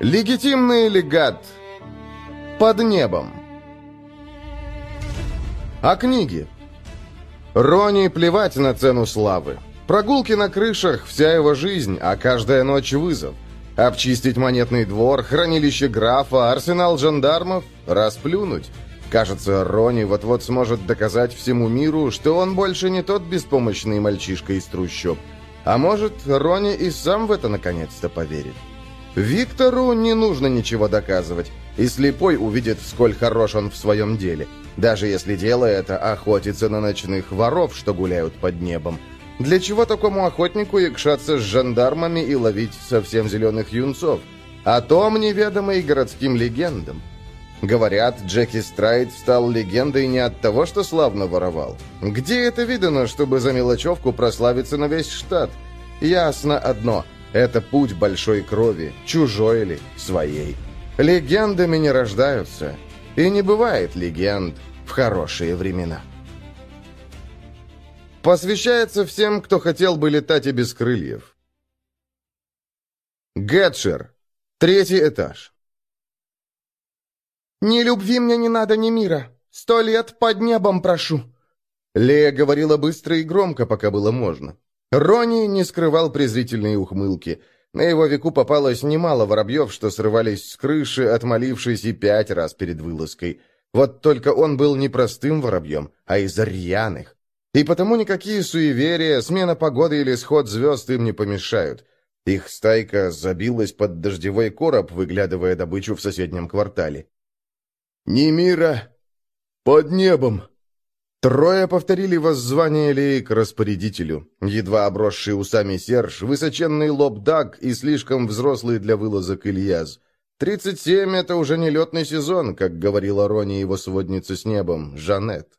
Легитимный легат. Под небом. О книге. Рони плевать на цену славы. Прогулки на крышах – вся его жизнь, а каждая ночь – вызов. Обчистить монетный двор, хранилище графа, арсенал жандармов – расплюнуть. Кажется, Рони вот-вот сможет доказать всему миру, что он больше не тот беспомощный мальчишка из трущоб. А может, Рони и сам в это наконец-то поверит. Виктору не нужно ничего доказывать, и слепой увидит, сколь хорош он в своем деле, даже если дело это охотиться на ночных воров, что гуляют под небом. Для чего такому охотнику якшаться с жандармами и ловить совсем зеленых юнцов? О том неведомо и городским легендам. Говорят, Джеки Страйт стал легендой не от того, что славно воровал. Где это видано, чтобы за мелочевку прославиться на весь штат? Ясно одно – это путь большой крови, чужой ли, своей. Легендами не рождаются, и не бывает легенд в хорошие времена. Посвящается всем, кто хотел бы летать и без крыльев. Гетшер. Третий этаж. «Ни любви мне не надо, ни мира. Сто лет под небом прошу». Лея говорила быстро и громко, пока было можно. Рони не скрывал презрительные ухмылки. На его веку попалось немало воробьев, что срывались с крыши, отмолившись и пять раз перед вылазкой. Вот только он был не простым воробьем, а из рьяных. И потому никакие суеверия, смена погоды или сход звезд им не помешают. Их стайка забилась под дождевой короб, выглядывая добычу в соседнем квартале. «Ни мира под небом!» Трое повторили воззвание Леи к распорядителю. Едва обросший усами Серж, высоченный лоб Даг и слишком взрослый для вылазок Ильяз. «Тридцать семь — это уже не летный сезон», как говорила Рони его сводница с небом, Жанет.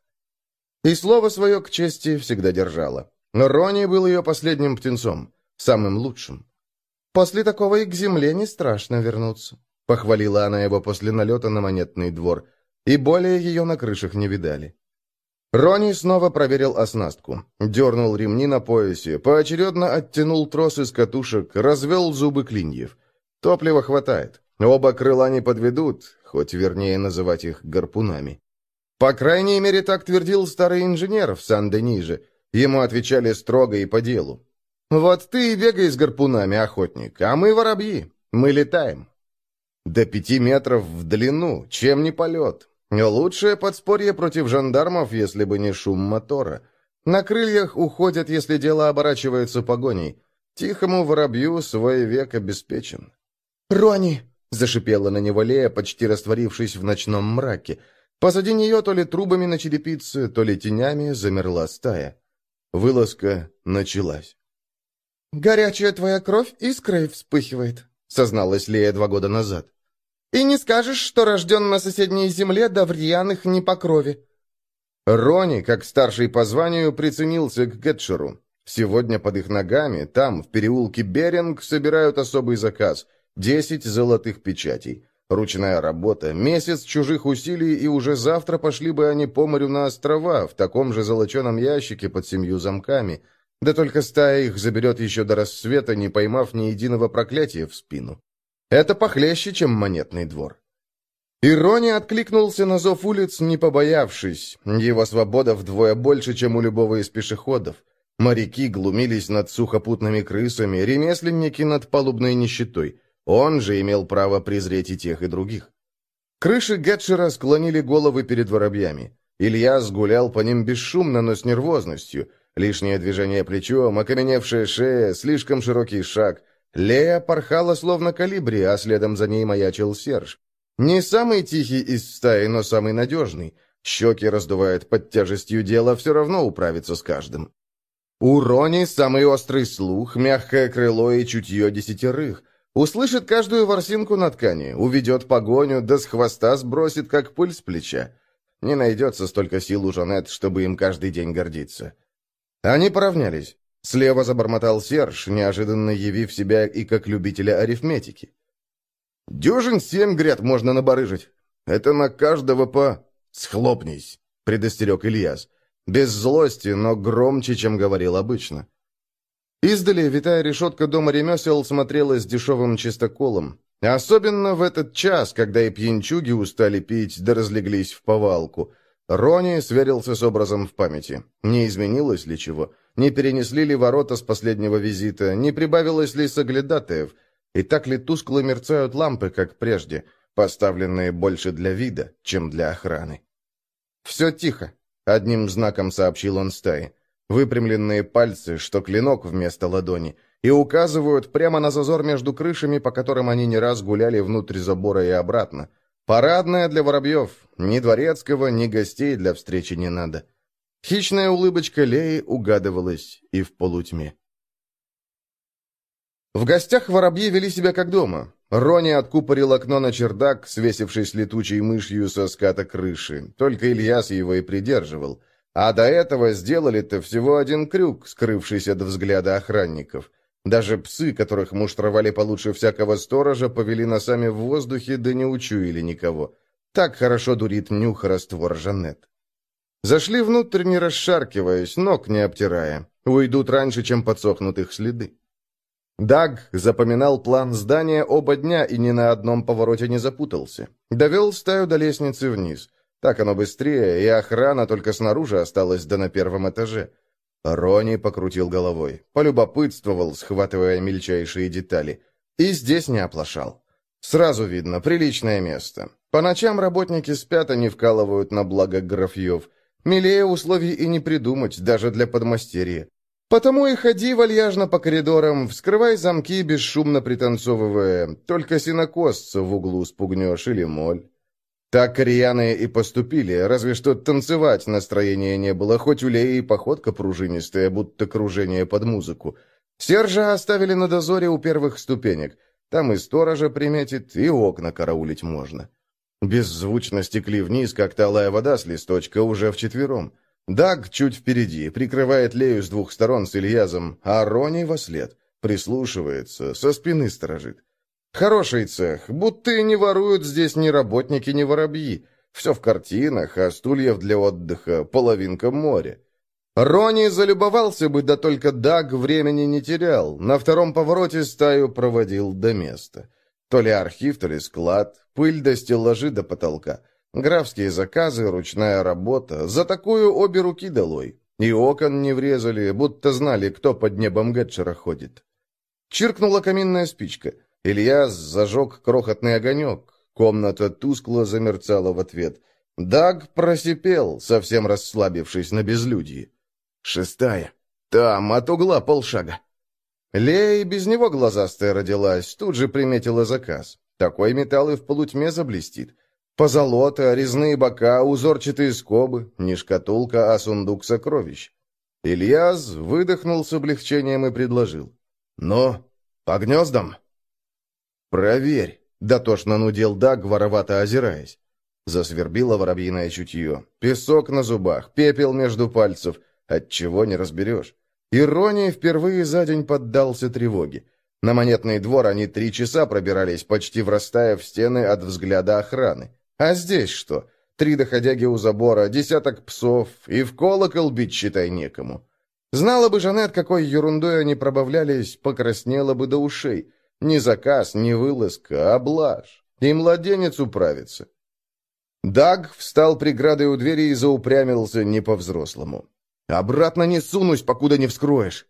И слово свое к чести всегда держала. Но Рони был ее последним птенцом, самым лучшим. «После такого и к земле не страшно вернуться», — похвалила она его после налета на монетный двор, и более ее на крышах не видали. Рони снова проверил оснастку. Дернул ремни на поясе, поочередно оттянул трос из катушек, развел зубы клиньев. Топлива хватает. Оба крыла не подведут, хоть вернее называть их гарпунами. По крайней мере, так твердил старый инженер в Сан-Дениже. Ему отвечали строго и по делу. «Вот ты и бегай с гарпунами, охотник, а мы воробьи. Мы летаем». До пяти метров в длину, чем не полет. Лучшее подспорье против жандармов, если бы не шум мотора. На крыльях уходят, если дело оборачивается погоней. Тихому воробью свой век обеспечен. «Рони!» — зашипела на него Лея, почти растворившись в ночном мраке. Позади нее то ли трубами на черепице, то ли тенями замерла стая. Вылазка началась. «Горячая твоя кровь искрой вспыхивает», — созналась Лея два года назад. И не скажешь, что рожден на соседней земле, да в рьяных не по крови». Рони, как старший по званию, приценился к Гетшеру. Сегодня под их ногами, там, в переулке Беринг, собирают особый заказ — десять золотых печатей. Ручная работа, месяц чужих усилий, и уже завтра пошли бы они по морю на острова, в таком же золоченом ящике под семью замками. Да только стая их заберет еще до рассвета, не поймав ни единого проклятия в спину. Это похлеще, чем монетный двор. Ирония откликнулся на зов улиц, не побоявшись. Его свобода вдвое больше, чем у любого из пешеходов. Моряки глумились над сухопутными крысами, ремесленники над палубной нищетой. Он же имел право презреть и тех, и других. Крыши Гетшера склонили головы перед воробьями. Илья сгулял по ним бесшумно, но с нервозностью. Лишнее движение плечом, окаменевшая шея, слишком широкий шаг. Лея порхала словно калибри, а следом за ней маячил Серж. Не самый тихий из стаи, но самый надежный. Щеки раздувает под тяжестью дела, все равно управиться с каждым. У Рони самый острый слух, мягкое крыло и чутье десятерых. Услышит каждую ворсинку на ткани, уведет погоню, да с хвоста сбросит, как пыль с плеча. Не найдется столько сил у Жанет, чтобы им каждый день гордиться. Они поравнялись. Слева забормотал Серж, неожиданно явив себя и как любителя арифметики. «Дюжин семь, гряд, можно набарыжить. Это на каждого по...» «Схлопнись», — предостерег Ильяс. Без злости, но громче, чем говорил обычно. Издали, витая решетка дома ремесел, смотрела с дешевым чистоколом. Особенно в этот час, когда и пьянчуги устали пить, да разлеглись в повалку. Рони сверился с образом в памяти. Не изменилось ли чего? Не перенесли ли ворота с последнего визита? Не прибавилось ли соглядатаев? И так ли тускло мерцают лампы, как прежде, поставленные больше для вида, чем для охраны? «Все тихо», — одним знаком сообщил он стае. Выпрямленные пальцы, что клинок вместо ладони, и указывают прямо на зазор между крышами, по которым они не раз гуляли внутрь забора и обратно. Парадная для воробьев. Ни дворецкого, ни гостей для встречи не надо. Хищная улыбочка Леи угадывалась и в полутьме. В гостях воробьи вели себя как дома. Рони откупорил окно на чердак, свесившись летучей мышью со ската крыши. Только Ильяс его и придерживал. А до этого сделали-то всего один крюк, скрывшийся от взгляда охранников. Даже псы, которых муштровали получше всякого сторожа, повели носами в воздухе, да не учуяли никого. Так хорошо дурит нюх раствор Жанет. Зашли внутрь, не расшаркиваясь, ног не обтирая. Уйдут раньше, чем подсохнут их следы. Даг запоминал план здания оба дня и ни на одном повороте не запутался. Довел стаю до лестницы вниз. Так оно быстрее, и охрана только снаружи осталась, да на первом этаже. Рони покрутил головой, полюбопытствовал, схватывая мельчайшие детали. И здесь не оплошал. Сразу видно, приличное место. По ночам работники спят, а не вкалывают на благо графьев. Милее условий и не придумать, даже для подмастерья. Потому и ходи вальяжно по коридорам, вскрывай замки, бесшумно пританцовывая. Только синокосца в углу спугнешь или моль. Так кореяны и поступили, разве что танцевать настроения не было, хоть у Леи походка пружинистая, будто кружение под музыку. Сержа оставили на дозоре у первых ступенек. Там и сторожа приметит, и окна караулить можно. Беззвучно стекли вниз, как талая вода с листочка, уже вчетвером. Даг чуть впереди, прикрывает Лею с двух сторон с Ильязом, а Рони во след. Прислушивается, со спины сторожит. Хороший цех, будто и не воруют здесь ни работники, ни воробьи. Все в картинах, а стульев для отдыха половинка моря. Рони залюбовался бы, да только Даг времени не терял. На втором повороте стаю проводил до места. То ли архив, то ли склад, пыль до стеллажи до потолка. Графские заказы, ручная работа. За такую обе руки долой. И окон не врезали, будто знали, кто под небом Гетчера ходит. Чиркнула каминная спичка — Илья зажег крохотный огонек. Комната тускло замерцала в ответ. Даг просипел, совсем расслабившись на безлюдье. «Шестая. Там, от угла полшага». Лея и без него глазастая родилась, тут же приметила заказ. Такой металл и в полутьме заблестит. Позолота, резные бока, узорчатые скобы, не шкатулка, а сундук сокровищ. Ильяс выдохнул с облегчением и предложил. «Ну, по гнездам?» «Проверь!» — дотошно нудел Даг, воровато озираясь. Засвербило воробьиное чутье. Песок на зубах, пепел между пальцев. Отчего не разберешь. Ирония впервые за день поддался тревоге. На монетный двор они три часа пробирались, почти врастая в стены от взгляда охраны. А здесь что? Три доходяги у забора, десяток псов, и в колокол бить, считай, некому. Знала бы Жанет, какой ерундой они пробавлялись, покраснела бы до ушей. Не заказ, не вылазка, а блажь. И младенец управится. Даг встал преградой у двери и заупрямился не по-взрослому. «Обратно не сунусь, покуда не вскроешь!»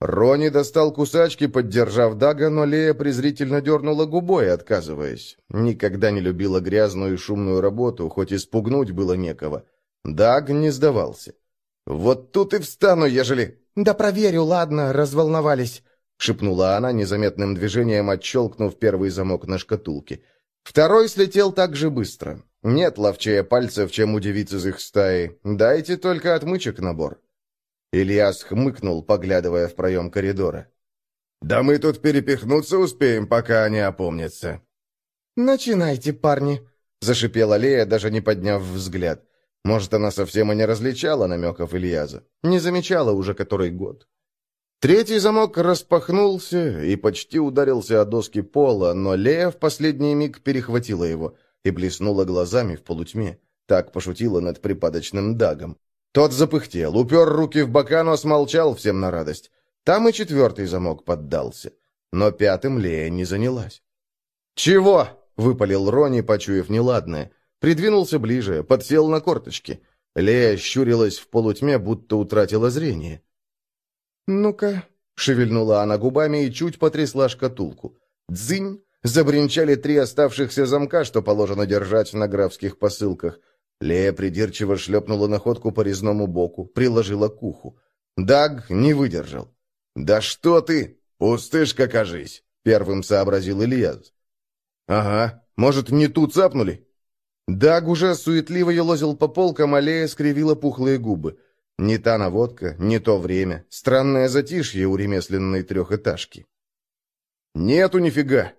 Рони достал кусачки, поддержав Дага, но Лея презрительно дернула губой, отказываясь. Никогда не любила грязную и шумную работу, хоть и спугнуть было некого. Даг не сдавался. «Вот тут и встану, ежели...» «Да проверю, ладно, разволновались шепнула она, незаметным движением отщелкнув первый замок на шкатулке. Второй слетел так же быстро. Нет ловчее пальцев, чем у девиц из их стаи. Дайте только отмычек набор. Ильяс хмыкнул, поглядывая в проем коридора. «Да мы тут перепихнуться успеем, пока они опомнятся». «Начинайте, парни», — зашипела Лея, даже не подняв взгляд. Может, она совсем и не различала намеков Ильяза. Не замечала уже который год. Третий замок распахнулся и почти ударился о доски пола, но Лея в последний миг перехватила его и блеснула глазами в полутьме. Так пошутила над припадочным Дагом. Тот запыхтел, упер руки в бока, но смолчал всем на радость. Там и четвертый замок поддался. Но пятым Лея не занялась. «Чего?» — выпалил Рони, почуяв неладное. Придвинулся ближе, подсел на корточки. Лея щурилась в полутьме, будто утратила зрение. «Ну-ка», — шевельнула она губами и чуть потрясла шкатулку. «Дзынь!» — забринчали три оставшихся замка, что положено держать на графских посылках. Лея придирчиво шлепнула находку по резному боку, приложила к уху. Даг не выдержал. «Да что ты! Пустышка, кажись!» — первым сообразил Ильяс. «Ага, может, не ту цапнули?» Даг уже суетливо елозил по полкам, а Лея скривила пухлые губы. Не та наводка, не то время. Странное затишье у ремесленной трехэтажки. «Нету нифига!»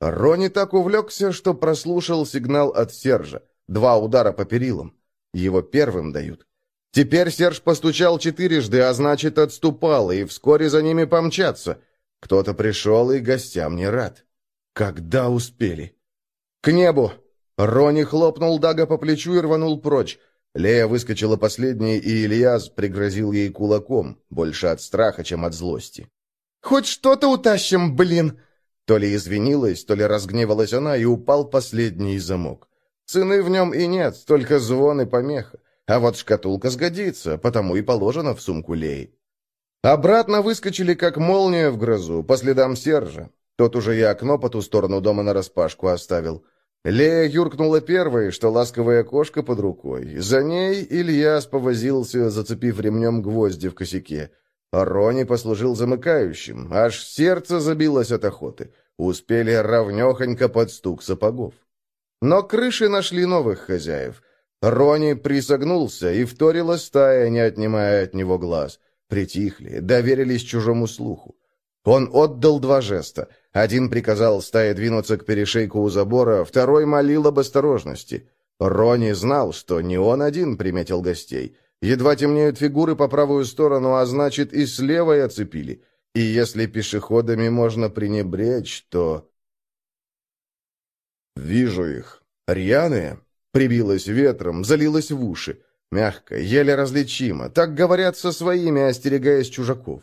Рони так увлекся, что прослушал сигнал от Сержа. Два удара по перилам. Его первым дают. Теперь Серж постучал четырежды, а значит, отступал, и вскоре за ними помчаться. Кто-то пришел, и гостям не рад. Когда успели? «К небу!» Рони хлопнул Дага по плечу и рванул прочь. Лея выскочила последней, и Ильяс пригрозил ей кулаком, больше от страха, чем от злости. «Хоть что-то утащим, блин!» То ли извинилась, то ли разгневалась она, и упал последний замок. Цены в нем и нет, только звон и помеха. А вот шкатулка сгодится, потому и положена в сумку Леи. Обратно выскочили, как молния в грозу, по следам Сержа. Тот уже и окно по ту сторону дома нараспашку оставил. Лея юркнула первой, что ласковая кошка под рукой. За ней Ильяс повозился, зацепив ремнем гвозди в косяке. Рони послужил замыкающим, аж сердце забилось от охоты. Успели равнехонько под стук сапогов. Но крыши нашли новых хозяев. Рони присогнулся, и вторила стая, не отнимая от него глаз. Притихли, доверились чужому слуху. Он отдал два жеста. Один приказал стае двинуться к перешейку у забора, второй молил об осторожности. Рони знал, что не он один приметил гостей. Едва темнеют фигуры по правую сторону, а значит, и слева и оцепили. И если пешеходами можно пренебречь, то... «Вижу их. Рьяные?» Прибилась ветром, залилась в уши. Мягко, еле различимо. Так говорят со своими, остерегаясь чужаков.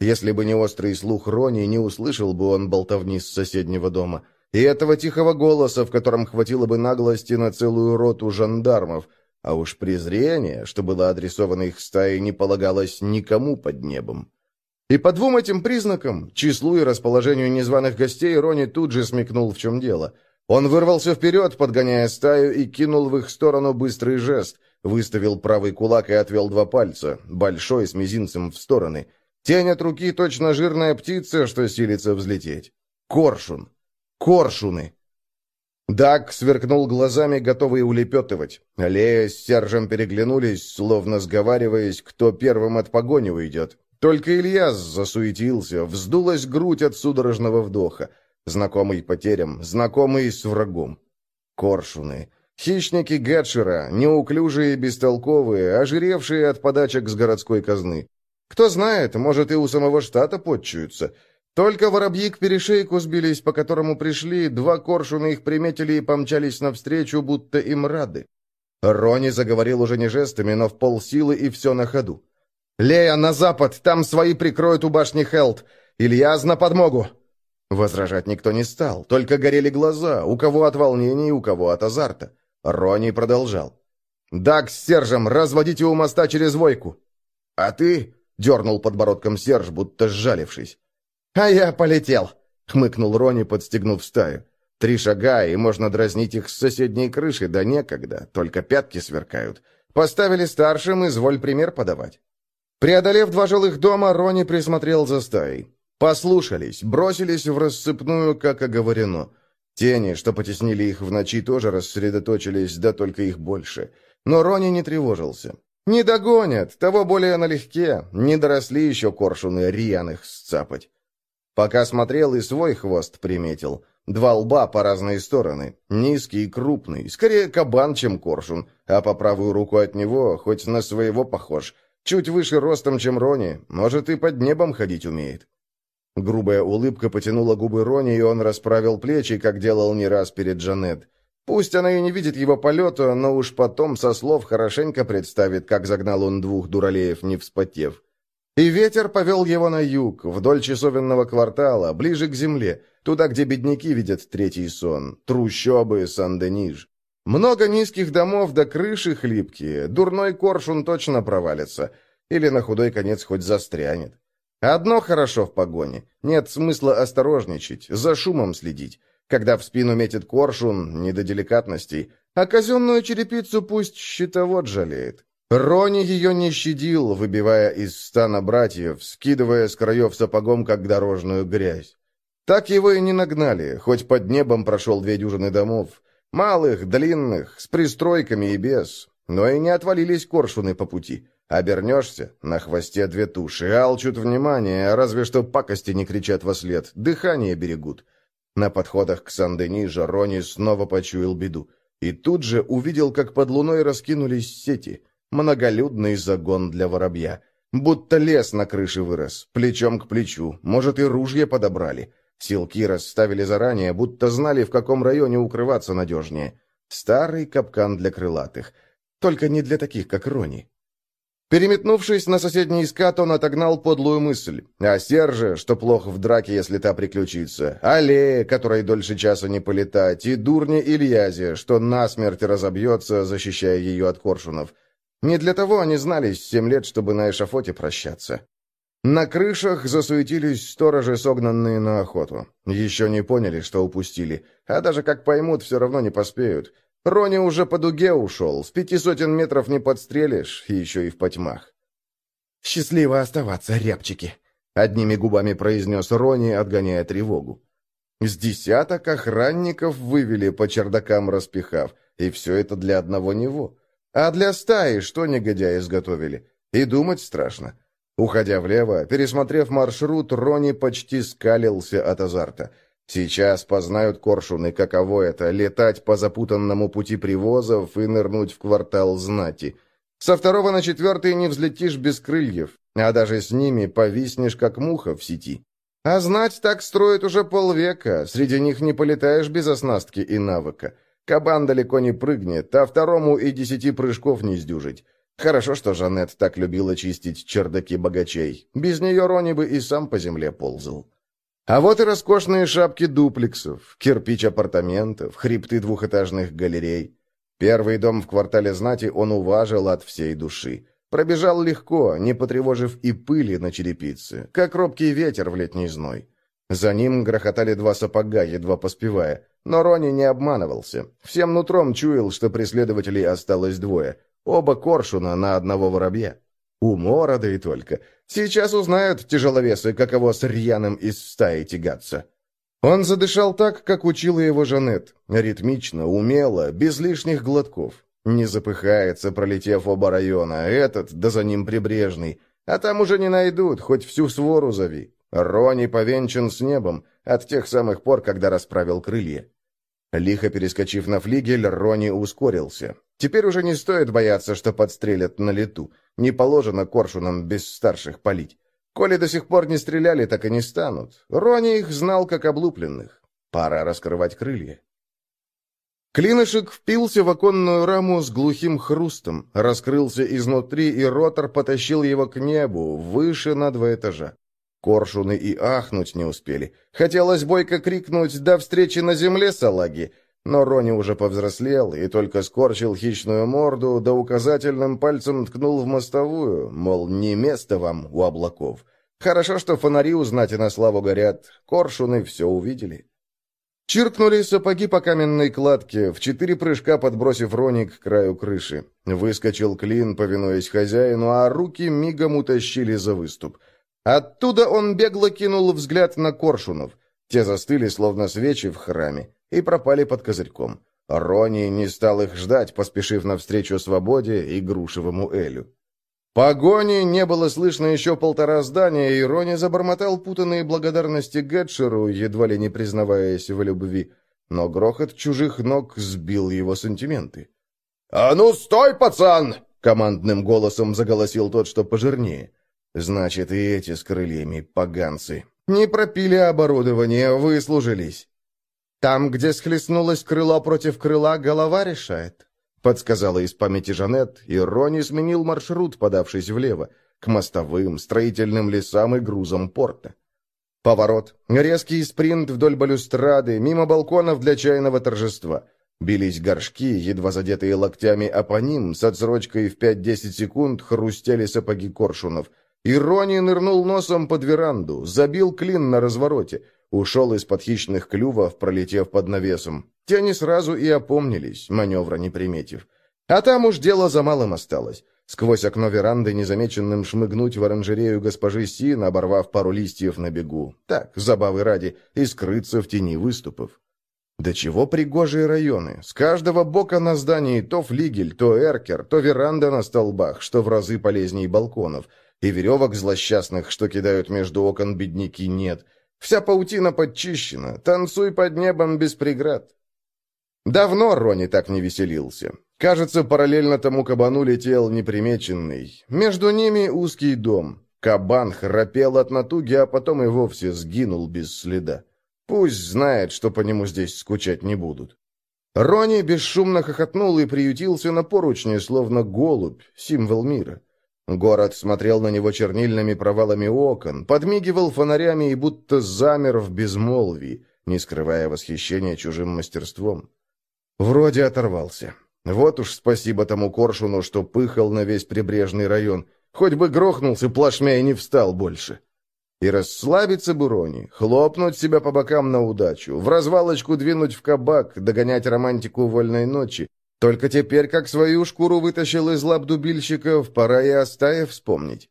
Если бы не острый слух Рони, не услышал бы он болтовни с соседнего дома. И этого тихого голоса, в котором хватило бы наглости на целую роту жандармов. А уж презрение, что было адресовано их стае, не полагалось никому под небом. И по двум этим признакам, числу и расположению незваных гостей, Рони тут же смекнул, в чем дело — он вырвался вперед, подгоняя стаю, и кинул в их сторону быстрый жест. Выставил правый кулак и отвел два пальца, большой с мизинцем в стороны. Тень от руки точно жирная птица, что силится взлететь. Коршун. Коршуны. Дак сверкнул глазами, готовый улепетывать. Лея с Сержем переглянулись, словно сговариваясь, кто первым от погони уйдет. Только Ильяс засуетился, вздулась грудь от судорожного вдоха. Знакомый потерям, знакомый с врагом. Коршуны. Хищники Гетшера, неуклюжие и бестолковые, ожиревшие от подачек с городской казны. Кто знает, может и у самого штата подчуются. Только воробьи к перешейку сбились, по которому пришли, два коршуна их приметили и помчались навстречу, будто им рады. Рони заговорил уже не жестами, но в полсилы и все на ходу. «Лея, на запад! Там свои прикроют у башни Хелт! Ильяз на подмогу!» Возражать никто не стал, только горели глаза, у кого от волнения, у кого от азарта. Рони продолжал. «Даг с Сержем, разводите у моста через Войку!» «А ты?» — дернул подбородком Серж, будто сжалившись. «А я полетел!» — хмыкнул Рони, подстегнув стаю. «Три шага, и можно дразнить их с соседней крыши, да некогда, только пятки сверкают. Поставили старшим, изволь пример подавать». Преодолев два жилых дома, Рони присмотрел за стаей. Послушались, бросились в рассыпную, как оговорено. Тени, что потеснили их в ночи, тоже рассредоточились, да только их больше. Но Рони не тревожился. «Не догонят, того более налегке. Не доросли еще коршуны рьяных сцапать». Пока смотрел и свой хвост приметил. Два лба по разные стороны, низкий и крупный, скорее кабан, чем коршун, а по правую руку от него хоть на своего похож. Чуть выше ростом, чем Рони, может и под небом ходить умеет. Грубая улыбка потянула губы Рони, и он расправил плечи, как делал не раз перед Джанет. Пусть она и не видит его полета, но уж потом со слов хорошенько представит, как загнал он двух дуралеев, не вспотев. И ветер повел его на юг, вдоль часовенного квартала, ближе к земле, туда, где бедняки видят третий сон, трущобы Сан-Дениж. Много низких домов до крыши хлипкие, дурной коршун точно провалится, или на худой конец хоть застрянет. Одно хорошо в погоне, нет смысла осторожничать, за шумом следить. Когда в спину метит коршун, не до деликатностей, а казенную черепицу пусть щитовод жалеет. Рони ее не щадил, выбивая из стана братьев, скидывая с краев сапогом, как дорожную грязь. Так его и не нагнали, хоть под небом прошел две дюжины домов. Малых, длинных, с пристройками и без. Но и не отвалились коршуны по пути. Обернешься, на хвосте две туши, алчут внимание, разве что пакости не кричат во след, дыхание берегут. На подходах к Сан-Дени Жарони снова почуял беду. И тут же увидел, как под луной раскинулись сети. Многолюдный загон для воробья. Будто лес на крыше вырос, плечом к плечу, может, и ружья подобрали. Силки расставили заранее, будто знали, в каком районе укрываться надежнее. Старый капкан для крылатых. Только не для таких, как Рони. Переметнувшись на соседний скат, он отогнал подлую мысль. О Серже, что плохо в драке, если та приключится. Лее, которой дольше часа не полетать. И дурне Ильязе, что насмерть разобьется, защищая ее от коршунов. Не для того они знались семь лет, чтобы на эшафоте прощаться. На крышах засуетились сторожи, согнанные на охоту. Еще не поняли, что упустили. А даже как поймут, все равно не поспеют. Рони уже по дуге ушел. С пяти сотен метров не подстрелишь, еще и в потьмах. «Счастливо оставаться, рябчики!» — одними губами произнес Рони, отгоняя тревогу. С десяток охранников вывели по чердакам распихав, и все это для одного него. А для стаи что негодяи изготовили? И думать страшно. Уходя влево, пересмотрев маршрут, Рони почти скалился от азарта. Сейчас познают коршуны, каково это — летать по запутанному пути привозов и нырнуть в квартал знати. Со второго на четвертый не взлетишь без крыльев, а даже с ними повиснешь, как муха в сети. А знать так строит уже полвека, среди них не полетаешь без оснастки и навыка. Кабан далеко не прыгнет, а второму и десяти прыжков не сдюжить. Хорошо, что Жанет так любила чистить чердаки богачей. Без нее Рони бы и сам по земле ползал. А вот и роскошные шапки дуплексов, кирпич апартаментов, хребты двухэтажных галерей. Первый дом в квартале знати он уважил от всей души. Пробежал легко, не потревожив и пыли на черепице, как робкий ветер в летний зной. За ним грохотали два сапога, едва поспевая. Но Рони не обманывался. Всем нутром чуял, что преследователей осталось двое. Оба коршуна на одного воробья. Умора, да и только. Сейчас узнают тяжеловесы, каково с рьяным из стаи тягаться. Он задышал так, как учила его Жанет. Ритмично, умело, без лишних глотков. Не запыхается, пролетев оба района. Этот, да за ним прибрежный. А там уже не найдут, хоть всю свору зови. Рони повенчан с небом, от тех самых пор, когда расправил крылья. Лихо перескочив на флигель, Рони ускорился. Теперь уже не стоит бояться, что подстрелят на лету. Не положено коршунам без старших палить. Коли до сих пор не стреляли, так и не станут. Рони их знал как облупленных. Пора раскрывать крылья. Клинышек впился в оконную раму с глухим хрустом, раскрылся изнутри, и ротор потащил его к небу, выше на два этажа. Коршуны и ахнуть не успели. Хотелось бойко крикнуть «До встречи на земле, салаги!» Но Рони уже повзрослел и только скорчил хищную морду, да указательным пальцем ткнул в мостовую, мол, не место вам у облаков. Хорошо, что фонари узнать и на славу горят. Коршуны все увидели. Чиркнули сапоги по каменной кладке, в четыре прыжка подбросив Рони к краю крыши. Выскочил клин, повинуясь хозяину, а руки мигом утащили за выступ — Оттуда он бегло кинул взгляд на коршунов. Те застыли, словно свечи в храме, и пропали под козырьком. Рони не стал их ждать, поспешив навстречу свободе и грушевому Элю. Погони не было слышно еще полтора здания, и Рони забормотал путанные благодарности Гетшеру, едва ли не признаваясь в любви. Но грохот чужих ног сбил его сантименты. «А ну, стой, пацан!» — командным голосом заголосил тот, что пожирнее. Значит, и эти с крыльями, поганцы. Не пропили оборудование, выслужились. Там, где схлестнулось крыло против крыла, голова решает. Подсказала из памяти Жанет, и Рони сменил маршрут, подавшись влево, к мостовым, строительным лесам и грузам порта. Поворот, резкий спринт вдоль балюстрады, мимо балконов для чайного торжества. Бились горшки, едва задетые локтями а по ним, с отсрочкой в 5-10 секунд хрустели сапоги коршунов. И нырнул носом под веранду, забил клин на развороте, ушел из-под хищных клювов, пролетев под навесом. Те не сразу и опомнились, маневра не приметив. А там уж дело за малым осталось. Сквозь окно веранды незамеченным шмыгнуть в оранжерею госпожи Син, оборвав пару листьев на бегу. Так, забавы ради, и скрыться в тени выступов. Да чего пригожие районы. С каждого бока на здании то флигель, то эркер, то веранда на столбах, что в разы полезней балконов. И веревок злосчастных, что кидают между окон бедняки, нет. Вся паутина подчищена. Танцуй под небом без преград. Давно Рони так не веселился. Кажется, параллельно тому кабану летел непримеченный. Между ними узкий дом. Кабан храпел от натуги, а потом и вовсе сгинул без следа. Пусть знает, что по нему здесь скучать не будут. Рони бесшумно хохотнул и приютился на поручне, словно голубь, символ мира. Город смотрел на него чернильными провалами окон, подмигивал фонарями и будто замер в безмолвии, не скрывая восхищения чужим мастерством. Вроде оторвался. Вот уж спасибо тому коршуну, что пыхал на весь прибрежный район. Хоть бы грохнулся плашмя и не встал больше. И расслабиться бы Рони, хлопнуть себя по бокам на удачу, в развалочку двинуть в кабак, догонять романтику вольной ночи. Только теперь, как свою шкуру вытащил из лап дубильщиков, пора и о вспомнить.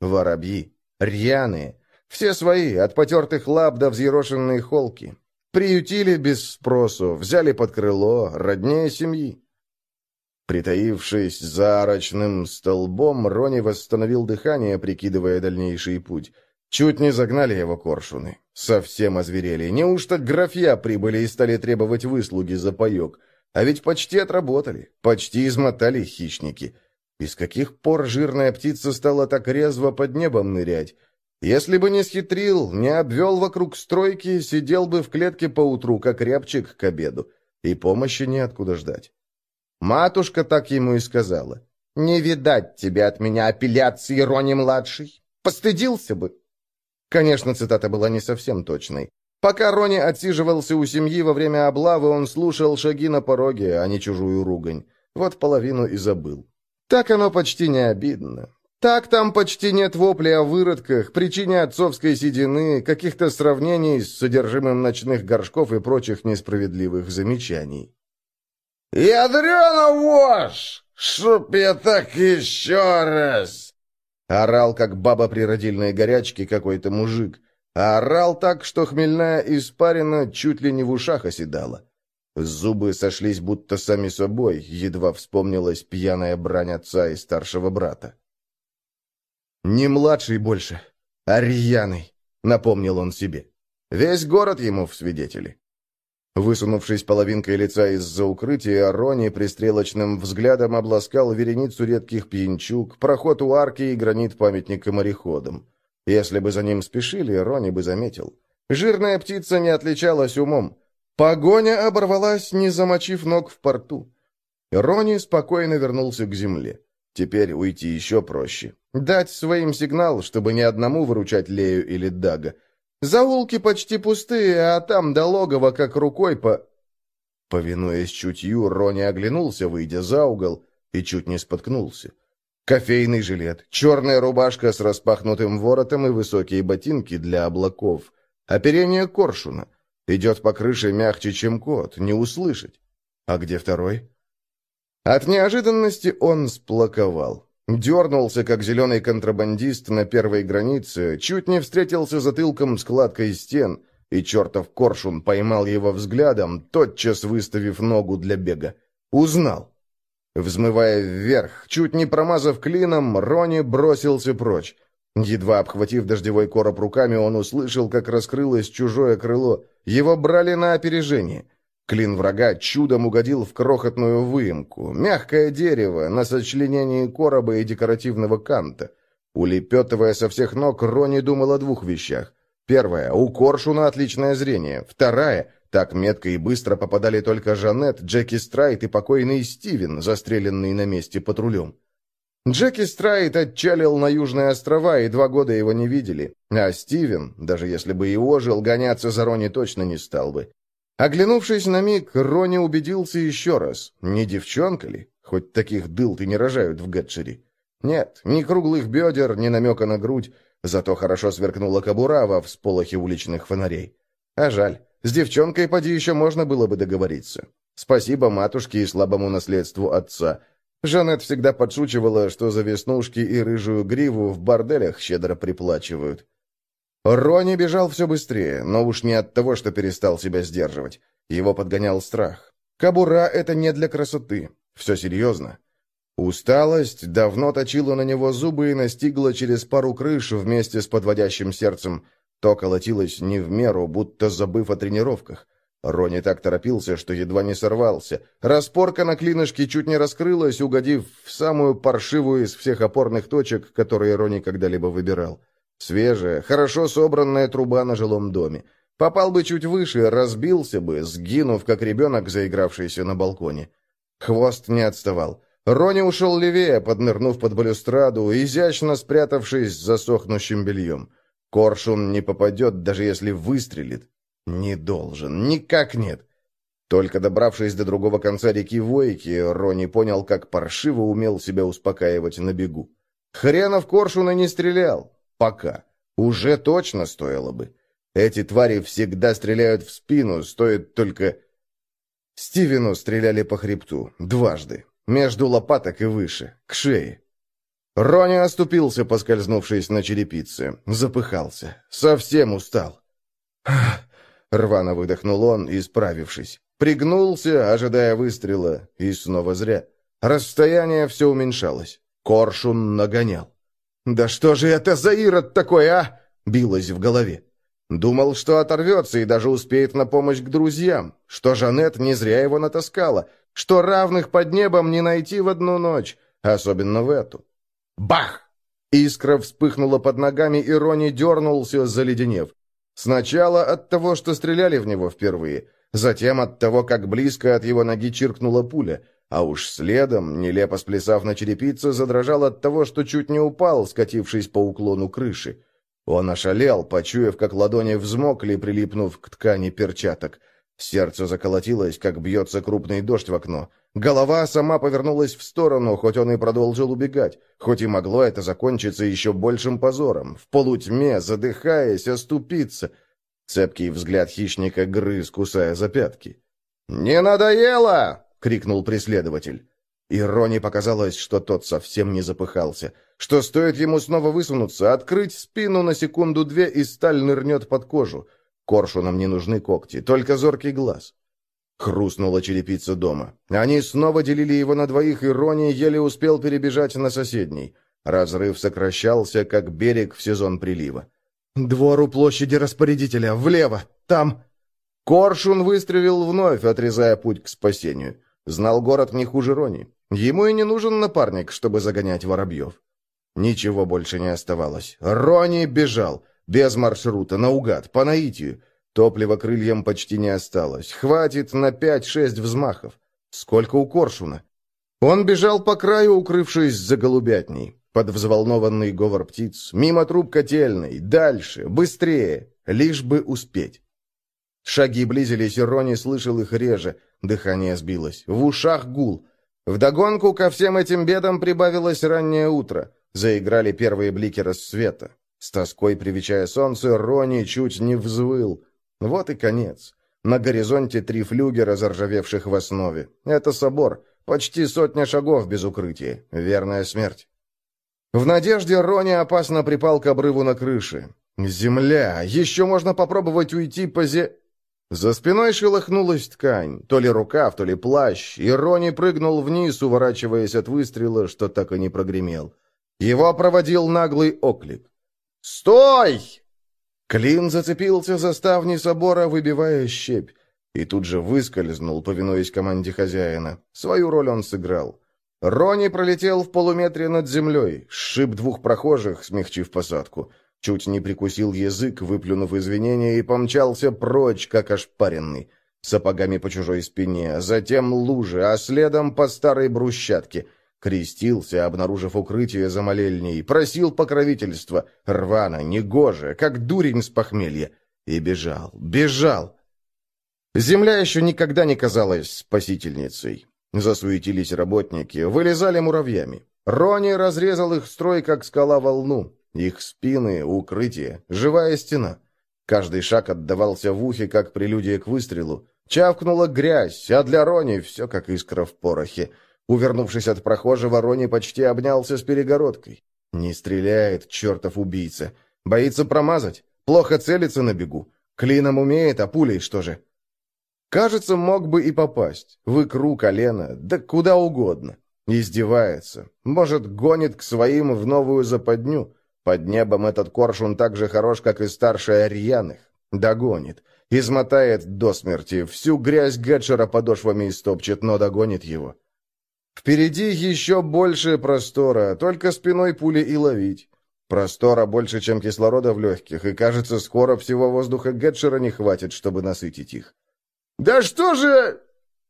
Воробьи. Рьяные. Все свои, от потертых лап до взъерошенной холки. Приютили без спросу, взяли под крыло, роднее семьи. Притаившись за арочным столбом, Рони восстановил дыхание, прикидывая дальнейший путь. Чуть не загнали его коршуны. Совсем озверели. Неужто графья прибыли и стали требовать выслуги за паек? А ведь почти отработали. Почти измотали хищники. И с каких пор жирная птица стала так резво под небом нырять? Если бы не схитрил, не обвел вокруг стройки, сидел бы в клетке поутру, как рябчик к обеду. И помощи неоткуда ждать. Матушка так ему и сказала. «Не видать тебе от меня апелляции, Рони-младший. Постыдился бы». Конечно, цитата была не совсем точной. Пока Рони отсиживался у семьи во время облавы, он слушал шаги на пороге, а не чужую ругань. Вот половину и забыл. Так оно почти не обидно. Так там почти нет воплей о выродках, причине отцовской седины, каких-то сравнений с содержимым ночных горшков и прочих несправедливых замечаний. «Ядрена вошь! Чтоб я так еще раз!» Орал, как баба при родильной горячке какой-то мужик. А орал так, что хмельная испарина чуть ли не в ушах оседала. Зубы сошлись будто сами собой, едва вспомнилась пьяная брань отца и старшего брата. «Не младший больше, а рьяный», — напомнил он себе. «Весь город ему в свидетели». Высунувшись половинкой лица из-за укрытия, Рони пристрелочным взглядом обласкал вереницу редких пьянчуг, проход у арки и гранит памятника мореходам. Если бы за ним спешили, Рони бы заметил. Жирная птица не отличалась умом. Погоня оборвалась, не замочив ног в порту. Рони спокойно вернулся к земле. Теперь уйти еще проще. Дать своим сигнал, чтобы ни одному выручать Лею или Дага. Заулки почти пустые, а там до логова как рукой по...» Повинуясь чутью, Рони оглянулся, выйдя за угол, и чуть не споткнулся. Кофейный жилет, черная рубашка с распахнутым воротом и высокие ботинки для облаков. Оперение коршуна. Идет по крыше мягче, чем кот, не услышать. А где второй? От неожиданности он сплаковал. Дернулся, как зеленый контрабандист на первой границе, чуть не встретился затылком с кладкой стен, и чертов коршун поймал его взглядом, тотчас выставив ногу для бега. Узнал. Взмывая вверх, чуть не промазав клином, Рони бросился прочь. Едва обхватив дождевой короб руками, он услышал, как раскрылось чужое крыло. Его брали на опережение. Клин врага чудом угодил в крохотную выемку, мягкое дерево на сочленении короба и декоративного канта. Улепетывая со всех ног, Рони думал о двух вещах. Первая — у Коршуна отличное зрение. Вторая — так метко и быстро попадали только Жанет, Джеки Страйт и покойный Стивен, застреленный на месте патрулем. Джеки Страйт отчалил на Южные острова, и два года его не видели. А Стивен, даже если бы и ожил, гоняться за Рони точно не стал бы. Оглянувшись на миг, Рони убедился еще раз. Не девчонка ли? Хоть таких дыл ты не рожают в Гетчере. Нет, ни круглых бедер, ни намека на грудь. Зато хорошо сверкнула кобура во всполохе уличных фонарей. А жаль, с девчонкой поди еще можно было бы договориться. Спасибо матушке и слабому наследству отца. Жанет всегда подшучивала, что за веснушки и рыжую гриву в борделях щедро приплачивают. Рони бежал все быстрее, но уж не от того, что перестал себя сдерживать. Его подгонял страх. Кабура — это не для красоты. Все серьезно. Усталость давно точила на него зубы и настигла через пару крыш вместе с подводящим сердцем. То колотилось не в меру, будто забыв о тренировках. Рони так торопился, что едва не сорвался. Распорка на клинышке чуть не раскрылась, угодив в самую паршивую из всех опорных точек, которые Рони когда-либо выбирал. Свежая, хорошо собранная труба на жилом доме. Попал бы чуть выше, разбился бы, сгинув, как ребенок, заигравшийся на балконе. Хвост не отставал. Рони ушел левее, поднырнув под балюстраду, изящно спрятавшись за сохнущим бельем. Коршун не попадет, даже если выстрелит. Не должен, никак нет. Только добравшись до другого конца реки Войки, Рони понял, как паршиво умел себя успокаивать на бегу. Хренов Коршуна не стрелял. Пока. Уже точно стоило бы. Эти твари всегда стреляют в спину, стоит только... Стивену стреляли по хребту. Дважды. Между лопаток и выше. К шее. Рони оступился, поскользнувшись на черепице. Запыхался. Совсем устал. Рвано выдохнул он, исправившись. Пригнулся, ожидая выстрела, и снова зря. Расстояние все уменьшалось. Коршун нагонял. «Да что же это за ирод такой, а?» — билось в голове. Думал, что оторвется и даже успеет на помощь к друзьям, что Жанет не зря его натаскала, что равных под небом не найти в одну ночь, особенно в эту. Бах! Искра вспыхнула под ногами, и Рони дернулся, заледенев. Сначала от того, что стреляли в него впервые, затем от того, как близко от его ноги чиркнула пуля — а уж следом, нелепо сплясав на черепице, задрожал от того, что чуть не упал, скатившись по уклону крыши. Он ошалел, почуяв, как ладони взмокли, прилипнув к ткани перчаток. Сердце заколотилось, как бьется крупный дождь в окно. Голова сама повернулась в сторону, хоть он и продолжил убегать, хоть и могло это закончиться еще большим позором. В полутьме, задыхаясь, оступиться. Цепкий взгляд хищника грыз, кусая за пятки. «Не надоело!» крикнул преследователь. И Рони показалось, что тот совсем не запыхался, что стоит ему снова высунуться, открыть спину на секунду-две, и сталь нырнет под кожу. Коршунам не нужны когти, только зоркий глаз. Хрустнула черепица дома. Они снова делили его на двоих, и Рони еле успел перебежать на соседний. Разрыв сокращался, как берег в сезон прилива. «Двор у площади распорядителя! Влево! Там!» Коршун выстрелил вновь, отрезая путь к спасению. Знал город не хуже Рони. Ему и не нужен напарник, чтобы загонять воробьев. Ничего больше не оставалось. Рони бежал. Без маршрута, наугад, по наитию. Топлива крыльям почти не осталось. Хватит на пять-шесть взмахов. Сколько у коршуна? Он бежал по краю, укрывшись за голубятней. Под взволнованный говор птиц, мимо труб котельной, дальше, быстрее, лишь бы успеть. Шаги близились, и Рони слышал их реже. Дыхание сбилось. В ушах гул. Вдогонку ко всем этим бедам прибавилось раннее утро. Заиграли первые блики рассвета. С тоской привечая солнце, Рони чуть не взвыл. Вот и конец. На горизонте три флюгера, заржавевших в основе. Это собор. Почти сотня шагов без укрытия. Верная смерть. В надежде Рони опасно припал к обрыву на крыше. «Земля! Еще можно попробовать уйти по зе...» За спиной шелохнулась ткань, то ли рукав, то ли плащ, и Рони прыгнул вниз, уворачиваясь от выстрела, что так и не прогремел. Его проводил наглый оклик. «Стой!» Клин зацепился за ставни собора, выбивая щепь, и тут же выскользнул, повинуясь команде хозяина. Свою роль он сыграл. Рони пролетел в полуметре над землей, сшиб двух прохожих, смягчив посадку — Чуть не прикусил язык, выплюнув извинения, и помчался прочь, как ошпаренный. Сапогами по чужой спине, затем лужи, а следом по старой брусчатке. Крестился, обнаружив укрытие за молельней, просил покровительства, рвано, негоже, как дурень с похмелья, и бежал, бежал. Земля еще никогда не казалась спасительницей. Засуетились работники, вылезали муравьями. Рони разрезал их строй, как скала волну. Их спины, укрытие, живая стена. Каждый шаг отдавался в ухе, как прелюдия к выстрелу. Чавкнула грязь, а для Рони все как искра в порохе. Увернувшись от прохожего, Рони почти обнялся с перегородкой. Не стреляет, чертов убийца. Боится промазать. Плохо целится на бегу. Клином умеет, а пулей что же? Кажется, мог бы и попасть. В икру, колено, да куда угодно. Издевается. Может, гонит к своим в новую западню. Под небом этот коршун так же хорош, как и старший Арьяных. Догонит. Измотает до смерти. Всю грязь Гетчера подошвами истопчет, но догонит его. Впереди еще больше простора, только спиной пули и ловить. Простора больше, чем кислорода в легких, и, кажется, скоро всего воздуха Гетчера не хватит, чтобы насытить их. «Да что же...»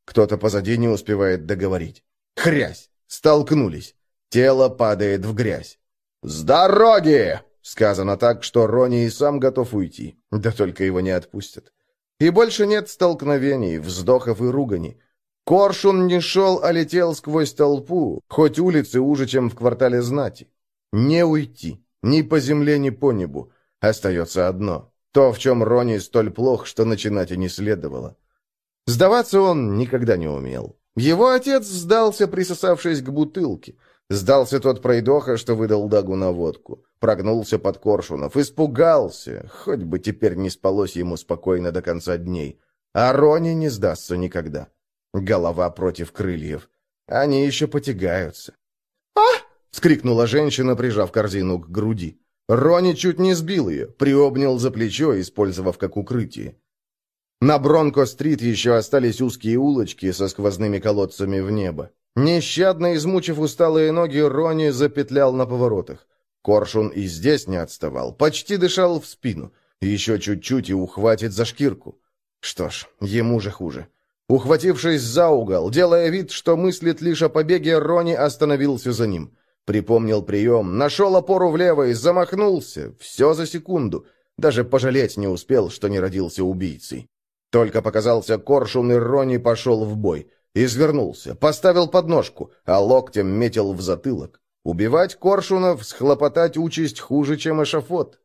Кто-то позади не успевает договорить. Хрясь! Столкнулись. Тело падает в грязь. «С дороги!» Сказано так, что Рони и сам готов уйти. Да только его не отпустят. И больше нет столкновений, вздохов и ругани. Коршун не шел, а летел сквозь толпу, хоть улицы уже, чем в квартале знати. Не уйти. Ни по земле, ни по небу. Остается одно. То, в чем Рони столь плох, что начинать и не следовало. Сдаваться он никогда не умел. Его отец сдался, присосавшись к бутылке. Сдался тот пройдоха, что выдал Дагу на водку. Прогнулся под Коршунов, испугался, хоть бы теперь не спалось ему спокойно до конца дней. А Рони не сдастся никогда. Голова против крыльев. Они еще потягаются. «А!» — вскрикнула женщина, прижав корзину к груди. Рони чуть не сбил ее, приобнял за плечо, использовав как укрытие. На Бронко-стрит еще остались узкие улочки со сквозными колодцами в небо. Нещадно измучив усталые ноги, Рони запетлял на поворотах. Коршун и здесь не отставал, почти дышал в спину. Еще чуть-чуть и ухватит за шкирку. Что ж, ему же хуже. Ухватившись за угол, делая вид, что мыслит лишь о побеге, Рони остановился за ним. Припомнил прием, нашел опору влево и замахнулся. Все за секунду. Даже пожалеть не успел, что не родился убийцей. Только показался коршун, и Рони пошел в бой. Извернулся, поставил подножку, а локтем метил в затылок. Убивать коршунов, схлопотать участь хуже, чем эшафот.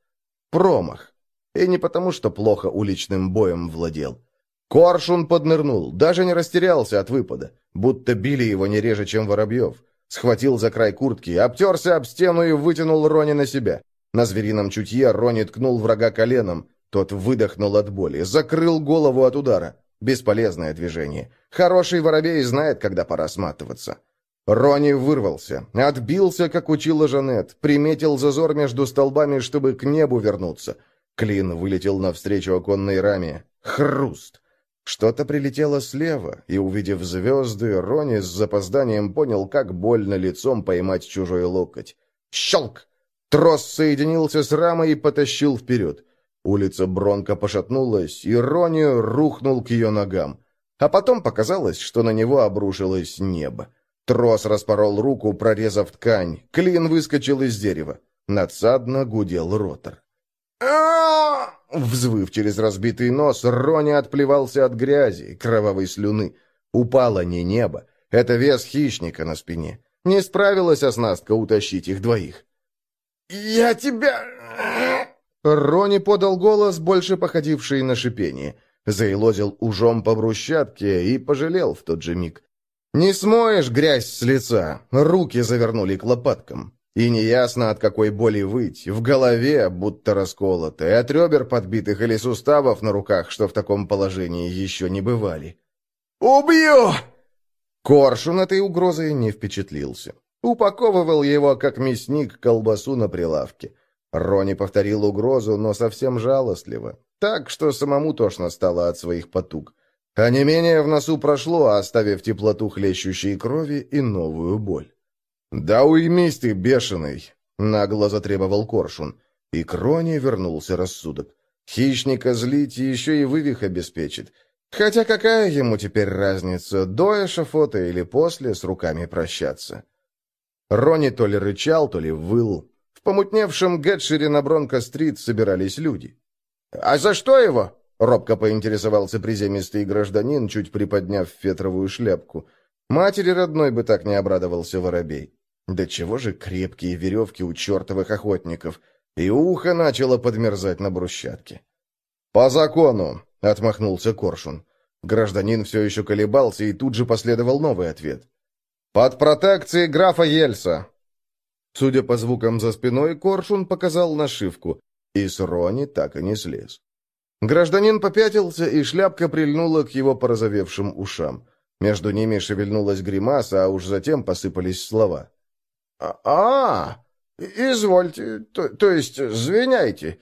Промах. И не потому, что плохо уличным боем владел. Коршун поднырнул, даже не растерялся от выпада, будто били его не реже, чем Воробьев. Схватил за край куртки, обтерся об стену и вытянул Рони на себя. На зверином чутье Рони ткнул врага коленом. Тот выдохнул от боли, закрыл голову от удара. Бесполезное движение. Хороший воробей знает, когда пора сматываться. Рони вырвался, отбился, как учила Жанет, приметил зазор между столбами, чтобы к небу вернуться. Клин вылетел навстречу оконной раме. Хруст! Что-то прилетело слева, и, увидев звезды, Рони с запозданием понял, как больно лицом поймать чужой локоть. Щелк! Трос соединился с рамой и потащил вперед. Улица Бронко пошатнулась, и Рони рухнул к ее ногам. А потом показалось, что на него обрушилось небо. Трос распорол руку, прорезав ткань. Клин выскочил из дерева. Надсадно гудел ротор. Взвыв через разбитый нос, Рони отплевался от грязи, кровавой слюны. Упало не небо. Это вес хищника на спине. Не справилась оснастка утащить их двоих. «Я тебя...» Рони подал голос, больше походивший на шипение. Заилозил ужом по брусчатке и пожалел в тот же миг. «Не смоешь грязь с лица!» Руки завернули к лопаткам. И неясно, от какой боли выть. В голове будто расколоты, от ребер подбитых или суставов на руках, что в таком положении еще не бывали. «Убью!» Коршун этой угрозой не впечатлился. Упаковывал его, как мясник, колбасу на прилавке. Рони повторил угрозу, но совсем жалостливо. Так, что самому тошно стало от своих потуг. А не менее в носу прошло, оставив теплоту хлещущей крови и новую боль. «Да уймись ты, бешеный!» — нагло затребовал Коршун. И к Рони вернулся рассудок. Хищника злить еще и вывих обеспечит. Хотя какая ему теперь разница, до эшафота или после с руками прощаться? Рони то ли рычал, то ли выл. В помутневшем Гетшире на Бронко-стрит собирались люди. «А за что его?» — робко поинтересовался приземистый гражданин, чуть приподняв фетровую шляпку. Матери родной бы так не обрадовался воробей. Да чего же крепкие веревки у чертовых охотников. И ухо начало подмерзать на брусчатке. «По закону», — отмахнулся Коршун. Гражданин все еще колебался, и тут же последовал новый ответ. «Под протекцией графа Ельса!» Судя по звукам за спиной, Коршун показал нашивку, и с Рони так и не слез. Гражданин попятился, и шляпка прильнула к его порозовевшим ушам. Между ними шевельнулась гримаса, а уж затем посыпались слова. «А, -а извольте, то, то есть, звеняйте,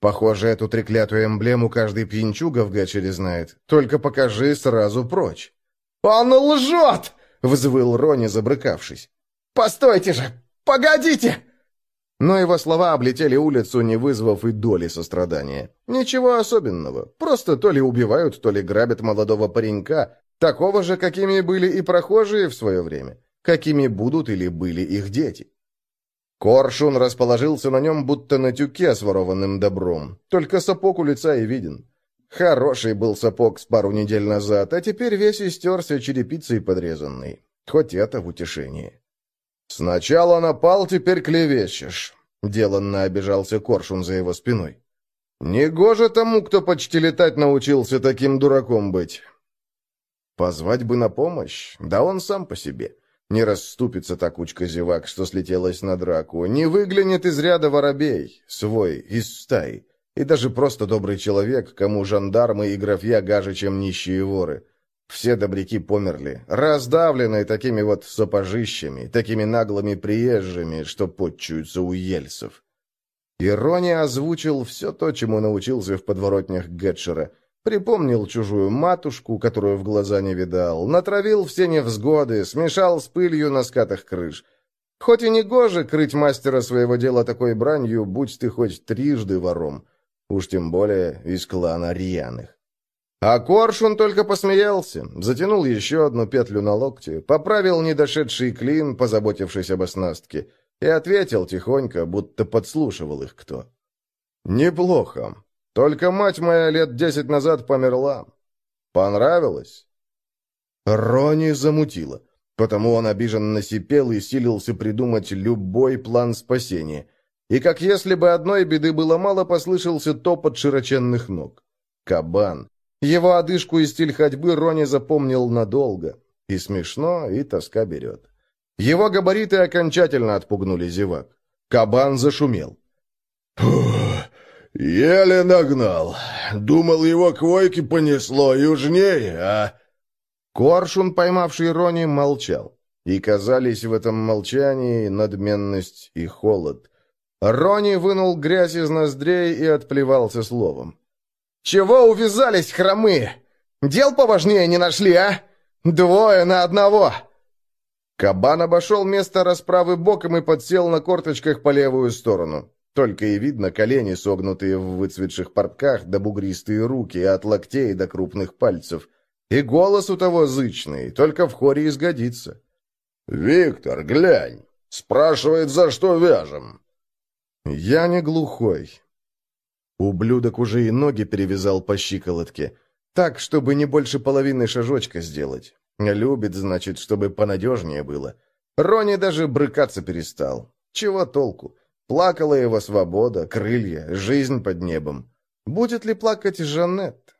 Похоже, эту треклятую эмблему каждый пьянчуга в Гатчере знает. Только покажи сразу прочь. «Он лжет!» — взвыл Рони, забрыкавшись. «Постойте же! Погодите!» Но его слова облетели улицу, не вызвав и доли сострадания. Ничего особенного. Просто то ли убивают, то ли грабят молодого паренька, такого же, какими были и прохожие в свое время, какими будут или были их дети. Коршун расположился на нем, будто на тюке с ворованным добром. Только сапог у лица и виден. Хороший был сапог с пару недель назад, а теперь весь истерся черепицей подрезанный. Хоть это в утешении. «Сначала напал, теперь клевещешь», — деланно обижался Коршун за его спиной. «Негоже тому, кто почти летать научился таким дураком быть». Позвать бы на помощь, да он сам по себе. Не расступится та кучка зевак, что слетелась на драку. Не выглянет из ряда воробей, свой, из стаи. И даже просто добрый человек, кому жандармы и графья гаже, чем нищие воры. Все добряки померли, раздавленные такими вот сапожищами, такими наглыми приезжими, что подчуются у ельцев. Ирония озвучил все то, чему научился в подворотнях Гетшера — Припомнил чужую матушку, которую в глаза не видал, натравил все невзгоды, смешал с пылью на скатах крыш. Хоть и не гоже крыть мастера своего дела такой бранью, будь ты хоть трижды вором, уж тем более из клана рьяных. А Коршун только посмеялся, затянул еще одну петлю на локте, поправил недошедший клин, позаботившись об оснастке, и ответил тихонько, будто подслушивал их кто. «Неплохо. Только мать моя лет десять назад померла. Понравилось?» Рони замутило, потому он обиженно сипел и силился придумать любой план спасения. И как если бы одной беды было мало, послышался топот широченных ног. Кабан. Его одышку и стиль ходьбы Рони запомнил надолго. И смешно, и тоска берет. Его габариты окончательно отпугнули зевак. Кабан зашумел. «Еле нагнал. Думал, его к Войке понесло южнее, а...» Коршун, поймавший Рони, молчал. И казались в этом молчании надменность и холод. Рони вынул грязь из ноздрей и отплевался словом. «Чего увязались, хромые? Дел поважнее не нашли, а? Двое на одного!» Кабан обошел место расправы боком и подсел на корточках по левую сторону. Только и видно колени, согнутые в выцветших портках, да бугристые руки, от локтей до крупных пальцев. И голос у того зычный, только в хоре изгодится. «Виктор, глянь! Спрашивает, за что вяжем?» «Я не глухой». Ублюдок уже и ноги перевязал по щиколотке. Так, чтобы не больше половины шажочка сделать. Любит, значит, чтобы понадежнее было. Рони даже брыкаться перестал. Чего толку? Плакала его свобода, крылья, жизнь под небом. Будет ли плакать Жанет?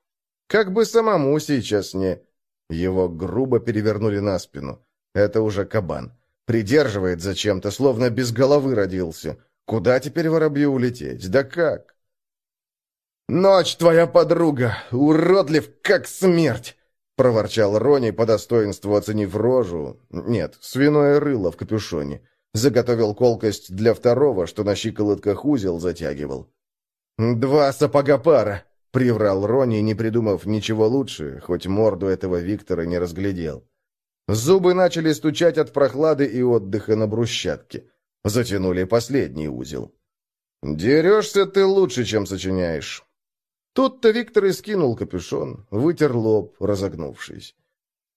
Как бы самому сейчас не... Его грубо перевернули на спину. Это уже кабан. Придерживает зачем-то, словно без головы родился. Куда теперь воробью улететь? Да как? «Ночь твоя подруга! Уродлив, как смерть!» — проворчал Рони, по достоинству оценив рожу. Нет, свиное рыло в капюшоне. Заготовил колкость для второго, что на щиколотках узел затягивал. «Два сапога пара!» — приврал Рони, не придумав ничего лучше, хоть морду этого Виктора не разглядел. Зубы начали стучать от прохлады и отдыха на брусчатке. Затянули последний узел. «Дерешься ты лучше, чем сочиняешь». Тут-то Виктор и скинул капюшон, вытер лоб, разогнувшись.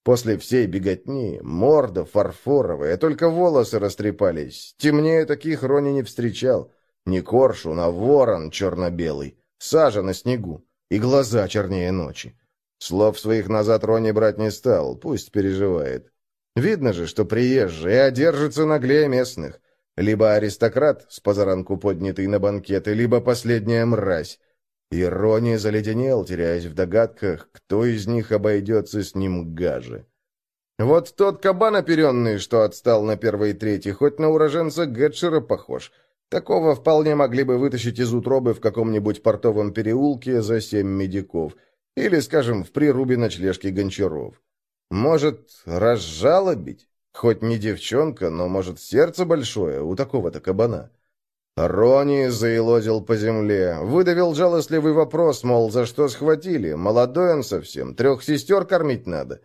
После всей беготни, морда фарфоровая, только волосы растрепались. Темнее таких Рони не встречал. Не коршун, а ворон черно-белый, сажа на снегу, и глаза чернее ночи. Слов своих назад Рони брать не стал, пусть переживает. Видно же, что приезжий, а держится наглее местных. Либо аристократ, с позаранку поднятый на банкеты, либо последняя мразь. Ирония заледенел, теряясь в догадках, кто из них обойдется с ним гаже. Вот тот кабан оперенный, что отстал на первой трети, хоть на уроженца Гетшера похож. Такого вполне могли бы вытащить из утробы в каком-нибудь портовом переулке за семь медиков. Или, скажем, в прирубе ночлежки гончаров. Может, разжалобить? Хоть не девчонка, но, может, сердце большое у такого-то кабана. Рони заилозил по земле, выдавил жалостливый вопрос, мол, за что схватили, молодой он совсем, трех сестер кормить надо.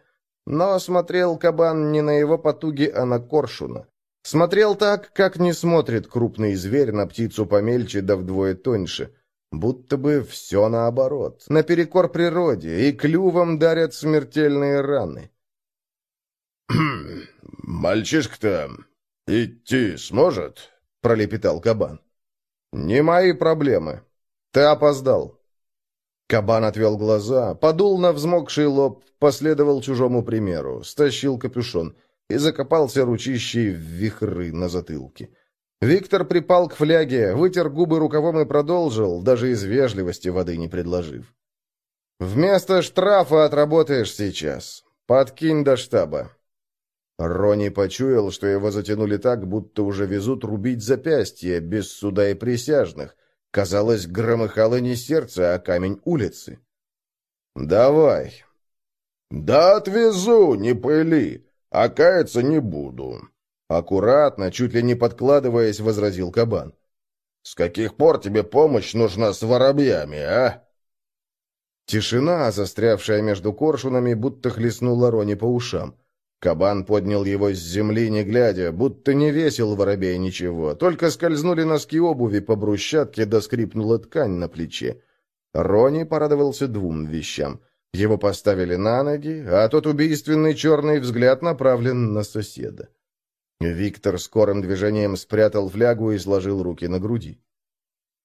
Но смотрел кабан не на его потуги, а на коршуна. Смотрел так, как не смотрит крупный зверь на птицу помельче да вдвое тоньше. Будто бы все наоборот, наперекор природе, и клювом дарят смертельные раны. «Мальчишка-то идти сможет?» — пролепетал кабан. «Не мои проблемы. Ты опоздал». Кабан отвел глаза, подул на взмокший лоб, последовал чужому примеру, стащил капюшон и закопался ручищей в вихры на затылке. Виктор припал к фляге, вытер губы рукавом и продолжил, даже из вежливости воды не предложив. «Вместо штрафа отработаешь сейчас. Подкинь до штаба. Рони почуял, что его затянули так, будто уже везут рубить запястье, без суда и присяжных. Казалось, громыхало не сердце, а камень улицы. «Давай». «Да отвезу, не пыли, а каяться не буду». Аккуратно, чуть ли не подкладываясь, возразил кабан. «С каких пор тебе помощь нужна с воробьями, а?» Тишина, застрявшая между коршунами, будто хлестнула Рони по ушам. Кабан поднял его с земли, не глядя, будто не весил воробей ничего, только скользнули носки обуви по брусчатке, да скрипнула ткань на плече. Рони порадовался двум вещам. Его поставили на ноги, а тот убийственный черный взгляд направлен на соседа. Виктор скорым движением спрятал флягу и сложил руки на груди.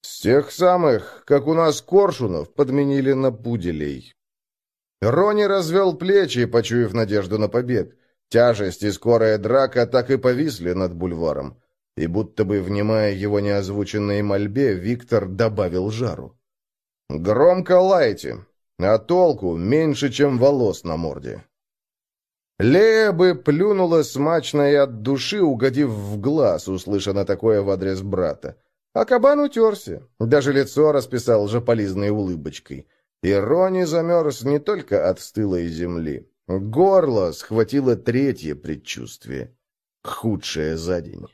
«С тех самых, как у нас коршунов, подменили на пуделей». Рони развел плечи, почуяв надежду на побег. Тяжесть и скорая драка так и повисли над бульваром. И будто бы, внимая его неозвученной мольбе, Виктор добавил жару. «Громко лайте, а толку меньше, чем волос на морде». Лея бы плюнула смачно и от души, угодив в глаз, услышано такое в адрес брата. А кабан утерся, даже лицо расписал жополизной улыбочкой. И Рони замерз не только от стылой земли. Горло схватило третье предчувствие. Худшее за день.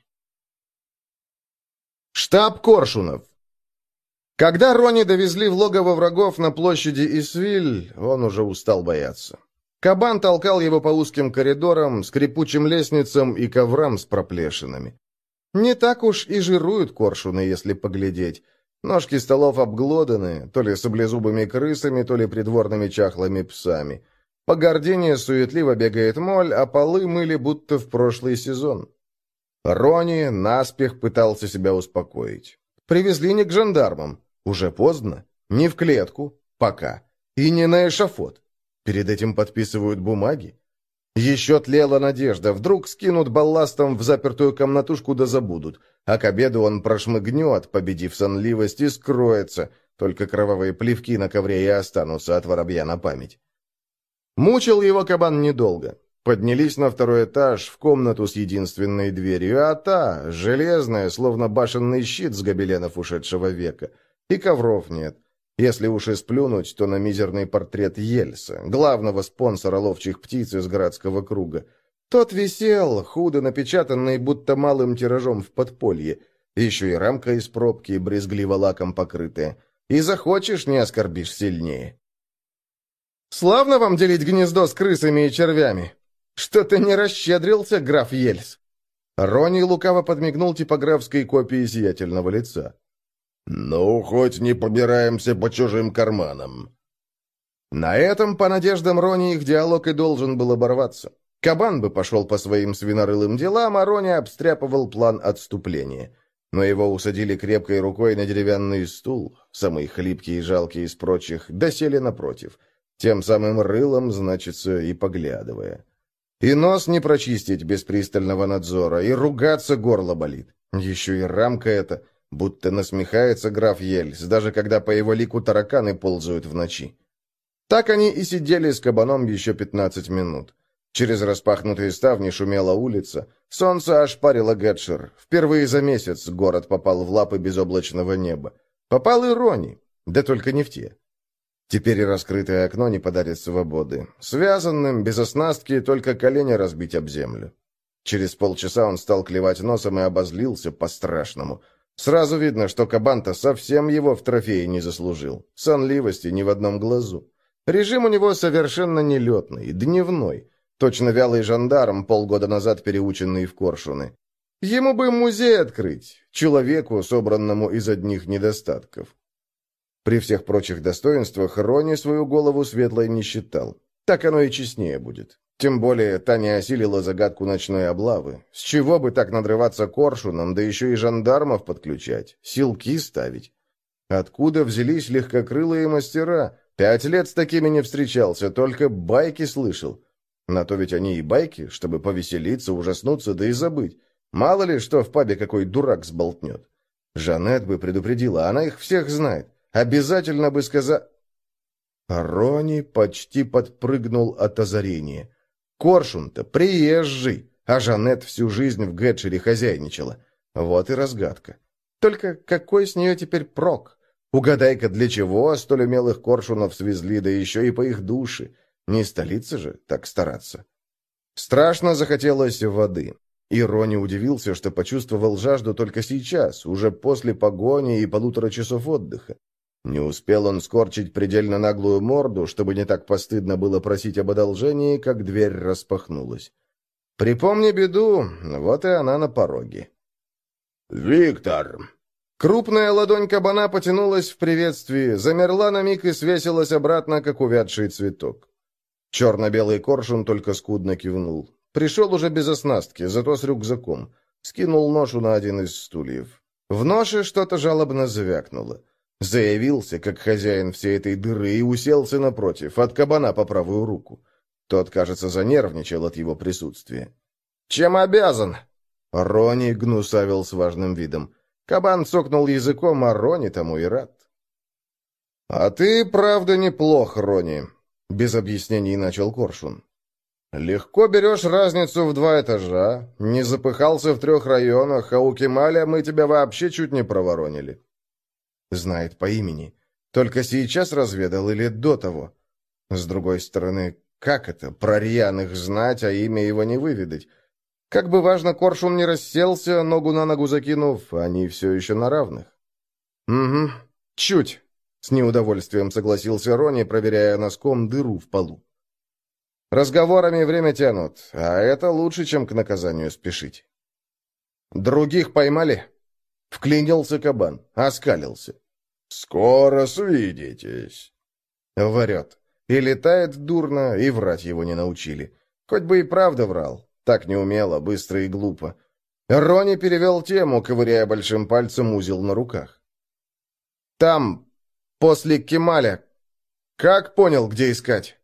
Штаб Коршунов. Когда Рони довезли в логово врагов на площади Исвиль, он уже устал бояться. Кабан толкал его по узким коридорам, скрипучим лестницам и коврам с проплешинами. Не так уж и жируют коршуны, если поглядеть. Ножки столов обглоданы, то ли саблезубыми крысами, то ли придворными чахлыми псами. По гордине суетливо бегает моль, а полы мыли будто в прошлый сезон. Рони наспех пытался себя успокоить. Привезли не к жандармам. Уже поздно. Не в клетку. Пока. И не на эшафот. Перед этим подписывают бумаги. Еще тлела надежда. Вдруг скинут балластом в запертую комнатушку да забудут. А к обеду он прошмыгнет, победив сонливость, и скроется. Только кровавые плевки на ковре и останутся от воробья на память. Мучил его кабан недолго. Поднялись на второй этаж, в комнату с единственной дверью, а та, железная, словно башенный щит с гобеленов ушедшего века. И ковров нет. Если уж и сплюнуть, то на мизерный портрет Ельса, главного спонсора ловчих птиц из городского круга. Тот висел, худо напечатанный, будто малым тиражом в подполье. Еще и рамка из пробки, брезгливо лаком покрытая. И захочешь, не оскорбишь сильнее. Славно вам делить гнездо с крысами и червями. Что-то не расщедрился граф Ельс. Рони лукаво подмигнул типографской копии сиятельного лица. «Ну, хоть не побираемся по чужим карманам». На этом, по надеждам Рони, их диалог и должен был оборваться. Кабан бы пошел по своим свинорылым делам, а Рони обстряпывал план отступления. Но его усадили крепкой рукой на деревянный стул, самый хлипкий и жалкий из прочих, досели напротив. Тем самым рылом, значится, и поглядывая. И нос не прочистить без пристального надзора, и ругаться горло болит. Еще и рамка эта, будто насмехается граф Ельс, даже когда по его лику тараканы ползают в ночи. Так они и сидели с кабаном еще пятнадцать минут. Через распахнутые ставни шумела улица. Солнце ошпарило Гетшир. Впервые за месяц город попал в лапы безоблачного неба. Попал и Рони, да только не в те. Теперь и раскрытое окно не подарит свободы. Связанным, без оснастки, только колени разбить об землю. Через полчаса он стал клевать носом и обозлился по-страшному. Сразу видно, что Кабанта совсем его в трофее не заслужил. Сонливости ни в одном глазу. Режим у него совершенно нелетный, дневной. Точно вялый жандарм, полгода назад переученный в коршуны. Ему бы музей открыть, человеку, собранному из одних недостатков. При всех прочих достоинствах Рони свою голову светлой не считал. Так оно и честнее будет. Тем более Таня осилила загадку ночной облавы. С чего бы так надрываться коршуном, да еще и жандармов подключать, силки ставить? Откуда взялись легкокрылые мастера? Пять лет с такими не встречался, только байки слышал. На то ведь они и байки, чтобы повеселиться, ужаснуться, да и забыть. Мало ли, что в пабе какой дурак сболтнет. Жанет бы предупредила, она их всех знает. Обязательно бы сказала... Рони почти подпрыгнул от озарения. Коршун-то приезжий, а Жанет всю жизнь в Гетчере хозяйничала. Вот и разгадка. Только какой с нее теперь прок? Угадай-ка, для чего столь умелых коршунов свезли, да еще и по их душе. Не столица же так стараться. Страшно захотелось воды. И Рони удивился, что почувствовал жажду только сейчас, уже после погони и полутора часов отдыха. Не успел он скорчить предельно наглую морду, чтобы не так постыдно было просить об одолжении, как дверь распахнулась. Припомни беду, вот и она на пороге. «Виктор!» Крупная ладонь кабана потянулась в приветствии, замерла на миг и свесилась обратно, как увядший цветок. Черно-белый коршун только скудно кивнул. Пришел уже без оснастки, зато с рюкзаком. Скинул ношу на один из стульев. В ноше что-то жалобно звякнуло. Заявился, как хозяин всей этой дыры, и уселся напротив, от кабана по правую руку. Тот, кажется, занервничал от его присутствия. «Чем обязан?» Рони гнусавил с важным видом. Кабан цокнул языком, а Рони тому и рад. «А ты, правда, неплох, Рони», — без объяснений начал Коршун. «Легко берешь разницу в два этажа, не запыхался в трех районах, а у Кемаля мы тебя вообще чуть не проворонили». Знает по имени. Только сейчас разведал или до того? С другой стороны, как это, про рьяных знать, а имя его не выведать? Как бы важно Коршун не расселся, ногу на ногу закинув, они все еще на равных. «Угу, чуть», — с неудовольствием согласился Рони, проверяя носком дыру в полу. Разговорами время тянут, а это лучше, чем к наказанию спешить. Других поймали? Вклинился кабан, оскалился. Скоро свидитесь. Врет. И летает дурно, и врать его не научили. Хоть бы и правда врал. Так неумело, быстро и глупо. Рони перевел тему, ковыряя большим пальцем узел на руках. «Там, после Кемаля, как понял, где искать?»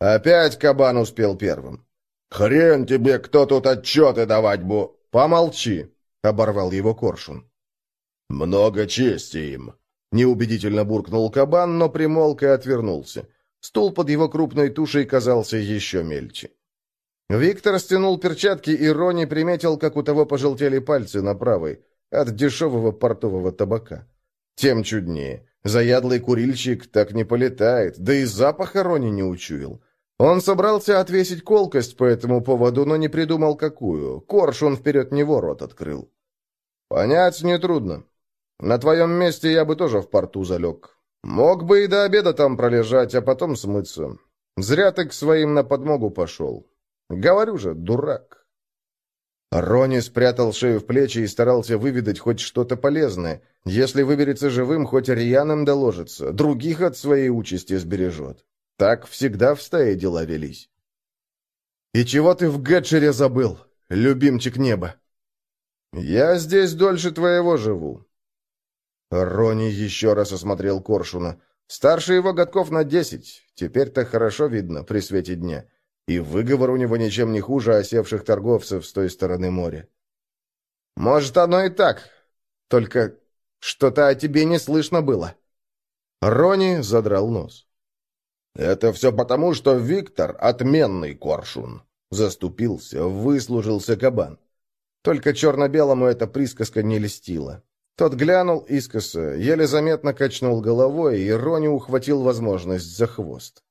Опять кабан успел первым. «Хрен тебе, кто тут отчеты давать бу...» «Помолчи», — оборвал его коршун. «Много чести им», — неубедительно буркнул кабан, но примолк и отвернулся. Стул под его крупной тушей казался еще мельче. Виктор стянул перчатки, и Рони приметил, как у того пожелтели пальцы на правой, от дешевого портового табака. Тем чуднее. Заядлый курильщик так не полетает, да и запаха Рони не учуял. Он собрался отвесить колкость по этому поводу, но не придумал какую. Корж он вперед него рот открыл. «Понять нетрудно. На твоем месте я бы тоже в порту залег. Мог бы и до обеда там пролежать, а потом смыться. Зря ты к своим на подмогу пошел. Говорю же, дурак». Рони спрятал шею в плечи и старался выведать хоть что-то полезное, Если выберется живым, хоть рьяным доложится, других от своей участи сбережет. Так всегда в стае дела велись. «И чего ты в Гетчере забыл, любимчик неба?» «Я здесь дольше твоего живу». Рони еще раз осмотрел Коршуна. Старше его годков на десять. Теперь-то хорошо видно при свете дня. И выговор у него ничем не хуже осевших торговцев с той стороны моря. «Может, оно и так. Только что-то о тебе не слышно было». Рони задрал нос. «Это все потому, что Виктор — отменный коршун», — заступился, выслужился кабан. Только черно-белому эта присказка не льстила. Тот глянул искоса, еле заметно качнул головой, и Рони ухватил возможность за хвост.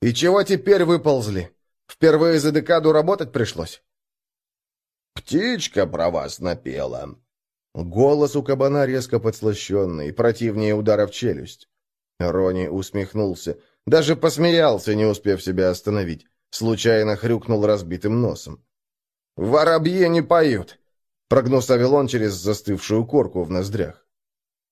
«И чего теперь выползли? Впервые за декаду работать пришлось?» «Птичка про вас напела». Голос у кабана резко подслащенный, противнее удара в челюсть. Рони усмехнулся, даже посмеялся, не успев себя остановить. Случайно хрюкнул разбитым носом. «Воробьи не поют!» — прогнусавил он через застывшую корку в ноздрях.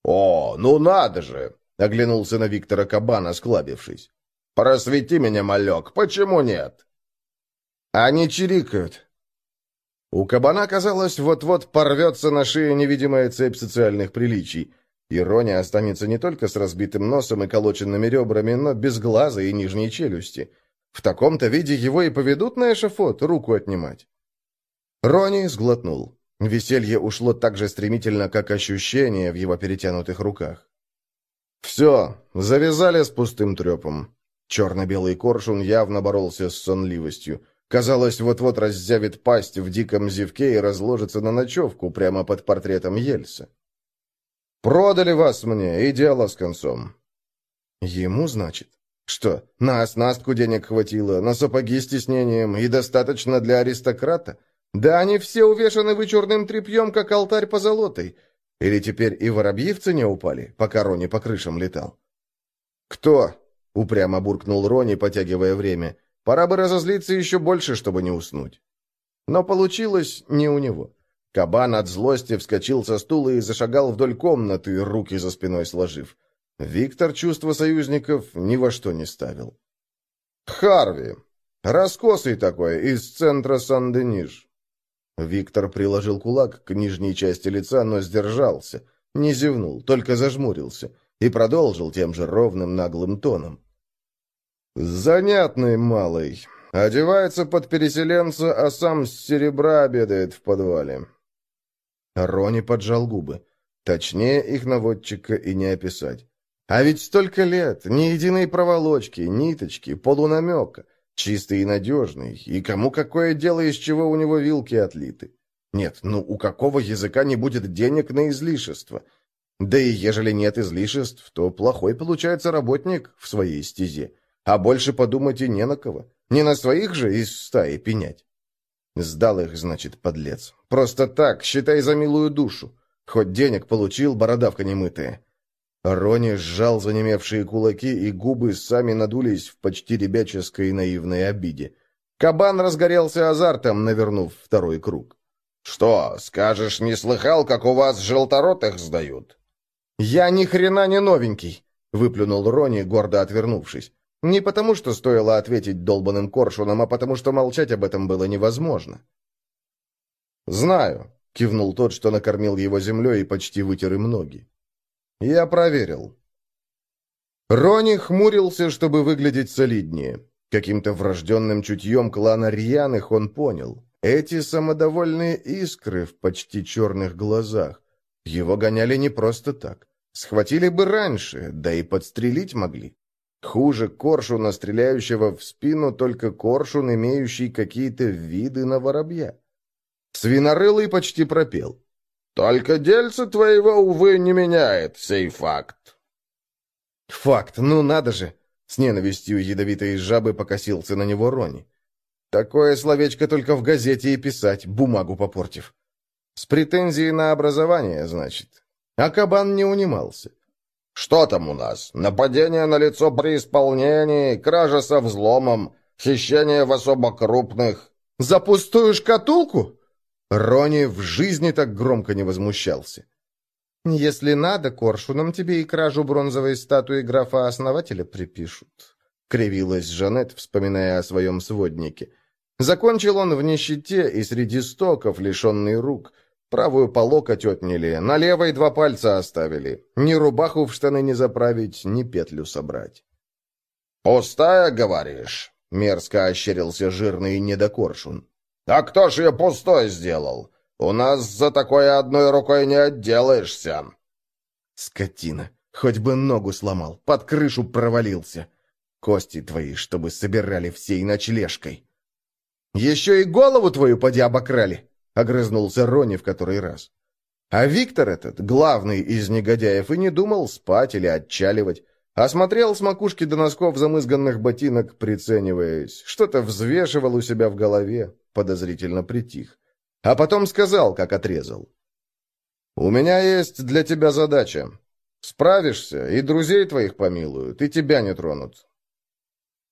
«О, ну надо же!» — оглянулся на Виктора Кабана, склабившись. «Просвети меня, малек, почему нет?» «Они чирикают». У кабана, казалось, вот-вот порвется на шее невидимая цепь социальных приличий. Ирония останется не только с разбитым носом и колоченными ребрами, но без глаза и нижней челюсти. В таком-то виде его и поведут на эшафот, руку отнимать. Рони сглотнул. Веселье ушло так же стремительно, как ощущение в его перетянутых руках. «Все, завязали с пустым трепом». Черно-белый коршун явно боролся с сонливостью. Казалось, вот-вот раззявит пасть в диком зевке и разложится на ночевку прямо под портретом Ельса. «Продали вас мне, и дело с концом». «Ему, значит?» «Что, на оснастку денег хватило, на сапоги с тиснением и достаточно для аристократа? Да они все увешаны вычурным тряпьем, как алтарь позолотой. Или теперь и воробьи в цене упали, пока Рони по крышам летал? «Кто?» — упрямо буркнул Рони, потягивая время. «Пора бы разозлиться еще больше, чтобы не уснуть». Но получилось не у него. Кабан от злости вскочил со стула и зашагал вдоль комнаты, руки за спиной сложив. Виктор чувство союзников ни во что не ставил. «Харви! Раскосый такой, из центра Сан-Дениж. Виктор приложил кулак к нижней части лица, но сдержался, не зевнул, только зажмурился и продолжил тем же ровным наглым тоном. «Занятный малый. Одевается под переселенца, а сам с серебра обедает в подвале». Рони поджал губы. Точнее их наводчика и не описать. А ведь столько лет, ни единой проволочки, ниточки, полунамека — Чистый и надежный. И кому какое дело, из чего у него вилки отлиты? Нет, ну у какого языка не будет денег на излишество? Да и ежели нет излишеств, то плохой получается работник в своей стезе. А больше подумать и не на кого. Не на своих же из стаи пенять. Сдал их, значит, подлец. Просто так, считай за милую душу. Хоть денег получил, бородавка немытая. Рони сжал занемевшие кулаки, и губы сами надулись в почти ребяческой наивной обиде. Кабан разгорелся азартом, навернув второй круг. «Что, скажешь, не слыхал, как у вас желторотых сдают?» «Я ни хрена не новенький», — выплюнул Рони, гордо отвернувшись. Не потому, что стоило ответить долбаным коршуном, а потому, что молчать об этом было невозможно. «Знаю», — кивнул тот, что накормил его землей и почти вытер им ноги. «Я проверил». Рони хмурился, чтобы выглядеть солиднее. Каким-то врожденным чутьем клана Рьяных он понял. Эти самодовольные искры в почти черных глазах. Его гоняли не просто так. Схватили бы раньше, да и подстрелить могли. Хуже коршуна, стреляющего в спину, только коршун, имеющий какие-то виды на воробья. Свинорылый почти пропел. Только дельца твоего, увы, не меняет сей факт. Факт, ну надо же! С ненавистью ядовитой жабы покосился на него Рони. Такое словечко только в газете и писать, бумагу попортив. С претензией на образование, значит. А кабан не унимался. Что там у нас? Нападение на лицо при исполнении, кража со взломом, хищение в особо крупных... За пустую шкатулку? Рони в жизни так громко не возмущался. Если надо, коршуном тебе и кражу бронзовой статуи графа-основателя припишут. Кривилась Жанет, вспоминая о своем своднике. Закончил он в нищете и среди стоков, лишенный рук. Правую по локоть отняли, на левой два пальца оставили. Ни рубаху в штаны не заправить, ни петлю собрать. «Пустая, говоришь?» — мерзко ощерился жирный недокоршун. «А кто ж ее пустой сделал? У нас за такое одной рукой не отделаешься!» «Скотина! Хоть бы ногу сломал, под крышу провалился!» Кости твои, чтобы собирали всей ночлежкой. Еще и голову твою поди обокрали, огрызнулся Рони в который раз. А Виктор этот, главный из негодяев, и не думал спать или отчаливать. Осмотрел с макушки до носков замызганных ботинок, прицениваясь. Что-то взвешивал у себя в голове, подозрительно притих. А потом сказал, как отрезал. «У меня есть для тебя задача. Справишься, и друзей твоих помилуют, и тебя не тронут.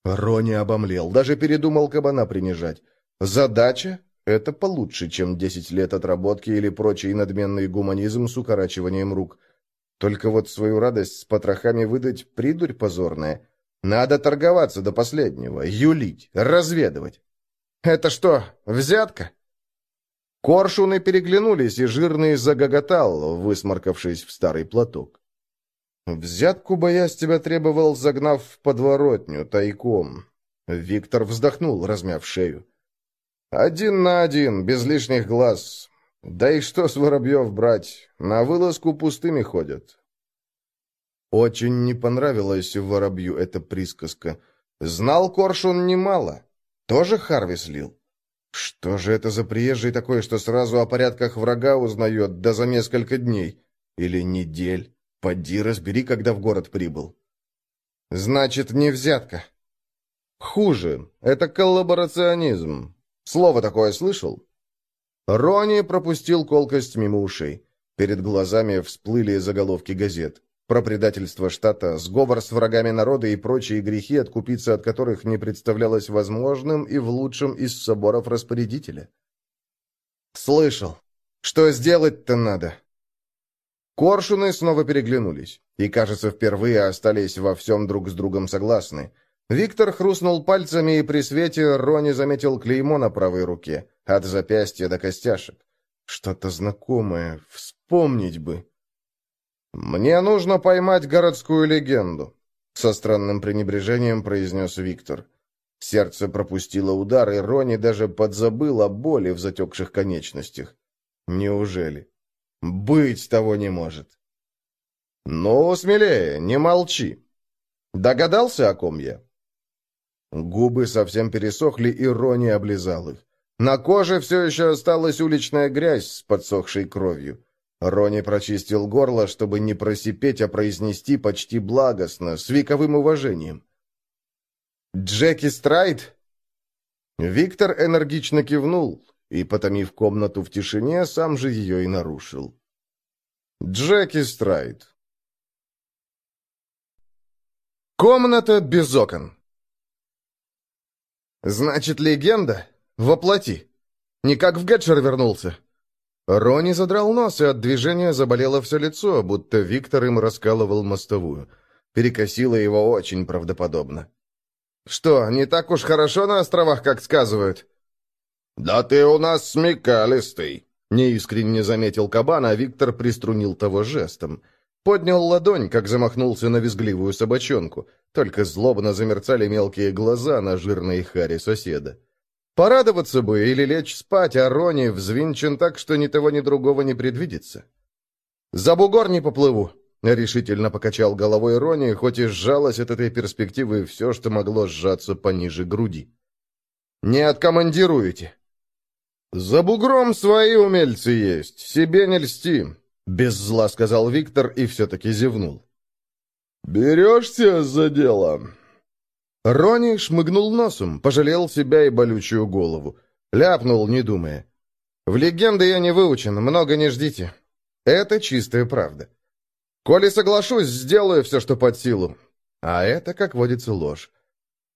Рони обомлел, даже передумал кабана принижать. Задача — это получше, чем десять лет отработки или прочий надменный гуманизм с укорачиванием рук. Только вот свою радость с потрохами выдать придурь позорная. Надо торговаться до последнего, юлить, разведывать. «Это что, взятка?» Коршуны переглянулись, и жирный загоготал, высморкавшись в старый платок. «Взятку бы тебя требовал, загнав в подворотню, тайком». Виктор вздохнул, размяв шею. «Один на один, без лишних глаз. Да и что с воробьев брать? На вылазку пустыми ходят». Очень не понравилась воробью эта присказка. Знал Коршун немало. Тоже Харви слил. Что же это за приезжий такой, что сразу о порядках врага узнает, да за несколько дней? Или недель? Поди разбери, когда в город прибыл. Значит, не взятка. Хуже. Это коллаборационизм. Слово такое слышал? Рони пропустил колкость мимо ушей. Перед глазами всплыли заголовки газет. Про предательство штата, сговор с врагами народа и прочие грехи, откупиться от которых не представлялось возможным и в лучшем из соборов распорядителя. «Слышал. Что сделать-то надо?» Коршуны снова переглянулись, и, кажется, впервые остались во всем друг с другом согласны. Виктор хрустнул пальцами, и при свете Рони заметил клеймо на правой руке, от запястья до костяшек. Что-то знакомое, вспомнить бы. «Мне нужно поймать городскую легенду», — со странным пренебрежением произнес Виктор. Сердце пропустило удар, и Рони даже подзабыл о боли в затекших конечностях. «Неужели?» Быть того не может. Ну, смелее, не молчи. Догадался, о ком я? Губы совсем пересохли, и Рони облизал их. На коже все еще осталась уличная грязь с подсохшей кровью. Рони прочистил горло, чтобы не просипеть, а произнести почти благостно, с вековым уважением. «Джеки Страйт?» Виктор энергично кивнул, и, потомив комнату в тишине, сам же ее и нарушил. Джеки Страйт Комната без окон. Значит, легенда? Воплоти. Не как в Гетчер вернулся. Рони задрал нос, и от движения заболело все лицо, будто Виктор им раскалывал мостовую. Перекосило его очень правдоподобно. «Что, не так уж хорошо на островах, как сказывают?» «Да ты у нас смекалистый!» Неискренне заметил кабан, а Виктор приструнил того жестом. Поднял ладонь, как замахнулся на визгливую собачонку. Только злобно замерцали мелкие глаза на жирной харе соседа. Порадоваться бы или лечь спать, а Рони взвинчен так, что ни того, ни другого не предвидится. «За бугор не поплыву», — решительно покачал головой Рони, хоть и сжалось от этой перспективы все, что могло сжаться пониже груди. «Не откомандируете», «За бугром свои умельцы есть, себе не льсти», — без зла сказал Виктор и все-таки зевнул. «Берешься за дело?» Рони шмыгнул носом, пожалел себя и болючую голову. Ляпнул, не думая. «В легенды я не выучен, много не ждите. Это чистая правда. Коли соглашусь, сделаю все, что под силу. А это, как водится, ложь.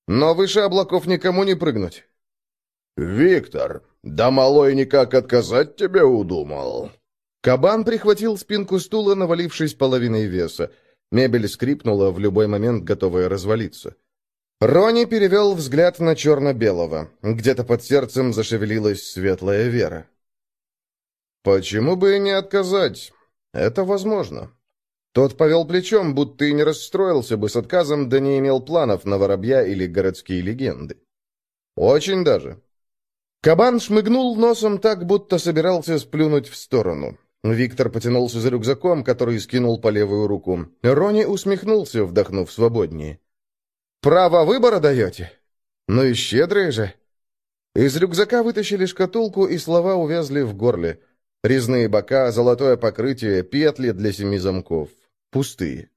Но выше облаков никому не прыгнуть». «Виктор, да малой никак отказать тебе удумал». Кабан прихватил спинку стула, навалившись половиной веса. Мебель скрипнула, в любой момент готовая развалиться. Рони перевел взгляд на черно-белого. Где-то под сердцем зашевелилась светлая вера. «Почему бы и не отказать? Это возможно». Тот повел плечом, будто и не расстроился бы с отказом, да не имел планов на воробья или городские легенды. «Очень даже». Кабан шмыгнул носом так, будто собирался сплюнуть в сторону. Виктор потянулся за рюкзаком, который скинул по левую руку. Рони усмехнулся, вдохнув свободнее. «Право выбора даете? Ну и щедрые же!» Из рюкзака вытащили шкатулку, и слова увязли в горле. Резные бока, золотое покрытие, петли для семи замков. Пустые.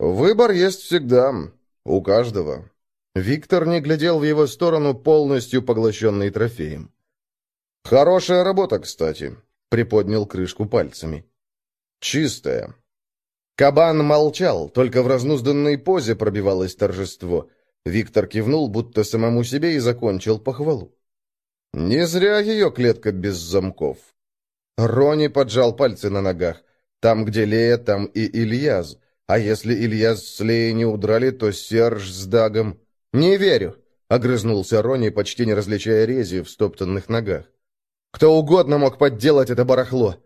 «Выбор есть всегда. У каждого». Виктор не глядел в его сторону, полностью поглощенный трофеем. «Хорошая работа, кстати», — приподнял крышку пальцами. «Чистая. Кабан молчал, только в разнузданной позе пробивалось торжество. Виктор кивнул, будто самому себе, и закончил похвалу. «Не зря ее клетка без замков». Рони поджал пальцы на ногах. Там, где Лея, там и Ильяз. А если Ильяз с Леей не удрали, то Серж с Дагом... «Не верю», — огрызнулся Рони, почти не различая рези в стоптанных ногах. «Кто угодно мог подделать это барахло.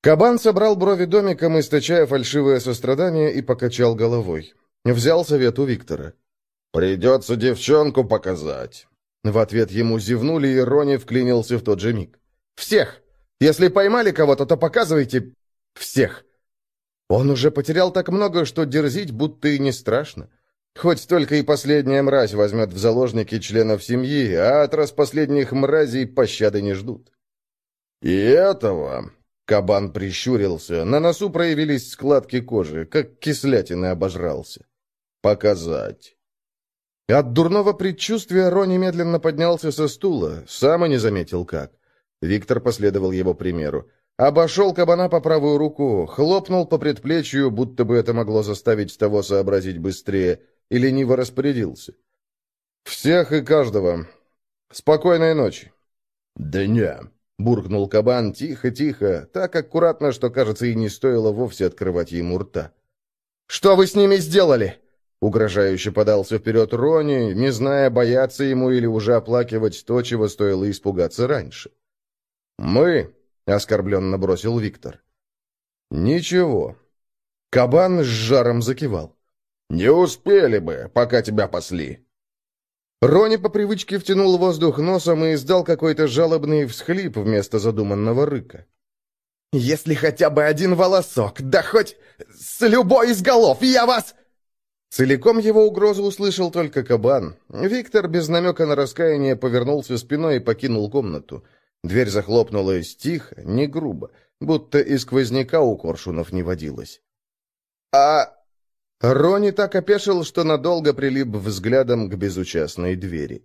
Кабан собрал брови домиком, источая фальшивое сострадание, и покачал головой. Взял совет у Виктора. «Придется девчонку показать». В ответ ему зевнули, и Рони вклинился в тот же миг. «Всех! Если поймали кого-то, то показывайте всех!» Он уже потерял так много, что дерзить будто и не страшно. Хоть только и последняя мразь возьмет в заложники членов семьи, а от раз последних мразей пощады не ждут. «И этого Кабан прищурился, на носу проявились складки кожи, как кислятина обожрался. «Показать». От дурного предчувствия Рони медленно поднялся со стула, сам и не заметил как. Виктор последовал его примеру. Обошел кабана по правую руку, хлопнул по предплечью, будто бы это могло заставить того сообразить быстрее, и лениво распорядился. «Всех и каждого. Спокойной ночи». «Дня», буркнул кабан тихо-тихо, так аккуратно, что, кажется, и не стоило вовсе открывать ему рта. «Что вы с ними сделали?» Угрожающе подался вперед Рони, не зная, бояться ему или уже оплакивать то, чего стоило испугаться раньше. «Мы», — оскорбленно бросил Виктор. «Ничего». Кабан с жаром закивал. «Не успели бы, пока тебя пасли». Рони по привычке втянул воздух носом и издал какой-то жалобный всхлип вместо задуманного рыка. «Если хотя бы один волосок, да хоть с любой из голов, я вас...» Целиком его угрозу услышал только кабан. Виктор без намека на раскаяние повернулся спиной и покинул комнату. Дверь захлопнулась тихо, не грубо, будто и сквозняка у коршунов не водилось. «А Рони так опешил, что надолго прилип взглядом к безучастной двери.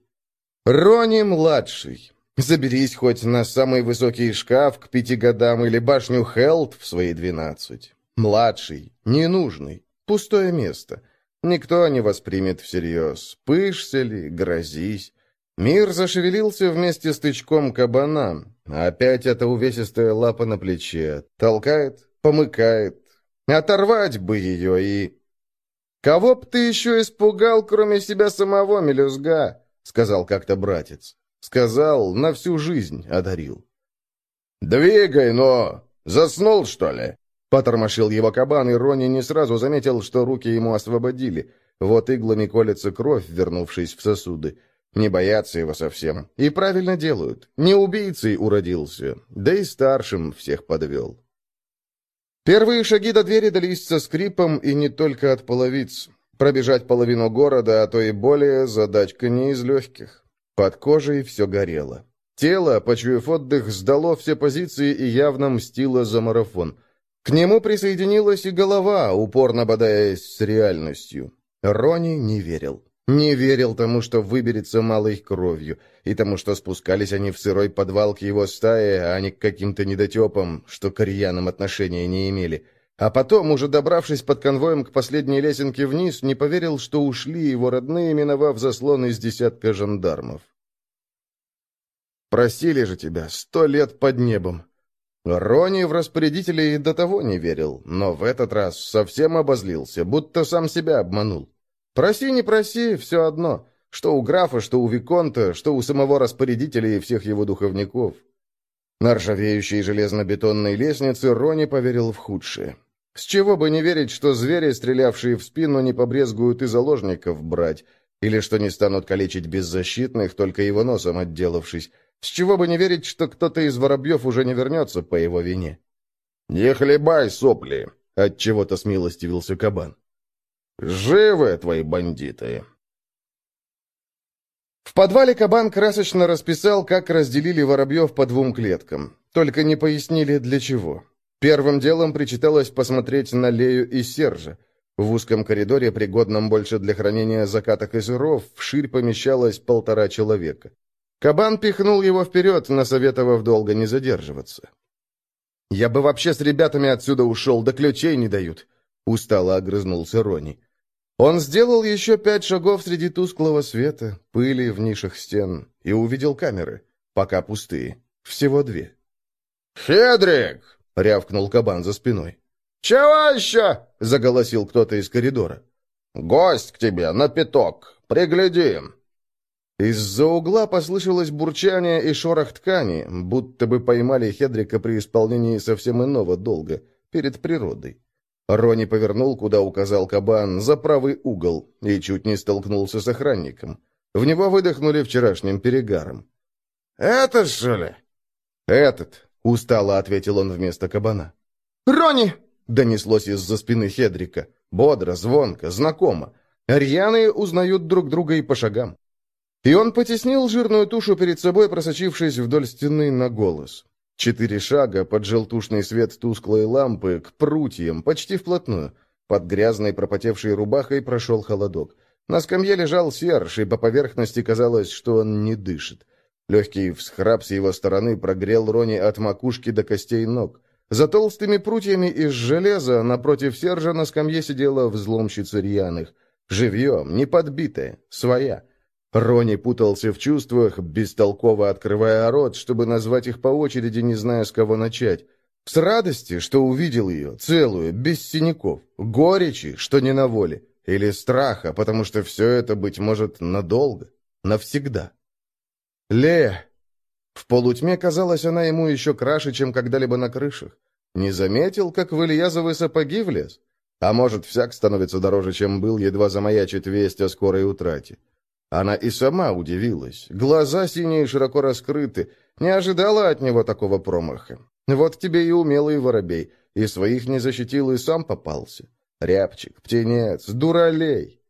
«Рони-младший, заберись хоть на самый высокий шкаф к пяти годам или башню Хелт в свои двенадцать. Младший, ненужный, пустое место. Никто не воспримет всерьез. Пышься ли, грозись». Мир зашевелился вместе с тычком кабана. Опять эта увесистая лапа на плече. Толкает, помыкает. Оторвать бы ее и... «Кого б ты еще испугал, кроме себя самого, мелюзга?» — сказал как-то братец. Сказал, на всю жизнь одарил. «Двигай, но! Заснул, что ли?» Потормошил его кабан, и Рони не сразу заметил, что руки ему освободили. Вот иглами колется кровь, вернувшись в сосуды. Не боятся его совсем. И правильно делают. Не убийцей уродился, да и старшим всех подвел. Первые шаги до двери дались со скрипом и не только от половиц. Пробежать половину города, а то и более, задачка не из легких. Под кожей все горело. Тело, почуяв отдых, сдало все позиции и явно мстило за марафон. К нему присоединилась и голова, упорно бодаясь с реальностью. Рони не верил. Не верил тому, что выберется малой кровью, и тому, что спускались они в сырой подвал к его стае, а не к каким-то недотепам, что к рьянам отношения не имели. А потом, уже добравшись под конвоем к последней лесенке вниз, не поверил, что ушли его родные, миновав заслон из десятка жандармов. «Просили же тебя, сто лет под небом!» Рони в распорядителей до того не верил, но в этот раз совсем обозлился, будто сам себя обманул. Проси, не проси, все одно. Что у графа, что у Виконта, что у самого распорядителя и всех его духовников. На ржавеющей железнобетонной лестнице Рони поверил в худшее. С чего бы не верить, что звери, стрелявшие в спину, не побрезгуют и заложников брать, или что не станут калечить беззащитных, только его носом отделавшись. С чего бы не верить, что кто-то из воробьев уже не вернется по его вине? «Не хлебай сопли!» — отчего-то смилостивился кабан. «Живы твои бандиты!» В подвале кабан красочно расписал, как разделили воробьев по двум клеткам. Только не пояснили, для чего. Первым делом причиталось посмотреть на Лею и Сержа. В узком коридоре, пригодном больше для хранения закаток и сыров, вширь помещалось полтора человека. Кабан пихнул его вперед, насоветовав долго не задерживаться. «Я бы вообще с ребятами отсюда ушел, да ключей не дают», — устало огрызнулся Рони. Он сделал еще пять шагов среди тусклого света, пыли в нишах стен, и увидел камеры, пока пустые, всего две. «Хедрик!» — рявкнул кабан за спиной. «Чего еще?» — заголосил кто-то из коридора. «Гость к тебе на пяток. Приглядим». Из-за угла послышалось бурчание и шорох ткани, будто бы поймали Хедрика при исполнении совсем иного долга, перед природой. Рони повернул, куда указал кабан, за правый угол, и чуть не столкнулся с охранником. В него выдохнули вчерашним перегаром. «Это, что ли?» «Этот», — устало ответил он вместо кабана. «Рони!» — донеслось из-за спины Хедрика. Бодро, звонко, знакомо. Рьяные узнают друг друга и по шагам. И он потеснил жирную тушу перед собой, просочившись вдоль стены на голос. Четыре шага под желтушный свет тусклой лампы, к прутьям, почти вплотную. Под грязной пропотевшей рубахой прошел холодок. На скамье лежал Серж, и по поверхности казалось, что он не дышит. Легкий всхрап с его стороны прогрел Рони от макушки до костей ног. За толстыми прутьями из железа напротив Сержа на скамье сидела взломщица рьяных. Живьем, не подбитая, своя. Рони путался в чувствах, бестолково открывая рот, чтобы назвать их по очереди, не зная, с кого начать. С радости, что увидел ее, целую, без синяков. Горечи, что не на воле. Или страха, потому что все это, быть может, надолго, навсегда. Лея. В полутьме казалась она ему еще краше, чем когда-либо на крышах. Не заметил, как в Ильязовы сапоги влез? А может, всяк становится дороже, чем был, едва замаячит весть о скорой утрате. Она и сама удивилась. Глаза синие широко раскрыты. Не ожидала от него такого промаха. Вот тебе и умелый воробей. И своих не защитил, и сам попался. Рябчик, птенец, дуралей.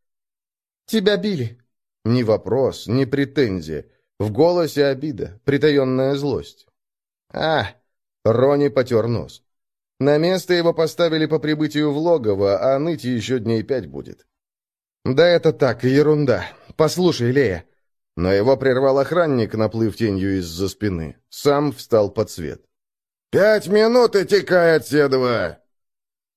«Тебя били?» Ни вопрос, ни претензия. В голосе обида, притаенная злость. «А!» — Рони потер нос. На место его поставили по прибытию в логово, а ныть еще дней пять будет. «Да это так, ерунда. Послушай, Лея». Но его прервал охранник, наплыв тенью из-за спины. Сам встал под свет. «Пять минут и текай отседова!»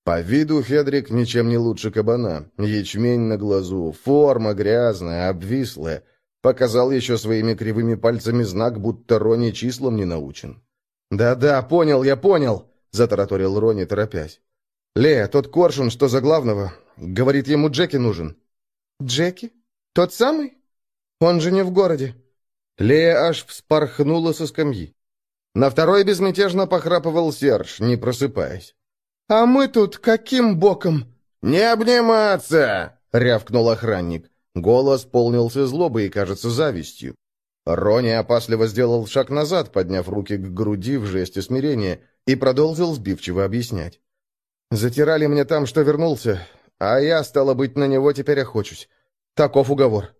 По виду Хедрик ничем не лучше кабана. Ячмень на глазу, форма грязная, обвислая. Показал еще своими кривыми пальцами знак, будто Рони числом не научен. «Да-да, понял, я понял», — затараторил Рони, торопясь. «Лея, тот коршун, что за главного, говорит, ему Джеки нужен». «Джеки? Тот самый? Он же не в городе». Лея аж вспорхнула со скамьи. На второй безмятежно похрапывал Серж, не просыпаясь. «А мы тут каким боком?» «Не обниматься!» — рявкнул охранник. Голос полнился злобой и, кажется, завистью. Рони опасливо сделал шаг назад, подняв руки к груди в жесте смирения, и продолжил сбивчиво объяснять. «Затирали мне там, что вернулся, а я, стало быть, на него теперь охочусь. Таков уговор».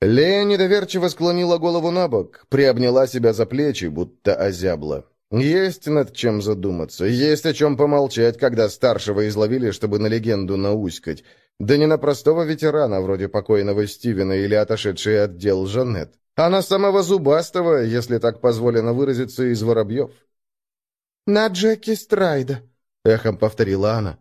Лея недоверчиво склонила голову на бок, приобняла себя за плечи, будто озябла. Есть над чем задуматься, есть о чем помолчать, когда старшего изловили, чтобы на легенду науськать. Да не на простого ветерана, вроде покойного Стивена или отошедшей от дел Жанет, а на самого зубастого, если так позволено выразиться, из воробьев. «На Джеки Страйда», — эхом повторила она.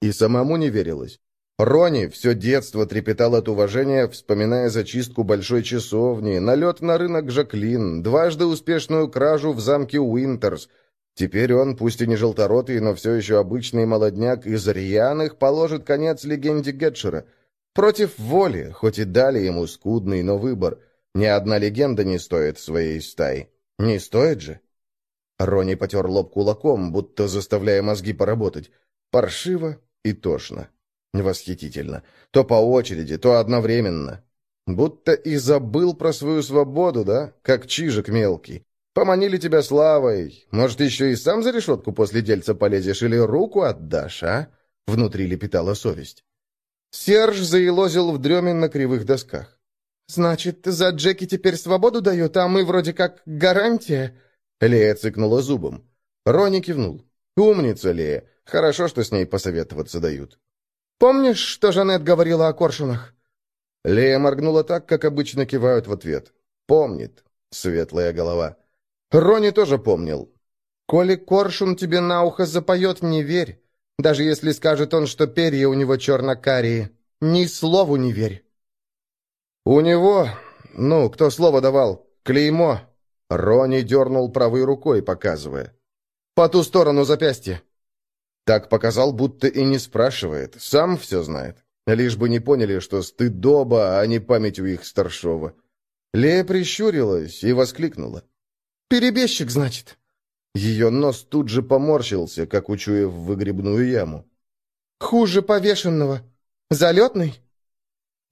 И самому не верилось. Рони все детство трепетал от уважения, вспоминая зачистку большой часовни, налет на рынок Жаклин, дважды успешную кражу в замке Уинтерс. Теперь он, пусть и не желторотый, но все еще обычный молодняк из рьяных, положит конец легенде Гетшера. Против воли, хоть и дали ему скудный, но выбор. Ни одна легенда не стоит своей стаи. Не стоит же? Рони потер лоб кулаком, будто заставляя мозги поработать. Паршиво и тошно. Восхитительно. То по очереди, то одновременно. Будто и забыл про свою свободу, да? Как чижик мелкий. Поманили тебя славой. Может, еще и сам за решетку после дельца полезешь или руку отдашь, а?» Внутри лепетала совесть. Серж заелозил в дреме на кривых досках. «Значит, за Джеки теперь свободу дают, а мы вроде как гарантия?» Лея цыкнула зубом. Рони кивнул. «Умница, Лея. Хорошо, что с ней посоветоваться дают». «Помнишь, что Жанет говорила о коршунах?» Лея моргнула так, как обычно кивают в ответ. «Помнит. Светлая голова». Рони тоже помнил. «Коли коршун тебе на ухо запоет, не верь. Даже если скажет он, что перья у него черно-карие. Ни слову не верь». «У него... Ну, кто слово давал? Клеймо». Рони дернул правой рукой, показывая. «По ту сторону запястья». Так показал, будто и не спрашивает. Сам все знает. Лишь бы не поняли, что стыдоба, а не память у их старшова. Лея прищурилась и воскликнула. «Перебежчик, значит?» Ее нос тут же поморщился, как учуяв выгребную яму. «Хуже повешенного. Залетный?»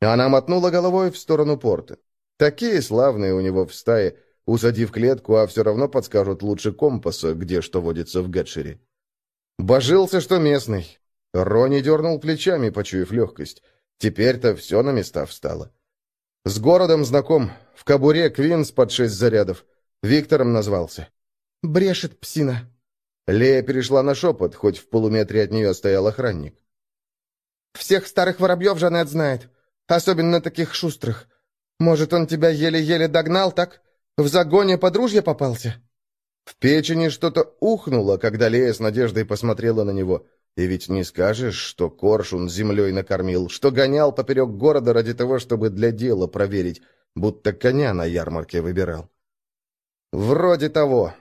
Она мотнула головой в сторону порта. Такие славные у него в стае, усадив клетку, а все равно подскажут лучше компаса, где что водится в Гетшере. Божился, что местный. Рони дернул плечами, почуяв легкость. Теперь-то все на места встало. С городом знаком. В кобуре Квинс под шесть зарядов. Виктором назвался. «Брешет псина». Лея перешла на шепот, хоть в полуметре от нее стоял охранник. «Всех старых воробьев Жанет знает, особенно таких шустрых. Может, он тебя еле-еле догнал, так? В загоне подружья попался?» В печени что-то ухнуло, когда Лея с надеждой посмотрела на него. И ведь не скажешь, что коршун землей накормил, что гонял поперек города ради того, чтобы для дела проверить, будто коня на ярмарке выбирал. «Вроде того».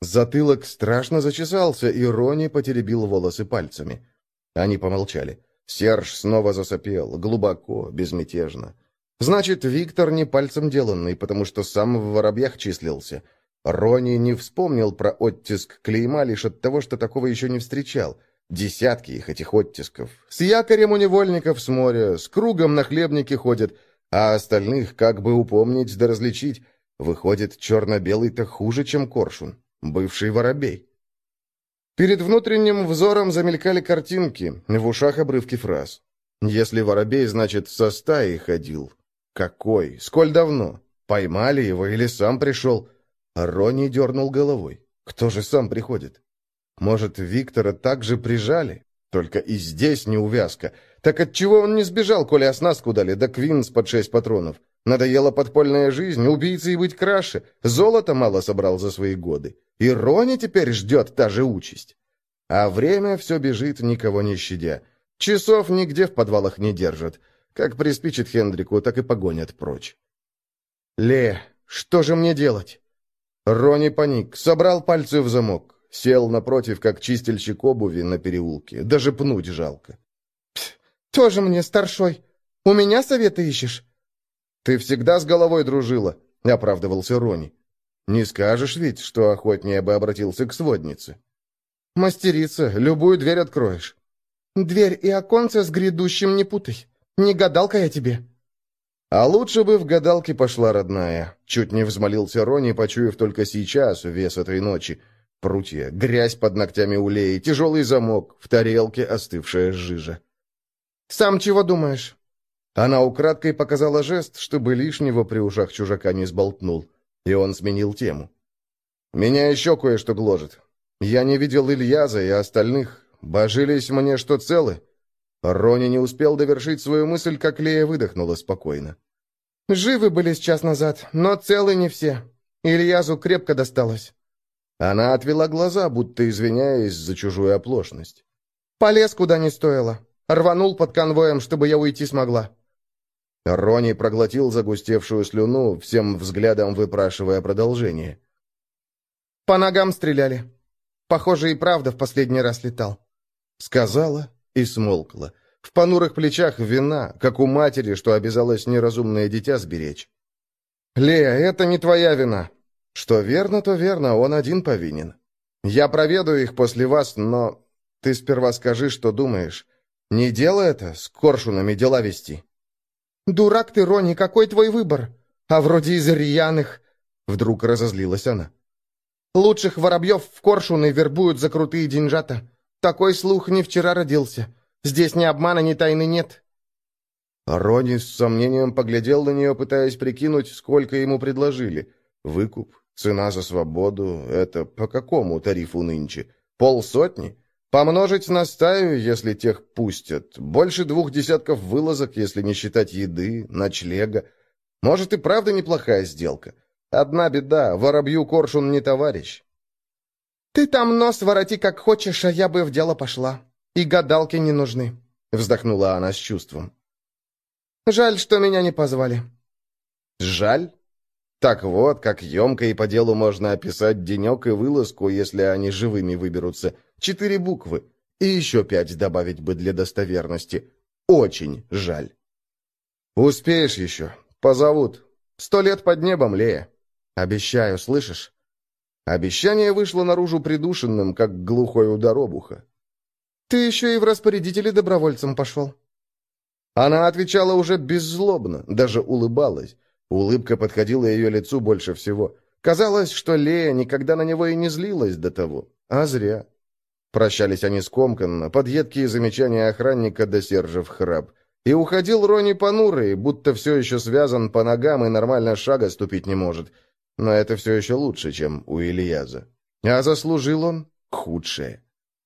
Затылок страшно зачесался, и Рони потеребил волосы пальцами. Они помолчали. Серж снова засопел, глубоко, безмятежно. «Значит, Виктор не пальцем деланный, потому что сам в воробьях числился». Рони не вспомнил про оттиск клейма лишь от того, что такого еще не встречал. Десятки их, этих оттисков. С якорем у невольников с моря, с кругом на хлебнике ходят, а остальных как бы упомнить да различить. Выходит, черно-белый-то хуже, чем коршун, бывший воробей. Перед внутренним взором замелькали картинки, в ушах обрывки фраз. Если воробей, значит, со стаи ходил. Какой? Сколь давно? Поймали его или сам пришел? Рони дернул головой. Кто же сам приходит? Может, Виктора также прижали? Только и здесь не увязка. Так отчего он не сбежал, коли оснастку дали, да Квинс под шесть патронов? Надоела подпольная жизнь, убийцей быть краше. Золото мало собрал за свои годы. И Рони теперь ждет та же участь. А время все бежит, никого не щадя. Часов нигде в подвалах не держат. Как приспичит Хендрику, так и погонят прочь. «Ле, что же мне делать?» Рони паник, собрал пальцы в замок, сел напротив, как чистильщик обуви на переулке. Даже пнуть жалко. «Тоже мне старшой. У меня советы ищешь?» «Ты всегда с головой дружила», — оправдывался Рони. «Не скажешь ведь, что охотнее бы обратился к своднице». «Мастерица, любую дверь откроешь». «Дверь и оконце с грядущим не путай. Не гадалка я тебе». «А лучше бы в гадалке пошла родная», — чуть не взмолился Рони, почуяв только сейчас вес этой ночи. Прутья, грязь под ногтями улей, тяжелый замок, в тарелке остывшая жижа. «Сам чего думаешь?» Она украдкой показала жест, чтобы лишнего при ушах чужака не сболтнул, и он сменил тему. «Меня еще кое-что гложет. Я не видел Ильяза и остальных. Божились мне, что целы?» Рони не успел довершить свою мысль, как Лея выдохнула спокойно. «Живы были с час назад, но целы не все. Ильязу крепко досталось». Она отвела глаза, будто извиняясь за чужую оплошность. «Полез куда не стоило. Рванул под конвоем, чтобы я уйти смогла. Рони проглотил загустевшую слюну, всем взглядом выпрашивая продолжение. «По ногам стреляли. Похоже, и правда в последний раз летал». Сказала и смолкла. В понурых плечах вина, как у матери, что обязалась неразумное дитя сберечь. «Лея, это не твоя вина. Что верно, то верно, он один повинен. Я проведу их после вас, но ты сперва скажи, что думаешь. Не дело это с коршунами дела вести». «Дурак ты, Рони, какой твой выбор? А вроде из рьяных...» Вдруг разозлилась она. «Лучших воробьев в коршуны вербуют за крутые деньжата. Такой слух не вчера родился. Здесь ни обмана, ни тайны нет». Рони с сомнением поглядел на нее, пытаясь прикинуть, сколько ему предложили. Выкуп, цена за свободу — это по какому тарифу нынче? Полсотни? Помножить на стаю, если тех пустят. Больше двух десятков вылазок, если не считать еды, ночлега. Может, и правда неплохая сделка. Одна беда — воробью коршун не товарищ. «Ты там нос вороти как хочешь, а я бы в дело пошла. И гадалки не нужны», — вздохнула она с чувством. «Жаль, что меня не позвали». «Жаль?» Так вот, как емко и по делу можно описать денек и вылазку, если они живыми выберутся. Четыре буквы. И еще пять добавить бы для достоверности. Очень жаль. Успеешь еще. Позовут. Сто лет под небом, Лея. Обещаю, слышишь? Обещание вышло наружу придушенным, как глухой удар обуха. «Ты еще и в распорядители добровольцем пошел». Она отвечала уже беззлобно, даже улыбалась. Улыбка подходила ее лицу больше всего. Казалось, что Лея никогда на него и не злилась до того. А зря. Прощались они скомканно, под едкие замечания охранника до Сержев храп. И уходил Рони понурый, будто все еще связан по ногам и нормально шага ступить не может. Но это все еще лучше, чем у Ильяза. А заслужил он худшее.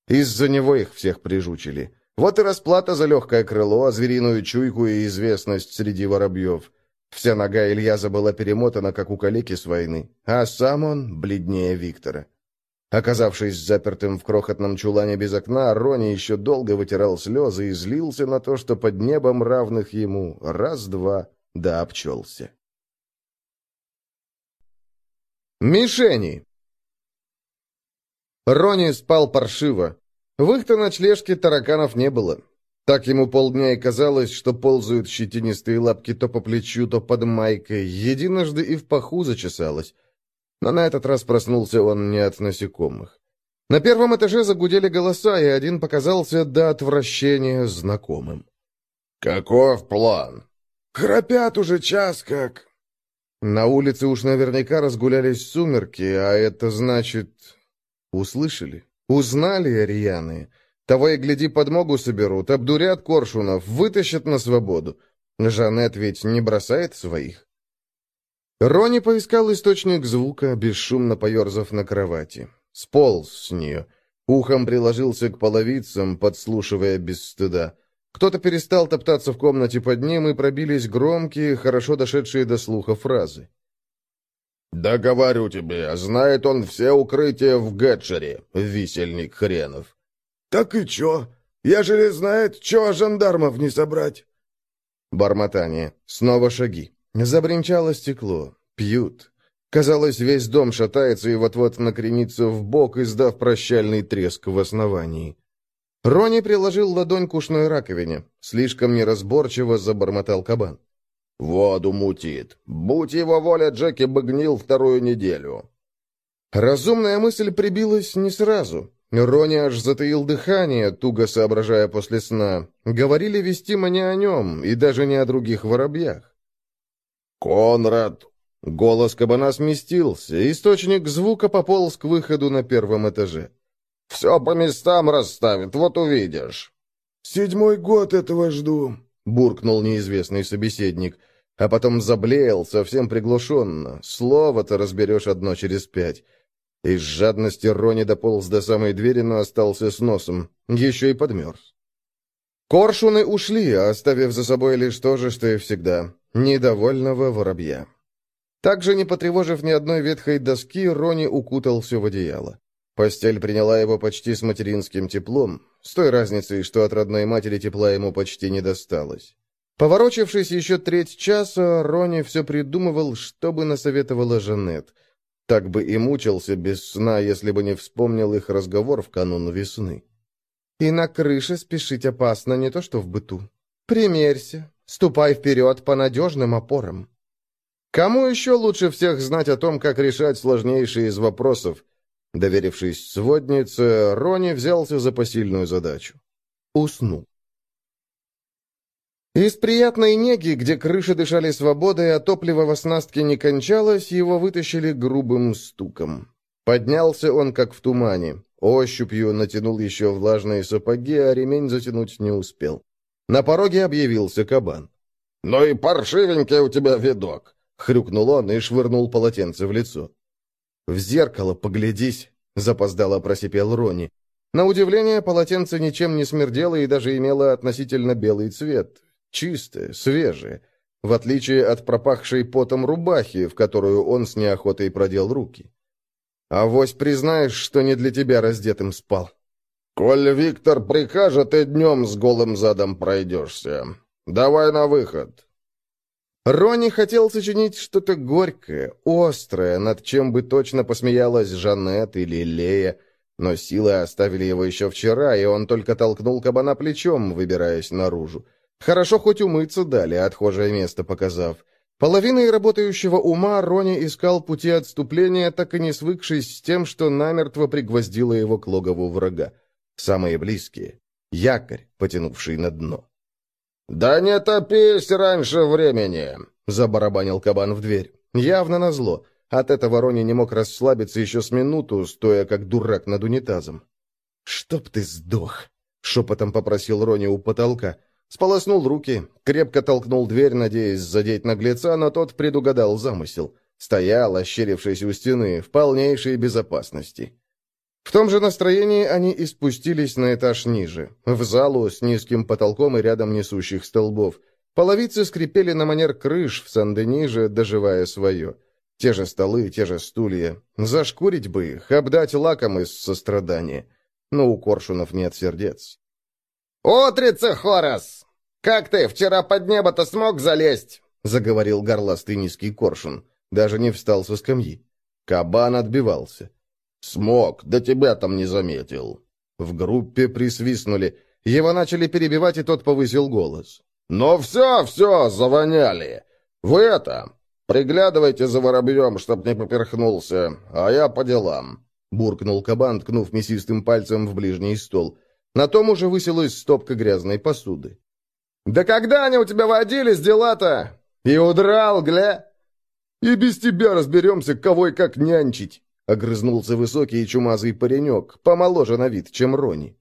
Из-за него их всех прижучили. Вот и расплата за легкое крыло, звериную чуйку и известность среди воробьев. Вся нога Ильяза была перемотана, как у калеки с войны, а сам он бледнее Виктора. Оказавшись запертым в крохотном чулане без окна, Рони еще долго вытирал слезы и злился на то, что под небом равных ему раз-два да обчелся. Мишени! Рони спал паршиво. В их-то ночлежке тараканов не было. Так ему полдня и казалось, что ползают щетинистые лапки то по плечу, то под майкой. Единожды и в паху зачесалось. Но на этот раз проснулся он не от насекомых. На первом этаже загудели голоса, и один показался до отвращения знакомым. «Каков план?» «Храпят уже час как». На улице уж наверняка разгулялись сумерки, а это значит... Услышали? Узнали арианы? Того и гляди, подмогу соберут, обдурят коршунов, вытащат на свободу. Жанет ведь не бросает своих. Рони поискал источник звука, бесшумно поерзав на кровати. Сполз с нее. Ухом приложился к половицам, подслушивая без стыда. Кто-то перестал топтаться в комнате под ним, и пробились громкие, хорошо дошедшие до слуха фразы. «Да говорю тебе, знает он все укрытия в Гетчере, висельник хренов». «Так и чё? Ежели знает, чё жандармов не собрать?» Бормотание. Снова шаги. Забринчало стекло. Пьют. Казалось, весь дом шатается и вот-вот накренится в бок, издав прощальный треск в основании. Рони приложил ладонь к ушной раковине. Слишком неразборчиво забормотал кабан. «Воду мутит. Будь его воля, Джеки бы гнил вторую неделю». Разумная мысль прибилась не сразу. Рони аж затаил дыхание, туго соображая после сна. Говорили вестимо не о нем, и даже не о других воробьях. «Конрад!» Голос кабана сместился, источник звука пополз к выходу на первом этаже. «Все по местам расставит, вот увидишь». «Седьмой год этого жду», — буркнул неизвестный собеседник, а потом заблеял совсем приглушенно. Слово-то разберешь одно через пять. Из жадности Рони дополз до самой двери, но остался с носом. Еще и подмерз. Коршуны ушли, оставив за собой лишь то же, что и всегда — недовольного воробья. Также, не потревожив ни одной ветхой доски, Рони укутался в одеяло. Постель приняла его почти с материнским теплом, с той разницей, что от родной матери тепла ему почти не досталось. Поворочившись еще треть часа, Рони все придумывал, что бы насоветовала Жанет — Так бы и мучился без сна, если бы не вспомнил их разговор в канун весны. «И на крыше спешить опасно, не то что в быту. Примерься, ступай вперед по надежным опорам». Кому еще лучше всех знать о том, как решать сложнейшие из вопросов? Доверившись своднице, Рони взялся за посильную задачу. Уснул. Из приятной неги, где крыши дышали свободой, а топливо в оснастке не кончалось, его вытащили грубым стуком. Поднялся он, как в тумане. Ощупью натянул еще влажные сапоги, а ремень затянуть не успел. На пороге объявился кабан. «Ну и паршивенький у тебя видок!» — хрюкнул он и швырнул полотенце в лицо. «В зеркало поглядись!» — запоздало просипел Рони. На удивление, полотенце ничем не смердело и даже имело относительно белый цвет. Чистое, свежее, в отличие от пропахшей потом рубахи, в которую он с неохотой продел руки. «Авось признаешь, что не для тебя раздетым спал». «Коль Виктор прикажет, и днем с голым задом пройдешься. Давай на выход». Рони хотел сочинить что-то горькое, острое, над чем бы точно посмеялась Жанет или Лея, но силы оставили его еще вчера, и он только толкнул кабана плечом, выбираясь наружу. Хорошо хоть умыться дали, отхожее место показав. Половиной работающего ума Рони искал пути отступления, так и не свыкшись с тем, что намертво пригвоздило его к логову врага. Самые близкие. Якорь, потянувший на дно. «Да не топись раньше времени!» — забарабанил кабан в дверь. Явно назло. От этого Рони не мог расслабиться еще с минуту, стоя как дурак над унитазом. «Чтоб ты сдох!» — шепотом попросил Рони у потолка. Сполоснул руки, крепко толкнул дверь, надеясь задеть наглеца, но тот предугадал замысел. Стоял, ощерившись у стены, в полнейшей безопасности. В том же настроении они и спустились на этаж ниже, в залу с низким потолком и рядом несущих столбов. Половицы скрипели на манер крыш в Сан-Дени доживая свое. Те же столы, те же стулья. Зашкурить бы их, обдать лаком из сострадания. Но у коршунов нет сердец. «Утрица, Хорас! Как ты, вчера под небо-то смог залезть?» — заговорил горластый низкий коршун. Даже не встал со скамьи. Кабан отбивался. «Смог, да тебя там не заметил». В группе присвистнули. Его начали перебивать, и тот повысил голос. «Ну все, все, завоняли. Вы это, приглядывайте за воробьем, чтоб не поперхнулся, а я по делам», — буркнул кабан, ткнув мясистым пальцем в ближний стол. На том уже высилась стопка грязной посуды. «Да когда они у тебя водились, дела-то? И удрал, гля!» «И без тебя разберемся, кого и как нянчить!» Огрызнулся высокий и чумазый паренек, помоложе на вид, чем Рони.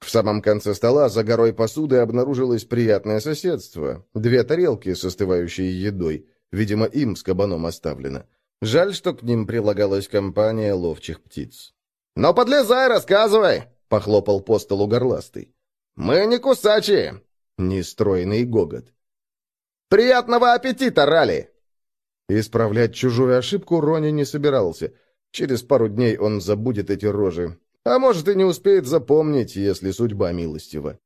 В самом конце стола за горой посуды обнаружилось приятное соседство. Две тарелки с остывающей едой. Видимо, им с кабаном оставлено. Жаль, что к ним прилагалась компания ловчих птиц. «Но подлезай, рассказывай!» — похлопал по столу горластый. «Мы не кусачие!» — нестройный гогот. «Приятного аппетита, Рали!» Исправлять чужую ошибку Рони не собирался — Через пару дней он забудет эти рожи. А может, и не успеет запомнить, если судьба милостива.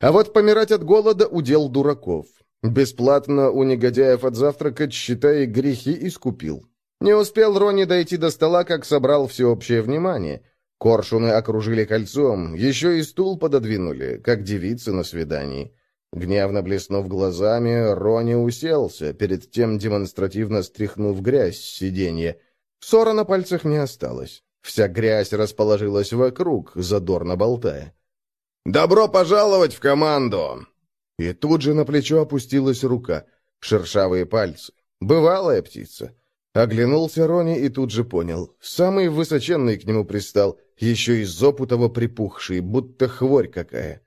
А вот помирать от голода — удел дураков. Бесплатно у негодяев отзавтракать, считай, грехи искупил. Не успел Рони дойти до стола, как собрал всеобщее внимание. Коршуны окружили кольцом, еще и стул пододвинули, как девицы на свидании. Гневно блеснув глазами, Рони уселся, перед тем демонстративно стряхнув грязь с сиденья — Ссора на пальцах не осталось. Вся грязь расположилась вокруг, задорно болтая. «Добро пожаловать в команду!» И тут же на плечо опустилась рука, шершавые пальцы. Бывалая птица. Оглянулся Рони и тут же понял. Самый высоченный к нему пристал, еще из опутово припухший, будто хворь какая.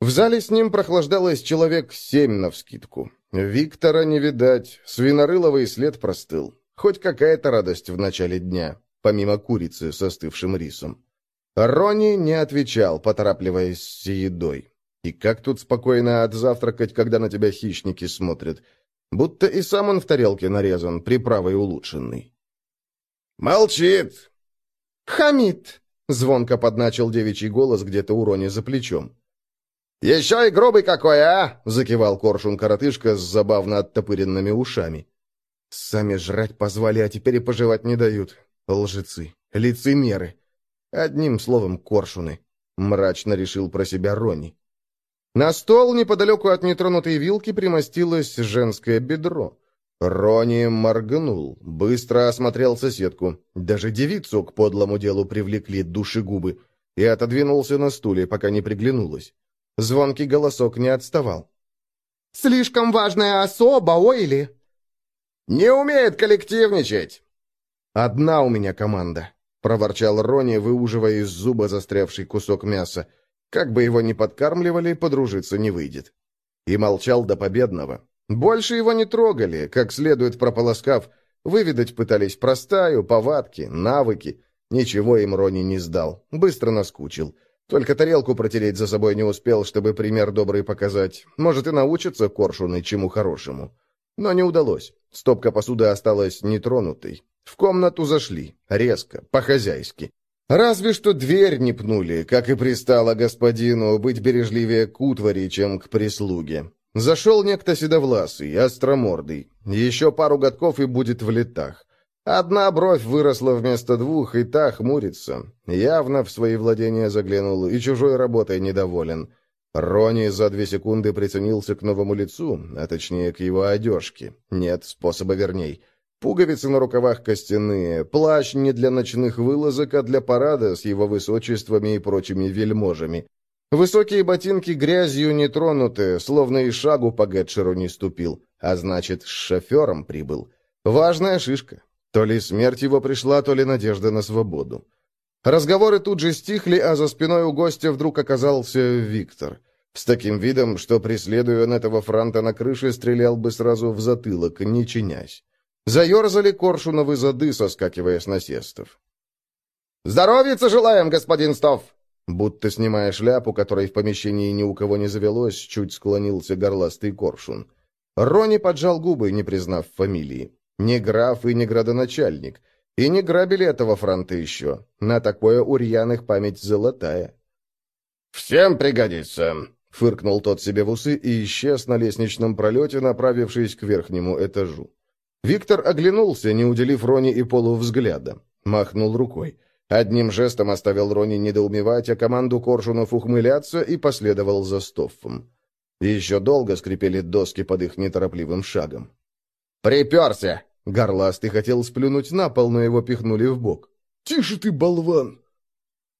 В зале с ним прохлаждалось человек семь навскидку. Виктора не видать, свинорыловый след простыл. Хоть какая-то радость в начале дня, помимо курицы с остывшим рисом. Рони не отвечал, поторапливаясь с едой. И как тут спокойно отзавтракать, когда на тебя хищники смотрят? Будто и сам он в тарелке нарезан, приправой улучшенный. «Молчит!» «Хамит!» — звонко подначил девичий голос где-то у Рони за плечом. «Еще и грубый какой, а!» — закивал коршун-коротышка с забавно оттопыренными ушами. Сами жрать позвали, а теперь и пожевать не дают. Лжецы, лицемеры. Одним словом, коршуны. Мрачно решил про себя Рони. На стол неподалеку от нетронутой вилки примостилось женское бедро. Рони моргнул, быстро осмотрел соседку. Даже девицу к подлому делу привлекли душегубы. И отодвинулся на стуле, пока не приглянулась. Звонкий голосок не отставал. «Слишком важная особа, Ойли!» «Не умеет коллективничать!» «Одна у меня команда», — проворчал Рони, выуживая из зуба застрявший кусок мяса. Как бы его ни подкармливали, подружиться не выйдет. И молчал до победного. Больше его не трогали, как следует прополоскав. Выведать пытались простаю, повадки, навыки. Ничего им Рони не сдал. Быстро наскучил. Только тарелку протереть за собой не успел, чтобы пример добрый показать. Может, и научится коршуны чему хорошему. Но не удалось. Стопка посуды осталась нетронутой. В комнату зашли. Резко, по-хозяйски. Разве что дверь не пнули, как и пристало господину быть бережливее к утвари, чем к прислуге. Зашел некто седовласый, остромордый. Еще пару годков и будет в летах. Одна бровь выросла вместо двух, и та хмурится. Явно в свои владения заглянул и чужой работой недоволен. Рони за две секунды приценился к новому лицу, а точнее к его одежке. Нет способа верней. Пуговицы на рукавах костяные, плащ не для ночных вылазок, а для парада с его высочествами и прочими вельможами. Высокие ботинки грязью не тронуты, словно и шагу по Гетшеру не ступил, а значит, с шофером прибыл. Важная шишка. То ли смерть его пришла, то ли надежда на свободу. Разговоры тут же стихли, а за спиной у гостя вдруг оказался Виктор. С таким видом, что, преследуя он этого франта на крыше, стрелял бы сразу в затылок, не чинясь. Заерзали коршуновы зады, соскакивая с насестов. «Здоровица желаем, господин Стов!» Будто снимая шляпу, которой в помещении ни у кого не завелось, чуть склонился горластый коршун. Рони поджал губы, не признав фамилии. Не граф и не градоначальник. И не грабили этого фронта еще. На такое у рьяных память золотая. «Всем пригодится!» — фыркнул тот себе в усы и исчез на лестничном пролете, направившись к верхнему этажу. Виктор оглянулся, не уделив Рони и Полу взгляда. Махнул рукой. Одним жестом оставил Рони недоумевать, а команду Коршунов ухмыляться и последовал за Стоффом. Еще долго скрипели доски под их неторопливым шагом. «Приперся!» Горластый хотел сплюнуть на пол, но его пихнули в бок. «Тише ты, болван!»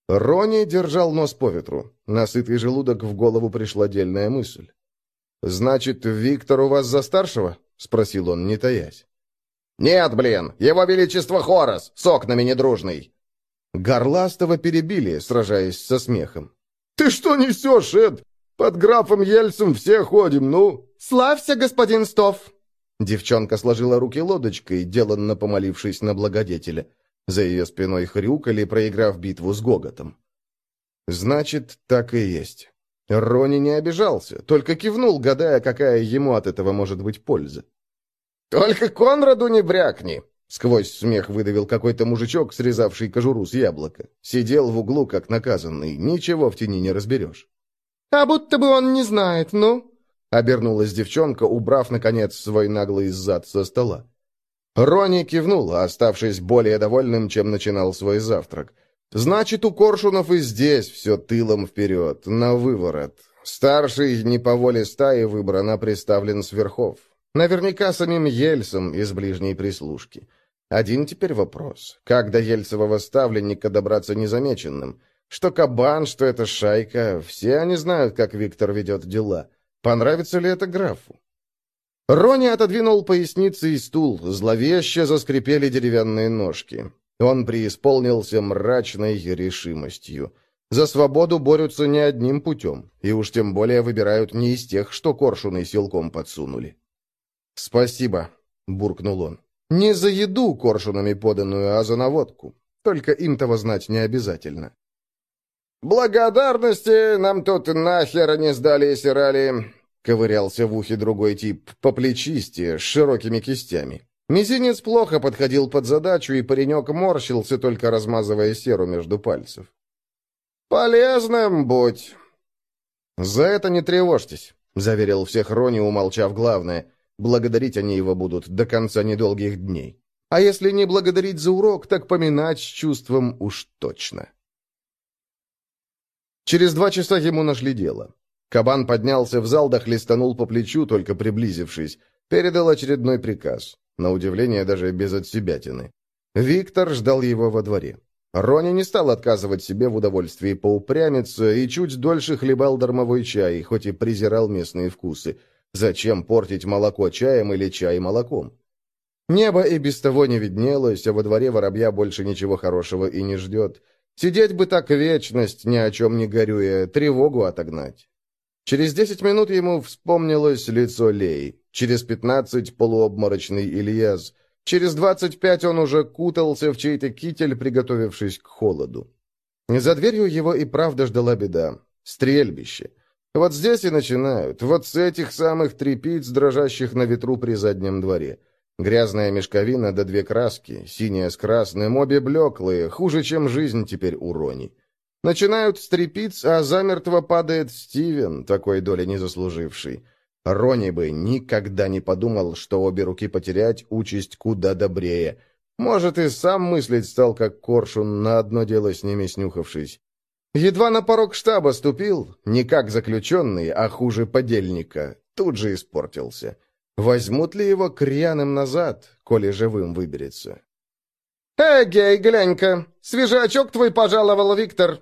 Рони держал нос по ветру. На сытый желудок в голову пришла дельная мысль. «Значит, Виктор у вас за старшего?» — спросил он, не таясь. «Нет, блин! Его Величество Хорос! С окнами недружный!» Горластого перебили, сражаясь со смехом. «Ты что несешь, Эд? Под графом Ельцем все ходим, ну!» «Славься, господин Стов!» Девчонка сложила руки лодочкой, деланно помолившись на благодетеля. За ее спиной хрюкали, проиграв битву с гоготом. «Значит, так и есть». Рони не обижался, только кивнул, гадая, какая ему от этого может быть польза. «Только Конраду не брякни!» Сквозь смех выдавил какой-то мужичок, срезавший кожуру с яблока. Сидел в углу, как наказанный. Ничего в тени не разберешь. «А будто бы он не знает, ну?» Обернулась девчонка, убрав, наконец, свой наглый зад со стола. Рони кивнул, оставшись более довольным, чем начинал свой завтрак. «Значит, у Коршунов и здесь все тылом вперед, на выворот. Старший не по воле стаи выбран, а приставлен с верхов. Наверняка самим Ельцем из ближней прислужки. Один теперь вопрос. Как до Ельцевого ставленника добраться незамеченным? Что кабан, что эта шайка, все они знают, как Виктор ведет дела. Понравится ли это графу? Рони отодвинул поясницы и стул, зловеще заскрипели деревянные ножки. Он преисполнился мрачной решимостью. За свободу борются не одним путем, и уж тем более выбирают не из тех, что коршуны силком подсунули. «Спасибо», — буркнул он. «Не за еду коршунами поданную, а за наводку. Только им того знать не обязательно». «Благодарности нам тут нахер не сдали и сирали», — ковырялся в ухе другой тип, по плечисти, с широкими кистями. Мизинец плохо подходил под задачу, и паренек морщился, только размазывая серу между пальцев. «Полезным будь!» «За это не тревожьтесь», — заверил всех Рони, умолчав главное. Благодарить они его будут до конца недолгих дней. А если не благодарить за урок, так поминать с чувством уж точно. Через два часа ему нашли дело. Кабан поднялся в зал, да по плечу, только приблизившись. Передал очередной приказ. На удивление, даже без отсебятины. Виктор ждал его во дворе. Рони не стал отказывать себе в удовольствии поупрямиться и чуть дольше хлебал дармовой чай, хоть и презирал местные вкусы. Зачем портить молоко чаем или чай молоком? Небо и без того не виднелось, а во дворе воробья больше ничего хорошего и не ждет. Сидеть бы так вечность, ни о чем не горюя, тревогу отогнать. Через десять минут ему вспомнилось лицо Леи, через пятнадцать — полуобморочный Ильяс, через двадцать пять он уже кутался в чей-то китель, приготовившись к холоду. За дверью его и правда ждала беда — стрельбище. Вот здесь и начинают, вот с этих самых трепиц, дрожащих на ветру при заднем дворе. Грязная мешковина да две краски, синяя с красным, обе блеклые, хуже, чем жизнь теперь у Рони. Начинают стрепиц, а замертво падает Стивен, такой доли не заслуживший. Рони бы никогда не подумал, что обе руки потерять участь куда добрее. Может, и сам мыслить стал, как коршун, на одно дело с ними снюхавшись. Едва на порог штаба ступил, не как заключенный, а хуже подельника, тут же испортился. Возьмут ли его к назад, коли живым выберется? «Эгей, глянь-ка, свежачок твой пожаловал, Виктор!»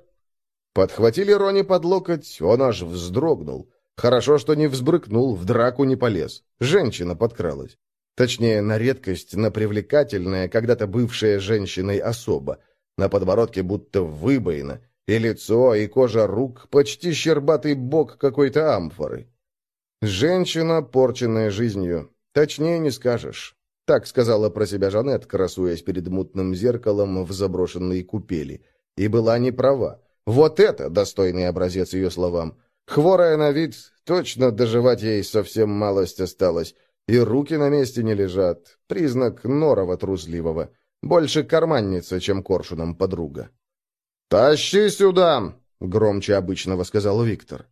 Подхватили Рони под локоть, он аж вздрогнул. Хорошо, что не взбрыкнул, в драку не полез. Женщина подкралась. Точнее, на редкость, на привлекательная, когда-то бывшая женщиной особа. На подбородке будто выбоина, и лицо, и кожа рук, почти щербатый бок какой-то амфоры. Женщина, порченная жизнью. Точнее не скажешь. Так сказала про себя Жанет, красуясь перед мутным зеркалом в заброшенной купели. И была не права. Вот это достойный образец ее словам. Хворая на вид, точно доживать ей совсем малость осталось. И руки на месте не лежат. Признак норова трусливого. Больше карманница, чем коршуном подруга. «Тащи сюда!» — громче обычного сказал Виктор.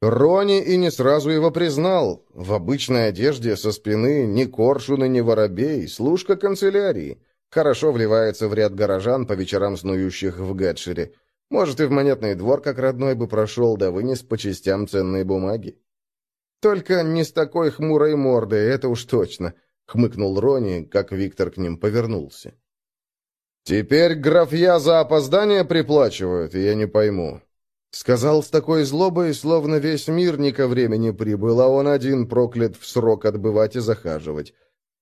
Рони и не сразу его признал. В обычной одежде со спины ни коршун и ни воробей, служка канцелярии. Хорошо вливается в ряд горожан, по вечерам снующих в Гетшире. Может, и в монетный двор, как родной бы прошел, да вынес по частям ценные бумаги. Только не с такой хмурой мордой, это уж точно, — хмыкнул Рони, как Виктор к ним повернулся. «Теперь графья за опоздание приплачивают, я не пойму». Сказал с такой злобой, словно весь мир не ко времени прибыл, а он один проклят в срок отбывать и захаживать.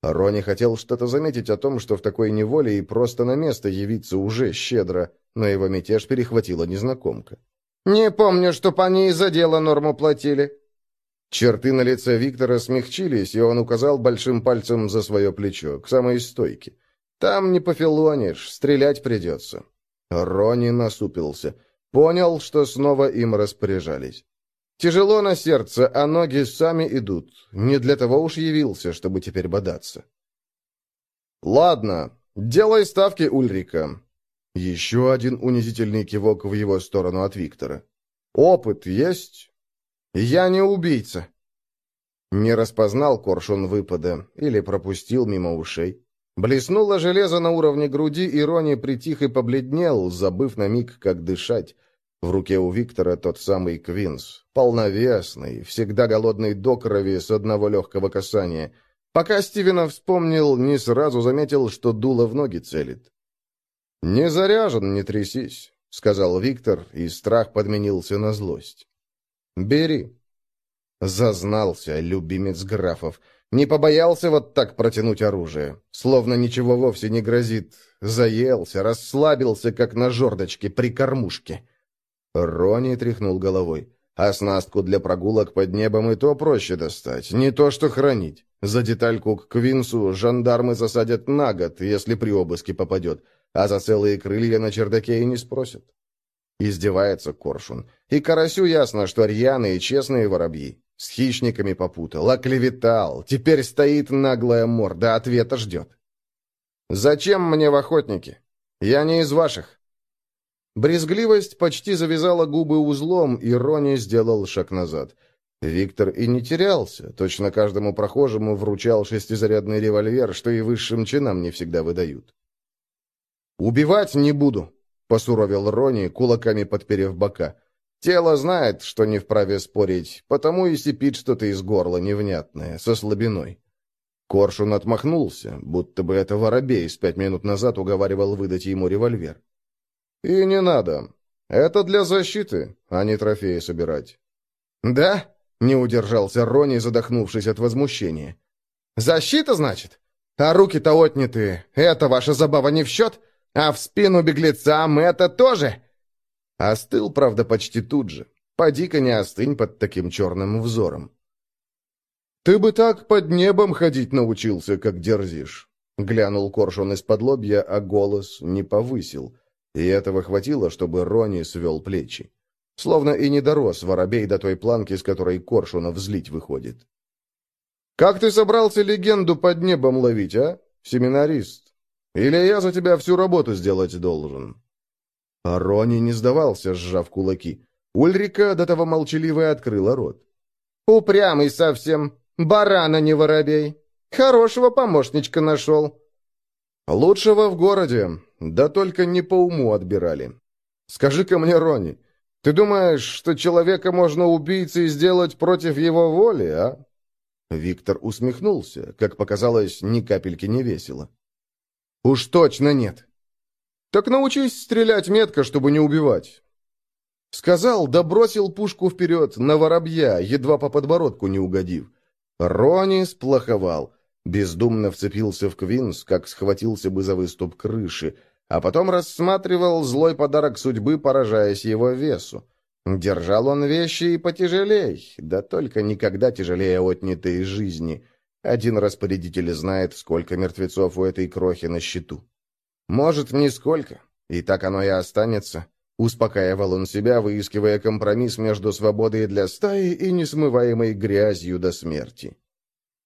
Рони хотел что-то заметить о том, что в такой неволе и просто на место явиться уже щедро, но его мятеж перехватила незнакомка. «Не помню, чтоб они из-за дела норму платили». Черты на лице Виктора смягчились, и он указал большим пальцем за свое плечо, к самой стойке. Там не пофилонишь, стрелять придется. Рони насупился. Понял, что снова им распоряжались. Тяжело на сердце, а ноги сами идут. Не для того уж явился, чтобы теперь бодаться. «Ладно, делай ставки, Ульрика». Еще один унизительный кивок в его сторону от Виктора. «Опыт есть?» «Я не убийца». Не распознал коршун выпада или пропустил мимо ушей. Блеснуло железо на уровне груди, и Рони притих и побледнел, забыв на миг, как дышать. В руке у Виктора тот самый Квинс, полновесный, всегда голодный до крови с одного легкого касания. Пока Стивена вспомнил, не сразу заметил, что дуло в ноги целит. «Не заряжен, не трясись», — сказал Виктор, и страх подменился на злость. «Бери». Зазнался любимец графов. Не побоялся вот так протянуть оружие. Словно ничего вовсе не грозит. Заелся, расслабился, как на жердочке при кормушке. Рони тряхнул головой. Оснастку для прогулок под небом и то проще достать, не то что хранить. За детальку к Квинсу жандармы засадят на год, если при обыске попадет, а за целые крылья на чердаке и не спросят. Издевается Коршун. И Карасю ясно, что рьяные и честные воробьи. С хищниками попутал, оклеветал. Теперь стоит наглая морда, ответа ждет. «Зачем мне в охотники? Я не из ваших». Брезгливость почти завязала губы узлом, и Рони сделал шаг назад. Виктор и не терялся, точно каждому прохожему вручал шестизарядный револьвер, что и высшим чинам не всегда выдают. «Убивать не буду», — посуровил Рони, кулаками подперев бока. «Тело знает, что не вправе спорить, потому и сипит что-то из горла невнятное, со слабиной». Коршун отмахнулся, будто бы это воробей с пять минут назад уговаривал выдать ему револьвер. «И не надо. Это для защиты, а не трофеи собирать». «Да?» — не удержался Рони, задохнувшись от возмущения. «Защита, значит? А руки-то отняты. Это ваша забава не в счет? А в спину беглецам это тоже?» Остыл, правда, почти тут же. Поди-ка не остынь под таким черным взором. «Ты бы так под небом ходить научился, как дерзишь!» Глянул Коршун из-под лобья, а голос не повысил. И этого хватило, чтобы Рони свел плечи. Словно и не дорос воробей до той планки, с которой Коршуна взлить выходит. «Как ты собрался легенду под небом ловить, а, семинарист? Или я за тебя всю работу сделать должен?» А Рони не сдавался, сжав кулаки. Ульрика до того молчаливо открыла рот. «Упрямый совсем. Барана не воробей. Хорошего помощничка нашел». «Лучшего в городе. Да только не по уму отбирали. Скажи-ка мне, Рони, ты думаешь, что человека можно убийцей сделать против его воли, а?» Виктор усмехнулся, как показалось, ни капельки не весело. «Уж точно нет. Так научись стрелять метко, чтобы не убивать». Сказал, да пушку вперед на воробья, едва по подбородку не угодив. Рони сплоховал. Бездумно вцепился в Квинс, как схватился бы за выступ крыши, а потом рассматривал злой подарок судьбы, поражаясь его весу. Держал он вещи и потяжелей, да только никогда тяжелее отнятой жизни. Один распорядитель знает, сколько мертвецов у этой крохи на счету. Может, нисколько, и так оно и останется. Успокаивал он себя, выискивая компромисс между свободой для стаи и несмываемой грязью до смерти.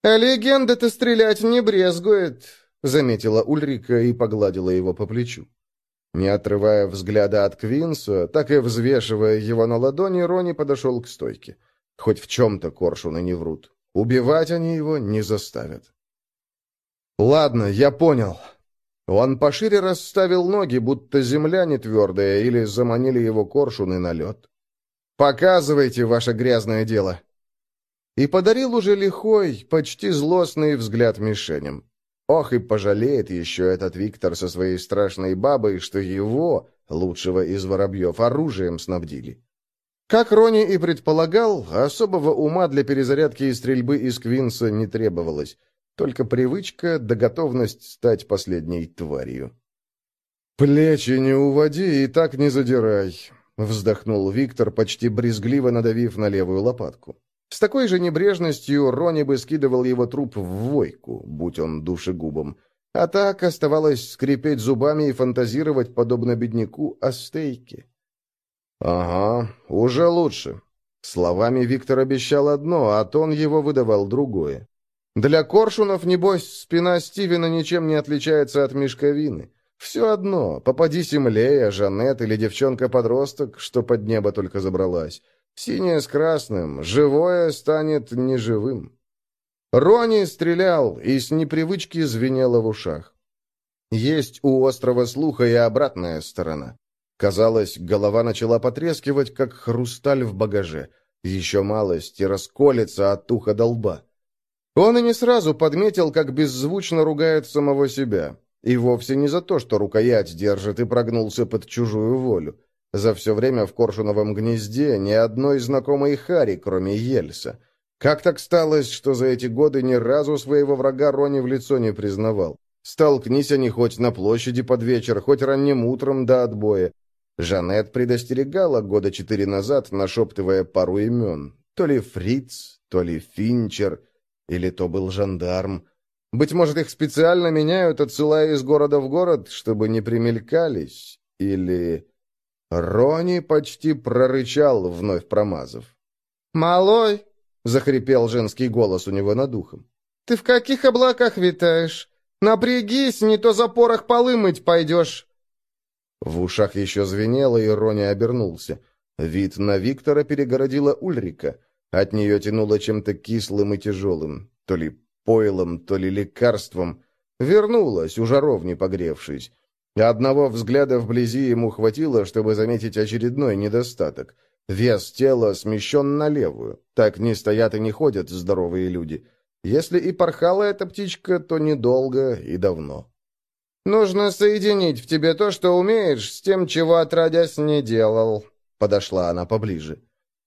«А легенда-то стрелять не брезгует», — заметила Ульрика и погладила его по плечу. Не отрывая взгляда от Квинса, так и взвешивая его на ладони, Рони подошел к стойке. Хоть в чем-то коршуны не врут. Убивать они его не заставят. «Ладно, я понял», он пошире расставил ноги, будто земля не твердая, или заманили его коршуны на лед. «Показывайте ваше грязное дело!» И подарил уже лихой, почти злостный взгляд мишеням. Ох, и пожалеет еще этот Виктор со своей страшной бабой, что его, лучшего из воробьев, оружием снабдили. Как Рони и предполагал, особого ума для перезарядки и стрельбы из Квинса не требовалось. Только привычка да готовность стать последней тварью. «Плечи не уводи и так не задирай», — вздохнул Виктор, почти брезгливо надавив на левую лопатку. С такой же небрежностью Рони бы скидывал его труп в войку, будь он душегубом. А так оставалось скрипеть зубами и фантазировать, подобно бедняку, о стейке. «Ага, уже лучше». Словами Виктор обещал одно, а тон его выдавал другое. Для коршунов, небось, спина Стивена ничем не отличается от мешковины. Все одно, попадись им Лея, Жанет или девчонка-подросток, что под небо только забралась. Синее с красным, живое станет неживым. Рони стрелял, и с непривычки звенело в ушах. Есть у острого слуха и обратная сторона. Казалось, голова начала потрескивать, как хрусталь в багаже. Еще малость и расколется от уха до лба. Он и не сразу подметил, как беззвучно ругает самого себя. И вовсе не за то, что рукоять держит и прогнулся под чужую волю. За все время в Коршуновом гнезде ни одной знакомой Хари, кроме Ельса. Как так сталось, что за эти годы ни разу своего врага Рони в лицо не признавал? Столкнись они хоть на площади под вечер, хоть ранним утром до отбоя. Жанет предостерегала года четыре назад, нашептывая пару имен. То ли Фриц, то ли Финчер — или то был жандарм. Быть может, их специально меняют, отсылая из города в город, чтобы не примелькались. Или... Рони почти прорычал, вновь промазав. «Малой!» — захрипел женский голос у него над ухом. «Ты в каких облаках витаешь? Напрягись, не то за порох полы мыть пойдешь!» В ушах еще звенело, и Рони обернулся. Вид на Виктора перегородила Ульрика. От нее тянуло чем-то кислым и тяжелым, то ли пойлом, то ли лекарством. Вернулась, у жаровни погревшись. Одного взгляда вблизи ему хватило, чтобы заметить очередной недостаток. Вес тела смещен на левую. Так не стоят и не ходят здоровые люди. Если и порхала эта птичка, то недолго и давно. «Нужно соединить в тебе то, что умеешь, с тем, чего отродясь не делал», — подошла она поближе.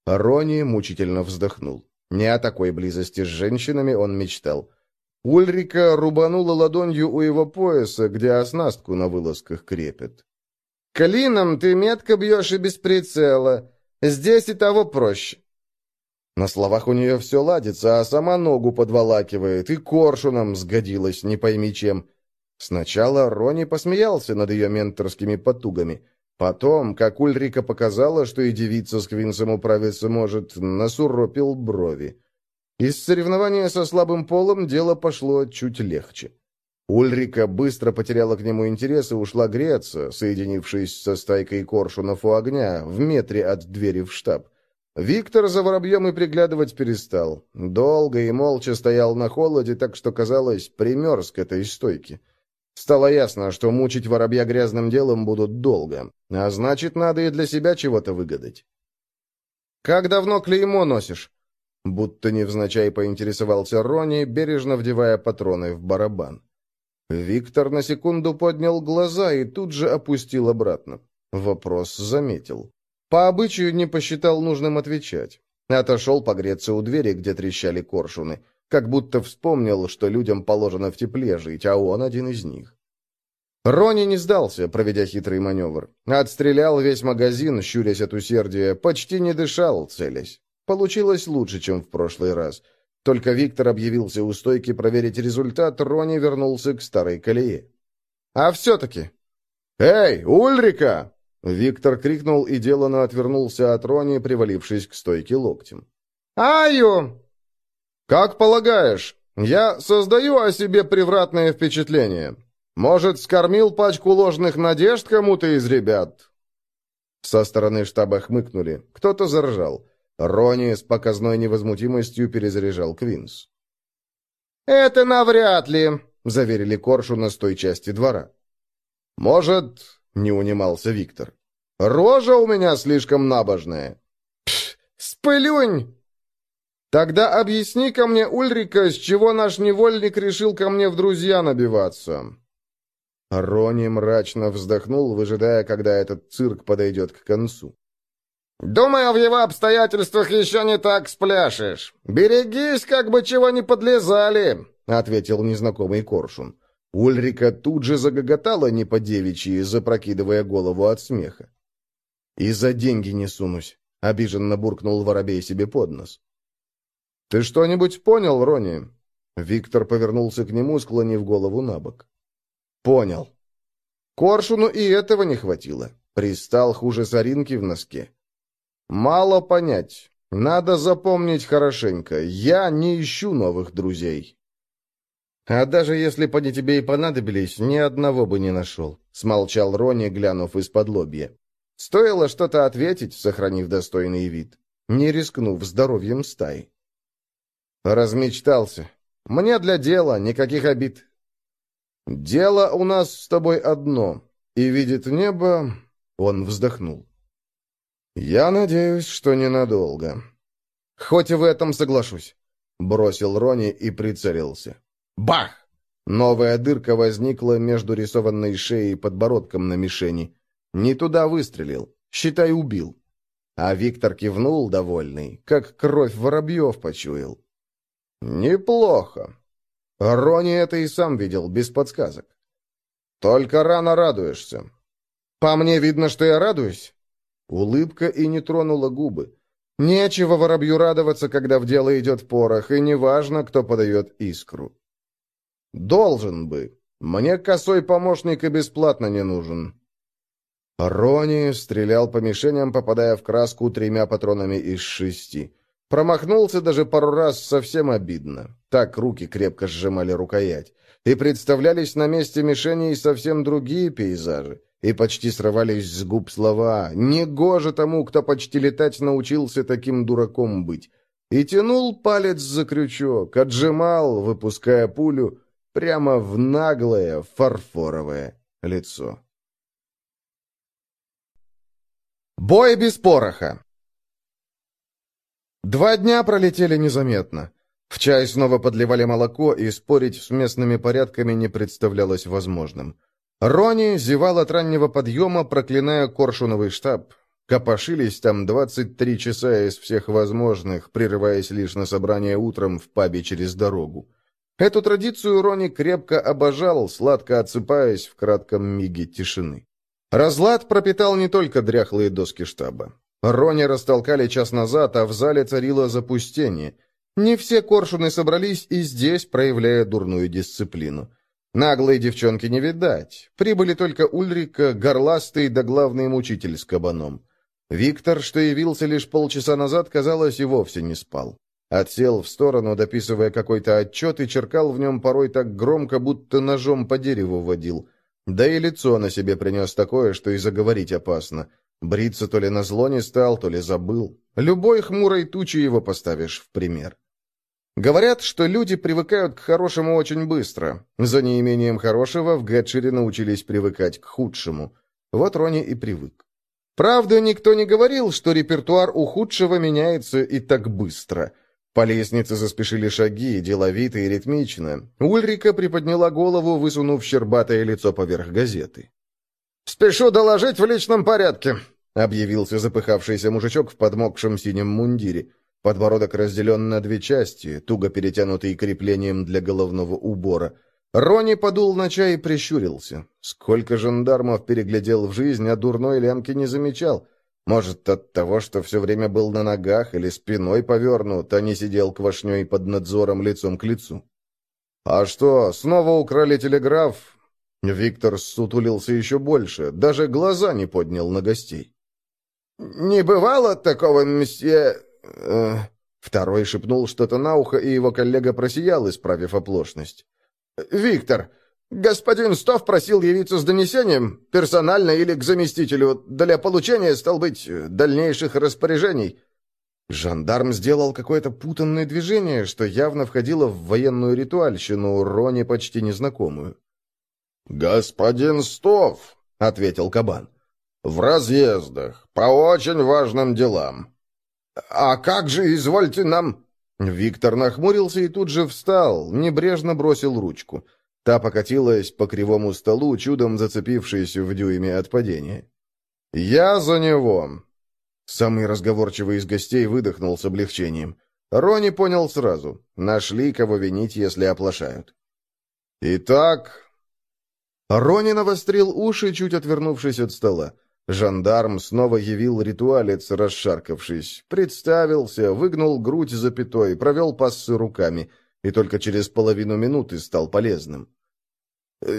Рони мучительно вздохнул. Не о такой близости с женщинами он мечтал. Ульрика рубанула ладонью у его пояса, где оснастку на вылазках крепят. «Клином ты метко бьешь и без прицела. Здесь и того проще». На словах у нее все ладится, а сама ногу подволакивает, и коршуном сгодилась, не пойми чем. Сначала Рони посмеялся над ее менторскими потугами. Потом, как Ульрика показала, что и девица с Квинсом управиться может, насуропил брови. Из соревнования со слабым полом дело пошло чуть легче. Ульрика быстро потеряла к нему интерес и ушла греться, соединившись со стайкой коршунов у огня, в метре от двери в штаб. Виктор за воробьем и приглядывать перестал. Долго и молча стоял на холоде, так что, казалось, примерз к этой стойке. Стало ясно, что мучить воробья грязным делом будут долго, а значит, надо и для себя чего-то выгадать. «Как давно клеймо носишь?» Будто невзначай поинтересовался Рони, бережно вдевая патроны в барабан. Виктор на секунду поднял глаза и тут же опустил обратно. Вопрос заметил. По обычаю не посчитал нужным отвечать. Отошел погреться у двери, где трещали коршуны как будто вспомнил, что людям положено в тепле жить, а он один из них. Рони не сдался, проведя хитрый маневр. Отстрелял весь магазин, щурясь от усердия, почти не дышал, целясь. Получилось лучше, чем в прошлый раз. Только Виктор объявился у стойки проверить результат, Рони вернулся к старой колее. «А все-таки...» «Эй, Ульрика!» Виктор крикнул и делано отвернулся от Рони, привалившись к стойке локтем. «Аю!» «Как полагаешь, я создаю о себе превратное впечатление. Может, скормил пачку ложных надежд кому-то из ребят?» Со стороны штаба хмыкнули. Кто-то заржал. Рони с показной невозмутимостью перезаряжал Квинс. «Это навряд ли», — заверили Коршуна с той части двора. «Может, — не унимался Виктор, — рожа у меня слишком набожная». «Пш, спылюнь!» Тогда объясни ко мне, Ульрика, с чего наш невольник решил ко мне в друзья набиваться?» Рони мрачно вздохнул, выжидая, когда этот цирк подойдет к концу. «Думаю, в его обстоятельствах еще не так спляшешь. Берегись, как бы чего не подлезали», — ответил незнакомый коршун. Ульрика тут же загоготала не по-девичьи, запрокидывая голову от смеха. «И за деньги не сунусь», — обиженно буркнул воробей себе под нос. «Ты что-нибудь понял, Рони?» Виктор повернулся к нему, склонив голову на бок. «Понял». Коршуну и этого не хватило. Пристал хуже соринки в носке. «Мало понять. Надо запомнить хорошенько. Я не ищу новых друзей». «А даже если бы они тебе и понадобились, ни одного бы не нашел», — смолчал Рони, глянув из-под лобья. Стоило что-то ответить, сохранив достойный вид, не рискнув здоровьем стаи. Размечтался. Мне для дела никаких обид. Дело у нас с тобой одно. И видит небо... Он вздохнул. Я надеюсь, что ненадолго. Хоть и в этом соглашусь. Бросил Рони и прицелился. Бах! Новая дырка возникла между рисованной шеей и подбородком на мишени. Не туда выстрелил. Считай, убил. А Виктор кивнул, довольный, как кровь воробьев почуял. «Неплохо. Рони это и сам видел, без подсказок. Только рано радуешься. По мне видно, что я радуюсь?» Улыбка и не тронула губы. «Нечего воробью радоваться, когда в дело идет порох, и неважно, кто подает искру». «Должен бы. Мне косой помощник и бесплатно не нужен». Рони стрелял по мишеням, попадая в краску тремя патронами из шести. Промахнулся даже пару раз совсем обидно. Так руки крепко сжимали рукоять. И представлялись на месте мишеней совсем другие пейзажи. И почти срывались с губ слова «Негоже тому, кто почти летать научился таким дураком быть». и тянул палец за крючок, отжимал, выпуская пулю, прямо в наглое фарфоровое лицо. Бой без пороха Два дня пролетели незаметно. В чай снова подливали молоко, и спорить с местными порядками не представлялось возможным. Рони зевал от раннего подъема, проклиная коршуновый штаб. Копошились там 23 часа из всех возможных, прерываясь лишь на собрание утром в пабе через дорогу. Эту традицию Рони крепко обожал, сладко отсыпаясь в кратком миге тишины. Разлад пропитал не только дряхлые доски штаба. Рони растолкали час назад, а в зале царило запустение. Не все коршуны собрались и здесь, проявляя дурную дисциплину. Наглые девчонки не видать. Прибыли только Ульрика, горластый да главный мучитель с кабаном. Виктор, что явился лишь полчаса назад, казалось, и вовсе не спал. Отсел в сторону, дописывая какой-то отчет, и черкал в нем порой так громко, будто ножом по дереву водил. Да и лицо на себе принес такое, что и заговорить опасно. Бриться то ли на зло не стал, то ли забыл. Любой хмурой тучи его поставишь в пример. Говорят, что люди привыкают к хорошему очень быстро. За неимением хорошего в Гетшире научились привыкать к худшему. Вот Рони и привык. Правда, никто не говорил, что репертуар у худшего меняется и так быстро. По лестнице заспешили шаги, деловито и ритмично. Ульрика приподняла голову, высунув щербатое лицо поверх газеты. «Спешу доложить в личном порядке», — объявился запыхавшийся мужичок в подмокшем синем мундире. Подбородок разделен на две части, туго перетянутый креплением для головного убора. Рони подул на чай и прищурился. Сколько жандармов переглядел в жизнь, а дурной лямки не замечал. Может, от того, что все время был на ногах или спиной повернут, а не сидел квашней под надзором лицом к лицу. «А что, снова украли телеграф?» Виктор сутулился еще больше, даже глаза не поднял на гостей. «Не бывало такого, месье...» э, Второй шепнул что-то на ухо, и его коллега просиял, исправив оплошность. «Виктор, господин Стов просил явиться с донесением, персонально или к заместителю, для получения, стал быть, дальнейших распоряжений». Жандарм сделал какое-то путанное движение, что явно входило в военную ритуальщину, Рони почти незнакомую. «Господин Стов», — ответил Кабан, — «в разъездах, по очень важным делам». «А как же, извольте нам...» Виктор нахмурился и тут же встал, небрежно бросил ручку. Та покатилась по кривому столу, чудом зацепившись в дюйме от падения. «Я за него!» Самый разговорчивый из гостей выдохнул с облегчением. Рони понял сразу. Нашли, кого винить, если оплошают. «Итак...» Рони навострил уши, чуть отвернувшись от стола. Жандарм снова явил ритуалец, расшаркавшись. Представился, выгнул грудь запятой, провел пассы руками, и только через половину минуты стал полезным.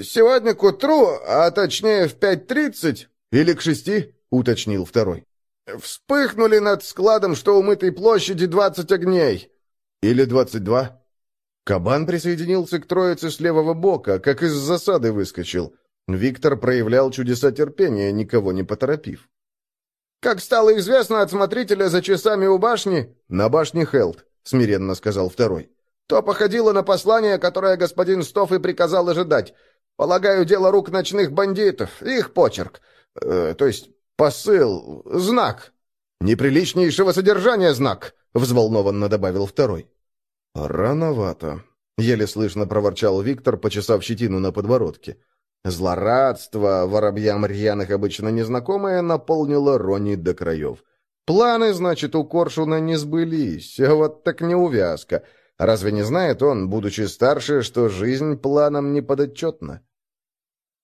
«Сегодня к утру, а точнее в пять тридцать...» «Или к шести?» — уточнил второй. «Вспыхнули над складом, что у мытой площади двадцать огней». «Или двадцать два?» Кабан присоединился к троице с левого бока, как из засады выскочил. Виктор проявлял чудеса терпения, никого не поторопив. «Как стало известно от смотрителя за часами у башни...» «На башне Хелт», — смиренно сказал второй. «То походило на послание, которое господин Стоф и приказал ожидать. Полагаю, дело рук ночных бандитов, их почерк. Э, то есть посыл, знак. Неприличнейшего содержания знак», — взволнованно добавил второй. «Рановато», — еле слышно проворчал Виктор, почесав щетину на подбородке. Злорадство, воробьям рьяных обычно незнакомое, наполнило Рони до краев. Планы, значит, у Коршуна не сбылись, а вот так неувязка. Разве не знает он, будучи старше, что жизнь планам не подотчетна?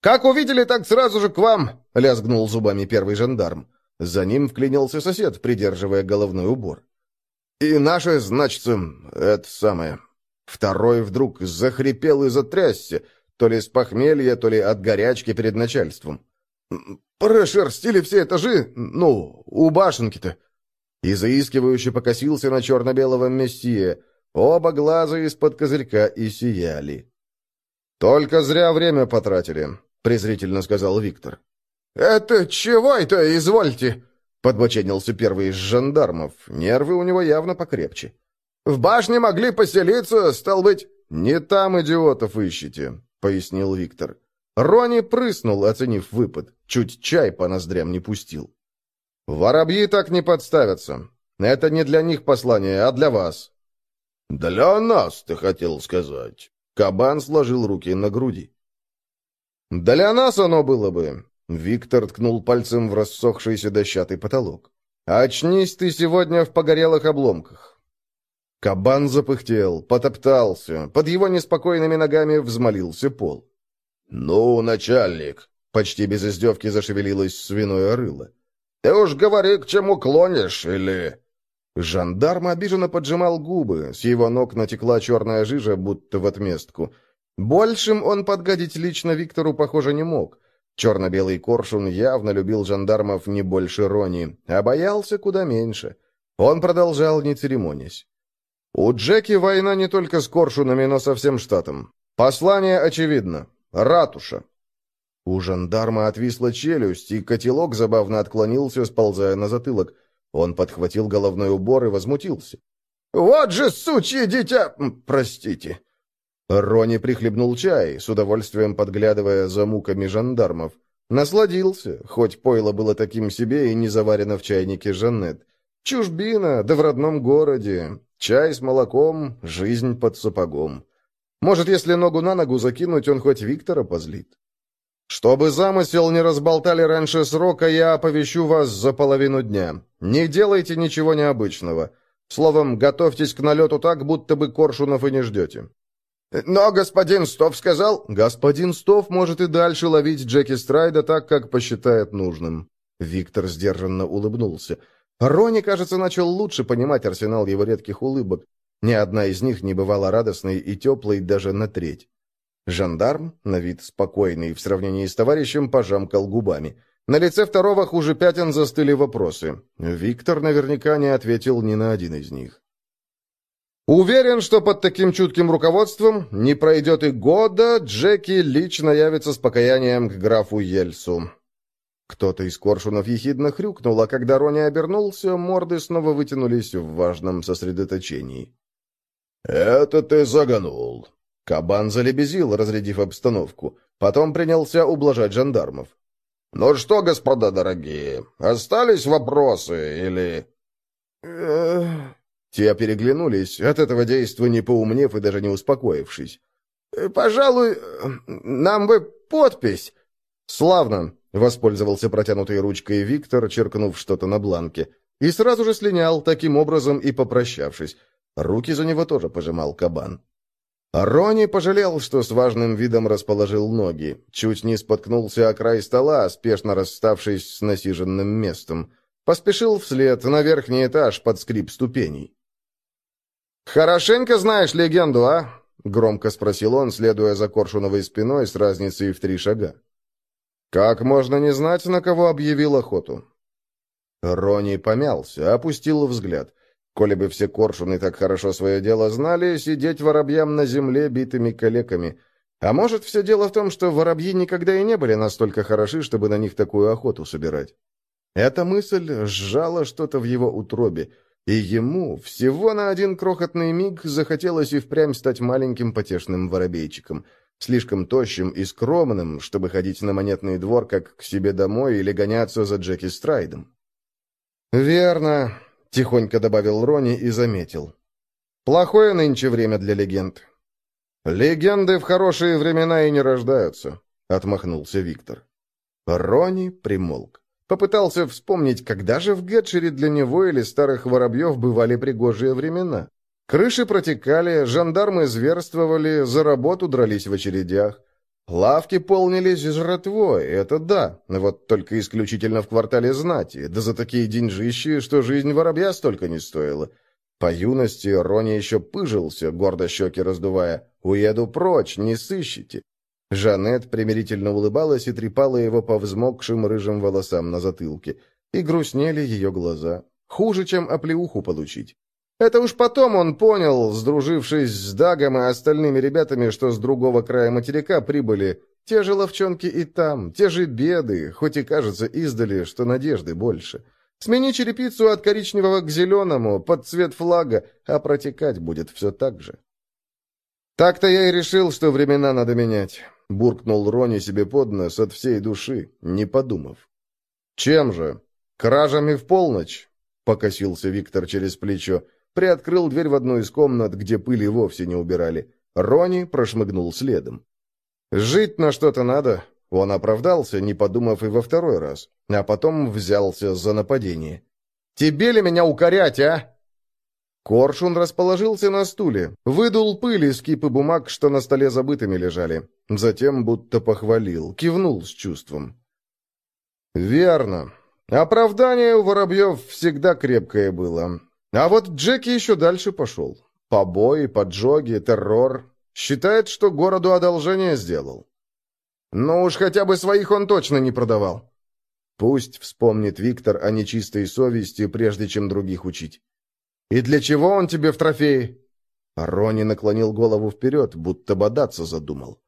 «Как увидели, так сразу же к вам!» — лязгнул зубами первый жандарм. За ним вклинился сосед, придерживая головной убор. «И наше, значит, это самое...» Второй вдруг захрипел и затрясся, то ли с похмелья, то ли от горячки перед начальством. «Прошерстили все этажи, ну, у башенки-то». И заискивающе покосился на черно-белого мессия. Оба глаза из-под козырька и сияли. «Только зря время потратили», — презрительно сказал Виктор. «Это чего это, извольте?» — подбоченился первый из жандармов. Нервы у него явно покрепче. В башне могли поселиться, стал быть...» «Не там идиотов ищите», — пояснил Виктор. Рони прыснул, оценив выпад. Чуть чай по ноздрям не пустил. «Воробьи так не подставятся. Это не для них послание, а для вас». «Для нас, ты хотел сказать». Кабан сложил руки на груди. «Для нас оно было бы!» Виктор ткнул пальцем в рассохшийся дощатый потолок. «Очнись ты сегодня в погорелых обломках!» Кабан запыхтел, потоптался, под его неспокойными ногами взмолился пол. «Ну, начальник!» — почти без издевки зашевелилось свиное рыло. «Ты уж говори, к чему клонишь, или...» Жандарм обиженно поджимал губы, с его ног натекла черная жижа, будто в отместку — Большим он подгадить лично Виктору, похоже, не мог. Черно-белый коршун явно любил жандармов не больше Рони, а боялся куда меньше. Он продолжал, не церемонясь. У Джеки война не только с коршунами, но со всем штатом. Послание очевидно. Ратуша. У жандарма отвисла челюсть, и котелок забавно отклонился, сползая на затылок. Он подхватил головной убор и возмутился. «Вот же сучье дитя! Простите!» Рони прихлебнул чай, с удовольствием подглядывая за муками жандармов. Насладился, хоть пойло было таким себе и не заварено в чайнике Жанет. Чужбина, да в родном городе. Чай с молоком, жизнь под сапогом. Может, если ногу на ногу закинуть, он хоть Виктора позлит. Чтобы замысел не разболтали раньше срока, я оповещу вас за половину дня. Не делайте ничего необычного. Словом, готовьтесь к налету так, будто бы Коршунов и не ждете. «Но господин Стов сказал...» «Господин Стов может и дальше ловить Джеки Страйда так, как посчитает нужным». Виктор сдержанно улыбнулся. Рони, кажется, начал лучше понимать арсенал его редких улыбок. Ни одна из них не бывала радостной и теплой даже на треть. Жандарм, на вид спокойный, в сравнении с товарищем, пожамкал губами. На лице второго хуже пятен застыли вопросы. Виктор наверняка не ответил ни на один из них. Уверен, что под таким чутким руководством не пройдет и года, Джеки лично явится с покаянием к графу Ельсу. Кто-то из коршунов ехидно хрюкнул, а когда Рони обернулся, морды снова вытянулись в важном сосредоточении. «Это ты загонул!» Кабан залебезил, разрядив обстановку. Потом принялся ублажать жандармов. «Ну что, господа дорогие, остались вопросы или...» Те переглянулись, от этого действа не поумнев и даже не успокоившись. «Э, «Пожалуй, нам бы подпись». «Славно», — воспользовался протянутой ручкой Виктор, черкнув что-то на бланке. И сразу же слинял, таким образом и попрощавшись. Руки за него тоже пожимал кабан. Рони пожалел, что с важным видом расположил ноги. Чуть не споткнулся о край стола, спешно расставшись с насиженным местом. Поспешил вслед на верхний этаж под скрип ступеней. «Хорошенько знаешь легенду, а?» — громко спросил он, следуя за Коршуновой спиной с разницей в три шага. «Как можно не знать, на кого объявил охоту?» Рони помялся, опустил взгляд. Коли бы все коршуны так хорошо свое дело знали, сидеть воробьям на земле битыми калеками. А может, все дело в том, что воробьи никогда и не были настолько хороши, чтобы на них такую охоту собирать. Эта мысль сжала что-то в его утробе — и ему всего на один крохотный миг захотелось и впрямь стать маленьким потешным воробейчиком, слишком тощим и скромным, чтобы ходить на монетный двор как к себе домой или гоняться за Джеки Страйдом. «Верно», — тихонько добавил Рони и заметил. «Плохое нынче время для легенд». «Легенды в хорошие времена и не рождаются», — отмахнулся Виктор. Рони примолк. Попытался вспомнить, когда же в Гетчере для него или старых воробьев бывали пригожие времена. Крыши протекали, жандармы зверствовали, за работу дрались в очередях. Лавки полнились жратвой, это да, вот только исключительно в квартале знати, да за такие деньжищи, что жизнь воробья столько не стоила. По юности Рони еще пыжился, гордо щеки раздувая. «Уеду прочь, не сыщите». Жанет примирительно улыбалась и трепала его по взмокшим рыжим волосам на затылке. И грустнели ее глаза. Хуже, чем оплеуху получить. Это уж потом он понял, сдружившись с Дагом и остальными ребятами, что с другого края материка прибыли те же ловчонки и там, те же беды, хоть и кажется издали, что надежды больше. Смени черепицу от коричневого к зеленому, под цвет флага, а протекать будет все так же. Так-то я и решил, что времена надо менять. Буркнул Рони себе под нос от всей души, не подумав. «Чем же? Кражами в полночь?» — покосился Виктор через плечо. Приоткрыл дверь в одну из комнат, где пыли вовсе не убирали. Рони прошмыгнул следом. «Жить на что-то надо». Он оправдался, не подумав и во второй раз, а потом взялся за нападение. «Тебе ли меня укорять, а?» Коршун расположился на стуле, выдул пыль из кипы бумаг, что на столе забытыми лежали. Затем будто похвалил, кивнул с чувством. «Верно. Оправдание у Воробьев всегда крепкое было. А вот Джеки еще дальше пошел. Побои, поджоги, террор. Считает, что городу одолжение сделал. Но уж хотя бы своих он точно не продавал. Пусть вспомнит Виктор о нечистой совести, прежде чем других учить. «И для чего он тебе в трофее?» Рони наклонил голову вперед, будто бодаться задумал.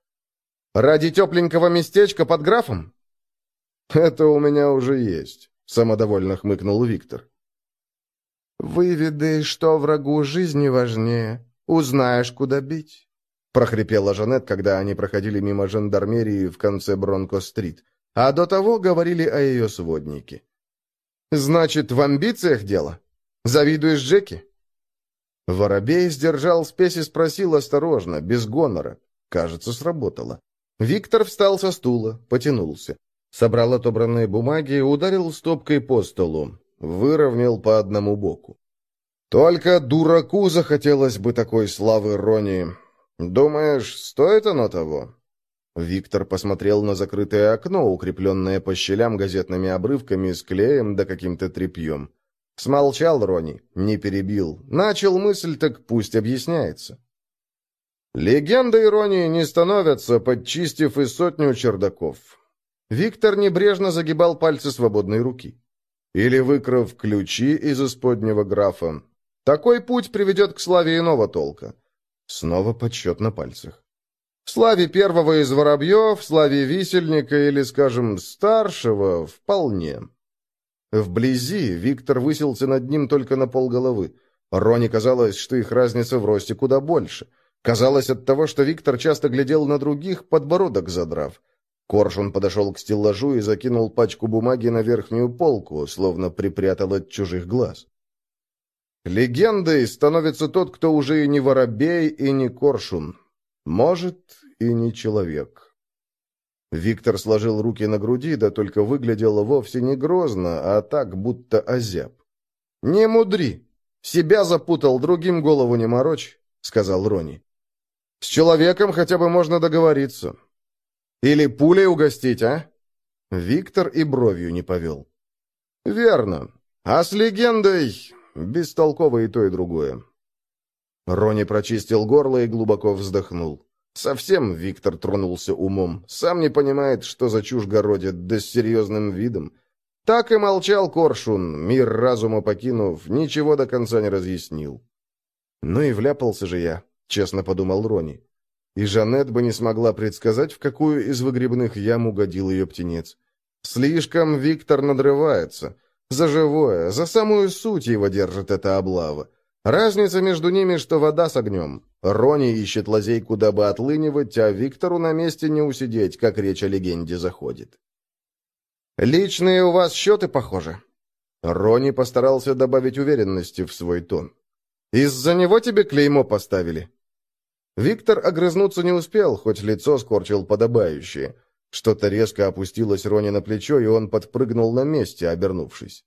«Ради тепленького местечка под графом?» «Это у меня уже есть», — самодовольно хмыкнул Виктор. «Выведай, что врагу жизни важнее. Узнаешь, куда бить», — прохрипела Жанет, когда они проходили мимо жандармерии в конце Бронко-стрит. А до того говорили о ее своднике. «Значит, в амбициях дело? Завидуешь Джеки?» Воробей сдержал спесь и спросил осторожно, без гонора. Кажется, сработало. Виктор встал со стула, потянулся. Собрал отобранные бумаги и ударил стопкой по столу. Выровнял по одному боку. Только дураку захотелось бы такой славы Рони. Думаешь, стоит оно того? Виктор посмотрел на закрытое окно, укрепленное по щелям газетными обрывками с клеем да каким-то тряпьем. Смолчал Рони, не перебил. Начал мысль, так пусть объясняется. Легенды иронии не становятся, подчистив и сотню чердаков. Виктор небрежно загибал пальцы свободной руки. Или выкрав ключи из исподнего графа. Такой путь приведет к славе иного толка. Снова подсчет на пальцах. Славе первого из воробьев, славе висельника или, скажем, старшего, вполне. Вблизи Виктор высился над ним только на полголовы. Рони казалось, что их разница в росте куда больше — Казалось от того, что Виктор часто глядел на других, подбородок задрав. Коршун подошел к стеллажу и закинул пачку бумаги на верхнюю полку, словно припрятал от чужих глаз. Легендой становится тот, кто уже и не воробей, и не коршун. Может, и не человек. Виктор сложил руки на груди, да только выглядело вовсе не грозно, а так, будто озяб. «Не мудри! Себя запутал, другим голову не морочь», — сказал Рони. С человеком хотя бы можно договориться. Или пулей угостить, а? Виктор и бровью не повел. Верно. А с легендой бестолково и то, и другое. Рони прочистил горло и глубоко вздохнул. Совсем Виктор тронулся умом. Сам не понимает, что за чушь городит, да с серьезным видом. Так и молчал Коршун, мир разума покинув, ничего до конца не разъяснил. Ну и вляпался же я честно подумал Рони. И Жанет бы не смогла предсказать, в какую из выгребных ям угодил ее птенец. Слишком Виктор надрывается. За живое, за самую суть его держит эта облава. Разница между ними, что вода с огнем. Рони ищет лазейку, дабы отлынивать, а Виктору на месте не усидеть, как речь о легенде заходит. «Личные у вас счеты, похоже?» Рони постарался добавить уверенности в свой тон. «Из-за него тебе клеймо поставили?» Виктор огрызнуться не успел, хоть лицо скорчил подобающее. Что-то резко опустилось Рони на плечо, и он подпрыгнул на месте, обернувшись.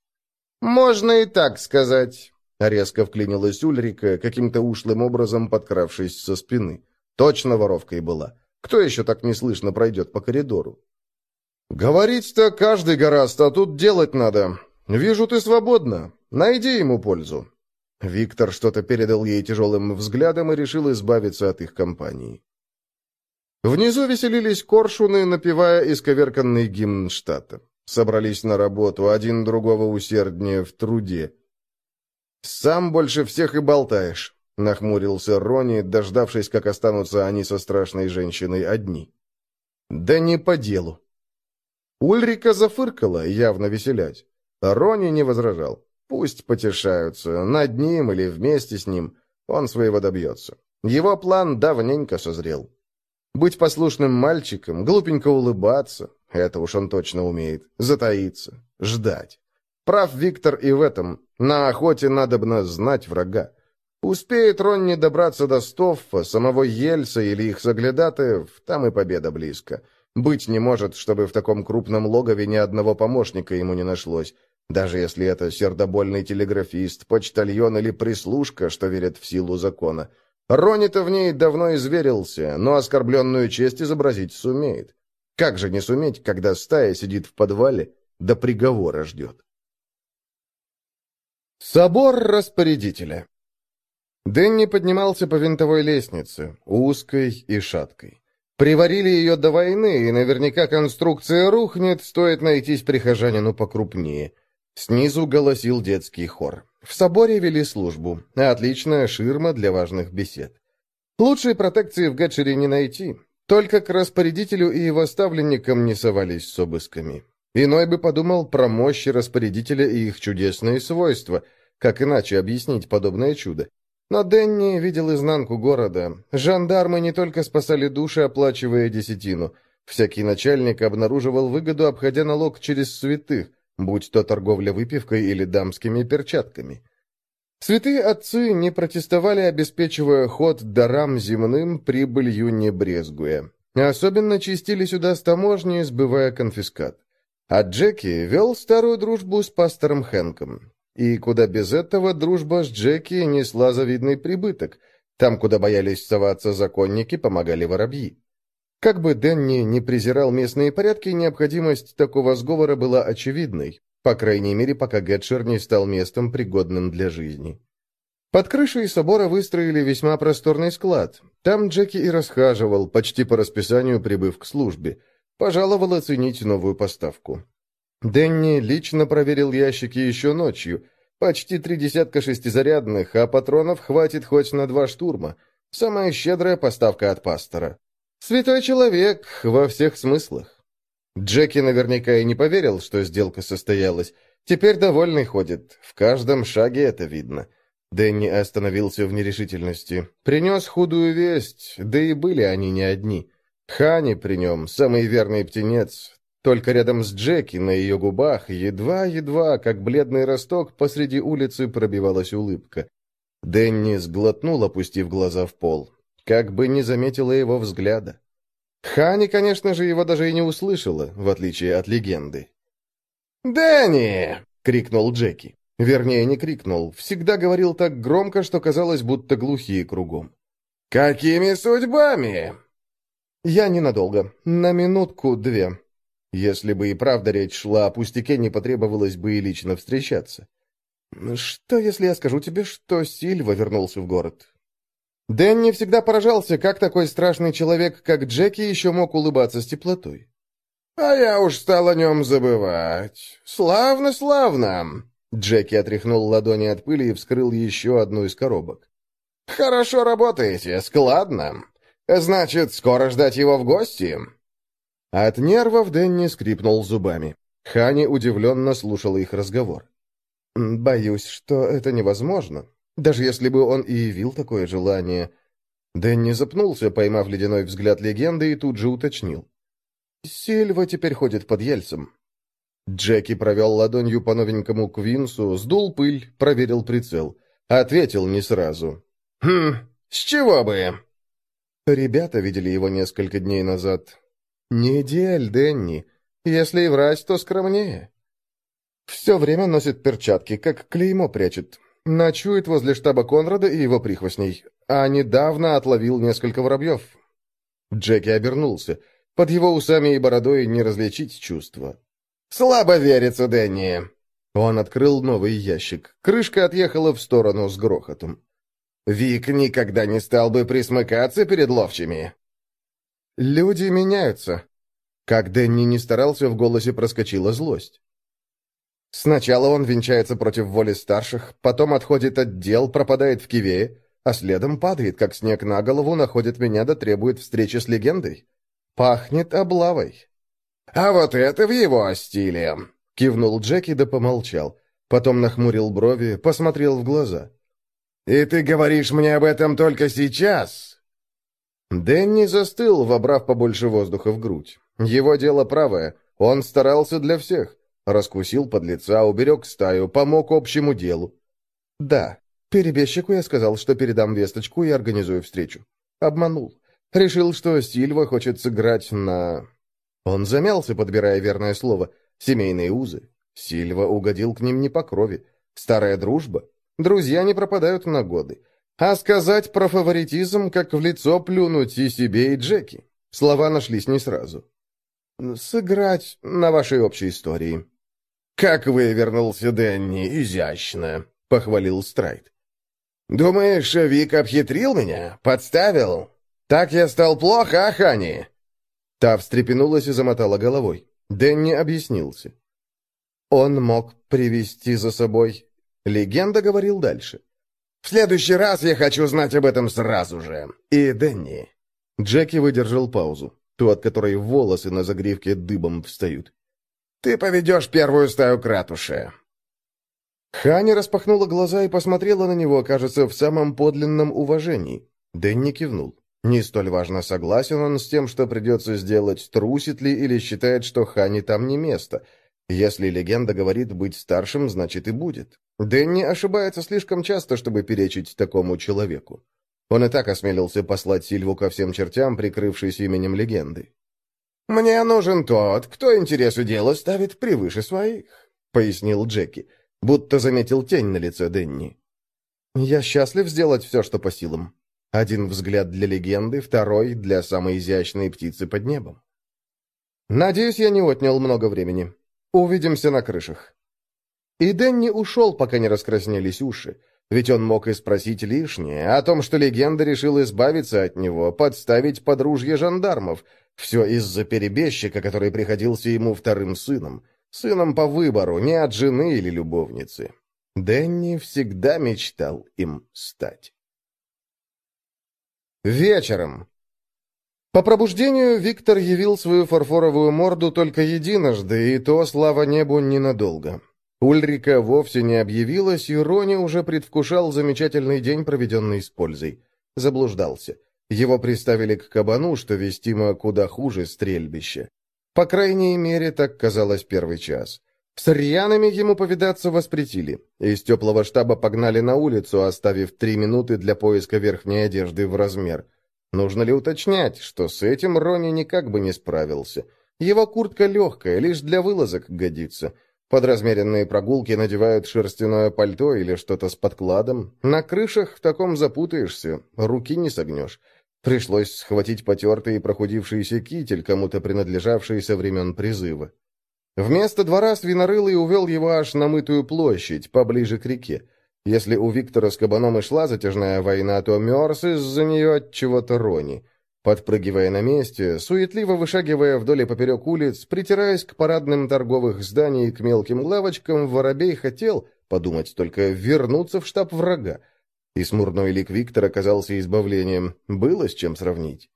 «Можно и так сказать», — резко вклинилась Ульрика, каким-то ушлым образом подкравшись со спины. Точно воровкой была. Кто еще так неслышно пройдет по коридору? «Говорить-то каждый гораст, а тут делать надо. Вижу, ты свободна. Найди ему пользу. Виктор что-то передал ей тяжелым взглядом и решил избавиться от их компании. Внизу веселились коршуны, напевая исковерканный гимн штата. Собрались на работу, один другого усерднее в труде. «Сам больше всех и болтаешь», — нахмурился Рони, дождавшись, как останутся они со страшной женщиной одни. «Да не по делу». Ульрика зафыркала, явно веселясь. Рони не возражал. Пусть потешаются, над ним или вместе с ним. Он своего добьется. Его план давненько созрел. Быть послушным мальчиком, глупенько улыбаться, это уж он точно умеет, затаиться, ждать. Прав Виктор и в этом. На охоте надобно знать врага. Успеет Ронни добраться до Стоффа, самого Ельса или их соглядатаев, там и победа близко. Быть не может, чтобы в таком крупном логове ни одного помощника ему не нашлось, даже если это сердобольный телеграфист, почтальон или прислужка, что верят в силу закона. Ронни-то в ней давно изверился, но оскорбленную честь изобразить сумеет. Как же не суметь, когда стая сидит в подвале, да приговора ждет? Собор распорядителя Дэнни поднимался по винтовой лестнице, узкой и шаткой. Приварили ее до войны, и наверняка конструкция рухнет, стоит найтись прихожанину покрупнее. Снизу голосил детский хор. В соборе вели службу. Отличная ширма для важных бесед. Лучшей протекции в Гатчере не найти. Только к распорядителю и его ставленникам не совались с обысками. Иной бы подумал про мощи распорядителя и их чудесные свойства. Как иначе объяснить подобное чудо? Но Дэнни видел изнанку города. Жандармы не только спасали души, оплачивая десятину. Всякий начальник обнаруживал выгоду, обходя налог через святых, будь то торговля выпивкой или дамскими перчатками. Святые отцы не протестовали, обеспечивая ход дарам земным, прибылью не брезгуя. Особенно чистили сюда с таможни, сбывая конфискат. А Джеки вел старую дружбу с пастором Хэнком. И куда без этого дружба с Джеки несла завидный прибыток. Там, куда боялись соваться законники, помогали воробьи. Как бы Дэнни не презирал местные порядки, необходимость такого сговора была очевидной, по крайней мере, пока Гетшер не стал местом, пригодным для жизни. Под крышей собора выстроили весьма просторный склад. Там Джеки и расхаживал, почти по расписанию прибыв к службе. Пожаловал оценить новую поставку. Дэнни лично проверил ящики еще ночью. Почти три десятка шестизарядных, а патронов хватит хоть на два штурма. Самая щедрая поставка от пастора. Святой человек во всех смыслах. Джеки наверняка и не поверил, что сделка состоялась. Теперь довольный ходит. В каждом шаге это видно. Дэнни остановился в нерешительности. Принес худую весть, да и были они не одни. Хани при нем, самый верный птенец, только рядом с Джеки на ее губах, едва-едва, как бледный росток, посреди улицы пробивалась улыбка. Дэнни сглотнул, опустив глаза в пол. Как бы не заметила его взгляда. Хани, конечно же, его даже и не услышала, в отличие от легенды. «Дэнни!» — крикнул Джеки. Вернее, не крикнул. Всегда говорил так громко, что казалось, будто глухие кругом. «Какими судьбами?» «Я ненадолго. На минутку-две. Если бы и правда речь шла о пустяке, не потребовалось бы и лично встречаться. Что, если я скажу тебе, что Сильва вернулся в город? Дэнни всегда поражался, как такой страшный человек, как Джеки, еще мог улыбаться с теплотой. «А я уж стал о нем забывать. Славно, славно!» Джеки отряхнул ладони от пыли и вскрыл еще одну из коробок. «Хорошо работаете, складно. Значит, скоро ждать его в гости?» От нервов Дэнни скрипнул зубами. Хани удивленно слушала их разговор. «Боюсь, что это невозможно. Даже если бы он и явил такое желание...» Дэнни запнулся, поймав ледяной взгляд легенды, и тут же уточнил. «Сильва теперь ходит под Ельцем». Джеки провел ладонью по новенькому Квинсу, сдул пыль, проверил прицел. Ответил не сразу. «Хм, с чего бы?» Ребята видели его несколько дней назад. «Не дель, Дэнни. Если и врать, то скромнее». «Все время носит перчатки, как клеймо прячет. Ночует возле штаба Конрада и его прихвостней. А недавно отловил несколько воробьев». Джеки обернулся. Под его усами и бородой не различить чувства. «Слабо верится, Дэнни!» Он открыл новый ящик. Крышка отъехала в сторону с грохотом. «Вик никогда не стал бы присмыкаться перед ловчими!» «Люди меняются». Как Дэнни не старался, в голосе проскочила злость. Сначала он венчается против воли старших, потом отходит от дел, пропадает в Кивее, а следом падает, как снег на голову, находит меня да требует встречи с легендой. Пахнет облавой. А вот это в его стиле. Кивнул Джеки да помолчал. Потом нахмурил брови, посмотрел в глаза. «И ты говоришь мне об этом только сейчас?» Дэнни застыл, вобрав побольше воздуха в грудь. Его дело правое. Он старался для всех. Раскусил подлеца, уберег стаю, помог общему делу. «Да, перебежчику я сказал, что передам весточку и организую встречу. Обманул. Решил, что Сильва хочет сыграть на...» Он замялся, подбирая верное слово. «Семейные узы». Сильва угодил к ним не по крови. Старая дружба. Друзья не пропадают на годы. А сказать про фаворитизм, как в лицо плюнуть и себе, и Джеки. Слова нашлись не сразу. «Сыграть на вашей общей истории». «Как вывернулся Дэнни, изящно», — похвалил Страйт. «Думаешь, Вик обхитрил меня? Подставил? Так я стал плохо, а, Хани?» Та встрепенулась и замотала головой. Дэнни объяснился. Он мог привести за собой... Легенда говорил дальше. «В следующий раз я хочу знать об этом сразу же. И Дэнни...» Джеки выдержал паузу, ту, от которой волосы на загривке дыбом встают. «Ты поведешь первую стаю кратуши. Хани распахнула глаза и посмотрела на него, кажется, в самом подлинном уважении. Дэнни кивнул. Не столь важно, согласен он с тем, что придется сделать, трусит ли или считает, что Хани там не место. Если легенда говорит быть старшим, значит и будет. Дэнни ошибается слишком часто, чтобы перечить такому человеку. Он и так осмелился послать Сильву ко всем чертям, прикрывшись именем легенды. «Мне нужен тот, кто интересы дела ставит превыше своих», — пояснил Джеки будто заметил тень на лице Денни. «Я счастлив сделать все, что по силам. Один взгляд для легенды, второй для самой изящной птицы под небом. Надеюсь, я не отнял много времени. Увидимся на крышах». И Денни ушел, пока не раскраснелись уши. Ведь он мог и спросить лишнее о том, что легенда решил избавиться от него, подставить подружье жандармов. Все из-за перебежчика, который приходился ему вторым сыном. Сыном по выбору, не от жены или любовницы. Дэнни всегда мечтал им стать. Вечером. По пробуждению Виктор явил свою фарфоровую морду только единожды, и то, слава небу, ненадолго. Ульрика вовсе не объявилась, и Рони уже предвкушал замечательный день, проведенный с пользой. Заблуждался. Его приставили к кабану, что вестимо куда хуже стрельбище. По крайней мере, так казалось первый час. С рьянами ему повидаться воспретили. Из теплого штаба погнали на улицу, оставив три минуты для поиска верхней одежды в размер. Нужно ли уточнять, что с этим Рони никак бы не справился? Его куртка легкая, лишь для вылазок годится. Под размеренные прогулки надевают шерстяное пальто или что-то с подкладом. На крышах в таком запутаешься, руки не согнешь. Пришлось схватить потертый и прохудившийся китель, кому-то принадлежавший со времен призыва. Вместо двора свинорылый увел его аж на мытую площадь, поближе к реке. Если у Виктора с кабаном и шла затяжная война, то мерз из-за нее от чего-то рони. Подпрыгивая на месте, суетливо вышагивая вдоль и поперек улиц, притираясь к парадным торговых зданий и к мелким лавочкам, Воробей хотел, подумать только, вернуться в штаб врага, и смурной лик Виктора оказался избавлением. Было с чем сравнить.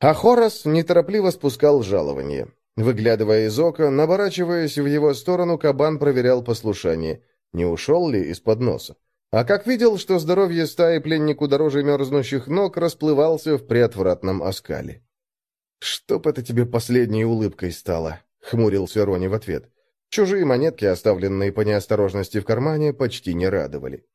А Хорос неторопливо спускал жалование. Выглядывая из ока, наворачиваясь в его сторону, кабан проверял послушание. Не ушел ли из-под носа? А как видел, что здоровье стаи пленнику дороже мерзнущих ног, расплывался в приотвратном оскале. «Чтоб это тебе последней улыбкой стало», — хмурился Рони в ответ. Чужие монетки, оставленные по неосторожности в кармане, почти не радовали.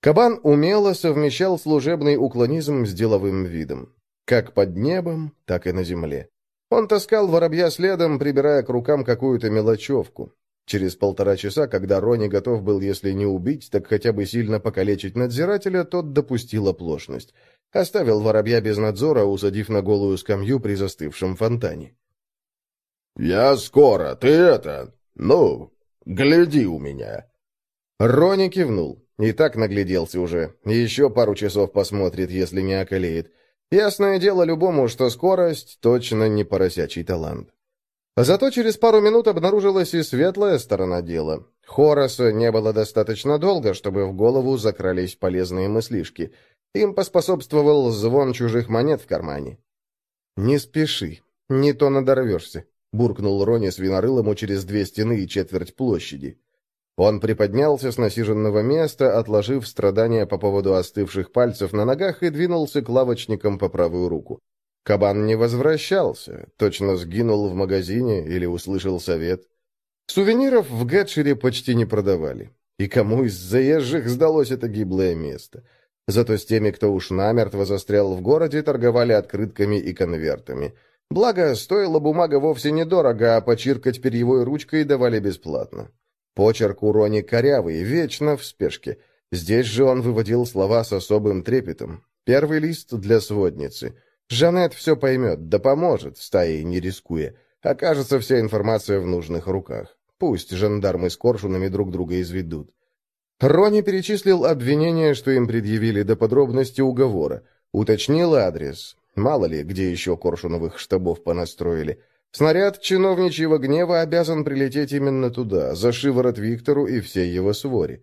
Кабан умело совмещал служебный уклонизм с деловым видом. Как под небом, так и на земле. Он таскал воробья следом, прибирая к рукам какую-то мелочевку. Через полтора часа, когда Рони готов был, если не убить, так хотя бы сильно покалечить надзирателя, тот допустил оплошность. Оставил воробья без надзора, усадив на голую скамью при застывшем фонтане. «Я скоро, ты это... Ну, гляди у меня!» Рони кивнул. И так нагляделся уже. Еще пару часов посмотрит, если не околеет. Ясное дело любому, что скорость точно не поросячий талант. Зато через пару минут обнаружилась и светлая сторона дела. Хороса не было достаточно долго, чтобы в голову закрались полезные мыслишки. Им поспособствовал звон чужих монет в кармане. «Не спеши, не то надорвешься», — буркнул Рони свинорылому через две стены и четверть площади. Он приподнялся с насиженного места, отложив страдания по поводу остывших пальцев на ногах и двинулся к лавочникам по правую руку. Кабан не возвращался, точно сгинул в магазине или услышал совет. Сувениров в Гетшире почти не продавали. И кому из заезжих сдалось это гиблое место? Зато с теми, кто уж намертво застрял в городе, торговали открытками и конвертами. Благо, стоила бумага вовсе недорого, а почиркать перьевой ручкой давали бесплатно. Почерк у Рони корявый, вечно в спешке. Здесь же он выводил слова с особым трепетом. Первый лист для сводницы. Жанет все поймет, да поможет, стаей не рискуя. Окажется вся информация в нужных руках. Пусть жандармы с коршунами друг друга изведут. Рони перечислил обвинения, что им предъявили до подробности уговора. Уточнил адрес. Мало ли, где еще коршуновых штабов понастроили. Снаряд чиновничьего гнева обязан прилететь именно туда, за шиворот Виктору и всей его своре.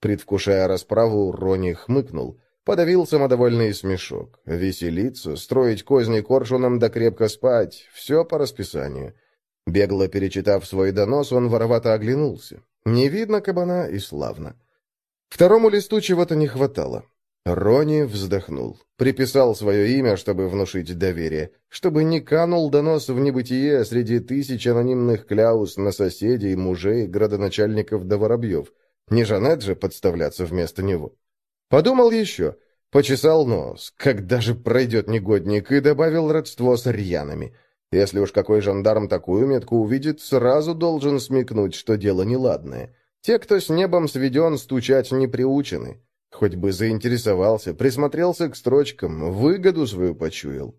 Предвкушая расправу, Рони хмыкнул. Подавил самодовольный смешок. Веселиться, строить козни коршуном да крепко спать — все по расписанию. Бегло перечитав свой донос, он воровато оглянулся. Не видно кабана и славно. Второму листу чего-то не хватало. Рони вздохнул. Приписал свое имя, чтобы внушить доверие, чтобы не канул донос в небытие среди тысяч анонимных кляус на соседей, мужей, градоначальников да воробьев. Не Жанет же подставляться вместо него. Подумал еще, почесал нос, когда же пройдет негодник, и добавил родство с рьянами. Если уж какой жандарм такую метку увидит, сразу должен смекнуть, что дело неладное. Те, кто с небом сведен, стучать не приучены. Хоть бы заинтересовался, присмотрелся к строчкам, выгоду свою почуял.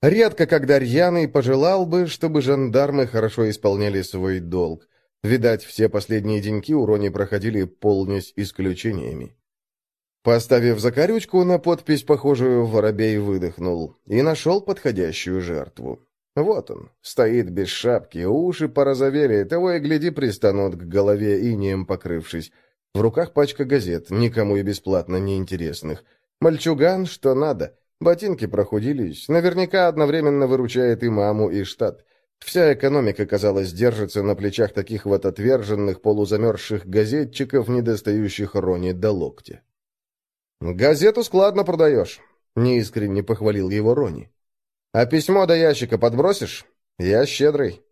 Редко, когда рьяный пожелал бы, чтобы жандармы хорошо исполняли свой долг. Видать, все последние деньки у Рони проходили полнесь исключениями. Поставив закорючку на подпись, похожую, воробей выдохнул и нашел подходящую жертву. Вот он, стоит без шапки, уши порозовели, того и гляди пристанут к голове инеем покрывшись. В руках пачка газет, никому и бесплатно неинтересных. Мальчуган, что надо. Ботинки прохудились. Наверняка одновременно выручает и маму, и штат. Вся экономика, казалось, держится на плечах таких вот отверженных, полузамерзших газетчиков, недостающих рони до локтя. «Газету складно продаешь», — неискренне похвалил его Рони. «А письмо до ящика подбросишь? Я щедрый».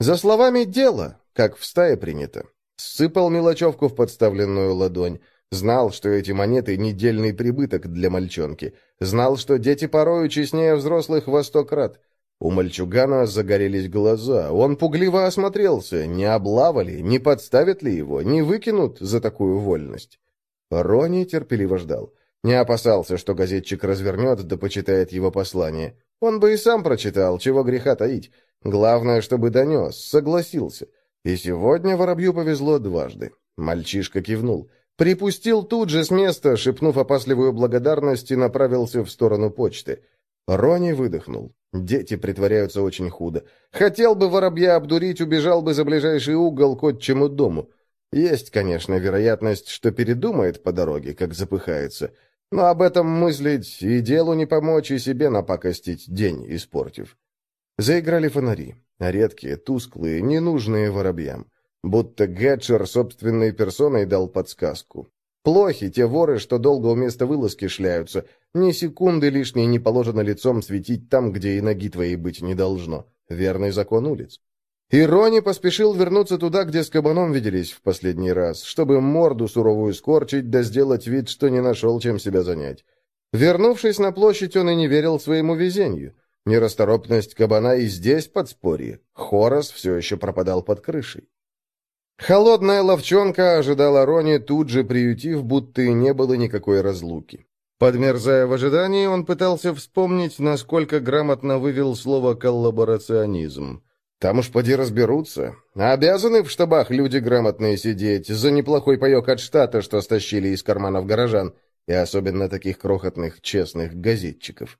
За словами дело, как в стае принято. Сыпал мелочевку в подставленную ладонь. Знал, что эти монеты — недельный прибыток для мальчонки. Знал, что дети порою честнее взрослых во сто крат. У мальчугана загорелись глаза. Он пугливо осмотрелся. Не облавали, не подставят ли его, не выкинут за такую вольность. Рони терпеливо ждал. Не опасался, что газетчик развернет да почитает его послание. Он бы и сам прочитал, чего греха таить. Главное, чтобы донес, согласился. И сегодня воробью повезло дважды. Мальчишка кивнул. Припустил тут же с места, шепнув опасливую благодарность, и направился в сторону почты. Рони выдохнул. Дети притворяются очень худо. Хотел бы воробья обдурить, убежал бы за ближайший угол к отчему дому. Есть, конечно, вероятность, что передумает по дороге, как запыхается. Но об этом мыслить и делу не помочь, и себе напакостить, день испортив. Заиграли фонари. Редкие, тусклые, ненужные воробьям. Будто Гетчер собственной персоной дал подсказку. Плохи те воры, что долго у места вылазки шляются. Ни секунды лишней не положено лицом светить там, где и ноги твоей быть не должно. Верный закон улиц. И Рони поспешил вернуться туда, где с кабаном виделись в последний раз, чтобы морду суровую скорчить, да сделать вид, что не нашел, чем себя занять. Вернувшись на площадь, он и не верил своему везению. Нерасторопность кабана и здесь подспорье. Хорос все еще пропадал под крышей. Холодная ловчонка ожидала Рони, тут же приютив, будто и не было никакой разлуки. Подмерзая в ожидании, он пытался вспомнить, насколько грамотно вывел слово «коллаборационизм». Там уж поди разберутся. Обязаны в штабах люди грамотные сидеть за неплохой паек от штата, что стащили из карманов горожан, и особенно таких крохотных, честных газетчиков.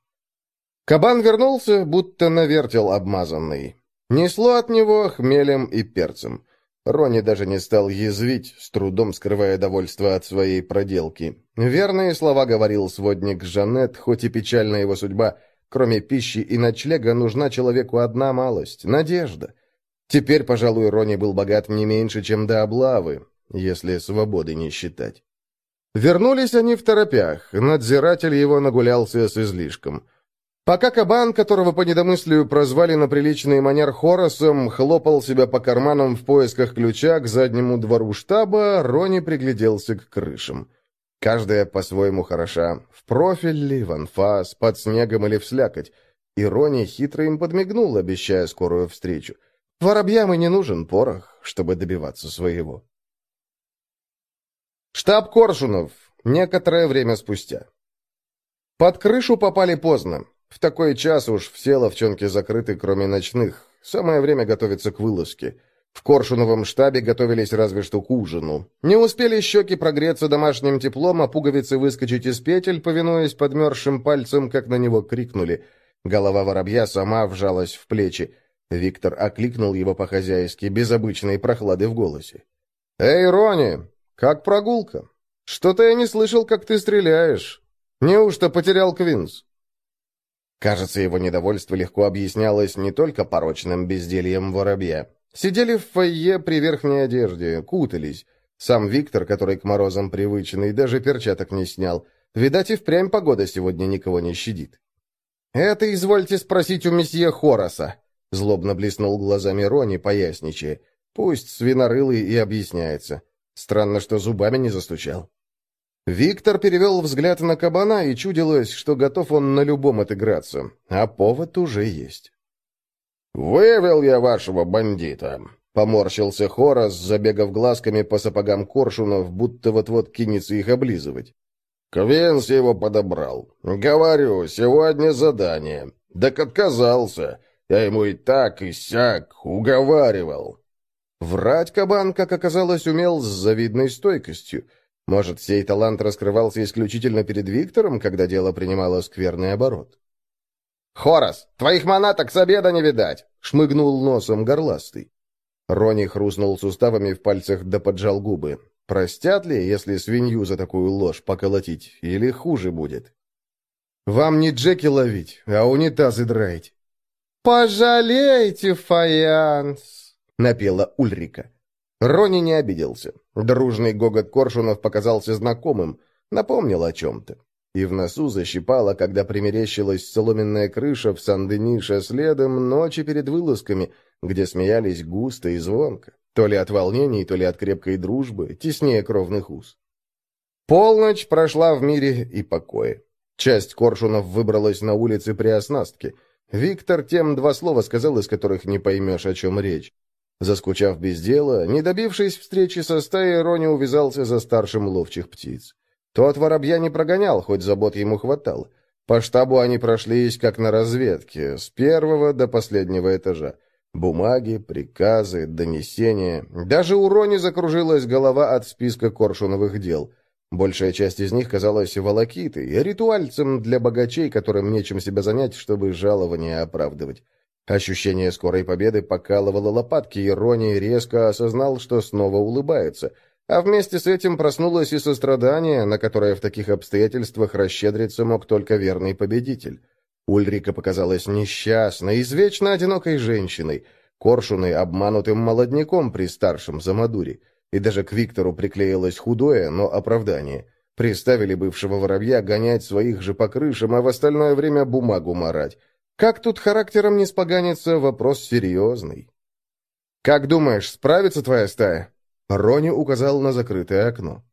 Кабан вернулся, будто навертел обмазанный. Несло от него хмелем и перцем. Рони даже не стал язвить, с трудом скрывая довольство от своей проделки. Верные слова говорил сводник Жанет, хоть и печальна его судьба. Кроме пищи и ночлега нужна человеку одна малость — надежда. Теперь, пожалуй, Рони был богат не меньше, чем до облавы, если свободы не считать. Вернулись они в торопях, надзиратель его нагулялся с излишком. Пока кабан, которого по недомыслию прозвали на приличный манер Хоросом, хлопал себя по карманам в поисках ключа к заднему двору штаба, Рони пригляделся к крышам. Каждая по-своему хороша. В профиль ли, в анфас, под снегом или в слякоть. И Рони хитро им подмигнул, обещая скорую встречу. Воробьям и не нужен порох, чтобы добиваться своего. Штаб Коршунов. Некоторое время спустя. Под крышу попали поздно. В такой час уж все ловчонки закрыты, кроме ночных. Самое время готовиться к вылазке. В Коршуновом штабе готовились разве что к ужину. Не успели щеки прогреться домашним теплом, а пуговицы выскочить из петель, повинуясь подмерзшим пальцем, как на него крикнули. Голова воробья сама вжалась в плечи. Виктор окликнул его по-хозяйски, без обычной прохлады в голосе. «Эй, Рони, как прогулка? Что-то я не слышал, как ты стреляешь. Неужто потерял Квинс?» Кажется, его недовольство легко объяснялось не только порочным бездельем воробья. Сидели в фойе при верхней одежде, кутались. Сам Виктор, который к морозам привычный, даже перчаток не снял. Видать, и впрямь погода сегодня никого не щадит. «Это извольте спросить у месье Хороса», — злобно блеснул глазами Рони, поясничая. «Пусть свинорылый и объясняется. Странно, что зубами не застучал». Виктор перевел взгляд на кабана, и чудилось, что готов он на любом отыграться, а повод уже есть. «Вывел я вашего бандита», — поморщился Хорос, забегав глазками по сапогам коршунов, будто вот-вот кинется их облизывать. «Квинс его подобрал. Говорю, сегодня задание. Так отказался. Я ему и так, и сяк уговаривал». Врать кабан, как оказалось, умел с завидной стойкостью. Может, сей талант раскрывался исключительно перед Виктором, когда дело принимало скверный оборот? «Хорос, твоих манаток с обеда не видать!» — шмыгнул носом горластый. Рони хрустнул суставами в пальцах да поджал губы. Простят ли, если свинью за такую ложь поколотить, или хуже будет? «Вам не Джеки ловить, а унитазы драить». «Пожалейте, Фаянс!» — напела Ульрика. Рони не обиделся. Дружный гогот коршунов показался знакомым, напомнил о чем-то. И в носу защипало, когда примерещилась соломенная крыша в Сан-Денише следом ночи перед вылазками, где смеялись густо и звонко, то ли от волнений, то ли от крепкой дружбы, теснее кровных уз. Полночь прошла в мире и покое. Часть коршунов выбралась на улицы при оснастке. Виктор тем два слова сказал, из которых не поймешь, о чем речь. Заскучав без дела, не добившись встречи со стаей, Рони увязался за старшим ловчих птиц. Тот воробья не прогонял, хоть забот ему хватало. По штабу они прошлись, как на разведке, с первого до последнего этажа. Бумаги, приказы, донесения. Даже у Рони закружилась голова от списка коршуновых дел. Большая часть из них казалась волокитой, ритуальцем для богачей, которым нечем себя занять, чтобы жалование оправдывать. Ощущение скорой победы покалывало лопатки, и Рони резко осознал, что снова улыбается. А вместе с этим проснулось и сострадание, на которое в таких обстоятельствах расщедриться мог только верный победитель. Ульрика показалась несчастной, извечно одинокой женщиной, коршуной, обманутым молодняком при старшем Замадуре. И даже к Виктору приклеилось худое, но оправдание. Приставили бывшего воробья гонять своих же по крышам, а в остальное время бумагу марать. Как тут характером не споганится, вопрос серьезный. «Как думаешь, справится твоя стая?» Рони указал на закрытое окно.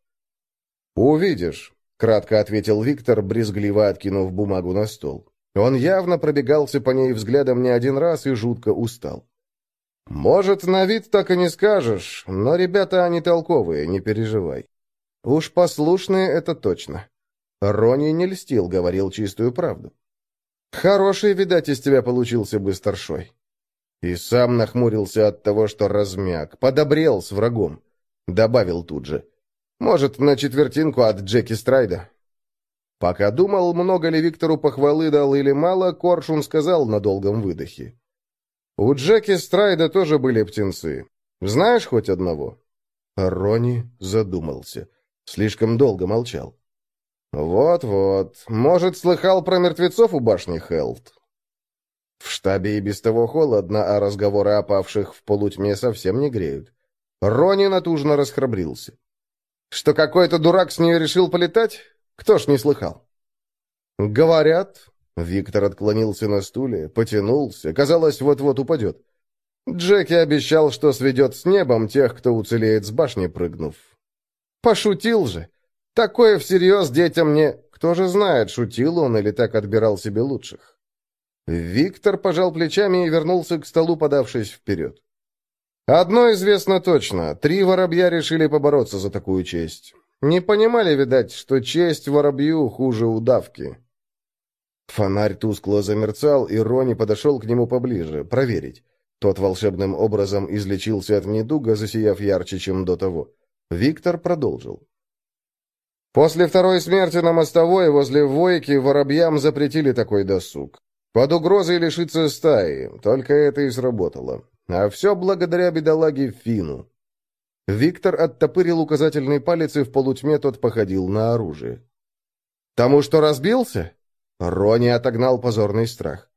«Увидишь», — кратко ответил Виктор, брезгливо откинув бумагу на стол. Он явно пробегался по ней взглядом не один раз и жутко устал. «Может, на вид так и не скажешь, но ребята они толковые, не переживай. Уж послушные это точно». Рони не льстил, говорил чистую правду. Хороший, видать, из тебя получился бы старшой. И сам нахмурился от того, что размяк, подобрел с врагом. Добавил тут же. Может, на четвертинку от Джеки Страйда? Пока думал, много ли Виктору похвалы дал или мало, Коршун сказал на долгом выдохе. У Джеки Страйда тоже были птенцы. Знаешь хоть одного? Рони задумался. Слишком долго молчал. Вот-вот. Может, слыхал про мертвецов у башни Хелт? В штабе и без того холодно, а разговоры о павших в полутьме совсем не греют. Рони натужно расхрабрился. Что какой-то дурак с нее решил полетать? Кто ж не слыхал? Говорят. Виктор отклонился на стуле, потянулся, казалось, вот-вот упадет. Джеки обещал, что сведет с небом тех, кто уцелеет с башни прыгнув. Пошутил же. Такое всерьез детям не... Кто же знает, шутил он или так отбирал себе лучших. Виктор пожал плечами и вернулся к столу, подавшись вперед. Одно известно точно. Три воробья решили побороться за такую честь. Не понимали, видать, что честь воробью хуже удавки. Фонарь тускло замерцал, и Рони подошел к нему поближе, проверить. Тот волшебным образом излечился от недуга, засияв ярче, чем до того. Виктор продолжил. После второй смерти на мостовой возле Войки воробьям запретили такой досуг. Под угрозой лишиться стаи, только это и сработало. А все благодаря бедолаге Фину. Виктор оттопырил указательный палец, и в полутьме тот походил на оружие. «Тому, что разбился?» Рони отогнал позорный страх.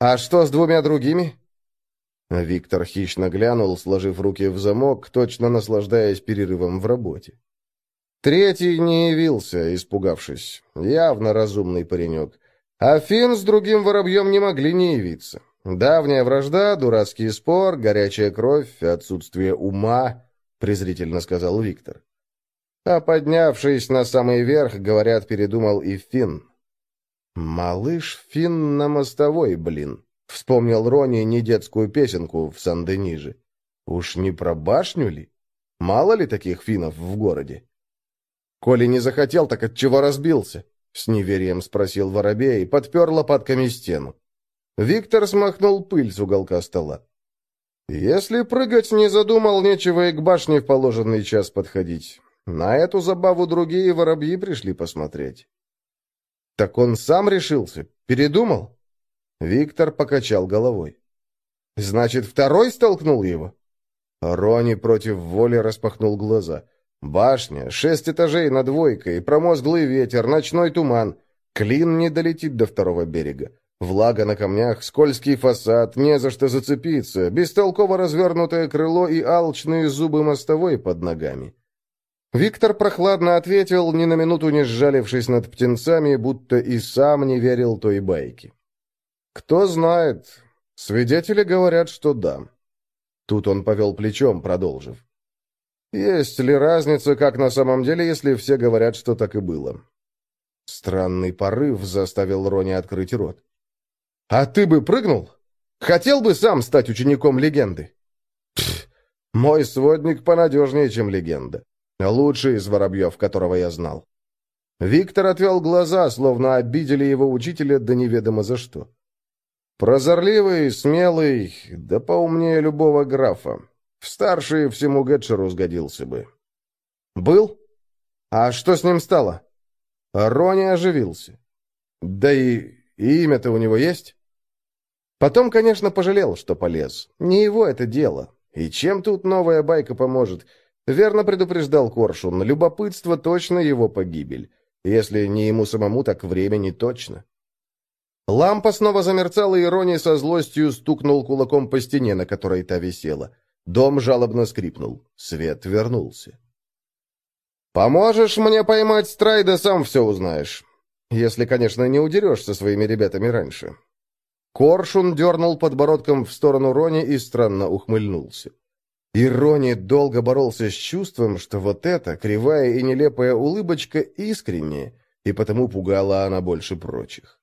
«А что с двумя другими?» Виктор хищно глянул, сложив руки в замок, точно наслаждаясь перерывом в работе. Третий не явился, испугавшись. Явно разумный паренек. А Финн с другим воробьем не могли не явиться. Давняя вражда, дурацкий спор, горячая кровь, отсутствие ума, презрительно сказал Виктор. А поднявшись на самый верх, говорят, передумал и Финн. Малыш Финн на мостовой, блин. Вспомнил Рони не детскую песенку в Сан-Дениже. Уж не про башню ли? Мало ли таких финнов в городе? Коли не захотел, так от чего разбился? С неверием спросил воробей подпер лопатками стену. Виктор смахнул пыль с уголка стола. «Если прыгать не задумал, нечего и к башне в положенный час подходить. На эту забаву другие воробьи пришли посмотреть». «Так он сам решился? Передумал?» Виктор покачал головой. «Значит, второй столкнул его?» Рони против воли распахнул глаза. «Башня, шесть этажей над двойкой, промозглый ветер, ночной туман. Клин не долетит до второго берега. Влага на камнях, скользкий фасад, не за что зацепиться, бестолково развернутое крыло и алчные зубы мостовой под ногами. Виктор прохладно ответил, ни на минуту не сжалившись над птенцами, будто и сам не верил той байке. «Кто знает. Свидетели говорят, что да». Тут он повел плечом, продолжив. «Есть ли разница, как на самом деле, если все говорят, что так и было?» Странный порыв заставил Рони открыть рот. А ты бы прыгнул? Хотел бы сам стать учеником легенды? Пф, мой сводник понадежнее, чем легенда. Лучший из воробьев, которого я знал. Виктор отвел глаза, словно обидели его учителя, да неведомо за что. Прозорливый, смелый, да поумнее любого графа. В старшие всему Гетчеру сгодился бы. «Был? А что с ним стало?» Рони оживился. «Да и, и имя-то у него есть?» Потом, конечно, пожалел, что полез. Не его это дело. И чем тут новая байка поможет? Верно предупреждал Коршун, любопытство точно его погибель. Если не ему самому, так времени точно. Лампа снова замерцала, и Рони со злостью стукнул кулаком по стене, на которой та висела. Дом жалобно скрипнул. Свет вернулся. «Поможешь мне поймать Страйда, сам все узнаешь. Если, конечно, не удерешь со своими ребятами раньше. Коршун дернул подбородком в сторону Рони и странно ухмыльнулся. И Рони долго боролся с чувством, что вот эта кривая и нелепая улыбочка искренняя, и потому пугала она больше прочих.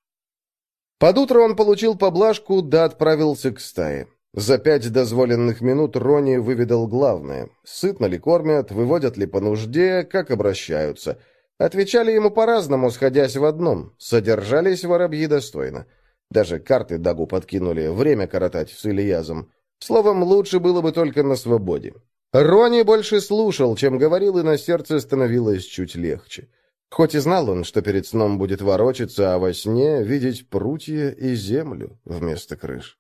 Под утро он получил поблажку, да отправился к стае. За пять дозволенных минут Рони выведал главное. Сытно ли кормят, выводят ли по нужде, как обращаются. Отвечали ему по-разному, сходясь в одном. Содержались воробьи достойно. Даже карты Дагу подкинули, время коротать с Ильязом. Словом, лучше было бы только на свободе. Рони больше слушал, чем говорил, и на сердце становилось чуть легче. Хоть и знал он, что перед сном будет ворочаться, а во сне видеть прутья и землю вместо крыш.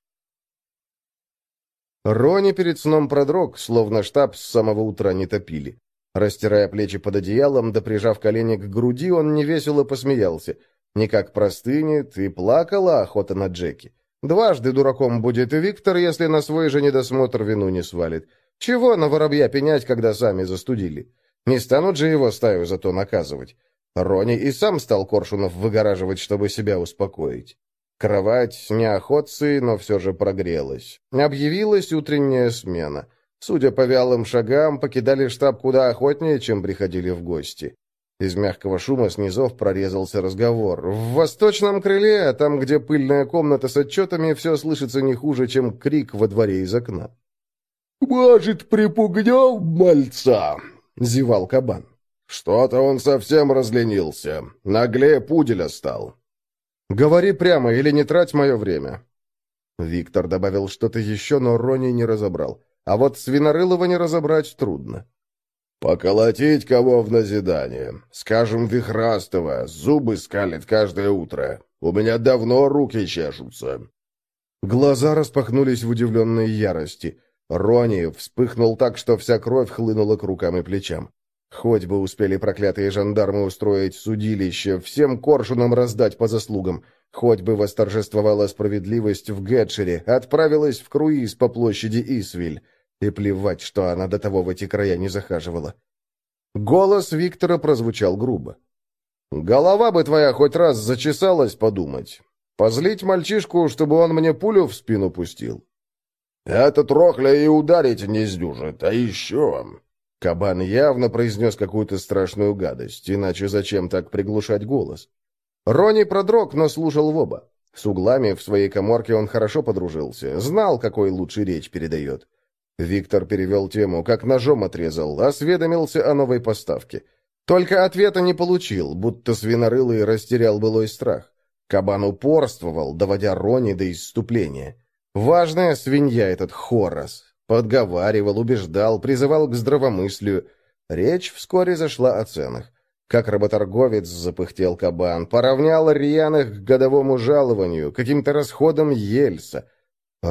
Рони перед сном продрог, словно штаб с самого утра не топили. Растирая плечи под одеялом, да прижав колени к груди, он невесело посмеялся. Никак простынет, и плакала охота на Джеки. Дважды дураком будет и Виктор, если на свой же недосмотр вину не свалит. Чего на воробья пенять, когда сами застудили? Не станут же его стаю за то наказывать. Рони и сам стал Коршунов выгораживать, чтобы себя успокоить. Кровать неохотцы, но все же прогрелась. Объявилась утренняя смена. Судя по вялым шагам, покидали штаб куда охотнее, чем приходили в гости. Из мягкого шума снизов прорезался разговор. В восточном крыле, там, где пыльная комната с отчетами, все слышится не хуже, чем крик во дворе из окна. «Может, припугнем мальца?» — зевал кабан. «Что-то он совсем разленился. Наглее пуделя стал». «Говори прямо или не трать мое время». Виктор добавил что-то еще, но Рони не разобрал. А вот Свинорылова не разобрать трудно. «Поколотить кого в назидание. Скажем, Вихрастова. Зубы скалит каждое утро. У меня давно руки чешутся». Глаза распахнулись в удивленной ярости. Рони вспыхнул так, что вся кровь хлынула к рукам и плечам. Хоть бы успели проклятые жандармы устроить судилище, всем коршунам раздать по заслугам. Хоть бы восторжествовала справедливость в Гетшере, отправилась в круиз по площади Исвиль. И плевать, что она до того в эти края не захаживала. Голос Виктора прозвучал грубо. «Голова бы твоя хоть раз зачесалась подумать. Позлить мальчишку, чтобы он мне пулю в спину пустил». «Этот рохля и ударить не сдюжит, а еще...» Кабан явно произнес какую-то страшную гадость, иначе зачем так приглушать голос? Рони продрог, но слушал в оба. С углами в своей коморке он хорошо подружился, знал, какой лучше речь передает. Виктор перевел тему, как ножом отрезал, осведомился о новой поставке. Только ответа не получил, будто свинорылый растерял былой страх. Кабан упорствовал, доводя Рони до исступления. Важная свинья этот Хорос. Подговаривал, убеждал, призывал к здравомыслию. Речь вскоре зашла о ценах. Как работорговец запыхтел кабан, поравнял рьяных к годовому жалованию, каким-то расходом Ельса —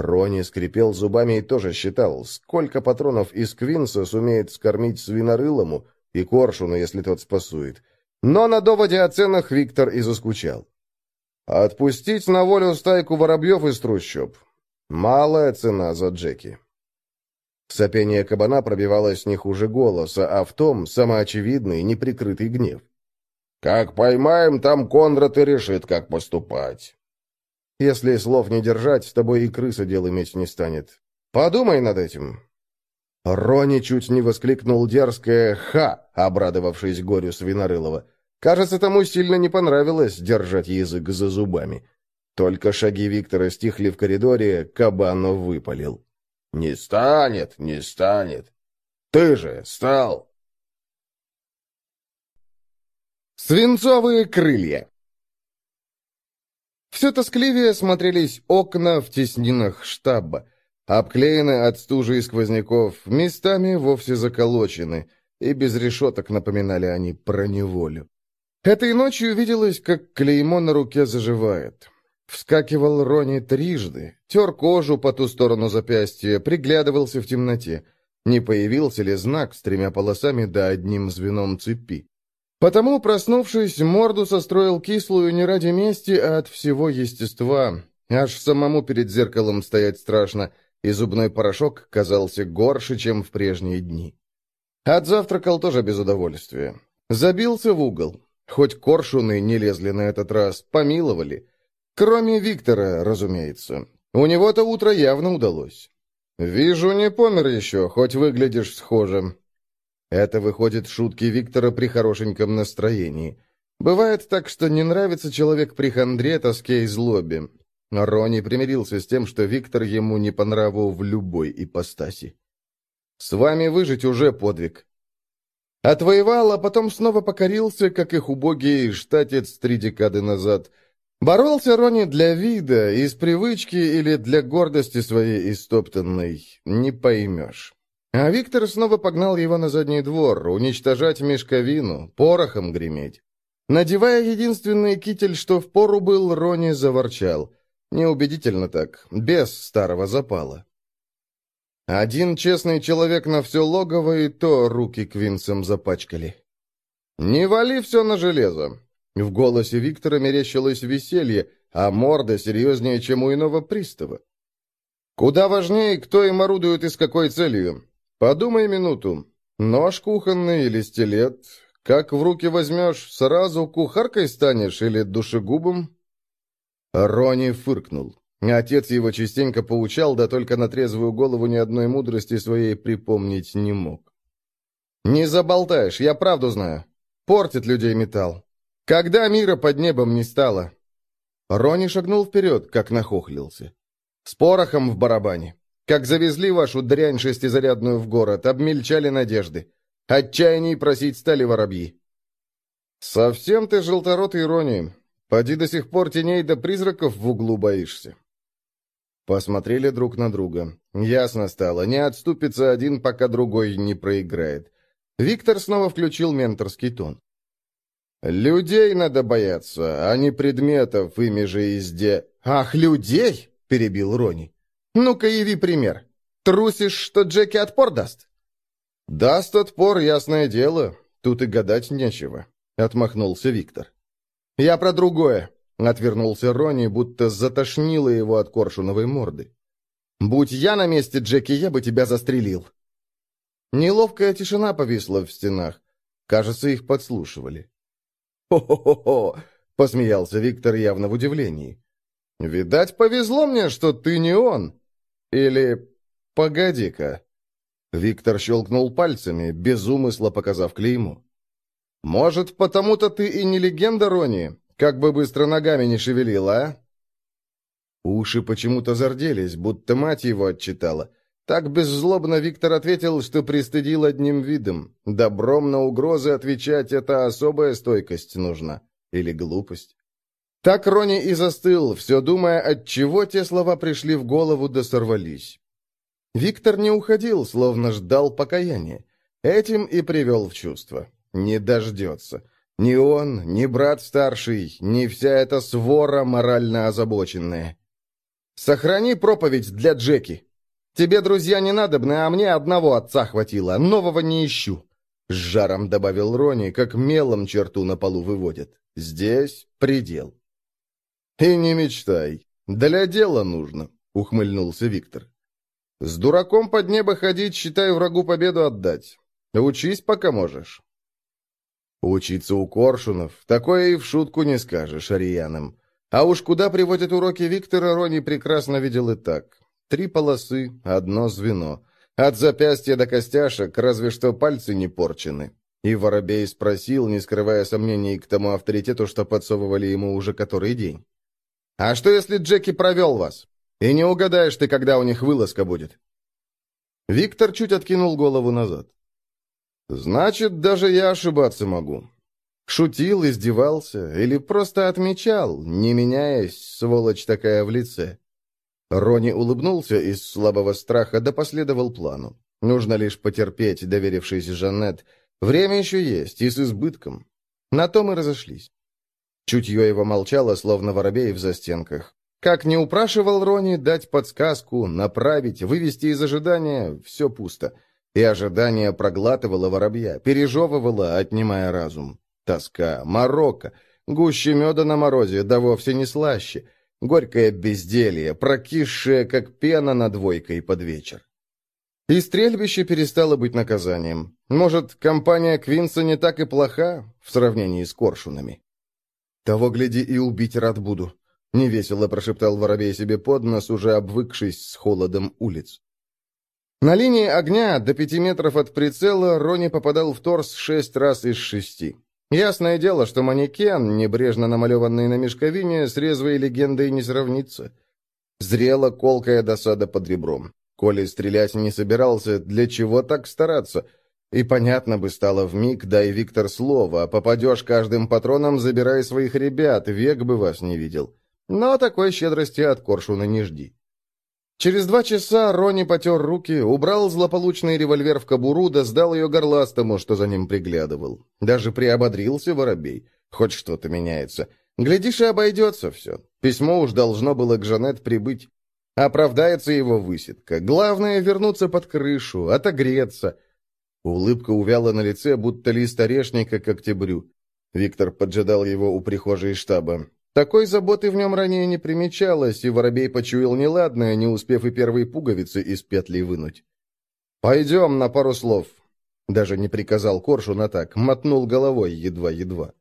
Рони скрипел зубами и тоже считал, сколько патронов из Квинса сумеет скормить свинорылому и коршуну, если тот спасует. Но на доводе о ценах Виктор и заскучал. Отпустить на волю стайку воробьев из трущоб. Малая цена за Джеки. Сопение кабана пробивалось не хуже голоса, а в том самоочевидный, неприкрытый гнев. «Как поймаем, там Конрад и решит, как поступать». Если слов не держать, с тобой и крыса дел иметь не станет. Подумай над этим». Рони чуть не воскликнул дерзкое «Ха!», обрадовавшись горю Свинорылова. Кажется, тому сильно не понравилось держать язык за зубами. Только шаги Виктора стихли в коридоре, Кабанов выпалил. «Не станет, не станет. Ты же стал!» Свинцовые крылья все тоскливее смотрелись окна в теснинах штаба, обклеены от стужи и сквозняков, местами вовсе заколочены, и без решеток напоминали они про неволю. Этой ночью виделось, как клеймо на руке заживает. Вскакивал Рони трижды, тер кожу по ту сторону запястья, приглядывался в темноте. Не появился ли знак с тремя полосами да одним звеном цепи? Потому, проснувшись, морду состроил кислую не ради мести, а от всего естества. Аж самому перед зеркалом стоять страшно, и зубной порошок казался горше, чем в прежние дни. Отзавтракал тоже без удовольствия. Забился в угол. Хоть коршуны не лезли на этот раз, помиловали. Кроме Виктора, разумеется. У него-то утро явно удалось. «Вижу, не помер еще, хоть выглядишь схожим», это выходит шутки Виктора при хорошеньком настроении. Бывает так, что не нравится человек при хандре, тоске и злобе. Рони примирился с тем, что Виктор ему не по нраву в любой ипостаси. «С вами выжить уже подвиг». Отвоевал, а потом снова покорился, как их убогий штатец три декады назад. Боролся Рони для вида, из привычки или для гордости своей истоптанной, не поймешь. А Виктор снова погнал его на задний двор, уничтожать мешковину, порохом греметь. Надевая единственный китель, что в пору был, Рони заворчал. Неубедительно так, без старого запала. Один честный человек на все логово, и то руки Квинсом запачкали. «Не вали все на железо!» В голосе Виктора мерещилось веселье, а морда серьезнее, чем у иного пристава. «Куда важнее, кто им орудует и с какой целью. Подумай минуту. Нож кухонный или стилет? Как в руки возьмешь, сразу кухаркой станешь или душегубом?» Рони фыркнул. Отец его частенько поучал, да только на трезвую голову ни одной мудрости своей припомнить не мог. «Не заболтаешь, я правду знаю. Портит людей металл. Когда мира под небом не стало?» Рони шагнул вперед, как нахохлился. «С порохом в барабане. Как завезли вашу дрянь шестизарядную в город, обмельчали надежды. Отчаяний просить стали воробьи». «Совсем ты желторотый, Рони. Поди до сих пор теней да призраков в углу боишься». Посмотрели друг на друга. Ясно стало, не отступится один, пока другой не проиграет. Виктор снова включил менторский тон. «Людей надо бояться, а не предметов, ими же езде...» «Ах, людей!» — перебил Рони. «Ну-ка, яви пример. Трусишь, что Джеки отпор даст?» «Даст отпор, ясное дело. Тут и гадать нечего», — отмахнулся Виктор. «Я про другое», — отвернулся Рони, будто затошнило его от коршуновой морды. «Будь я на месте Джеки, я бы тебя застрелил». Неловкая тишина повисла в стенах. Кажется, их подслушивали. «Хо-хо-хо!» — посмеялся Виктор явно в удивлении. «Видать, повезло мне, что ты не он. Или... Погоди-ка». Виктор щелкнул пальцами, без умысла показав клейму. «Может, потому-то ты и не легенда, Рони? Как бы быстро ногами не шевелила, а?» Уши почему-то зарделись, будто мать его отчитала. Так беззлобно Виктор ответил, что пристыдил одним видом. Добром на угрозы отвечать — это особая стойкость нужна. Или глупость. Так Рони и застыл, все думая, от чего те слова пришли в голову да сорвались. Виктор не уходил, словно ждал покаяния. Этим и привел в чувство. Не дождется. Ни он, ни брат старший, ни вся эта свора морально озабоченная. «Сохрани проповедь для Джеки», Тебе, друзья, не надобны, а мне одного отца хватило, нового не ищу». С жаром добавил Рони, как мелом черту на полу выводят. «Здесь предел». «И не мечтай. Для дела нужно», — ухмыльнулся Виктор. «С дураком под небо ходить, считай, врагу победу отдать. Учись, пока можешь». Учиться у Коршунов, такое и в шутку не скажешь ариянам. А уж куда приводят уроки Виктора, Рони прекрасно видел и так. Три полосы, одно звено. От запястья до костяшек, разве что пальцы не порчены. И Воробей спросил, не скрывая сомнений к тому авторитету, что подсовывали ему уже который день. «А что, если Джеки провел вас? И не угадаешь ты, когда у них вылазка будет?» Виктор чуть откинул голову назад. «Значит, даже я ошибаться могу. Шутил, издевался или просто отмечал, не меняясь, сволочь такая в лице. Рони улыбнулся из слабого страха, да последовал плану. Нужно лишь потерпеть, доверившись Жанет. Время еще есть, и с избытком. На том и разошлись. Чутье его молчало, словно воробей в застенках. Как не упрашивал Рони дать подсказку, направить, вывести из ожидания, все пусто. И ожидание проглатывало воробья, пережевывало, отнимая разум. Тоска, морока, гуще меда на морозе, да вовсе не слаще — Горькое безделье, прокисшее, как пена над двойкой под вечер. И стрельбище перестало быть наказанием. Может, компания Квинса не так и плоха в сравнении с коршунами? Того, гляди, и убить рад буду. Невесело прошептал воробей себе под нос, уже обвыкшись с холодом улиц. На линии огня до пяти метров от прицела Рони попадал в торс шесть раз из шести. Ясное дело, что манекен, небрежно намалеванный на мешковине, с резвой легендой не сравнится. Зрела колкая досада под ребром. Коли стрелять не собирался, для чего так стараться? И понятно бы стало вмиг, дай Виктор слово, попадешь каждым патроном, забирай своих ребят, век бы вас не видел. Но такой щедрости от Коршуна не жди. Через два часа Рони потер руки, убрал злополучный револьвер в кобуру, да сдал ее горластому, что за ним приглядывал. Даже приободрился воробей. Хоть что-то меняется. Глядишь, и обойдется все. Письмо уж должно было к Жанет прибыть. Оправдается его высидка. Главное — вернуться под крышу, отогреться. Улыбка увяла на лице, будто лист орешника к октябрю. Виктор поджидал его у прихожей штаба. Такой заботы в нем ранее не примечалось, и воробей почуял неладное, не успев и первые пуговицы из петли вынуть. «Пойдем на пару слов», — даже не приказал Коршуна так, мотнул головой едва-едва.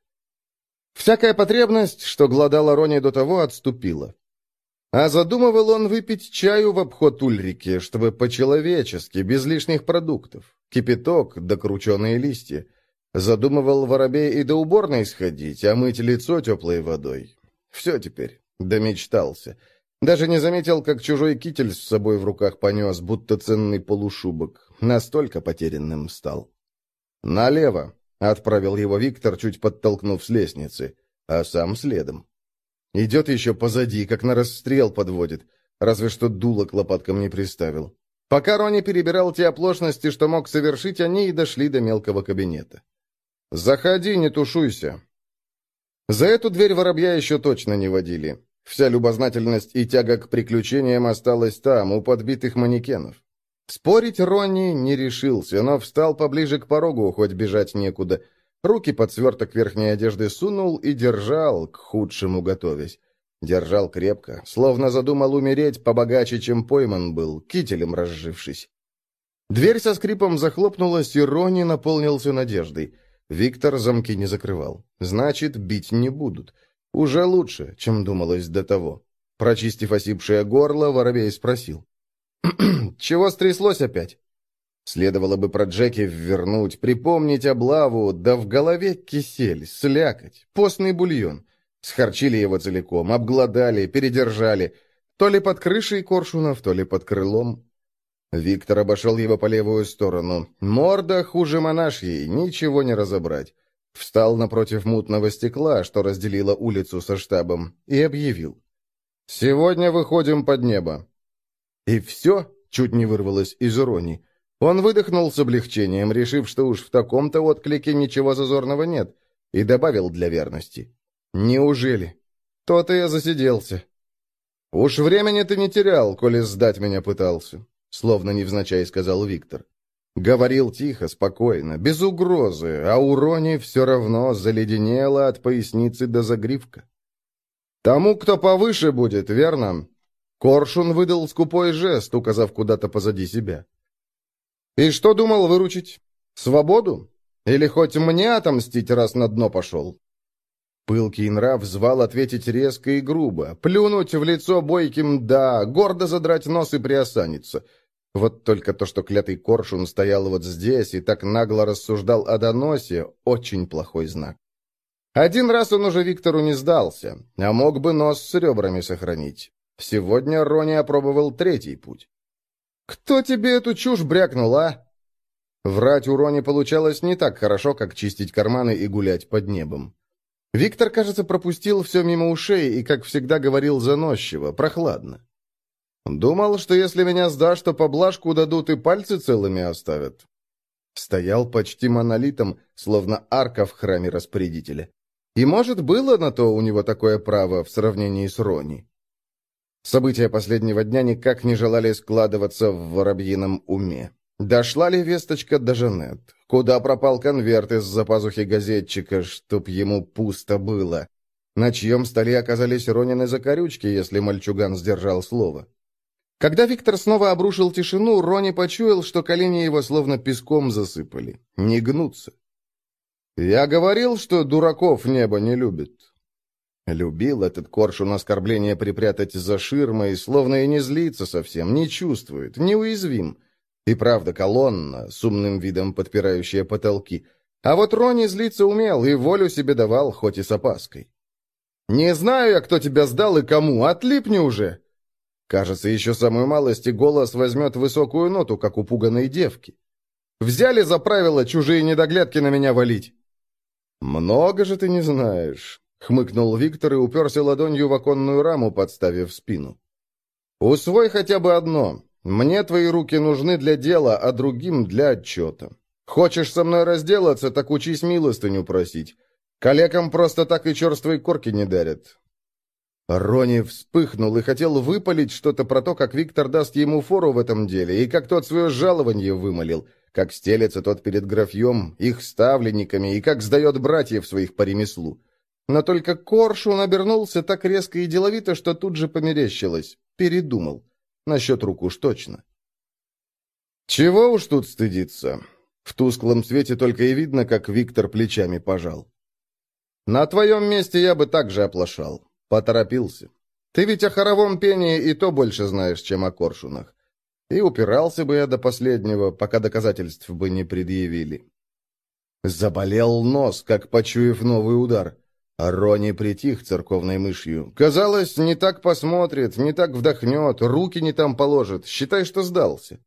Всякая потребность, что глодала Рони до того, отступила. А задумывал он выпить чаю в обход Ульрики, чтобы по-человечески, без лишних продуктов. Кипяток да крученые листья. Задумывал воробей и до уборной сходить, а мыть лицо теплой водой. Все теперь. Домечтался. Даже не заметил, как чужой китель с собой в руках понес, будто ценный полушубок. Настолько потерянным стал. «Налево», — отправил его Виктор, чуть подтолкнув с лестницы, а сам следом. Идет еще позади, как на расстрел подводит. Разве что дуло к лопаткам не приставил. Пока Рони перебирал те оплошности, что мог совершить, они и дошли до мелкого кабинета. «Заходи, не тушуйся». За эту дверь воробья еще точно не водили. Вся любознательность и тяга к приключениям осталась там, у подбитых манекенов. Спорить Ронни не решился, но встал поближе к порогу, хоть бежать некуда. Руки под сверток верхней одежды сунул и держал, к худшему готовясь. Держал крепко, словно задумал умереть побогаче, чем пойман был, кителем разжившись. Дверь со скрипом захлопнулась, и Рони наполнился надеждой. Виктор замки не закрывал. Значит, бить не будут. Уже лучше, чем думалось до того. Прочистив осипшее горло, воробей спросил. «Чего стряслось опять?» Следовало бы про Джеки вернуть, припомнить облаву, да в голове кисель, слякоть, постный бульон. Схорчили его целиком, обглодали, передержали. То ли под крышей коршунов, то ли под крылом. Виктор обошел его по левую сторону. Морда хуже монашьей, ничего не разобрать. Встал напротив мутного стекла, что разделило улицу со штабом, и объявил. «Сегодня выходим под небо». И все чуть не вырвалось из иронии. Он выдохнул с облегчением, решив, что уж в таком-то отклике ничего зазорного нет, и добавил для верности. «Неужели? То-то я засиделся». «Уж времени ты не терял, коли сдать меня пытался», — словно невзначай сказал Виктор. Говорил тихо, спокойно, без угрозы, а у Рони все равно заледенело от поясницы до загривка. «Тому, кто повыше будет, верно?» Коршун выдал скупой жест, указав куда-то позади себя. «И что думал выручить? Свободу? Или хоть мне отомстить, раз на дно пошел?» Пылкий нрав звал ответить резко и грубо, плюнуть в лицо бойким «да», гордо задрать нос и приосаниться. Вот только то, что клятый коршун стоял вот здесь и так нагло рассуждал о доносе, очень плохой знак. Один раз он уже Виктору не сдался, а мог бы нос с ребрами сохранить. Сегодня Рони опробовал третий путь. «Кто тебе эту чушь брякнул, а?» Врать у Рони получалось не так хорошо, как чистить карманы и гулять под небом. Виктор, кажется, пропустил все мимо ушей и, как всегда, говорил заносчиво, прохладно. «Думал, что если меня сдашь, то поблажку дадут и пальцы целыми оставят». Стоял почти монолитом, словно арка в храме распорядителя. И, может, было на то у него такое право в сравнении с Рони. События последнего дня никак не желали складываться в воробьином уме. Дошла ли весточка до Жанет? Куда пропал конверт из-за пазухи газетчика, чтоб ему пусто было? На чьем столе оказались Ронины закорючки, если мальчуган сдержал слово? Когда Виктор снова обрушил тишину, Рони почуял, что колени его словно песком засыпали. Не гнутся. «Я говорил, что дураков небо не любит. Любил этот коршун оскорбление припрятать за ширмой, словно и не злится совсем, не чувствует, неуязвим. И правда, колонна, с умным видом подпирающая потолки. А вот Рони злиться умел и волю себе давал, хоть и с опаской. «Не знаю я, кто тебя сдал и кому, отлипни уже!» Кажется, еще самую малость и голос возьмет высокую ноту, как у пуганой девки. «Взяли за правило чужие недоглядки на меня валить!» «Много же ты не знаешь», Хмыкнул Виктор и уперся ладонью в оконную раму, подставив спину. «Усвой хотя бы одно. Мне твои руки нужны для дела, а другим для отчета. Хочешь со мной разделаться, так учись милостыню просить. Коллегам просто так и черствой корки не дарят». Рони вспыхнул и хотел выпалить что-то про то, как Виктор даст ему фору в этом деле, и как тот свое жалование вымолил, как стелется тот перед графьем, их ставленниками, и как сдает братьев своих по ремеслу. Но только Коршун обернулся так резко и деловито, что тут же померещилось. Передумал. Насчет рук уж точно. Чего уж тут стыдиться. В тусклом свете только и видно, как Виктор плечами пожал. На твоем месте я бы так же оплошал. Поторопился. Ты ведь о хоровом пении и то больше знаешь, чем о коршунах. И упирался бы я до последнего, пока доказательств бы не предъявили. Заболел нос, как почуяв новый удар. А Рони притих церковной мышью. Казалось, не так посмотрит, не так вдохнет, руки не там положит. Считай, что сдался.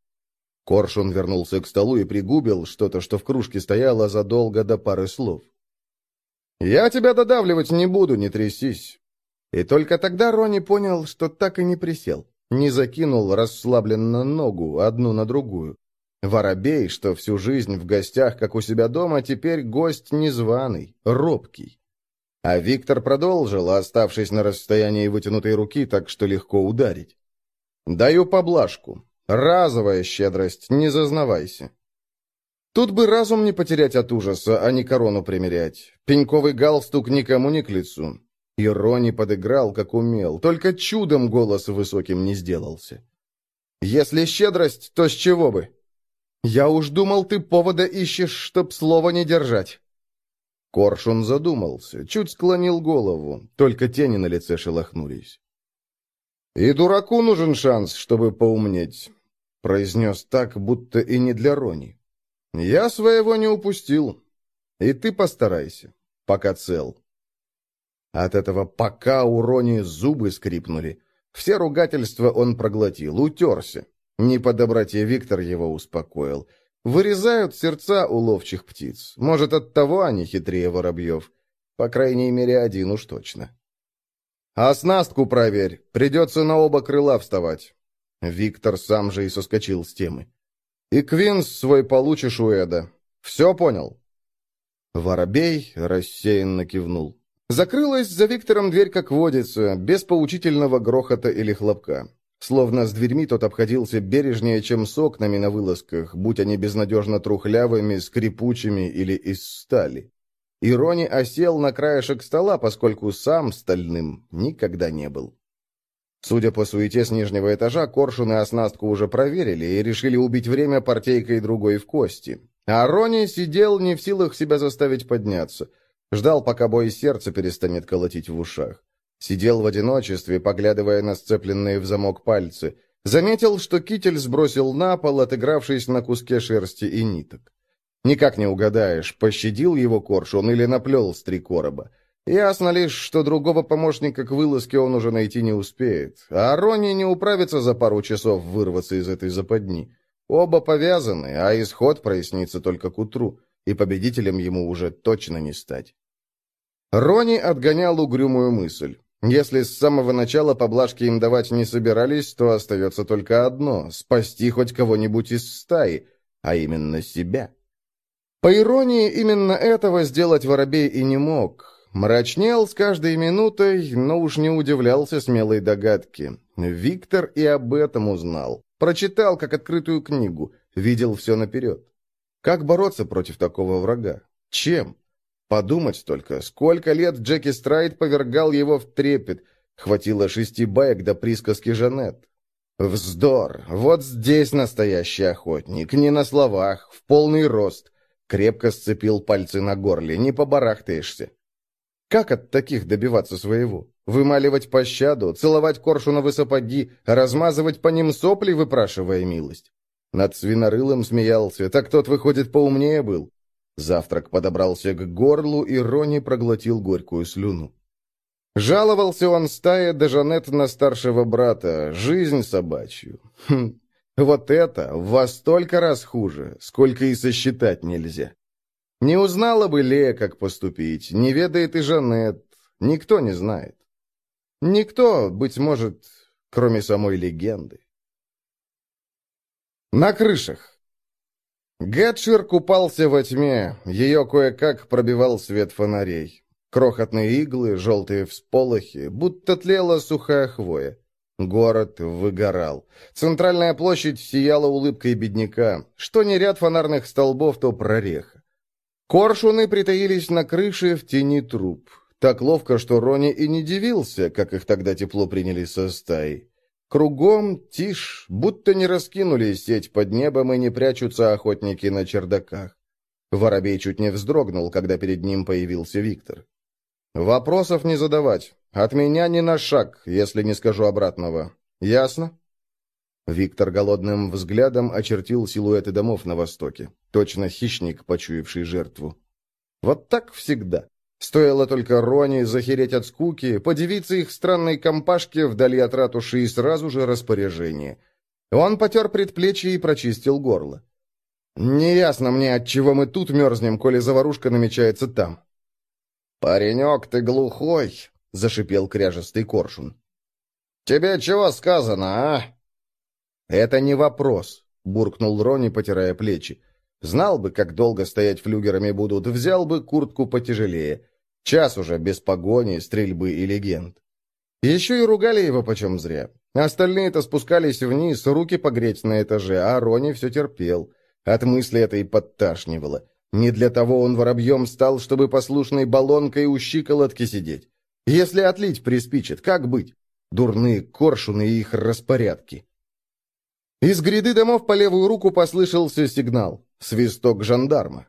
Коршун вернулся к столу и пригубил что-то, что в кружке стояло задолго до пары слов. «Я тебя додавливать не буду, не трясись». И только тогда Рони понял, что так и не присел, не закинул расслабленно ногу одну на другую. Воробей, что всю жизнь в гостях, как у себя дома, теперь гость незваный, робкий. А Виктор продолжил, оставшись на расстоянии вытянутой руки, так что легко ударить. «Даю поблажку. Разовая щедрость, не зазнавайся». Тут бы разум не потерять от ужаса, а не корону примерять. Пеньковый галстук никому не к лицу. Ирони подыграл, как умел, только чудом голос высоким не сделался. «Если щедрость, то с чего бы? Я уж думал, ты повода ищешь, чтоб слова не держать». Коршун задумался, чуть склонил голову, только тени на лице шелохнулись. «И дураку нужен шанс, чтобы поумнеть», — произнес так, будто и не для Рони. «Я своего не упустил, и ты постарайся, пока цел». От этого «пока» у Рони зубы скрипнули. Все ругательства он проглотил, утерся. Не по доброте Виктор его успокоил. Вырезают сердца у ловчих птиц. Может, от того они хитрее воробьев. По крайней мере, один уж точно. «А снастку проверь. Придется на оба крыла вставать». Виктор сам же и соскочил с темы. «И квинс свой получишь у Эда. Все понял?» Воробей рассеянно кивнул. Закрылась за Виктором дверь, как водится, без поучительного грохота или хлопка. Словно с дверьми тот обходился бережнее, чем с окнами на вылазках, будь они безнадежно трухлявыми, скрипучими или из стали. Ирони осел на краешек стола, поскольку сам стальным никогда не был. Судя по суете с нижнего этажа, Коршун и оснастку уже проверили и решили убить время партейкой другой в кости. А Рони сидел не в силах себя заставить подняться. Ждал, пока бой сердца перестанет колотить в ушах. Сидел в одиночестве, поглядывая на сцепленные в замок пальцы. Заметил, что китель сбросил на пол, отыгравшись на куске шерсти и ниток. Никак не угадаешь, пощадил его коршун или наплел с три короба. Ясно лишь, что другого помощника к вылазке он уже найти не успеет, а Рони не управится за пару часов вырваться из этой западни. Оба повязаны, а исход прояснится только к утру, и победителем ему уже точно не стать. Рони отгонял угрюмую мысль. Если с самого начала поблажки им давать не собирались, то остается только одно — спасти хоть кого-нибудь из стаи, а именно себя. По иронии, именно этого сделать Воробей и не мог. Мрачнел с каждой минутой, но уж не удивлялся смелой догадке. Виктор и об этом узнал. Прочитал, как открытую книгу, видел все наперед. Как бороться против такого врага? Чем? Подумать только, сколько лет Джеки Страйт повергал его в трепет. Хватило шести баек до присказки Жанет. Вздор! Вот здесь настоящий охотник, не на словах, в полный рост. Крепко сцепил пальцы на горле, не побарахтаешься. Как от таких добиваться своего? Вымаливать пощаду, целовать коршуновы сапоги, размазывать по ним сопли, выпрашивая милость? Над свинорылом смеялся, так тот, выходит, поумнее был. Завтрак подобрался к горлу, и Рони проглотил горькую слюну. Жаловался он стае до Жанет на старшего брата, жизнь собачью. Хм, вот это во столько раз хуже, сколько и сосчитать нельзя. Не узнала бы Лея, как поступить, не ведает и Жанет, никто не знает. Никто, быть может, кроме самой легенды. На крышах. Гетшир купался во тьме, ее кое-как пробивал свет фонарей. Крохотные иглы, желтые всполохи, будто тлела сухая хвоя. Город выгорал. Центральная площадь сияла улыбкой бедняка. Что не ряд фонарных столбов, то прореха. Коршуны притаились на крыше в тени труб. Так ловко, что Рони и не дивился, как их тогда тепло приняли со стаей. Кругом тишь, будто не раскинули сеть под небом и не прячутся охотники на чердаках. Воробей чуть не вздрогнул, когда перед ним появился Виктор. «Вопросов не задавать. От меня ни на шаг, если не скажу обратного. Ясно?» Виктор голодным взглядом очертил силуэты домов на востоке. Точно хищник, почуявший жертву. Вот так всегда. Стоило только Рони захереть от скуки, подивиться их странной компашке вдали от ратуши и сразу же распоряжение. Он потер предплечье и прочистил горло. «Неясно мне, от чего мы тут мерзнем, коли заварушка намечается там». «Паренек, ты глухой!» — зашипел кряжестый коршун. «Тебе чего сказано, а?» «Это не вопрос», — буркнул Рони, потирая плечи. «Знал бы, как долго стоять флюгерами будут, взял бы куртку потяжелее. Час уже без погони, стрельбы и легенд». Еще и ругали его почем зря. Остальные-то спускались вниз, руки погреть на этаже, а Рони все терпел. От мысли этой подташнивало. Не для того он воробьем стал, чтобы послушной баллонкой у щиколотки сидеть. Если отлить приспичит, как быть? Дурные коршуны и их распорядки. Из гряды домов по левую руку послышался сигнал. Свисток жандарма.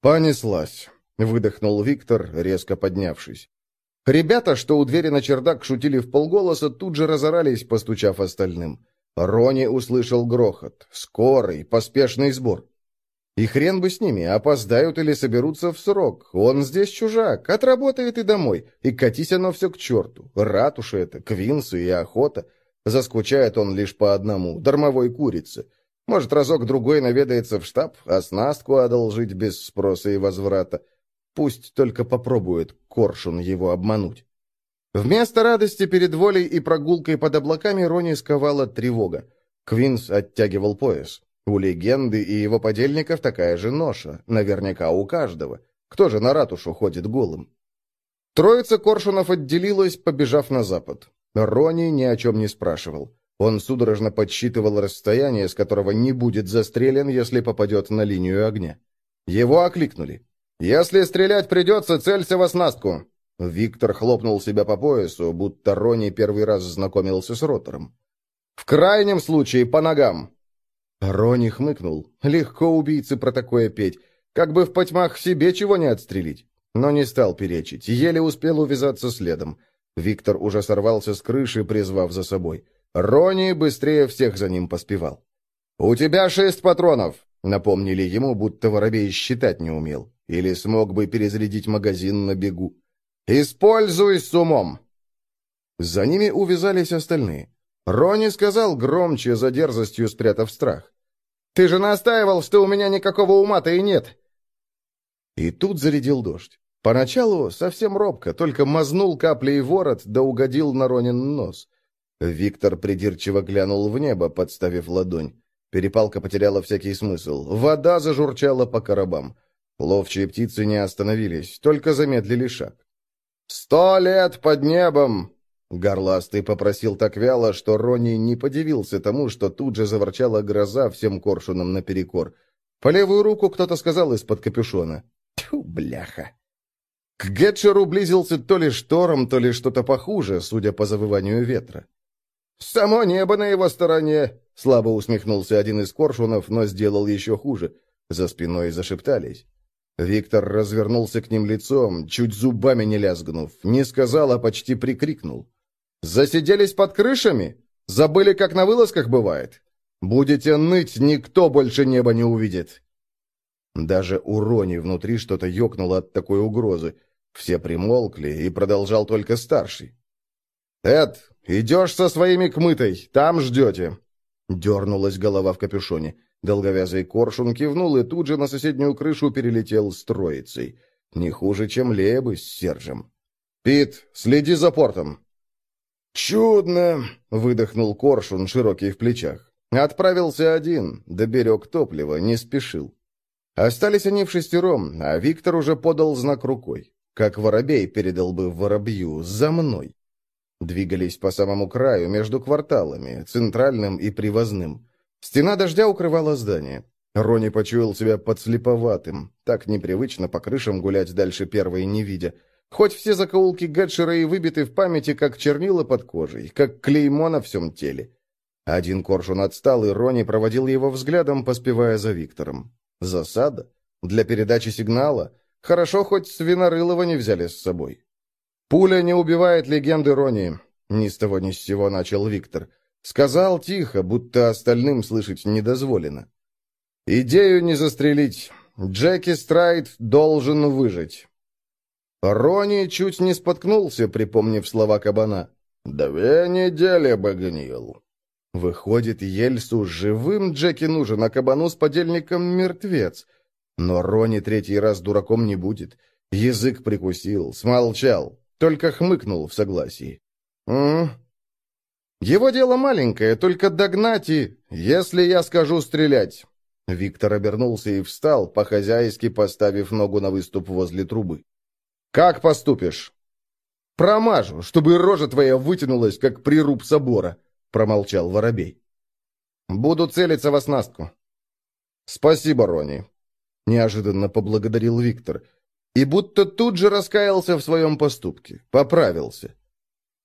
«Понеслась», — выдохнул Виктор, резко поднявшись. Ребята, что у двери на чердак шутили в полголоса, тут же разорались, постучав остальным. Рони услышал грохот. Скорый, поспешный сбор. И хрен бы с ними, опоздают или соберутся в срок. Он здесь чужак, отработает и домой. И катись оно все к черту. Ратуша это, квинсы и охота. Заскучает он лишь по одному, дармовой курице. Может, разок-другой наведается в штаб, а снастку одолжить без спроса и возврата. Пусть только попробует коршун его обмануть. Вместо радости перед волей и прогулкой под облаками Рони сковала тревога. Квинс оттягивал пояс. У легенды и его подельников такая же ноша, наверняка у каждого. Кто же на ратушу ходит голым? Троица коршунов отделилась, побежав на запад. Рони ни о чем не спрашивал. Он судорожно подсчитывал расстояние, с которого не будет застрелен, если попадет на линию огня. Его окликнули. «Если стрелять придется, целься в оснастку!» Виктор хлопнул себя по поясу, будто Рони первый раз знакомился с ротором. «В крайнем случае, по ногам!» Рони хмыкнул. Легко убийце про такое петь. Как бы в потьмах себе чего не отстрелить. Но не стал перечить. Еле успел увязаться следом. Виктор уже сорвался с крыши, призвав за собой. Рони быстрее всех за ним поспевал. «У тебя шесть патронов!» Напомнили ему, будто воробей считать не умел. Или смог бы перезарядить магазин на бегу. «Используй с умом!» За ними увязались остальные. Рони сказал громче, за дерзостью спрятав страх. «Ты же настаивал, что у меня никакого ума-то и нет!» И тут зарядил дождь. Поначалу совсем робко, только мазнул каплей ворот, да угодил на Ронин нос. Виктор придирчиво глянул в небо, подставив ладонь. Перепалка потеряла всякий смысл. Вода зажурчала по коробам. Ловчие птицы не остановились, только замедлили шаг. «Сто лет под небом!» Горластый попросил так вяло, что Рони не подивился тому, что тут же заворчала гроза всем коршунам наперекор. По левую руку кто-то сказал из-под капюшона. «Тьфу, бляха!» К Гетчеру близился то ли шторм, то ли что-то похуже, судя по завыванию ветра. «Само небо на его стороне!» — слабо усмехнулся один из коршунов, но сделал еще хуже. За спиной зашептались. Виктор развернулся к ним лицом, чуть зубами не лязгнув. Не сказал, а почти прикрикнул. «Засиделись под крышами? Забыли, как на вылазках бывает? Будете ныть, никто больше неба не увидит!» Даже у Рони внутри что-то ёкнуло от такой угрозы. Все примолкли, и продолжал только старший. «Эд, идешь со своими к мытой, там ждете!» Дернулась голова в капюшоне. Долговязый коршун кивнул и тут же на соседнюю крышу перелетел с троицей. Не хуже, чем Лебы с Сержем. «Пит, следи за портом!» «Чудно!» — выдохнул коршун, широкий в плечах. Отправился один, доберег топлива, не спешил. Остались они в шестером, а Виктор уже подал знак рукой. как воробей передал бы воробью, за мной. Двигались по самому краю, между кварталами, центральным и привозным. Стена дождя укрывала здание. Рони почуял себя подслеповатым. Так непривычно по крышам гулять дальше первой не видя. Хоть все закоулки Гетшера и выбиты в памяти, как чернила под кожей, как клеймо на всем теле. Один коршун отстал, и Рони проводил его взглядом, поспевая за Виктором. Засада? Для передачи сигнала? Хорошо, хоть Свинорылова не взяли с собой. «Пуля не убивает легенды Рони», — ни с того ни с сего начал Виктор. Сказал тихо, будто остальным слышать не дозволено. «Идею не застрелить. Джеки Страйт должен выжить». Рони чуть не споткнулся, припомнив слова кабана. «Две недели бы гнил». Выходит, Ельсу живым Джеки нужен, а кабану с подельником мертвец. Но Рони третий раз дураком не будет. Язык прикусил, смолчал, только хмыкнул в согласии. «М его дело маленькое, только догнать и... Если я скажу стрелять...» Виктор обернулся и встал, по-хозяйски поставив ногу на выступ возле трубы. «Как поступишь?» «Промажу, чтобы рожа твоя вытянулась, как прируб собора», — промолчал Воробей. «Буду целиться в оснастку». «Спасибо, Рони», — неожиданно поблагодарил Виктор. И будто тут же раскаялся в своем поступке, поправился.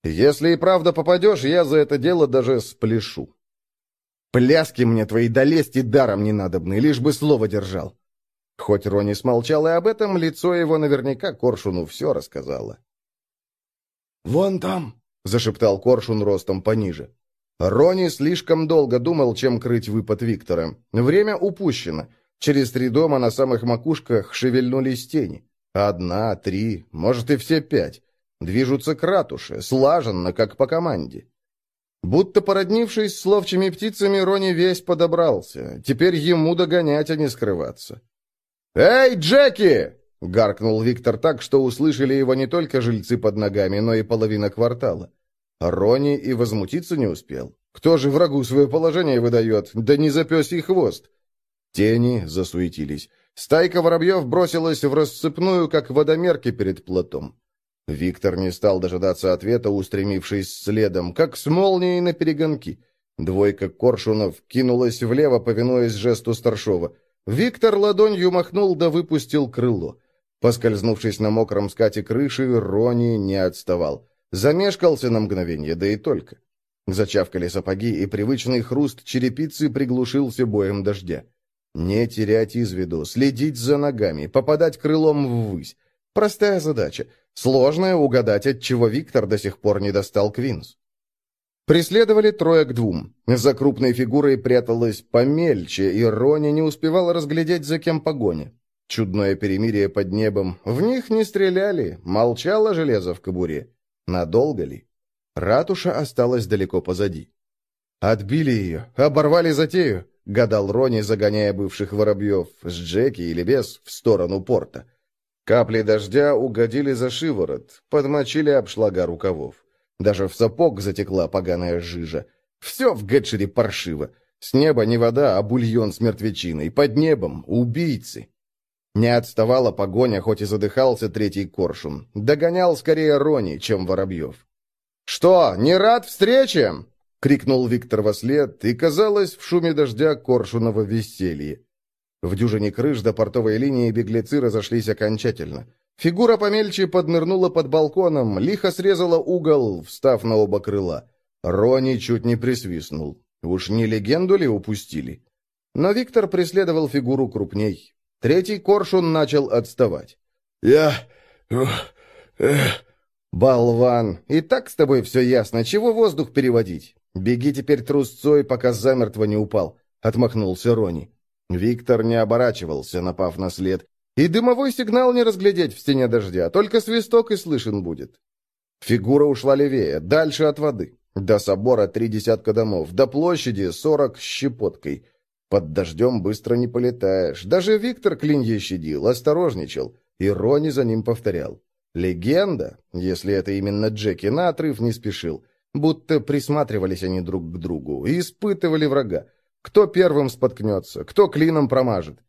Если и правда попадешь, я за это дело даже спляшу. Пляски мне твои долезть даром не надобны, лишь бы слово держал. Хоть Рони смолчал и об этом, лицо его наверняка Коршуну все рассказало. «Вон там!» — зашептал Коршун ростом пониже. Рони слишком долго думал, чем крыть выпад Виктора. Время упущено. Через три дома на самых макушках шевельнулись тени. Одна, три, может и все пять. Движутся к ратуше, слаженно, как по команде. Будто породнившись с ловчими птицами, Рони весь подобрался. Теперь ему догонять, а не скрываться. «Эй, Джеки!» — гаркнул Виктор так, что услышали его не только жильцы под ногами, но и половина квартала. Рони и возмутиться не успел. Кто же врагу свое положение выдает? Да не за пёсий хвост! Тени засуетились. Стайка воробьев бросилась в рассыпную, как водомерки перед плотом. Виктор не стал дожидаться ответа, устремившись следом, как с молнией на перегонки. Двойка коршунов кинулась влево, повинуясь жесту старшова. Виктор ладонью махнул да выпустил крыло. Поскользнувшись на мокром скате крыши, Рони не отставал. Замешкался на мгновение, да и только. Зачавкали сапоги, и привычный хруст черепицы приглушился боем дождя. Не терять из виду, следить за ногами, попадать крылом ввысь. Простая задача. Сложное угадать, от чего Виктор до сих пор не достал Квинс. Преследовали трое к двум. За крупной фигурой пряталась помельче, и Рони не успевал разглядеть, за кем погоня. Чудное перемирие под небом. В них не стреляли, молчало железо в кобуре. Надолго ли? Ратуша осталась далеко позади. «Отбили ее, оборвали затею», — гадал Рони, загоняя бывших воробьев, с Джеки или без, в сторону порта. Капли дождя угодили за шиворот, подмочили обшлага рукавов. Даже в сапог затекла поганая жижа. Все в Гетшере паршиво. С неба не вода, а бульон с мертвечиной. Под небом — убийцы. Не отставала погоня, хоть и задыхался третий коршун. Догонял скорее Рони, чем Воробьев. «Что, не рад встрече?» — крикнул Виктор во след, и, казалось, в шуме дождя коршунова веселье. В дюжине крыш до портовой линии беглецы разошлись окончательно. Фигура помельче поднырнула под балконом, лихо срезала угол, встав на оба крыла. Рони чуть не присвистнул. Уж не легенду ли упустили? Но Виктор преследовал фигуру крупней. Третий коршун начал отставать. «Я... «Болван! И так с тобой все ясно. Чего воздух переводить? Беги теперь трусцой, пока замертво не упал», — отмахнулся Рони. Виктор не оборачивался, напав на след. И дымовой сигнал не разглядеть в стене дождя, только свисток и слышен будет. Фигура ушла левее, дальше от воды. До собора три десятка домов, до площади сорок с щепоткой. Под дождем быстро не полетаешь. Даже Виктор клинья щадил, осторожничал. И Рони за ним повторял. Легенда, если это именно Джеки, на отрыв не спешил. Будто присматривались они друг к другу и испытывали врага. Кто первым споткнется, кто клином промажет.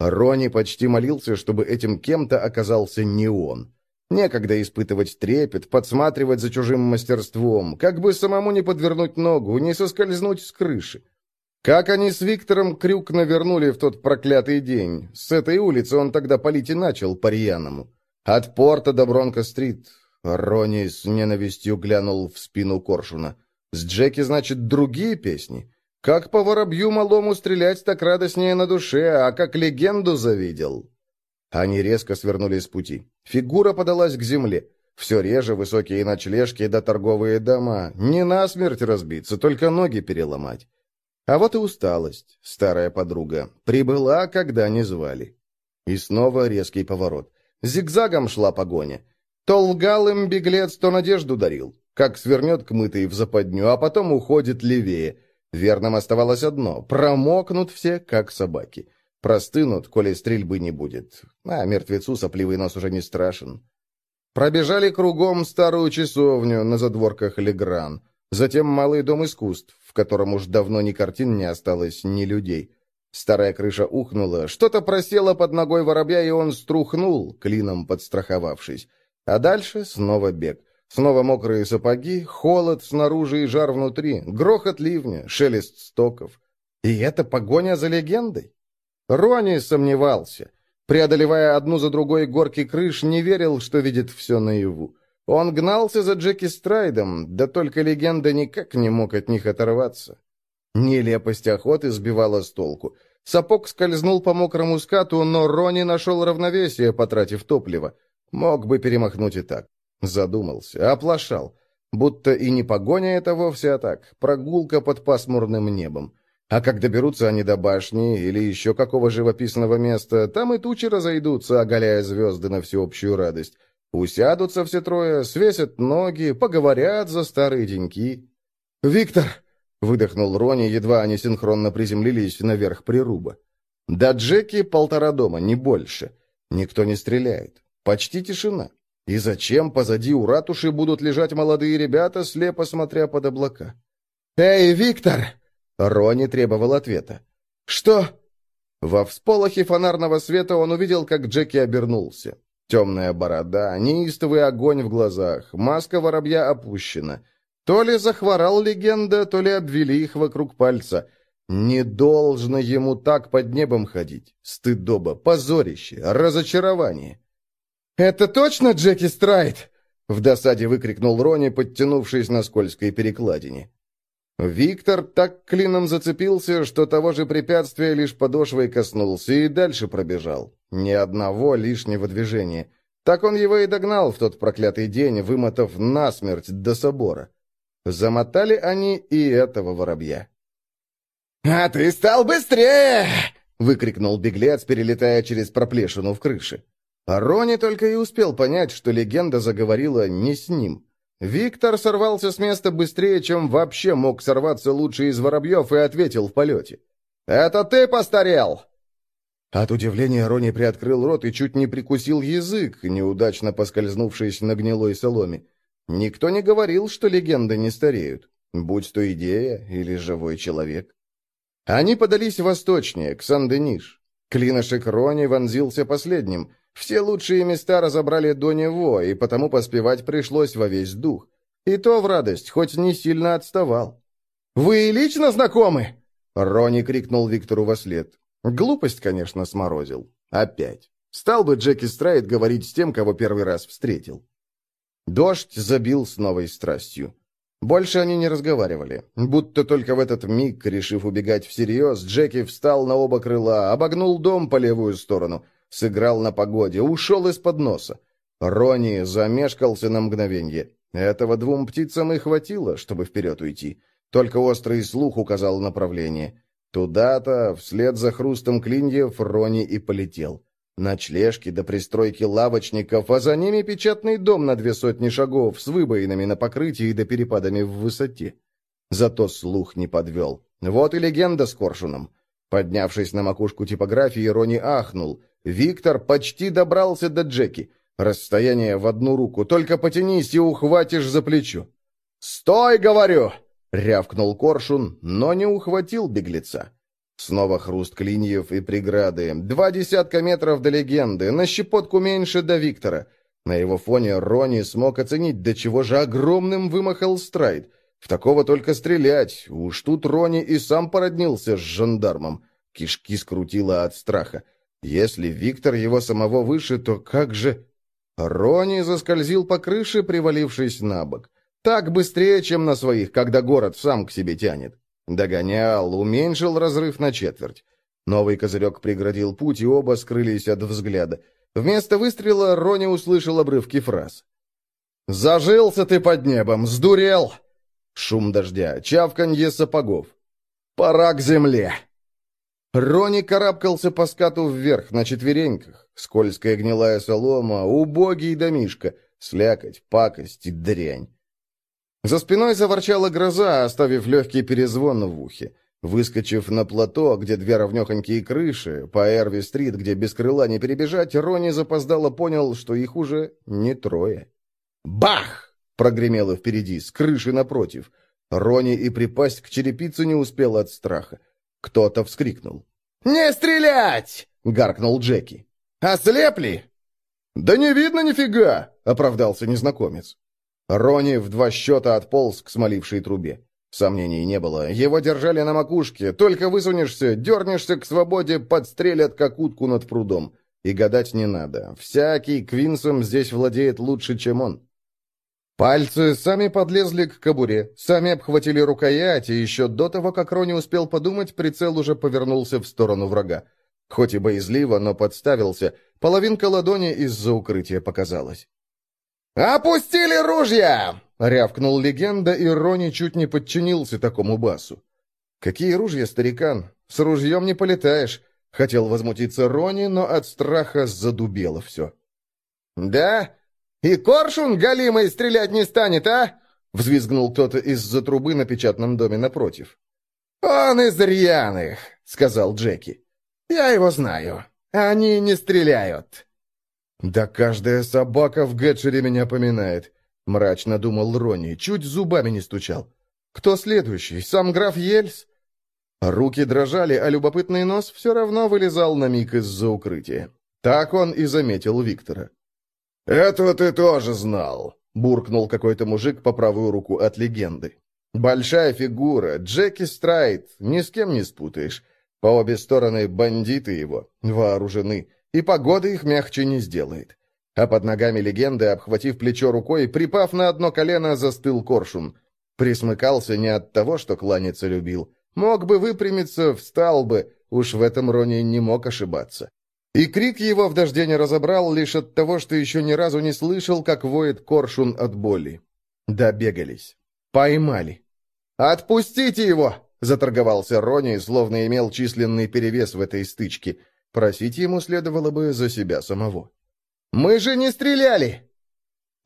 Рони почти молился, чтобы этим кем-то оказался не он. Некогда испытывать трепет, подсматривать за чужим мастерством, как бы самому не подвернуть ногу, не соскользнуть с крыши. Как они с Виктором крюк навернули в тот проклятый день. С этой улицы он тогда палить и начал по-рьяному. От порта до Бронко-стрит. Ронни с ненавистью глянул в спину Коршуна. С Джеки, значит, другие песни? Как по воробью малому стрелять так радостнее на душе, а как легенду завидел. Они резко свернули с пути. Фигура подалась к земле. Все реже высокие ночлежки да торговые дома. Не насмерть разбиться, только ноги переломать. А вот и усталость, старая подруга. Прибыла, когда не звали. И снова резкий поворот. Зигзагом шла погоня. То лгал им беглец, то надежду дарил. Как свернет к мытой в западню, а потом уходит левее. Верным оставалось одно — промокнут все, как собаки. Простынут, коли стрельбы не будет. А мертвецу сопливый нос уже не страшен. Пробежали кругом старую часовню на задворках Легран. Затем малый дом искусств, котором уж давно ни картин не осталось, ни людей. Старая крыша ухнула, что-то просело под ногой воробья, и он струхнул, клином подстраховавшись. А дальше снова бег. Снова мокрые сапоги, холод снаружи и жар внутри, грохот ливня, шелест стоков. И это погоня за легендой? Рони сомневался. Преодолевая одну за другой горки крыш, не верил, что видит все наяву. Он гнался за Джеки Страйдом, да только легенда никак не мог от них оторваться. Нелепость охоты сбивала с толку. Сапог скользнул по мокрому скату, но Рони нашел равновесие, потратив топливо. Мог бы перемахнуть и так. Задумался, оплошал. Будто и не погоня это вовсе, а так, прогулка под пасмурным небом. А как доберутся они до башни или еще какого живописного места, там и тучи разойдутся, оголяя звезды на всеобщую радость. Усядутся все трое, свесят ноги, поговорят за старые деньки. «Виктор!» — выдохнул Рони, едва они синхронно приземлились наверх прируба. «До Джеки полтора дома, не больше. Никто не стреляет. Почти тишина. И зачем позади у ратуши будут лежать молодые ребята, слепо смотря под облака?» «Эй, Виктор!» — Рони требовал ответа. «Что?» Во всполохе фонарного света он увидел, как Джеки обернулся. Темная борода, неистовый огонь в глазах, маска воробья опущена. То ли захворал легенда, то ли обвели их вокруг пальца. Не должно ему так под небом ходить. Стыдоба, позорище, разочарование. «Это точно Джеки Страйт?» — в досаде выкрикнул Рони, подтянувшись на скользкой перекладине. Виктор так клином зацепился, что того же препятствия лишь подошвой коснулся и дальше пробежал. Ни одного лишнего движения. Так он его и догнал в тот проклятый день, вымотав насмерть до собора. Замотали они и этого воробья. «А ты стал быстрее!» — выкрикнул беглец, перелетая через проплешину в крыше. Рони только и успел понять, что легенда заговорила не с ним. Виктор сорвался с места быстрее, чем вообще мог сорваться лучший из воробьев, и ответил в полете. «Это ты постарел!» От удивления Рони приоткрыл рот и чуть не прикусил язык, неудачно поскользнувшись на гнилой соломе. Никто не говорил, что легенды не стареют, будь то идея или живой человек. Они подались восточнее, к Сан-Дениш. Клиношек Рони вонзился последним. Все лучшие места разобрали до него, и потому поспевать пришлось во весь дух. И то в радость, хоть не сильно отставал. «Вы лично знакомы?» Рони крикнул Виктору во след. Глупость, конечно, сморозил. Опять. Стал бы Джеки Страйт говорить с тем, кого первый раз встретил. Дождь забил с новой страстью. Больше они не разговаривали. Будто только в этот миг, решив убегать всерьез, Джеки встал на оба крыла, обогнул дом по левую сторону, сыграл на погоде, ушел из-под носа. Рони замешкался на мгновенье. Этого двум птицам и хватило, чтобы вперед уйти. Только острый слух указал направление. Туда-то, вслед за хрустом клиньев, Рони и полетел. Ночлежки до пристройки лавочников, а за ними печатный дом на две сотни шагов с выбоинами на покрытии да перепадами в высоте. Зато слух не подвел. Вот и легенда с коршуном. Поднявшись на макушку типографии, Рони ахнул. Виктор почти добрался до Джеки. Расстояние в одну руку. Только потянись и ухватишь за плечо. «Стой, говорю!» Рявкнул коршун, но не ухватил беглеца. Снова хруст клиньев и преграды. Два десятка метров до легенды, на щепотку меньше до Виктора. На его фоне Рони смог оценить, до чего же огромным вымахал Страйд. В такого только стрелять. Уж тут Рони и сам породнился с жандармом. Кишки скрутило от страха. Если Виктор его самого выше, то как же... Рони заскользил по крыше, привалившись на бок. Так быстрее, чем на своих, когда город сам к себе тянет. Догонял, уменьшил разрыв на четверть. Новый козырек преградил путь, и оба скрылись от взгляда. Вместо выстрела Рони услышал обрывки фраз. «Зажился ты под небом, сдурел!» Шум дождя, чавканье сапогов. «Пора к земле!» Рони карабкался по скату вверх, на четвереньках. Скользкая гнилая солома, убогий домишка, слякоть, пакость и дрянь. За спиной заворчала гроза, оставив легкий перезвон в ухе. Выскочив на плато, где две ровнехонькие крыши, по Эрви-стрит, где без крыла не перебежать, Рони запоздало понял, что их уже не трое. «Бах!» — прогремело впереди, с крыши напротив. Рони и припасть к черепице не успел от страха. Кто-то вскрикнул. «Не стрелять!» — гаркнул Джеки. «Ослепли?» «Да не видно нифига!» — оправдался незнакомец. Рони в два счета отполз к смолившей трубе. Сомнений не было. Его держали на макушке. Только высунешься, дернешься к свободе, подстрелят, как утку над прудом. И гадать не надо. Всякий Квинсом здесь владеет лучше, чем он. Пальцы сами подлезли к кобуре, сами обхватили рукоять, и еще до того, как Рони успел подумать, прицел уже повернулся в сторону врага. Хоть и боязливо, но подставился. Половинка ладони из-за укрытия показалась. «Опустили ружья!» — рявкнул легенда, и Рони чуть не подчинился такому басу. «Какие ружья, старикан? С ружьем не полетаешь!» — хотел возмутиться Рони, но от страха задубело все. «Да? И коршун галимый стрелять не станет, а?» — взвизгнул кто-то из-за трубы на печатном доме напротив. «Он из рьяных», — сказал Джеки. «Я его знаю. Они не стреляют». «Да каждая собака в Гетчере меня поминает», — мрачно думал Ронни, чуть зубами не стучал. «Кто следующий? Сам граф Ельс?» Руки дрожали, а любопытный нос все равно вылезал на миг из-за укрытия. Так он и заметил Виктора. «Этого ты тоже знал», — буркнул какой-то мужик по правую руку от легенды. «Большая фигура, Джеки Страйт, ни с кем не спутаешь. По обе стороны бандиты его, вооружены и погода их мягче не сделает. А под ногами легенды, обхватив плечо рукой, припав на одно колено, застыл коршун. Присмыкался не от того, что кланяться любил. Мог бы выпрямиться, встал бы, уж в этом Рони не мог ошибаться. И крик его в дожде не разобрал лишь от того, что еще ни разу не слышал, как воет коршун от боли. Добегались. Поймали. «Отпустите его!» — заторговался Рони, словно имел численный перевес в этой стычке — Просить ему следовало бы за себя самого. «Мы же не стреляли!»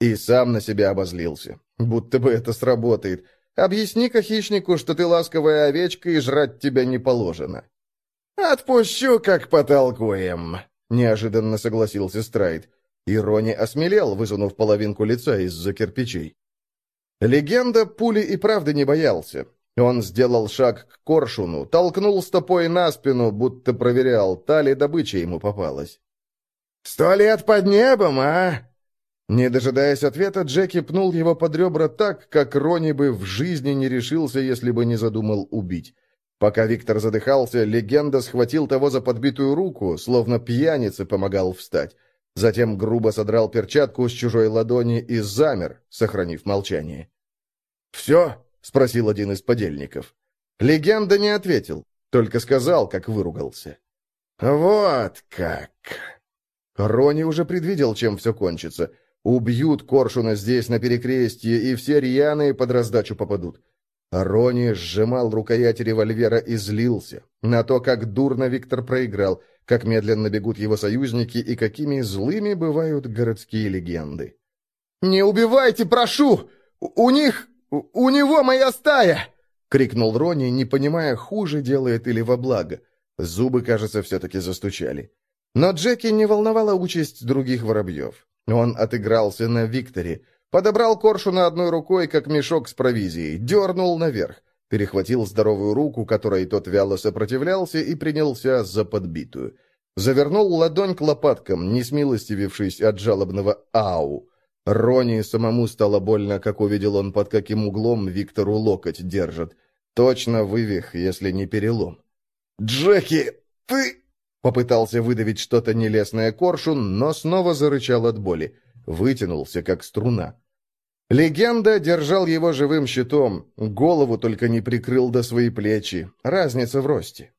И сам на себя обозлился. Будто бы это сработает. Объясни-ка хищнику, что ты ласковая овечка и жрать тебя не положено. «Отпущу, как потолкуем», — неожиданно согласился Страйд. И Рони осмелел, высунув половинку лица из-за кирпичей. Легенда пули и правда не боялся. Он сделал шаг к коршуну, толкнул стопой на спину, будто проверял, та ли добыча ему попалась. «Сто лет под небом, а?» Не дожидаясь ответа, Джеки пнул его под ребра так, как Рони бы в жизни не решился, если бы не задумал убить. Пока Виктор задыхался, легенда схватил того за подбитую руку, словно пьянице помогал встать. Затем грубо содрал перчатку с чужой ладони и замер, сохранив молчание. «Все?» — спросил один из подельников. Легенда не ответил, только сказал, как выругался. «Вот как!» Рони уже предвидел, чем все кончится. Убьют Коршуна здесь, на перекрестье, и все рьяные под раздачу попадут. Рони сжимал рукоять револьвера и злился на то, как дурно Виктор проиграл, как медленно бегут его союзники и какими злыми бывают городские легенды. «Не убивайте, прошу! У них «У него моя стая!» — крикнул Рони, не понимая, хуже делает или во благо. Зубы, кажется, все-таки застучали. Но Джеки не волновала участь других воробьев. Он отыгрался на Викторе, подобрал коршуна одной рукой, как мешок с провизией, дернул наверх, перехватил здоровую руку, которой тот вяло сопротивлялся, и принялся за подбитую. Завернул ладонь к лопаткам, не смилостивившись от жалобного «ау». Рони самому стало больно, как увидел он, под каким углом Виктору локоть держит. Точно вывих, если не перелом. «Джеки, ты...» Попытался выдавить что-то нелестное коршун, но снова зарычал от боли. Вытянулся, как струна. Легенда держал его живым щитом, голову только не прикрыл до свои плечи. Разница в росте.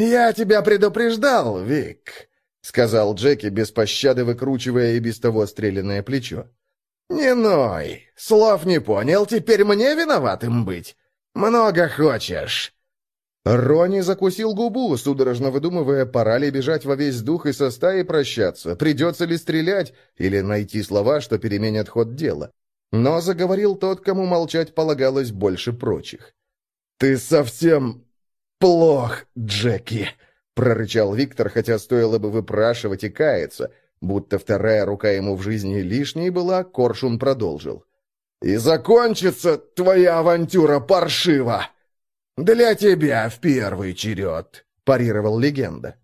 «Я тебя предупреждал, Вик», — сказал Джеки, без пощады выкручивая и без того стрелянное плечо. «Не ной. Слов не понял, теперь мне виноватым быть. Много хочешь». Рони закусил губу, судорожно выдумывая, пора ли бежать во весь дух и со стаей прощаться, придется ли стрелять или найти слова, что переменят ход дела. Но заговорил тот, кому молчать полагалось больше прочих. «Ты совсем плох, Джеки!» — прорычал Виктор, хотя стоило бы выпрашивать и каяться. Будто вторая рука ему в жизни лишней была, Коршун продолжил. «И закончится твоя авантюра паршиво! Для тебя в первый черед!» — парировал легенда.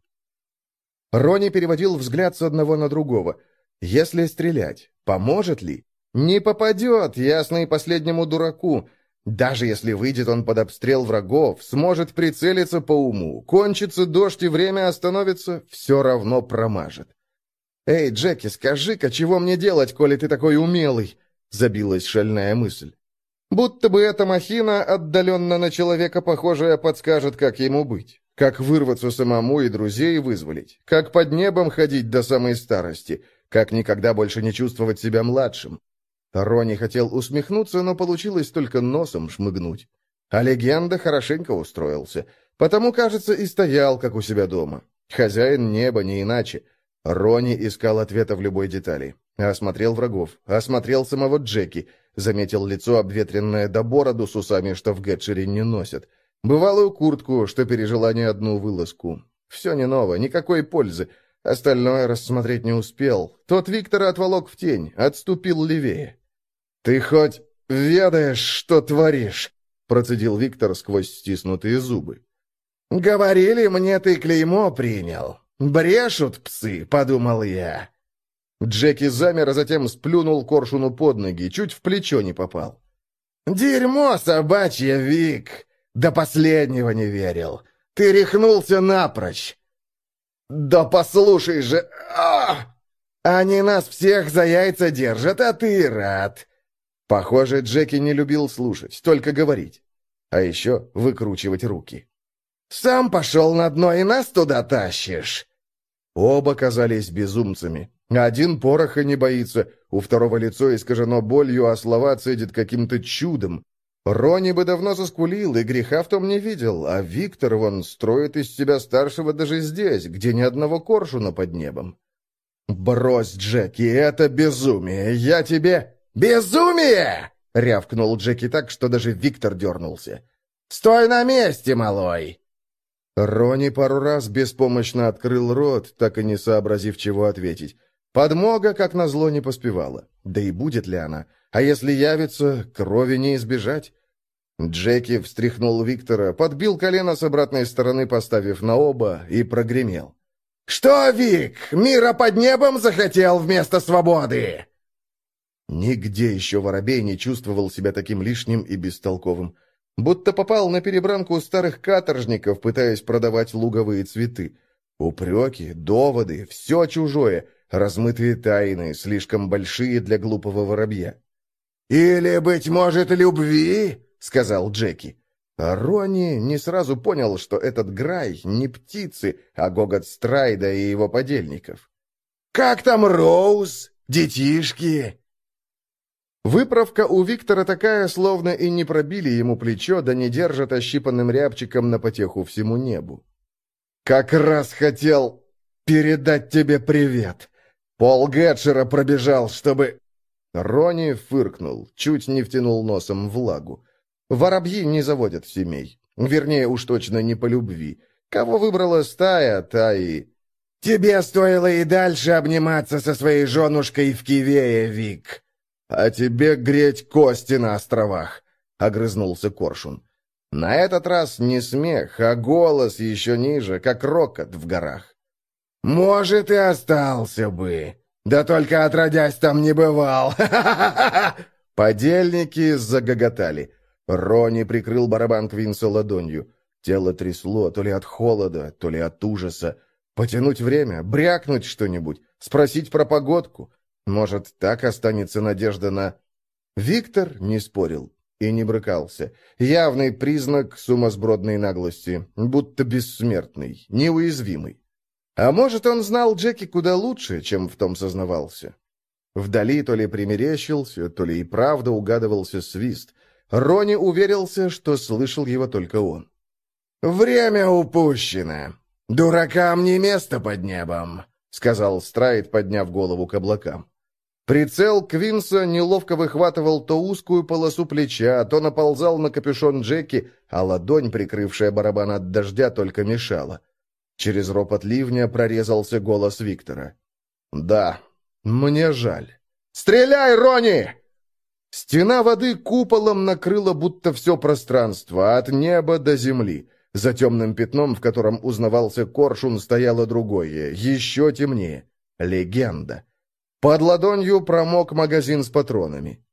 Рони переводил взгляд с одного на другого. «Если стрелять, поможет ли?» Не попадет, ясно и последнему дураку. Даже если выйдет он под обстрел врагов, сможет прицелиться по уму, кончится дождь и время остановится, все равно промажет. «Эй, Джеки, скажи-ка, чего мне делать, коли ты такой умелый?» — забилась шальная мысль. Будто бы эта махина, отдаленно на человека похожая, подскажет, как ему быть. Как вырваться самому и друзей вызволить. Как под небом ходить до самой старости. Как никогда больше не чувствовать себя младшим. Рони хотел усмехнуться, но получилось только носом шмыгнуть. А легенда хорошенько устроился. Потому, кажется, и стоял, как у себя дома. Хозяин неба, не иначе. Рони искал ответа в любой детали. Осмотрел врагов, осмотрел самого Джеки, заметил лицо, обветренное до бороду с усами, что в Гетчере не носят. Бывалую куртку, что пережила не одну вылазку. Все не ново, никакой пользы. Остальное рассмотреть не успел. Тот Виктора отволок в тень, отступил левее. «Ты хоть ведаешь, что творишь?» — процедил Виктор сквозь стиснутые зубы. «Говорили мне, ты клеймо принял. Брешут псы», — подумал я. Джеки замер, а затем сплюнул коршуну под ноги, чуть в плечо не попал. «Дерьмо собачье, Вик! До последнего не верил. Ты рехнулся напрочь!» «Да послушай же! А! Они нас всех за яйца держат, а ты рад. Похоже, Джеки не любил слушать, только говорить. А еще выкручивать руки. «Сам пошел на дно и нас туда тащишь!» Оба казались безумцами. Один пороха не боится, у второго лицо искажено болью, а слова цедит каким-то чудом. Рони бы давно заскулил и греха в том не видел, а Виктор, вон, строит из себя старшего даже здесь, где ни одного коршуна под небом. «Брось, Джеки, это безумие, я тебе...» «Безумие!» — рявкнул Джеки так, что даже Виктор дернулся. «Стой на месте, малой!» Рони пару раз беспомощно открыл рот, так и не сообразив, чего ответить. Подмога, как назло, не поспевала. Да и будет ли она? А если явится, крови не избежать. Джеки встряхнул Виктора, подбил колено с обратной стороны, поставив на оба, и прогремел. «Что, Вик, мира под небом захотел вместо свободы?» Нигде еще воробей не чувствовал себя таким лишним и бестолковым. Будто попал на перебранку старых каторжников, пытаясь продавать луговые цветы. Упреки, доводы, все чужое, размытые тайны, слишком большие для глупого воробья. «Или, быть может, любви?» — сказал Джеки. А Рони не сразу понял, что этот Грай не птицы, а гогот Страйда и его подельников. «Как там Роуз? Детишки?» Выправка у Виктора такая, словно и не пробили ему плечо, да не держат ощипанным рябчиком на потеху всему небу. «Как раз хотел передать тебе привет. Пол Гетчера пробежал, чтобы...» Рони фыркнул, чуть не втянул носом влагу. Воробьи не заводят семей. Вернее, уж точно не по любви. Кого выбрала стая, та и... «Тебе стоило и дальше обниматься со своей женушкой в Кивее, Вик», «А тебе греть кости на островах!» — огрызнулся Коршун. На этот раз не смех, а голос еще ниже, как рокот в горах. «Может, и остался бы. Да только отродясь там не бывал. Подельники загоготали. Рони прикрыл барабан Квинса ладонью. Тело трясло то ли от холода, то ли от ужаса. Потянуть время, брякнуть что-нибудь, спросить про погодку. Может, так останется надежда на... Виктор не спорил и не брыкался. Явный признак сумасбродной наглости, будто бессмертный, неуязвимый. А может, он знал Джеки куда лучше, чем в том сознавался. Вдали то ли примерещился, то ли и правда угадывался свист. Рони уверился, что слышал его только он. «Время упущено. Дуракам не место под небом», — сказал Страйт, подняв голову к облакам. Прицел Квинса неловко выхватывал то узкую полосу плеча, то наползал на капюшон Джеки, а ладонь, прикрывшая барабан от дождя, только мешала. Через ропот ливня прорезался голос Виктора. «Да, мне жаль». «Стреляй, Рони!» Стена воды куполом накрыла будто все пространство, от неба до земли. За темным пятном, в котором узнавался коршун, стояло другое, еще темнее. Легенда. Под ладонью промок магазин с патронами.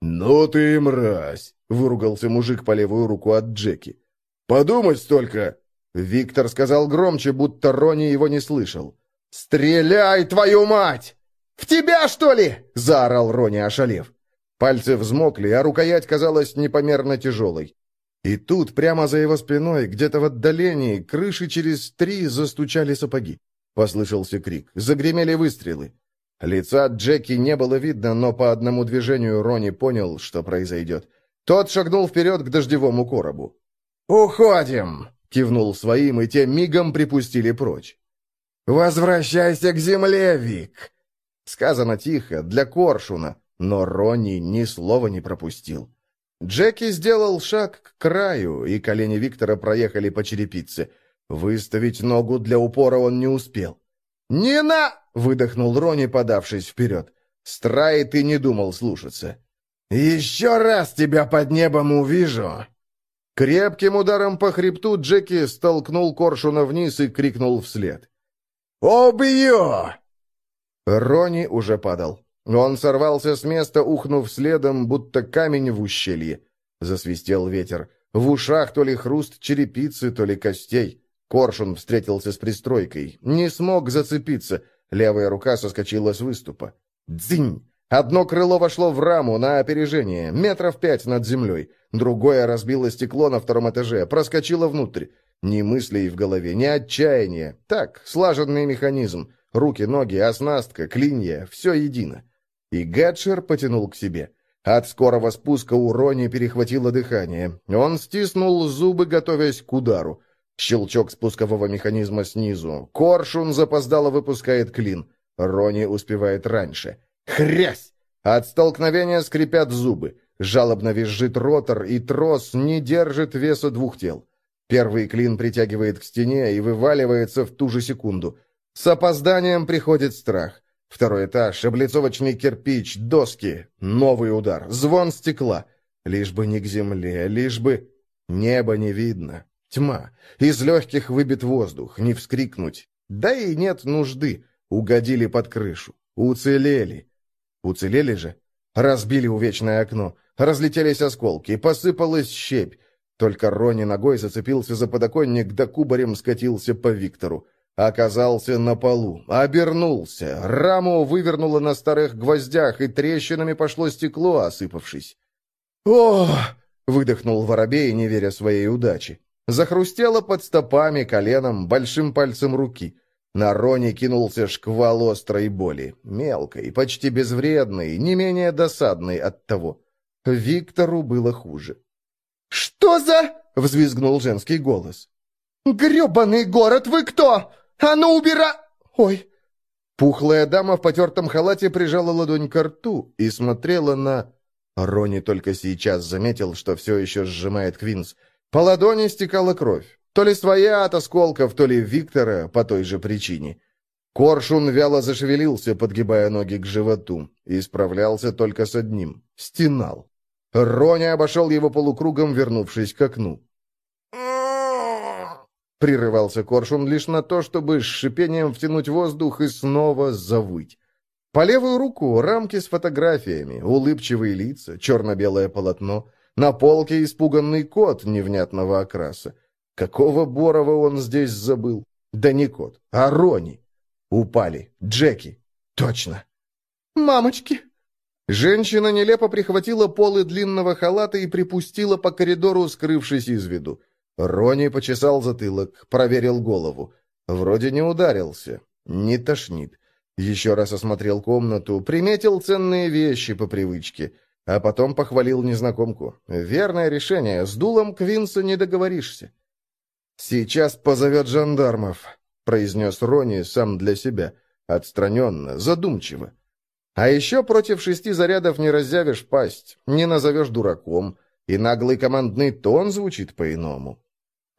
«Ну ты мразь!» — выругался мужик по левую руку от Джеки. «Подумать только!» Виктор сказал громче, будто Рони его не слышал. «Стреляй, твою мать!» «В тебя, что ли?» — заорал Рони, ошалев. Пальцы взмокли, а рукоять казалась непомерно тяжелой. И тут, прямо за его спиной, где-то в отдалении, крыши через три застучали сапоги. Послышался крик. Загремели выстрелы. Лица Джеки не было видно, но по одному движению Рони понял, что произойдет. Тот шагнул вперед к дождевому коробу. «Уходим!» — кивнул своим, и те мигом припустили прочь. «Возвращайся к земле, Вик!» Сказано тихо, для коршуна, но Ронни ни слова не пропустил. Джеки сделал шаг к краю, и колени Виктора проехали по черепице. Выставить ногу для упора он не успел. «Не на!» — выдохнул Рони, подавшись вперед. Страйт и не думал слушаться. «Еще раз тебя под небом увижу!» Крепким ударом по хребту Джеки столкнул коршуна вниз и крикнул вслед. «Убью!» Рони уже падал. Он сорвался с места, ухнув следом, будто камень в ущелье. Засвистел ветер. В ушах то ли хруст черепицы, то ли костей. Коршун встретился с пристройкой. Не смог зацепиться. Левая рука соскочила с выступа. Дзинь! Одно крыло вошло в раму на опережение, метров пять над землей. Другое разбило стекло на втором этаже, проскочило внутрь. Ни мыслей в голове, ни отчаяния. Так, слаженный механизм. Руки, ноги, оснастка, клинья — все едино. И Гатчер потянул к себе. От скорого спуска у Рони перехватило дыхание. Он стиснул зубы, готовясь к удару. Щелчок спускового механизма снизу. Коршун запоздало выпускает клин. Рони успевает раньше. Хрясь! От столкновения скрипят зубы. Жалобно визжит ротор, и трос не держит веса двух тел. Первый клин притягивает к стене и вываливается в ту же секунду. С опозданием приходит страх. Второй этаж, облицовочный кирпич, доски. Новый удар, звон стекла. Лишь бы не к земле, лишь бы... Небо не видно. Тьма. Из легких выбит воздух, не вскрикнуть. Да и нет нужды. Угодили под крышу. Уцелели. Уцелели же? Разбили увечное окно. Разлетелись осколки. Посыпалась щепь. Только Рони ногой зацепился за подоконник, да кубарем скатился по Виктору. Оказался на полу. Обернулся. Раму вывернуло на старых гвоздях, и трещинами пошло стекло, осыпавшись. «О!» — выдохнул воробей, не веря своей удаче. Захрустело под стопами, коленом, большим пальцем руки. На Рони кинулся шквал острой боли, мелкой, почти безвредной, не менее досадной от того. Виктору было хуже. «Что за...» — взвизгнул женский голос. «Гребаный город, вы кто? А ну, убира...» «Ой...» Пухлая дама в потертом халате прижала ладонь к рту и смотрела на... Рони только сейчас заметил, что все еще сжимает Квинс. По ладони стекала кровь. То ли своя от осколков, то ли Виктора по той же причине. Коршун вяло зашевелился, подгибая ноги к животу, и справлялся только с одним — стенал. Роня обошел его полукругом, вернувшись к окну. Прерывался коршун лишь на то, чтобы с шипением втянуть воздух и снова завыть. По левую руку рамки с фотографиями, улыбчивые лица, черно-белое полотно, на полке испуганный кот невнятного окраса. Какого Борова он здесь забыл? Да не кот, а Рони. Упали. Джеки. Точно. «Мамочки!» Женщина нелепо прихватила полы длинного халата и припустила по коридору, скрывшись из виду. Рони почесал затылок, проверил голову. Вроде не ударился. Не тошнит. Еще раз осмотрел комнату, приметил ценные вещи по привычке, а потом похвалил незнакомку. Верное решение, с дулом Квинса не договоришься. «Сейчас позовет жандармов», — произнес Рони сам для себя, отстраненно, задумчиво. «А еще против шести зарядов не разъявишь пасть, не назовешь дураком, и наглый командный тон звучит по-иному.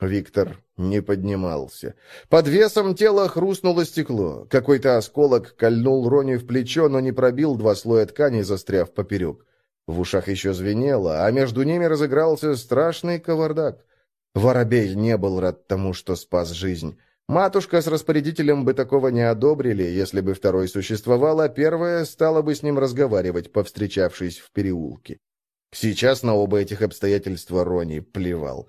Виктор не поднимался. Под весом тела хрустнуло стекло. Какой-то осколок кольнул Рони в плечо, но не пробил два слоя ткани, застряв поперек. В ушах еще звенело, а между ними разыгрался страшный кавардак. Воробей не был рад тому, что спас жизнь. Матушка с распорядителем бы такого не одобрили, если бы второй существовал, а первая стала бы с ним разговаривать, повстречавшись в переулке. Сейчас на оба этих обстоятельства Рони плевал.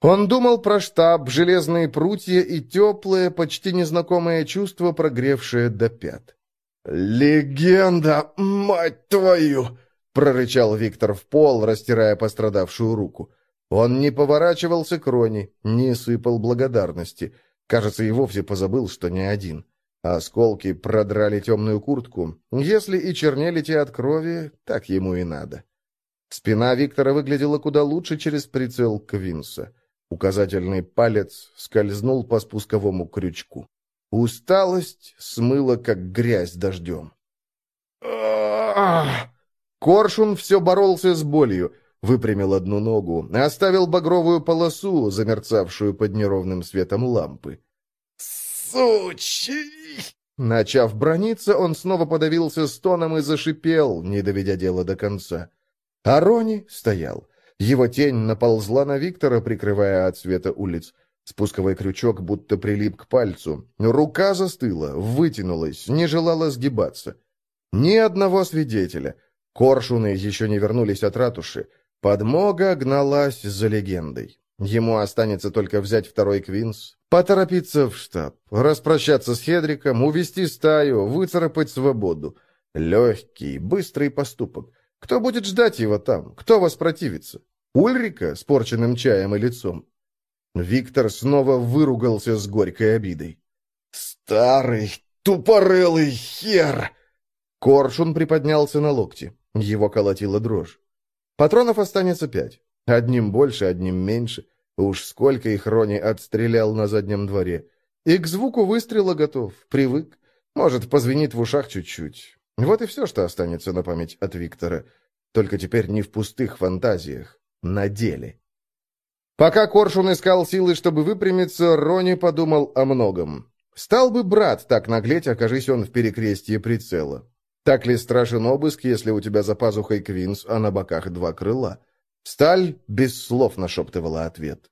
Он думал про штаб, железные прутья и теплое, почти незнакомое чувство, прогревшее до пят. «Легенда, мать твою!» — прорычал Виктор в пол, растирая пострадавшую руку. Он не поворачивался к Рони, не сыпал благодарности. Кажется, и вовсе позабыл, что не один. Осколки продрали темную куртку. Если и чернели те от крови, так ему и надо. Спина Виктора выглядела куда лучше через прицел Квинса. Указательный палец скользнул по спусковому крючку. Усталость смыла, как грязь дождем. Коршун все боролся с болью, выпрямил одну ногу, оставил багровую полосу, замерцавшую под неровным светом лампы. «Сучий!» Начав брониться, он снова подавился стоном и зашипел, не доведя дело до конца. Арони стоял. Его тень наползла на Виктора, прикрывая от света улиц. Спусковой крючок будто прилип к пальцу. Рука застыла, вытянулась, не желала сгибаться. Ни одного свидетеля. Коршуны еще не вернулись от ратуши. Подмога гналась за легендой. Ему останется только взять второй квинс, поторопиться в штаб, распрощаться с Хедриком, увести стаю, выцарапать свободу. Легкий, быстрый поступок. Кто будет ждать его там? Кто воспротивится? Ульрика с порченным чаем и лицом. Виктор снова выругался с горькой обидой. «Старый, тупорылый хер!» Коршун приподнялся на локте. Его колотила дрожь. Патронов останется пять. Одним больше, одним меньше. Уж сколько их Рони отстрелял на заднем дворе. И к звуку выстрела готов, привык. Может, позвенит в ушах чуть-чуть. Вот и все, что останется на память от Виктора. Только теперь не в пустых фантазиях на деле. Пока Коршун искал силы, чтобы выпрямиться, Рони подумал о многом. Стал бы брат так наглеть, окажись он в перекрестье прицела. Так ли страшен обыск, если у тебя за пазухой Квинс, а на боках два крыла? Сталь без слов нашептывала ответ.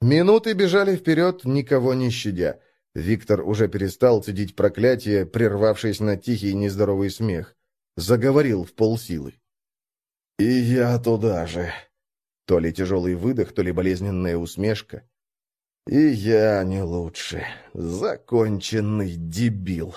Минуты бежали вперед, никого не щадя. Виктор уже перестал цедить проклятие, прервавшись на тихий нездоровый смех. Заговорил в полсилы. «И я туда же», то ли тяжелый выдох, то ли болезненная усмешка. И я не лучше. Законченный дебил.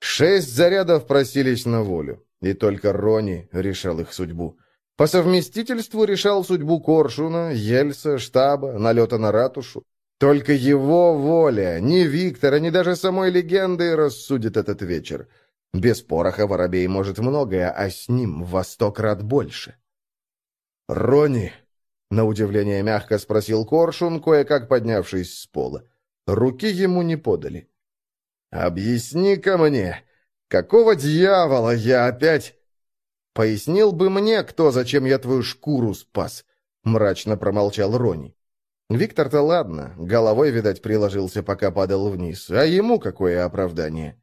Шесть зарядов просились на волю, и только Рони решал их судьбу. По совместительству решал судьбу Коршуна, Ельса, штаба, налета на ратушу. Только его воля, ни Виктора, ни даже самой легенды рассудит этот вечер. Без пороха Воробей может многое, а с ним во сто крат больше. «Рони!» — на удивление мягко спросил Коршун, кое-как поднявшись с пола. Руки ему не подали. «Объясни-ка мне, какого дьявола я опять...» «Пояснил бы мне, кто, зачем я твою шкуру спас», — мрачно промолчал Рони. Виктор-то ладно, головой, видать, приложился, пока падал вниз. А ему какое оправдание?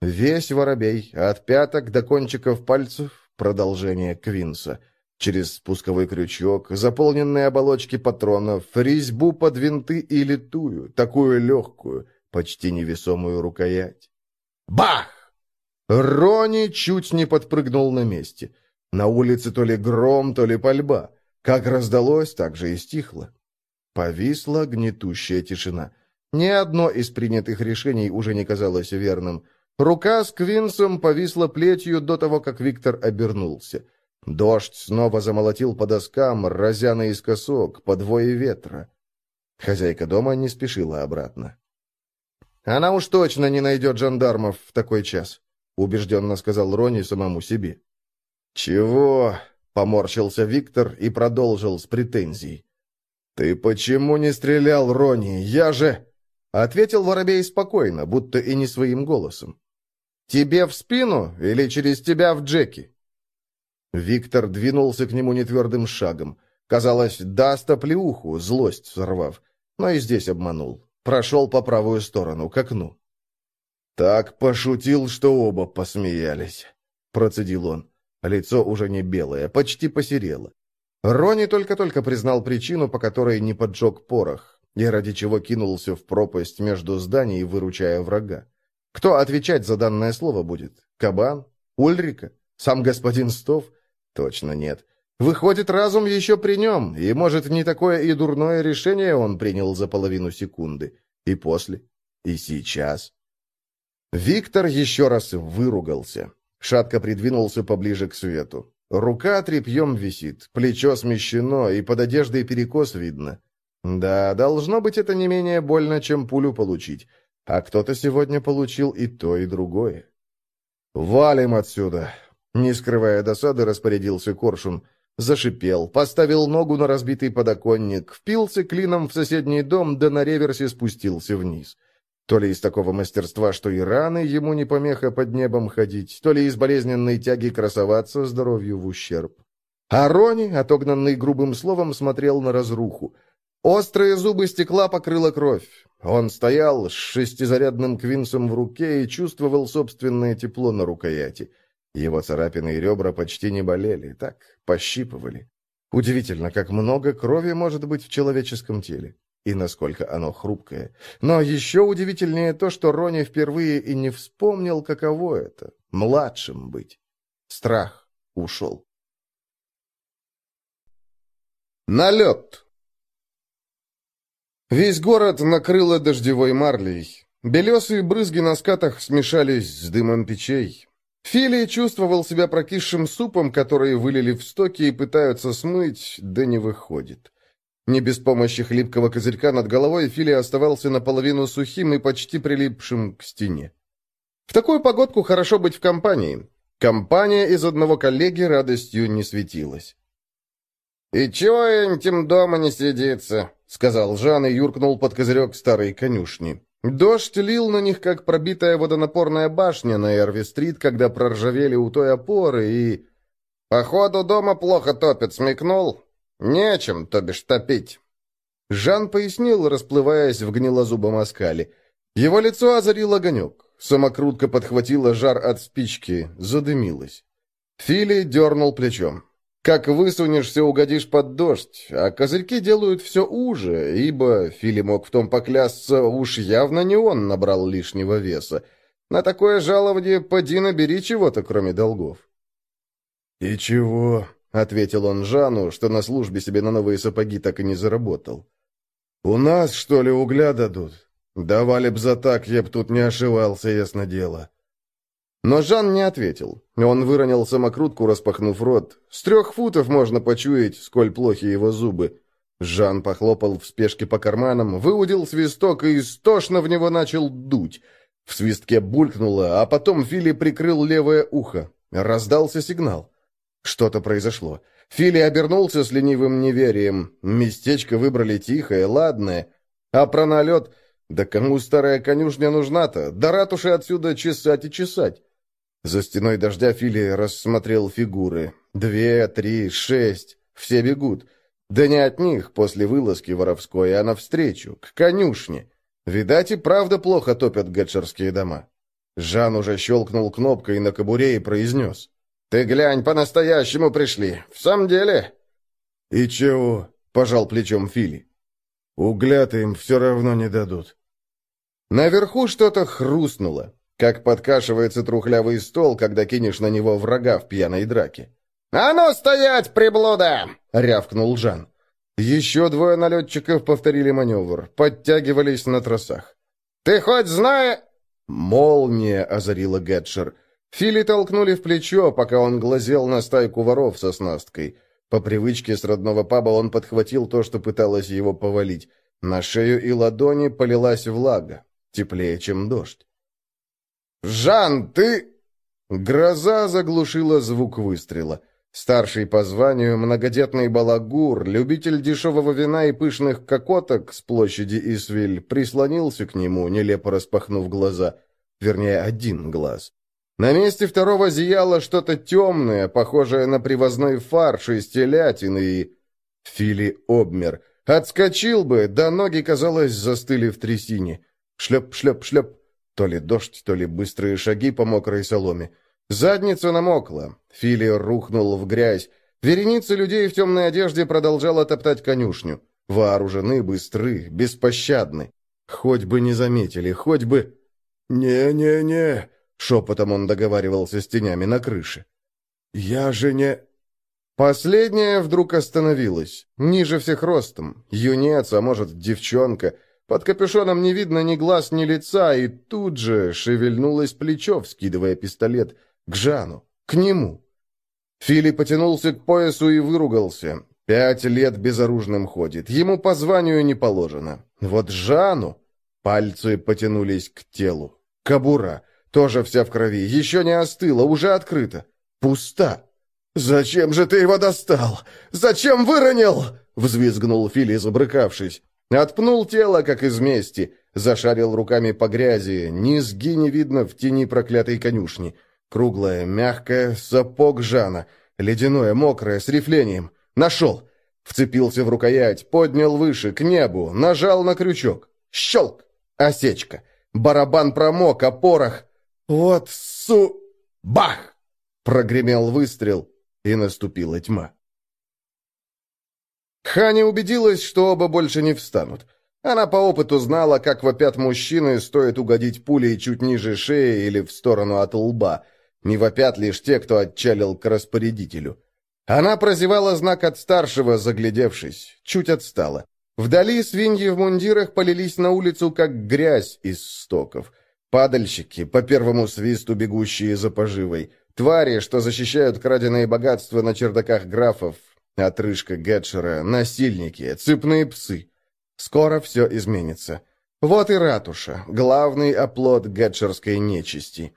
Весь воробей, от пяток до кончиков пальцев, продолжение Квинса — Через спусковой крючок, заполненные оболочки патронов, резьбу под винты и литую, такую легкую, почти невесомую рукоять. Бах! Рони чуть не подпрыгнул на месте. На улице то ли гром, то ли пальба. Как раздалось, так же и стихло. Повисла гнетущая тишина. Ни одно из принятых решений уже не казалось верным. Рука с Квинсом повисла плетью до того, как Виктор обернулся. Дождь снова замолотил по доскам, разя наискосок, по двое ветра. Хозяйка дома не спешила обратно. «Она уж точно не найдет жандармов в такой час», — убежденно сказал Рони самому себе. «Чего?» — поморщился Виктор и продолжил с претензией. «Ты почему не стрелял, Рони? Я же...» — ответил Воробей спокойно, будто и не своим голосом. «Тебе в спину или через тебя в Джеки?» Виктор двинулся к нему нетвердым шагом. Казалось, даст оплеуху, злость сорвав. Но и здесь обманул. Прошел по правую сторону, к окну. «Так пошутил, что оба посмеялись», — процедил он. Лицо уже не белое, почти посерело. Рони только-только признал причину, по которой не поджег порох, и ради чего кинулся в пропасть между зданий, выручая врага. Кто отвечать за данное слово будет? Кабан? Ульрика? Сам господин Стов? Точно нет. Выходит, разум еще при нем, и, может, не такое и дурное решение он принял за половину секунды. И после, и сейчас. Виктор еще раз выругался. Шатко придвинулся поближе к свету. Рука тряпьем висит, плечо смещено, и под одеждой перекос видно. Да, должно быть это не менее больно, чем пулю получить. А кто-то сегодня получил и то, и другое. «Валим отсюда!» Не скрывая досады, распорядился Коршун. Зашипел, поставил ногу на разбитый подоконник, впился клином в соседний дом, да на реверсе спустился вниз. То ли из такого мастерства, что и раны ему не помеха под небом ходить, то ли из болезненной тяги красоваться здоровью в ущерб. А Рони, отогнанный грубым словом, смотрел на разруху. Острые зубы стекла покрыла кровь. Он стоял с шестизарядным квинсом в руке и чувствовал собственное тепло на рукояти. Его царапины и ребра почти не болели, так, пощипывали. Удивительно, как много крови может быть в человеческом теле, и насколько оно хрупкое. Но еще удивительнее то, что Рони впервые и не вспомнил, каково это — младшим быть. Страх ушел. Налет! Весь город накрыло дождевой марлей. Белесые брызги на скатах смешались с дымом печей. Фили чувствовал себя прокисшим супом, который вылили в стоки и пытаются смыть, да не выходит. Не без помощи хлипкого козырька над головой Фили оставался наполовину сухим и почти прилипшим к стене. В такую погодку хорошо быть в компании. Компания из одного коллеги радостью не светилась. «И чего этим дома не сидится?» — сказал Жан и юркнул под козырек старой конюшни. Дождь лил на них, как пробитая водонапорная башня на Эрви-стрит, когда проржавели у той опоры, и... «Походу, дома плохо топит, смекнул? Нечем, то бишь, топить». Жан пояснил, расплываясь в гнилозубом оскале. Его лицо озарил огонек. Самокрутка подхватила жар от спички, задымилась. Фили дернул плечом. Как высунешься, угодишь под дождь, а козырьки делают все уже, ибо, Фили мог в том поклясться, уж явно не он набрал лишнего веса. На такое жалование поди набери чего-то, кроме долгов. «И чего?» — ответил он Жану, что на службе себе на новые сапоги так и не заработал. «У нас, что ли, угля дадут? Давали б за так, я б тут не ошивался, ясно дело». Но Жан не ответил. Он выронил самокрутку, распахнув рот. С трех футов можно почуять, сколь плохи его зубы. Жан похлопал в спешке по карманам, выудил свисток и истошно в него начал дуть. В свистке булькнуло, а потом Фили прикрыл левое ухо. Раздался сигнал. Что-то произошло. Фили обернулся с ленивым неверием. Местечко выбрали тихое, ладное. А про налет... Да кому старая конюшня нужна-то? Да ратуши отсюда чесать и чесать. За стеной дождя Фили рассмотрел фигуры. Две, три, шесть. Все бегут. Да не от них после вылазки воровской, а навстречу, к конюшне. Видать, и правда плохо топят гетчерские дома. Жан уже щелкнул кнопкой на кобуре и произнес. Ты глянь, по-настоящему пришли. В самом деле?» «И чего?» — пожал плечом Фили. «Угля-то им все равно не дадут». Наверху что-то хрустнуло, как подкашивается трухлявый стол, когда кинешь на него врага в пьяной драке. «А ну стоять, приблуда!» — рявкнул Жан. Еще двое налетчиков повторили маневр, подтягивались на тросах. «Ты хоть знаешь...» Молния озарила Гетшер. Фили толкнули в плечо, пока он глазел на стайку воров со снасткой. По привычке с родного паба он подхватил то, что пыталось его повалить. На шею и ладони полилась влага, теплее, чем дождь. «Жан, ты...» Гроза заглушила звук выстрела. Старший по званию, многодетный балагур, любитель дешевого вина и пышных кокоток с площади Исвиль, прислонился к нему, нелепо распахнув глаза. Вернее, один глаз. На месте второго зияло что-то темное, похожее на привозной фарш из телятины и... Фили обмер. Отскочил бы, да ноги, казалось, застыли в трясине. Шлеп, шлеп, шлеп. То ли дождь, то ли быстрые шаги по мокрой соломе. Задница намокла. Фили рухнул в грязь. Вереница людей в темной одежде продолжала топтать конюшню. Вооружены, быстры, беспощадны. Хоть бы не заметили, хоть бы... «Не-не-не», — шепотом он договаривался с тенями на крыше. «Я же не...» Последняя вдруг остановилась, ниже всех ростом. Юнец, а может, девчонка. Под капюшоном не видно ни глаз, ни лица, и тут же шевельнулось плечо, вскидывая пистолет — к Жану. К нему. Фили потянулся к поясу и выругался. Пять лет безоружным ходит. Ему по званию не положено. Вот Жану... Пальцы потянулись к телу. Кабура. Тоже вся в крови. Еще не остыла, уже открыта. Пуста. «Зачем же ты его достал? Зачем выронил?» Взвизгнул Фили, забрыкавшись. Отпнул тело, как из мести. Зашарил руками по грязи. Низги не видно в тени проклятой конюшни. Круглое, мягкое, сапог Жана. Ледяное, мокрое, с рифлением. Нашел. Вцепился в рукоять, поднял выше, к небу, нажал на крючок. Щелк! Осечка. Барабан промок, а порох... Вот су... Бах! Прогремел выстрел, и наступила тьма. Ханя убедилась, что оба больше не встанут. Она по опыту знала, как вопят мужчины, стоит угодить пулей чуть ниже шеи или в сторону от лба — не вопят лишь те, кто отчалил к распорядителю. Она прозевала знак от старшего, заглядевшись. Чуть отстала. Вдали свиньи в мундирах полились на улицу, как грязь из стоков. Падальщики, по первому свисту бегущие за поживой. Твари, что защищают краденые богатства на чердаках графов. Отрыжка Гетшера, насильники, цепные псы. Скоро все изменится. Вот и ратуша, главный оплот гетшерской нечисти.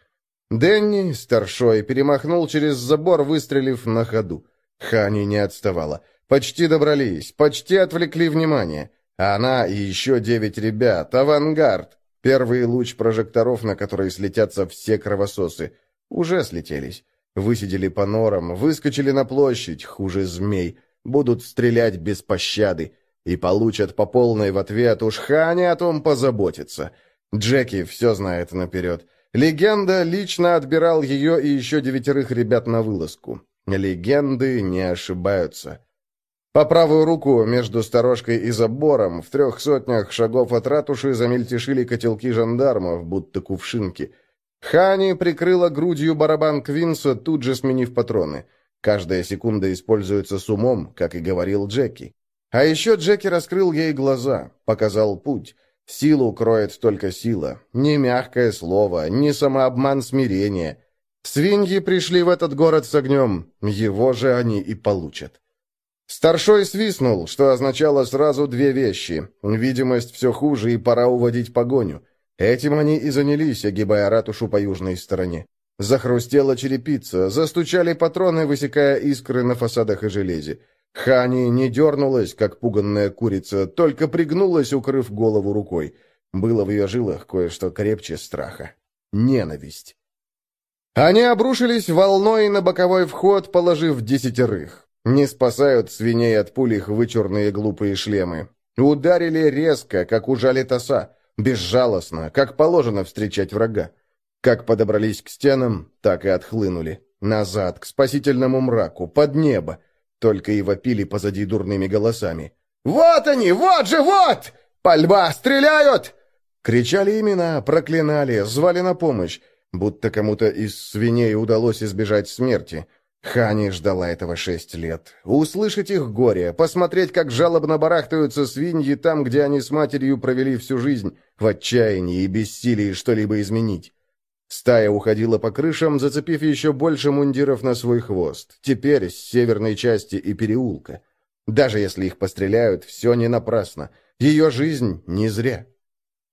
Дэнни, старшой, перемахнул через забор, выстрелив на ходу. Хани не отставала. Почти добрались, почти отвлекли внимание. Она и еще девять ребят, авангард. Первый луч прожекторов, на который слетятся все кровососы. Уже слетелись. Высидели по норам, выскочили на площадь, хуже змей. Будут стрелять без пощады. И получат по полной в ответ. Уж Хани о том позаботится. Джеки все знает наперед. Легенда лично отбирал ее и еще девятерых ребят на вылазку. Легенды не ошибаются. По правую руку, между сторожкой и забором, в трех сотнях шагов от ратуши замельтешили котелки жандармов, будто кувшинки. Хани прикрыла грудью барабан Квинса, тут же сменив патроны. Каждая секунда используется с умом, как и говорил Джеки. А еще Джеки раскрыл ей глаза, показал путь. Силу кроет только сила. Не мягкое слово, не самообман смирения. Свиньи пришли в этот город с огнем, его же они и получат. Старшой свистнул, что означало сразу две вещи. Видимость все хуже, и пора уводить погоню. Этим они и занялись, огибая ратушу по южной стороне. Захрустела черепица, застучали патроны, высекая искры на фасадах и железе. Хани не дернулась, как пуганная курица, только пригнулась, укрыв голову рукой. Было в ее жилах кое-что крепче страха. Ненависть. Они обрушились волной на боковой вход, положив десятерых. Не спасают свиней от пуль их вычурные глупые шлемы. Ударили резко, как ужали тоса, безжалостно, как положено встречать врага. Как подобрались к стенам, так и отхлынули. назад, к спасительному мраку, под небо. Только и вопили позади дурными голосами. «Вот они! Вот же, вот! Пальба! Стреляют!» Кричали имена, проклинали, звали на помощь, будто кому-то из свиней удалось избежать смерти. Хани ждала этого шесть лет. Услышать их горе, посмотреть, как жалобно барахтаются свиньи там, где они с матерью провели всю жизнь, в отчаянии и бессилии что-либо изменить. Стая уходила по крышам, зацепив еще больше мундиров на свой хвост, теперь с северной части и переулка. Даже если их постреляют, все не напрасно. Ее жизнь не зря.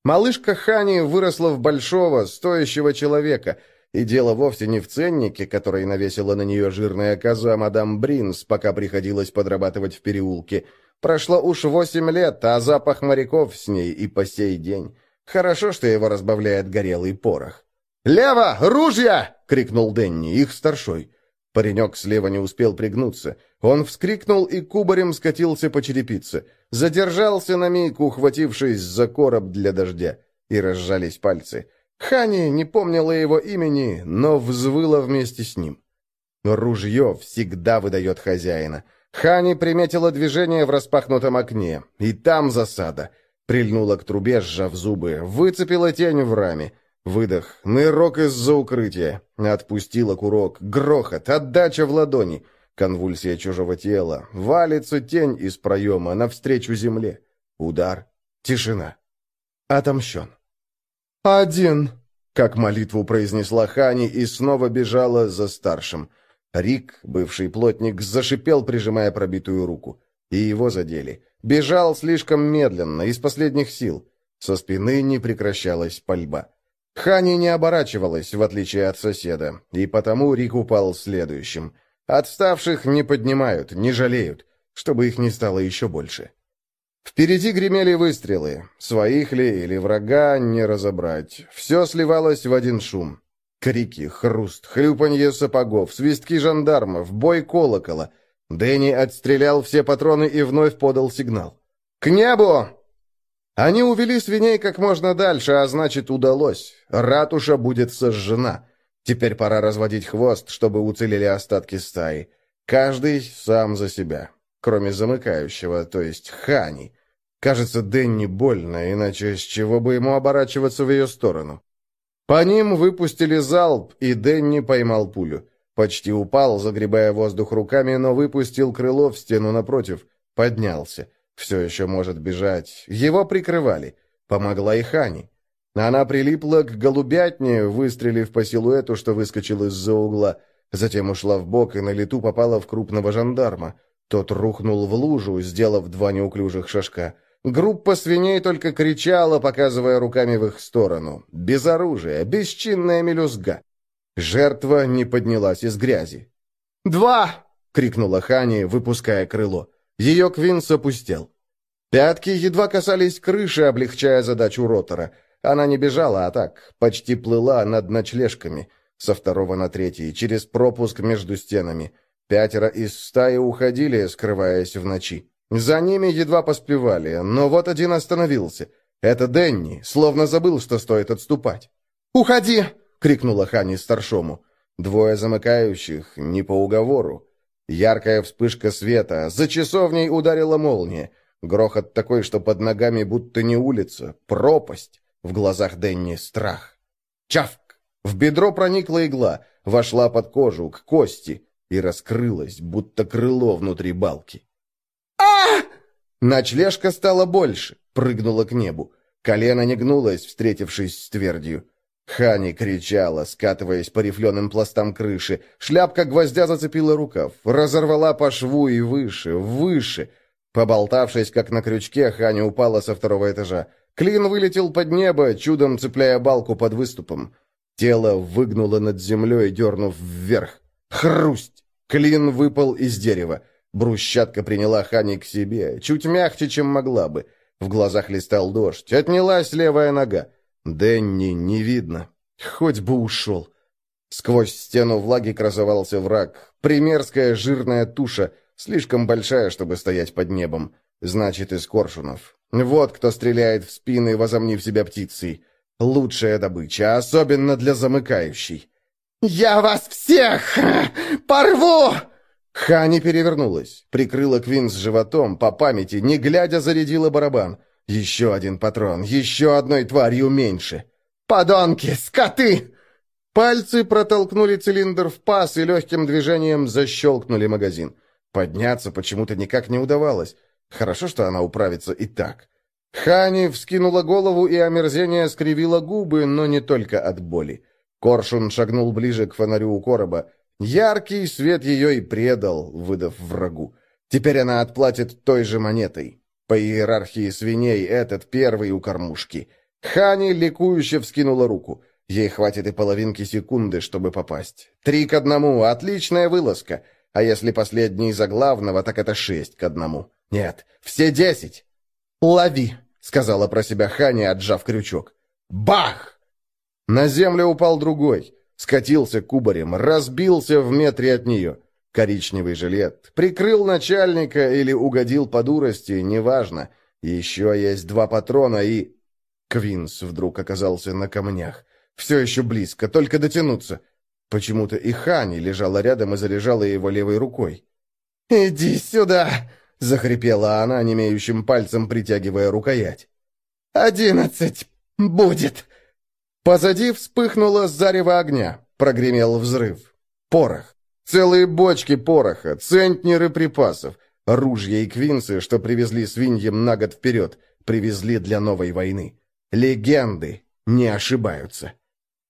Малышка Хани выросла в большого, стоящего человека — и дело вовсе не в ценнике, который навесила на нее жирная коза мадам Бринс, пока приходилось подрабатывать в переулке. Прошло уж восемь лет, а запах моряков с ней и по сей день. Хорошо, что его разбавляет горелый порох. «Лево! Ружья!» — крикнул Денни, их старшой. Паренек слева не успел пригнуться. Он вскрикнул и кубарем скатился по черепице. Задержался на миг, ухватившись за короб для дождя. И разжались пальцы. Хани не помнила его имени, но взвыла вместе с ним. Ружье всегда выдает хозяина. Хани приметила движение в распахнутом окне, и там засада. Прильнула к трубе, сжав зубы, выцепила тень в раме. Выдох, нырок из-за укрытия. Отпустила курок, грохот, отдача в ладони. Конвульсия чужого тела. Валится тень из проема навстречу земле. Удар, тишина. Отомщен. «Один!» — как молитву произнесла Хани и снова бежала за старшим. Рик, бывший плотник, зашипел, прижимая пробитую руку. И его задели. Бежал слишком медленно, из последних сил. Со спины не прекращалась пальба. Хани не оборачивалась, в отличие от соседа, и потому Рик упал следующим. Отставших не поднимают, не жалеют, чтобы их не стало еще больше. Впереди гремели выстрелы. Своих ли или врага не разобрать. Все сливалось в один шум. Крики, хруст, хлюпанье сапогов, свистки жандармов, бой колокола. Дэнни отстрелял все патроны и вновь подал сигнал. «К небу!» Они увели свиней как можно дальше, а значит, удалось. Ратуша будет сожжена. Теперь пора разводить хвост, чтобы уцелели остатки стаи. Каждый сам за себя. Кроме замыкающего, то есть Хани. Кажется, Дэнни больно, иначе с чего бы ему оборачиваться в ее сторону? По ним выпустили залп, и Дэнни поймал пулю. Почти упал, загребая воздух руками, но выпустил крыло в стену напротив. Поднялся. Все еще может бежать. Его прикрывали. Помогла и Хани. Она прилипла к голубятне, выстрелив по силуэту, что выскочил из-за угла. Затем ушла в бок и на лету попала в крупного жандарма. Тот рухнул в лужу, сделав два неуклюжих шажка. Группа свиней только кричала, показывая руками в их сторону. Без оружия, бесчинная мелюзга. Жертва не поднялась из грязи. «Два!» — крикнула Хани, выпуская крыло. Ее квинс опустел. Пятки едва касались крыши, облегчая задачу ротора. Она не бежала, а так, почти плыла над ночлежками. Со второго на третий, через пропуск между стенами. Пятеро из стаи уходили, скрываясь в ночи. За ними едва поспевали, но вот один остановился. Это Денни, словно забыл, что стоит отступать. «Уходи!» — крикнула Хани старшому. Двое замыкающих, не по уговору. Яркая вспышка света, за часовней ударила молния. Грохот такой, что под ногами будто не улица, пропасть. В глазах Денни страх. Чавк! В бедро проникла игла, вошла под кожу, к кости, и раскрылась, будто крыло внутри балки а Ночлежка стала больше, прыгнула к небу. Колено не гнулось, встретившись с твердью. Хани кричала, скатываясь по рифленым пластам крыши. Шляпка гвоздя зацепила рукав, разорвала по шву и выше, выше. Поболтавшись, как на крючке, Хани упала со второго этажа. Клин вылетел под небо, чудом цепляя балку под выступом. Тело выгнуло над землей, дернув вверх. Хрусть! Клин выпал из дерева. Брусчатка приняла Хани к себе, чуть мягче, чем могла бы. В глазах листал дождь, отнялась левая нога. Дэнни не видно. Хоть бы ушел. Сквозь стену влаги красовался враг. Примерская жирная туша, слишком большая, чтобы стоять под небом. Значит, из коршунов. Вот кто стреляет в спины, возомнив себя птицей. Лучшая добыча, особенно для замыкающей. «Я вас всех порву!» Хани перевернулась, прикрыла Квин с животом, по памяти, не глядя, зарядила барабан. Еще один патрон, еще одной тварью меньше. «Подонки! Скоты!» Пальцы протолкнули цилиндр в паз и легким движением защелкнули магазин. Подняться почему-то никак не удавалось. Хорошо, что она управится и так. Хани вскинула голову, и омерзение скривило губы, но не только от боли. Коршун шагнул ближе к фонарю у короба. Яркий свет ее и предал, выдав врагу. Теперь она отплатит той же монетой. По иерархии свиней этот первый у кормушки. Хани ликующе вскинула руку. Ей хватит и половинки секунды, чтобы попасть. Три к одному, отличная вылазка. А если последний за главного, так это шесть к одному. Нет, все десять. «Лови!» — сказала про себя Хани, отжав крючок. «Бах!» На землю упал другой. Скатился кубарем, разбился в метре от нее. Коричневый жилет. Прикрыл начальника или угодил по дурости, неважно. Еще есть два патрона и... Квинс вдруг оказался на камнях. Все еще близко, только дотянуться. Почему-то и Хани лежала рядом и заряжала его левой рукой. «Иди сюда!» — захрипела она, немеющим пальцем притягивая рукоять. «Одиннадцать будет!» Позади вспыхнуло зарево огня. Прогремел взрыв. Порох. Целые бочки пороха, центнеры припасов. Ружья и квинсы, что привезли свиньям на год вперед, привезли для новой войны. Легенды не ошибаются.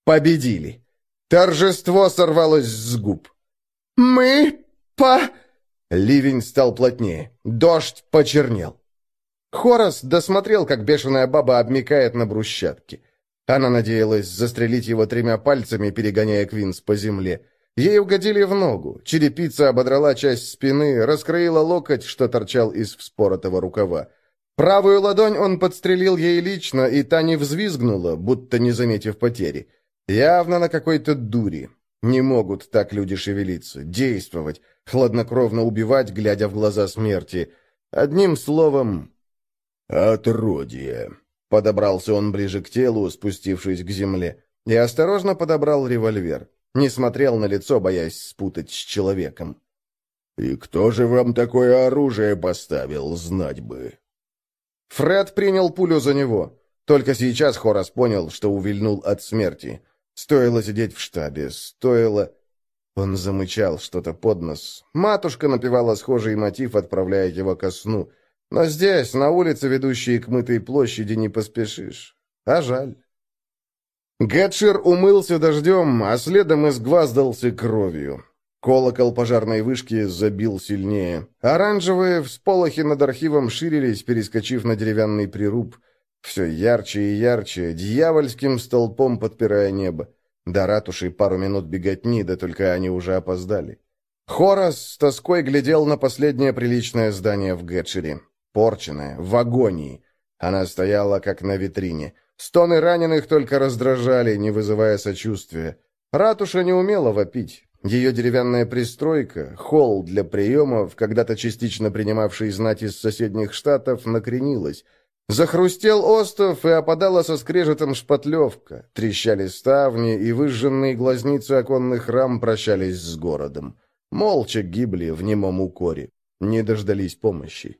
Победили. Торжество сорвалось с губ. «Мы по...» Ливень стал плотнее. Дождь почернел. Хорас досмотрел, как бешеная баба обмикает на брусчатке. Она надеялась застрелить его тремя пальцами, перегоняя Квинс по земле. Ей угодили в ногу. Черепица ободрала часть спины, раскроила локоть, что торчал из вспоротого рукава. Правую ладонь он подстрелил ей лично, и та не взвизгнула, будто не заметив потери. Явно на какой-то дури. Не могут так люди шевелиться, действовать, хладнокровно убивать, глядя в глаза смерти. Одним словом... «Отродье!» Подобрался он ближе к телу, спустившись к земле, и осторожно подобрал револьвер. Не смотрел на лицо, боясь спутать с человеком. «И кто же вам такое оружие поставил, знать бы?» Фред принял пулю за него. Только сейчас Хорас понял, что увильнул от смерти. Стоило сидеть в штабе, стоило... Он замычал что-то под нос. Матушка напевала схожий мотив, отправляя его ко сну. Но здесь, на улице, ведущей к мытой площади, не поспешишь. А жаль. Гетшир умылся дождем, а следом изгваздался кровью. Колокол пожарной вышки забил сильнее. Оранжевые всполохи над архивом ширились, перескочив на деревянный прируб. Все ярче и ярче, дьявольским столпом подпирая небо. До ратуши пару минут беготни, да только они уже опоздали. Хорас с тоской глядел на последнее приличное здание в Гетшире порченная, в агонии. Она стояла, как на витрине. Стоны раненых только раздражали, не вызывая сочувствия. Ратуша не умела вопить. Ее деревянная пристройка, холл для приемов, когда-то частично принимавший знать из соседних штатов, накренилась. Захрустел остов и опадала со скрежетом шпатлевка. Трещали ставни, и выжженные глазницы оконных рам прощались с городом. Молча гибли в немом укоре. Не дождались помощи.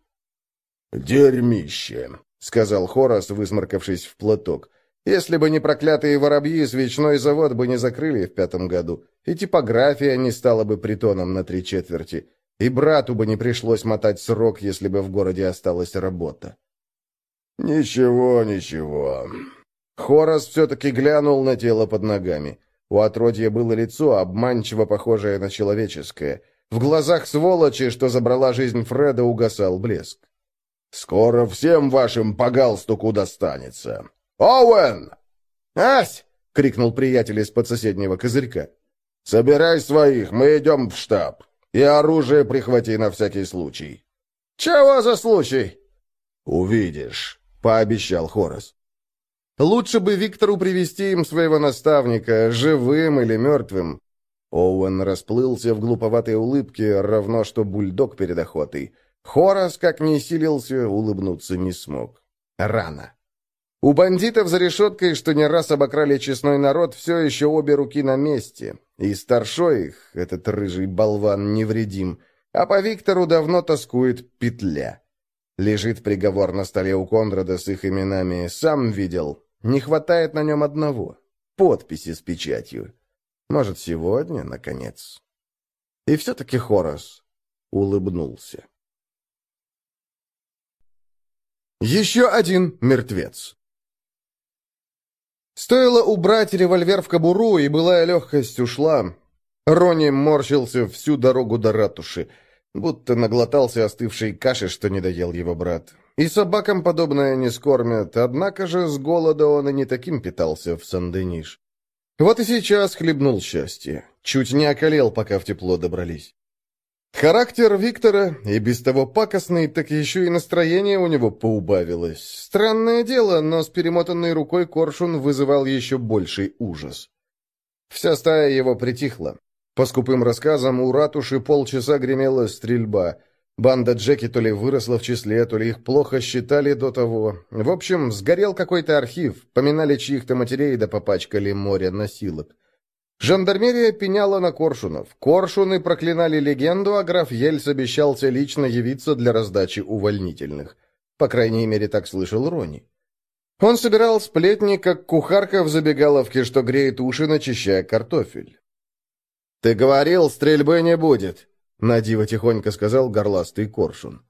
«Дерьмище», — сказал Хорас, высморкавшись в платок. «Если бы не проклятые воробьи, свечной завод бы не закрыли в пятом году, и типография не стала бы притоном на три четверти, и брату бы не пришлось мотать срок, если бы в городе осталась работа». «Ничего, ничего». Хорас все-таки глянул на тело под ногами. У отродья было лицо, обманчиво похожее на человеческое. В глазах сволочи, что забрала жизнь Фреда, угасал блеск. Скоро всем вашим по галстуку достанется. Оуэн! Ась! — крикнул приятель из-под соседнего козырька. «Собирай своих, мы идем в штаб. И оружие прихвати на всякий случай». «Чего за случай?» «Увидишь», — пообещал Хорос. «Лучше бы Виктору привести им своего наставника, живым или мертвым». Оуэн расплылся в глуповатой улыбке, равно что бульдог перед охотой. Хорас, как ни силился, улыбнуться не смог. Рано. У бандитов за решеткой, что не раз обокрали честной народ, все еще обе руки на месте. И старшой их, этот рыжий болван, невредим, а по Виктору давно тоскует петля. Лежит приговор на столе у Конрада с их именами, сам видел. Не хватает на нем одного — подписи с печатью. Может, сегодня, наконец. И все-таки Хорос улыбнулся. Еще один мертвец. Стоило убрать револьвер в кобуру, и былая легкость ушла. Рони морщился всю дорогу до ратуши, будто наглотался остывшей каши, что не доел его брат. И собакам подобное не скормят, однако же с голода он и не таким питался в Сан-Дениш. Вот и сейчас хлебнул счастье. Чуть не околел, пока в тепло добрались. Характер Виктора, и без того пакостный, так еще и настроение у него поубавилось. Странное дело, но с перемотанной рукой коршун вызывал еще больший ужас. Вся стая его притихла. По скупым рассказам, у ратуши полчаса гремела стрельба. Банда Джеки то ли выросла в числе, то ли их плохо считали до того. В общем, сгорел какой-то архив, поминали чьих-то матерей да попачкали море носилок. Жандармерия пеняла на Коршунов. Коршуны проклинали легенду, а граф Ельц обещался лично явиться для раздачи увольнительных. По крайней мере, так слышал Рони. Он собирал сплетни, как кухарка в забегаловке, что греет уши, начищая картофель. «Ты говорил, стрельбы не будет», — Надива тихонько сказал горластый коршун.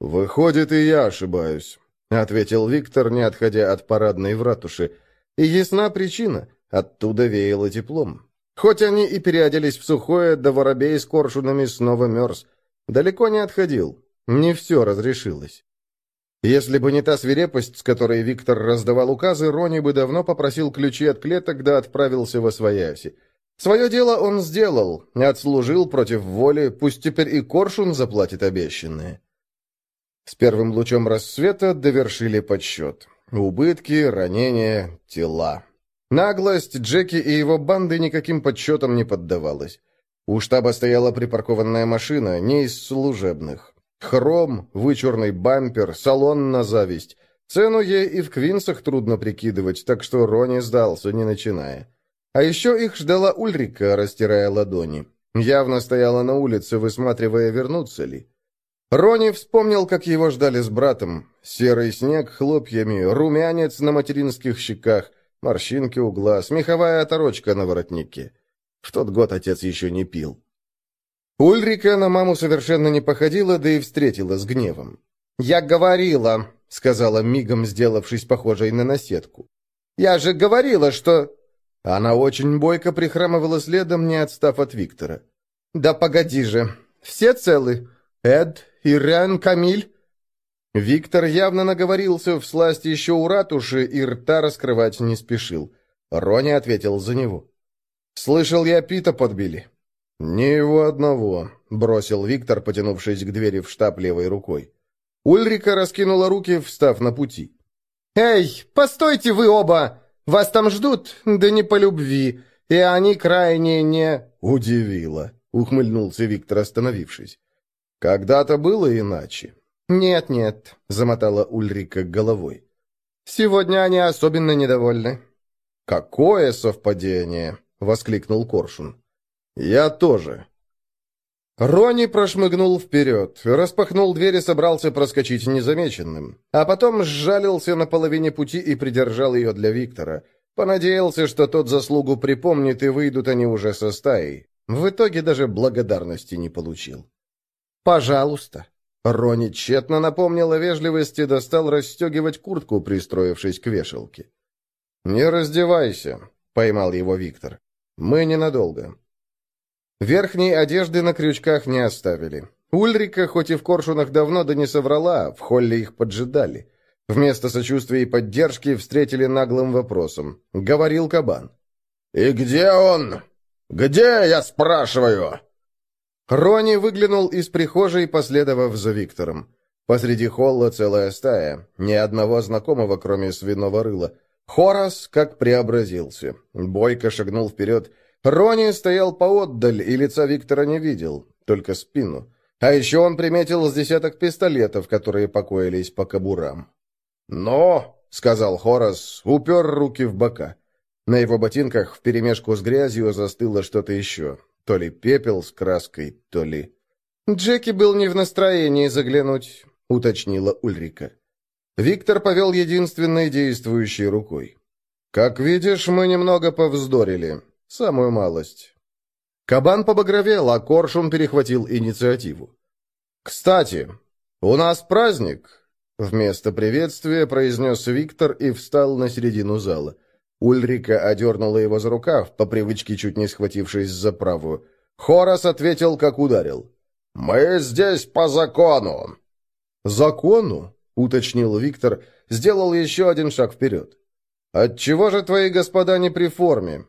«Выходит, и я ошибаюсь», — ответил Виктор, не отходя от парадной в ратуши. «И ясна причина. Оттуда веяло теплом. Хоть они и переоделись в сухое, да воробей с коршунами снова мерз. Далеко не отходил. Не все разрешилось. Если бы не та свирепость, с которой Виктор раздавал указы, Рони бы давно попросил ключи от клеток, да отправился во свояси. Свое дело он сделал, отслужил против воли, пусть теперь и Коршун заплатит обещанное. С первым лучом рассвета довершили подсчет. Убытки, ранения, тела. Наглость Джеки и его банды никаким подсчетам не поддавалась. У штаба стояла припаркованная машина, не из служебных. Хром, вычурный бампер, салон на зависть. Цену ей и в Квинсах трудно прикидывать, так что Рони сдался, не начиная. А еще их ждала Ульрика, растирая ладони. Явно стояла на улице, высматривая, вернуться ли. Рони вспомнил, как его ждали с братом. Серый снег хлопьями, румянец на материнских щеках, Морщинки у глаз, меховая оторочка на воротнике. В тот год отец еще не пил. Ульрика на маму совершенно не походила, да и встретила с гневом. «Я говорила», — сказала мигом, сделавшись похожей на наседку. «Я же говорила, что...» Она очень бойко прихрамывала следом, не отстав от Виктора. «Да погоди же. Все целы? Эд, Ирен, Камиль? Виктор явно наговорился в сласть еще у ратуши и рта раскрывать не спешил. Рони ответил за него. «Слышал я, Пита подбили». «Не его одного», — бросил Виктор, потянувшись к двери в штаб левой рукой. Ульрика раскинула руки, встав на пути. «Эй, постойте вы оба! Вас там ждут, да не по любви, и они крайне не...» «Удивило», — ухмыльнулся Виктор, остановившись. «Когда-то было иначе. «Нет-нет», — замотала Ульрика головой. «Сегодня они особенно недовольны». «Какое совпадение!» — воскликнул Коршун. «Я тоже». Рони прошмыгнул вперед, распахнул дверь и собрался проскочить незамеченным, а потом сжалился на половине пути и придержал ее для Виктора. Понадеялся, что тот заслугу припомнит, и выйдут они уже со стаей. В итоге даже благодарности не получил. «Пожалуйста», Рони тщетно напомнил о вежливости, достал расстегивать куртку, пристроившись к вешалке. «Не раздевайся», — поймал его Виктор. «Мы ненадолго». Верхней одежды на крючках не оставили. Ульрика, хоть и в коршунах давно да не соврала, в холле их поджидали. Вместо сочувствия и поддержки встретили наглым вопросом. Говорил кабан. «И где он? Где, я спрашиваю?» Рони выглянул из прихожей, последовав за Виктором. Посреди холла целая стая, ни одного знакомого, кроме свиного рыла. Хорас как преобразился. Бойко шагнул вперед. Рони стоял поотдаль, и лица Виктора не видел, только спину. А еще он приметил с десяток пистолетов, которые покоились по кобурам. «Но!» — сказал Хорас, упер руки в бока. На его ботинках вперемешку с грязью застыло что-то еще. То ли пепел с краской, то ли... «Джеки был не в настроении заглянуть», — уточнила Ульрика. Виктор повел единственной действующей рукой. «Как видишь, мы немного повздорили. Самую малость». Кабан побагровел, а Коршун перехватил инициативу. «Кстати, у нас праздник!» Вместо приветствия произнес Виктор и встал на середину зала. Ульрика одернула его за рукав, по привычке чуть не схватившись за правую. Хорас ответил, как ударил. «Мы здесь по закону!» «Закону?» — уточнил Виктор, сделал еще один шаг вперед. «Отчего же твои господа не при форме?»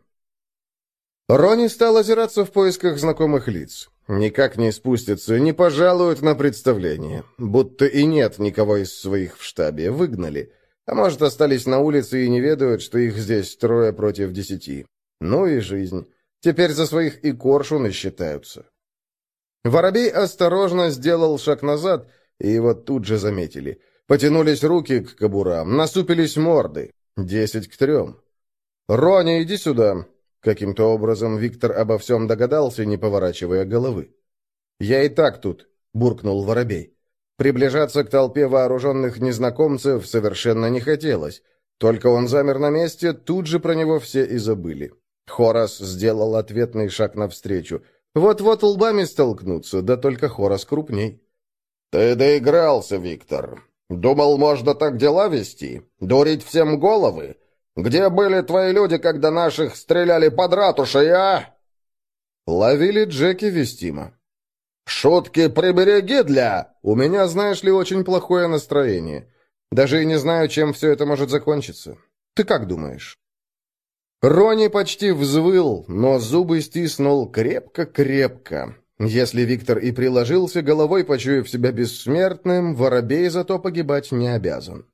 Рони стал озираться в поисках знакомых лиц. Никак не спустятся, не пожалуют на представление. Будто и нет никого из своих в штабе, выгнали. А может, остались на улице и не ведают, что их здесь трое против десяти. Ну и жизнь. Теперь за своих и коршуны считаются. Воробей осторожно сделал шаг назад, и его тут же заметили. Потянулись руки к кобурам, насупились морды. Десять к трем. «Роня, иди сюда!» Каким-то образом Виктор обо всем догадался, не поворачивая головы. «Я и так тут», — буркнул Воробей. Приближаться к толпе вооруженных незнакомцев совершенно не хотелось. Только он замер на месте, тут же про него все и забыли. Хорас сделал ответный шаг навстречу — вот-вот лбами столкнутся, да только Хорос крупней. «Ты доигрался, Виктор. Думал, можно так дела вести? Дурить всем головы? Где были твои люди, когда наших стреляли под ратушей, а?» Ловили Джеки Вестима. «Шутки прибереги для...» «У меня, знаешь ли, очень плохое настроение. Даже и не знаю, чем все это может закончиться. Ты как думаешь?» Рони почти взвыл, но зубы стиснул крепко-крепко. Если Виктор и приложился головой, почуяв себя бессмертным, воробей зато погибать не обязан.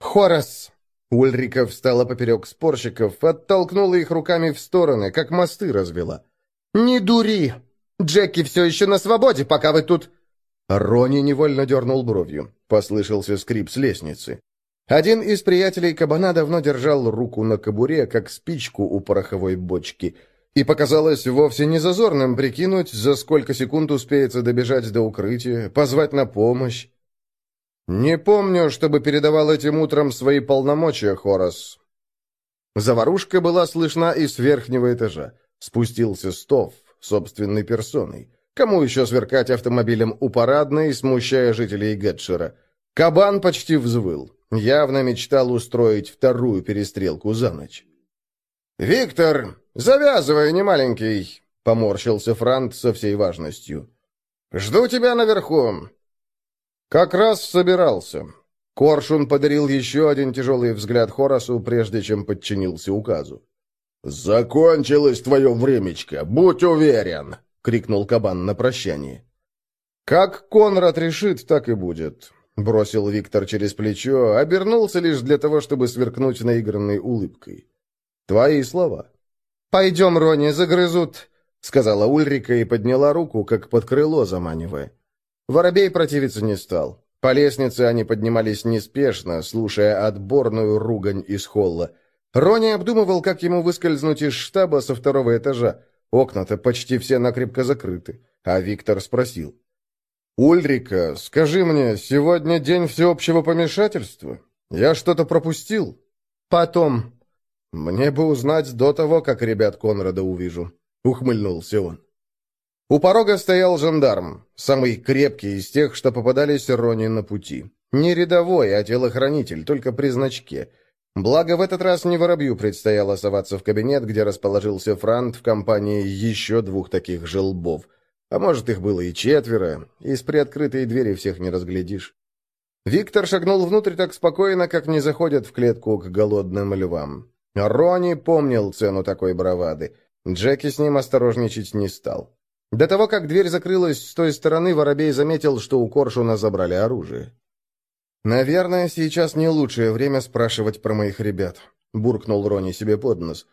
«Хорас!» Ульрика встала поперек спорщиков, оттолкнула их руками в стороны, как мосты развела. «Не дури! Джеки все еще на свободе, пока вы тут...» Рони невольно дернул бровью. Послышался скрип с лестницы. Один из приятелей кабана давно держал руку на кобуре, как спичку у пороховой бочки, и показалось вовсе не зазорным прикинуть, за сколько секунд успеется добежать до укрытия, позвать на помощь. «Не помню, чтобы передавал этим утром свои полномочия, Хорас». Заварушка была слышна и с верхнего этажа. Спустился Стов, собственной персоной. Кому еще сверкать автомобилем у парадной, смущая жителей Гетшера? Кабан почти взвыл. Явно мечтал устроить вторую перестрелку за ночь. «Виктор, завязывай, не маленький!» — поморщился Франт со всей важностью. «Жду тебя наверху!» «Как раз собирался». Коршун подарил еще один тяжелый взгляд Хорасу, прежде чем подчинился указу. «Закончилось твое времечко, будь уверен!» — крикнул кабан на прощание. «Как Конрад решит, так и будет. Бросил Виктор через плечо, обернулся лишь для того, чтобы сверкнуть наигранной улыбкой. «Твои слова». «Пойдем, Рони, загрызут», — сказала Ульрика и подняла руку, как под крыло заманивая. Воробей противиться не стал. По лестнице они поднимались неспешно, слушая отборную ругань из холла. Рони обдумывал, как ему выскользнуть из штаба со второго этажа. Окна-то почти все накрепко закрыты. А Виктор спросил. «Ульрика, скажи мне, сегодня день всеобщего помешательства? Я что-то пропустил?» «Потом. Мне бы узнать до того, как ребят Конрада увижу», — ухмыльнулся он. У порога стоял жандарм, самый крепкий из тех, что попадались Рони на пути. Не рядовой, а телохранитель, только при значке. Благо, в этот раз не воробью предстояло соваться в кабинет, где расположился Франт в компании еще двух таких желбов — а может, их было и четверо, из приоткрытой двери всех не разглядишь. Виктор шагнул внутрь так спокойно, как не заходят в клетку к голодным львам. Рони помнил цену такой бравады. Джеки с ним осторожничать не стал. До того, как дверь закрылась с той стороны, Воробей заметил, что у Коршуна забрали оружие. «Наверное, сейчас не лучшее время спрашивать про моих ребят», — буркнул Рони себе под нос.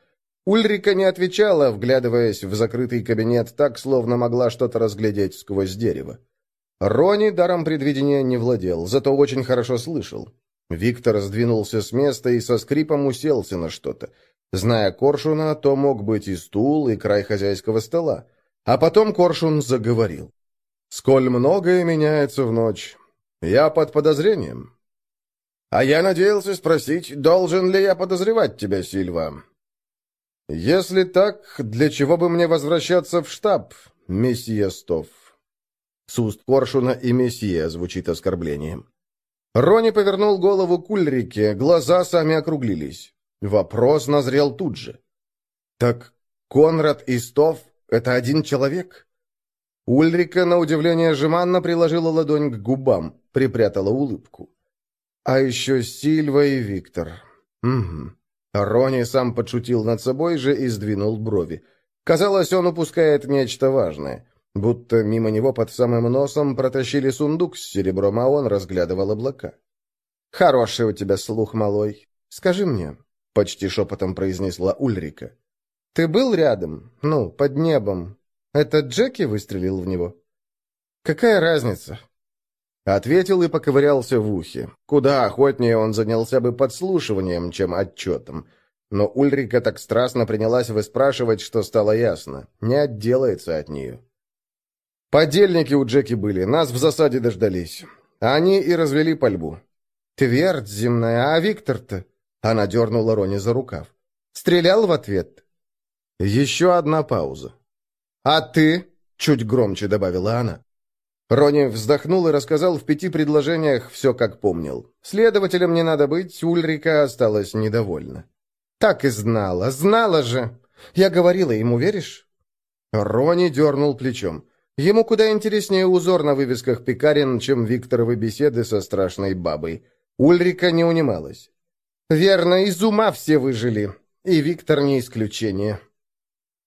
Ульрика не отвечала, вглядываясь в закрытый кабинет так, словно могла что-то разглядеть сквозь дерево. Рони даром предвидения не владел, зато очень хорошо слышал. Виктор сдвинулся с места и со скрипом уселся на что-то. Зная Коршуна, то мог быть и стул, и край хозяйского стола. А потом Коршун заговорил. «Сколь многое меняется в ночь. Я под подозрением». «А я надеялся спросить, должен ли я подозревать тебя, Сильва?» «Если так, для чего бы мне возвращаться в штаб, месье Стов?» С уст Коршуна и месье звучит оскорблением. Рони повернул голову к Ульрике, глаза сами округлились. Вопрос назрел тут же. «Так Конрад и Стов — это один человек?» Ульрика, на удивление, жеманно приложила ладонь к губам, припрятала улыбку. «А еще Сильва и Виктор. Угу». Рони сам подшутил над собой же и сдвинул брови. Казалось, он упускает нечто важное. Будто мимо него под самым носом протащили сундук с серебром, а он разглядывал облака. «Хороший у тебя слух, малой. Скажи мне, — почти шепотом произнесла Ульрика. «Ты был рядом? Ну, под небом. Это Джеки выстрелил в него?» «Какая разница?» Ответил и поковырялся в ухе. Куда охотнее он занялся бы подслушиванием, чем отчетом. Но Ульрика так страстно принялась выспрашивать, что стало ясно. Не отделается от нее. Подельники у Джеки были, нас в засаде дождались. Они и развели пальбу. Твердь земная, а Виктор-то? Она дернула Рони за рукав. «Стрелял в ответ?» Еще одна пауза. «А ты?» — чуть громче добавила она. Рони вздохнул и рассказал в пяти предложениях все, как помнил. Следователем не надо быть, Ульрика осталась недовольна. «Так и знала, знала же! Я говорила ему, веришь?» Рони дернул плечом. Ему куда интереснее узор на вывесках пекарен, чем Викторовы беседы со страшной бабой. Ульрика не унималась. Верно, из ума все выжили. И Виктор не исключение.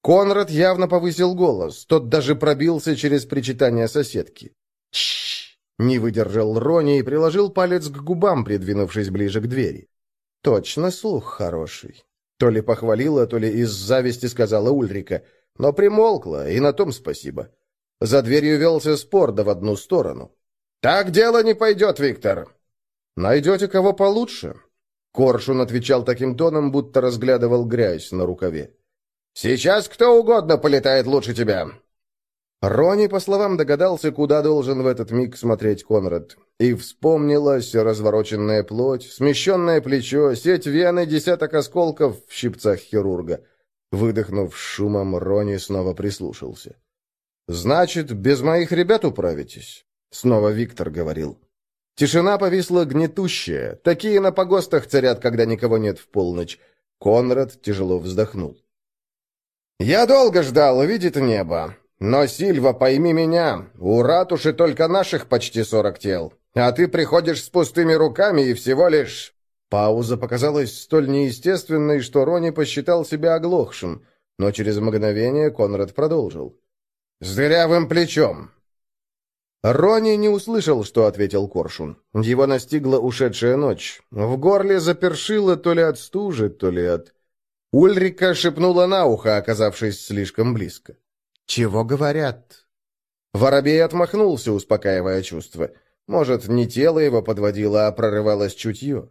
Конрад явно повысил голос. Тот даже пробился через причитание соседки. Чш! Не выдержал Рони и приложил палец к губам, придвинувшись ближе к двери. Точно слух хороший. То ли похвалила, то ли из зависти сказала Ульрика, но примолкла, и на том спасибо. За дверью велся спор, да в одну сторону. «Так дело не пойдет, Виктор!» «Найдете кого получше?» Коршун отвечал таким тоном, будто разглядывал грязь на рукаве. «Сейчас кто угодно полетает лучше тебя!» Рони, по словам, догадался, куда должен в этот миг смотреть Конрад. И вспомнилась развороченная плоть, смещенное плечо, сеть вены, десяток осколков в щипцах хирурга. Выдохнув шумом, Рони снова прислушался. «Значит, без моих ребят управитесь?» Снова Виктор говорил. Тишина повисла гнетущая. Такие на погостах царят, когда никого нет в полночь. Конрад тяжело вздохнул. «Я долго ждал увидеть небо. Но, Сильва, пойми меня, у ратуши только наших почти сорок тел. А ты приходишь с пустыми руками и всего лишь...» Пауза показалась столь неестественной, что Рони посчитал себя оглохшим. Но через мгновение Конрад продолжил. «С дырявым плечом. Рони не услышал, что ответил Коршун. Его настигла ушедшая ночь. В горле запершило то ли от стужи, то ли от... Ульрика шепнула на ухо, оказавшись слишком близко. «Чего говорят?» Воробей отмахнулся, успокаивая чувства. Может, не тело его подводило, а прорывалось чутье.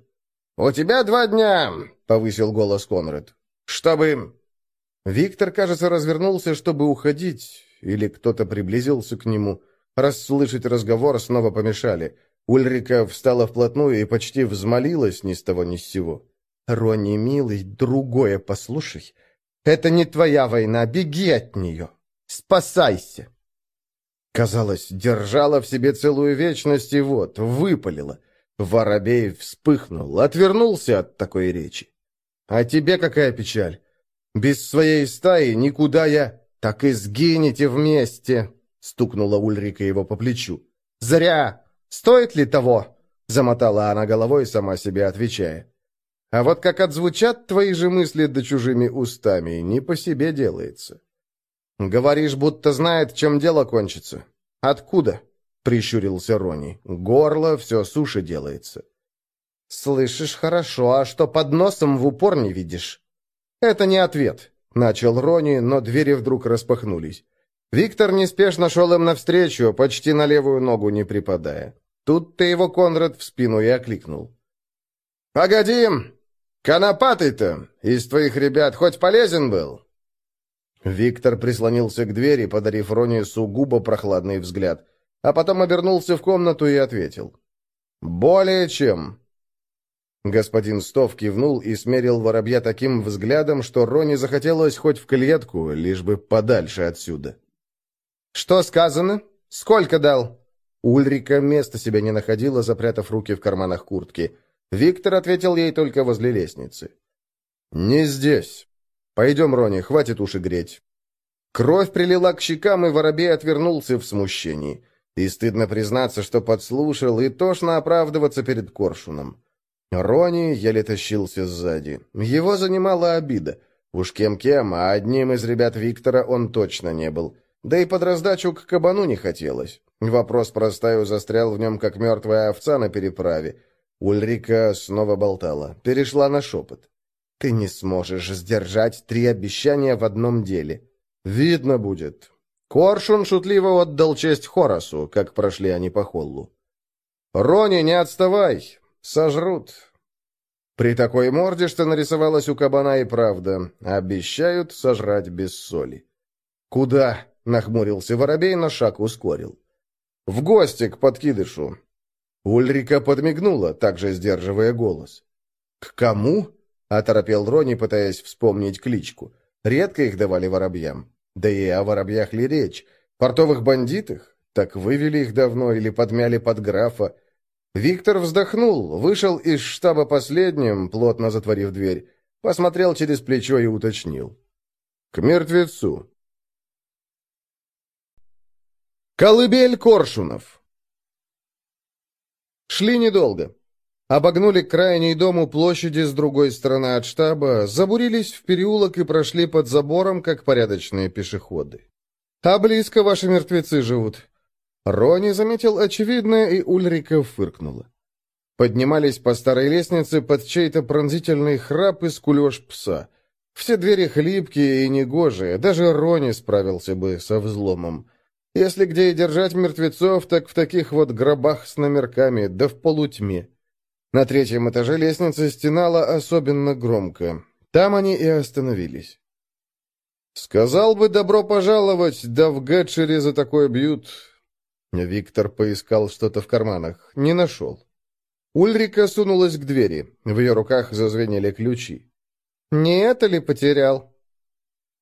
«У тебя два дня!» — повысил голос Конрад. «Чтобы...» Виктор, кажется, развернулся, чтобы уходить, или кто-то приблизился к нему. Расслышать разговор снова помешали. Ульрика встала вплотную и почти взмолилась ни с того ни с сего. «Ронни, милый, другое послушай. Это не твоя война, беги от нее. Спасайся!» Казалось, держала в себе целую вечность и вот, выпалила. Воробей вспыхнул, отвернулся от такой речи. «А тебе какая печаль? Без своей стаи никуда я...» «Так и сгинете вместе!» стукнула Ульрика его по плечу. «Зря! Стоит ли того?» Замотала она головой, сама себе отвечая. «А вот как отзвучат твои же мысли да чужими устами, не по себе делается». «Говоришь, будто знает, чем дело кончится. Откуда?» — прищурился Рони. «Горло все суше делается». «Слышишь хорошо, а что под носом в упор не видишь?» «Это не ответ», — начал Рони, но двери вдруг распахнулись. Виктор неспешно шел им навстречу, почти на левую ногу не припадая. Тут-то его Конрад в спину и окликнул. «Погоди! «Конопатый-то из твоих ребят хоть полезен был?» Виктор прислонился к двери, подарив Роне сугубо прохладный взгляд, а потом обернулся в комнату и ответил. «Более чем». Господин Стов кивнул и смерил воробья таким взглядом, что Роне захотелось хоть в клетку, лишь бы подальше отсюда. «Что сказано? Сколько дал?» Ульрика места себе не находила, запрятав руки в карманах куртки. Виктор ответил ей только возле лестницы. «Не здесь. Пойдем, Рони, хватит уши греть». Кровь прилила к щекам, и воробей отвернулся в смущении. И стыдно признаться, что подслушал, и тошно оправдываться перед коршуном. Рони еле тащился сзади. Его занимала обида. Уж кем-кем, а одним из ребят Виктора он точно не был. Да и под раздачу к кабану не хотелось. Вопрос простаю застрял в нем, как мертвая овца на переправе. Ульрика снова болтала, перешла на шепот. «Ты не сможешь сдержать три обещания в одном деле». «Видно будет». Коршун шутливо отдал честь Хорасу, как прошли они по холлу. «Рони, не отставай! Сожрут!» При такой морде, что нарисовалась у кабана и правда, обещают сожрать без соли. «Куда?» — нахмурился воробей, но шаг ускорил. «В гости к подкидышу. Ульрика подмигнула, также сдерживая голос. «К кому?» — оторопел Рони, пытаясь вспомнить кличку. Редко их давали воробьям. Да и о воробьях ли речь? Портовых бандитах? Так вывели их давно или подмяли под графа? Виктор вздохнул, вышел из штаба последним, плотно затворив дверь, посмотрел через плечо и уточнил. «К мертвецу». Колыбель Коршунов Шли недолго. Обогнули крайний дом у площади с другой стороны от штаба, забурились в переулок и прошли под забором, как порядочные пешеходы. «А близко ваши мертвецы живут». Рони заметил очевидное, и Ульрика фыркнула. Поднимались по старой лестнице под чей-то пронзительный храп и скулеж пса. Все двери хлипкие и негожие, даже Рони справился бы со взломом. Если где и держать мертвецов, так в таких вот гробах с номерками, да в полутьме. На третьем этаже лестница стенала особенно громко. Там они и остановились. «Сказал бы добро пожаловать, да в Гетчере за такое бьют». Виктор поискал что-то в карманах. Не нашел. Ульрика сунулась к двери. В ее руках зазвенели ключи. «Не это ли потерял?»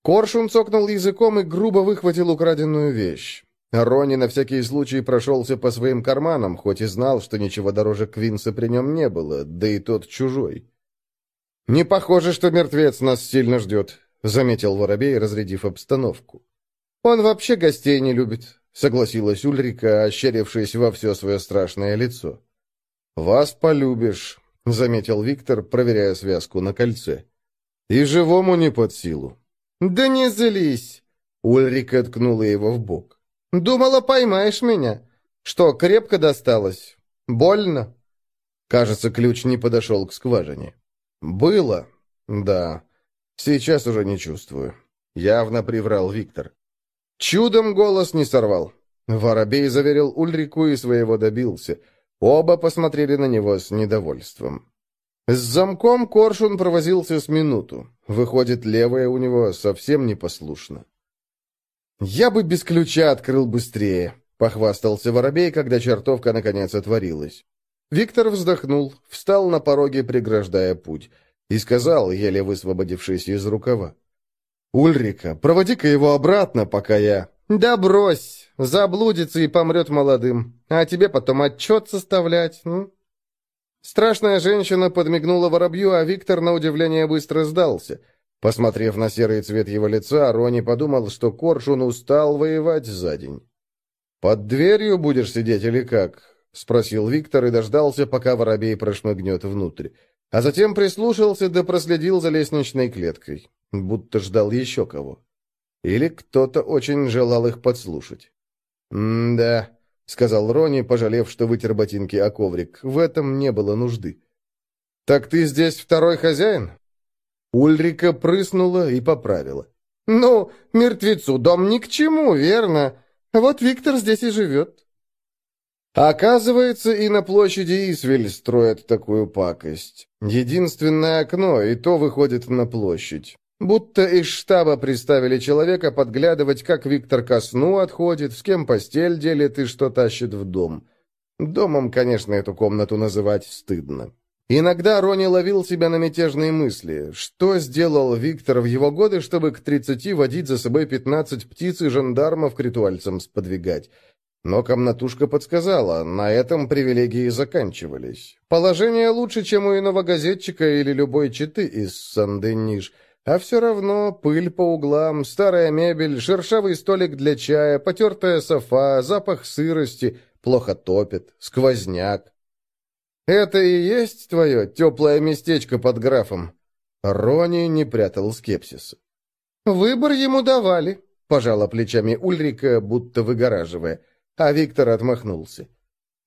Коршун цокнул языком и грубо выхватил украденную вещь. Рони на всякий случай прошелся по своим карманам, хоть и знал, что ничего дороже Квинса при нем не было, да и тот чужой. «Не похоже, что мертвец нас сильно ждет», — заметил Воробей, разрядив обстановку. «Он вообще гостей не любит», — согласилась Ульрика, ощерившись во все свое страшное лицо. «Вас полюбишь», — заметил Виктор, проверяя связку на кольце. «И живому не под силу». «Да не злись!» Ульрика ткнула его в бок. «Думала, поймаешь меня. Что, крепко досталось? Больно?» Кажется, ключ не подошел к скважине. «Было. Да. Сейчас уже не чувствую». Явно приврал Виктор. Чудом голос не сорвал. Воробей заверил Ульрику и своего добился. Оба посмотрели на него с недовольством. С замком Коршун провозился с минуту. Выходит, левая у него совсем непослушна. «Я бы без ключа открыл быстрее», — похвастался Воробей, когда чертовка наконец отворилась. Виктор вздохнул, встал на пороге, преграждая путь, и сказал, еле высвободившись из рукава. «Ульрика, проводи-ка его обратно, пока я...» «Да брось! Заблудится и помрет молодым. А тебе потом отчет составлять, ну?» Страшная женщина подмигнула воробью, а Виктор, на удивление, быстро сдался. Посмотрев на серый цвет его лица, Рони подумал, что Коршун устал воевать за день. «Под дверью будешь сидеть или как?» — спросил Виктор и дождался, пока воробей прошмыгнет внутрь. А затем прислушался да проследил за лестничной клеткой, будто ждал еще кого. Или кто-то очень желал их подслушать. «М-да», — сказал Рони, пожалев, что вытер ботинки о коврик. В этом не было нужды. «Так ты здесь второй хозяин?» Ульрика прыснула и поправила. «Ну, мертвецу дом ни к чему, верно? Вот Виктор здесь и живет». Оказывается, и на площади Исвель строят такую пакость. Единственное окно, и то выходит на площадь. Будто из штаба приставили человека подглядывать, как Виктор ко сну отходит, с кем постель делит и что тащит в дом. Домом, конечно, эту комнату называть стыдно. Иногда Рони ловил себя на мятежные мысли. Что сделал Виктор в его годы, чтобы к 30 водить за собой 15 птиц и жандармов к ритуальцам сподвигать? Но комнатушка подсказала, на этом привилегии заканчивались. Положение лучше, чем у иного газетчика или любой читы из Сан-Дениш, а все равно пыль по углам, старая мебель, шершавый столик для чая, потертая софа, запах сырости, плохо топит, сквозняк. «Это и есть твое теплое местечко под графом?» Рони не прятал скепсиса. «Выбор ему давали», — пожала плечами Ульрика, будто выгораживая, а Виктор отмахнулся.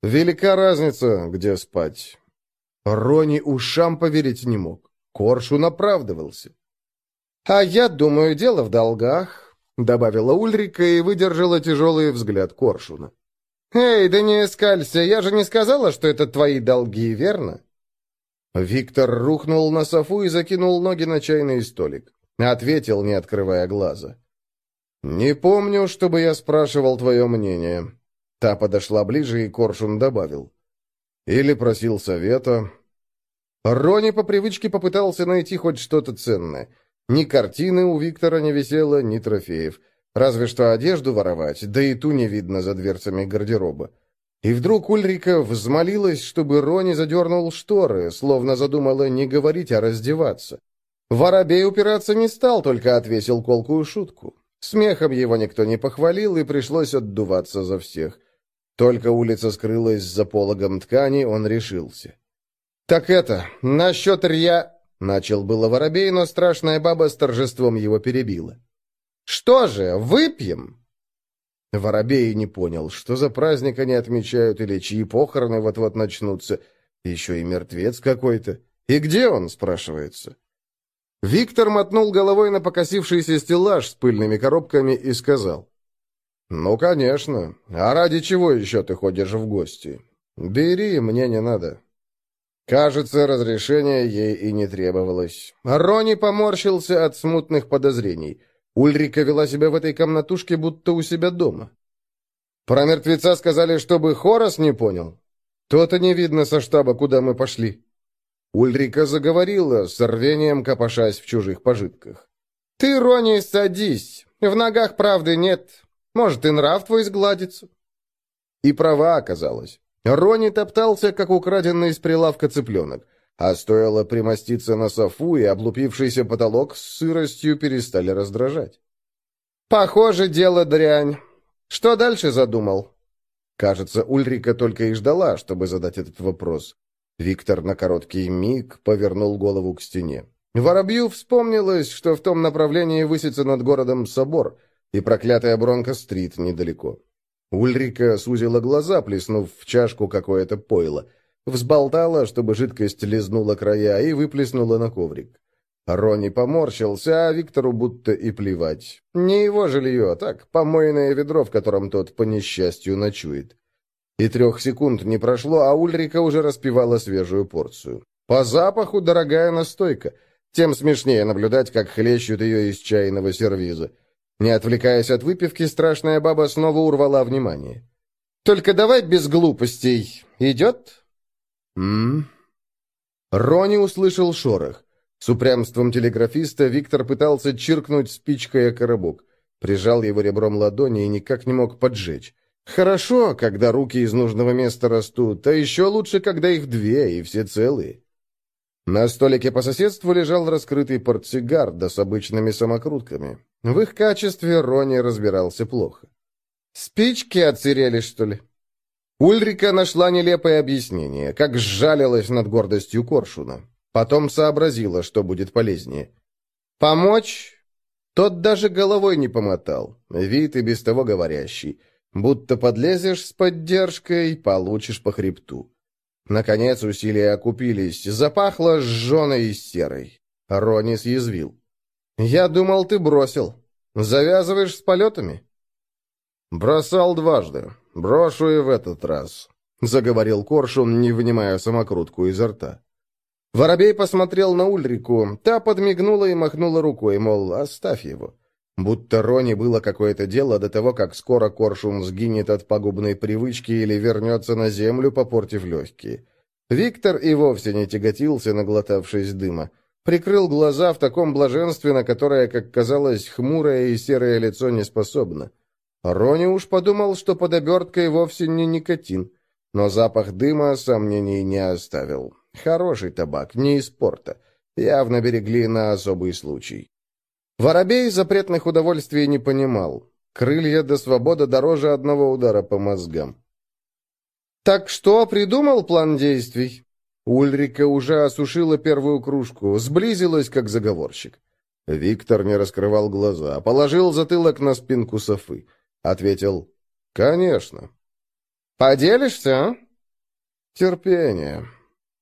«Велика разница, где спать». Рони ушам поверить не мог. Коршун оправдывался. «А я думаю, дело в долгах», — добавила Ульрика и выдержала тяжелый взгляд Коршуна. «Эй, да не эскалься, я же не сказала, что это твои долги, верно?» Виктор рухнул на софу и закинул ноги на чайный столик. Ответил, не открывая глаза. «Не помню, чтобы я спрашивал твое мнение». Та подошла ближе, и Коршун добавил. «Или просил совета». Рони по привычке попытался найти хоть что-то ценное. Ни картины у Виктора не висело, ни трофеев. Разве что одежду воровать, да и ту не видно за дверцами гардероба. И вдруг Ульрика взмолилась, чтобы Рони задернул шторы, словно задумала не говорить, а раздеваться. Воробей упираться не стал, только отвесил колкую шутку. Смехом его никто не похвалил, и пришлось отдуваться за всех. Только улица скрылась за пологом ткани, он решился. «Так это, насчет рья...» — начал было воробей, но страшная баба с торжеством его перебила. Что же, выпьем?» Воробей не понял, что за праздник они отмечают или чьи похороны вот-вот начнутся. Еще и мертвец какой-то. И где он, спрашивается? Виктор мотнул головой на покосившийся стеллаж с пыльными коробками и сказал. «Ну, конечно. А ради чего еще ты ходишь в гости? Бери, мне не надо». Кажется, разрешения ей и не требовалось. Рони поморщился от смутных подозрений – Ульрика вела себя в этой комнатушке, будто у себя дома. Про мертвеца сказали, чтобы Хорос не понял. То-то не видно со штаба, куда мы пошли. Ульрика заговорила, с рвением копошась в чужих пожитках. «Ты, Рони, садись. В ногах правды нет. Может, и нрав твой сгладится». И права оказалась. Рони топтался, как украденный из прилавка цыпленок. А стоило примоститься на софу, и облупившийся потолок с сыростью перестали раздражать. «Похоже, дело дрянь. Что дальше задумал?» Кажется, Ульрика только и ждала, чтобы задать этот вопрос. Виктор на короткий миг повернул голову к стене. Воробью вспомнилось, что в том направлении высится над городом собор, и проклятая Бронко-стрит недалеко. Ульрика сузила глаза, плеснув в чашку какое-то пойло — Взболтала, чтобы жидкость лизнула края, и выплеснула на коврик. Рони поморщился, а Виктору будто и плевать. Не его жилье, а так, помойное ведро, в котором тот по несчастью ночует. И трех секунд не прошло, а Ульрика уже распивала свежую порцию. По запаху дорогая настойка. Тем смешнее наблюдать, как хлещут ее из чайного сервиза. Не отвлекаясь от выпивки, страшная баба снова урвала внимание. «Только давай без глупостей. Идет?» «М?», Рони услышал шорох. С упрямством телеграфиста Виктор пытался чиркнуть спичкой о коробок. Прижал его ребром ладони и никак не мог поджечь. Хорошо, когда руки из нужного места растут, а еще лучше, когда их две и все целые. На столике по соседству лежал раскрытый портсигар, да с обычными самокрутками. В их качестве Рони разбирался плохо. «Спички отсырели, что ли?» Ульрика нашла нелепое объяснение, как сжалилась над гордостью Коршуна. Потом сообразила, что будет полезнее. «Помочь?» Тот даже головой не помотал, вид и без того говорящий. Будто подлезешь с поддержкой, получишь по хребту. Наконец усилия окупились, запахло сжженной и серой. Рони съязвил. «Я думал, ты бросил. Завязываешь с полетами?» «Бросал дважды. Брошу и в этот раз. заговорил Коршун, не вынимая самокрутку изо рта. Воробей посмотрел на Ульрику, та подмигнула и махнула рукой, мол, оставь его. Будто Рони было какое-то дело до того, как скоро Коршун сгинет от пагубной привычки или вернется на землю, попортив легкие. Виктор и вовсе не тяготился, наглотавшись дыма. Прикрыл глаза в таком блаженстве, на которое, как казалось, хмурое и серое лицо не способно. Рони уж подумал, что под оберткой вовсе не никотин, но запах дыма сомнений не оставил. Хороший табак, не из порта. Явно берегли на особый случай. Воробей запретных удовольствий не понимал. Крылья до свободы дороже одного удара по мозгам. «Так что, придумал план действий?» Ульрика уже осушила первую кружку, сблизилась, как заговорщик. Виктор не раскрывал глаза, положил затылок на спинку Софы. Ответил, «Конечно». «Поделишься, а?» «Терпение».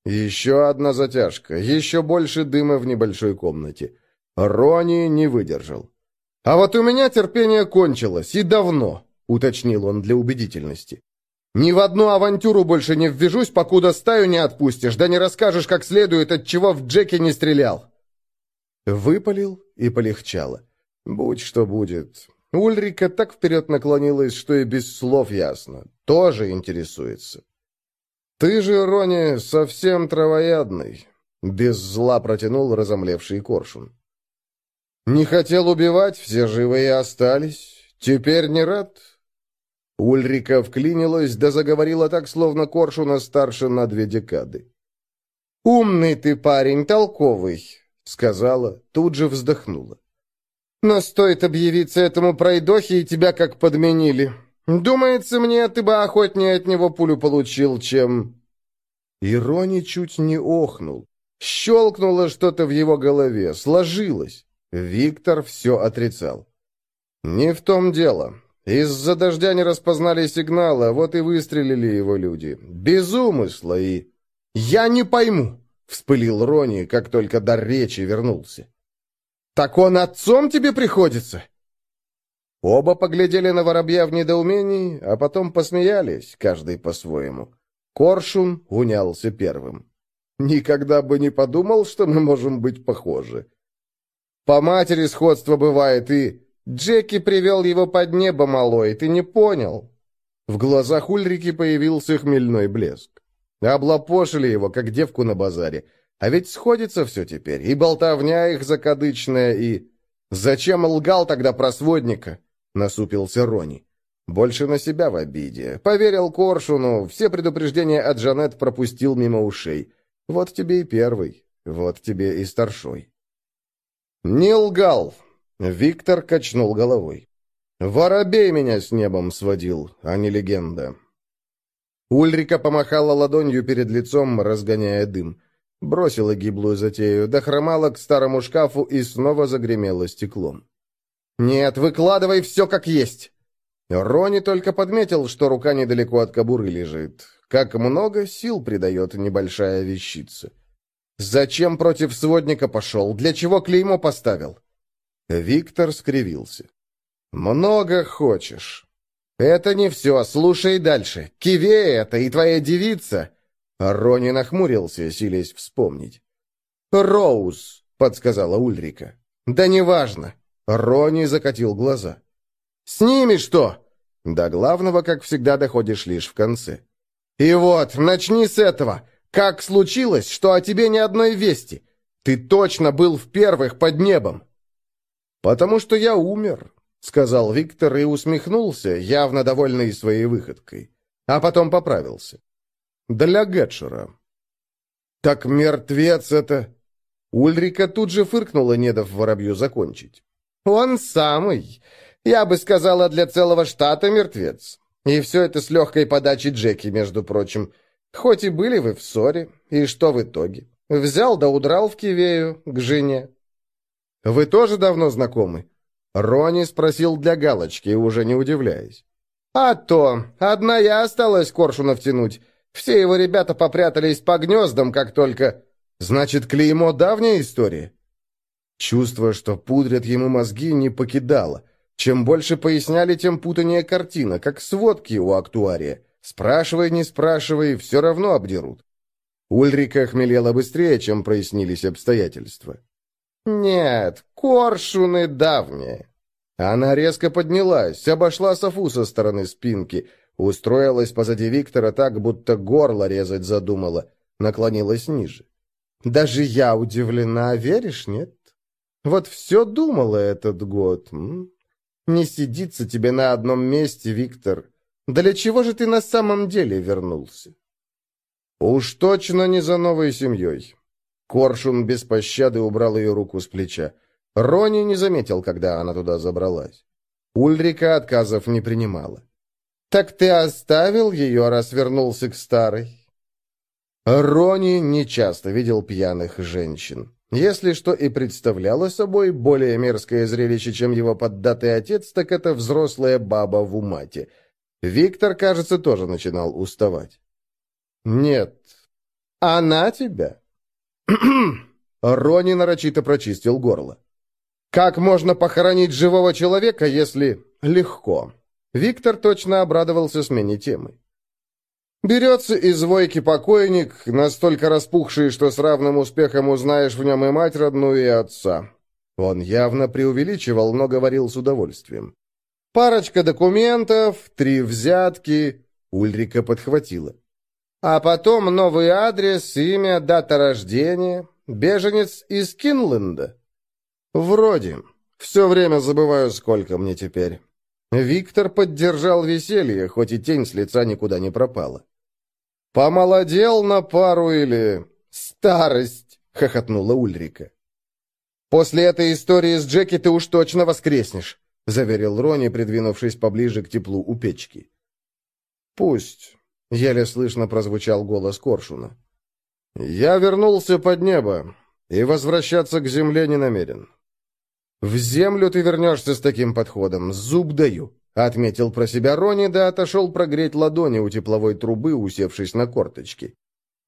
Еще одна затяжка, еще больше дыма в небольшой комнате. Рони не выдержал. «А вот у меня терпение кончилось, и давно», — уточнил он для убедительности. «Ни в одну авантюру больше не ввяжусь, покуда стаю не отпустишь, да не расскажешь как следует, от чего в Джеке не стрелял». Выпалил и полегчало. «Будь что будет». Ульрика так вперед наклонилась, что и без слов ясно. Тоже интересуется. «Ты же, Рони, совсем травоядный», — без зла протянул разомлевший коршун. «Не хотел убивать, все живые остались. Теперь не рад?» Ульрика вклинилась, да заговорила так, словно коршуна старше на две декады. «Умный ты парень, толковый», — сказала, тут же вздохнула. «Но стоит объявиться этому пройдохе, и тебя как подменили. Думается мне, ты бы охотнее от него пулю получил, чем...» Ирони чуть не охнул. Щелкнуло что-то в его голове, сложилось. Виктор все отрицал. «Не в том дело. Из-за дождя не распознали сигнала, вот и выстрелили его люди. Без умысла и...» «Я не пойму!» — вспылил Рони, как только дар речи вернулся. «Так он отцом тебе приходится?» Оба поглядели на воробья в недоумении, а потом посмеялись, каждый по-своему. Коршун унялся первым. «Никогда бы не подумал, что мы можем быть похожи. По матери сходство бывает, и... Джеки привел его под небо, малой, ты не понял?» В глазах Ульрики появился хмельной блеск. Облапошили его, как девку на базаре. А ведь сходится все теперь, и болтовня их закадычная, и... «Зачем лгал тогда про сводника?» — насупился Рони. Больше на себя в обиде. Поверил Коршуну, все предупреждения от Жанет пропустил мимо ушей. Вот тебе и первый, вот тебе и старшой. «Не лгал!» — Виктор качнул головой. «Воробей меня с небом сводил, а не легенда». Ульрика помахала ладонью перед лицом, разгоняя дым. Бросила гиблую затею, дохромала к старому шкафу и снова загремела стеклом. «Нет, выкладывай все как есть!» Рони только подметил, что рука недалеко от кобуры лежит. Как много сил придает небольшая вещица. «Зачем против сводника пошел? Для чего клеймо поставил?» Виктор скривился. «Много хочешь. Это не все, слушай дальше. Киве это и твоя девица!» Рони нахмурился, силясь вспомнить. «Роуз», — подсказала Ульрика. «Да неважно». Рони закатил глаза. «С ними что?» До главного, как всегда, доходишь лишь в конце. «И вот, начни с этого. Как случилось, что о тебе ни одной вести? Ты точно был в первых под небом!» «Потому что я умер», — сказал Виктор и усмехнулся, явно довольный своей выходкой. А потом поправился. «Для Гетшера». «Так мертвец это...» Ульрика тут же фыркнула, не дав воробью закончить. «Он самый. Я бы сказала, для целого штата мертвец. И все это с легкой подачей Джеки, между прочим. Хоть и были вы в ссоре, и что в итоге? Взял да удрал в Кивею, к жене. Вы тоже давно знакомы? Рони спросил для галочки, уже не удивляясь. А то, одна я осталась Коршунов тянуть. Все его ребята попрятались по гнездам, как только... Значит, клеймо давняя история? Чувство, что пудрят ему мозги, не покидало. Чем больше поясняли, тем путанее картина, как сводки у актуария. Спрашивай, не спрашивай, все равно обдерут. Ульрика хмелела быстрее, чем прояснились обстоятельства. «Нет, коршуны давние». Она резко поднялась, обошла Софу со стороны спинки, устроилась позади Виктора так, будто горло резать задумала, наклонилась ниже. «Даже я удивлена, веришь, нет? Вот все думала этот год. М? Не сидится тебе на одном месте, Виктор. Для чего же ты на самом деле вернулся?» «Уж точно не за новой семьей». Коршун без пощады убрал ее руку с плеча. Рони не заметил, когда она туда забралась. Ульрика отказов не принимала. «Так ты оставил ее, раз вернулся к старой?» Рони нечасто видел пьяных женщин. Если что и представляло собой более мерзкое зрелище, чем его поддатый отец, так это взрослая баба в умате. Виктор, кажется, тоже начинал уставать. «Нет, она тебя». Рони нарочито прочистил горло. «Как можно похоронить живого человека, если легко?» Виктор точно обрадовался смене темы. Берется из войки покойник, настолько распухший, что с равным успехом узнаешь в нем и мать родную, и отца. Он явно преувеличивал, но говорил с удовольствием. Парочка документов, три взятки. Ульрика подхватила. А потом новый адрес, имя, дата рождения. Беженец из Кинленда. Вроде. Все время забываю, сколько мне теперь. Виктор поддержал веселье, хоть и тень с лица никуда не пропала. «Помолодел на пару или...» «Старость!» — хохотнула Ульрика. «После этой истории с Джеки ты уж точно воскреснешь», — заверил Рони, придвинувшись поближе к теплу у печки. «Пусть», — еле слышно прозвучал голос Коршуна. «Я вернулся под небо и возвращаться к земле не намерен». «В землю ты вернешься с таким подходом, зуб даю», — отметил про себя Рони, да отошел прогреть ладони у тепловой трубы, усевшись на корточки.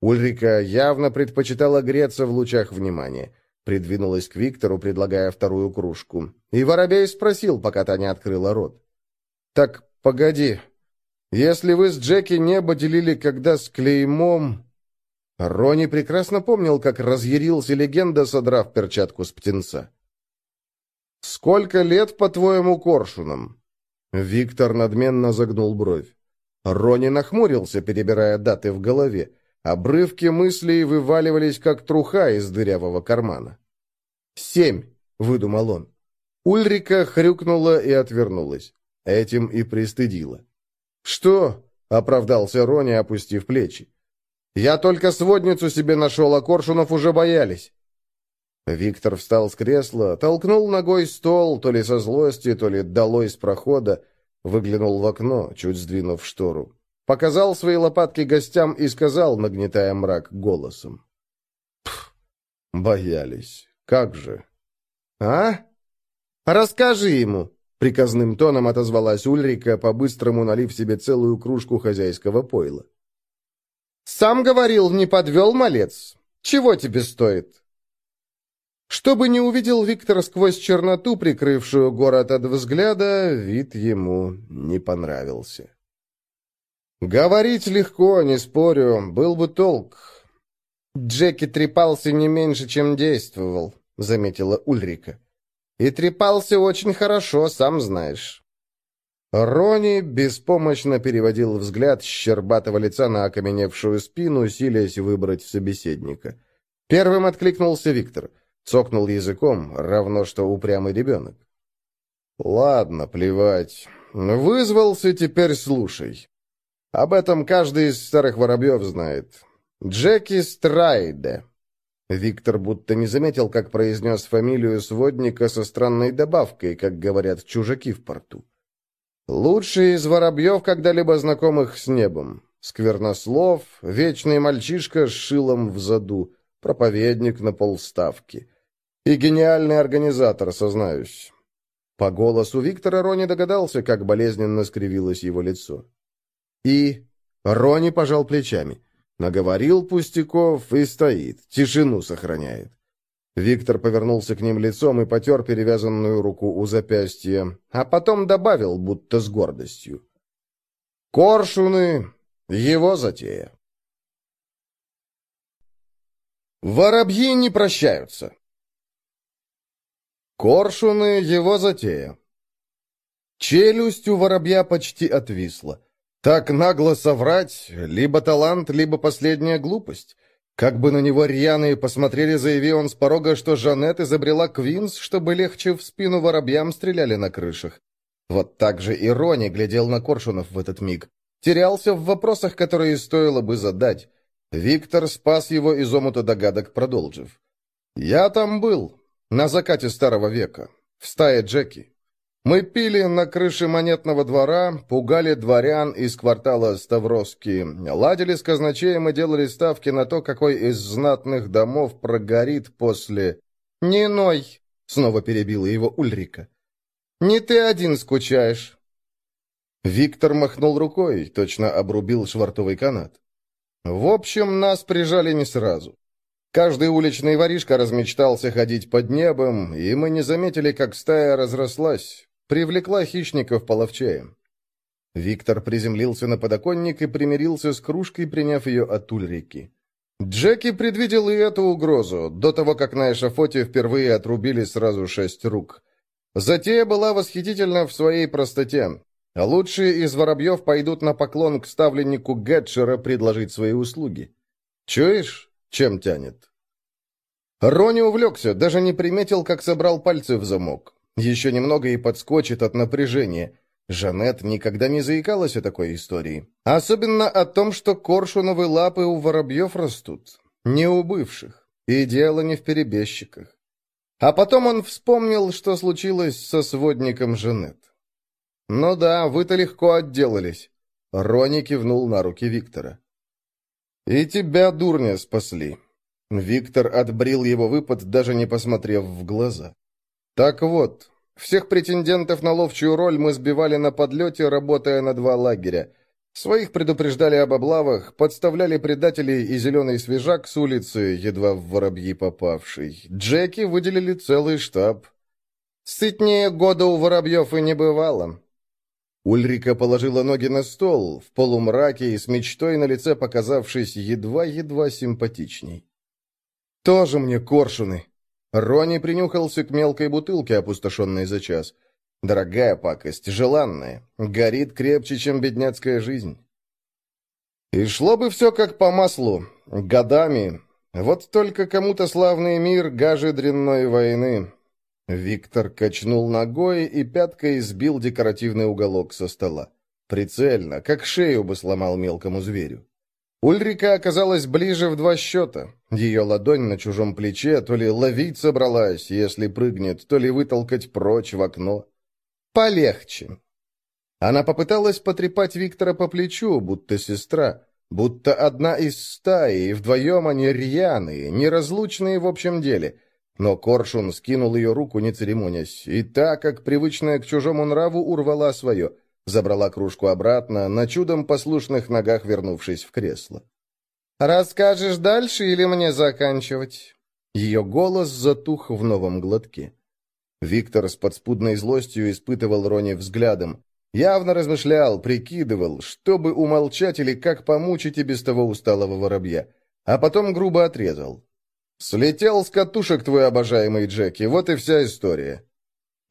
Ульрика явно предпочитала греться в лучах внимания. Придвинулась к Виктору, предлагая вторую кружку. И Воробей спросил, пока та не открыла рот. «Так, погоди. Если вы с Джеки небо делили, когда с клеймом...» Рони прекрасно помнил, как разъярился легенда, содрав перчатку с птенца. «Сколько лет, по-твоему, коршунам?» Виктор надменно загнул бровь. Рони нахмурился, перебирая даты в голове. Обрывки мыслей вываливались, как труха из дырявого кармана. «Семь», — выдумал он. Ульрика хрюкнула и отвернулась. Этим и пристыдила. «Что?» — оправдался Рони, опустив плечи. «Я только сводницу себе нашел, а Коршунов уже боялись». Виктор встал с кресла, толкнул ногой стол, то ли со злости, то ли долой с прохода, выглянул в окно, чуть сдвинув штору. Показал свои лопатки гостям и сказал, нагнетая мрак, голосом. «Пф, боялись. Как же?» «А? Расскажи ему!» Приказным тоном отозвалась Ульрика, по-быстрому налив себе целую кружку хозяйского пойла. «Сам говорил, не подвел малец. Чего тебе стоит?» Чтобы не увидел Виктор сквозь черноту, прикрывшую город от взгляда, вид ему не понравился. Говорить легко, не спорю, был бы толк. Джеки трепался не меньше, чем действовал, заметила Ульрика. И трепался очень хорошо, сам знаешь. Рони беспомощно переводил взгляд с щербатого лица на окаменевшую спину, силясь выбрать собеседника. Первым откликнулся Виктор — Цокнул языком, равно что упрямый ребенок. «Ладно, плевать. Вызвался, теперь слушай. Об этом каждый из старых воробьев знает. Джеки Страйде». Виктор будто не заметил, как произнес фамилию сводника со странной добавкой, как говорят чужаки в порту. «Лучший из воробьев, когда-либо знакомых с небом. Сквернослов, вечный мальчишка с шилом в заду, проповедник на полставки». И гениальный организатор, сознаюсь. По голосу Виктора Рони догадался, как болезненно скривилось его лицо. И Рони пожал плечами. Наговорил пустяков и стоит, тишину сохраняет. Виктор повернулся к ним лицом и потер перевязанную руку у запястья, а потом добавил, будто с гордостью. «Коршуны Его затея. Воробьи не прощаются. Коршуны — его затея. Челюсть у воробья почти отвисла. Так нагло соврать — либо талант, либо последняя глупость. Как бы на него рьяные посмотрели, заяви он с порога, что Жанет изобрела Квинс, чтобы легче в спину воробьям стреляли на крышах. Вот так же и Рони глядел на Коршунов в этот миг. Терялся в вопросах, которые стоило бы задать. Виктор спас его из омута догадок, продолжив. «Я там был, на закате старого века, в стае Джеки. Мы пили на крыше монетного двора, пугали дворян из квартала Ставровский, ладили с казначеем и делали ставки на то, какой из знатных домов прогорит после... «Не ной!» — снова перебила его Ульрика. «Не ты один скучаешь!» Виктор махнул рукой, точно обрубил швартовый канат. В общем, нас прижали не сразу. Каждый уличный воришка размечтался ходить под небом, и мы не заметили, как стая разрослась, Привлекла хищников половчее. Виктор приземлился на подоконник и примирился с кружкой, приняв ее от Ульрики. Джеки предвидел и эту угрозу, до того, как на эшафоте впервые отрубили сразу шесть рук. Затея была восхитительна в своей простоте. Лучшие из воробьев пойдут на поклон к ставленнику Гетчера предложить свои услуги. Чуешь, чем тянет? Рони увлекся, даже не приметил, как собрал пальцы в замок. Еще немного и подскочит от напряжения. Жанет никогда не заикалась о такой истории. Особенно о том, что коршуновые лапы у воробьев растут. Не у бывших. И дело не в перебежчиках. А потом он вспомнил, что случилось со сводником Жанет. «Ну да, вы-то легко отделались». Рони кивнул на руки Виктора. «И тебя, дурня, спасли». Виктор отбрил его выпад, даже не посмотрев в глаза. Так вот, всех претендентов на ловчую роль мы сбивали на подлете, работая на два лагеря. Своих предупреждали об облавах, подставляли предателей и зеленый свежак с улицы, едва в воробьи попавший. Джеки выделили целый штаб. Сытнее года у воробьев и не бывало. Ульрика положила ноги на стол, в полумраке и с мечтой на лице показавшись едва-едва симпатичней. «Тоже мне коршуны!» Рони принюхался к мелкой бутылке, опустошенной за час. Дорогая пакость, желанная, горит крепче, чем бедняцкая жизнь. И шло бы все как по маслу, годами. Вот только кому-то славный мир гаже дрянной войны. Виктор качнул ногой и пяткой сбил декоративный уголок со стола. Прицельно, как шею бы сломал мелкому зверю. Ульрика оказалась ближе в два счета. Ее ладонь на чужом плече то ли ловить собралась, если прыгнет, то ли вытолкать прочь в окно. Полегче. Она попыталась потрепать Виктора по плечу, будто сестра, будто одна из стаи, и вдвоем они рьяные, неразлучные в общем деле. Но Коршун скинул ее руку, не церемонясь, и так, как привычная к чужому нраву, урвала свое — Забрала кружку обратно, на чудом послушных ногах вернувшись в кресло. «Расскажешь дальше или мне заканчивать?» Ее голос затух в новом глотке. Виктор с подспудной злостью испытывал Рони взглядом. Явно размышлял, прикидывал, чтобы умолчать или как помучить и без того усталого воробья. А потом грубо отрезал. «Слетел с катушек твой обожаемый Джеки, вот и вся история.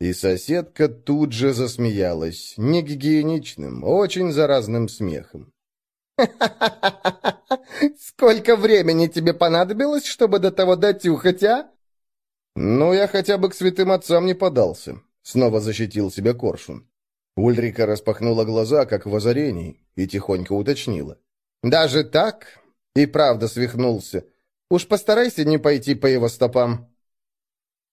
И соседка тут же засмеялась, негигиеничным, очень заразным смехом. Сколько времени тебе понадобилось, чтобы до того дотюхать, а?» «Ну, я хотя бы к святым отцам не подался», — снова защитил себя Коршун. Ульрика распахнула глаза, как в озарении, и тихонько уточнила. «Даже так?» И правда свихнулся. «Уж постарайся не пойти по его стопам».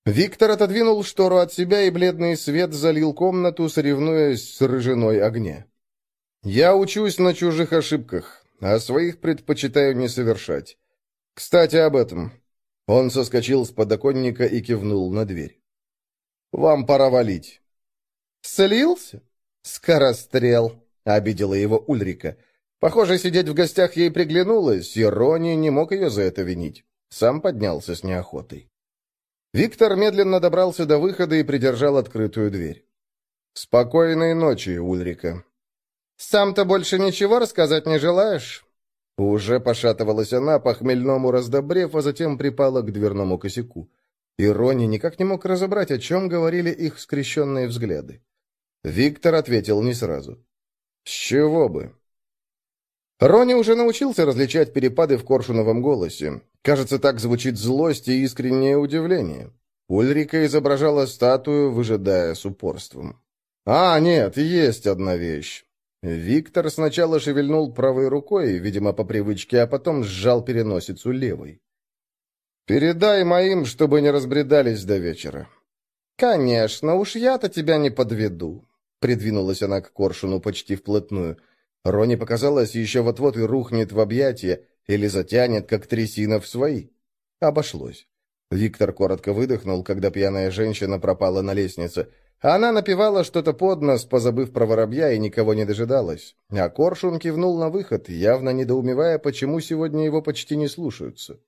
Виктор отодвинул штору от себя, и бледный свет залил комнату, соревнуясь с рыжиной огня. «Я учусь на чужих ошибках, а своих предпочитаю не совершать. Кстати, об этом». Он соскочил с подоконника и кивнул на дверь. «Вам пора валить». «Слился?» «Скорострел», — обидела его Ульрика. Похоже, сидеть в гостях ей приглянулось, и Рони не мог ее за это винить. Сам поднялся с неохотой. Виктор медленно добрался до выхода и придержал открытую дверь. «Спокойной ночи, Ульрика». Сам-то больше ничего рассказать не желаешь?» Уже пошатывалась она, по хмельному раздобрев, а затем припала к дверному косяку. И Рони никак не мог разобрать, о чем говорили их скрещенные взгляды. Виктор ответил не сразу. «С чего бы?» Рони уже научился различать перепады в Коршуновом голосе. Кажется, так звучит злость и искреннее удивление. Ульрика изображала статую, выжидая с упорством. «А, нет, есть одна вещь». Виктор сначала шевельнул правой рукой, видимо, по привычке, а потом сжал переносицу левой. «Передай моим, чтобы не разбредались до вечера». «Конечно, уж я-то тебя не подведу», — придвинулась она к Коршуну почти вплотную. Рони показалось, еще вот-вот и рухнет в объятия или затянет, как трясина в свои. Обошлось. Виктор коротко выдохнул, когда пьяная женщина пропала на лестнице. Она напевала что-то под нос, позабыв про воробья, и никого не дожидалась. А Коршун кивнул на выход, явно недоумевая, почему сегодня его почти не слушаются.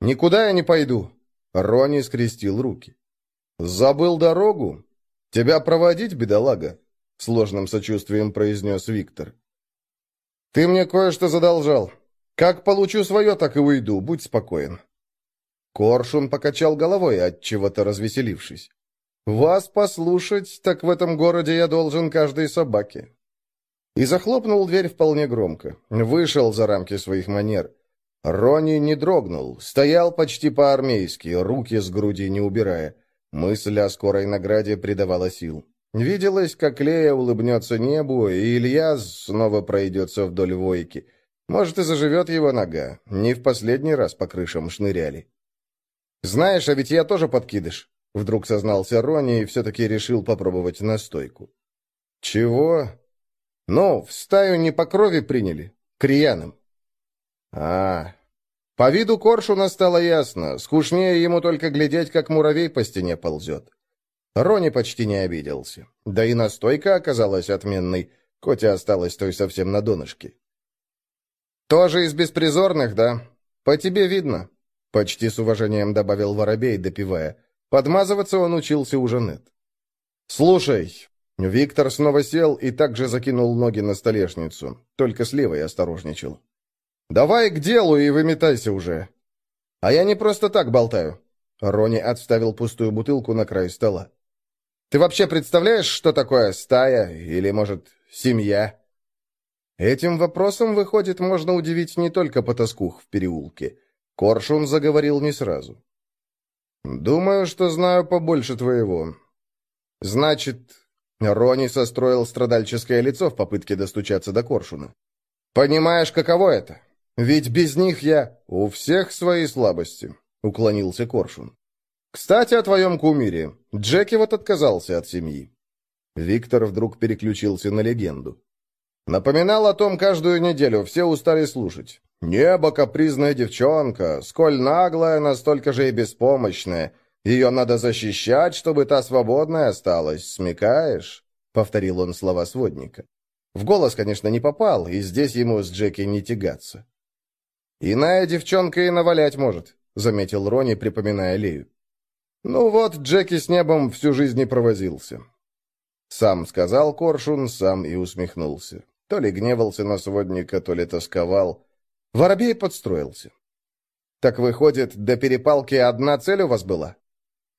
«Никуда я не пойду!» Рони скрестил руки. «Забыл дорогу? Тебя проводить, бедолага?» Сложным сочувствием произнес Виктор. «Ты мне кое-что задолжал. Как получу свое, так и уйду, будь спокоен». Коршун покачал головой, от чего-то развеселившись. «Вас послушать, так в этом городе я должен каждой собаке». И захлопнул дверь вполне громко. Вышел за рамки своих манер. Рони не дрогнул, стоял почти по-армейски, руки с груди не убирая. Мысль о скорой награде придавала сил. Виделось, как Лея улыбнется небу, и Ильяс снова пройдется вдоль войки. Может, и заживет его нога. Не в последний раз по крышам шныряли. «Знаешь, а ведь я тоже подкидыш», — вдруг сознался Рони и все-таки решил попробовать настойку. «Чего?» «Ну, в стаю не по крови приняли, к рьяным». «А, по виду коршуна стало ясно. Скучнее ему только глядеть, как муравей по стене ползет. Рони почти не обиделся. Да и настойка оказалась отменной, хоть и осталась той совсем на донышке. «Тоже из беспризорных, да? По тебе видно», — почти с уважением добавил Воробей, допивая. Подмазываться он учился у Жанет. «Слушай». Виктор снова сел и также закинул ноги на столешницу, только с левой осторожничал. «Давай к делу и выметайся уже». «А я не просто так болтаю». Рони отставил пустую бутылку на край стола. «Ты вообще представляешь, что такое стая или, может, семья?» Этим вопросом, выходит, можно удивить не только потаскух в переулке. Коршун заговорил не сразу. «Думаю, что знаю побольше твоего. Значит...» Рони состроил страдальческое лицо в попытке достучаться до Коршуна. «Понимаешь, каково это? Ведь без них я... У всех свои слабости», — уклонился Коршун. «Кстати, о твоем кумире. Джеки вот отказался от семьи». Виктор вдруг переключился на легенду. Напоминал о том каждую неделю, все устали слушать. Небо капризная девчонка, сколь наглая, настолько же и беспомощная. Ее надо защищать, чтобы та свободная осталась, смекаешь?» — повторил он слова сводника. В голос, конечно, не попал, и здесь ему с Джеки не тягаться. «Иная девчонка и навалять может», — заметил Рони, припоминая Лею. «Ну вот, Джеки с небом всю жизнь не провозился». Сам сказал Коршун, сам и усмехнулся. То ли гневался на сводника, то ли тосковал. Воробей подстроился. «Так выходит, до перепалки одна цель у вас была?»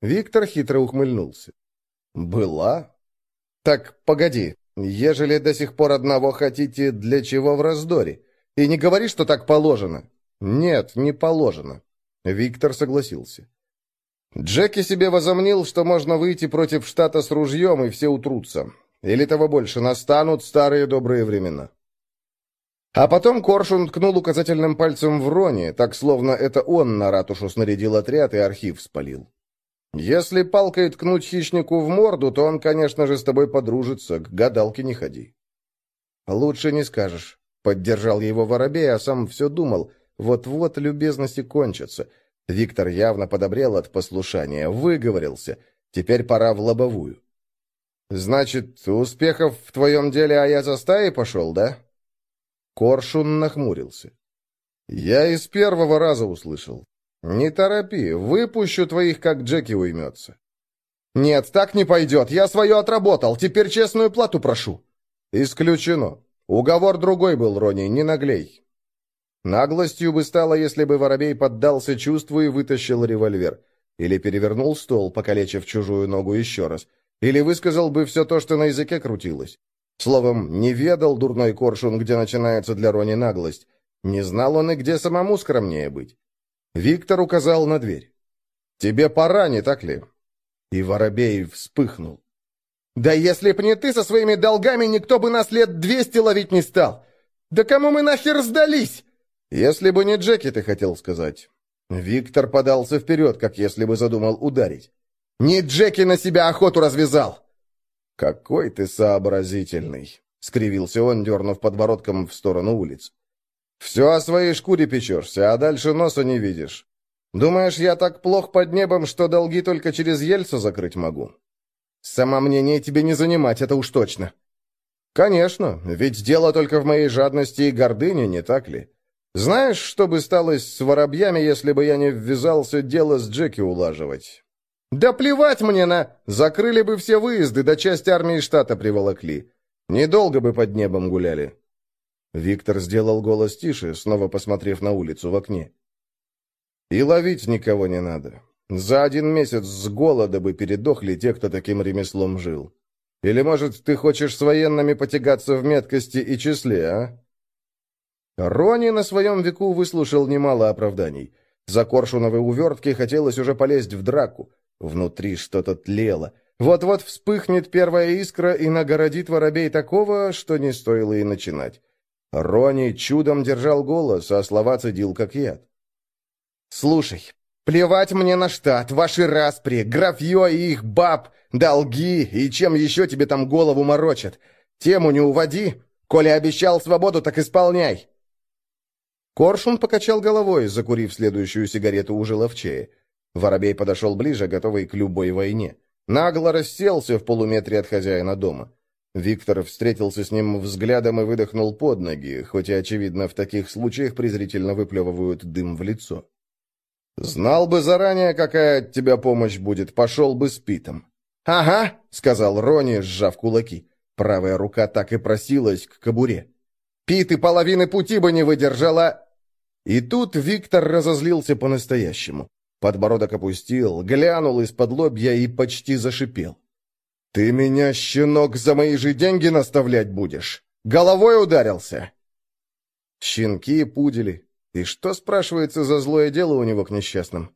Виктор хитро ухмыльнулся. «Была?» «Так, погоди, ежели до сих пор одного хотите, для чего в раздоре? И не говори, что так положено». «Нет, не положено». Виктор согласился. Джеки себе возомнил, что можно выйти против штата с ружьем, и все утрутся. Или того больше, настанут старые добрые времена. А потом Коршун ткнул указательным пальцем в Роне, так словно это он на ратушу снарядил отряд и архив спалил. «Если палкой ткнуть хищнику в морду, то он, конечно же, с тобой подружится, к гадалке не ходи». «Лучше не скажешь», — поддержал его воробей, а сам все думал, вот-вот любезности кончатся. Виктор явно подобрел от послушания, выговорился. Теперь пора в лобовую. «Значит, успехов в твоем деле, а я за стаей пошел, да?» Коршун нахмурился. «Я из первого раза услышал. Не торопи, выпущу твоих, как Джеки уймется». «Нет, так не пойдет. Я свое отработал. Теперь честную плату прошу». «Исключено. Уговор другой был, Рони, не наглей. Наглостью бы стало, если бы Воробей поддался чувству и вытащил револьвер. Или перевернул стол, покалечив чужую ногу еще раз. Или высказал бы все то, что на языке крутилось. Словом, не ведал дурной коршун, где начинается для Рони наглость. Не знал он и где самому скромнее быть. Виктор указал на дверь. «Тебе пора, не так ли?» И Воробей вспыхнул. «Да если б не ты со своими долгами, никто бы нас лет двести ловить не стал! Да кому мы нахер сдались?» «Если бы не Джеки, ты хотел сказать». Виктор подался вперед, как если бы задумал ударить. «Не Джеки на себя охоту развязал!» «Какой ты сообразительный!» — скривился он, дернув подбородком в сторону улиц. «Все о своей шкуре печешься, а дальше носа не видишь. Думаешь, я так плох под небом, что долги только через Ельцу закрыть могу?» «Самомнение тебе не занимать, это уж точно». «Конечно, ведь дело только в моей жадности и гордыне, не так ли? Знаешь, что бы стало с воробьями, если бы я не ввязался дело с Джеки улаживать? Да плевать мне на... Закрыли бы все выезды, да часть армии штата приволокли. Недолго бы под небом гуляли. Виктор сделал голос тише, снова посмотрев на улицу в окне. И ловить никого не надо. За один месяц с голода бы передохли те, кто таким ремеслом жил. Или, может, ты хочешь с военными потягаться в меткости и числе, а? Рони на своем веку выслушал немало оправданий. За коршуновой увертки хотелось уже полезть в драку. Внутри что-то тлело. Вот-вот вспыхнет первая искра и нагородит воробей такого, что не стоило и начинать. Рони чудом держал голос, а слова цедил как яд. «Слушай, плевать мне на штат, ваши распри, графье и их баб, долги и чем еще тебе там голову морочат. Тему не уводи. Коли обещал свободу, так исполняй. Коршун покачал головой, закурив следующую сигарету уже ловчее. Воробей подошел ближе, готовый к любой войне. Нагло расселся в полуметре от хозяина дома. Виктор встретился с ним взглядом и выдохнул под ноги, хоть и, очевидно, в таких случаях презрительно выплевывают дым в лицо. «Знал бы заранее, какая от тебя помощь будет, пошел бы с Питом». «Ага», — сказал Рони, сжав кулаки. Правая рука так и просилась к кобуре. «Пит и половины пути бы не выдержала, и тут Виктор разозлился по-настоящему. Подбородок опустил, глянул из-под лобья и почти зашипел. «Ты меня, щенок, за мои же деньги наставлять будешь? Головой ударился!» Щенки и пудели. И что, спрашивается, за злое дело у него к несчастным?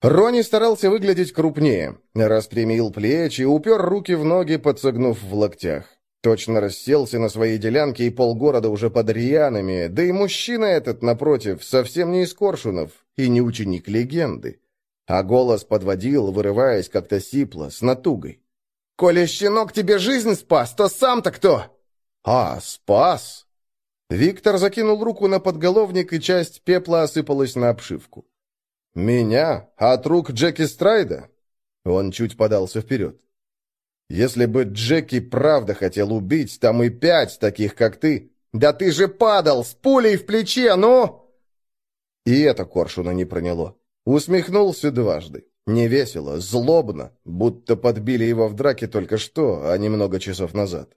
Рони старался выглядеть крупнее, распрямил плечи, упер руки в ноги, подсогнув в локтях. Точно расселся на своей делянке и полгорода уже под рьянами, да и мужчина этот, напротив, совсем не из Коршунов и не ученик легенды. А голос подводил, вырываясь как-то сипло, с натугой. «Коли щенок тебе жизнь спас, то сам-то кто?» «А, спас!» Виктор закинул руку на подголовник, и часть пепла осыпалась на обшивку. «Меня? От рук Джеки Страйда?» Он чуть подался вперед. Если бы Джеки правда хотел убить, там и пять таких, как ты. Да ты же падал с пулей в плече, ну!» И это Коршуна не проняло. Усмехнулся дважды. Невесело, злобно, будто подбили его в драке только что, а не много часов назад.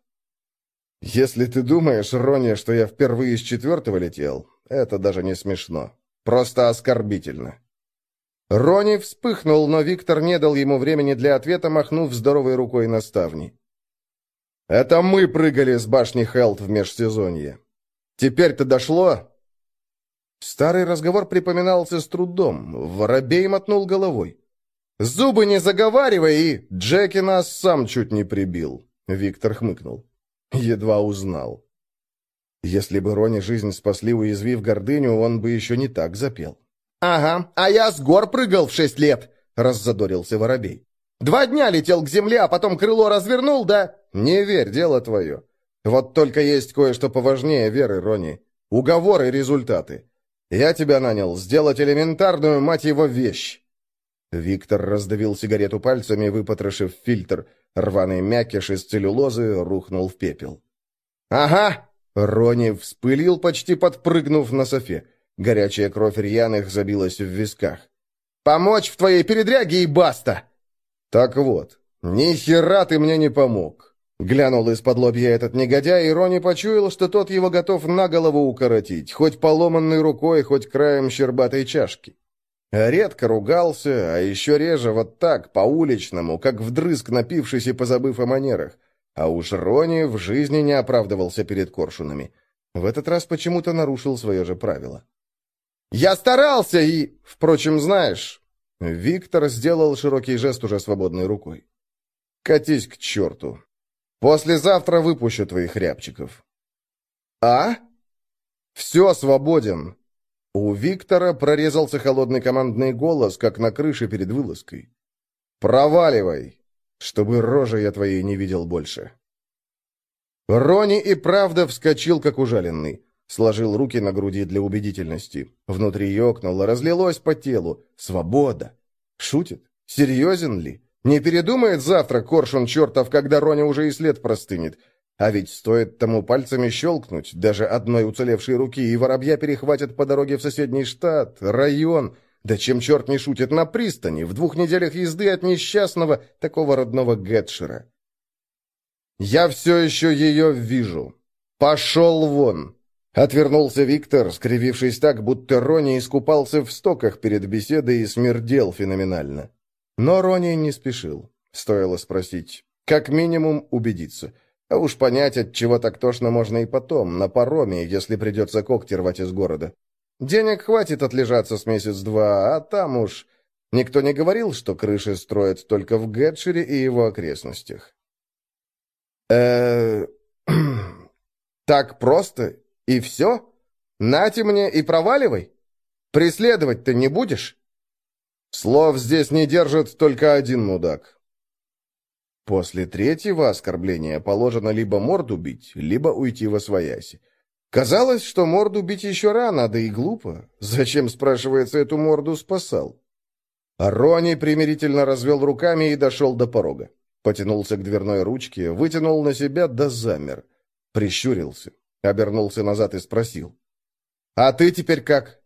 «Если ты думаешь, Рони, что я впервые с четвертого летел, это даже не смешно. Просто оскорбительно. Рони вспыхнул, но Виктор не дал ему времени для ответа, махнув здоровой рукой на ставни. «Это мы прыгали с башни Хелт в межсезонье. Теперь-то дошло?» Старый разговор припоминался с трудом. Воробей мотнул головой. «Зубы не заговаривай и...» «Джеки нас сам чуть не прибил», — Виктор хмыкнул. Едва узнал. Если бы Рони жизнь спасли, уязвив гордыню, он бы еще не так запел. «Ага, а я с гор прыгал в шесть лет!» — раззадорился воробей. «Два дня летел к земле, а потом крыло развернул, да?» «Не верь, дело твое. Вот только есть кое-что поважнее веры, Рони. Уговоры результаты. Я тебя нанял сделать элементарную, мать его, вещь!» Виктор раздавил сигарету пальцами, выпотрошив фильтр. Рваный мякиш из целлюлозы рухнул в пепел. «Ага!» Рони вспылил, почти подпрыгнув на софе. Горячая кровь рьяных забилась в висках. «Помочь в твоей передряге и баста!» «Так вот, ни хера ты мне не помог!» Глянул из-под лобья этот негодяй, и Рони почуял, что тот его готов на голову укоротить, хоть поломанной рукой, хоть краем щербатой чашки. Редко ругался, а еще реже вот так, по-уличному, как вдрызг напившись и позабыв о манерах. А уж Рони в жизни не оправдывался перед коршунами. В этот раз почему-то нарушил свое же правило. «Я старался и... Впрочем, знаешь...» Виктор сделал широкий жест уже свободной рукой. «Катись к черту. Послезавтра выпущу твоих рябчиков». «А?» «Все, свободен». У Виктора прорезался холодный командный голос, как на крыше перед вылазкой. «Проваливай, чтобы рожи я твоей не видел больше». Рони и правда вскочил, как ужаленный. Сложил руки на груди для убедительности. Внутри ёкнуло, разлилось по телу. Свобода. Шутит? Серьезен ли? Не передумает завтра коршун чертов, когда Роня уже и след простынет. А ведь стоит тому пальцами щелкнуть, даже одной уцелевшей руки, и воробья перехватят по дороге в соседний штат, район. Да чем черт не шутит на пристани, в двух неделях езды от несчастного, такого родного Гетшера. «Я все еще ее вижу. Пошел вон!» Отвернулся Виктор, скривившись так, будто Рони искупался в стоках перед беседой и смердел феноменально. Но Рони не спешил. Стоило спросить. Как минимум убедиться. А уж понять, от чего так тошно можно и потом, на пароме, если придется когти рвать из города. Денег хватит отлежаться с месяц-два, а там уж... Никто не говорил, что крыши строят только в Гетшире и его окрестностях. э Так просто и все? Нате мне и проваливай? Преследовать-то не будешь? Слов здесь не держит только один мудак. После третьего оскорбления положено либо морду бить, либо уйти во свояси. Казалось, что морду бить еще рано, да и глупо. Зачем, спрашивается, эту морду спасал? Рони примирительно развел руками и дошел до порога. Потянулся к дверной ручке, вытянул на себя, да замер. Прищурился. Обернулся назад и спросил. «А ты теперь как?»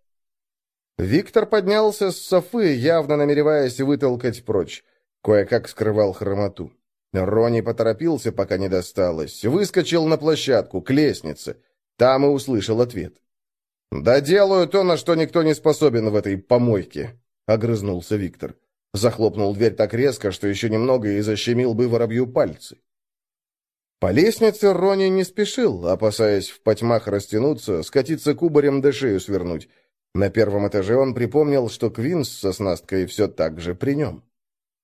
Виктор поднялся с софы, явно намереваясь вытолкать прочь. Кое-как скрывал хромоту. Рони поторопился, пока не досталось. Выскочил на площадку, к лестнице. Там и услышал ответ. «Да делаю то, на что никто не способен в этой помойке», — огрызнулся Виктор. Захлопнул дверь так резко, что еще немного и защемил бы воробью пальцы. По лестнице Рони не спешил, опасаясь в потьмах растянуться, скатиться кубарем да шею свернуть. На первом этаже он припомнил, что Квинс со снасткой все так же при нем.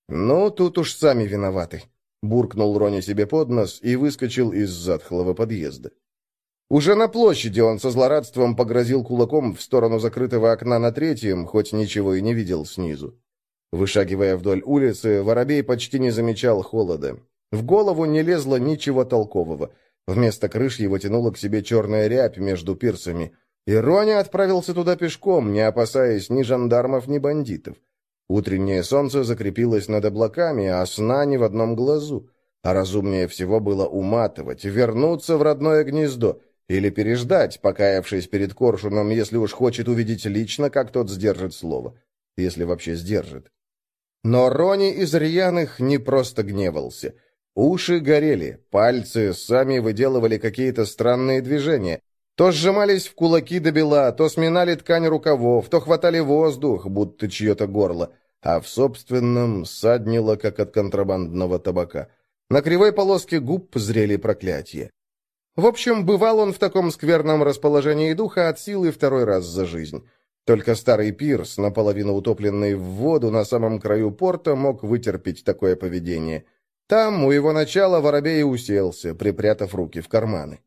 «Ну, тут уж сами виноваты», — буркнул Рони себе под нос и выскочил из затхлого подъезда. Уже на площади он со злорадством погрозил кулаком в сторону закрытого окна на третьем, хоть ничего и не видел снизу. Вышагивая вдоль улицы, Воробей почти не замечал холода. В голову не лезло ничего толкового. Вместо крыш его тянуло к себе черная рябь между пирсами. И Роня отправился туда пешком, не опасаясь ни жандармов, ни бандитов. Утреннее солнце закрепилось над облаками, а сна ни в одном глазу. А разумнее всего было уматывать, вернуться в родное гнездо или переждать, покаявшись перед Коршуном, если уж хочет увидеть лично, как тот сдержит слово. Если вообще сдержит. Но Рони из рьяных не просто гневался — Уши горели, пальцы сами выделывали какие-то странные движения. То сжимались в кулаки до бела, то сминали ткань рукавов, то хватали воздух, будто чье-то горло, а в собственном саднило, как от контрабандного табака. На кривой полоске губ зрели проклятия. В общем, бывал он в таком скверном расположении духа от силы второй раз за жизнь. Только старый пирс, наполовину утопленный в воду на самом краю порта, мог вытерпеть такое поведение – там, у его начала, воробей уселся, припрятав руки в карманы.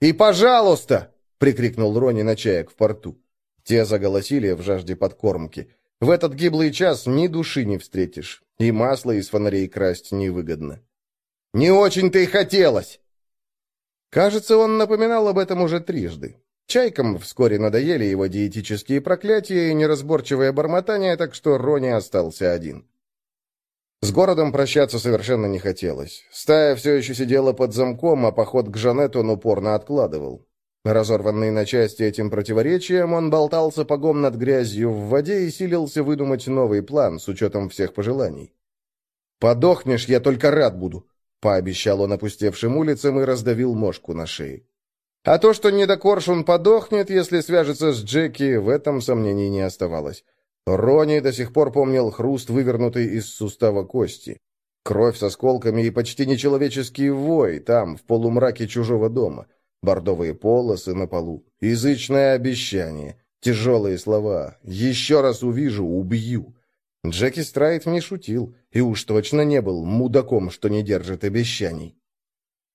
«И пожалуйста!» — прикрикнул Рони на чаек в порту. Те заголосили в жажде подкормки. В этот гиблый час ни души не встретишь, и масло из фонарей красть невыгодно. «Не очень-то и хотелось!» Кажется, он напоминал об этом уже трижды. Чайкам вскоре надоели его диетические проклятия и неразборчивое бормотание, так что Рони остался один. С городом прощаться совершенно не хотелось. Стая все еще сидела под замком, а поход к Жанету он упорно откладывал. Разорванный на части этим противоречием, он болтал сапогом над грязью в воде и силился выдумать новый план с учетом всех пожеланий. «Подохнешь, я только рад буду. пообещал он опустевшим улицам и раздавил мошку на шее. А то, что недокоршун подохнет, если свяжется с Джеки, в этом сомнений не оставалось. Рони до сих пор помнил хруст, вывернутый из сустава кости. Кровь с осколками и почти нечеловеческий вой там, в полумраке чужого дома. Бордовые полосы на полу. Язычное обещание. Тяжелые слова. «Еще раз увижу, убью». Джеки Страйт не шутил, и уж точно не был мудаком, что не держит обещаний.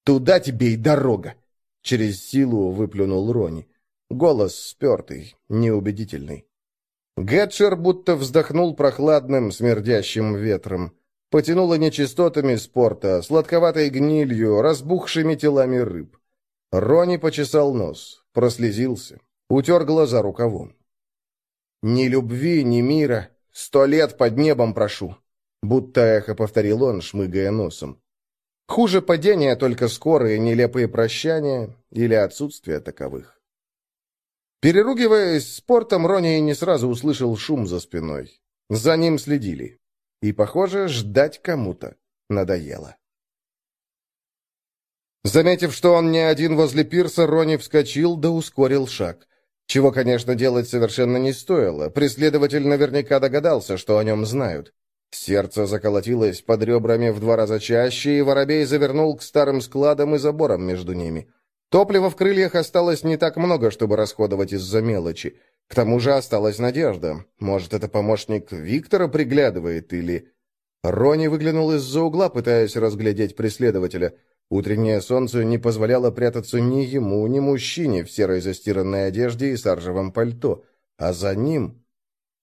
«Туда тебе и дорога!» Через силу выплюнул Рони. Голос спертый, неубедительный. Гетчер будто вздохнул прохладным, смердящим ветром. Потянуло нечистотами спорта, сладковатой гнилью, разбухшими телами рыб. Рони почесал нос, прослезился, утер глаза рукавом. «Ни любви, ни мира, сто лет под небом прошу», будто эхо повторил он, шмыгая носом. Хуже падения только скорые нелепые прощания или отсутствие таковых. Переругиваясь спортом, Рони не сразу услышал шум за спиной. За ним следили. И, похоже, ждать кому-то надоело. Заметив, что он не один возле пирса, Рони вскочил да ускорил шаг. Чего, конечно, делать совершенно не стоило. Преследователь наверняка догадался, что о нем знают. Сердце заколотилось под ребрами в два раза чаще, и воробей завернул к старым складам и заборам между ними. Топлива в крыльях осталось не так много, чтобы расходовать из-за мелочи. К тому же осталась надежда. Может, это помощник Виктора приглядывает, или... Рони выглянул из-за угла, пытаясь разглядеть преследователя. Утреннее солнце не позволяло прятаться ни ему, ни мужчине в серой застиранной одежде и саржевом пальто. А за ним...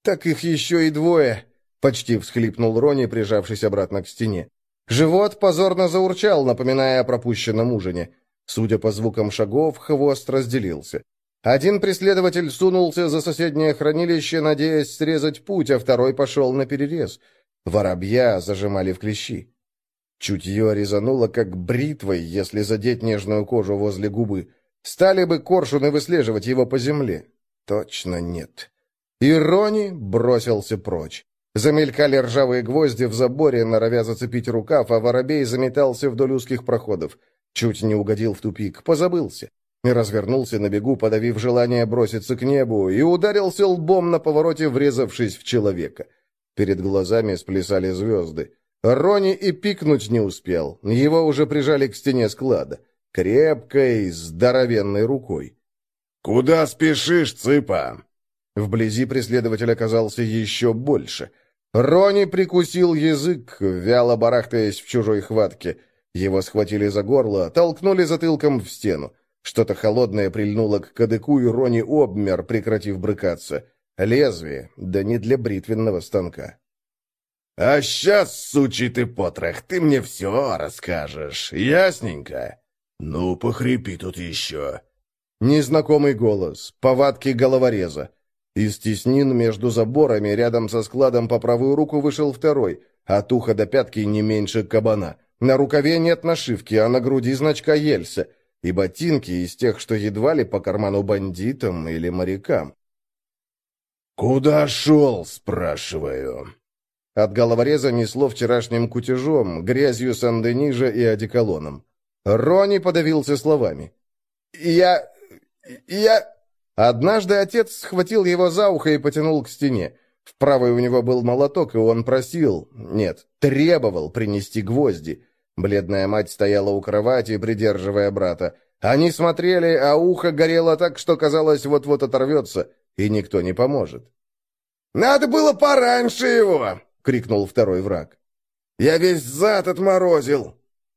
«Так их еще и двое!» — почти всхлипнул Рони, прижавшись обратно к стене. Живот позорно заурчал, напоминая о пропущенном ужине. Судя по звукам шагов, хвост разделился. Один преследователь сунулся за соседнее хранилище, надеясь срезать путь, а второй пошел на перерез. Воробья зажимали в клещи. Чутье резануло, как бритвой, если задеть нежную кожу возле губы. Стали бы коршуны выслеживать его по земле? Точно нет. И Рони бросился прочь. Замелькали ржавые гвозди в заборе, норовя зацепить рукав, а воробей заметался вдоль узких проходов. Чуть не угодил в тупик, позабылся. И развернулся на бегу, подавив желание броситься к небу, и ударился лбом на повороте, врезавшись в человека. Перед глазами сплясали звезды. Рони и пикнуть не успел. Его уже прижали к стене склада. Крепкой, здоровенной рукой. «Куда спешишь, цыпа?» Вблизи преследователь оказался еще больше — Рони прикусил язык, вяло барахтаясь в чужой хватке. Его схватили за горло, толкнули затылком в стену. Что-то холодное прильнуло к кадыку, и Рони обмер, прекратив брыкаться. Лезвие, да не для бритвенного станка. «А сейчас, сучий ты потрох, ты мне все расскажешь, ясненько? Ну, похрипи тут еще». Незнакомый голос, повадки головореза. Из теснин между заборами рядом со складом по правую руку вышел второй, от уха до пятки не меньше кабана. На рукаве нет нашивки, а на груди значка Ельса. И ботинки из тех, что едва ли по карману бандитам или морякам. «Куда шел?» — спрашиваю. От головореза несло вчерашним кутежом, грязью Сан-Денижа и одеколоном. Рони подавился словами. «Я... я...» Однажды отец схватил его за ухо и потянул к стене. В правой у него был молоток, и он просил, нет, требовал принести гвозди. Бледная мать стояла у кровати, придерживая брата. Они смотрели, а ухо горело так, что казалось, вот-вот оторвется, и никто не поможет. «Надо было пораньше его!» — крикнул второй враг. «Я весь зад отморозил!»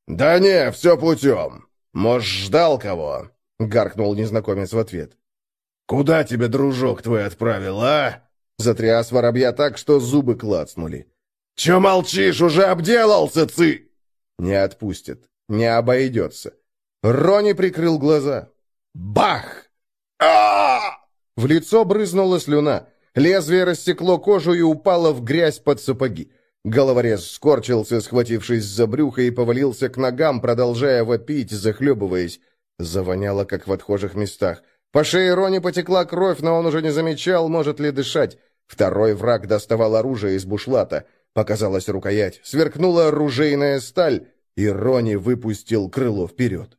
«Да не, все путем! Может, ждал кого?» — гаркнул незнакомец в ответ. «Куда тебя дружок твой отправил, а?» Затряс воробья так, что зубы клацнули. «Че молчишь, уже обделался, цы?» Не отпустит, не обойдется. Рони прикрыл глаза. Бах! а В лицо брызнула слюна. Лезвие рассекло кожу и упало в грязь под сапоги. Головорез скорчился, схватившись за брюхо, и повалился к ногам, продолжая вопить, захлебываясь. Завоняло, как в отхожих местах. По шее Рони потекла кровь, но он уже не замечал, может ли дышать. Второй враг доставал оружие из бушлата. Показалась рукоять, сверкнула оружейная сталь, и Рони выпустил крыло вперед.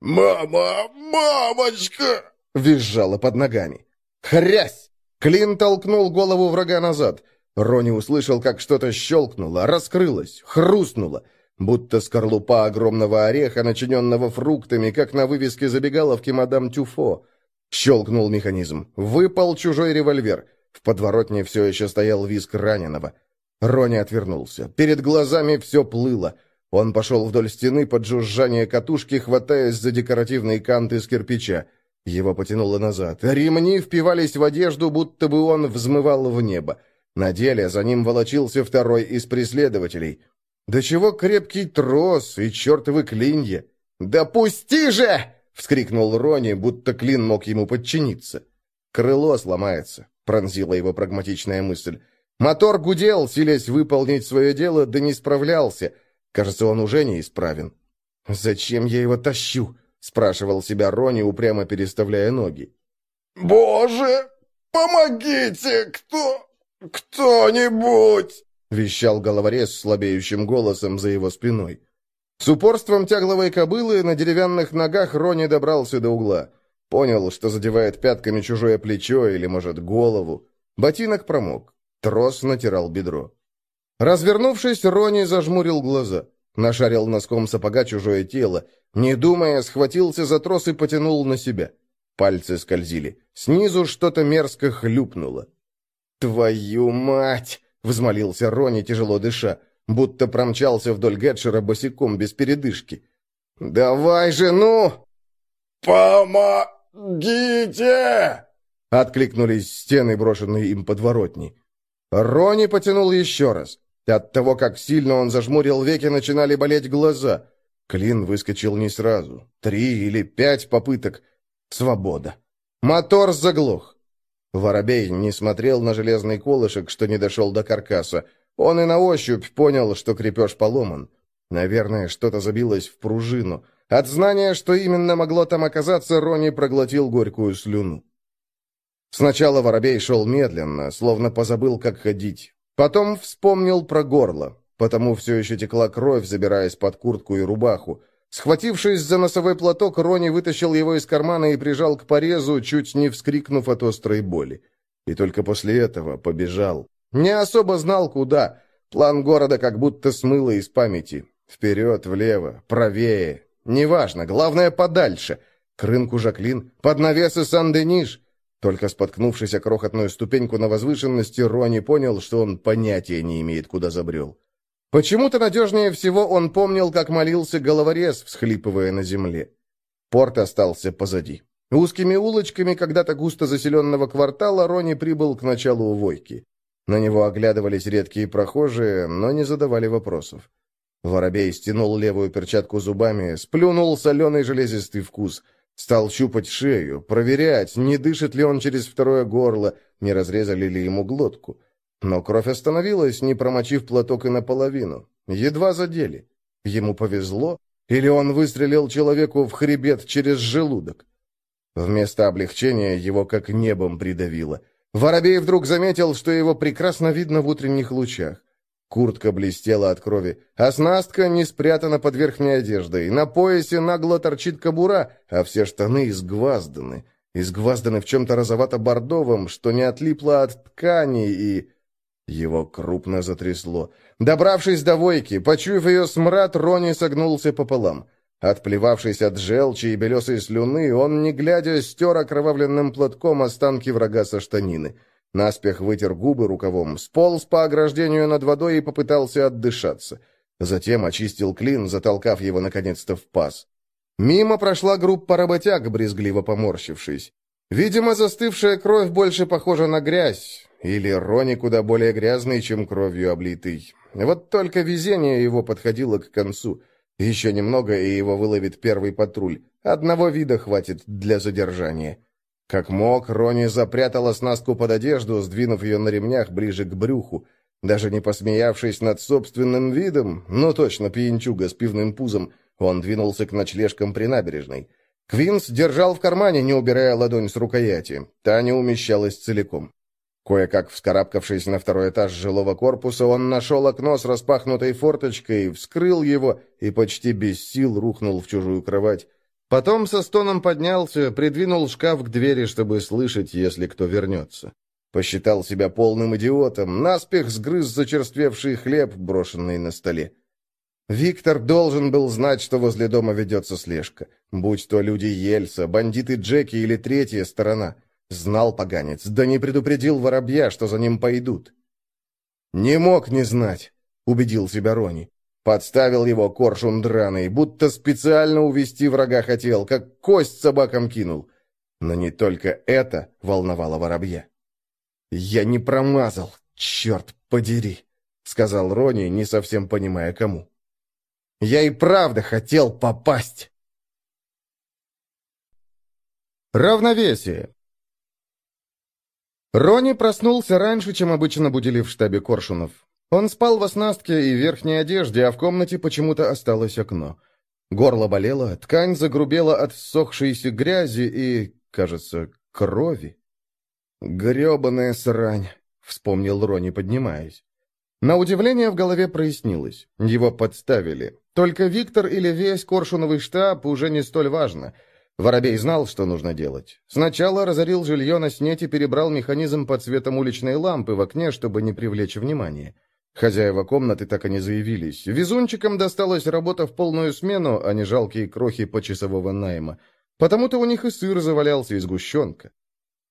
«Мама! Мамочка!» — визжало под ногами. «Хрясь!» Клин толкнул голову врага назад. Рони услышал, как что-то щелкнуло, раскрылось, хрустнуло, будто скорлупа огромного ореха, начиненного фруктами, как на вывеске забегаловки мадам Тюфо. Щелкнул механизм. Выпал чужой револьвер. В подворотне все еще стоял виск раненого. Рони отвернулся. Перед глазами все плыло. Он пошел вдоль стены под жужжание катушки, хватаясь за декоративный кант из кирпича. Его потянуло назад. Ремни впивались в одежду, будто бы он взмывал в небо. На деле за ним волочился второй из преследователей. «Да чего крепкий трос и чертовы клинья!» «Да пусти же!» — вскрикнул Рони, будто клин мог ему подчиниться. «Крыло сломается», — пронзила его прагматичная мысль. Мотор гудел, силясь выполнить свое дело, да не справлялся. Кажется, он уже неисправен. «Зачем я его тащу?» — спрашивал себя Рони, упрямо переставляя ноги. «Боже, помогите! Кто? Кто-нибудь!» — вещал головорез слабеющим голосом за его спиной. С упорством тягловой кобылы на деревянных ногах Рони добрался до угла. Понял, что задевает пятками чужое плечо или, может, голову. Ботинок промок. Трос натирал бедро. Развернувшись, Рони зажмурил глаза. Нашарил носком сапога чужое тело. Не думая, схватился за трос и потянул на себя. Пальцы скользили. Снизу что-то мерзко хлюпнуло. «Твою мать!» — взмолился Рони, тяжело дыша, будто промчался вдоль Гетшера босиком без передышки. «Давай же, ну!» «Помогите!» — откликнулись стены, брошенные им подворотни. Рони потянул еще раз. От того, как сильно он зажмурил веки, начинали болеть глаза. Клин выскочил не сразу. Три или пять попыток. Свобода. Мотор заглох. Воробей не смотрел на железный колышек, что не дошел до каркаса. Он и на ощупь понял, что крепеж поломан. Наверное, что-то забилось в пружину. От знания, что именно могло там оказаться, Рони проглотил горькую слюну. Сначала воробей шел медленно, словно позабыл, как ходить. Потом вспомнил про горло, потому все еще текла кровь, забираясь под куртку и рубаху. Схватившись за носовой платок, Рони вытащил его из кармана и прижал к порезу, чуть не вскрикнув от острой боли. И только после этого побежал. Не особо знал, куда. План города как будто смыло из памяти. Вперед, влево, правее. Неважно, главное подальше. К рынку Жаклин, под навесы Сан-Дениш. Только споткнувшись о крохотную ступеньку на возвышенности, Рони понял, что он понятия не имеет, куда забрел. Почему-то надежнее всего он помнил, как молился головорез, всхлипывая на земле. Порт остался позади. Узкими улочками когда-то густо заселенного квартала Рони прибыл к началу увойки. На него оглядывались редкие прохожие, но не задавали вопросов. Воробей стянул левую перчатку зубами, сплюнул соленый железистый вкус — Стал щупать шею, проверять, не дышит ли он через второе горло, не разрезали ли ему глотку. Но кровь остановилась, не промочив платок и наполовину. Едва задели. Ему повезло, или он выстрелил человеку в хребет через желудок. Вместо облегчения его как небом придавило. Воробей вдруг заметил, что его прекрасно видно в утренних лучах. Куртка блестела от крови, оснастка не спрятана под верхней одеждой, на поясе нагло торчит кобура, а все штаны изгвазданы. Изгвазданы в чем-то розовато-бордовом, что не отлипло от ткани, и... Его крупно затрясло. Добравшись до войки, почуяв ее смрад, Рони согнулся пополам. Отплевавшись от желчи и белесой слюны, он, не глядя, стер окровавленным платком останки врага со штанины — Наспех вытер губы рукавом, сполз по ограждению над водой и попытался отдышаться. Затем очистил клин, затолкав его наконец-то в паз. Мимо прошла группа работяг, брезгливо поморщившись. Видимо, застывшая кровь больше похожа на грязь, или Рони куда более грязный, чем кровью облитый. Вот только везение его подходило к концу. Еще немного, и его выловит первый патруль. Одного вида хватит для задержания. Как мог, Рони запрятал оснастку под одежду, сдвинув ее на ремнях ближе к брюху. Даже не посмеявшись над собственным видом, но точно пьянчуга с пивным пузом, он двинулся к ночлежкам при набережной. Квинс держал в кармане, не убирая ладонь с рукояти. Та не умещалась целиком. Кое-как вскарабкавшись на второй этаж жилого корпуса, он нашел окно с распахнутой форточкой, вскрыл его и почти без сил рухнул в чужую кровать. Потом со стоном поднялся, придвинул шкаф к двери, чтобы слышать, если кто вернется. Посчитал себя полным идиотом, наспех сгрыз зачерствевший хлеб, брошенный на столе. Виктор должен был знать, что возле дома ведется слежка. Будь то люди Ельса, бандиты Джеки или третья сторона. Знал поганец, да не предупредил воробья, что за ним пойдут. «Не мог не знать», — убедил себя Рони. Подставил его коршун драный, будто специально увести врага хотел, как кость собакам кинул. Но не только это волновало воробья. «Я не промазал, черт подери», — сказал Рони, не совсем понимая кому. «Я и правда хотел попасть». Равновесие. Рони проснулся раньше, чем обычно будили в штабе Коршунов. Он спал в оснастке и верхней одежде, а в комнате почему-то осталось окно. Горло болело, ткань загрубела от ссохшейся грязи и, кажется, крови. «Гребаная срань», — вспомнил Рони, поднимаясь. На удивление в голове прояснилось. Его подставили. Только Виктор или весь Коршуновый штаб уже не столь важно — Воробей знал, что нужно делать. Сначала разорил жилье на снете перебрал механизм под светом уличной лампы в окне, чтобы не привлечь внимания. Хозяева комнаты так и не заявились. Везунчикам досталась работа в полную смену, а не жалкие крохи почасового найма. Потому-то у них и сыр завалялся, и сгущенка.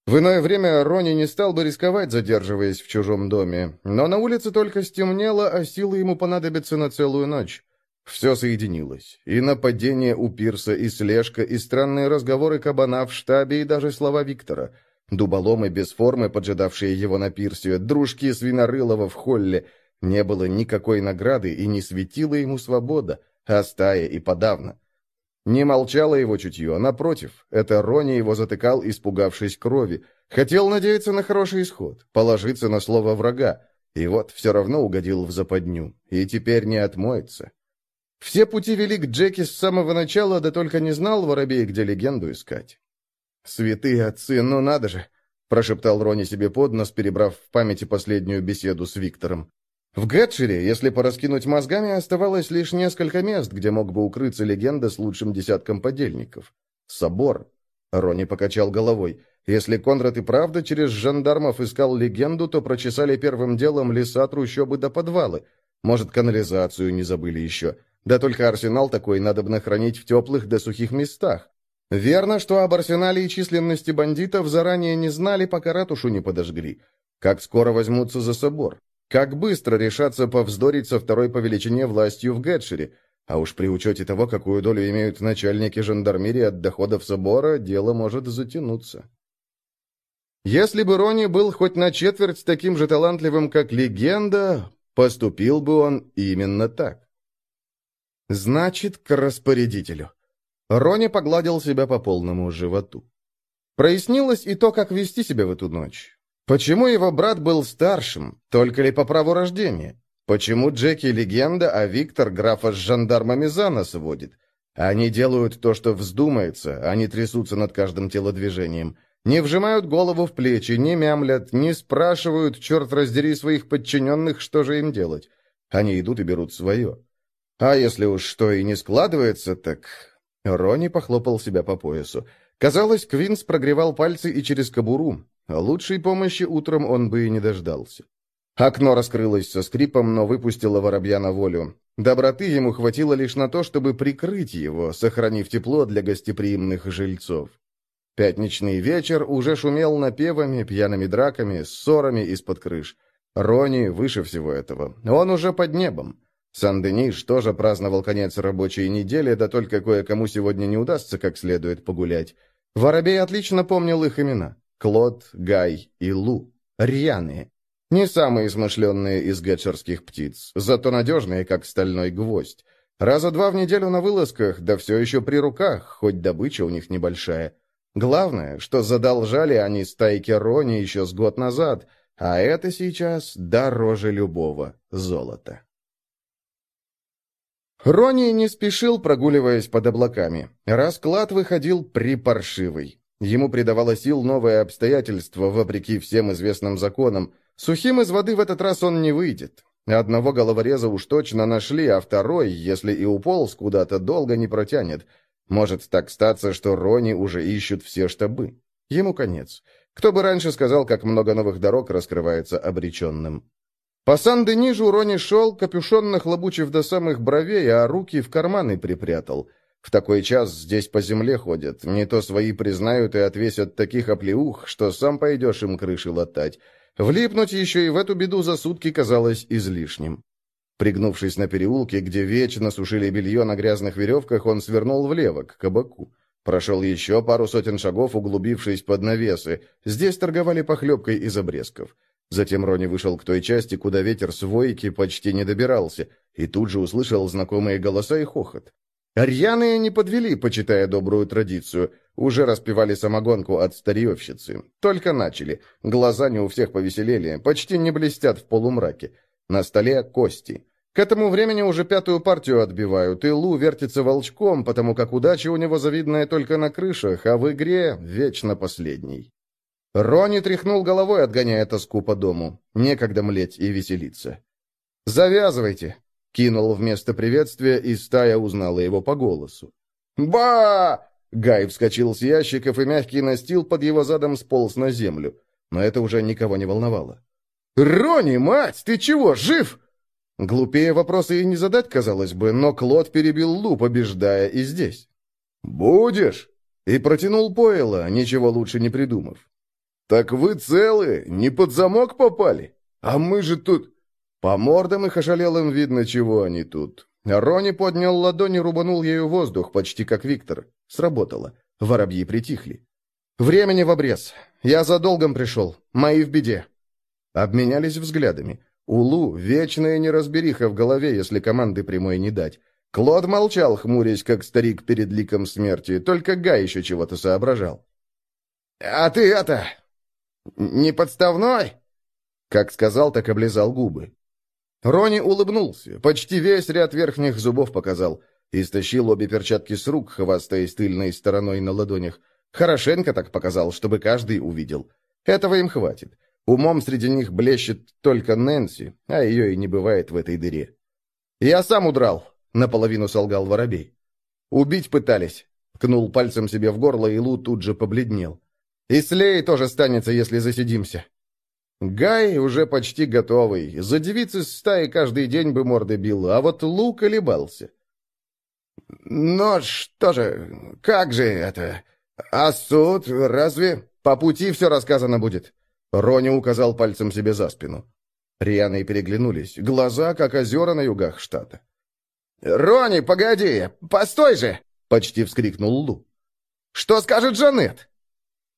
В иное время Рони не стал бы рисковать, задерживаясь в чужом доме, но на улице только стемнело, а силы ему понадобятся на целую ночь. Все соединилось. И нападение у пирса, и слежка, и странные разговоры кабана в штабе, и даже слова Виктора. Дуболомы без формы, поджидавшие его на пирсе, дружки Свинорылова в холле. Не было никакой награды, и не светила ему свобода, а стая и подавно. Не молчало его чутье, напротив, это Рони его затыкал, испугавшись крови. Хотел надеяться на хороший исход, положиться на слово врага, и вот все равно угодил в западню, и теперь не отмоется. Все пути вели к Джеки с самого начала, да только не знал Воробей, где легенду искать. «Святые отцы, ну надо же!» — прошептал Рони себе под нос, перебрав в памяти последнюю беседу с Виктором. В Гетшере, если пораскинуть мозгами, оставалось лишь несколько мест, где мог бы укрыться легенда с лучшим десятком подельников. Собор. Рони покачал головой. Если Конрад и правда через жандармов искал легенду, то прочесали первым делом леса, трущобы до подвалы. Может, канализацию не забыли еще. Да только арсенал такой надо бы хранить в теплых да сухих местах. Верно, что об арсенале и численности бандитов заранее не знали, пока ратушу не подожгли. Как скоро возьмутся за собор? Как быстро решатся повздорить со второй по величине властью в Гетшере? А уж при учете того, какую долю имеют начальники жандармерии от доходов собора, дело может затянуться. Если бы Рони был хоть на четверть таким же талантливым, как легенда, поступил бы он именно так. Значит, к распорядителю. Рони погладил себя по полному животу. Прояснилось и то, как вести себя в эту ночь. Почему его брат был старшим, только ли по праву рождения? Почему Джеки легенда, а Виктор графа с жандармами за нос водит? Они делают то, что вздумается, они трясутся над каждым телодвижением. Не вжимают голову в плечи, не мямлят, не спрашивают, черт раздери своих подчиненных, что же им делать. Они идут и берут свое. А если уж что и не складывается, так... Рони похлопал себя по поясу. Казалось, Квинс прогревал пальцы и через кобуру. Лучшей помощи утром он бы и не дождался. Окно раскрылось со скрипом, но выпустило воробья на волю. Доброты ему хватило лишь на то, чтобы прикрыть его, сохранив тепло для гостеприимных жильцов. Пятничный вечер уже шумел напевами, пьяными драками, ссорами из-под крыш. Рони выше всего этого. Он уже под небом. Сан-Дениш тоже праздновал конец рабочей недели, да только кое-кому сегодня не удастся как следует погулять. Воробей отлично помнил их имена. Клод, Гай и Лу. Рьяные. Не самые смышленные из гетчерских птиц, зато надежные, как стальной гвоздь. Раза два в неделю на вылазках, да все еще при руках, хоть добыча у них небольшая. Главное, что задолжали они стайке Рони еще с год назад, а это сейчас дороже любого золота. Рони не спешил, прогуливаясь под облаками. Расклад выходил припаршивый. Ему придавало сил новое обстоятельство, вопреки всем известным законам. Сухим из воды в этот раз он не выйдет. Одного головореза уж точно нашли, а второй, если и уполз куда-то, долго не протянет. Может так статься, что Рони уже ищут все штабы. Ему конец. Кто бы раньше сказал, как много новых дорог раскрывается обреченным. По Сан-Денижу Рони шел, капюшон нахлобучив до самых бровей, а руки в карманы припрятал. В такой час здесь по земле ходят, не то свои признают и отвесят таких оплеух, что сам пойдешь им крыши латать. Влипнуть еще и в эту беду за сутки казалось излишним. Пригнувшись на переулке, где вечно сушили белье на грязных веревках, он свернул влево, к кабаку. Прошел еще пару сотен шагов, углубившись под навесы. Здесь торговали похлебкой из обрезков. Затем Рони вышел к той части, куда ветер с войки почти не добирался, и тут же услышал знакомые голоса и хохот. Рьяные не подвели, почитая добрую традицию. Уже распевали самогонку от старьевщицы. Только начали. Глаза не у всех повеселели, почти не блестят в полумраке. На столе кости. К этому времени уже пятую партию отбивают, и Лу вертится волчком, потому как удача у него завидная только на крышах, а в игре вечно последний. Рони тряхнул головой, отгоняя тоску по дому. Некогда млеть и веселиться. «Завязывайте!» — кинул вместо приветствия, и стая узнала его по голосу. «Ба!» — Гай вскочил с ящиков, и мягкий настил под его задом сполз на землю. Но это уже никого не волновало. «Рони, мать, ты чего, жив?» Глупее вопросы и не задать, казалось бы, но Клод перебил Лу, побеждая и здесь. «Будешь?» И протянул пойло, ничего лучше не придумав. «Так вы целы? Не под замок попали? А мы же тут...» По мордам их ошалелым видно, чего они тут. Рони поднял ладонь и рубанул ею воздух, почти как Виктор. Сработало. Воробьи притихли. «Времени в обрез. Я за долгом пришел. Мои в беде». Обменялись взглядами. Улу — вечная неразбериха в голове, если команды прямой не дать. Клод молчал, хмурясь, как старик перед ликом смерти, только Гай еще чего-то соображал. «А ты это... не подставной?» Как сказал, так облизал губы. Рони улыбнулся, почти весь ряд верхних зубов показал, и стащил обе перчатки с рук, хвастаясь тыльной стороной на ладонях. Хорошенько так показал, чтобы каждый увидел. Этого им хватит. Умом среди них блещет только Нэнси, а ее и не бывает в этой дыре. «Я сам удрал», — наполовину солгал воробей. «Убить пытались», — ткнул пальцем себе в горло, и Лу тут же побледнел. «И с Леей тоже станется, если засидимся». Гай уже почти готовый. За девицы с стаи каждый день бы морды бил, а вот Лу колебался. «Но что же, как же это? А суд разве? По пути все рассказано будет». Рони указал пальцем себе за спину. Рианы переглянулись. Глаза, как озера на югах штата. «Рони, погоди! Постой же!» — почти вскрикнул Лу. «Что скажет Жанет?»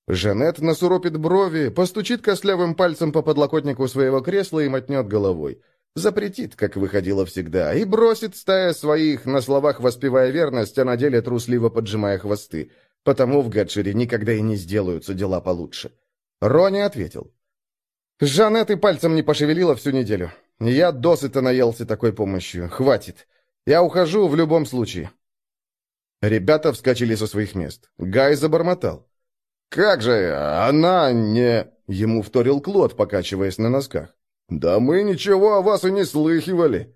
Жанет насуропит брови, постучит костлявым пальцем по подлокотнику своего кресла и мотнет головой. Запретит, как выходило всегда, и бросит стая своих, на словах воспевая верность, а на деле трусливо поджимая хвосты. Потому в Гадшире никогда и не сделаются дела получше. Рони ответил. Жанет и пальцем не пошевелила всю неделю. Я досыта наелся такой помощью. Хватит. Я ухожу в любом случае. Ребята вскочили со своих мест. Гай забормотал. «Как же она не...» — ему вторил Клод, покачиваясь на носках. «Да мы ничего о вас и не слыхивали».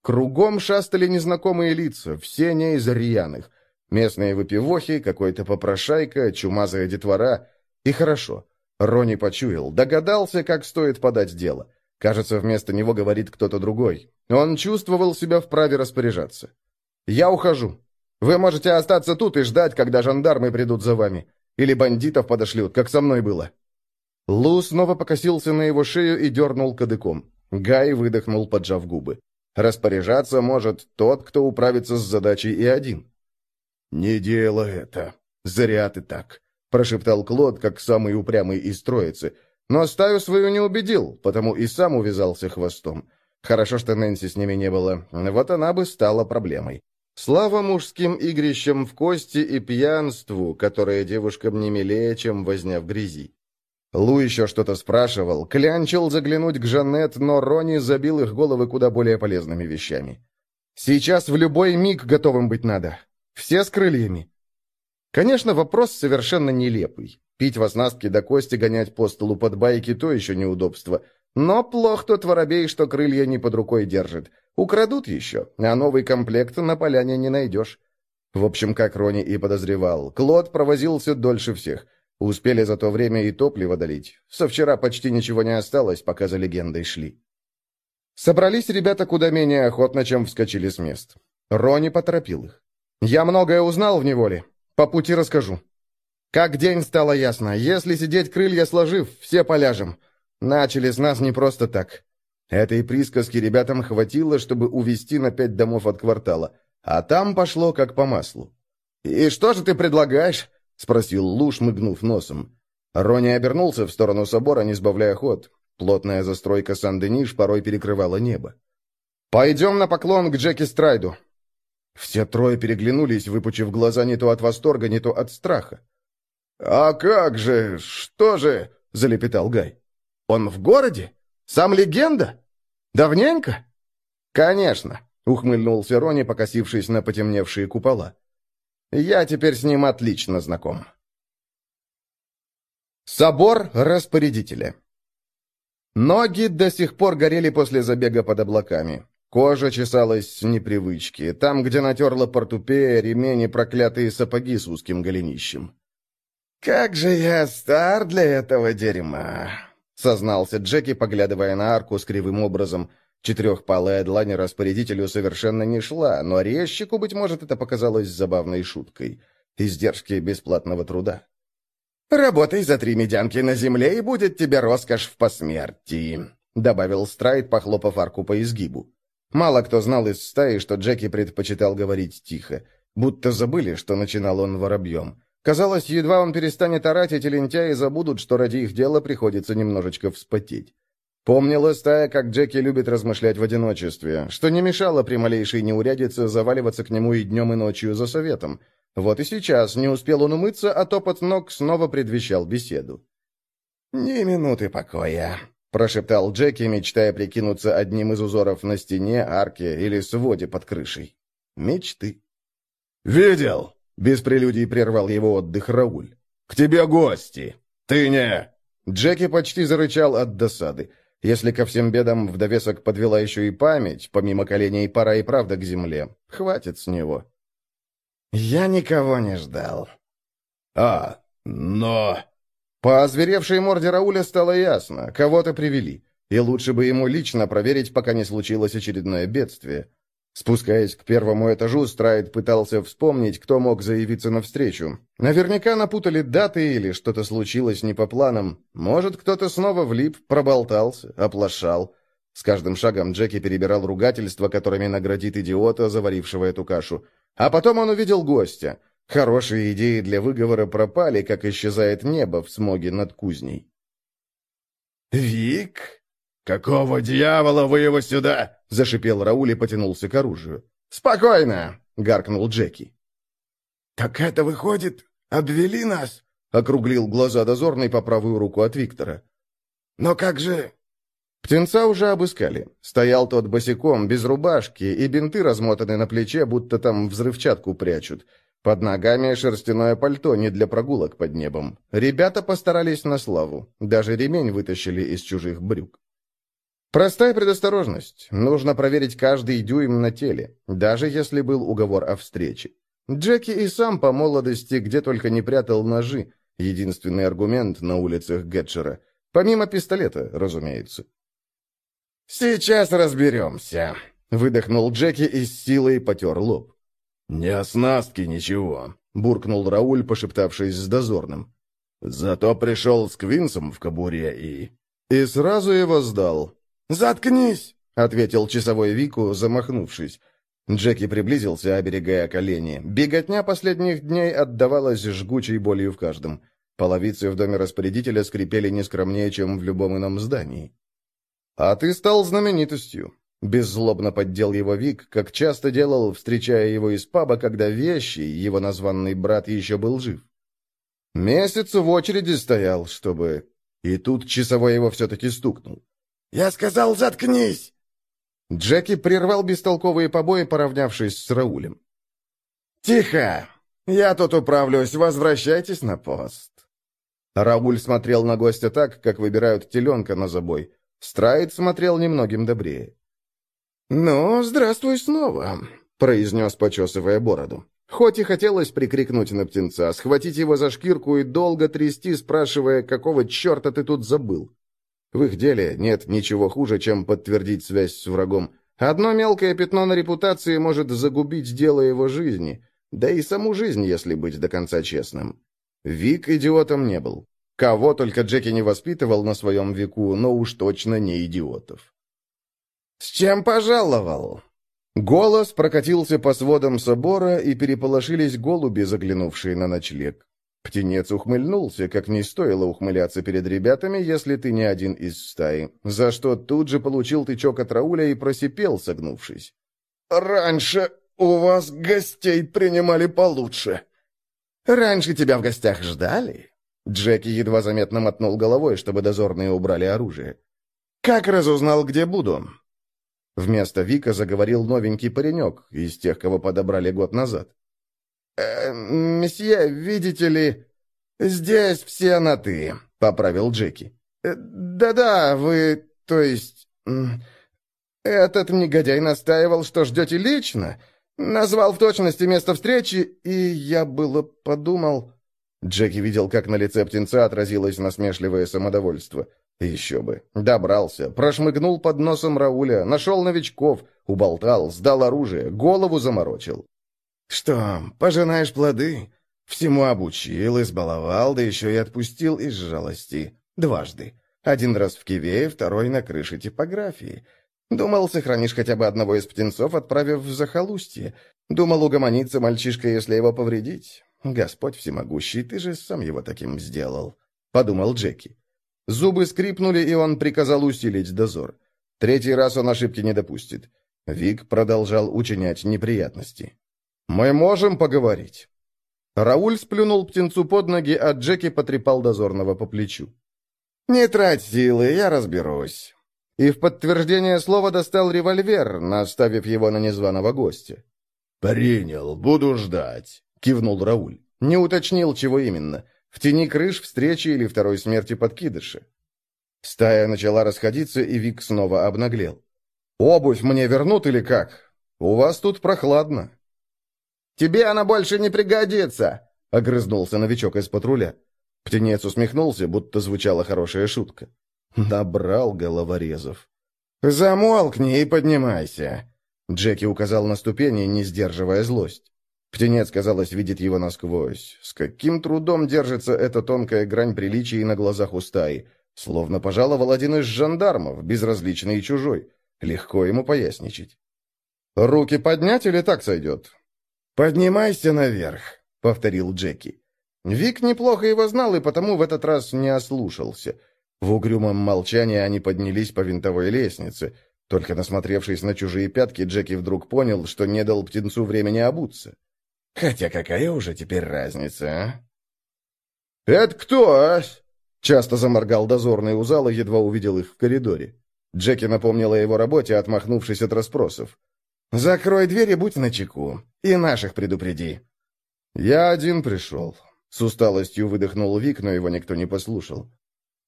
Кругом шастали незнакомые лица, все не из рьяных. Местные выпивохи, какой-то попрошайка, чумазая детвора. И хорошо. Рони почуял, догадался, как стоит подать дело. Кажется, вместо него говорит кто-то другой. Он чувствовал себя вправе распоряжаться. «Я ухожу. Вы можете остаться тут и ждать, когда жандармы придут за вами. Или бандитов подошлют, как со мной было». Лу снова покосился на его шею и дернул кадыком. Гай выдохнул, поджав губы. Распоряжаться может тот, кто управится с задачей и один. «Не делай это. Зря ты так», — прошептал Клод, как самый упрямый из троицы. Но стаю свою не убедил, потому и сам увязался хвостом. Хорошо, что Нэнси с ними не было. Вот она бы стала проблемой. Слава мужским игрищам в кости и пьянству, которое девушкам не милее, чем возня в грязи. Лу еще что-то спрашивал, клянчил заглянуть к Жанет, но Рони забил их головы куда более полезными вещами. «Сейчас в любой миг готовым быть надо. Все с крыльями». Конечно, вопрос совершенно нелепый. Пить в оснастке до кости, гонять по столу под байки – то еще неудобство. Но плох тот воробей, что крылья не под рукой держит. Украдут еще, а новый комплект на поляне не найдешь. В общем, как Рони и подозревал, Клод провозился дольше всех. Успели за то время и топливо долить. Со вчера почти ничего не осталось, пока за легендой шли. Собрались ребята куда менее охотно, чем вскочили с мест. Рони поторопил их. «Я многое узнал в неволе. По пути расскажу. Как день стало ясно. Если сидеть крылья сложив, все поляжем. Начали с нас не просто так. Этой присказки ребятам хватило, чтобы увести на пять домов от квартала. А там пошло как по маслу. «И что же ты предлагаешь?» — спросил Луш, мыгнув носом. Рони обернулся в сторону собора, не сбавляя ход. Плотная застройка Сан-Дениш порой перекрывала небо. «Пойдем на поклон к Джеки Страйду». Все трое переглянулись, выпучив глаза не то от восторга, не то от страха. «А как же? Что же?» — залепетал Гай. Он в городе? Сам легенда? Давненько? Конечно, ухмыльнулся Рони, покосившись на потемневшие купола. Я теперь с ним отлично знаком. Собор распорядителя. Ноги до сих пор горели после забега под облаками. Кожа чесалась с непривычки, там, где натерла портупея, ремень проклятые сапоги с узким голенищем. «Как же я стар для этого дерьма!» — сознался Джеки, поглядывая на арку с кривым образом. Четырехпалая длань распорядителю совершенно не шла, но резчику, быть может, это показалось забавной шуткой. Издержки бесплатного труда. «Работай за три медянки на земле, и будет тебе роскошь в посмертии», — добавил Страйд, похлопав арку по изгибу. Мало кто знал из стаи, что Джеки предпочитал говорить тихо, будто забыли, что начинал он воробьем. Казалось, едва он перестанет орать, эти лентяи забудут, что ради их дела приходится немножечко вспотеть. Помнила стая, как Джеки любит размышлять в одиночестве, что не мешало при малейшей неурядице заваливаться к нему и днем, и ночью за советом. Вот и сейчас не успел он умыться, а топот ног снова предвещал беседу. «Ни минуты покоя», — прошептал Джеки, мечтая прикинуться одним из узоров на стене, арке или своде под крышей. «Мечты». «Видел?» Без прелюдий прервал его отдых Рауль. «К тебе гости! Ты не...» Джеки почти зарычал от досады. Если ко всем бедам в довесок подвела еще и память, помимо коленей пора и правда к земле. Хватит с него. «Я никого не ждал». «А, но...» По озверевшей морде Рауля стало ясно, кого-то привели. И лучше бы ему лично проверить, пока не случилось очередное бедствие. Спускаясь к первому этажу, Страйд пытался вспомнить, кто мог заявиться навстречу. Наверняка напутали даты или что-то случилось не по планам. Может, кто-то снова влип, проболтался, оплошал. С каждым шагом Джеки перебирал ругательства, которыми наградит идиота, заварившего эту кашу. А потом он увидел гостя. Хорошие идеи для выговора пропали, как исчезает небо в смоге над кузней. «Вик?» «Какого дьявола вы его сюда?» — зашипел Рауль и потянулся к оружию. «Спокойно!» — гаркнул Джеки. «Так это выходит, обвели нас?» — округлил глаза дозорный по правую руку от Виктора. «Но как же...» Птенца уже обыскали. Стоял тот босиком, без рубашки, и бинты размотаны на плече, будто там взрывчатку прячут. Под ногами шерстяное пальто, не для прогулок под небом. Ребята постарались на славу. Даже ремень вытащили из чужих брюк. Простая предосторожность. Нужно проверить каждый дюйм на теле, даже если был уговор о встрече. Джеки и сам по молодости где только не прятал ножи. Единственный аргумент на улицах Гетчера. Помимо пистолета, разумеется. «Сейчас разберемся», — выдохнул Джеки и с силой потер лоб. «Не оснастки, ничего», — буркнул Рауль, пошептавшись с дозорным. «Зато пришел с Квинсом в кобуре и...» И сразу его сдал, «Заткнись!» — ответил часовой Вику, замахнувшись. Джеки приблизился, оберегая колени. Беготня последних дней отдавалась жгучей болью в каждом. Половицы в доме распорядителя скрипели не скромнее, чем в любом ином здании. «А ты стал знаменитостью», — беззлобно поддел его Вик, как часто делал, встречая его из паба, когда вещи, его названный брат еще был жив. Месяц в очереди стоял, чтобы... И тут часовой его все-таки стукнул. «Я сказал, заткнись!» Джеки прервал бестолковые побои, поравнявшись с Раулем. «Тихо! «Я тут управлюсь, возвращайтесь на пост». Рауль смотрел на гостя так, как выбирают теленка на забой. Страйд смотрел немногим добрее. «Ну, здравствуй снова», — произнес, почесывая бороду. Хоть и хотелось прикрикнуть на птенца, схватить его за шкирку и долго трясти, спрашивая, какого черта ты тут забыл. В их деле нет ничего хуже, чем подтвердить связь с врагом. Одно мелкое пятно на репутации может загубить дело его жизни, да и саму жизнь, если быть до конца честным. Вик идиотом не был. Кого только Джеки не воспитывал на своем веку, но уж точно не идиотов. «С чем пожаловал?» Голос прокатился по сводам собора, и переполошились голуби, заглянувшие на ночлег. Птенец ухмыльнулся, как не стоило ухмыляться перед ребятами, если ты не один из стаи, за что тут же получил тычок от Рауля и просипел, согнувшись. «Раньше у вас гостей принимали получше». «Раньше тебя в гостях ждали?» Джеки едва заметно мотнул головой, чтобы дозорные убрали оружие. «Как разузнал, где буду?» Вместо Вика заговорил новенький паренек из тех, кого подобрали год назад. «Э, «Месье, видите ли, здесь все на «ты», — поправил Джеки. «Э, «Да-да, вы, то есть...» «Этот негодяй настаивал, что ждете лично, назвал в точности место встречи, и я было подумал...» Джеки видел, как на лице птенца отразилось насмешливое самодовольство. Еще бы. Добрался, прошмыгнул под носом Рауля, нашел новичков, уболтал, сдал оружие, голову заморочил. «Что, пожинаешь плоды?» Всему обучил, избаловал, да еще и отпустил из жалости. Дважды. Один раз в Киве, второй на крыше типографии. Думал, сохранишь хотя бы одного из птенцов, отправив в захолустье. Думал, угомонится мальчишка, если его повредить. Господь всемогущий, ты же сам его таким сделал. Подумал Джеки. Зубы скрипнули, и он приказал усилить дозор. Третий раз он ошибки не допустит. Вик продолжал учинять неприятности. «Мы можем поговорить». Рауль сплюнул птенцу под ноги, а Джеки потрепал дозорного по плечу. «Не трать силы, я разберусь». И в подтверждение слова достал револьвер, наставив его на незваного гостя. «Принял, буду ждать», — кивнул Рауль. Не уточнил, чего именно — в тени крыш, встречи или второй смерти подкидыша. Стая начала расходиться, и Вик снова обнаглел. «Обувь мне вернут или как? У вас тут прохладно». «Тебе она больше не пригодится!» — огрызнулся новичок из патруля. Птенец усмехнулся, будто звучала хорошая шутка. Набрал головорезов. «Замолкни и поднимайся!» Джеки указал на ступени, не сдерживая злость. Птенец, казалось, видит его насквозь. С каким трудом держится эта тонкая грань приличия на глазах у стаи. Словно пожаловал один из жандармов, безразличный и чужой. Легко ему поясничать. «Руки поднять или так сойдет?» «Поднимайся наверх», — повторил Джеки. Вик неплохо его знал и потому в этот раз не ослушался. В угрюмом молчании они поднялись по винтовой лестнице. Только насмотревшись на чужие пятки, Джеки вдруг понял, что не дал птенцу времени обуться. Хотя какая уже теперь разница, а? «Это кто, а?» Часто заморгал дозорный у зала, едва увидел их в коридоре. Джеки напомнила о его работе, отмахнувшись от расспросов. «Закрой дверь и будь начеку. И наших предупреди». «Я один пришел». С усталостью выдохнул Вик, но его никто не послушал.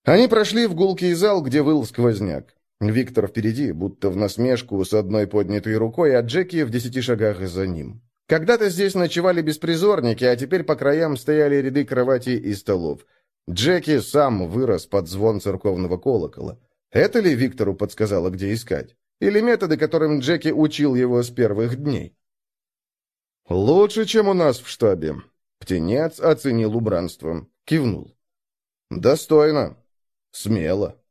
Они прошли в гулкий зал, где выл сквозняк. Виктор впереди, будто в насмешку, с одной поднятой рукой, а Джеки в десяти шагах за ним. Когда-то здесь ночевали беспризорники, а теперь по краям стояли ряды кроватей и столов. Джеки сам вырос под звон церковного колокола. Это ли Виктору подсказало, где искать? Или методы, которым Джеки учил его с первых дней? «Лучше, чем у нас в штабе». Птенец оценил убранство. Кивнул. «Достойно. Смело».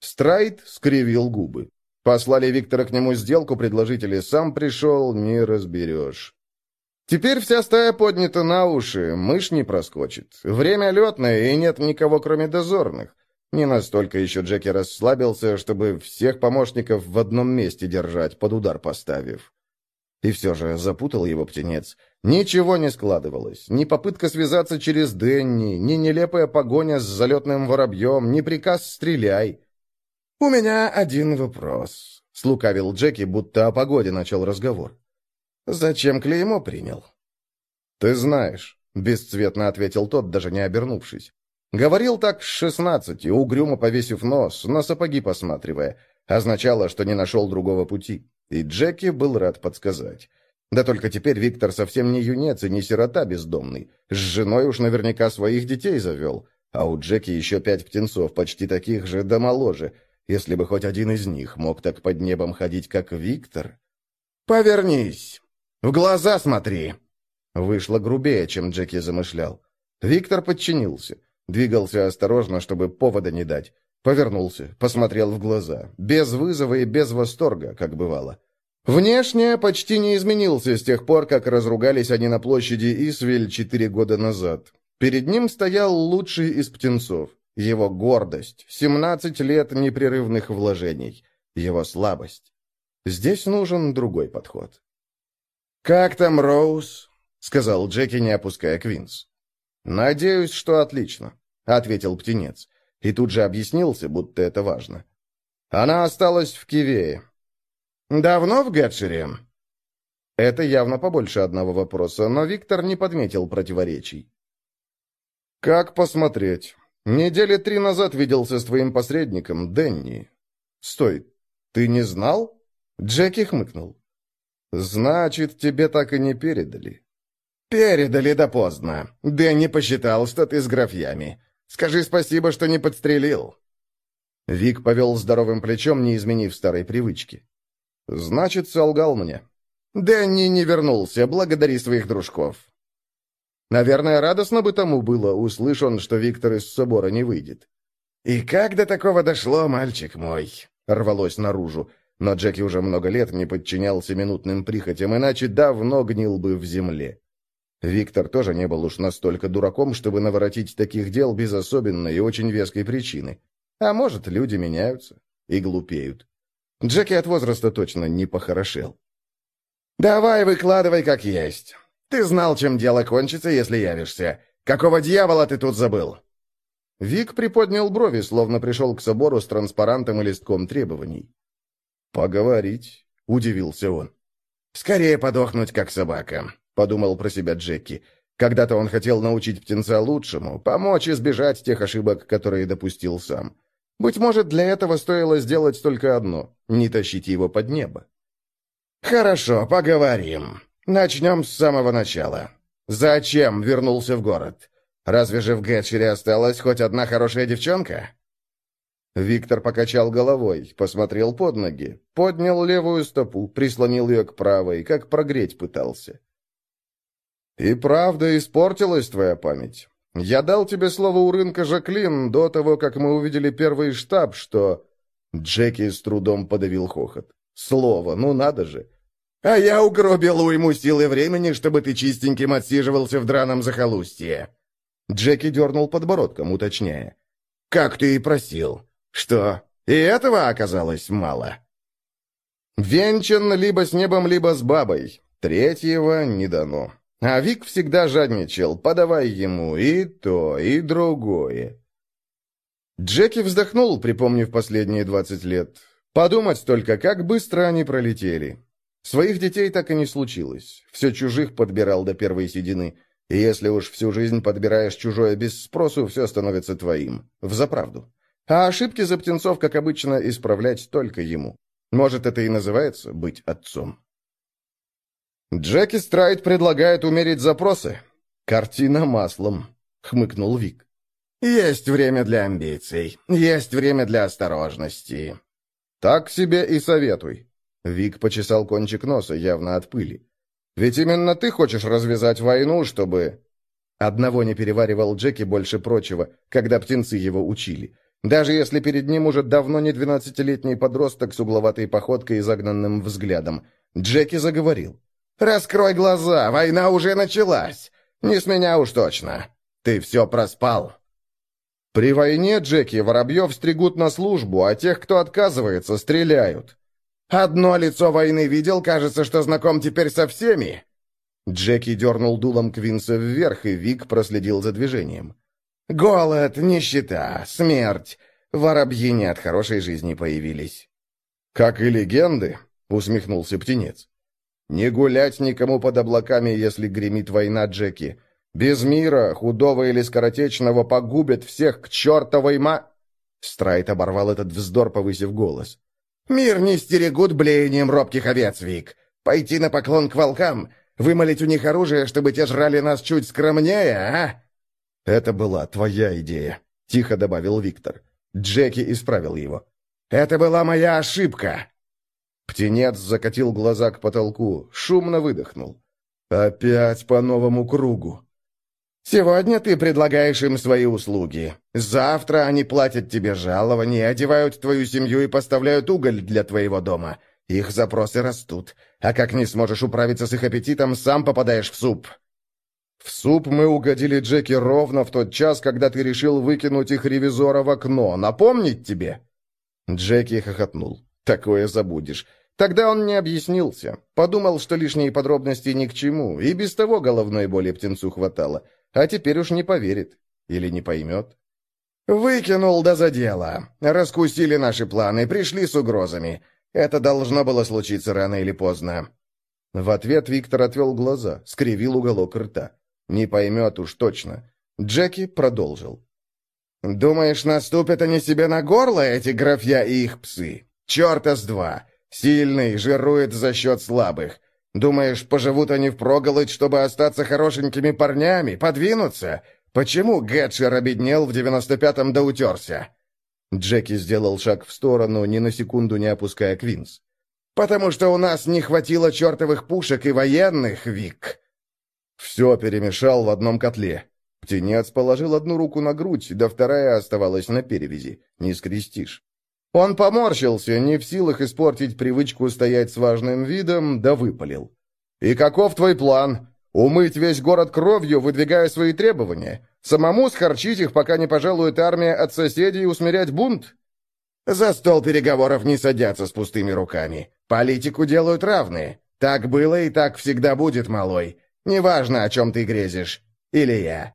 Страйт скривил губы. Послали Виктора к нему сделку предложители, сам пришел, не разберешь. Теперь вся стая поднята на уши, мышь не проскочит. Время летное, и нет никого, кроме дозорных. Не настолько еще Джеки расслабился, чтобы всех помощников в одном месте держать, под удар поставив. И все же запутал его птенец. Ничего не складывалось. Ни попытка связаться через Денни, ни нелепая погоня с залетным воробьем, ни приказ «стреляй». «У меня один вопрос», — слукавил Джеки, будто о погоде начал разговор. Зачем клеймо принял? «Ты знаешь», — бесцветно ответил тот, даже не обернувшись. Говорил так с шестнадцати, угрюмо повесив нос, на сапоги посматривая. Означало, что не нашел другого пути. И Джеки был рад подсказать. Да только теперь Виктор совсем не юнец и не сирота бездомный. С женой уж наверняка своих детей завел. А у Джеки еще пять птенцов, почти таких же, да моложе. Если бы хоть один из них мог так под небом ходить, как Виктор... «Повернись! В глаза смотри!» Вышло грубее, чем Джеки замышлял. Виктор подчинился. Двигался осторожно, чтобы повода не дать. Повернулся, посмотрел в глаза. Без вызова и без восторга, как бывало. Внешне почти не изменился с тех пор, как разругались они на площади Исвель четыре года назад. Перед ним стоял лучший из птенцов. Его гордость, семнадцать лет непрерывных вложений. Его слабость. Здесь нужен другой подход. «Как там Роуз?» — сказал Джеки, не опуская Квинс. «Надеюсь, что отлично», — ответил птенец. И тут же объяснился, будто это важно. «Она осталась в Кивее». «Давно в Гетшере?» Это явно побольше одного вопроса, но Виктор не подметил противоречий. «Как посмотреть? Недели три назад виделся с твоим посредником, Денни. Стой, ты не знал?» Джеки хмыкнул. «Значит, тебе так и не передали». «Передали да поздно. Дэнни посчитал, что ты с графьями. Скажи спасибо, что не подстрелил». Вик повел здоровым плечом, не изменив старой привычки. «Значит, солгал мне». «Дэнни не вернулся, благодари своих дружков». Наверное, радостно бы тому было, услышан, что Виктор из собора не выйдет. «И как до такого дошло, мальчик мой?» — рвалось наружу. Но Джеки уже много лет не подчинялся минутным прихотям, иначе давно гнил бы в земле. Виктор тоже не был уж настолько дураком, чтобы наворотить таких дел без особенной и очень веской причины. А может, люди меняются и глупеют. Джеки от возраста точно не похорошел. «Давай выкладывай как есть. Ты знал, чем дело кончится, если явишься. Какого дьявола ты тут забыл?» Вик приподнял брови, словно пришел к собору с транспарантом и листком требований. «Поговорить?» — удивился он. «Скорее подохнуть, как собака подумал про себя Джеки. Когда-то он хотел научить птенца лучшему, помочь избежать тех ошибок, которые допустил сам. Быть может, для этого стоило сделать только одно — не тащить его под небо. «Хорошо, поговорим. Начнем с самого начала. Зачем вернулся в город? Разве же в Гетчере осталась хоть одна хорошая девчонка?» Виктор покачал головой, посмотрел под ноги, поднял левую стопу, прислонил ее к правой, как прогреть пытался. «И правда испортилась твоя память. Я дал тебе слово у рынка Жаклин до того, как мы увидели первый штаб, что...» Джеки с трудом подавил хохот. «Слово, ну надо же!» «А я угробил уйму силы времени, чтобы ты чистеньким отсиживался в драном захолустье!» Джеки дернул подбородком, уточняя. «Как ты и просил. Что, и этого оказалось мало?» «Венчан либо с небом, либо с бабой. Третьего не дано. А Вик всегда жадничал, подавай ему и то, и другое. Джеки вздохнул, припомнив последние двадцать лет. Подумать только, как быстро они пролетели. Своих детей так и не случилось. Все чужих подбирал до первой седины. И если уж всю жизнь подбираешь чужое без спросу, все становится твоим. Взаправду. А ошибки за птенцов, как обычно, исправлять только ему. Может, это и называется быть отцом. «Джеки Страйт предлагает умерить запросы. Картина маслом», — хмыкнул Вик. «Есть время для амбиций, есть время для осторожности». «Так себе и советуй». Вик почесал кончик носа, явно от пыли. «Ведь именно ты хочешь развязать войну, чтобы...» Одного не переваривал Джеки больше прочего, когда птенцы его учили. Даже если перед ним уже давно не двенадцатилетний подросток с угловатой походкой и загнанным взглядом. Джеки заговорил. «Раскрой глаза, война уже началась! Не с меня уж точно! Ты все проспал!» «При войне, Джеки, воробьев стригут на службу, а тех, кто отказывается, стреляют!» «Одно лицо войны видел, кажется, что знаком теперь со всеми!» Джеки дернул дулом Квинса вверх, и Вик проследил за движением. «Голод, нищета, смерть. Воробьи не от хорошей жизни появились». «Как и легенды», — усмехнулся птенец. Не гулять никому под облаками, если гремит война, Джеки. Без мира, худого или скоротечного, погубят всех к чертовой ма...» Страйт оборвал этот вздор, повысив голос. «Мир не стерегут блеянием робких овец, Вик. Пойти на поклон к волкам, вымолить у них оружие, чтобы те жрали нас чуть скромнее, а?» «Это была твоя идея», — тихо добавил Виктор. Джеки исправил его. «Это была моя ошибка!» Птенец закатил глаза к потолку, шумно выдохнул. «Опять по новому кругу!» «Сегодня ты предлагаешь им свои услуги. Завтра они платят тебе жалование, одевают твою семью и поставляют уголь для твоего дома. Их запросы растут. А как не сможешь управиться с их аппетитом, сам попадаешь в суп». «В суп мы угодили Джеки ровно в тот час, когда ты решил выкинуть их ревизора в окно. Напомнить тебе?» Джеки хохотнул. «Такое забудешь. Тогда он не объяснился. Подумал, что лишние подробности ни к чему, и без того головной боли птенцу хватало. А теперь уж не поверит. Или не поймет. «Выкинул да задело. Раскусили наши планы, пришли с угрозами. Это должно было случиться рано или поздно». В ответ Виктор отвел глаза, скривил уголок рта. Не поймет уж точно. Джеки продолжил. «Думаешь, наступят они себе на горло, эти графья и их псы? Черта с два! Сильный жирует за счет слабых. Думаешь, поживут они впроголодь, чтобы остаться хорошенькими парнями, подвинуться? Почему Гетшер обеднел в девяносто пятом да утерся?» Джеки сделал шаг в сторону, ни на секунду не опуская Квинс. «Потому что у нас не хватило чертовых пушек и военных, Вик!» Все перемешал в одном котле. Птенец положил одну руку на грудь, да вторая оставалась на перевязи. Не скрестишь. Он поморщился, не в силах испортить привычку стоять с важным видом, да выпалил. «И каков твой план? Умыть весь город кровью, выдвигая свои требования? Самому схорчить их, пока не пожалует армия от соседей и усмирять бунт?» «За стол переговоров не садятся с пустыми руками. Политику делают равные. Так было и так всегда будет, малой. Неважно, о чем ты грезишь. Или я».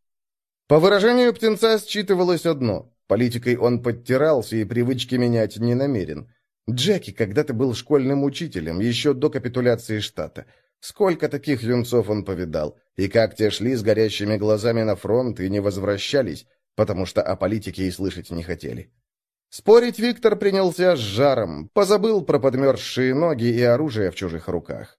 По выражению птенца считывалось одно. Политикой он подтирался и привычки менять не намерен. Джеки когда-то был школьным учителем, еще до капитуляции штата. Сколько таких юнцов он повидал, и как те шли с горящими глазами на фронт и не возвращались, потому что о политике и слышать не хотели. Спорить Виктор принялся с жаром, позабыл про подмерзшие ноги и оружие в чужих руках.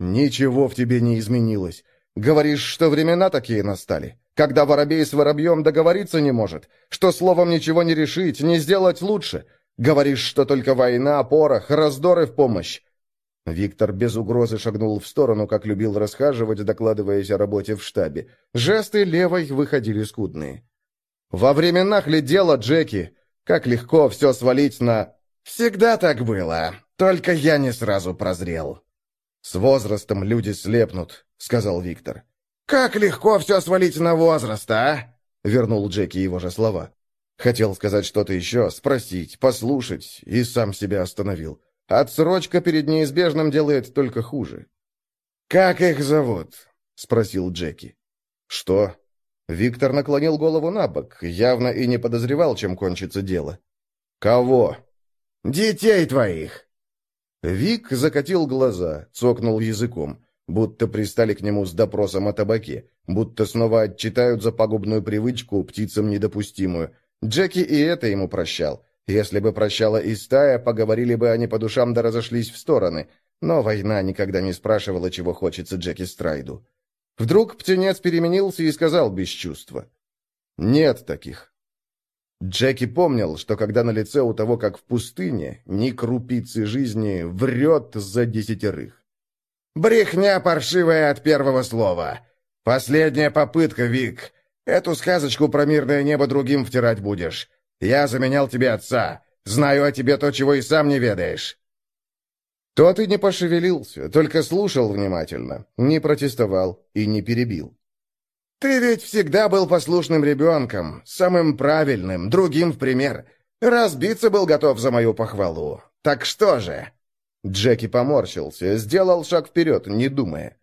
«Ничего в тебе не изменилось. Говоришь, что времена такие настали, когда воробей с воробьем договориться не может, что словом ничего не решить, не сделать лучше. Говоришь, что только война, порох, раздоры в помощь. Виктор без угрозы шагнул в сторону, как любил расхаживать, докладываясь о работе в штабе. Жесты левой выходили скудные. «Во временах ли дело, Джеки? Как легко все свалить на...» «Всегда так было, только я не сразу прозрел». «С возрастом люди слепнут», — сказал Виктор. «Как легко все свалить на возраст, а?» — вернул Джеки его же слова. Хотел сказать что-то еще, спросить, послушать, и сам себя остановил. Отсрочка перед неизбежным делает только хуже. «Как их зовут?» — спросил Джеки. «Что?» Виктор наклонил голову на бок, явно и не подозревал, чем кончится дело. «Кого?» «Детей твоих!» Вик закатил глаза, цокнул языком, будто пристали к нему с допросом о табаке, будто снова отчитают за пагубную привычку, птицам недопустимую. Джеки и это ему прощал. Если бы прощала и стая, поговорили бы они по душам да разошлись в стороны. Но война никогда не спрашивала, чего хочется Джеки Страйду. Вдруг птенец переменился и сказал без чувства. «Нет таких. Джеки помнил, что когда на лице у того, как в пустыне, ни крупицы жизни врет за десятерых. «Брехня паршивая от первого слова. Последняя попытка, Вик. Эту сказочку про мирное небо другим втирать будешь. Я заменял тебе отца. Знаю о тебе то, чего и сам не ведаешь». Тот и не пошевелился, только слушал внимательно, не протестовал и не перебил. «Ты ведь всегда был послушным ребенком, самым правильным, другим в пример. Разбиться был готов за мою похвалу. Так что же?» Джеки поморщился, сделал шаг вперед, не думая.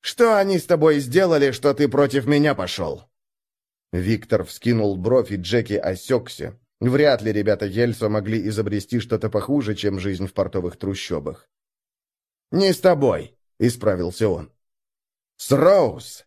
«Что они с тобой сделали, что ты против меня пошел?» Виктор вскинул бровь, и Джеки осекся. Вряд ли ребята Ельса могли изобрести что-то похуже, чем жизнь в портовых трущобах. «Не с тобой. исправился он. «С Роуз!»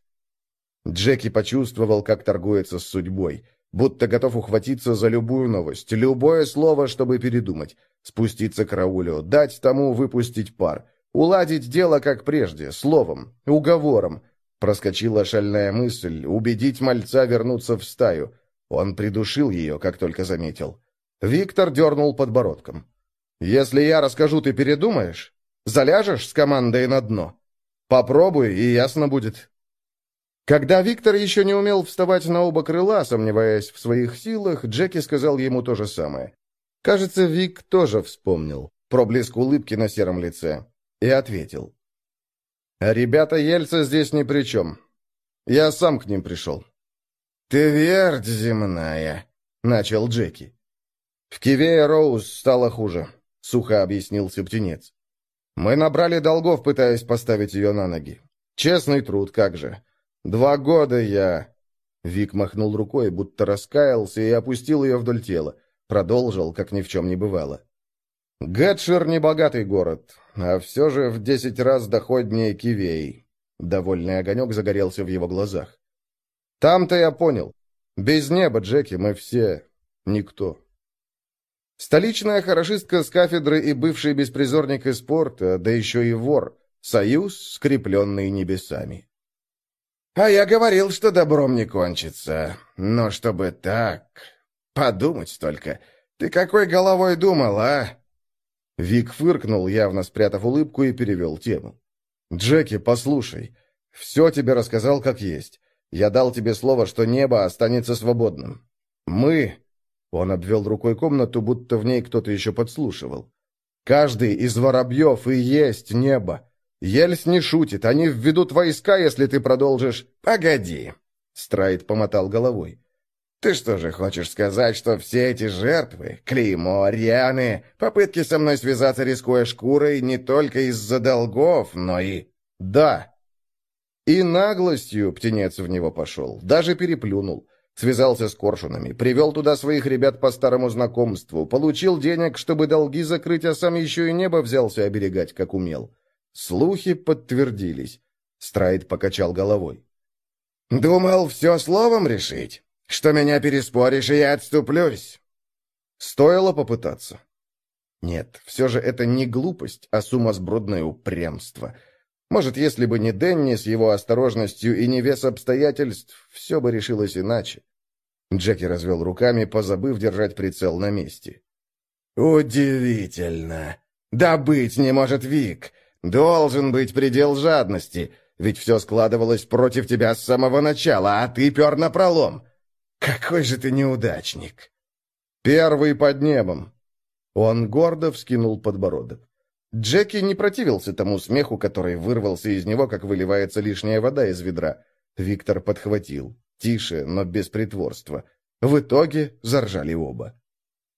Джеки почувствовал, как торгуется с судьбой, будто готов ухватиться за любую новость, любое слово, чтобы передумать, спуститься к Раулю, дать тому выпустить пар, уладить дело как прежде, словом, уговором. Проскочила шальная мысль, убедить мальца вернуться в стаю. Он придушил ее, как только заметил. Виктор дернул подбородком. «Если я расскажу, ты передумаешь? Заляжешь с командой на дно? Попробуй, и ясно будет». Когда Виктор еще не умел вставать на оба крыла, сомневаясь в своих силах, Джеки сказал ему то же самое. Кажется, Вик тоже вспомнил проблеск улыбки на сером лице и ответил. «Ребята Ельца здесь ни при чем. Я сам к ним пришел». «Ты верть земная», — начал Джеки. «В Кивее Роуз стало хуже», — сухо объяснил Септенец. «Мы набрали долгов, пытаясь поставить ее на ноги. Честный труд, как же. Два года я...» Вик махнул рукой, будто раскаялся и опустил ее вдоль тела. Продолжил, как ни в чем не бывало. «Гэтшир — небогатый город, а все же в десять раз доходнее Кивей». Довольный огонек загорелся в его глазах. «Там-то я понял. Без неба, Джеки, мы все... никто». Столичная хорошистка с кафедры и бывший беспризорник из спорта, да еще и вор. Союз, скрепленный небесами. «А я говорил, что добром не кончится. Но чтобы так... Подумать только. Ты какой головой думал, а?» Вик фыркнул, явно спрятав улыбку, и перевел тему. «Джеки, послушай. Все тебе рассказал как есть. Я дал тебе слово, что небо останется свободным. Мы...» Он обвел рукой комнату, будто в ней кто-то еще подслушивал. «Каждый из воробьев и есть небо. Ельс не шутит, они введут войска, если ты продолжишь...» «Погоди!» — Страйт помотал головой. «Ты что же хочешь сказать, что все эти жертвы, клеймо, Арианы, попытки со мной связаться, рискуя шкурой, не только из-за долгов, но и...» «Да!» И наглостью птенец в него пошел, даже переплюнул. Связался с коршунами, привел туда своих ребят по старому знакомству, получил денег, чтобы долги закрыть, а сам еще и небо взялся оберегать, как умел. Слухи подтвердились. Страйд покачал головой. «Думал, все словом решить? Что меня переспоришь, и я отступлюсь?» Стоило попытаться. Нет, все же это не глупость, а сумасбродное упрямство. Может, если бы не Денни с его осторожностью и не вес обстоятельств, все бы решилось иначе. Джеки развел руками, позабыв держать прицел на месте. «Удивительно! Да быть не может, Вик! Должен быть предел жадности, ведь все складывалось против тебя с самого начала, а ты пер на пролом. Какой же ты неудачник!» «Первый под небом!» Он гордо вскинул подбородок. Джеки не противился тому смеху, который вырвался из него, как выливается лишняя вода из ведра. Виктор подхватил. Тише, но без притворства. В итоге заржали оба.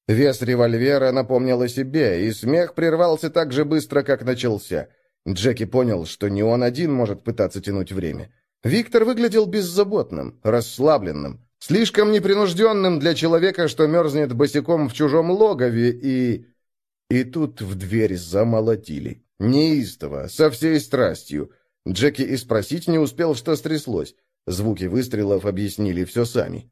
Вес револьвера напомнил о себе, и смех прервался так же быстро, как начался. Джеки понял, что не он один может пытаться тянуть время. Виктор выглядел беззаботным, расслабленным, слишком непринужденным для человека, что мерзнет босиком в чужом логове, и... И тут в дверь замолотили. Неистово, со всей страстью. Джеки и спросить не успел, что стряслось. Звуки выстрелов объяснили все сами.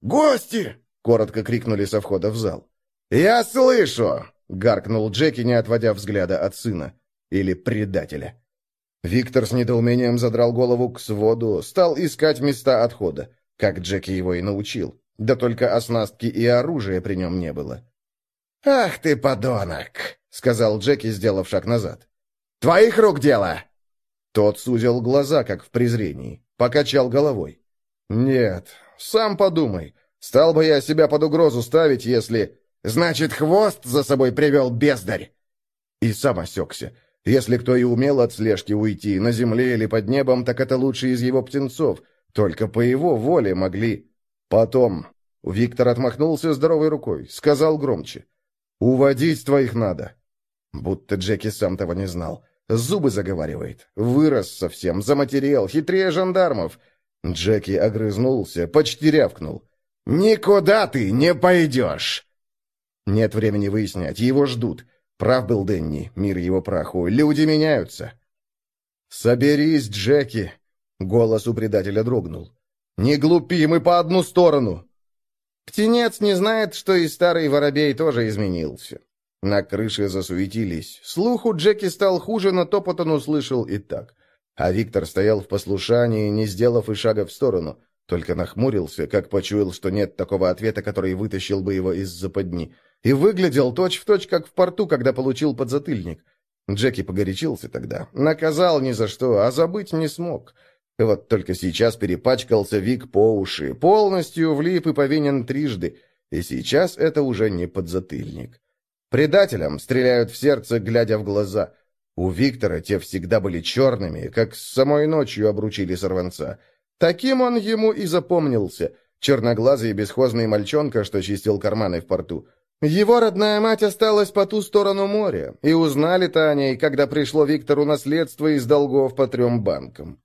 «Гости!» — коротко крикнули со входа в зал. «Я слышу!» — гаркнул Джеки, не отводя взгляда от сына. Или предателя. Виктор с недоумением задрал голову к своду, стал искать места отхода, как Джеки его и научил. Да только оснастки и оружия при нем не было. «Ах ты, подонок!» — сказал Джеки, сделав шаг назад. «Твоих рук дело!» Тот сузил глаза, как в презрении, покачал головой. «Нет, сам подумай. Стал бы я себя под угрозу ставить, если...» «Значит, хвост за собой привел бездарь!» И сам осекся. Если кто и умел от слежки уйти, на земле или под небом, так это лучший из его птенцов. Только по его воле могли... Потом... Виктор отмахнулся здоровой рукой, сказал громче. «Уводить твоих надо». Будто Джеки сам того не знал. Зубы заговаривает. Вырос совсем, заматерел, хитрее жандармов. Джеки огрызнулся, почти рявкнул. «Никуда ты не пойдешь!» Нет времени выяснять, его ждут. Прав был Денни, мир его праху. Люди меняются. «Соберись, Джеки!» — голос у предателя дрогнул. «Не глупи, мы по одну сторону!» Птенец не знает, что и старый воробей тоже изменился. На крыше засуетились. Слух у Джеки стал хуже, но топот он услышал и так. А Виктор стоял в послушании, не сделав и шага в сторону. Только нахмурился, как почуял, что нет такого ответа, который вытащил бы его из западни. И выглядел точь-в-точь, точь, как в порту, когда получил подзатыльник. Джеки погорячился тогда. Наказал ни за что, а забыть не смог. Вот только сейчас перепачкался Вик по уши, полностью влип и повинен трижды. И сейчас это уже не подзатыльник. Предателям стреляют в сердце, глядя в глаза. У Виктора те всегда были черными, как с самой ночью обручили сорванца. Таким он ему и запомнился. Черноглазый бесхозный мальчонка, что чистил карманы в порту. Его родная мать осталась по ту сторону моря, и узнали-то о ней, когда пришло Виктору наследство из долгов по трем банкам.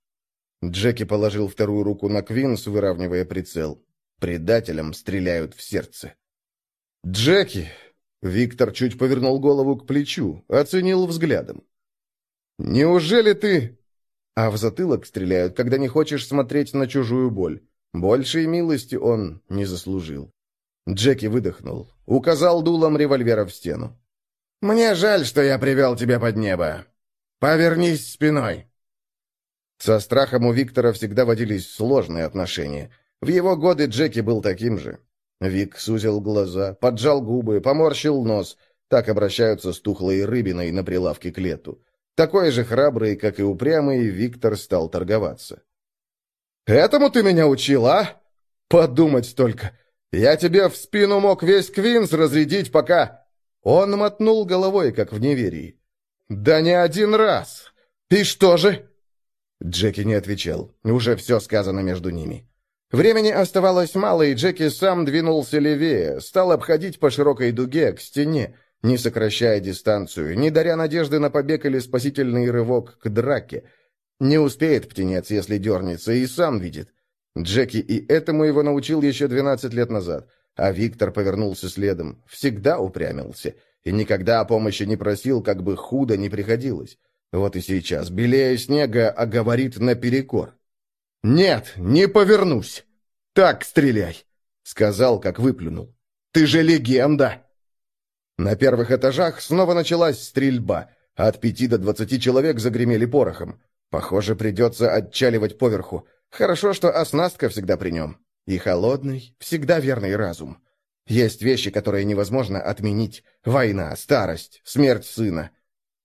Джеки положил вторую руку на Квинс, выравнивая прицел. Предателям стреляют в сердце. «Джеки!» Виктор чуть повернул голову к плечу, оценил взглядом. «Неужели ты...» А в затылок стреляют, когда не хочешь смотреть на чужую боль. Большей милости он не заслужил. Джеки выдохнул. Указал дулом револьвера в стену. «Мне жаль, что я привел тебя под небо. Повернись спиной». Со страхом у Виктора всегда водились сложные отношения. В его годы Джеки был таким же. Вик сузил глаза, поджал губы, поморщил нос. Так обращаются с тухлой рыбиной на прилавке к лету. Такой же храбрый, как и упрямый, Виктор стал торговаться. «Этому ты меня учил, а? Подумать только! Я тебе в спину мог весь Квинс разрядить, пока...» Он мотнул головой, как в неверии. «Да не один раз! И что же?» Джеки не отвечал. Уже все сказано между ними. Времени оставалось мало, и Джеки сам двинулся левее, стал обходить по широкой дуге, к стене, не сокращая дистанцию, не даря надежды на побег или спасительный рывок к драке. Не успеет птенец, если дернется, и сам видит. Джеки и этому его научил еще 12 лет назад, а Виктор повернулся следом, всегда упрямился, и никогда о помощи не просил, как бы худо не приходилось. Вот и сейчас, белее снега, а говорит наперекор. «Нет, не повернусь! Так стреляй!» — сказал, как выплюнул. «Ты же легенда!» На первых этажах снова началась стрельба. От пяти до двадцати человек загремели порохом. Похоже, придется отчаливать поверху. Хорошо, что оснастка всегда при нем. И холодный, всегда верный разум. Есть вещи, которые невозможно отменить. Война, старость, смерть сына.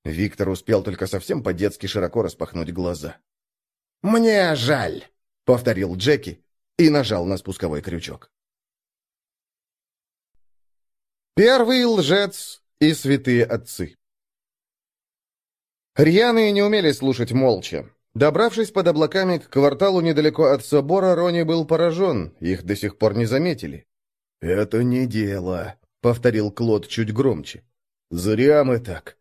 Виктор успел только совсем по-детски широко распахнуть глаза. «Мне жаль», — повторил Джеки и нажал на спусковой крючок. Первый лжец и святые отцы. Рьяные не умели слушать молча. Добравшись под облаками к кварталу недалеко от собора, Рони был поражен, их до сих пор не заметили. «Это не дело», — повторил Клод чуть громче. «Зря мы так».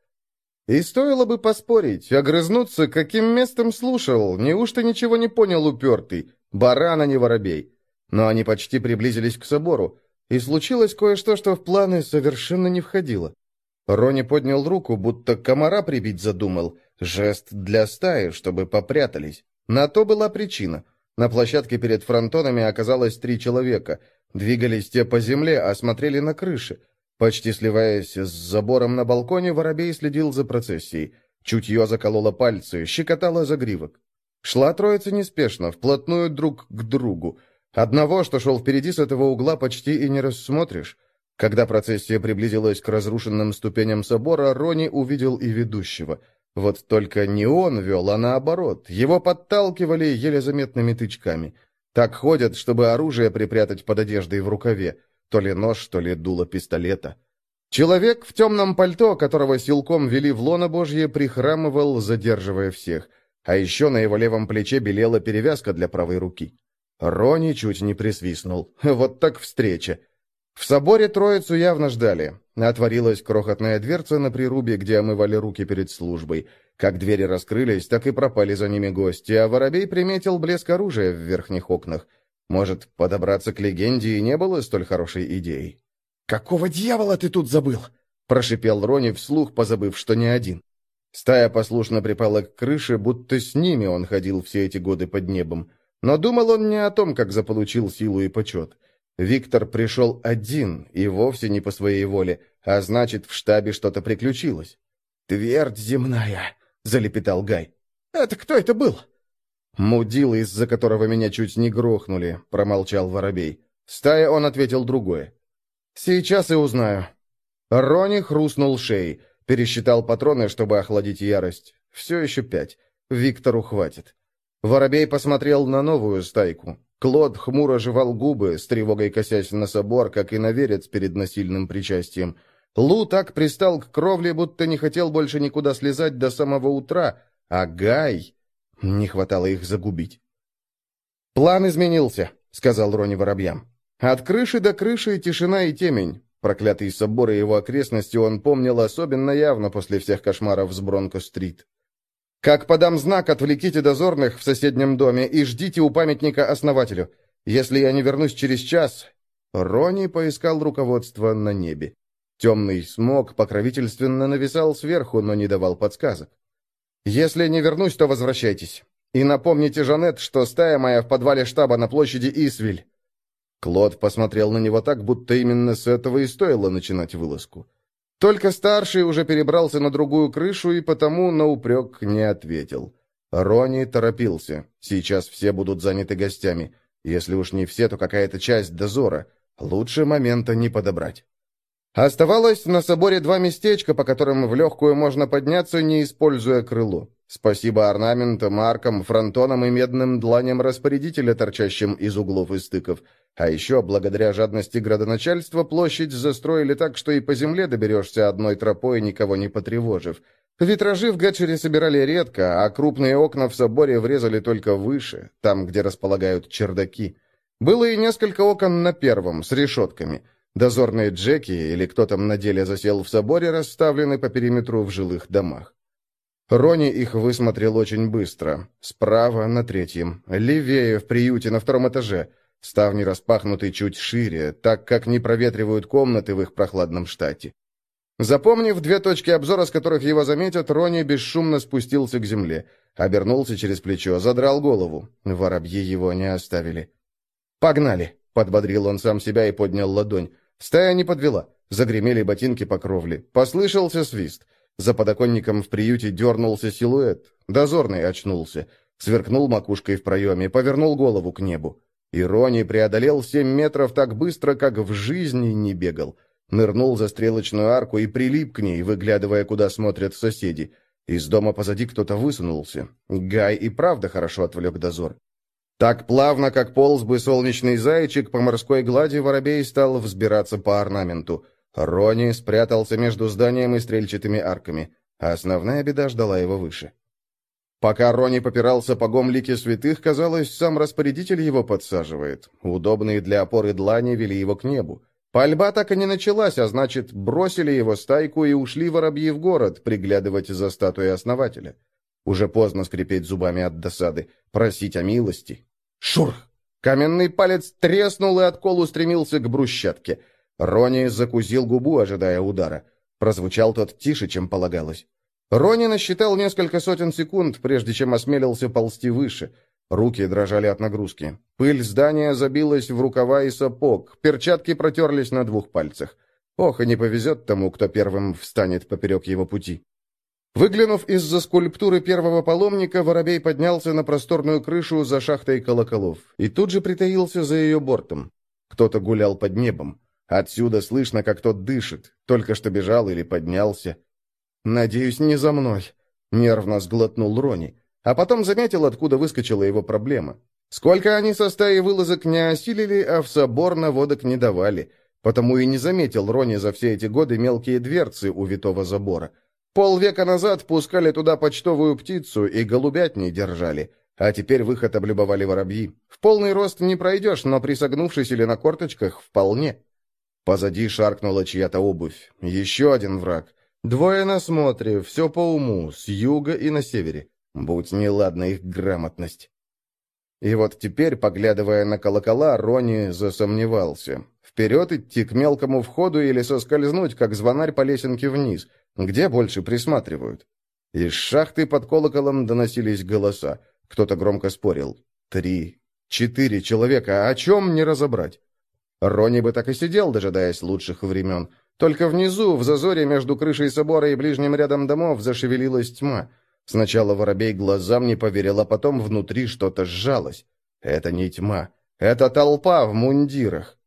И стоило бы поспорить, огрызнуться, каким местом слушал, неужто ничего не понял упертый, баран, а не воробей. Но они почти приблизились к собору. И случилось кое-что, что в планы совершенно не входило. Рони поднял руку, будто комара прибить задумал. Жест для стаи, чтобы попрятались. На то была причина. На площадке перед фронтонами оказалось три человека. Двигались те по земле, а смотрели на крыши. Почти сливаясь с забором на балконе, воробей следил за процессией. Чутье закололо пальцы, щекотало загривок. Шла троица неспешно, вплотную друг к другу. Одного, что шел впереди, с этого угла почти и не рассмотришь. Когда процессия приблизилась к разрушенным ступеням собора, Рони увидел и ведущего. Вот только не он вел, а наоборот. Его подталкивали еле заметными тычками. Так ходят, чтобы оружие припрятать под одеждой в рукаве. То ли нож, то ли дуло пистолета. Человек в темном пальто, которого силком вели в лоно Божье, прихрамывал, задерживая всех. А еще на его левом плече белела перевязка для правой руки. Рони чуть не присвистнул. Вот так встреча. В соборе троицу явно ждали. Отворилась крохотная дверца на прирубе, где омывали руки перед службой. Как двери раскрылись, так и пропали за ними гости, а воробей приметил блеск оружия в верхних окнах. Может, подобраться к легенде и не было столь хорошей идеей. «Какого дьявола ты тут забыл?» — прошипел Рони вслух, позабыв, что не один. Стая послушно припала к крыше, будто с ними он ходил все эти годы под небом. Но думал он не о том, как заполучил силу и почет. Виктор пришел один, и вовсе не по своей воле, а значит, в штабе что-то приключилось. «Твердь земная!» — залепетал Гай. «Это кто это был?» «Мудил, из-за которого меня чуть не грохнули», — промолчал Воробей. Стая он ответил другое. «Сейчас и узнаю». Рони хрустнул шеей, пересчитал патроны, чтобы охладить ярость. Все еще пять. Виктору хватит. Воробей посмотрел на новую стайку. Клод хмуро жевал губы, с тревогой косясь на собор, как и наверец перед насильным причастием. Лу так пристал к кровле, будто не хотел больше никуда слезать до самого утра, а Гай... Не хватало их загубить. «План изменился», — сказал Рони воробьям. «От крыши до крыши тишина и темень. Проклятый собор и его окрестности он помнил особенно явно после всех кошмаров с Бронко-стрит. «Как подам знак, отвлеките дозорных в соседнем доме и ждите у памятника основателю. Если я не вернусь через час...» Рони поискал руководство на небе. Темный смог покровительственно нависал сверху, но не давал подсказок. «Если не вернусь, то возвращайтесь. И напомните Жанет, что стая моя в подвале штаба на площади Исвиль». Клод посмотрел на него так, будто именно с этого и стоило начинать вылазку. Только старший уже перебрался на другую крышу и потому на упрек не ответил. Рони торопился. Сейчас все будут заняты гостями. Если уж не все, то какая-то часть дозора. Лучше момента не подобрать. Оставалось на соборе два местечка, по которым в легкую можно подняться, не используя крыло. Спасибо орнаментам, аркам, фронтонам и медным дланям распорядителя, торчащим из углов и стыков. А еще, благодаря жадности градоначальства, площадь застроили так, что и по земле доберешься одной тропой, никого не потревожив. Витражи в Гатчере собирали редко, а крупные окна в соборе врезали только выше, там, где располагают чердаки. Было и несколько окон на первом, с решетками – Дозорные джеки, или кто там на деле засел в соборе, расставлены по периметру в жилых домах. Рони их высмотрел очень быстро. Справа, на третьем. Левее, в приюте, на втором этаже. Ставни распахнуты чуть шире, так как не проветривают комнаты в их прохладном штате. Запомнив две точки обзора, с которых его заметят, Рони бесшумно спустился к земле. Обернулся через плечо, задрал голову. Воробьи его не оставили. «Погнали!» — подбодрил он сам себя и поднял ладонь. Стая не подвела. Загремели ботинки по кровле. Послышался свист. За подоконником в приюте дернулся силуэт. Дозорный очнулся. Сверкнул макушкой в проеме, повернул голову к небу. Ироний преодолел семь метров так быстро, как в жизни не бегал. Нырнул за стрелочную арку и прилип к ней, выглядывая, куда смотрят соседи. Из дома позади кто-то высунулся. Гай и правда хорошо отвлек дозор. Так плавно, как полз бы солнечный зайчик, по морской глади воробей стал взбираться по орнаменту. Рони спрятался между зданием и стрельчатыми арками, а основная беда ждала его выше. Пока Рони попирался по лики святых, казалось, сам распорядитель его подсаживает. Удобные для опоры длани вели его к небу. Пальба так и не началась, а значит, бросили его стайку и ушли воробьи в город, приглядывать за статуей основателя. Уже поздно скрипеть зубами от досады, просить о милости. Шурх! Каменный палец треснул и откол устремился к брусчатке. Рони закусил губу, ожидая удара. Прозвучал тот тише, чем полагалось. Рони насчитал несколько сотен секунд, прежде чем осмелился ползти выше. Руки дрожали от нагрузки. Пыль здания забилась в рукава и сапог, перчатки протерлись на двух пальцах. Ох, и не повезет тому, кто первым встанет поперек его пути. Выглянув из-за скульптуры первого паломника, воробей поднялся на просторную крышу за шахтой колоколов и тут же притаился за ее бортом. Кто-то гулял под небом. Отсюда слышно, как тот дышит, только что бежал или поднялся. «Надеюсь, не за мной», — нервно сглотнул Рони, а потом заметил, откуда выскочила его проблема. Сколько они со стаи вылазок не осилили, а в собор наводок не давали, потому и не заметил Рони за все эти годы мелкие дверцы у витого забора — Полвека назад пускали туда почтовую птицу и голубятни держали, а теперь выход облюбовали воробьи. В полный рост не пройдешь, но присогнувшись или на корточках вполне. Позади шаркнула чья-то обувь. Еще один враг. Двое на смотре, все по уму, с юга и на севере. Будь неладна их грамотность. И вот теперь, поглядывая на колокола, Рони засомневался. Вперед идти к мелкому входу или соскользнуть, как звонарь по лесенке вниз — где больше присматривают? Из шахты под колоколом доносились голоса. Кто-то громко спорил. Три, четыре человека, о чем не разобрать? Рони бы так и сидел, дожидаясь лучших времен. Только внизу, в зазоре между крышей собора и ближним рядом домов, зашевелилась тьма. Сначала воробей глазам не поверил, а потом внутри что-то сжалось. Это не тьма. Это толпа в мундирах.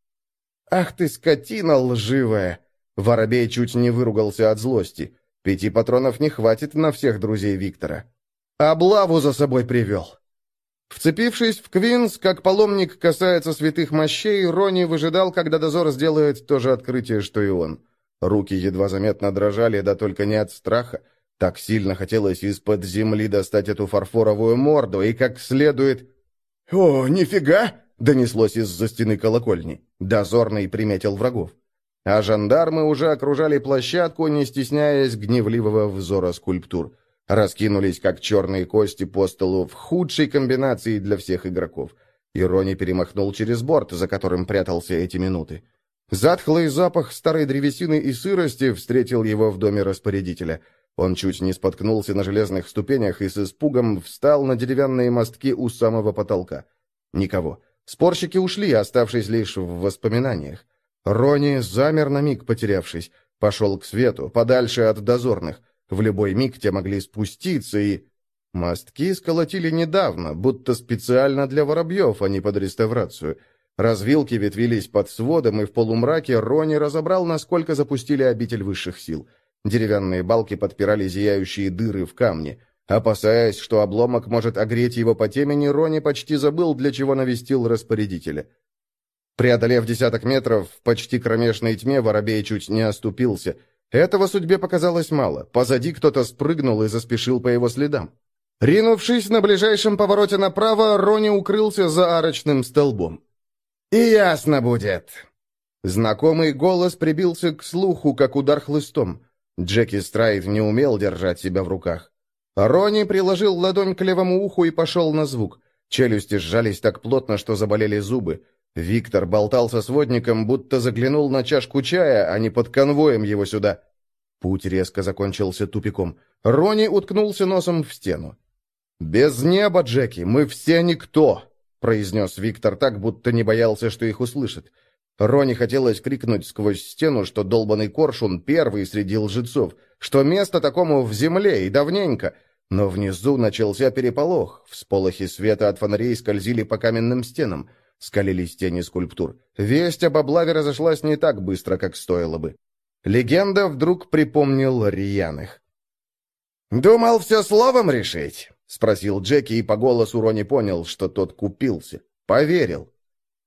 «Ах ты, скотина лживая!» Воробей чуть не выругался от злости. Пяти патронов не хватит на всех друзей Виктора. Облаву за собой привел. Вцепившись в Квинс, как паломник касается святых мощей, Рони выжидал, когда дозор сделает то же открытие, что и он. Руки едва заметно дрожали, да только не от страха. Так сильно хотелось из-под земли достать эту фарфоровую морду, и как следует... «О, нифига!» — донеслось из-за стены колокольни. Дозорный приметил врагов. А жандармы уже окружали площадку, не стесняясь гневливого взора скульптур. Раскинулись, как черные кости по столу, в худшей комбинации для всех игроков. Ирони перемахнул через борт, за которым прятался эти минуты. Затхлый запах старой древесины и сырости встретил его в доме распорядителя. Он чуть не споткнулся на железных ступенях и с испугом встал на деревянные мостки у самого потолка. Никого. Спорщики ушли, оставшись лишь в воспоминаниях. Рони замер на миг, потерявшись. Пошел к свету, подальше от дозорных. В любой миг те могли спуститься и... Мостки сколотили недавно, будто специально для воробьев, а не под реставрацию. Развилки ветвились под сводом, и в полумраке Рони разобрал, насколько запустили обитель высших сил. Деревянные балки подпирали зияющие дыры в камне. Опасаясь, что обломок может огреть его по темени, Рони почти забыл, для чего навестил распорядителя. Преодолев десяток метров в почти кромешной тьме, воробей чуть не оступился. Этого судьбе показалось мало. Позади кто-то спрыгнул и заспешил по его следам. Ринувшись на ближайшем повороте направо, Рони укрылся за арочным столбом. «И ясно будет!» Знакомый голос прибился к слуху, как удар хлыстом. Джеки Страйт не умел держать себя в руках. Рони приложил ладонь к левому уху и пошел на звук. Челюсти сжались так плотно, что заболели зубы. Виктор болтал со сводником, будто заглянул на чашку чая, а не под конвоем его сюда. Путь резко закончился тупиком. Рони уткнулся носом в стену. «Без неба, Джеки, мы все никто!» — произнес Виктор так, будто не боялся, что их услышат. Рони хотелось крикнуть сквозь стену, что долбанный коршун первый среди лжецов, что место такому в земле и давненько, но внизу начался переполох, всполохи света от фонарей скользили по каменным стенам — скалились тени скульптур. Весть об облаве разошлась не так быстро, как стоило бы. Легенда вдруг припомнил рьяных. «Думал все словом решить?» — спросил Джеки, и по голосу Рони понял, что тот купился. Поверил.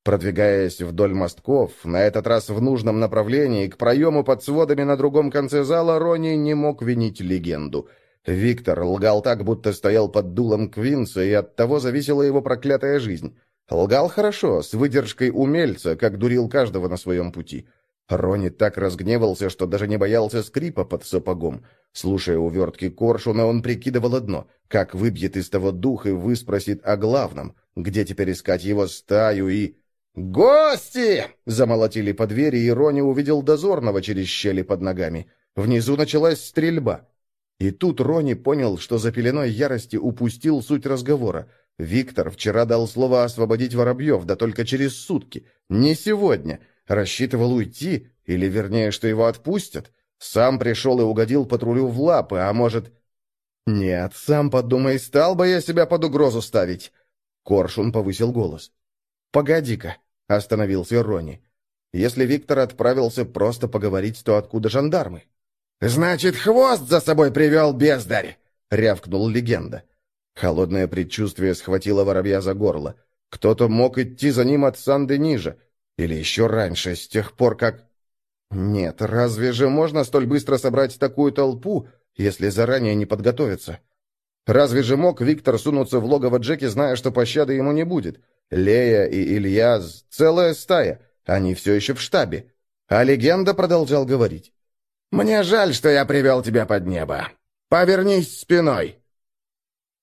Продвигаясь вдоль мостков, на этот раз в нужном направлении, к проему под сводами на другом конце зала, Рони не мог винить легенду. Виктор лгал так, будто стоял под дулом Квинса, и от того зависела его проклятая жизнь. Лгал хорошо, с выдержкой умельца, как дурил каждого на своем пути. Рони так разгневался, что даже не боялся скрипа под сапогом. Слушая увертки коршуна, он прикидывал одно — как выбьет из того дух и выспросит о главном, где теперь искать его стаю и... «Гости!» — замолотили по двери, и Рони увидел дозорного через щели под ногами. Внизу началась стрельба. И тут Рони понял, что за пеленой ярости упустил суть разговора — Виктор вчера дал слово освободить Воробьев, да только через сутки. Не сегодня. Рассчитывал уйти, или вернее, что его отпустят. Сам пришел и угодил патрулю в лапы, а может... Нет, сам подумай, стал бы я себя под угрозу ставить. Коршун повысил голос. «Погоди-ка», — остановился Рони. «Если Виктор отправился просто поговорить, то откуда жандармы?» «Значит, хвост за собой привел бездарь!» — рявкнул легенда. Холодное предчувствие схватило воробья за горло. Кто-то мог идти за ним от Санды ниже. Или еще раньше, с тех пор как... Нет, разве же можно столь быстро собрать такую толпу, если заранее не подготовиться? Разве же мог Виктор сунуться в логово Джеки, зная, что пощады ему не будет? Лея и Ильяз — целая стая. Они все еще в штабе. А легенда продолжал говорить. «Мне жаль, что я привел тебя под небо. Повернись спиной!»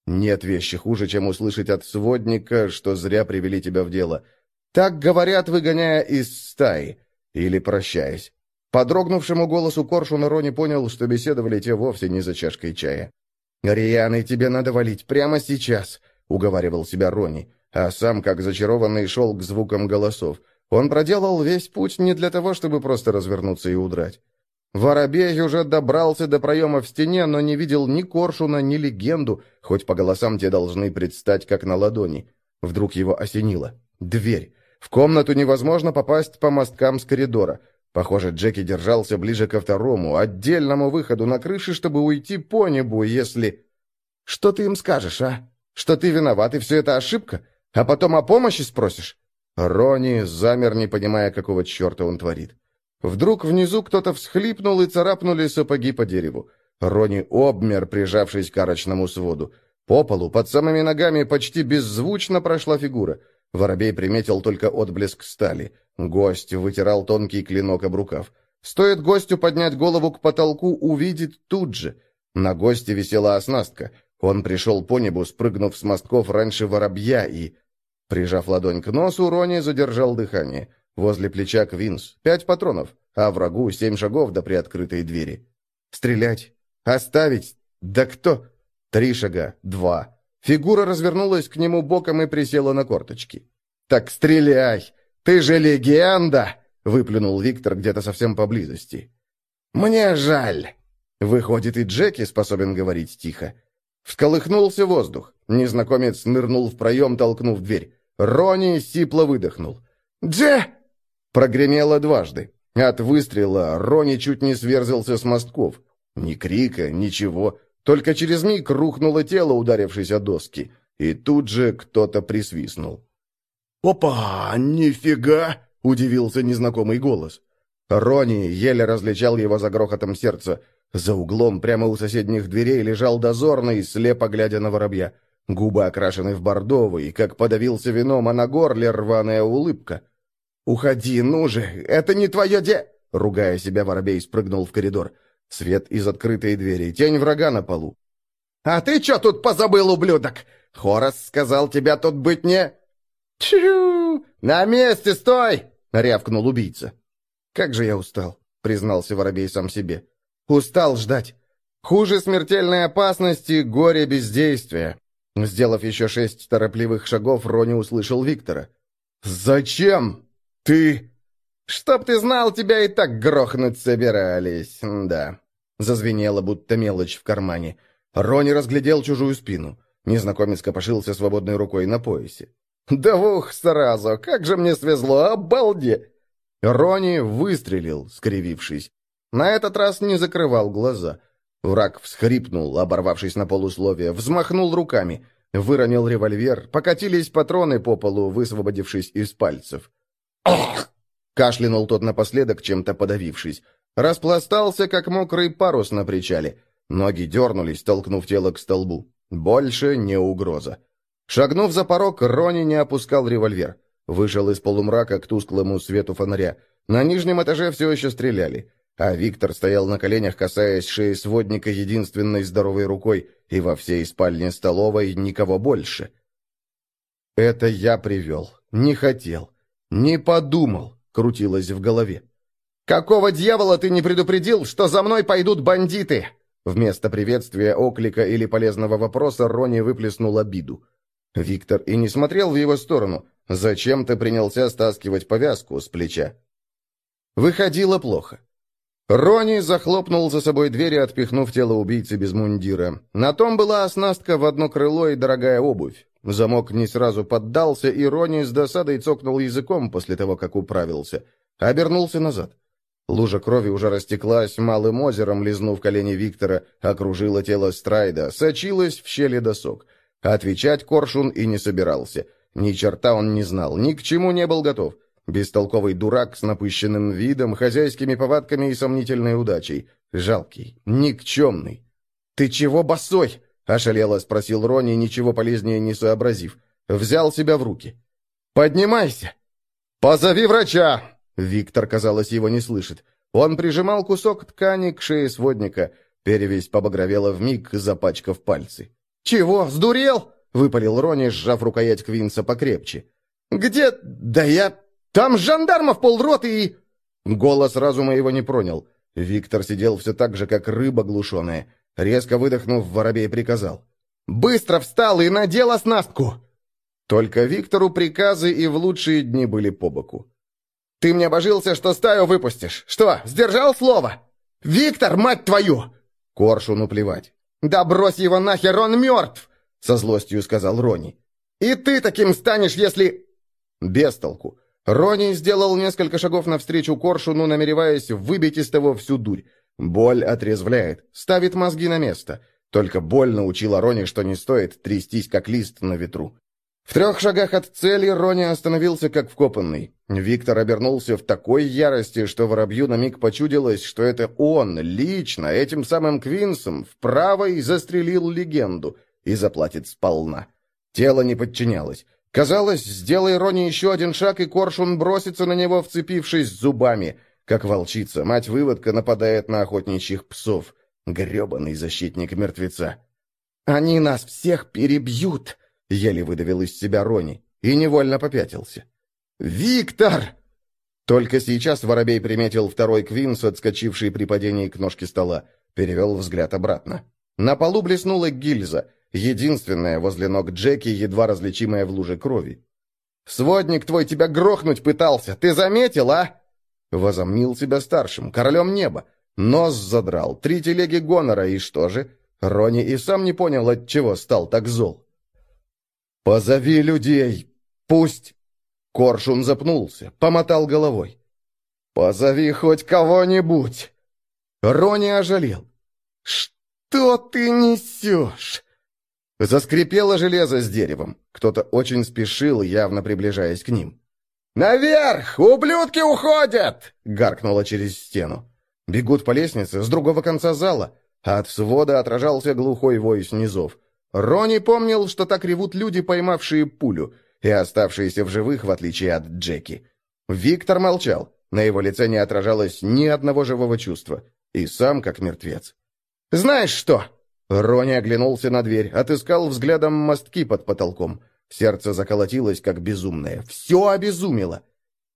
Нет вещи хуже, чем услышать от сводника, что зря привели тебя в дело. Так говорят, выгоняя из стаи. Или прощаясь. По дрогнувшему голосу Коршуна Рони понял, что беседовали те вовсе не за чашкой чая. «Рианой тебе надо валить прямо сейчас», — уговаривал себя Рони, а сам, как зачарованный, шел к звукам голосов. Он проделал весь путь не для того, чтобы просто развернуться и удрать. Воробей уже добрался до проема в стене, но не видел ни коршуна, ни легенду, хоть по голосам те должны предстать как на ладони. Вдруг его осенило. Дверь. В комнату невозможно попасть по мосткам с коридора. Похоже, Джеки держался ближе ко второму, отдельному выходу на крыше, чтобы уйти по небу, если... Что ты им скажешь, а? Что ты виноват, и все это ошибка? А потом о помощи спросишь? Рони замер, не понимая, какого черта он творит. Вдруг внизу кто-то всхлипнул и царапнули сапоги по дереву. Рони обмер, прижавшись к арочному своду. По полу, под самыми ногами, почти беззвучно прошла фигура. Воробей приметил только отблеск стали. Гость вытирал тонкий клинок об рукав. Стоит гостю поднять голову к потолку, увидит тут же. На госте висела оснастка. Он пришел по небу, спрыгнув с мостков раньше воробья и... Прижав ладонь к носу, Рони задержал дыхание. Возле плеча Квинс. Пять патронов, а врагу семь шагов до приоткрытой двери. Стрелять? Оставить? Да кто? Три шага. Два. Фигура развернулась к нему боком и присела на корточки. «Так стреляй! Ты же легенда!» — выплюнул Виктор где-то совсем поблизости. «Мне жаль!» Выходит, и Джеки способен говорить тихо. Всколыхнулся воздух. Незнакомец нырнул в проем, толкнув дверь. Рони сипло выдохнул. «Дже!» Прогремело дважды. От выстрела Рони чуть не сверзился с мостков. Ни крика, ничего. Только через миг рухнуло тело, ударившись о доски. И тут же кто-то присвистнул. «Опа! Нифига!» — удивился незнакомый голос. Рони еле различал его за грохотом сердца. За углом, прямо у соседних дверей, лежал дозорный, слепо глядя на воробья. Губы окрашены в бордовый, как подавился вином, а на горле рваная улыбка. «Уходи, ну же! Это не твое де...» Ругая себя, воробей спрыгнул в коридор. Свет из открытой двери, тень врага на полу. «А ты что тут позабыл, ублюдок? Хорос сказал, тебя тут быть не...» «Чу! На месте стой!» — рявкнул убийца. «Как же я устал», — признался воробей сам себе. «Устал ждать. Хуже смертельной опасности — горе бездействия». Сделав еще шесть торопливых шагов, Рони услышал Виктора. «Зачем?» «Ты...» «Чтоб ты знал, тебя и так грохнуть собирались, да». Зазвенело, будто мелочь в кармане. Рони разглядел чужую спину. Незнакомец копошился свободной рукой на поясе. «Да ух, сразу! Как же мне свезло! Обалде!» Рони выстрелил, скривившись. На этот раз не закрывал глаза. Враг всхрипнул, оборвавшись на полусловие, взмахнул руками, выронил револьвер, покатились патроны по полу, высвободившись из пальцев. «Ох!» — кашлянул тот напоследок, чем-то подавившись. Распластался, как мокрый парус на причале. Ноги дернулись, толкнув тело к столбу. Больше не угроза. Шагнув за порог, Рони не опускал револьвер. Вышел из полумрака к тусклому свету фонаря. На нижнем этаже все еще стреляли. А Виктор стоял на коленях, касаясь шеи сводника единственной здоровой рукой, и во всей спальне столовой никого больше. «Это я привел. Не хотел. «Не подумал», — крутилось в голове. «Какого дьявола ты не предупредил, что за мной пойдут бандиты?» Вместо приветствия, оклика или полезного вопроса Рони выплеснул обиду. Виктор и не смотрел в его сторону. Зачем-то принялся стаскивать повязку с плеча. Выходило плохо. Рони захлопнул за собой дверь, отпихнув тело убийцы без мундира. На том была оснастка в одно крыло и дорогая обувь. Замок не сразу поддался, и Рони с досадой цокнул языком после того, как управился. Обернулся назад. Лужа крови уже растеклась малым озером, лизнув колени Виктора, окружила тело Страйда, сочилась в щели досок. Отвечать Коршун и не собирался. Ни черта он не знал, ни к чему не был готов. Бестолковый дурак с напыщенным видом, хозяйскими повадками и сомнительной удачей. Жалкий, никчемный. «Ты чего босой?» — ошалело спросил Рони, ничего полезнее не сообразив. Взял себя в руки. «Поднимайся!» «Позови врача!» Виктор, казалось, его не слышит. Он прижимал кусок ткани к шее сводника. Перевесь побагровела вмиг, запачкав пальцы. «Чего, сдурел?» — выпалил Рони, сжав рукоять Квинса покрепче. «Где? Да я... Там жандармов полроты и...» Голос разума его не пронял. Виктор сидел все так же, как рыба глушеная. Резко выдохнув, воробей приказал. «Быстро встал и надел оснастку!» Только Виктору приказы и в лучшие дни были по боку. «Ты мне обожился, что стаю выпустишь! Что, сдержал слово? Виктор, мать твою!» Коршуну плевать. «Да брось его нахер, он мертв!» Со злостью сказал Рони. «И ты таким станешь, если...» Без толку. Рони сделал несколько шагов навстречу Коршуну, намереваясь выбить из того всю дурь. Боль отрезвляет, ставит мозги на место. Только боль научила Рони, что не стоит трястись, как лист на ветру. В трех шагах от цели Рони остановился как вкопанный. Виктор обернулся в такой ярости, что воробью на миг почудилось, что это он, лично, этим самым Квинсом, в правой застрелил легенду и заплатит сполна. Тело не подчинялось. Казалось, сделай Рони еще один шаг, и коршун бросится на него, вцепившись зубами, как волчица, мать-выводка нападает на охотничьих псов. Гребаный защитник мертвеца. «Они нас всех перебьют!» — еле выдавил из себя Рони и невольно попятился. «Виктор!» Только сейчас Воробей приметил второй квинс, отскочивший при падении к ножке стола. Перевел взгляд обратно. На полу блеснула гильза — единственная возле ног Джеки, едва различимая в луже крови. «Сводник твой тебя грохнуть пытался, ты заметил, а?» Возомнил себя старшим, королем неба. Нос задрал, три телеги гонора, и что же? Рони и сам не понял, от чего стал так зол. «Позови людей! Пусть...» Коршун запнулся, помотал головой. «Позови хоть кого-нибудь!» Рони ожалел. «Что ты несешь?» Заскрипело железо с деревом. Кто-то очень спешил, явно приближаясь к ним. «Наверх! Ублюдки уходят!» — гаркнуло через стену. Бегут по лестнице с другого конца зала, а от свода отражался глухой вой снизов. Рони помнил, что так ревут люди, поймавшие пулю, и оставшиеся в живых, в отличие от Джеки. Виктор молчал, на его лице не отражалось ни одного живого чувства, и сам как мертвец. «Знаешь что?» Рони оглянулся на дверь, отыскал взглядом мостки под потолком. Сердце заколотилось, как безумное. Все обезумело.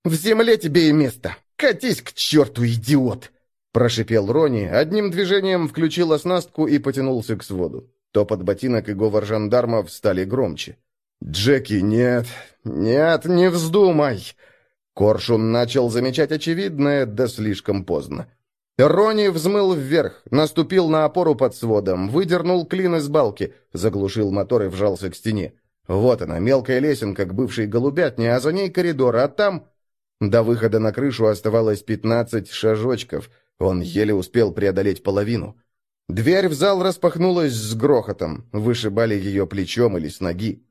«В земле тебе и место! Катись к черту, идиот!» Прошипел Рони, одним движением включил оснастку и потянулся к своду. Топот ботинок и говор жандармов стали громче. «Джеки, нет, нет, не вздумай!» Коршун начал замечать очевидное, да слишком поздно. Рони взмыл вверх, наступил на опору под сводом, выдернул клин из балки, заглушил мотор и вжался к стене. Вот она, мелкая лесенка к бывшей голубятне, а за ней коридор, а там... До выхода на крышу оставалось пятнадцать шажочков. Он еле успел преодолеть половину. Дверь в зал распахнулась с грохотом, вышибали ее плечом или с ноги.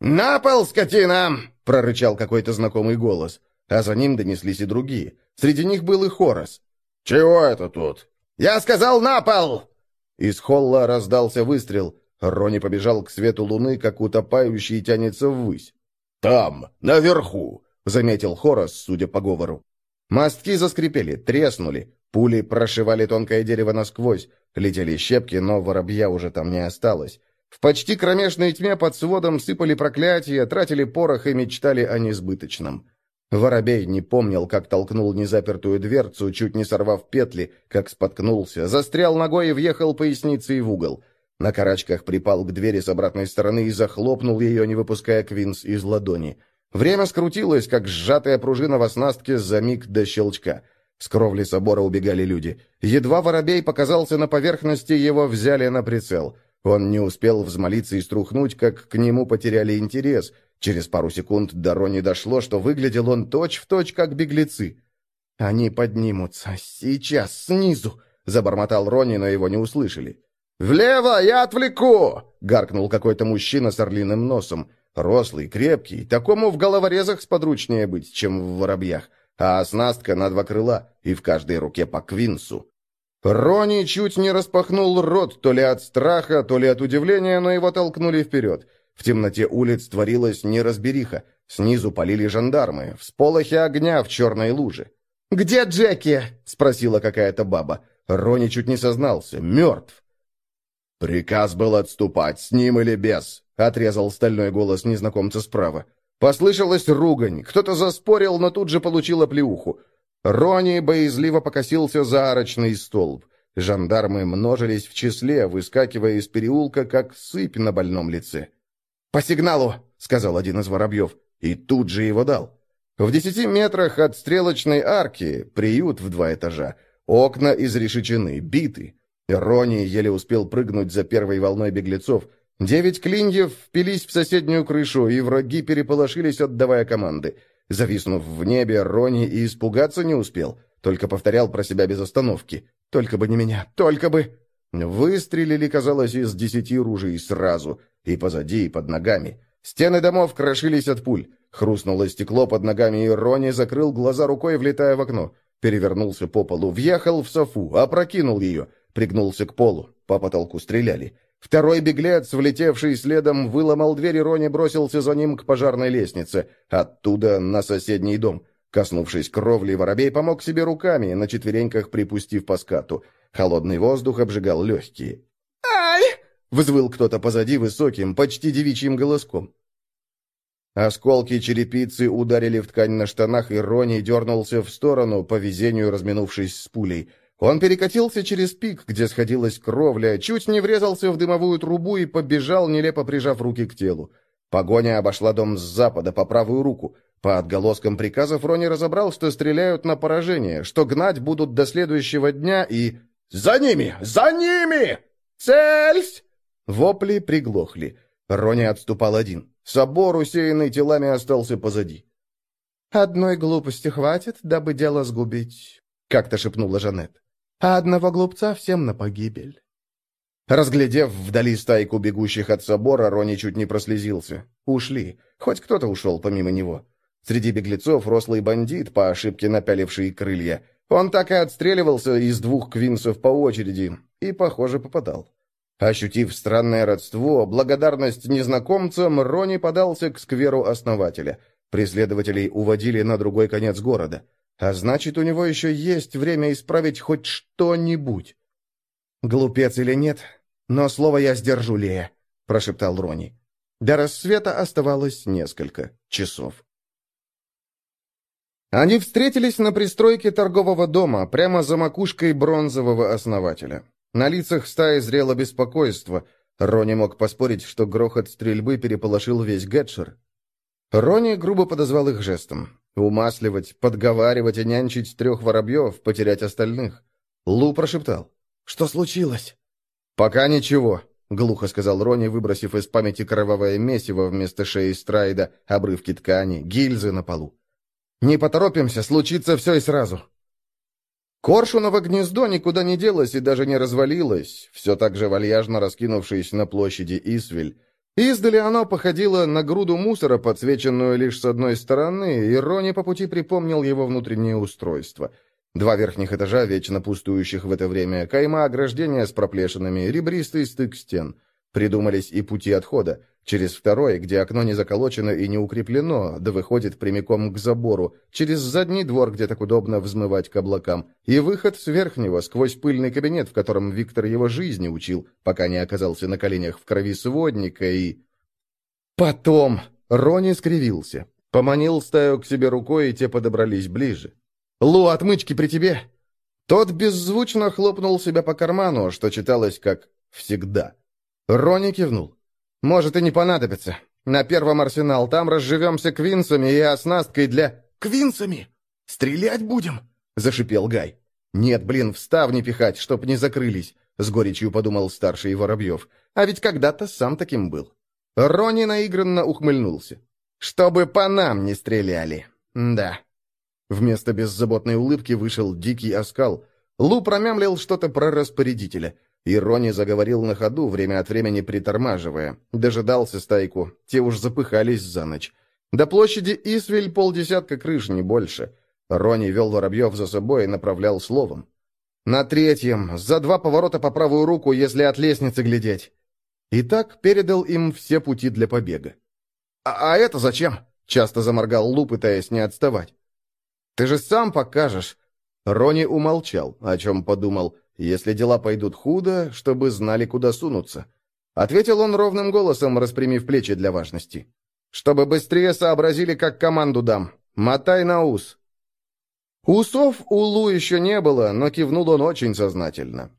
«На пол, скотина!» — прорычал какой-то знакомый голос, а за ним донеслись и другие. Среди них был и Хорос. «Чего это тут?» «Я сказал на пол!» Из холла раздался выстрел. Рони побежал к свету луны, как утопающий тянется ввысь. «Там, наверху!» — заметил Хорос, судя по говору. Мостки заскрипели, треснули. Пули прошивали тонкое дерево насквозь. Летели щепки, но воробья уже там не осталось. В почти кромешной тьме под сводом сыпали проклятия, тратили порох и мечтали о несбыточном. Воробей не помнил, как толкнул незапертую дверцу, чуть не сорвав петли, как споткнулся, застрял ногой и въехал поясницей в угол. На карачках припал к двери с обратной стороны и захлопнул ее, не выпуская Квинс из ладони. Время скрутилось, как сжатая пружина в оснастке за миг до щелчка. С кровли собора убегали люди. Едва воробей показался на поверхности, его взяли на прицел. Он не успел взмолиться и струхнуть, как к нему потеряли интерес — Через пару секунд до Рони дошло, что выглядел он точь-в-точь, точь, как беглецы. «Они поднимутся. Сейчас, снизу!» — забормотал Рони, но его не услышали. «Влево, я отвлеку!» — гаркнул какой-то мужчина с орлиным носом. Рослый, крепкий, такому в головорезах сподручнее быть, чем в воробьях, а оснастка на два крыла и в каждой руке по квинсу. Рони чуть не распахнул рот, то ли от страха, то ли от удивления, но его толкнули вперед. В темноте улиц творилась неразбериха. Снизу полили жандармы, всполохи огня в черной луже. «Где Джеки?» — спросила какая-то баба. Рони чуть не сознался. Мертв. «Приказ был отступать, с ним или без», — отрезал стальной голос незнакомца справа. Послышалась ругань. Кто-то заспорил, но тут же получил оплеуху. Рони боязливо покосился за арочный столб. Жандармы множились в числе, выскакивая из переулка, как сыпь на больном лице. «По сигналу!» — сказал один из воробьев, и тут же его дал. В десяти метрах от стрелочной арки, приют в два этажа, окна изрешечены, биты. Рони еле успел прыгнуть за первой волной беглецов. Девять клиньев впились в соседнюю крышу, и враги переполошились, отдавая команды. Зависнув в небе, Рони и испугаться не успел, только повторял про себя без остановки. «Только бы не меня! Только бы!» Выстрелили, казалось, из десяти ружей сразу, и позади, и под ногами. Стены домов крошились от пуль. Хрустнуло стекло под ногами, и Рони закрыл глаза рукой, влетая в окно. Перевернулся по полу, въехал в софу, опрокинул ее, пригнулся к полу. По потолку стреляли. Второй беглец, влетевший следом, выломал дверь, и Рони бросился за ним к пожарной лестнице. Оттуда на соседний дом. Коснувшись кровли, воробей помог себе руками, на четвереньках припустив по скату. Холодный воздух обжигал легкие. «Ай!» — взвыл кто-то позади высоким, почти девичьим голоском. Осколки черепицы ударили в ткань на штанах, и Рони дернулся в сторону, по везению разминувшись с пулей. Он перекатился через пик, где сходилась кровля, чуть не врезался в дымовую трубу и побежал, нелепо прижав руки к телу. Погоня обошла дом с запада по правую руку. По отголоскам приказов Рони разобрал, что стреляют на поражение, что гнать будут до следующего дня и... «За ними! За ними! Цельсь!» Вопли приглохли. Рони отступал один. Собор, усеянный телами, остался позади. «Одной глупости хватит, дабы дело сгубить», — как-то шепнула Жанет а одного глупца всем на погибель. Разглядев вдали стайку бегущих от собора, Рони чуть не прослезился. Ушли. Хоть кто-то ушел помимо него. Среди беглецов рослый бандит, по ошибке напяливший крылья. Он так и отстреливался из двух квинсов по очереди. И, похоже, попадал. Ощутив странное родство, благодарность незнакомцам, Рони подался к скверу основателя. Преследователей уводили на другой конец города. А значит, у него еще есть время исправить хоть что-нибудь. «Глупец или нет, но слово я сдержу, Лея», — прошептал Рони. До рассвета оставалось несколько часов. Они встретились на пристройке торгового дома, прямо за макушкой бронзового основателя. На лицах стаи зрело беспокойство. Рони мог поспорить, что грохот стрельбы переполошил весь Гетшер. Рони грубо подозвал их жестом. Умасливать, подговаривать и нянчить трех воробьев, потерять остальных. Лу прошептал. «Что случилось?» «Пока ничего», — глухо сказал Рони, выбросив из памяти кровавое месиво вместо шеи страйда, обрывки ткани, гильзы на полу. «Не поторопимся, случится все и сразу». Коршуново гнездо никуда не делось и даже не развалилось, все так же вальяжно раскинувшись на площади Исвель, Издали оно походило на груду мусора, подсвеченную лишь с одной стороны, и Рони по пути припомнил его внутреннее устройство. Два верхних этажа, вечно пустующих в это время, кайма ограждения с проплешинами, ребристый стык стен. Придумались и пути отхода. Через второй, где окно не заколочено и не укреплено, да выходит прямиком к забору, через задний двор, где так удобно взмывать к облакам, и выход с верхнего, сквозь пыльный кабинет, в котором Виктор его жизни учил, пока не оказался на коленях в крови сводника и... Потом Рони скривился, поманил стаю к себе рукой, и те подобрались ближе. «Лу, отмычки при тебе!» Тот беззвучно хлопнул себя по карману, что читалось как «всегда». Рони кивнул. Может и не понадобится. На первом арсенал, там разживемся квинсами и оснасткой для... Квинсами? Стрелять будем? Зашипел Гай. Нет, блин, встав не пихать, чтоб не закрылись, с горечью подумал старший Воробьев. А ведь когда-то сам таким был. Рони наигранно ухмыльнулся. «Чтобы по нам не стреляли. Да». Вместо беззаботной улыбки вышел дикий оскал. Лу промямлил что-то про распорядителя. И Рони заговорил на ходу, время от времени притормаживая. Дожидался стайку. Те уж запыхались за ночь. До площади Исвель полдесятка крыш, не больше. Рони вел Воробьев за собой и направлял словом. «На третьем, за два поворота по правую руку, если от лестницы глядеть». И так передал им все пути для побега. «А, а это зачем?» — часто заморгал Лу, пытаясь не отставать. «Ты же сам покажешь». Рони умолчал, о чем подумал — если дела пойдут худо, чтобы знали, куда сунуться. Ответил он ровным голосом, распрямив плечи для важности. Чтобы быстрее сообразили, как команду дам. Мотай на ус. Усов у Лу еще не было, но кивнул он очень сознательно.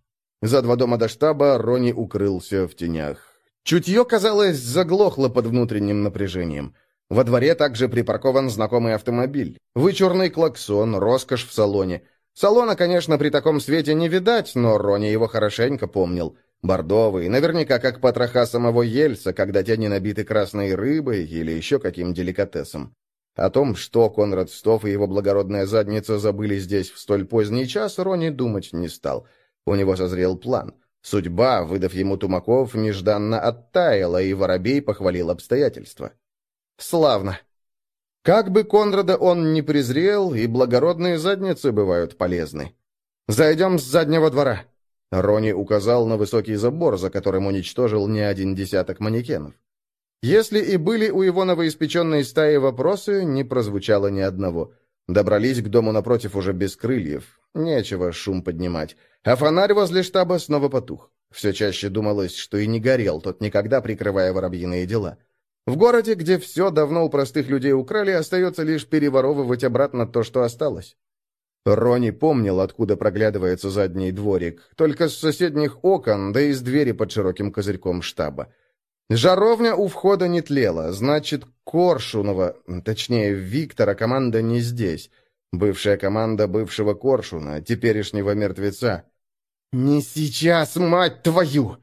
За два дома до штаба Рони укрылся в тенях. Чутье, казалось, заглохло под внутренним напряжением. Во дворе также припаркован знакомый автомобиль. Вычурный клаксон, роскошь в салоне. Салона, конечно, при таком свете не видать, но Рони его хорошенько помнил. Бордовый, наверняка как потроха самого Ельца, когда те набиты красной рыбой или еще каким деликатесом. О том, что Конрад Стов и его благородная задница забыли здесь в столь поздний час, Рони думать не стал. У него созрел план. Судьба, выдав ему тумаков, нежданно оттаяла, и Воробей похвалил обстоятельства. «Славно!» Как бы Конрада он не презрел, и благородные задницы бывают полезны. «Зайдем с заднего двора!» Рони указал на высокий забор, за которым уничтожил не один десяток манекенов. Если и были у его новоиспеченной стаи вопросы, не прозвучало ни одного. Добрались к дому напротив уже без крыльев. Нечего шум поднимать. А фонарь возле штаба снова потух. Все чаще думалось, что и не горел тот никогда, прикрывая воробьиные дела. В городе, где все давно у простых людей украли, остается лишь переворовывать обратно то, что осталось. Рони помнил, откуда проглядывается задний дворик, только с соседних окон, да и с двери под широким козырьком штаба. Жаровня у входа не тлела, значит, Коршунова, точнее, Виктора, команда не здесь. Бывшая команда бывшего Коршуна, теперешнего мертвеца. «Не сейчас, мать твою!»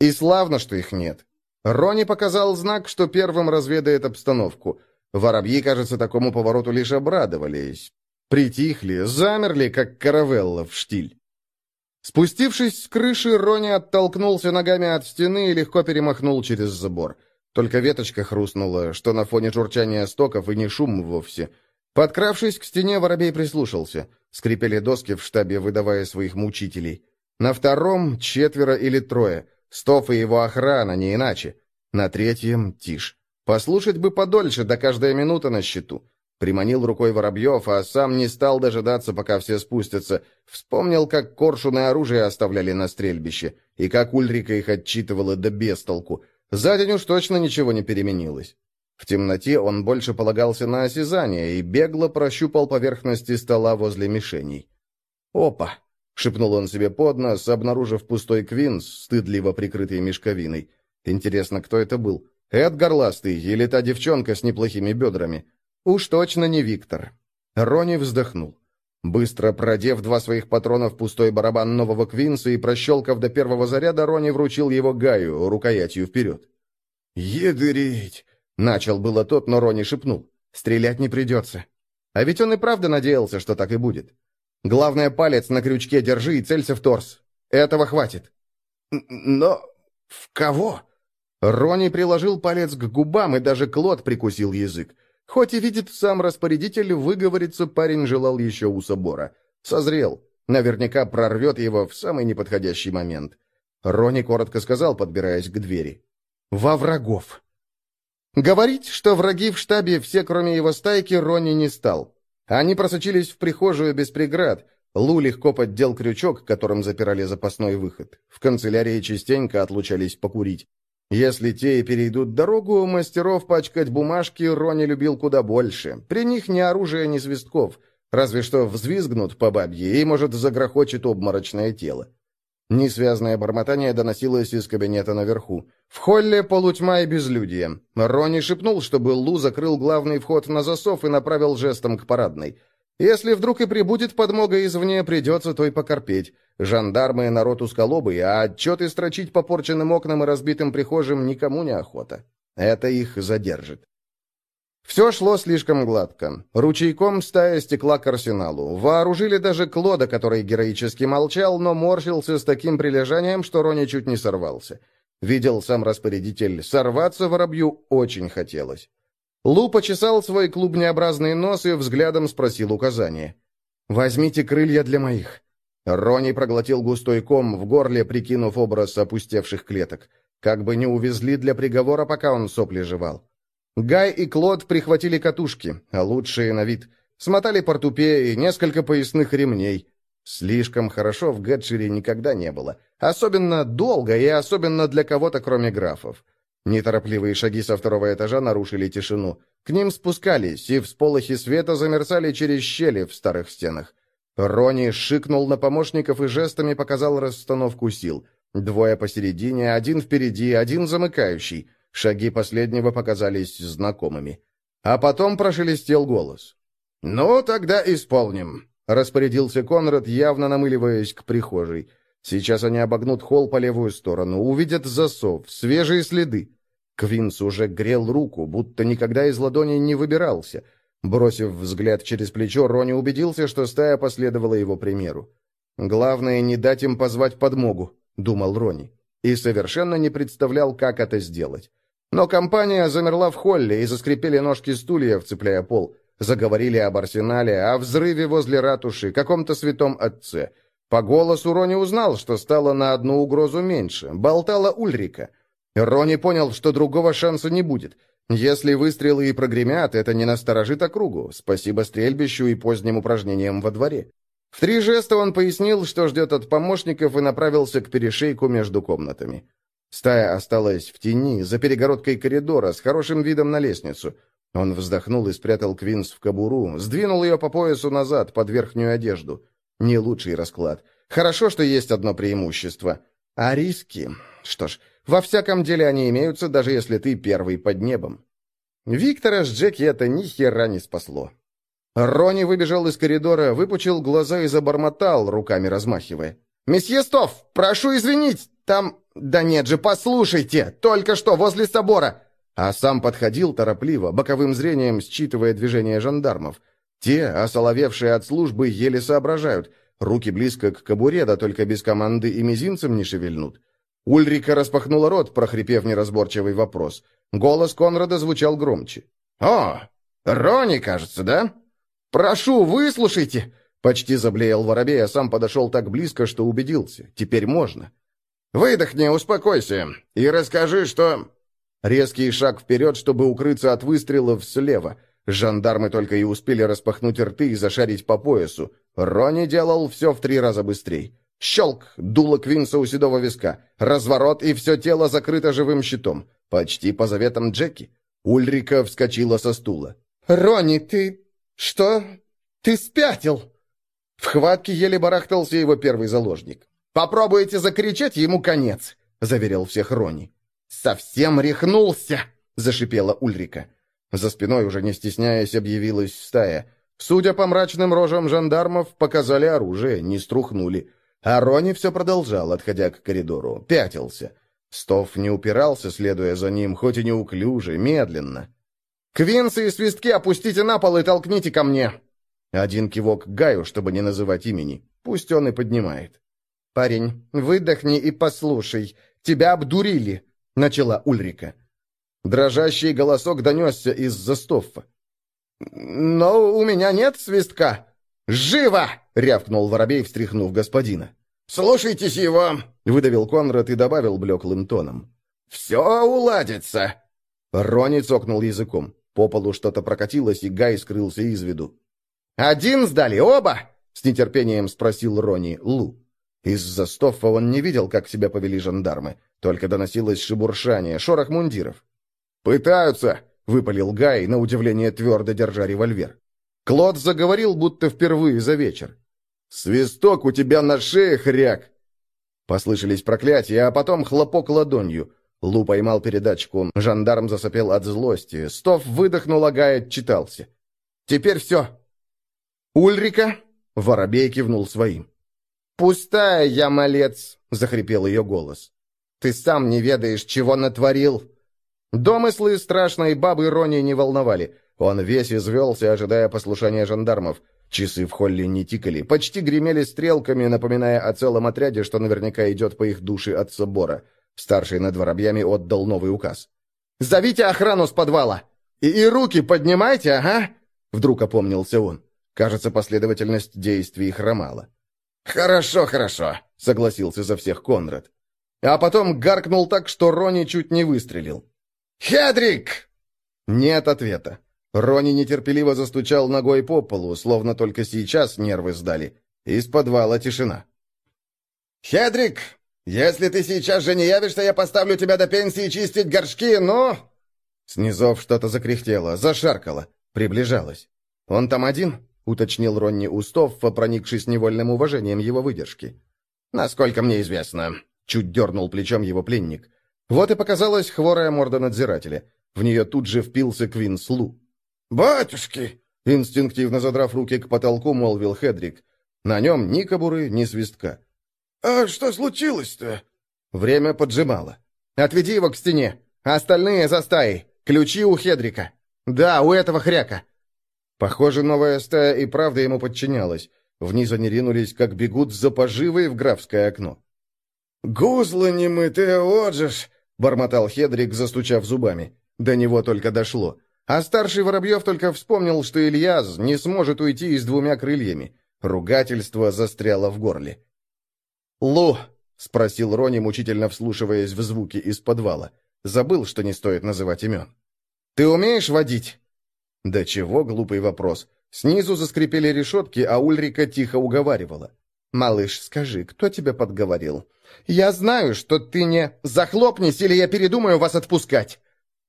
И славно, что их нет. Рони показал знак, что первым разведает обстановку. Воробьи, кажется, такому повороту лишь обрадовались. Притихли, замерли, как каравелла в штиль. Спустившись с крыши, Рони оттолкнулся ногами от стены и легко перемахнул через забор. Только веточка хрустнула, что на фоне журчания стоков и не шум вовсе. Подкравшись к стене, воробей прислушался. Скрипели доски в штабе, выдавая своих мучителей. На втором четверо или трое. Стов и его охрана, не иначе. На третьем — тишь. Послушать бы подольше, да каждая минута на счету. Приманил рукой Воробьев, а сам не стал дожидаться, пока все спустятся. Вспомнил, как коршуны оружие оставляли на стрельбище, и как Ульрика их отчитывала да бестолку. За день уж точно ничего не переменилось. В темноте он больше полагался на осязание и бегло прощупал поверхности стола возле мишеней. «Опа!» — шепнул он себе под нос, обнаружив пустой квинс, стыдливо прикрытый мешковиной. «Интересно, кто это был? Эдгар Ластый или та девчонка с неплохими бедрами?» Уж точно не Виктор. Рони вздохнул. Быстро продев два своих патрона в пустой барабан нового Квинса и прощелкав до первого заряда, Рони вручил его Гаю рукоятью вперед. «Ядырить!» — начал было тот, но Рони шепнул. «Стрелять не придется». А ведь он и правда надеялся, что так и будет. «Главное, палец на крючке держи и целься в торс. Этого хватит». «Но в кого?» Рони приложил палец к губам, и даже Клод прикусил язык. Хоть и видит сам распорядитель, выговориться парень желал еще у собора. Созрел. Наверняка прорвет его в самый неподходящий момент. Рони коротко сказал, подбираясь к двери. «Во врагов». Говорить, что враги в штабе все, кроме его стайки, Рони не стал. Они просочились в прихожую без преград. Лу легко поддел крючок, которым запирали запасной выход. В канцелярии частенько отлучались покурить. Если те и перейдут дорогу, мастеров пачкать бумажки Рони любил куда больше. При них ни оружия, ни свистков. Разве что взвизгнут по бабье, и, может, загрохочет обморочное тело. Несвязное бормотание доносилось из кабинета наверху. В холле полутьма и безлюдье. Рони шепнул, чтобы Лу закрыл главный вход на засов и направил жестом к парадной. Если вдруг и прибудет подмога извне, придется той покорпеть. Жандармы — народ усколобый, а отчеты строчить по порченным окнам и разбитым прихожим никому не охота. Это их задержит. Все шло слишком гладко. Ручейком стая стекла к арсеналу. Вооружили даже Клода, который героически молчал, но морщился с таким прилежанием, что Рони чуть не сорвался. Видел сам распорядитель, сорваться воробью очень хотелось. Лу почесал свой клубнеобразный нос и взглядом спросил указания. «Возьмите крылья для моих». Рони проглотил густой ком в горле, прикинув образ опустевших клеток. Как бы не увезли для приговора, пока он сопли жевал. Гай и Клод прихватили катушки, а лучшие на вид. Смотали портупеи и несколько поясных ремней. Слишком хорошо в Гэтшире никогда не было. Особенно долго и особенно для кого-то, кроме графов. Неторопливые шаги со второго этажа нарушили тишину. К ним спускались, и всполохи света замерцали через щели в старых стенах. Рони шикнул на помощников и жестами показал расстановку сил. Двое посередине, один впереди, один замыкающий. Шаги последнего показались знакомыми. А потом прошелестел голос. «Ну, тогда исполним», — распорядился Конрад, явно намыливаясь к прихожей. «Сейчас они обогнут холл по левую сторону, увидят засов, свежие следы». Квинс уже грел руку, будто никогда из ладони не выбирался. Бросив взгляд через плечо, Рони убедился, что стая последовала его примеру. «Главное, не дать им позвать подмогу», — думал Рони, и совершенно не представлял, как это сделать. Но компания замерла в холле и заскрипели ножки стульев, цепляя пол. Заговорили об арсенале, о взрыве возле ратуши, каком-то святом отце. По голосу Рони узнал, что стало на одну угрозу меньше. Болтала Ульрика. Рони понял, что другого шанса не будет. Если выстрелы и прогремят, это не насторожит округу. Спасибо стрельбищу и поздним упражнениям во дворе. В три жеста он пояснил, что ждет от помощников, и направился к перешейку между комнатами. Стая осталась в тени, за перегородкой коридора, с хорошим видом на лестницу. Он вздохнул и спрятал Квинс в кобуру, сдвинул ее по поясу назад, под верхнюю одежду. Не лучший расклад. Хорошо, что есть одно преимущество. А риски... Что ж, во всяком деле они имеются, даже если ты первый под небом. Виктора с Джеки это ни хера не спасло. Рони выбежал из коридора, выпучил глаза и забормотал, руками размахивая. «Месье Стов, прошу извинить, там «Да нет же, послушайте! Только что, возле собора!» А сам подходил торопливо, боковым зрением считывая движения жандармов. Те, осоловевшие от службы, еле соображают. Руки близко к кобуре, да только без команды и мизинцем не шевельнут. Ульрика распахнула рот, прохрипев неразборчивый вопрос. Голос Конрада звучал громче. «О, Рони, кажется, да? Прошу, выслушайте!» Почти заблеял воробей, а сам подошел так близко, что убедился. Теперь можно. «Выдохни, успокойся, и расскажи, что...» Резкий шаг вперед, чтобы укрыться от выстрелов слева. Жандармы только и успели распахнуть рты и зашарить по поясу. Рони делал все в три раза быстрее. Щелк! Дуло Квинса у седого виска. Разворот, и все тело закрыто живым щитом. Почти по заветам Джеки. Ульрика вскочила со стула. «Ронни, ты... что? Ты спятил!» В хватке еле барахтался его первый заложник. Попробуете закричать, ему конец», — заверил всех Рони. «Совсем рехнулся!» — зашипела Ульрика. За спиной, уже не стесняясь, объявилась стая. Судя по мрачным рожам жандармов, показали оружие, не струхнули. А Рони все продолжал, отходя к коридору. Пятился. Стов не упирался, следуя за ним, хоть и неуклюже, медленно. «Квинсы и свистки опустите на пол и толкните ко мне!» Один кивок Гаю, чтобы не называть имени. Пусть он и поднимает. «Парень, выдохни и послушай. Тебя обдурили», — начала Ульрика. Дрожащий голосок донесся из застовфа. «Но у меня нет свистка». «Живо!» — рявкнул воробей, встряхнув господина. «Слушайтесь его!» — выдавил Конрад и добавил блеклым тоном. «Все уладится!» Рони цокнул языком. По полу что-то прокатилось, и Гай скрылся из виду. «Один сдали, оба?» — с нетерпением спросил Рони Лу. Из-за стофа он не видел, как себя повели жандармы. Только доносилось шебуршание, шорох мундиров. «Пытаются!» — выпалил Гай, на удивление твердо держа револьвер. Клод заговорил, будто впервые за вечер. «Свисток у тебя на шее, хряк!» Послышались проклятия, а потом хлопок ладонью. Лу поймал передатчику, жандарм засопел от злости. Стоф выдохнул, а Гай отчитался. «Теперь все!» «Ульрика?» — Воробей кивнул своим. «Пустая я, малец!» — захрипел ее голос. «Ты сам не ведаешь, чего натворил!» Домыслы страшной бабы Рони не волновали. Он весь извелся, ожидая послушания жандармов. Часы в холле не тикали, почти гремели стрелками, напоминая о целом отряде, что наверняка идет по их душе от собора. Старший над воробьями отдал новый указ. «Зовите охрану с подвала! И, и руки поднимайте, ага!» Вдруг опомнился он. Кажется, последовательность действий хромала. «Хорошо, хорошо», — согласился за всех Конрад. А потом гаркнул так, что Рони чуть не выстрелил. «Хедрик!» Нет ответа. Рони нетерпеливо застучал ногой по полу, словно только сейчас нервы сдали. Из подвала тишина. «Хедрик! «Если ты сейчас же не явишься, я поставлю тебя до пенсии чистить горшки, но...» Снизов что-то закряхтело, зашаркало, приближалось. «Он там один?» — уточнил Ронни Устов, проникшись невольным уважением его выдержки. «Насколько мне известно», — чуть дернул плечом его пленник. Вот и показалась хворая морда надзирателя. В нее тут же впился Квинс Лу. «Батюшки!» — инстинктивно задрав руки к потолку, молвил Хедрик. На нем ни кобуры, ни свистка. «А что случилось-то?» Время поджимало. «Отведи его к стене. Остальные за стаей. Ключи у Хедрика. Да, у этого хряка». Похоже, новая стая и правда ему подчинялась. Вниз они ринулись, как бегут за поживой в графское окно. «Гузлы немытые, отжишь!» — бормотал Хедрик, застучав зубами. До него только дошло. А старший Воробьев только вспомнил, что Ильяз не сможет уйти с двумя крыльями. Ругательство застряло в горле. «Лу!» — спросил Рони, мучительно вслушиваясь в звуки из подвала. Забыл, что не стоит называть имен. «Ты умеешь водить?» Да чего глупый вопрос. Снизу заскрипели решетки, а Ульрика тихо уговаривала. «Малыш, скажи, кто тебя подговорил? Я знаю, что ты не... Захлопнись, или я передумаю вас отпускать!»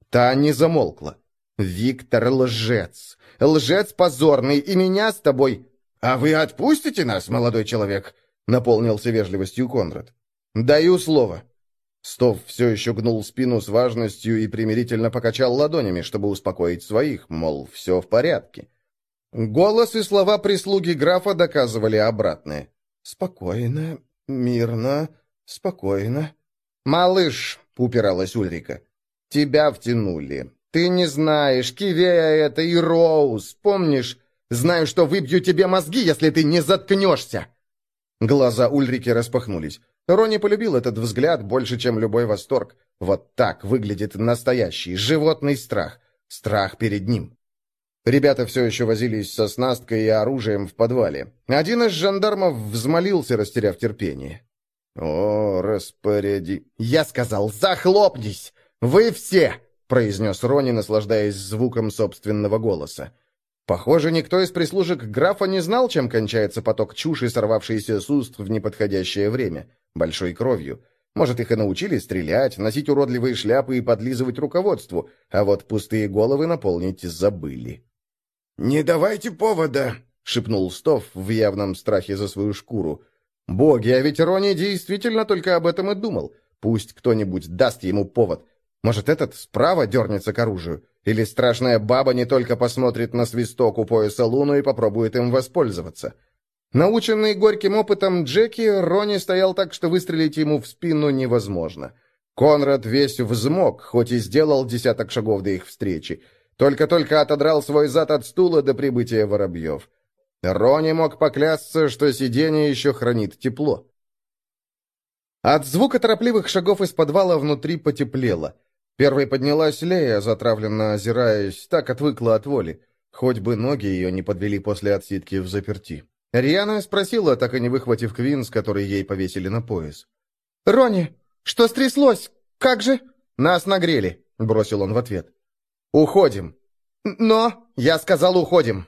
Та не замолкла. «Виктор лжец! Лжец позорный, и меня с тобой...» «А вы отпустите нас, молодой человек?» — наполнился вежливостью Конрад. «Даю слово». Стов все еще гнул спину с важностью и примирительно покачал ладонями, чтобы успокоить своих, мол, все в порядке. Голос и слова прислуги графа доказывали обратное. «Спокойно, мирно, спокойно». «Малыш», — упиралась Ульрика, — «тебя втянули. Ты не знаешь, Кивея это и Роуз, помнишь? Знаю, что выбью тебе мозги, если ты не заткнешься!» Глаза Ульрики распахнулись. Рони полюбил этот взгляд больше, чем любой восторг. Вот так выглядит настоящий животный страх. Страх перед ним. Ребята все еще возились со снасткой и оружием в подвале. Один из жандармов взмолился, растеряв терпение. «О, распоряди...» «Я сказал, захлопнись! Вы все!» — произнес Рони, наслаждаясь звуком собственного голоса. Похоже, никто из прислужек графа не знал, чем кончается поток чуши, сорвавшийся с уст в неподходящее время, большой кровью. Может, их и научили стрелять, носить уродливые шляпы и подлизывать руководству, а вот пустые головы наполнить забыли. «Не давайте повода!» — шепнул Стов в явном страхе за свою шкуру. «Боги, а ведь Рони действительно только об этом и думал. Пусть кто-нибудь даст ему повод. Может, этот справа дернется к оружию? Или страшная баба не только посмотрит на свисток у пояса Луну и попробует им воспользоваться?» Наученный горьким опытом Джеки, Рони стоял так, что выстрелить ему в спину невозможно. Конрад весь взмок, хоть и сделал десяток шагов до их встречи. Только-только отодрал свой зад от стула до прибытия воробьев. Рони мог поклясться, что сиденье еще хранит тепло. От звука торопливых шагов из подвала внутри потеплело. Первой поднялась Лея, затравленно озираясь, так отвыкла от воли. Хоть бы ноги ее не подвели после отсидки в заперти. Риана спросила, так и не выхватив квинс, который ей повесили на пояс. «Рони, что стряслось? Как же?» «Нас нагрели», — бросил он в ответ. «Уходим». «Но...» «Я сказал, уходим».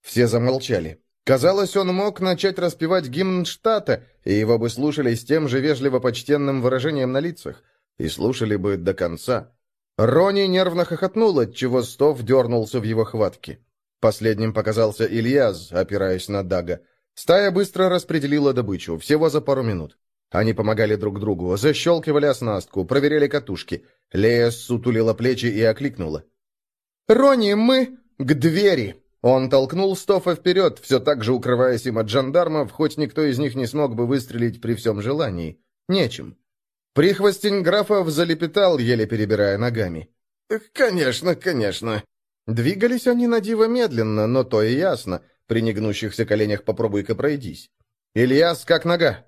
Все замолчали. Казалось, он мог начать распевать гимн штата, и его бы слушали с тем же вежливо-почтенным выражением на лицах. И слушали бы до конца. Рони нервно хохотнул, отчего Стов дернулся в его хватке. Последним показался Ильяз, опираясь на Дага. Стая быстро распределила добычу, всего за пару минут. Они помогали друг другу, защелкивали оснастку, проверяли катушки. Лея сутулила плечи и окликнула. «Рони, мы...» «К двери!» Он толкнул Стофа вперед, все так же укрываясь им от жандармов, хоть никто из них не смог бы выстрелить при всем желании. Нечем. Прихвостень графов залепетал, еле перебирая ногами. «Конечно, конечно». Двигались они на диво медленно, но то и ясно. При негнущихся коленях попробуй-ка пройдись. «Ильяс, как нога?»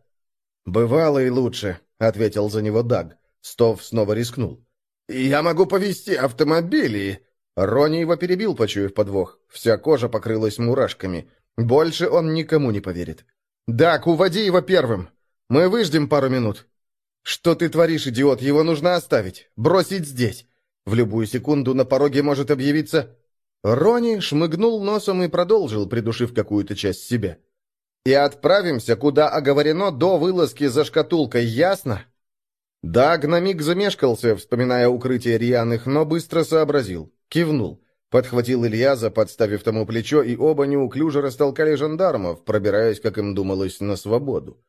«Бывало и лучше», — ответил за него Даг. Стов снова рискнул. «Я могу повезти автомобиль и...» Рони его перебил, почуяв подвох. Вся кожа покрылась мурашками. Больше он никому не поверит. «Даг, уводи его первым. Мы выждем пару минут». «Что ты творишь, идиот? Его нужно оставить. Бросить здесь. В любую секунду на пороге может объявиться...» Рони шмыгнул носом и продолжил, придушив какую-то часть себя. И отправимся, куда оговорено до вылазки за шкатулкой, ясно?» Даг на миг замешкался, вспоминая укрытие рьяных, но быстро сообразил. Кивнул. Подхватил Ильяза, подставив тому плечо, и оба неуклюже растолкали жандармов, пробираясь, как им думалось, на свободу.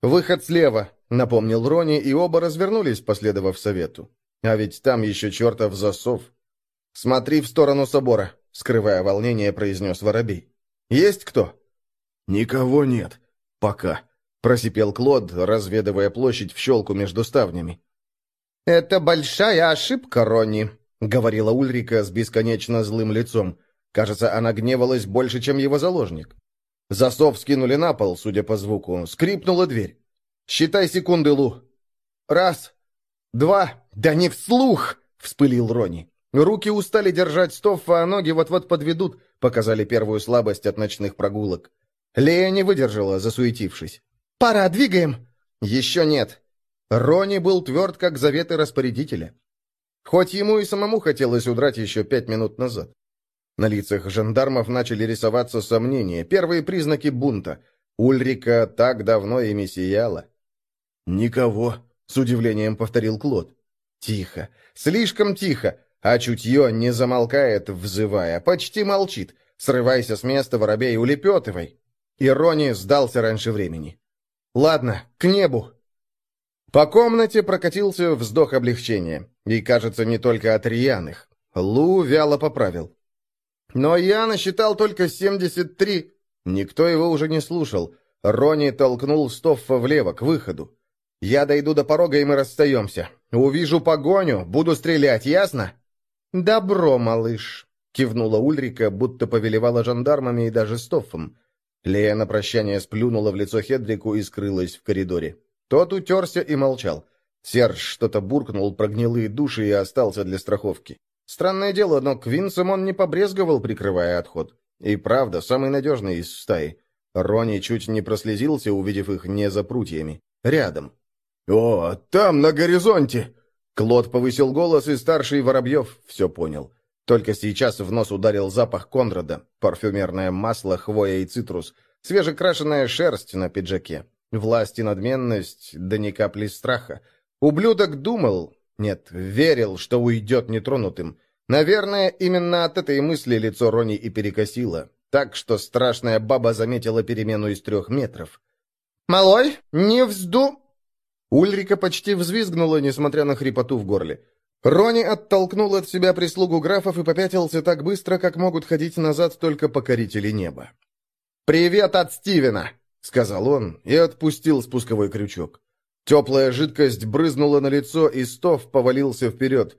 «Выход слева», — напомнил Рони, и оба развернулись, последовав совету. «А ведь там еще чертов засов». «Смотри в сторону собора», — скрывая волнение, произнес Воробей. «Есть кто?» «Никого нет. Пока», — просипел Клод, разведывая площадь в щелку между ставнями. «Это большая ошибка, Ронни», — говорила Ульрика с бесконечно злым лицом. Кажется, она гневалась больше, чем его заложник. Засов скинули на пол, судя по звуку. Скрипнула дверь. «Считай секунды, Лу». «Раз, два, да не вслух!» — вспылил Рони. Руки устали держать Стоффа, а ноги вот-вот подведут, показали первую слабость от ночных прогулок. Лея не выдержала, засуетившись. «Пора, двигаем!» «Еще нет». Рони был тверд, как заветы распорядителя. Хоть ему и самому хотелось удрать еще пять минут назад. На лицах жандармов начали рисоваться сомнения, первые признаки бунта. Ульрика так давно ими сияла. «Никого», — с удивлением повторил Клод. «Тихо, слишком тихо, а чутье не замолкает, взывая, почти молчит. Срывайся с места, воробей, улепетывай». Ирони сдался раньше времени. «Ладно, к небу!» По комнате прокатился вздох облегчения. И, кажется, не только от рьяных. Лу вяло поправил. Но я насчитал только 73. Никто его уже не слушал. Рони толкнул Стоффа влево, к выходу. «Я дойду до порога, и мы расстаемся. Увижу погоню, буду стрелять, ясно?» «Добро, малыш», — кивнула Ульрика, будто повелевала жандармами и даже Стоффом. Лея на прощание сплюнула в лицо Хедрику и скрылась в коридоре. Тот утерся и молчал. Серж что-то буркнул про гнилые души и остался для страховки. Странное дело, но Квинсом он не побрезговал, прикрывая отход. И правда, самый надежный из стаи. Рони чуть не прослезился, увидев их не за прутьями. Рядом. «О, там, на горизонте!» Клод повысил голос, и старший Воробьев все понял. Только сейчас в нос ударил запах Конрада, парфюмерное масло, хвоя и цитрус, свежекрашенная шерсть на пиджаке. Власть и надменность, да ни капли страха. Ублюдок думал, нет, верил, что уйдет нетронутым. Наверное, именно от этой мысли лицо Рони и перекосило, так что страшная баба заметила перемену из трех метров. «Малой, не взду...» Ульрика почти взвизгнула, несмотря на хрипоту в горле. Рони оттолкнул от себя прислугу графов и попятился так быстро, как могут ходить назад только покорители неба. «Привет от Стивена!» — сказал он и отпустил спусковой крючок. Теплая жидкость брызнула на лицо, и Стов повалился вперед.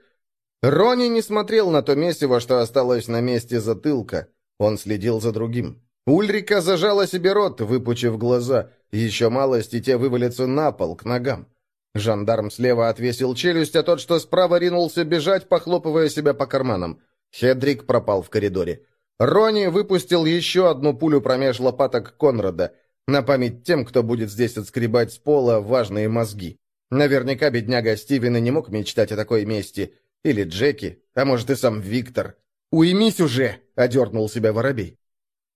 Рони не смотрел на то месиво, что осталось на месте затылка. Он следил за другим. Ульрика зажала себе рот, выпучив глаза. Еще малость, и те вывалятся на пол, к ногам. Жандарм слева отвесил челюсть, а тот, что справа, ринулся бежать, похлопывая себя по карманам. Хедрик пропал в коридоре. Рони выпустил еще одну пулю промеж лопаток Конрада. На память тем, кто будет здесь отскребать с пола важные мозги. Наверняка бедняга Стивен не мог мечтать о такой мести. Или Джеки, а может и сам Виктор. «Уймись уже!» — одернул себя воробей.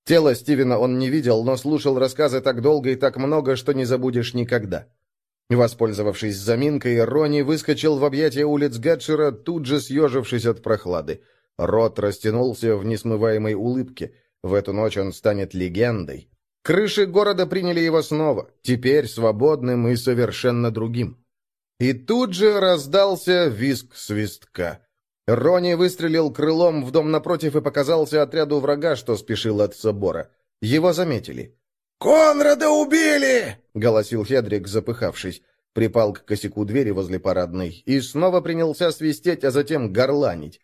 Тело Стивена он не видел, но слушал рассказы так долго и так много, что не забудешь никогда. Воспользовавшись заминкой, Рони выскочил в объятия улиц Гатчера, тут же съежившись от прохлады. Рот растянулся в несмываемой улыбке. В эту ночь он станет легендой. Крыши города приняли его снова, теперь свободным и совершенно другим. И тут же раздался визг свистка. Рони выстрелил крылом в дом напротив и показался отряду врага, что спешил от собора. Его заметили. «Конрада убили!» — голосил Хедрик, запыхавшись. Припал к косяку двери возле парадной и снова принялся свистеть, а затем горланить.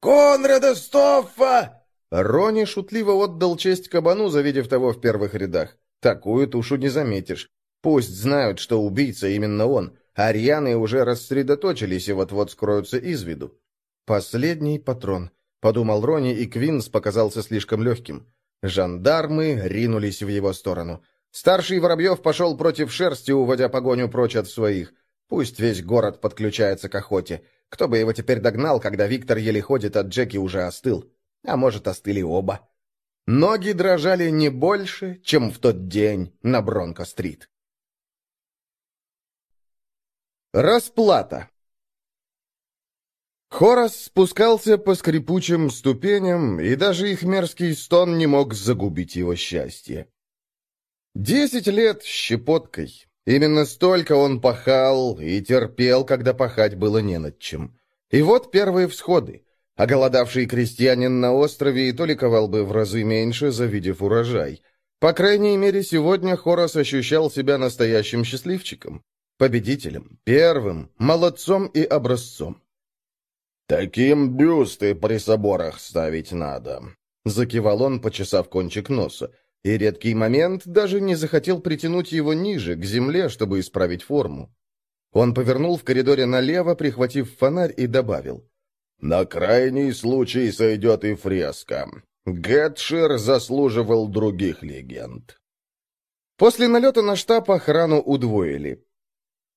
«Конрада Стоффа!» Рони шутливо отдал честь кабану, завидев того в первых рядах. Такую тушу не заметишь. Пусть знают, что убийца именно он. Арианы уже рассредоточились и вот-вот скроются из виду. «Последний патрон», — подумал Рони, и Квинс показался слишком легким. Жандармы ринулись в его сторону. Старший Воробьев пошел против шерсти, уводя погоню прочь от своих. Пусть весь город подключается к охоте. Кто бы его теперь догнал, когда Виктор еле ходит, а Джеки уже остыл. А может, остыли оба. Ноги дрожали не больше, чем в тот день на Бронко-стрит. Расплата Хорас спускался по скрипучим ступеням, и даже их мерзкий стон не мог загубить его счастье. Десять лет щепоткой. Именно столько он пахал и терпел, когда пахать было не над чем. И вот первые всходы. Оголодавший крестьянин на острове и то ликовал бы в разы меньше, завидев урожай. По крайней мере, сегодня Хорас ощущал себя настоящим счастливчиком. Победителем, первым, молодцом и образцом. «Таким бюсты при соборах ставить надо», — закивал он, почесав кончик носа, и редкий момент даже не захотел притянуть его ниже, к земле, чтобы исправить форму. Он повернул в коридоре налево, прихватив фонарь, и добавил. «На крайний случай сойдет и фреска. Гетшир заслуживал других легенд». После налета на штаб охрану удвоили.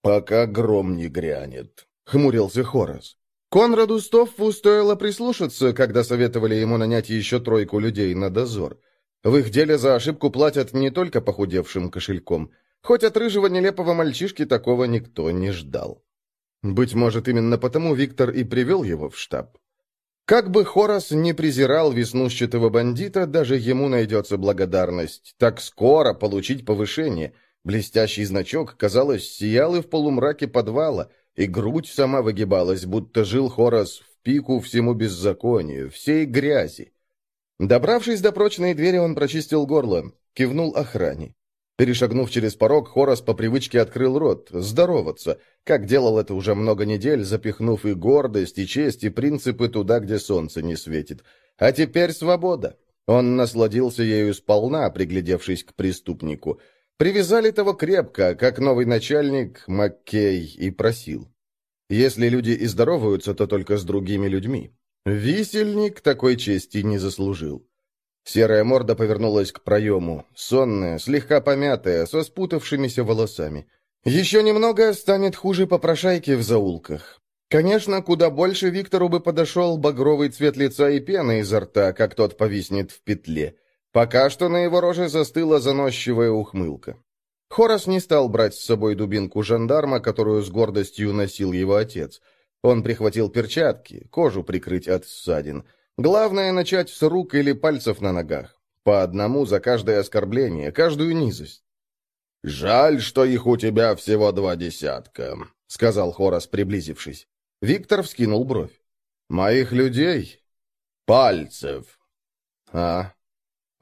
«Пока гром не грянет», — хмурился Хорас. Конраду Стоффу стоило прислушаться, когда советовали ему нанять еще тройку людей на дозор. В их деле за ошибку платят не только похудевшим кошельком. Хоть от рыжего нелепого мальчишки такого никто не ждал. Быть может, именно потому Виктор и привел его в штаб. Как бы Хорас не презирал веснущатого бандита, даже ему найдется благодарность. Так скоро получить повышение. Блестящий значок, казалось, сиял и в полумраке подвала — и грудь сама выгибалась, будто жил Хорас в пику всему беззаконию, всей грязи. Добравшись до прочной двери, он прочистил горло, кивнул охране. Перешагнув через порог, Хорас по привычке открыл рот, здороваться, как делал это уже много недель, запихнув и гордость, и честь, и принципы туда, где солнце не светит. А теперь свобода. Он насладился ею сполна, приглядевшись к преступнику — Привязали того крепко, как новый начальник Маккей и просил. Если люди и здороваются, то только с другими людьми. Висельник такой чести не заслужил. Серая морда повернулась к проему, сонная, слегка помятая, со спутавшимися волосами. Еще немного станет хуже попрошайки в заулках. Конечно, куда больше Виктору бы подошел багровый цвет лица и пена изо рта, как тот повиснет в петле. Пока что на его роже застыла заносчивая ухмылка. Хорас не стал брать с собой дубинку жандарма, которую с гордостью носил его отец. Он прихватил перчатки, кожу прикрыть от ссадин. Главное — начать с рук или пальцев на ногах. По одному за каждое оскорбление, каждую низость. «Жаль, что их у тебя всего два десятка», — сказал Хорас, приблизившись. Виктор вскинул бровь. «Моих людей?» «Пальцев». «А,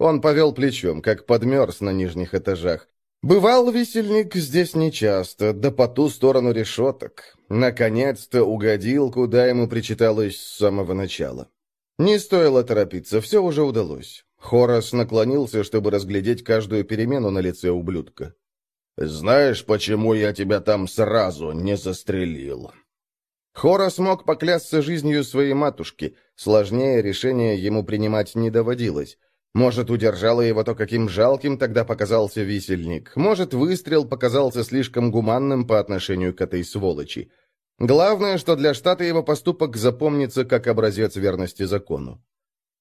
он повел плечом, как подмерз на нижних этажах. Бывал весельник здесь нечасто, да по ту сторону решеток. Наконец-то угодил, куда ему причиталось с самого начала. Не стоило торопиться, все уже удалось. Хорас наклонился, чтобы разглядеть каждую перемену на лице ублюдка. «Знаешь, почему я тебя там сразу не застрелил?» Хорас мог поклясться жизнью своей матушки. Сложнее решение ему принимать не доводилось. Может, удержало его то, каким жалким тогда показался висельник. Может, выстрел показался слишком гуманным по отношению к этой сволочи. Главное, что для штата его поступок запомнится как образец верности закону.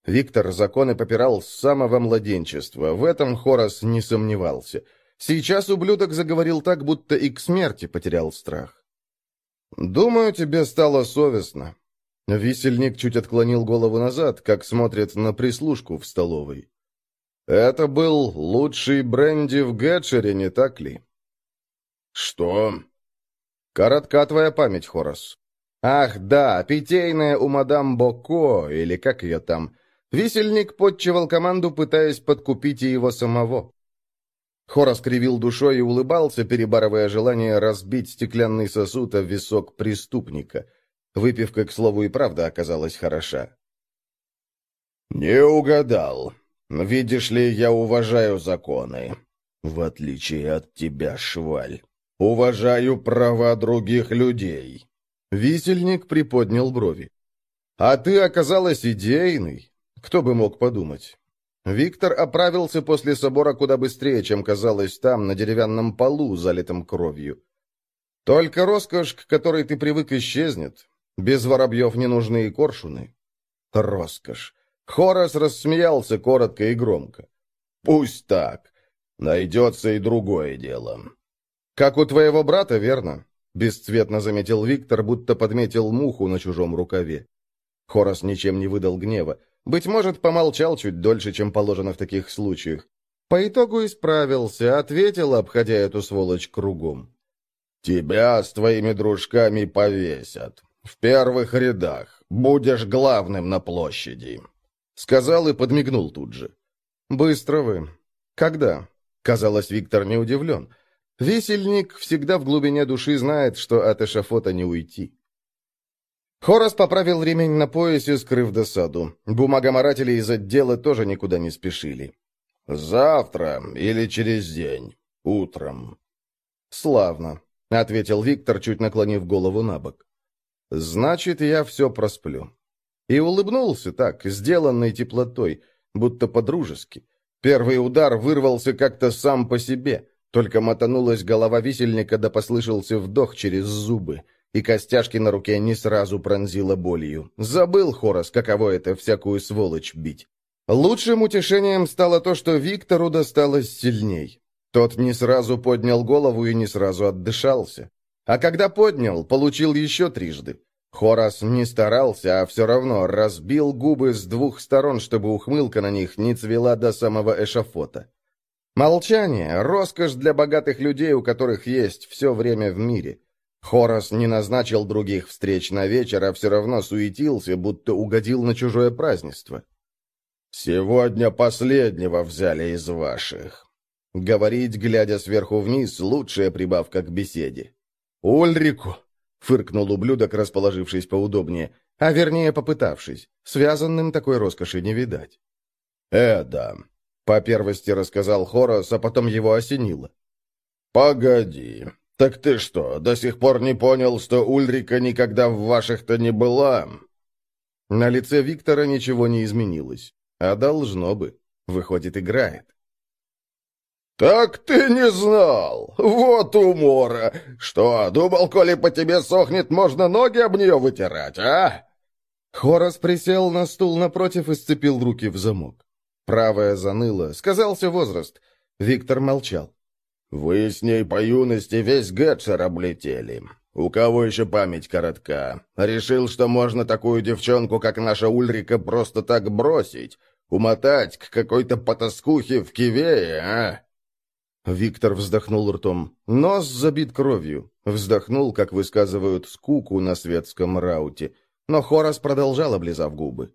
Виктор законы попирал с самого младенчества, в этом Хорас не сомневался. Сейчас ублюдок заговорил так, будто и к смерти потерял страх. «Думаю, тебе стало совестно», Висельник чуть отклонил голову назад, как смотрит на прислужку в столовой. «Это был лучший бренди в Гетчере, не так ли?» «Что?» «Коротка твоя память, Хорос». «Ах, да, питейная у мадам Боко, или как ее там. Висельник подчевал команду, пытаясь подкупить и его самого». Хорос кривил душой и улыбался, перебарывая желание разбить стеклянный сосуд о висок преступника — Выпивка, к слову, и правда оказалась хороша. «Не угадал. Видишь ли, я уважаю законы. В отличие от тебя, шваль. Уважаю права других людей». Висельник приподнял брови. «А ты оказалась идейной. Кто бы мог подумать?» Виктор оправился после собора куда быстрее, чем казалось там, на деревянном полу, залитом кровью. «Только роскошь, к которой ты привык, исчезнет. Без воробьев не нужны и коршуны. Роскошь. Хорас рассмеялся коротко и громко. «Пусть так. Найдется и другое дело». «Как у твоего брата, верно?» Бесцветно заметил Виктор, будто подметил муху на чужом рукаве. Хорас ничем не выдал гнева. Быть может, помолчал чуть дольше, чем положено в таких случаях. По итогу исправился, ответил, обходя эту сволочь кругом. «Тебя с твоими дружками повесят. В первых рядах. Будешь главным на площади», — сказал и подмигнул тут же. «Быстро вы. Когда?» Казалось, Виктор не удивлен. Весельник всегда в глубине души знает, что от эшафота не уйти. Хорос поправил ремень на поясе, скрыв досаду. Бумагоморатели из отдела тоже никуда не спешили. «Завтра или через день. Утром». «Славно», — ответил Виктор, чуть наклонив голову на бок. «Значит, я все просплю». И улыбнулся так, сделанной теплотой, будто по-дружески. Первый удар вырвался как-то сам по себе, только мотанулась голова висельника, да послышался вдох через зубы и костяшки на руке не сразу пронзило болью. Забыл Хорос, каково это всякую сволочь бить. Лучшим утешением стало то, что Виктору досталось сильней. Тот не сразу поднял голову и не сразу отдышался. А когда поднял, получил еще трижды. Хорас не старался, а все равно разбил губы с двух сторон, чтобы ухмылка на них не цвела до самого эшафота. Молчание — роскошь для богатых людей, у которых есть все время в мире. Хорос не назначил других встреч на вечер, а все равно суетился, будто угодил на чужое празднество. «Сегодня последнего взяли из ваших». Говорить, глядя сверху вниз, лучшая прибавка к беседе. «Ульрику!» — фыркнул ублюдок, расположившись поудобнее, а вернее попытавшись. Связанным такой роскоши не видать. «Э, да», — по первости рассказал Хорос, а потом его осенило. «Погоди, «Так ты что, до сих пор не понял, что Ульрика никогда в ваших-то не была?» На лице Виктора ничего не изменилось. А должно бы. Выходит, играет. «Так ты не знал! Вот умора! Что, думал, коли по тебе сохнет, можно ноги об нее вытирать, а?» Хорос присел на стул напротив и сцепил руки в замок. Правая заныла, сказался возраст. Виктор молчал. «Вы с ней по юности весь Гетшер облетели. У кого еще память коротка? Решил, что можно такую девчонку, как наша Ульрика, просто так бросить? Умотать к какой-то потаскухе в Кивее, а?» Виктор вздохнул ртом. Нос забит кровью. Вздохнул, как высказывают, скуку на светском рауте. Но Хорас продолжал, облизав губы.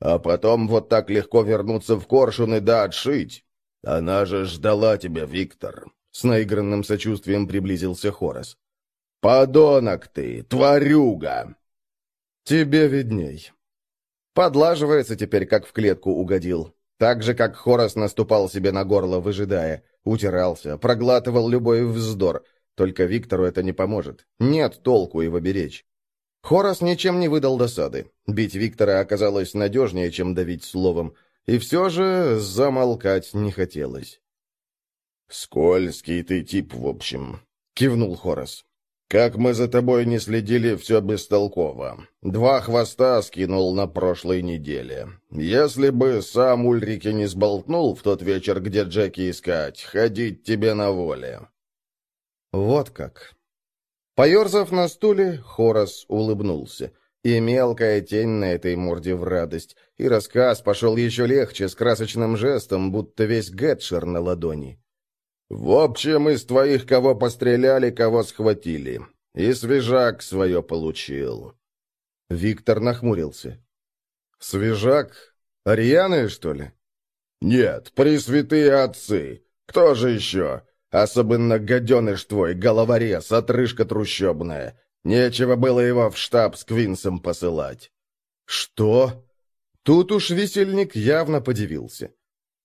«А потом вот так легко вернуться в Коршун и да отшить. Она же ждала тебя, Виктор. С наигранным сочувствием приблизился Хорос. «Подонок ты, тварюга!» «Тебе видней». Подлаживается теперь, как в клетку угодил. Так же, как Хорос наступал себе на горло, выжидая, утирался, проглатывал любой вздор. Только Виктору это не поможет. Нет толку его беречь. Хорос ничем не выдал досады. Бить Виктора оказалось надежнее, чем давить словом. И все же замолкать не хотелось. «Скользкий ты тип, в общем», — кивнул Хорос. «Как мы за тобой не следили, все бестолково. Два хвоста скинул на прошлой неделе. Если бы сам Ульрики не сболтнул в тот вечер, где Джеки искать, ходить тебе на воле». «Вот как». Поерзав на стуле, Хорос улыбнулся. И мелкая тень на этой морде в радость. И рассказ пошел еще легче, с красочным жестом, будто весь Гетшер на ладони. «В общем, из твоих кого постреляли, кого схватили. И свежак свое получил». Виктор нахмурился. «Свежак? Арианы, что ли?» «Нет, пресвятые отцы. Кто же еще? Особенно гаденыш твой, головорез, отрыжка трущобная. Нечего было его в штаб с Квинсом посылать». «Что?» Тут уж висельник явно подивился.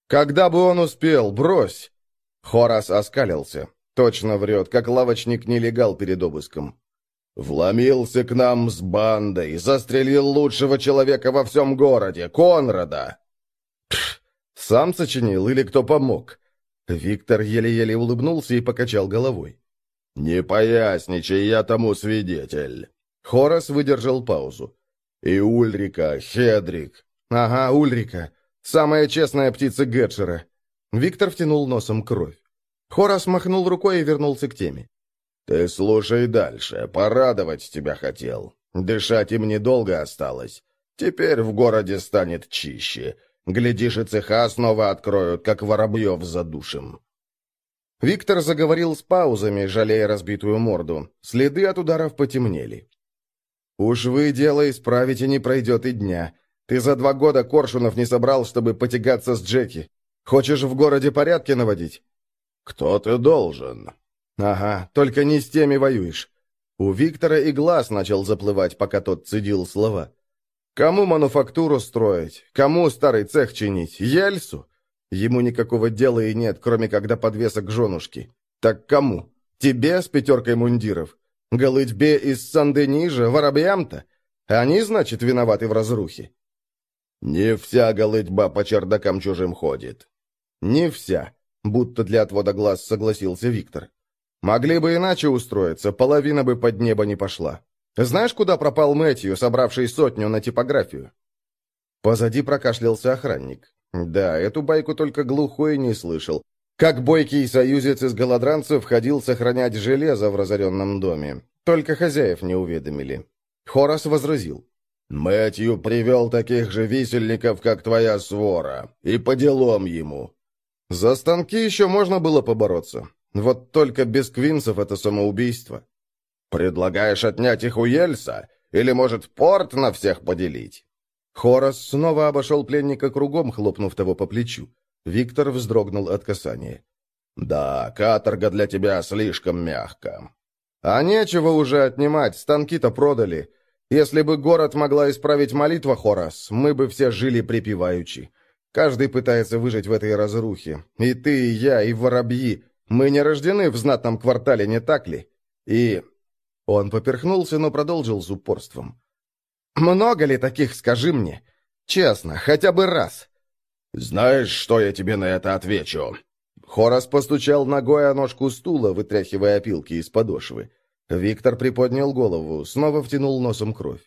«Когда бы он успел, брось!» Хорас оскалился. Точно врет, как лавочник-нелегал перед обыском. «Вломился к нам с бандой, застрелил лучшего человека во всем городе, Конрада!» Пф, сам сочинил или кто помог? Виктор еле-еле улыбнулся и покачал головой. «Не поясничай, я тому свидетель». Хорас выдержал паузу. «И Ульрика, Хедрик. Ага, Ульрика. Самая честная птица Гетчера. Виктор втянул носом кровь. Хорас махнул рукой и вернулся к теме. «Ты слушай дальше. Порадовать тебя хотел. Дышать им недолго осталось. Теперь в городе станет чище. Глядишь, и цеха снова откроют, как воробьев задушим». Виктор заговорил с паузами, жалея разбитую морду. Следы от ударов потемнели. «Уж вы дело исправите, не пройдет и дня. Ты за два года коршунов не собрал, чтобы потягаться с Джеки. Хочешь в городе порядки наводить?» «Кто ты должен?» «Ага, только не с теми воюешь». У Виктора и глаз начал заплывать, пока тот цедил слова. «Кому мануфактуру строить? Кому старый цех чинить? Ельсу? Ему никакого дела и нет, кроме когда подвесок женушки. Так кому? Тебе с пятеркой мундиров? Голытьбе из Сан-Денижа, воробьям-то? Они, значит, виноваты в разрухе?» «Не вся голытьба по чердакам чужим ходит». «Не вся», будто для отвода глаз согласился Виктор. «Могли бы иначе устроиться, половина бы под небо не пошла. Знаешь, куда пропал Мэтью, собравший сотню на типографию?» Позади прокашлялся охранник. Да, эту байку только глухой не слышал. Как бойкий союзец из голодранцев ходил сохранять железо в разоренном доме. Только хозяев не уведомили. Хорас возразил. «Мэтью привел таких же висельников, как твоя свора, и по делам ему». За станки еще можно было побороться. Вот только без квинсов это самоубийство. «Предлагаешь отнять их у Ельса? Или, может, порт на всех поделить?» Хорас снова обошел пленника кругом, хлопнув того по плечу. Виктор вздрогнул от касания. «Да, каторга для тебя слишком мягко». «А нечего уже отнимать, станки-то продали. Если бы город могла исправить молитва, Хорас, мы бы все жили припеваючи. Каждый пытается выжить в этой разрухе. И ты, и я, и воробьи. Мы не рождены в знатном квартале, не так ли? И...» Он поперхнулся, но продолжил с упорством. «Много ли таких, скажи мне? Честно, хотя бы раз». «Знаешь, что я тебе на это отвечу?» Хорас постучал ногой о ножку стула, вытряхивая опилки из подошвы. Виктор приподнял голову, снова втянул носом кровь.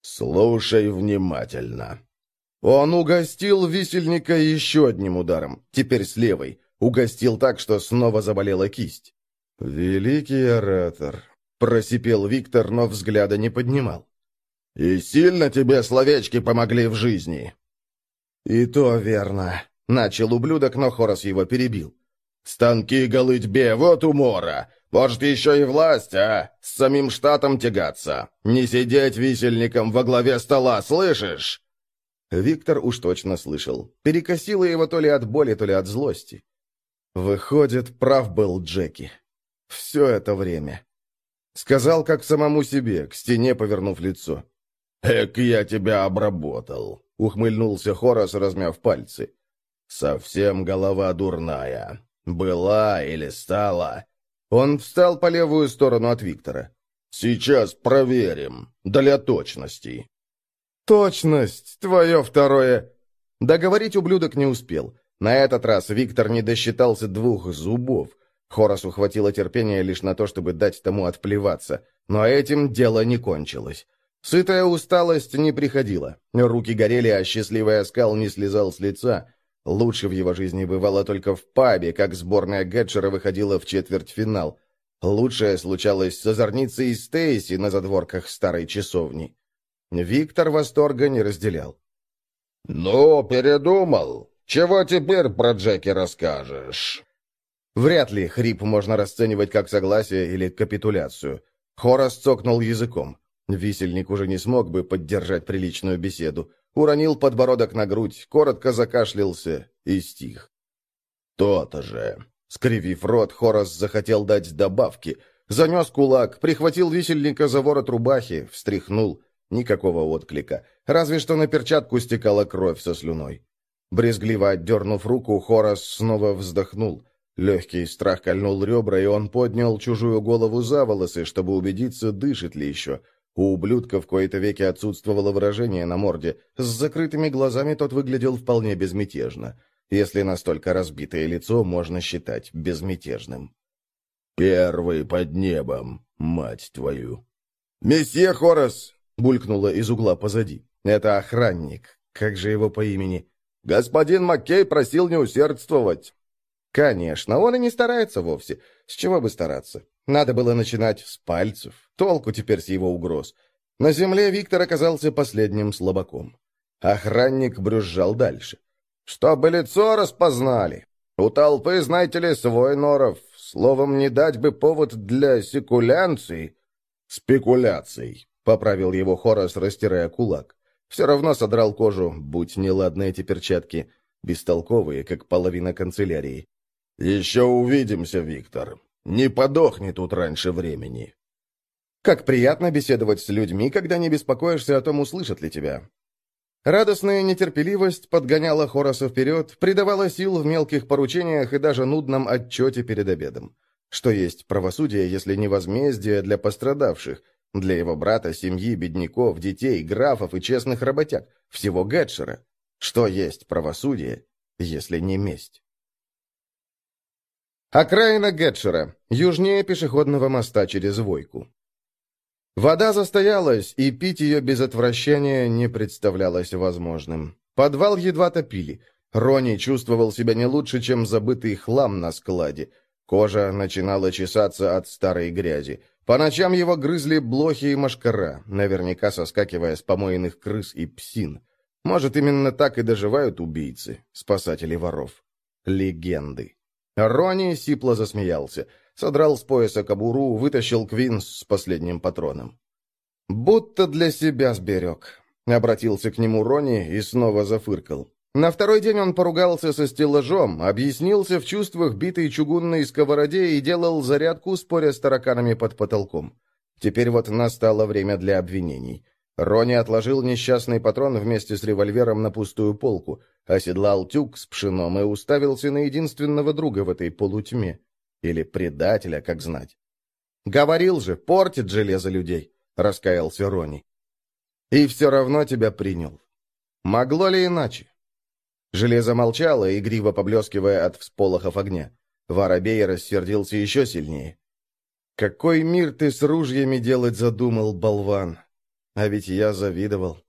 «Слушай внимательно». Он угостил висельника еще одним ударом, теперь с левой. Угостил так, что снова заболела кисть. «Великий оратор», — просипел Виктор, но взгляда не поднимал. «И сильно тебе словечки помогли в жизни?» «И то верно», — начал ублюдок, но Хорос его перебил. «Станки голытьбе, вот умора! Может, еще и власть, а? С самим штатом тягаться! Не сидеть висельником во главе стола, слышишь?» Виктор уж точно слышал. Перекосило его то ли от боли, то ли от злости. Выходит, прав был Джеки. Все это время. Сказал, как самому себе, к стене повернув лицо. «Эк, я тебя обработал», — ухмыльнулся Хорос, размяв пальцы. «Совсем голова дурная. Была или стала?» Он встал по левую сторону от Виктора. «Сейчас проверим, для точности». «Точность! Твое второе!» Договорить ублюдок не успел. На этот раз Виктор не досчитался двух зубов. Хоросу хватило терпения лишь на то, чтобы дать тому отплеваться. Но этим дело не кончилось. Сытая усталость не приходила. Руки горели, а счастливый оскал не слезал с лица. Лучше в его жизни бывало только в пабе, как сборная Гетчера выходила в четвертьфинал. Лучшее случалось с озорницей Стейси на задворках старой часовни. Виктор восторга не разделял. «Ну, передумал. Чего теперь про Джеки расскажешь?» Вряд ли хрип можно расценивать как согласие или капитуляцию. Хорас цокнул языком. Висельник уже не смог бы поддержать приличную беседу. Уронил подбородок на грудь, коротко закашлялся и стих. «То-то же!» Скривив рот, Хорас захотел дать добавки. Занес кулак, прихватил висельника за ворот рубахи, встряхнул. Никакого отклика. Разве что на перчатку стекала кровь со слюной. Брезгливо отдернув руку, Хорас снова вздохнул. Легкий страх кольнул ребра, и он поднял чужую голову за волосы, чтобы убедиться, дышит ли еще. У ублюдка в кои-то веки отсутствовало выражение на морде. С закрытыми глазами тот выглядел вполне безмятежно. Если настолько разбитое лицо можно считать безмятежным. «Первый под небом, мать твою!» «Месье Хорас!» — булькнуло из угла позади. «Это охранник. Как же его по имени? Господин Маккей просил не усердствовать. Конечно, он и не старается вовсе. С чего бы стараться? Надо было начинать с пальцев. Толку теперь с его угроз. На земле Виктор оказался последним слабаком. Охранник брюзжал дальше. «Чтобы лицо распознали. У толпы, знаете ли, свой норов. Словом, не дать бы повод для секулянций». «Спекуляций», — поправил его Хорос, растирая кулак. Все равно содрал кожу, будь неладны эти перчатки, бестолковые, как половина канцелярии. «Еще увидимся, Виктор. Не подохни тут раньше времени». «Как приятно беседовать с людьми, когда не беспокоишься о том, услышат ли тебя». Радостная нетерпеливость подгоняла Хороса вперед, придавала сил в мелких поручениях и даже нудном отчете перед обедом. Что есть правосудие, если не возмездие для пострадавших, для его брата, семьи, бедняков, детей, графов и честных работяг, всего Гетшера? Что есть правосудие, если не месть? Окраина Гетшера, южнее пешеходного моста через Войку. Вода застоялась, и пить ее без отвращения не представлялось возможным. Подвал едва топили. Рони чувствовал себя не лучше, чем забытый хлам на складе. Кожа начинала чесаться от старой грязи. По ночам его грызли блохи и мошкара, наверняка соскакивая с помойных крыс и псин. Может, именно так и доживают убийцы, спасатели воров. Легенды. Рони сипло засмеялся. Содрал с пояса кобуру, вытащил Квинс с последним патроном. «Будто для себя сберег», — обратился к нему Рони и снова зафыркал. На второй день он поругался со стеллажом, объяснился в чувствах битой чугунной сковороде и делал зарядку, споря с тараканами под потолком. Теперь вот настало время для обвинений. Рони отложил несчастный патрон вместе с револьвером на пустую полку, оседлал тюк с пшеном и уставился на единственного друга в этой полутьме. Или предателя, как знать. «Говорил же, портит железо людей», — раскаялся Рони. «И все равно тебя принял. Могло ли иначе?» Железо молчало, игриво поблескивая от всполохов огня. Воробей рассердился еще сильнее. «Какой мир ты с ружьями делать задумал, болван!» А ведь я завидовал.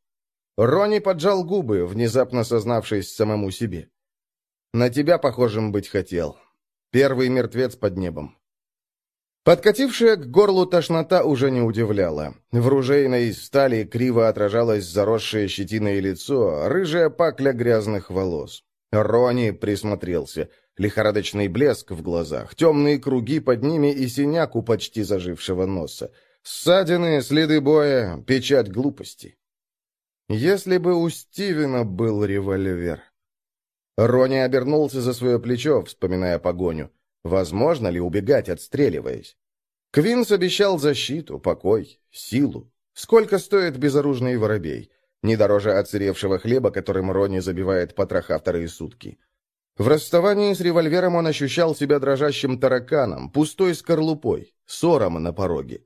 Рони поджал губы, внезапно сознавшись самому себе. «На тебя похожим быть хотел. Первый мертвец под небом». Подкатившая к горлу тошнота уже не удивляла. В ружейной стали криво отражалось заросшее щетиной лицо, рыжая пакля грязных волос. Рони присмотрелся. Лихорадочный блеск в глазах, темные круги под ними и синяк у почти зажившего носа. Ссадины, следы боя, печать глупости. Если бы у Стивена был револьвер. Рони обернулся за свое плечо, вспоминая погоню. Возможно ли убегать, отстреливаясь? Квинс обещал защиту, покой, силу. Сколько стоит безоружный воробей? Не дороже отсыревшего хлеба, которым Рони забивает потроха вторые сутки. В расставании с револьвером он ощущал себя дрожащим тараканом, пустой скорлупой, ссором на пороге.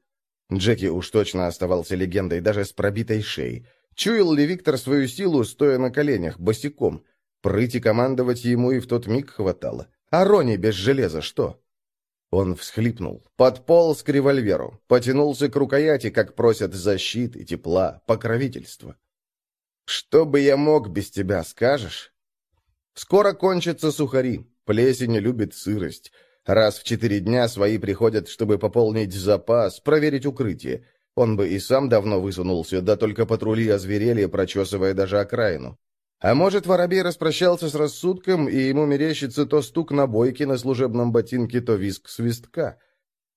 Джеки уж точно оставался легендой даже с пробитой шеей. Чуял ли Виктор свою силу, стоя на коленях, босиком? Прыти командовать ему и в тот миг хватало. А Рони без железа что? Он всхлипнул, подполз к револьверу, потянулся к рукояти, как просят защиты, тепла, покровительства. «Что бы я мог без тебя, скажешь?» «Скоро кончатся сухари. Плесень любит сырость. Раз в четыре дня свои приходят, чтобы пополнить запас, проверить укрытие. Он бы и сам давно высунулся, да только патрули озверели, прочесывая даже окраину. А может, воробей распрощался с рассудком, и ему мерещится то стук на бойке на служебном ботинке, то виск свистка.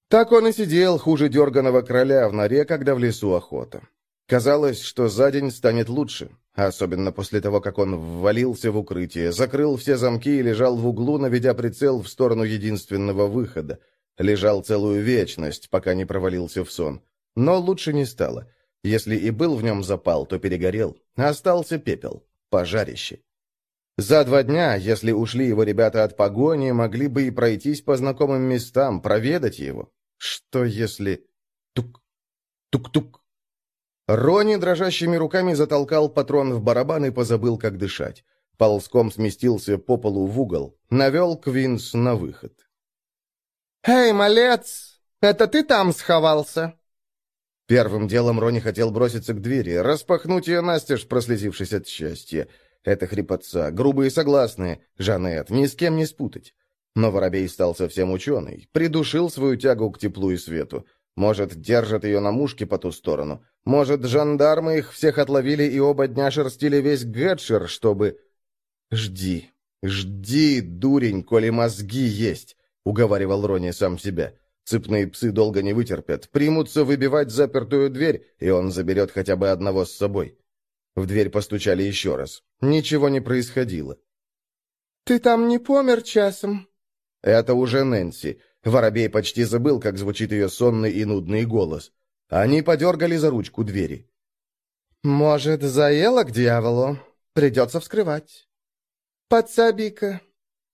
Так он и сидел, хуже дерганого кроля в норе, когда в лесу охота. Казалось, что за день станет лучше, особенно после того, как он ввалился в укрытие, закрыл все замки и лежал в углу, наведя прицел в сторону единственного выхода. Лежал целую вечность, пока не провалился в сон. Но лучше не стало. Если и был в нем запал, то перегорел. Остался пепел, пожарище. За два дня, если ушли его ребята от погони, могли бы и пройтись по знакомым местам, проведать его. Что если... Тук, тук-тук. Рони дрожащими руками затолкал патрон в барабан и позабыл, как дышать. Ползком сместился по полу в угол, навел Квинс на выход. «Эй, малец, это ты там сховался?» Первым делом Рони хотел броситься к двери, распахнуть ее настежь, прослезившись от счастья. Это хрипотца, грубые согласные, Жанет, ни с кем не спутать. Но воробей стал совсем ученый, придушил свою тягу к теплу и свету. Может, держат ее на мушке по ту сторону. Может, жандармы их всех отловили и оба дня шерстили весь Гэтшир, чтобы... «Жди, жди, дурень, коли мозги есть», — уговаривал Рони сам себя. Цепные псы долго не вытерпят, примутся выбивать запертую дверь, и он заберет хотя бы одного с собой. В дверь постучали еще раз. Ничего не происходило. «Ты там не помер часом?» Это уже Нэнси. Воробей почти забыл, как звучит ее сонный и нудный голос. Они подергали за ручку двери. «Может, заело к дьяволу? Придется вскрывать». «Подсоби-ка».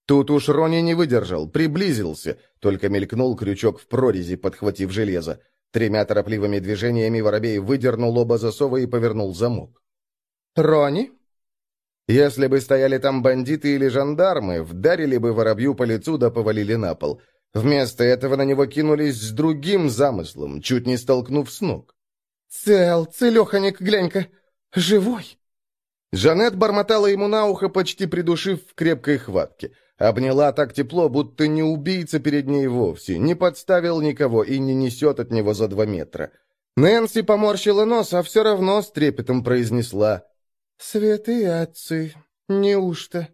Тут уж Рони не выдержал, приблизился, только мелькнул крючок в прорези, подхватив железо. Тремя торопливыми движениями воробей выдернул оба засова и повернул замок. «Рони?» Если бы стояли там бандиты или жандармы, вдарили бы воробью по лицу да повалили на пол. Вместо этого на него кинулись с другим замыслом, чуть не столкнув с ног. «Цел, целеханик, глянь-ка, живой!» Жанет бормотала ему на ухо, почти придушив в крепкой хватке. Обняла так тепло, будто не убийца перед ней вовсе, не подставил никого и не несет от него за два метра. Нэнси поморщила нос, а все равно с трепетом произнесла «Святые отцы, неужто?»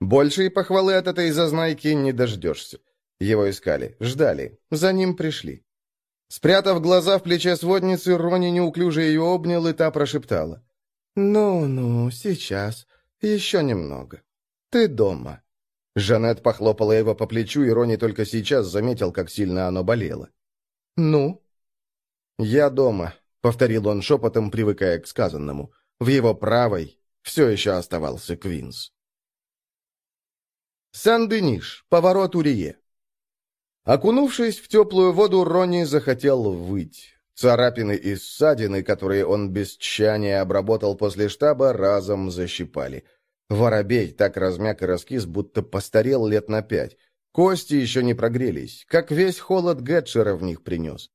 Больше и похвалы от этой зазнайки не дождешься. Его искали, ждали, за ним пришли. Спрятав глаза в плече сводницы, Рони неуклюже ее обнял, и та прошептала. «Ну-ну, сейчас, еще немного. Ты дома». Жанет похлопала его по плечу, и Рони только сейчас заметил, как сильно оно болело. «Ну?» «Я дома», — повторил он шепотом, привыкая к сказанному. В его правой все еще оставался Квинс. Сан-Дениш, поворот Урие. Окунувшись в теплую воду, Ронни захотел выть. Царапины и ссадины, которые он без тщания обработал после штаба, разом защипали. Воробей так размяк и раскис, будто постарел лет на пять. Кости еще не прогрелись, как весь холод Гетчера в них принес.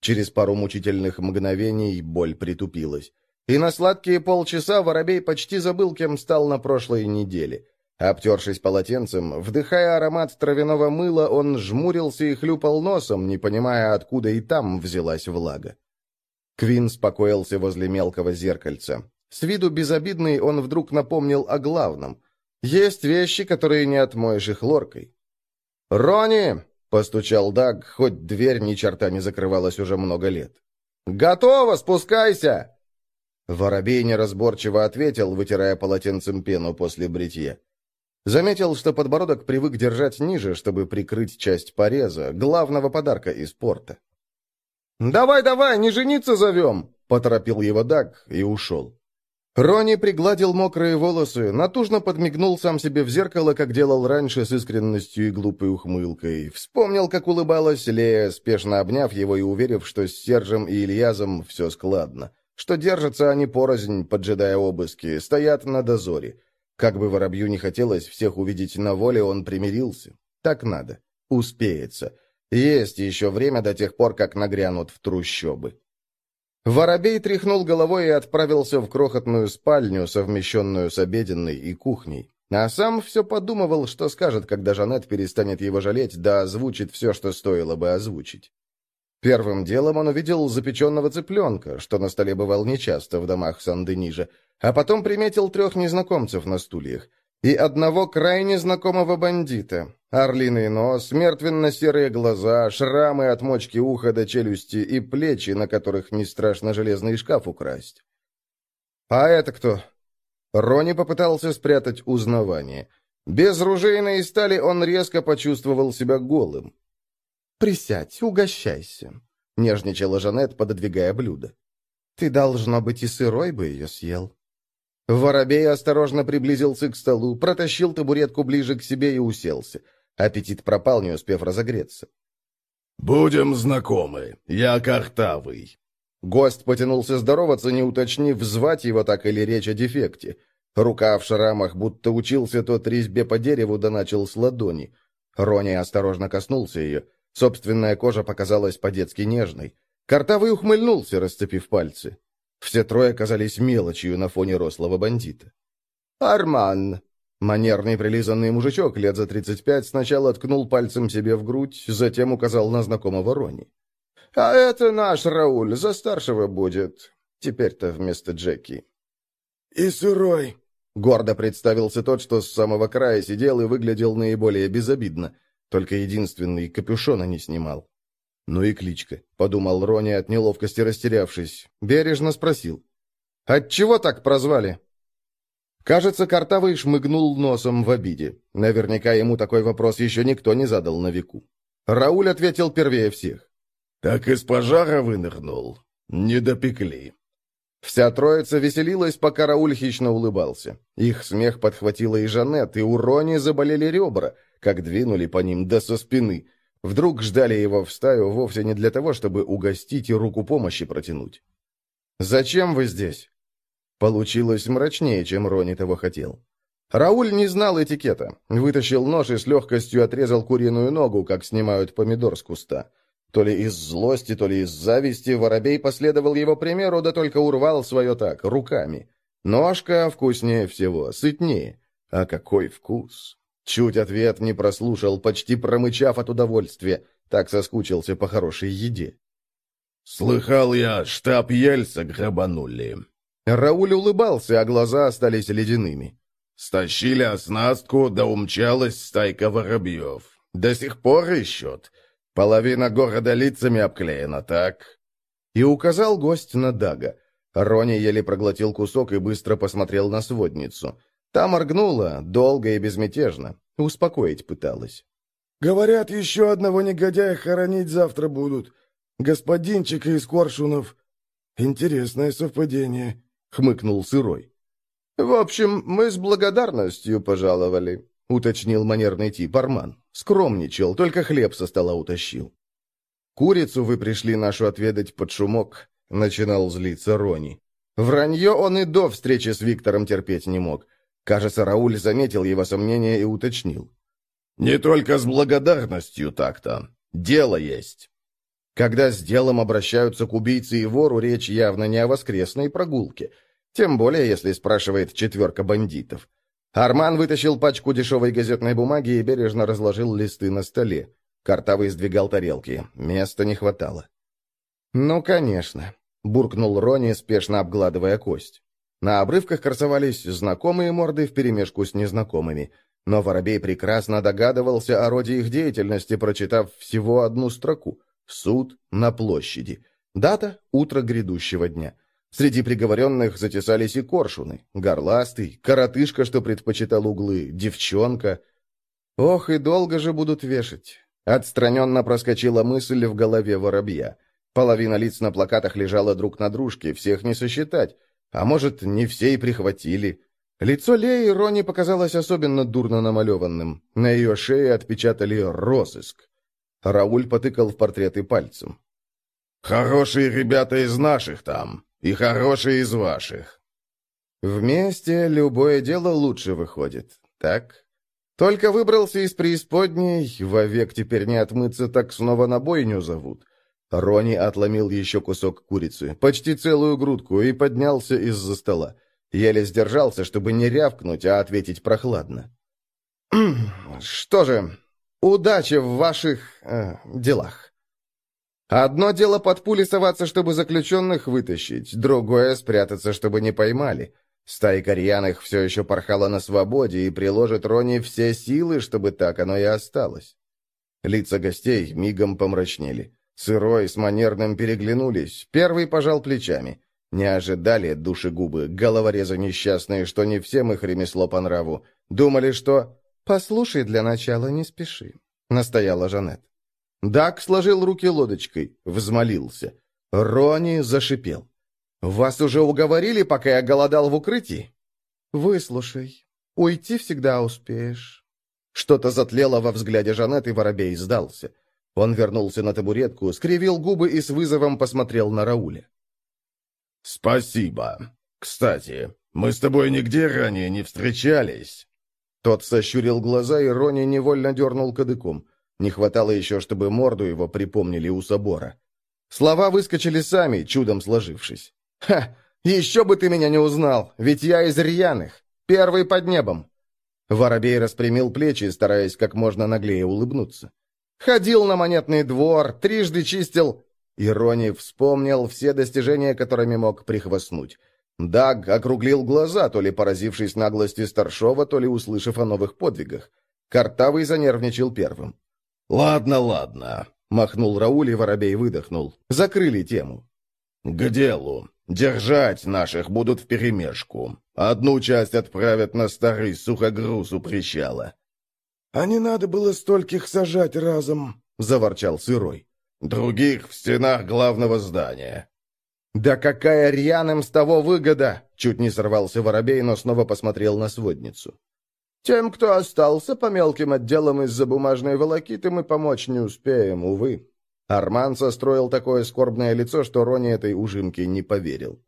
Через пару мучительных мгновений боль притупилась. И на сладкие полчаса воробей почти забыл, кем стал на прошлой неделе. Обтершись полотенцем, вдыхая аромат травяного мыла, он жмурился и хлюпал носом, не понимая, откуда и там взялась влага. Квин спокоился возле мелкого зеркальца. С виду безобидный он вдруг напомнил о главном. Есть вещи, которые не отмоешь их лоркой. «Ронни!» — постучал Даг, хоть дверь ни черта не закрывалась уже много лет. «Готово! Спускайся!» Воробей неразборчиво ответил, вытирая полотенцем пену после бритья. Заметил, что подбородок привык держать ниже, чтобы прикрыть часть пореза, главного подарка из порта. «Давай, давай, не жениться зовем!» — поторопил его Даг и ушел. Рони пригладил мокрые волосы, натужно подмигнул сам себе в зеркало, как делал раньше с искренностью и глупой ухмылкой. Вспомнил, как улыбалась Лея, спешно обняв его и уверив, что с Сержем и Ильязом все складно что держатся они порознь, поджидая обыски, стоят на дозоре. Как бы воробью не хотелось всех увидеть на воле, он примирился. Так надо. Успеется. Есть еще время до тех пор, как нагрянут в трущобы. Воробей тряхнул головой и отправился в крохотную спальню, совмещенную с обеденной и кухней. А сам все подумывал, что скажет, когда Жанет перестанет его жалеть, да озвучит все, что стоило бы озвучить. Первым делом он увидел запеченного цыпленка, что на столе бывал нечасто в домах Сан-Денижа, а потом приметил трех незнакомцев на стульях и одного крайне знакомого бандита. Орлиный нос, мертвенно-серые глаза, шрамы от мочки уха до челюсти и плечи, на которых не страшно железный шкаф украсть. «А это кто?» Рони попытался спрятать узнавание. Без ружейной стали он резко почувствовал себя голым. «Присядь, угощайся», — нежничала Жанет, пододвигая блюдо. «Ты, должно быть, и сырой бы ее съел». Воробей осторожно приблизился к столу, протащил табуретку ближе к себе и уселся. Аппетит пропал, не успев разогреться. «Будем знакомы. Я Картавый». Гость потянулся здороваться, не уточнив, звать его так или речь о дефекте. Рука в шрамах, будто учился тот резьбе по дереву, да начал с ладони. Рони осторожно коснулся ее. Собственная кожа показалась по-детски нежной. Картавый ухмыльнулся, расцепив пальцы. Все трое казались мелочью на фоне рослого бандита. «Арман!» Манерный прилизанный мужичок лет за тридцать пять сначала ткнул пальцем себе в грудь, затем указал на знакомого Рони. «А это наш Рауль, за старшего будет. Теперь-то вместо Джеки». «И сырой», — гордо представился тот, что с самого края сидел и выглядел наиболее безобидно, только единственный капюшона не снимал. «Ну и кличка», — подумал Рони от неловкости растерявшись. Бережно спросил. «Отчего так прозвали?» Кажется, Картавый шмыгнул носом в обиде. Наверняка ему такой вопрос еще никто не задал на веку. Рауль ответил первее всех. «Так из пожара вынырнул. Не допекли». Вся троица веселилась, пока Рауль хищно улыбался. Их смех подхватила и Жанет, и у Рони заболели ребра, как двинули по ним да со спины. Вдруг ждали его в стаю вовсе не для того, чтобы угостить и руку помощи протянуть. «Зачем вы здесь?» Получилось мрачнее, чем Рони того хотел. Рауль не знал этикета. Вытащил нож и с легкостью отрезал куриную ногу, как снимают помидор с куста. То ли из злости, то ли из зависти воробей последовал его примеру, да только урвал свое так, руками. Ножка вкуснее всего, сытнее. А какой вкус! Чуть ответ не прослушал, почти промычав от удовольствия. Так соскучился по хорошей еде. «Слыхал я, штаб Ельца грабанули», Рауль улыбался, а глаза остались ледяными. «Стащили оснастку, да умчалась стайка воробьев. До сих пор ищут. Половина города лицами обклеена, так?» И указал гость на Дага. Рони еле проглотил кусок и быстро посмотрел на сводницу. Та моргнула, долго и безмятежно. Успокоить пыталась. «Говорят, еще одного негодяя хоронить завтра будут. Господинчика из Коршунов. Интересное совпадение. — хмыкнул Сырой. «В общем, мы с благодарностью пожаловали», — уточнил манерный тип Арман. Скромничал, только хлеб со стола утащил. «Курицу вы пришли нашу отведать под шумок», — начинал злиться Рони. Вранье он и до встречи с Виктором терпеть не мог. Кажется, Рауль заметил его сомнения и уточнил. «Не только с благодарностью так-то. Дело есть». Когда с делом обращаются к убийце и вору, речь явно не о воскресной прогулке. Тем более, если спрашивает четверка бандитов. Арман вытащил пачку дешевой газетной бумаги и бережно разложил листы на столе. Картавый сдвигал тарелки. Места не хватало. «Ну, конечно», — буркнул Рони, спешно обгладывая кость. На обрывках красовались знакомые морды вперемешку с незнакомыми. Но Воробей прекрасно догадывался о роде их деятельности, прочитав всего одну строку — Суд на площади. Дата — утро грядущего дня. Среди приговоренных затесались и коршуны. Горластый, коротышка, что предпочитал углы, девчонка. Ох, и долго же будут вешать. Отстраненно проскочила мысль в голове воробья. Половина лиц на плакатах лежала друг на дружке, всех не сосчитать. А может, не все и прихватили. Лицо Леи Рони показалось особенно дурно намалеванным. На ее шее отпечатали «розыск». Рауль потыкал в портреты пальцем. «Хорошие ребята из наших там, и хорошие из ваших». «Вместе любое дело лучше выходит, так? Только выбрался из преисподней, вовек теперь не отмыться, так снова на бойню зовут». Рони отломил еще кусок курицы, почти целую грудку, и поднялся из-за стола. Еле сдержался, чтобы не рявкнуть, а ответить прохладно. «Что же, Удачи в ваших... Э, делах. Одно дело под пули соваться, чтобы заключенных вытащить, другое — спрятаться, чтобы не поймали. Стайка рьяных все еще порхала на свободе и приложит Рони все силы, чтобы так оно и осталось. Лица гостей мигом помрачнели. Сырой с манерным переглянулись. Первый пожал плечами. Не ожидали душегубы, головорезы несчастные, что не всем их ремесло по нраву. Думали, что «Послушай для начала, не спеши», — настояла Жанет. Дак сложил руки лодочкой, взмолился. Рони зашипел. «Вас уже уговорили, пока я голодал в укрытии?» «Выслушай. Уйти всегда успеешь». Что-то затлело во взгляде Жанет, и воробей сдался. Он вернулся на табуретку, скривил губы и с вызовом посмотрел на Рауля. «Спасибо. Кстати, мы с тобой нигде ранее не встречались». Тот сощурил глаза, и Рони невольно дернул кадыком. Не хватало еще, чтобы морду его припомнили у собора. Слова выскочили сами, чудом сложившись. «Ха! Еще бы ты меня не узнал, ведь я из рьяных, первый под небом!» Воробей распрямил плечи, стараясь как можно наглее улыбнуться. «Ходил на монетный двор, трижды чистил...» Ироний вспомнил все достижения, которыми мог прихвастнуть. Даг округлил глаза, то ли поразившись наглости Старшова, то ли услышав о новых подвигах. Картавый занервничал первым. «Ладно, ладно», — махнул Рауль, и Воробей выдохнул. Закрыли тему. «К делу. Держать наших будут вперемешку. Одну часть отправят на старый сухогруз у причала». «А не надо было стольких сажать разом», — заворчал Сырой. «Других в стенах главного здания». «Да какая рьяным с того выгода!» — чуть не сорвался Воробей, но снова посмотрел на сводницу. «Тем, кто остался по мелким отделам из-за бумажной волокиты, мы помочь не успеем, увы». Арман состроил такое скорбное лицо, что Рони этой ужимке не поверил.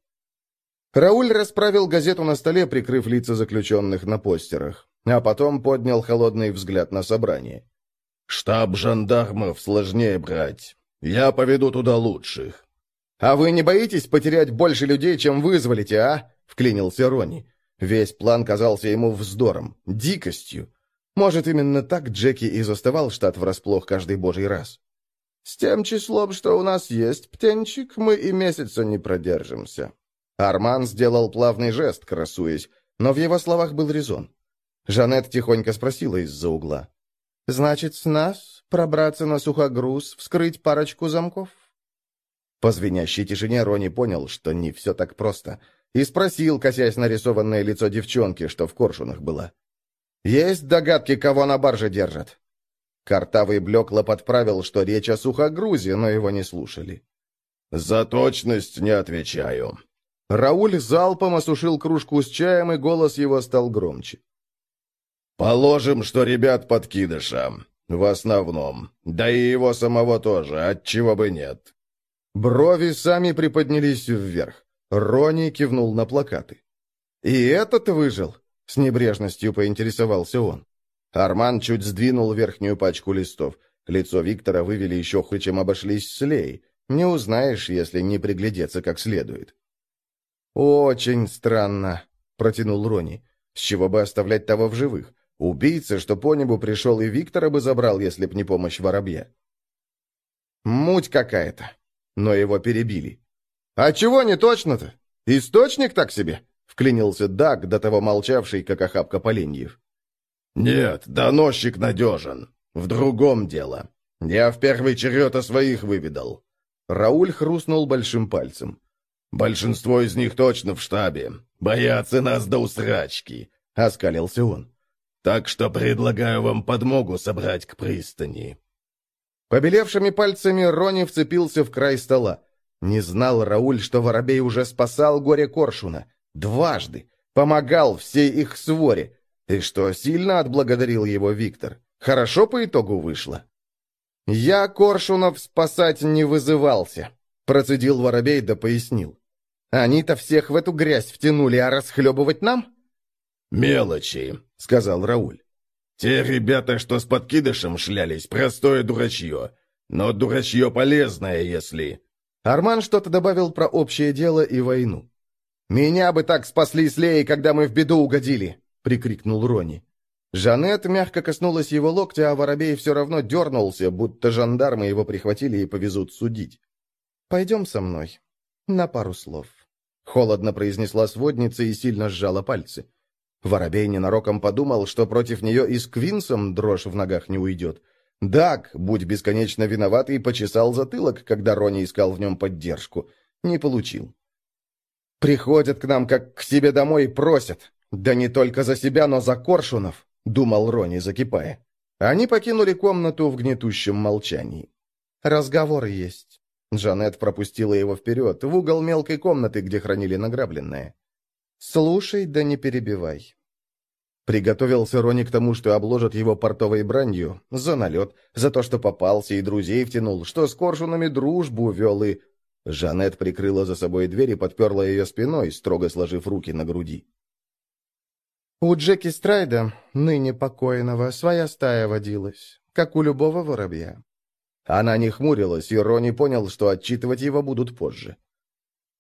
Рауль расправил газету на столе, прикрыв лица заключенных на постерах, а потом поднял холодный взгляд на собрание. «Штаб жандармов сложнее брать. Я поведу туда лучших. «А вы не боитесь потерять больше людей, чем вызволите, а?» — вклинился Ронни. Весь план казался ему вздором, дикостью. Может, именно так Джеки и заставал штат врасплох каждый божий раз. «С тем числом, что у нас есть, птенчик, мы и месяца не продержимся». Арман сделал плавный жест, красуясь, но в его словах был резон. Жанет тихонько спросила из-за угла. «Значит, с нас пробраться на сухогруз, вскрыть парочку замков?» По звенящей тишине Рони понял, что не все так просто, и спросил, косясь нарисованное лицо девчонки, что в коршунах была. «Есть догадки, кого на барже держат?» Картавый блекло подправил, что речь о сухогрузе, но его не слушали. «За точность не отвечаю». Рауль залпом осушил кружку с чаем, и голос его стал громче. «Положим, что ребят подкидыша. В основном. Да и его самого тоже, отчего бы нет. Брови сами приподнялись вверх. Рони кивнул на плакаты. «И этот выжил?» — с небрежностью поинтересовался он. Арман чуть сдвинул верхнюю пачку листов. Лицо Виктора вывели еще хуже, чем обошлись с. Не узнаешь, если не приглядеться как следует. «Очень странно», — протянул Рони. «С чего бы оставлять того в живых? Убийца, что по небу пришел, и Виктора бы забрал, если б не помощь воробья». «Муть какая-то», но его перебили. «А чего не точно-то? Источник так себе?» — вклинился Даг, до того молчавший, как охапка поленьев. «Нет, доносчик надежен. В другом дело. Я в первый черед о своих выведал». Рауль хрустнул большим пальцем. «Большинство из них точно в штабе. Боятся нас до усрачки», — оскалился он. «Так что предлагаю вам подмогу собрать к пристани». Побелевшими пальцами Рони вцепился в край стола. Не знал Рауль, что Воробей уже спасал горе Коршуна. Дважды. Помогал всей их своре. И что сильно отблагодарил его Виктор. Хорошо по итогу вышло. «Я Коршунов спасать не вызывался», — процедил Воробей да пояснил. «Они-то всех в эту грязь втянули, а расхлебывать нам?» «Мелочи», — сказал Рауль. Те ребята, что с подкидышем шлялись, простое дурачье. Но дурачье полезное, если...» Арман что-то добавил про общее дело и войну. «Меня бы так спасли с Леей, когда мы в беду угодили!» — прикрикнул Рони. Жанет мягко коснулась его локтя, а Воробей все равно дернулся, будто жандармы его прихватили и повезут судить. «Пойдем со мной. На пару слов». Холодно произнесла сводница и сильно сжала пальцы. Воробей ненароком подумал, что против нее и с Квинсом дрожь в ногах не уйдет. Дак, будь бесконечно виноватый, почесал затылок, когда Рони искал в нем поддержку. Не получил. «Приходят к нам, как к себе домой, и просят. Да не только за себя, но за Коршунов», — думал Рони, закипая. Они покинули комнату в гнетущем молчании. «Разговор есть». Джанет пропустила его вперед, в угол мелкой комнаты, где хранили награбленное. «Слушай, да не перебивай». Приготовился Рони к тому, что обложат его портовой бранью, за налет, за то, что попался и друзей втянул, что с коршунами дружбу вел и... Жанет прикрыла за собой дверь и подперла ее спиной, строго сложив руки на груди. У Джеки Страйда, ныне покойного, своя стая водилась, как у любого воробья. Она не хмурилась, и Рони понял, что отчитывать его будут позже.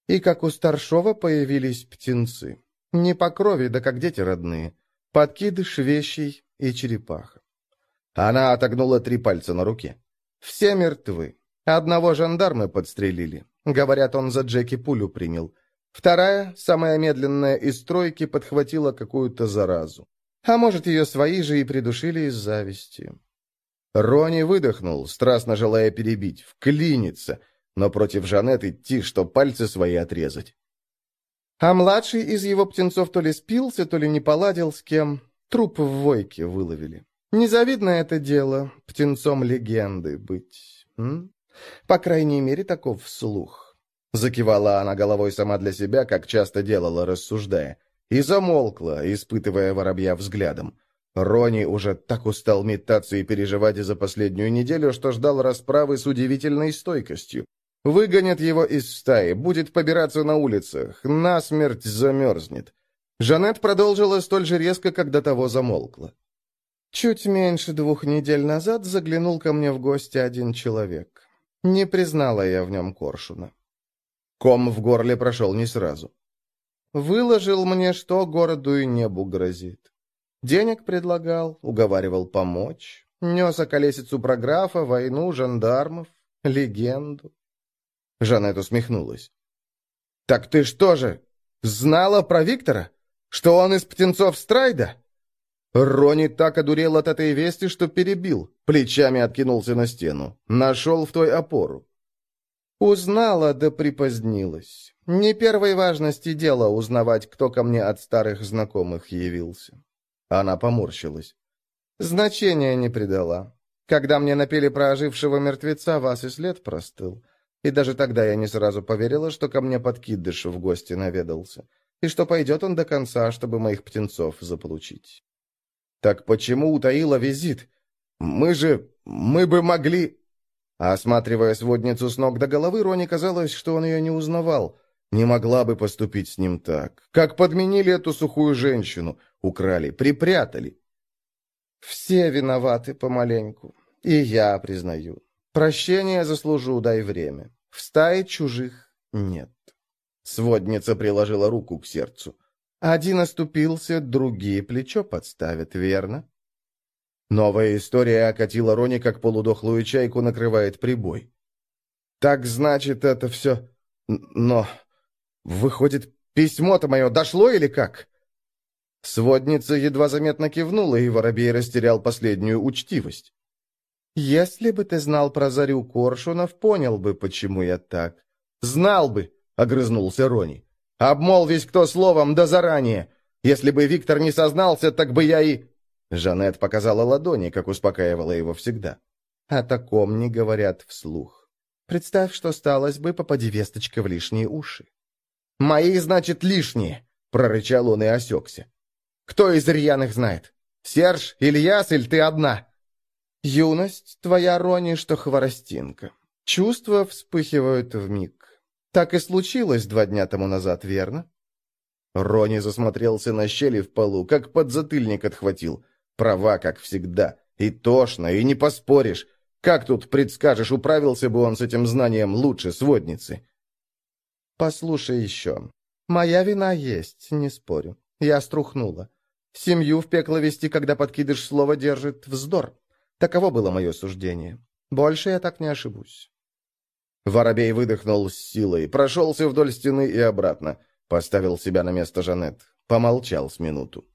И как у старшова появились птенцы. Не по крови, да как дети родные. Подкидыш, вещий и черепаха. Она отогнула три пальца на руке. Все мертвы. Одного жандарма подстрелили. Говорят, он за Джеки пулю принял. Вторая, самая медленная из стройки, подхватила какую-то заразу. А может, ее свои же и придушили из зависти. Рони выдохнул, страстно желая перебить, вклиниться, но против Жанет идти, что пальцы свои отрезать. А младший из его птенцов то ли спился, то ли не поладил с кем. Труп в войке выловили. Незавидно это дело, птенцом легенды быть. М? По крайней мере, таков слух. Закивала она головой сама для себя, как часто делала, рассуждая, и замолкла, испытывая воробья взглядом. Рони уже так устал метаться и переживать за последнюю неделю, что ждал расправы с удивительной стойкостью. Выгонят его из стаи, будет побираться на улицах, насмерть замерзнет. Жанет продолжила столь же резко, когда того замолкла. Чуть меньше двух недель назад заглянул ко мне в гости один человек. Не признала я в нем коршуна. Ком в горле прошел не сразу. Выложил мне, что городу и небу грозит. Денег предлагал, уговаривал помочь. Нес околесицу про графа, войну, жандармов, легенду. Жанет усмехнулась. «Так ты что же, знала про Виктора? Что он из птенцов Страйда?» Рони так одурел от этой вести, что перебил, плечами откинулся на стену. Нашел в той опору. Узнала, да припозднилась. Не первой важности дело узнавать, кто ко мне от старых знакомых явился. Она поморщилась. Значения не придала. Когда мне напели про ожившего мертвеца, вас и след простыл. И даже тогда я не сразу поверила, что ко мне подкидыш в гости наведался. И что пойдет он до конца, чтобы моих птенцов заполучить. Так почему утаила визит? Мы же... мы бы могли... Осматривая сводницу с ног до головы, Рони казалось, что он ее не узнавал. Не могла бы поступить с ним так. Как подменили эту сухую женщину. Украли, припрятали. Все виноваты помаленьку. И я признаю. Прощения заслужу, дай время. В стае чужих нет. Сводница приложила руку к сердцу. Один оступился, другие плечо подставят, верно? Новая история окатила Рони, как полудохлую чайку накрывает прибой. «Так значит, это все... Но... Выходит, письмо-то мое дошло или как?» Сводница едва заметно кивнула, и Воробей растерял последнюю учтивость. «Если бы ты знал про Зарю Коршунов, понял бы, почему я так». «Знал бы!» — огрызнулся Рони. «Обмолвись кто словом, да заранее! Если бы Виктор не сознался, так бы я и...» Жанет показала ладони, как успокаивала его всегда. «О таком не говорят вслух. Представь, что сталось бы, попади весточка в лишние уши». «Мои, значит, лишние!» — прорычал он и осекся. Кто из рьяных знает? Серж, Ильяс или ты одна?» «Юность твоя, Рони, что хворостинка. Чувства вспыхивают в миг. Так и случилось два дня тому назад, верно?» Рони засмотрелся на щели в полу, как подзатыльник отхватил. Права, как всегда. И тошно, и не поспоришь. Как тут предскажешь, управился бы он с этим знанием лучше сводницы? «Послушай еще. Моя вина есть, не спорю. Я струхнула. Семью в пекло вести, когда подкидыш слово держит, вздор. Таково было мое суждение. Больше я так не ошибусь. Воробей выдохнул с силой, прошелся вдоль стены и обратно. Поставил себя на место Жанет. Помолчал с минуту.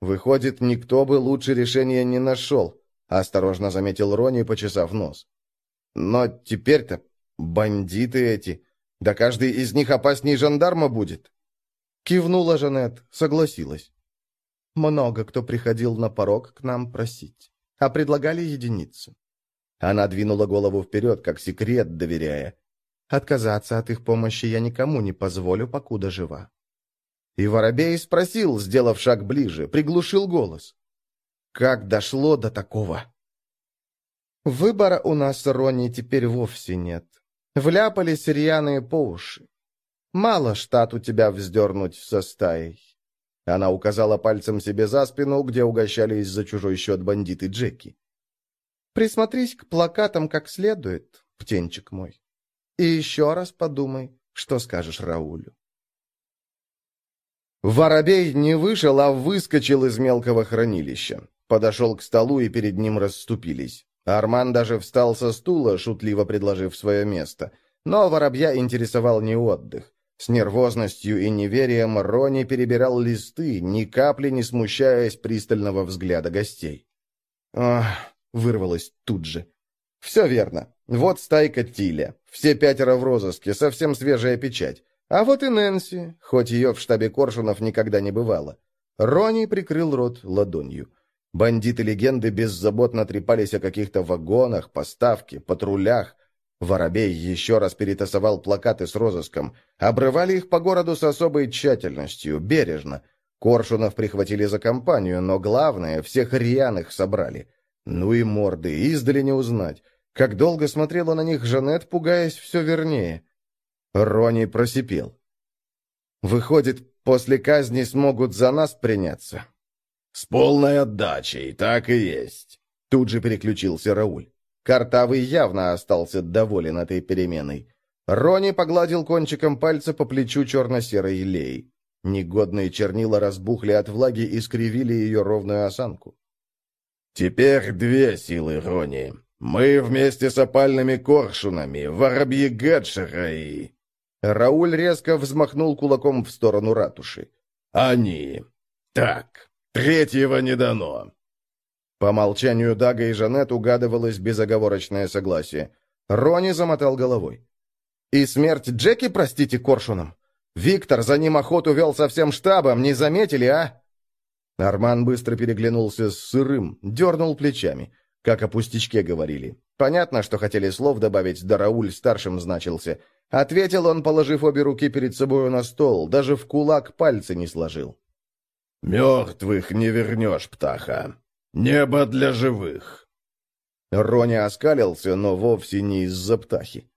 «Выходит, никто бы лучше решения не нашел», — осторожно заметил Рони, почесав нос. «Но теперь-то бандиты эти. Да каждый из них опасней жандарма будет». Кивнула Жанет, согласилась. Много кто приходил на порог к нам просить, а предлагали единицу. Она двинула голову вперед, как секрет доверяя. Отказаться от их помощи я никому не позволю, покуда жива. И Воробей спросил, сделав шаг ближе, приглушил голос. Как дошло до такого? Выбора у нас, Ронни, теперь вовсе нет. Вляпались рьяные по уши. Мало штат у тебя вздернуть со стаей. Она указала пальцем себе за спину, где угощались за чужой счет бандиты Джеки. Присмотрись к плакатам как следует, птенчик мой. И еще раз подумай, что скажешь Раулю. Воробей не вышел, а выскочил из мелкого хранилища. Подошел к столу, и перед ним расступились. Арман даже встал со стула, шутливо предложив свое место. Но воробья интересовал не отдых. С нервозностью и неверием Рони перебирал листы, ни капли не смущаясь пристального взгляда гостей. «Ах!» — вырвалось тут же. «Все верно. Вот стайка Тиля. Все пятеро в розыске, совсем свежая печать. А вот и Нэнси, хоть ее в штабе Коршунов никогда не бывало». Рони прикрыл рот ладонью. Бандиты-легенды беззаботно трепались о каких-то вагонах, поставке, патрулях. Воробей еще раз перетасовал плакаты с розыском. Обрывали их по городу с особой тщательностью, бережно. Коршунов прихватили за компанию, но главное, всех рьяных собрали. Ну и морды, издали не узнать. Как долго смотрела на них Жанет, пугаясь все вернее. Рони просипел. «Выходит, после казни смогут за нас приняться?» «С полной отдачей, так и есть», — тут же переключился Рауль. Картавый явно остался доволен этой переменой. Рони погладил кончиком пальца по плечу черно-серой лей. Негодные чернила разбухли от влаги и скривили ее ровную осанку. «Теперь две силы, Рони. Мы вместе с опальными коршунами, воробьи Гадшера и...» Рауль резко взмахнул кулаком в сторону ратуши. «Они. Так, Третьего не дано. По молчанию Дага и Жанет угадывалось безоговорочное согласие. Рони замотал головой. «И смерть Джеки, простите, коршуном? Виктор за ним охоту вел со всем штабом, не заметили, а?» Арман быстро переглянулся с сырым, дернул плечами, как о пустячке говорили. Понятно, что хотели слов добавить, да Рауль старшим значился. Ответил он, положив обе руки перед собою на стол, даже в кулак пальцы не сложил. «Мертвых не вернешь, птаха. Небо для живых». Рони оскалился, но вовсе не из-за птахи.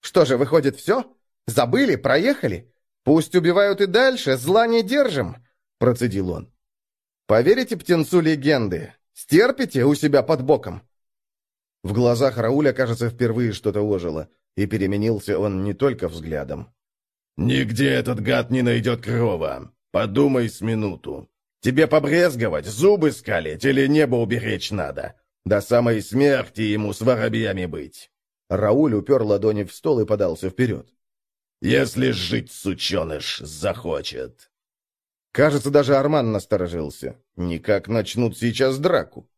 «Что же, выходит, все? Забыли, проехали? Пусть убивают и дальше, зла не держим!» — процедил он. «Поверите птенцу легенды? Стерпите у себя под боком?» В глазах Рауля, кажется, впервые что-то ожило, и переменился он не только взглядом. «Нигде этот гад не найдет крова. Подумай с минуту. Тебе побрезговать, зубы скалить или небо уберечь надо? До самой смерти ему с воробьями быть!» Рауль упер ладони в стол и подался вперед. «Если жить сученыш захочет!» Кажется, даже Арман насторожился. Никак начнут сейчас драку.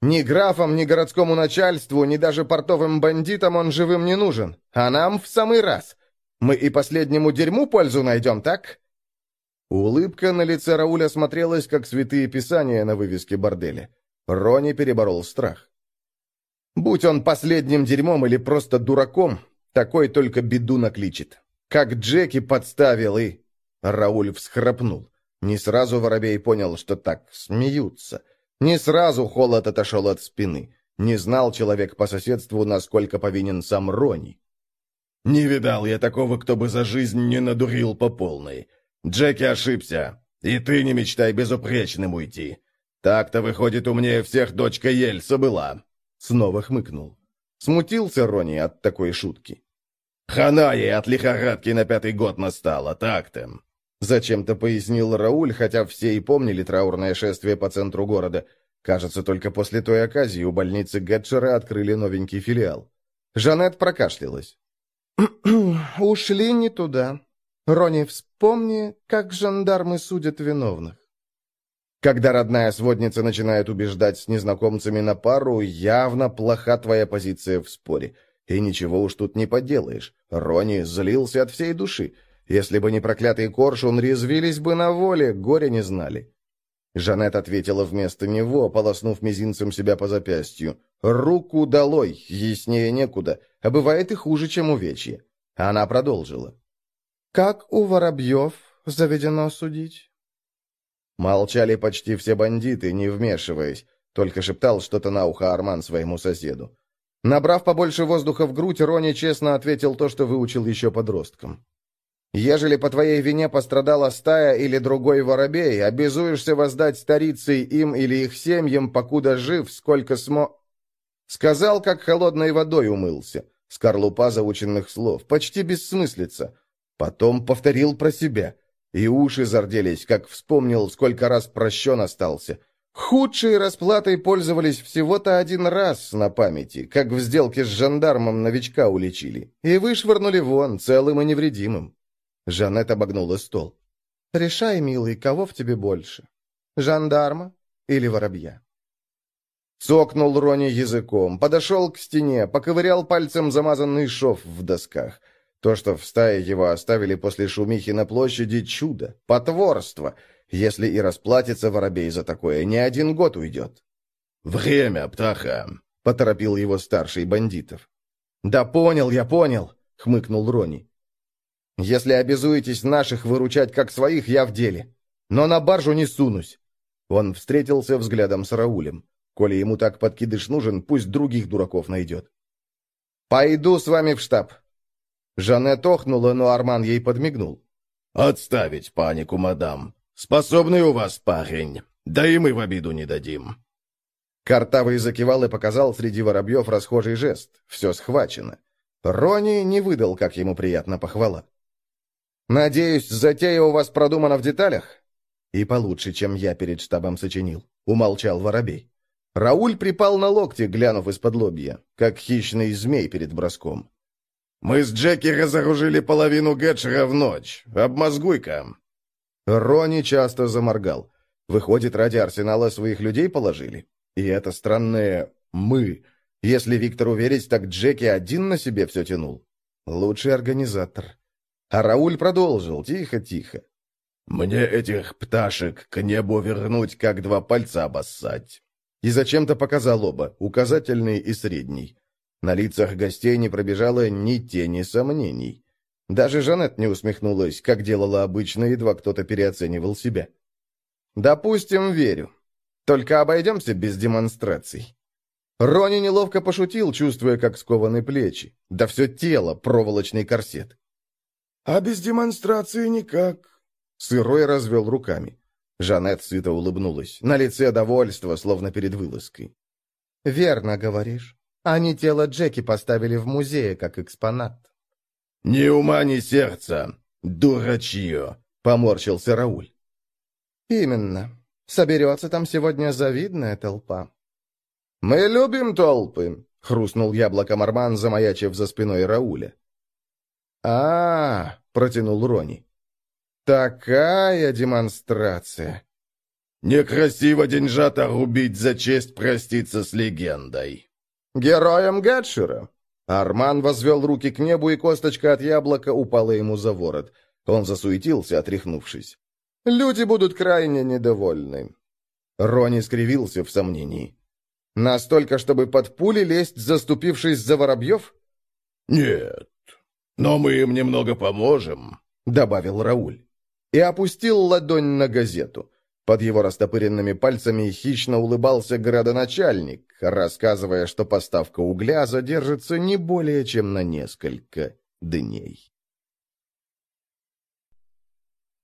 Ни графам, ни городскому начальству, ни даже портовым бандитам он живым не нужен. А нам в самый раз. Мы и последнему дерьму пользу найдем, так? Улыбка на лице Рауля смотрелась, как святые писания на вывеске борделя. Рони переборол страх. Будь он последним дерьмом или просто дураком, такой только беду накличет. Как Джеки подставил и... Рауль всхрапнул. Не сразу Воробей понял, что так смеются. Не сразу холод отошел от спины. Не знал человек по соседству, насколько повинен сам Рони. «Не видал я такого, кто бы за жизнь не надурил по полной. Джеки ошибся, и ты не мечтай безупречным уйти. Так-то, выходит, умнее всех дочка Ельса была». Снова хмыкнул. Смутился Рони от такой шутки. «Хана ей от лихорадки на пятый год настала, так-то». Зачем-то пояснил Рауль, хотя все и помнили траурное шествие по центру города. Кажется, только после той оказии у больницы Гетчера открыли новенький филиал. Жанет прокашлялась. «Ушли не туда. Рони, вспомни, как жандармы судят виновных. Когда родная сводница начинает убеждать с незнакомцами на пару, явно плоха твоя позиция в споре. И ничего уж тут не поделаешь. Рони злился от всей души. Если бы не проклятый коршун, резвились бы на воле, горе не знали. Жанет ответила вместо него, полоснув мизинцем себя по запястью. «Руку долой, яснее некуда, а бывает и хуже, чем увечье». Она продолжила. Как у воробьев заведено судить?» Молчали почти все бандиты, не вмешиваясь, только шептал что-то на ухо Арман своему соседу. Набрав побольше воздуха в грудь, Рони честно ответил то, что выучил еще подростком. «Ежели по твоей вине пострадала стая или другой воробей, обязуешься воздать старицей им или их семьям, покуда жив, сколько смо...» Сказал, как холодной водой умылся. Скорлупа заученных слов, почти бессмыслица. Потом повторил про себя. И уши зарделись, как вспомнил, сколько раз прощен остался. Худшей расплатой пользовались всего-то один раз на памяти, как в сделке с жандармом новичка уличили. И вышвырнули вон, целым и невредимым. Жанет обогнула стол. «Решай, милый, кого в тебе больше? Жандарма или воробья?» Цокнул Рони языком, подошел к стене, поковырял пальцем замазанный шов в досках. То, что в стае его оставили после шумихи на площади, чудо, потворство. Если и расплатится воробей за такое, не один год уйдет. «Время, птаха!» — поторопил его старший бандитов. «Да понял, я понял!» — хмыкнул Рони. «Если обязуетесь наших выручать как своих, я в деле. Но на баржу не сунусь!» Он встретился взглядом с Раулем. Коли ему так подкидыш нужен, пусть других дураков найдет. «Пойду с вами в штаб». Жанет охнула, но Арман ей подмигнул. «Отставить панику, мадам. Способный у вас парень. Да и мы в обиду не дадим». Картавый закивал и показал среди воробьев расхожий жест. Все схвачено. Рони не выдал, как ему приятно похвала. «Надеюсь, затея у вас продумана в деталях?» «И получше, чем я перед штабом сочинил», — умолчал воробей. Рауль припал на локти, глянув из-под лобья, как хищный змей перед броском. «Мы с Джеки разоружили половину Гетчера в ночь. Обмозгуй-ка!» Рони часто заморгал. Выходит, ради арсенала своих людей положили? И это странное «мы». Если Виктору верить, так Джеки один на себе все тянул. Лучший организатор. А Рауль продолжил, тихо-тихо. «Мне этих пташек к небу вернуть, как два пальца обоссать и зачем-то показал оба, указательный и средний. На лицах гостей не пробежало ни тени сомнений. Даже Жанет не усмехнулась, как делала обычно, едва кто-то переоценивал себя. «Допустим, верю. Только обойдемся без демонстраций». Рони неловко пошутил, чувствуя, как скованы плечи. Да все тело, проволочный корсет. «А без демонстрации никак», — Сырой развел руками. Жанет сыто улыбнулась. На лице довольство, словно перед вылазкой. «Верно говоришь. Они тело Джеки поставили в музее, как экспонат». «Ни ума, ни сердца! Дурачье!» — поморщился Рауль. «Именно. Соберется там сегодня завидная толпа». «Мы любим толпы», — хрустнул яблоком Арман, замаячив за спиной Рауля. а, -а, -а протянул Рони. Такая демонстрация. Некрасиво деньжата рубить за честь проститься с легендой. Героем Гетшера. Арман возвел руки к небу, и косточка от яблока упала ему за ворот. Он засуетился, отряхнувшись. «Люди будут крайне недовольны». Рони скривился в сомнении. «Настолько, чтобы под пули лезть, заступившись за воробьев?» «Нет, но мы им немного поможем», — добавил Рауль и опустил ладонь на газету. Под его растопыренными пальцами хищно улыбался градоначальник, рассказывая, что поставка угля задержится не более чем на несколько дней.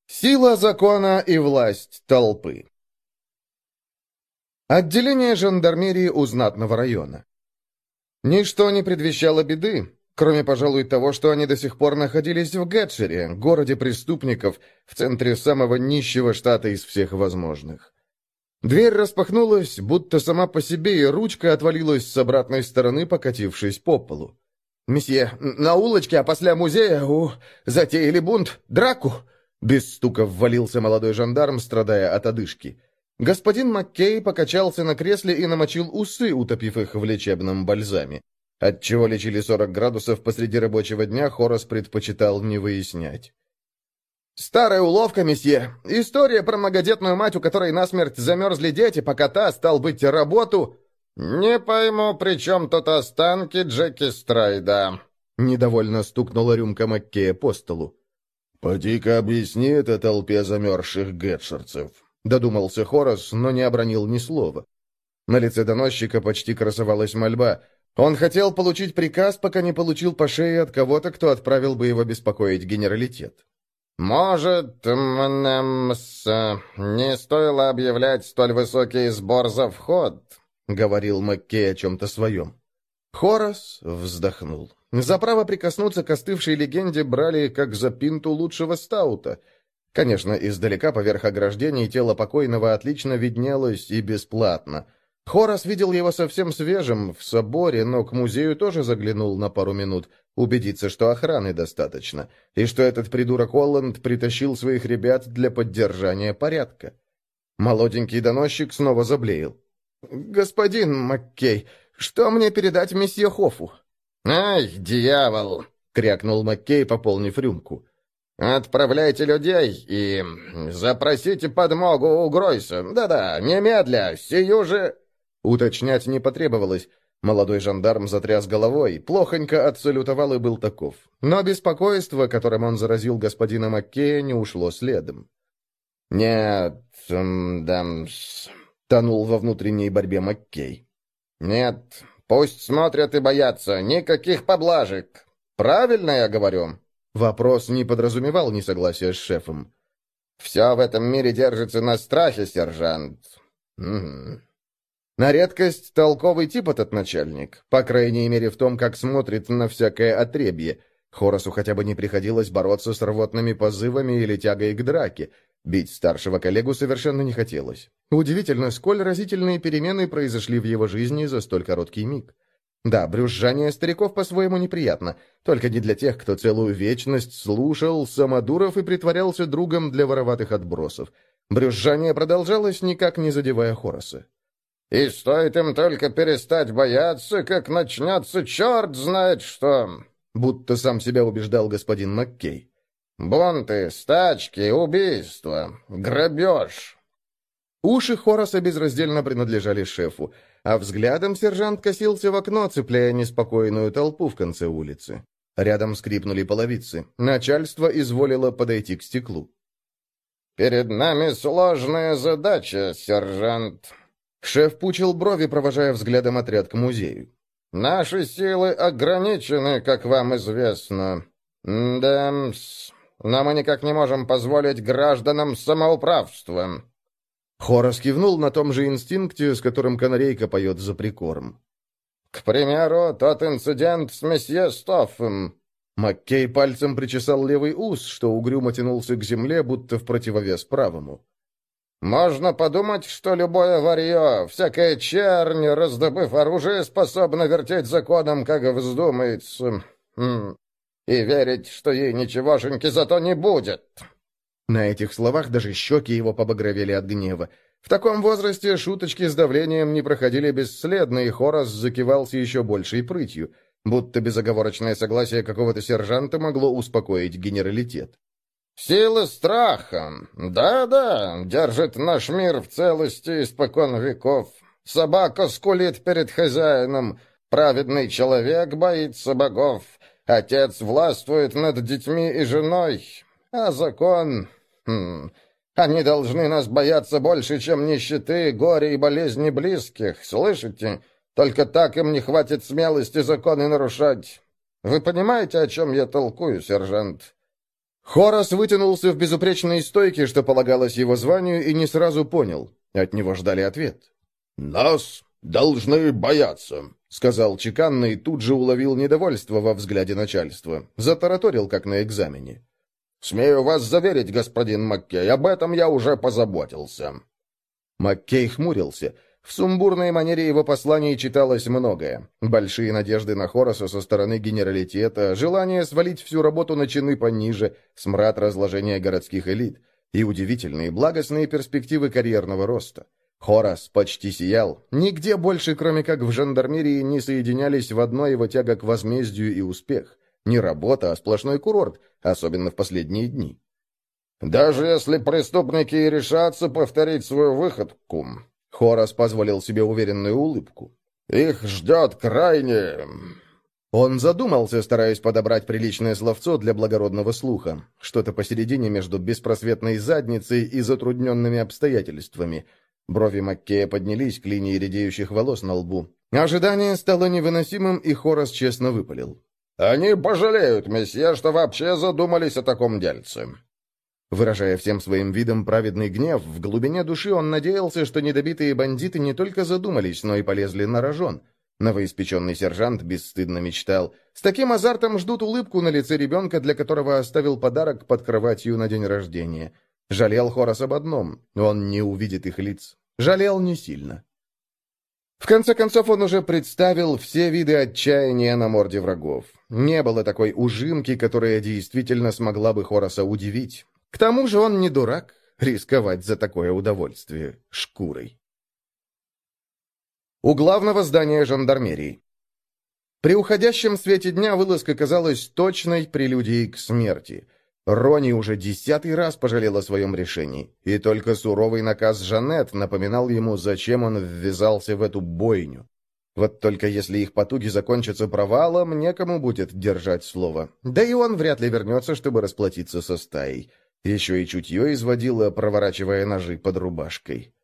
Сила закона и власть толпы Отделение жандармерии у знатного района. Ничто не предвещало беды, Кроме, пожалуй, того, что они до сих пор находились в Гетшере, городе преступников, в центре самого нищего штата из всех возможных. Дверь распахнулась, будто сама по себе, и ручка отвалилась с обратной стороны, покатившись по полу. «Месье, на улочке, а после музея, у, затеяли бунт, драку!» Без стука ввалился молодой жандарм, страдая от одышки. Господин Маккей покачался на кресле и намочил усы, утопив их в лечебном бальзаме. Отчего лечили 40 градусов посреди рабочего дня, Хорос предпочитал не выяснять. «Старая уловка, месье. История про многодетную мать, у которой насмерть замерзли дети, пока та, стал быть, работу...» «Не пойму, при чем тут останки Джеки Страйда?» Недовольно стукнула рюмка Маккея по столу. «Поди-ка объясни это толпе замерзших гетшерцев», — додумался Хорос, но не обронил ни слова. На лице доносчика почти красовалась мольба — он хотел получить приказ, пока не получил по шее от кого-то, кто отправил бы его беспокоить генералитет. «Может, нам с... не стоило объявлять столь высокий сбор за вход?» — говорил Маккей о чем-то своем. Хорас вздохнул. За право прикоснуться к остывшей легенде брали как за пинту лучшего стаута. Конечно, издалека поверх ограждений тело покойного отлично виднелось и бесплатно. Хорас видел его совсем свежим, в соборе, но к музею тоже заглянул на пару минут, убедиться, что охраны достаточно, и что этот придурок Олланд притащил своих ребят для поддержания порядка. Молоденький доносчик снова заблеял. «Господин Маккей, что мне передать месье Хофу?» «Ай, дьявол!» — крякнул Маккей, пополнив рюмку. «Отправляйте людей и запросите подмогу у Гройса. Да-да, немедля, сию же...» Уточнять не потребовалось. Молодой жандарм затряс головой, плохонько отсалютовал и был таков. Но беспокойство, которым он заразил господина Маккея, не ушло следом. «Нет, дамс...» — тонул во внутренней борьбе Маккей. «Нет, пусть смотрят и боятся, никаких поблажек. Правильно я говорю?» Вопрос не подразумевал несогласия с шефом. «Все в этом мире держится на страхе, сержант». Угу. На редкость толковый тип этот начальник, по крайней мере в том, как смотрит на всякое отребье. Хоросу хотя бы не приходилось бороться с рвотными позывами или тягой к драке. Бить старшего коллегу совершенно не хотелось. Удивительно, сколь разительные перемены произошли в его жизни за столь короткий миг. Да, брюзжание стариков по-своему неприятно, только не для тех, кто целую вечность слушал самодуров и притворялся другом для вороватых отбросов. Брюзжание продолжалось, никак не задевая Хороса. «И стоит им только перестать бояться, как начнется черт знает что!» Будто сам себя убеждал господин Маккей. Бунты, стачки, убийства, грабеж. Уши Хораса безраздельно принадлежали шефу, а взглядом сержант косился в окно, цепляя неспокойную толпу в конце улицы. Рядом скрипнули половицы. Начальство изволило подойти к стеклу. «Перед нами сложная задача, сержант». Шеф пучил брови, провожая взглядом отряд к музею. «Наши силы ограничены, как вам известно. Да-с но мы никак не можем позволить гражданам самоуправства». Хорос кивнул на том же инстинкте, с которым канарейка поет за прикорм. «К примеру, тот инцидент с месье Стоффом». Маккей пальцем причесал левый ус, что угрюмо тянулся к земле, будто в противовес правому. «Можно подумать, что любое варье, всякая чернь, раздобыв оружие, способна вертеть законом, как вздумается. Хм и верить, что ей ничегошеньки зато не будет». На этих словах даже щеки его побагровели от гнева. В таком возрасте шуточки с давлением не проходили бесследно, и Хорас закивался еще большей прытью, будто безоговорочное согласие какого-то сержанта могло успокоить генералитет. «Сила страха! Да-да, держит наш мир в целости испокон веков. Собака скулит перед хозяином, праведный человек боится богов, Отец властвует над детьми и женой, а закон... Хм, они должны нас бояться больше, чем нищеты, горя и болезни близких, слышите? Только так им не хватит смелости законы нарушать. Вы понимаете, о чем я толкую, сержант?» Хорас вытянулся в безупречной стойке, что полагалось его званию, и не сразу понял. От него ждали ответ. «Нас должны бояться», — сказал чеканно и тут же уловил недовольство во взгляде начальства. Затараторил, как на экзамене. «Смею вас заверить, господин Маккей, об этом я уже позаботился». Маккей хмурился. В сумбурной манере его посланий читалось многое. Большие надежды на Хороса со стороны генералитета, желание свалить всю работу на чины пониже, смрад разложения городских элит и удивительные благостные перспективы карьерного роста. Хорас почти сиял. Нигде больше, кроме как в жандармерии, не соединялись в одно его тяга к возмездию и успех. Не работа, а сплошной курорт, особенно в последние дни. «Даже если преступники и решатся повторить свою выходку», Хорас позволил себе уверенную улыбку. «Их ждет крайне...» Он задумался, стараясь подобрать приличное словцо для благородного слуха. Что-то посередине между беспросветной задницей и затрудненными обстоятельствами — Брови Маккея поднялись к линии редеющих волос на лбу. Ожидание стало невыносимым, и Хорас честно выпалил. «Они пожалеют, месье, что вообще задумались о таком дельце». Выражая всем своим видом праведный гнев, в глубине души он надеялся, что недобитые бандиты не только задумались, но и полезли на рожон. Новоиспеченный сержант бесстыдно мечтал. С таким азартом ждут улыбку на лице ребенка, для которого оставил подарок под кроватью на день рождения. Жалел Хорас об одном — он не увидит их лиц. Жалел не сильно. В конце концов, он уже представил все виды отчаяния на морде врагов. Не было такой ужимки, которая действительно смогла бы Хораса удивить. К тому же он не дурак рисковать за такое удовольствие шкурой. У главного здания жандармерии. При уходящем свете дня вылазка казалась точной прелюдией к смерти. Рони уже десятый раз пожалел о своем решении, и только суровый наказ Жанет напоминал ему, зачем он ввязался в эту бойню. Вот только если их потуги закончатся провалом, некому будет держать слово. Да и он вряд ли вернется, чтобы расплатиться со стаей. Еще и чутье изводило, проворачивая ножи под рубашкой.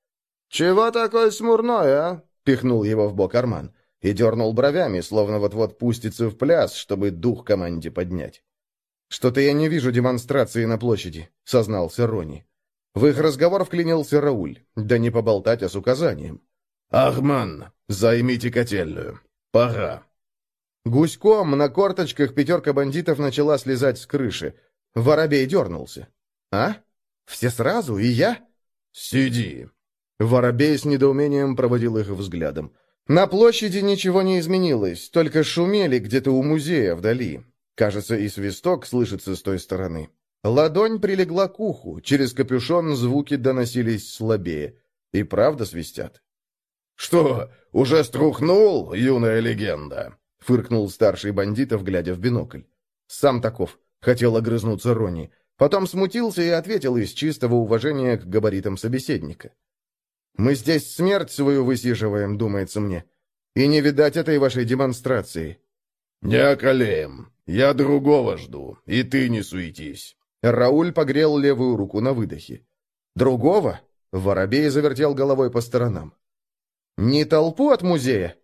«Чего такой смурной, а?» — пихнул его в бок Арман и дернул бровями, словно вот-вот пустится в пляс, чтобы дух команде поднять. «Что-то я не вижу демонстрации на площади», — сознался Рони. В их разговор вклинился Рауль, да не поболтать, а с указанием. «Ахман, займите котельную. Пора». Гуськом на корточках пятерка бандитов начала слезать с крыши. Воробей дернулся. «А? Все сразу? И я?» «Сиди!» Воробей с недоумением проводил их взглядом. На площади ничего не изменилось, только шумели где-то у музея вдали. Кажется, и свисток слышится с той стороны. Ладонь прилегла к уху, через капюшон звуки доносились слабее. И правда свистят. «Что, уже струхнул, юная легенда?» — фыркнул старший бандитов, глядя в бинокль. «Сам таков», — хотел огрызнуться Рони. Потом смутился и ответил из чистого уважения к габаритам собеседника. «Мы здесь смерть свою высиживаем, думается мне. И не видать этой вашей демонстрации». «Не околеем. Я другого жду, и ты не суетись». Рауль погрел левую руку на выдохе. «Другого?» Воробей завертел головой по сторонам. «Не толпу от музея?»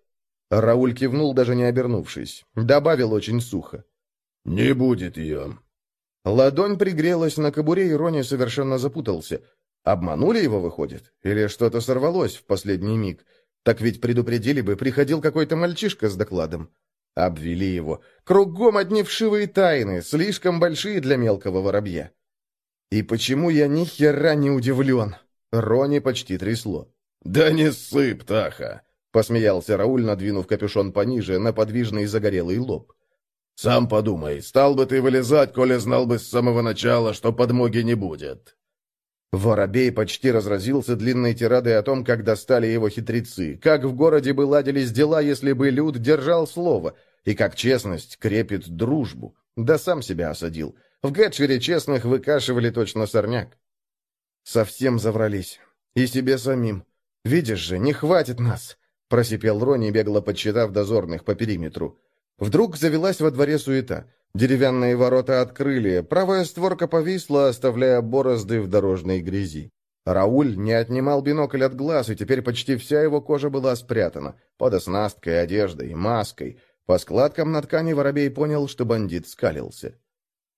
Рауль кивнул, даже не обернувшись. Добавил очень сухо. «Не будет ее. Ладонь пригрелась на кобуре, и Рони совершенно запутался. Обманули его, выходит? Или что-то сорвалось в последний миг? Так ведь предупредили бы, приходил какой-то мальчишка с докладом. Обвели его. Кругом одни вшивые тайны, слишком большие для мелкого воробья. И почему я ни хера не удивлен? Рони почти трясло. «Да не сыпь, Таха!» — посмеялся Рауль, надвинув капюшон пониже на подвижный загорелый лоб. Сам подумай, стал бы ты вылезать, коли знал бы с самого начала, что подмоги не будет». Воробей почти разразился длинной тирадой о том, как достали его хитрецы, как в городе бы ладились дела, если бы Люд держал слово, и как честность крепит дружбу. Да сам себя осадил. В Гетчере честных выкашивали точно сорняк. Совсем заврались. И себе самим. Видишь же, не хватит нас, просипел Рони, бегло подсчитав дозорных по периметру. Вдруг завелась во дворе суета. Деревянные ворота открыли, правая створка повисла, оставляя борозды в дорожной грязи. Рауль не отнимал бинокль от глаз, и теперь почти вся его кожа была спрятана. Под оснасткой, одеждой, маской. По складкам на ткани воробей понял, что бандит скалился.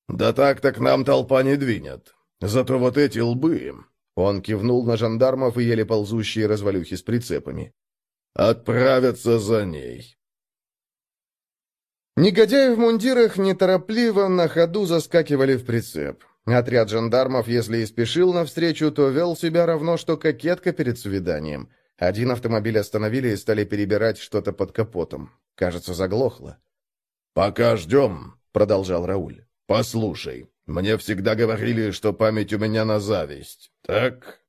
«Да так-то к нам толпа не двинет. Зато вот эти лбы...» Он кивнул на жандармов и еле ползущие развалюхи с прицепами. «Отправятся за ней. Негодяи в мундирах неторопливо на ходу заскакивали в прицеп. Отряд жандармов, если и спешил навстречу, то вел себя равно, что кокетка перед свиданием. Один автомобиль остановили и стали перебирать что-то под капотом. Кажется, заглохло. «Пока ждем», — продолжал Рауль. «Послушай, мне всегда говорили, что память у меня на зависть. Так?»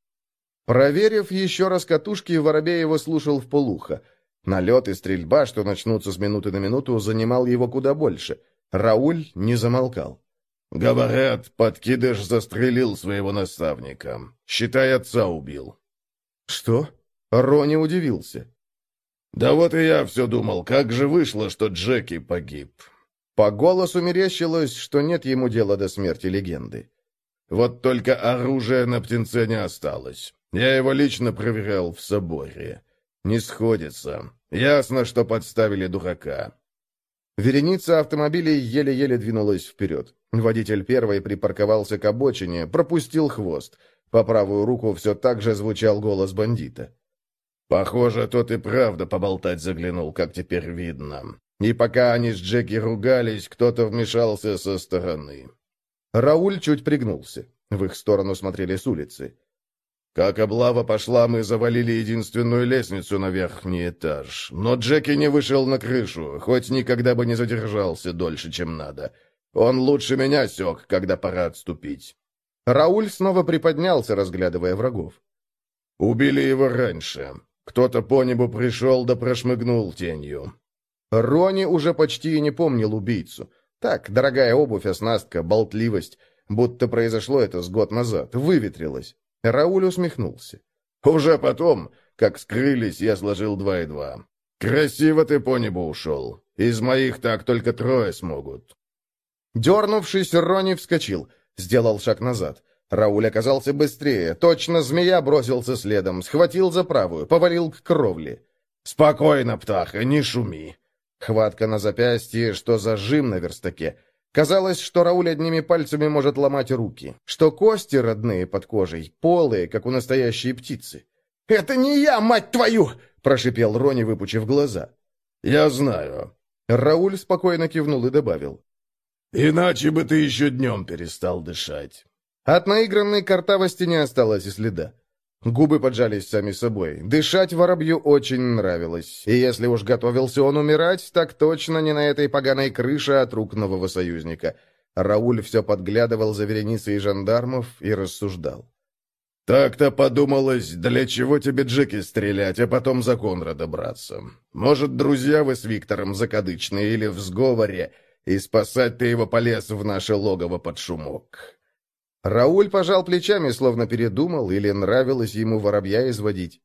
Проверив еще раз катушки, Воробей его слушал в полухо. Налет и стрельба, что начнутся с минуты на минуту, занимал его куда больше. Рауль не замолкал. «Говорят, подкидыш застрелил своего наставника. Считай, отца убил». «Что?» Рони удивился. «Да вот и я все думал, как же вышло, что Джеки погиб». По голосу мерещилось, что нет ему дела до смерти легенды. «Вот только оружия на птенце не осталось. Я его лично проверял в соборе. Не сходится. Ясно, что подставили дурака. Вереница автомобилей еле-еле двинулась вперед. Водитель первой припарковался к обочине, пропустил хвост. По правую руку все так же звучал голос бандита. «Похоже, тот и правда поболтать заглянул, как теперь видно. И пока они с Джеки ругались, кто-то вмешался со стороны». Рауль чуть пригнулся. В их сторону смотрели с улицы. Как облава пошла, мы завалили единственную лестницу на верхний этаж. Но Джеки не вышел на крышу, хоть никогда бы не задержался дольше, чем надо. Он лучше меня сёк, когда пора отступить. Рауль снова приподнялся, разглядывая врагов. Убили его раньше. Кто-то по небу пришел да прошмыгнул тенью. Рони уже почти и не помнил убийцу. Так, дорогая обувь, оснастка, болтливость. Будто произошло это с год назад, выветрилось. Рауль усмехнулся. «Уже потом, как скрылись, я сложил два и два. Красиво ты по небу ушел. Из моих так только трое смогут». Дернувшись, Рони вскочил, сделал шаг назад. Рауль оказался быстрее. Точно змея бросился следом, схватил за правую, повалил к кровле. «Спокойно, птаха, не шуми!» Хватка на запястье, что зажим на верстаке. Казалось, что Рауль одними пальцами может ломать руки, что кости родные под кожей, полые, как у настоящей птицы. «Это не я, мать твою!» — прошипел Рони, выпучив глаза. «Я знаю». Рауль спокойно кивнул и добавил. «Иначе бы ты еще днем перестал дышать». От наигранной картавости не осталось и следа. Губы поджались сами собой. Дышать воробью очень нравилось. И если уж готовился он умирать, так точно не на этой поганой крыше от рук нового союзника. Рауль все подглядывал за вереницей жандармов и рассуждал. «Так-то подумалось, для чего тебе Джеки стрелять, а потом за Конрада браться? Может, друзья вы с Виктором закадычные или в сговоре, и спасать ты его полез в наше логово под шумок?» Рауль пожал плечами, словно передумал, или нравилось ему воробья изводить.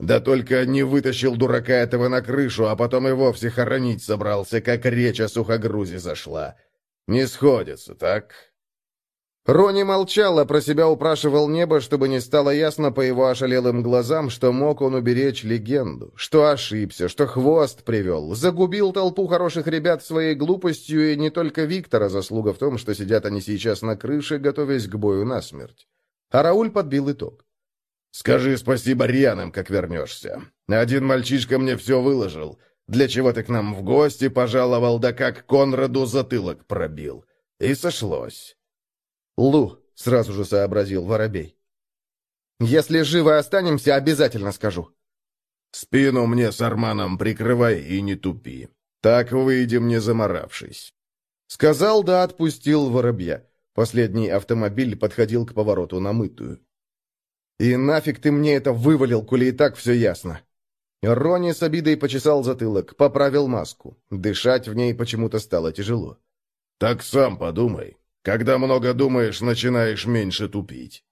«Да только не вытащил дурака этого на крышу, а потом и вовсе хоронить собрался, как речь о сухогрузе зашла. Не сходится, так?» Рони молчал, а про себя упрашивал небо, чтобы не стало ясно по его ошалелым глазам, что мог он уберечь легенду, что ошибся, что хвост привел, загубил толпу хороших ребят своей глупостью, и не только Виктора заслуга в том, что сидят они сейчас на крыше, готовясь к бою насмерть. А Рауль подбил итог. «Скажи спасибо Рианам, как вернешься. Один мальчишка мне все выложил. Для чего ты к нам в гости пожаловал, да как Конраду затылок пробил. И сошлось». «Лу», — сразу же сообразил Воробей. «Если живы останемся, обязательно скажу». «Спину мне с Арманом прикрывай и не тупи. Так выйдем, не заморавшись». Сказал да отпустил воробья. Последний автомобиль подходил к повороту на мытую. «И нафиг ты мне это вывалил, коли и так все ясно?» Рони с обидой почесал затылок, поправил маску. Дышать в ней почему-то стало тяжело. «Так сам подумай. Когда много думаешь, начинаешь меньше тупить.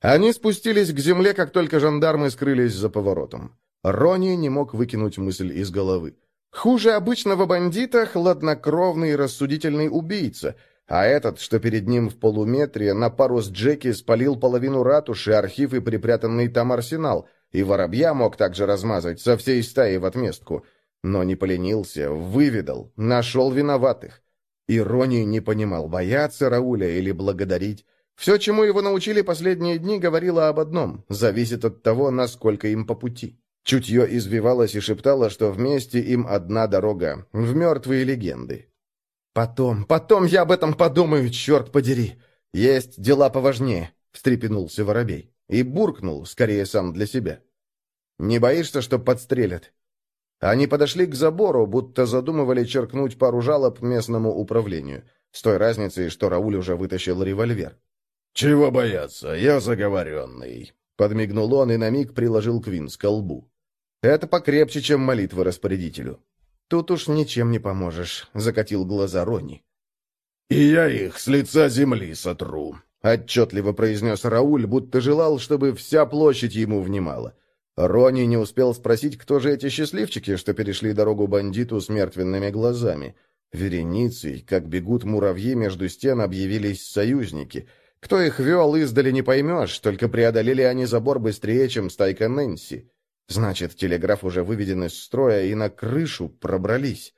Они спустились к земле, как только жандармы скрылись за поворотом. Рони не мог выкинуть мысль из головы. Хуже обычного бандита — хладнокровный и рассудительный убийца, а этот, что перед ним в полуметре, на пару с Джеки спалил половину ратуши, архив и припрятанный там арсенал, и воробья мог также размазать со всей стаи в отместку. Но не поленился, выведал, нашел виноватых. Иронии не понимал, бояться Рауля или благодарить. Все, чему его научили последние дни, говорило об одном – зависит от того, насколько им по пути. Чутье извивалось и шептало, что вместе им одна дорога – в мертвые легенды. «Потом, потом я об этом подумаю, черт подери! Есть дела поважнее!» – встрепенулся Воробей. И буркнул, скорее сам для себя. «Не боишься, что подстрелят?» Они подошли к забору, будто задумывали черкнуть пару жалоб местному управлению. С той разницей, что Рауль уже вытащил револьвер. «Чего бояться? Я заговоренный», — подмигнул он и на миг приложил Квинс к лбу. «Это покрепче, чем молитвы распорядителю». «Тут уж ничем не поможешь», — закатил глаза Ронни. «И я их с лица земли сотру», — отчетливо произнес Рауль, будто желал, чтобы вся площадь ему внимала. Рони не успел спросить, кто же эти счастливчики, что перешли дорогу бандиту с мертвенными глазами. Вереницей, как бегут муравьи между стен, объявились союзники. Кто их вел, издали не поймешь, только преодолели они забор быстрее, чем стайка Нэнси. Значит, телеграф уже выведен из строя и на крышу пробрались.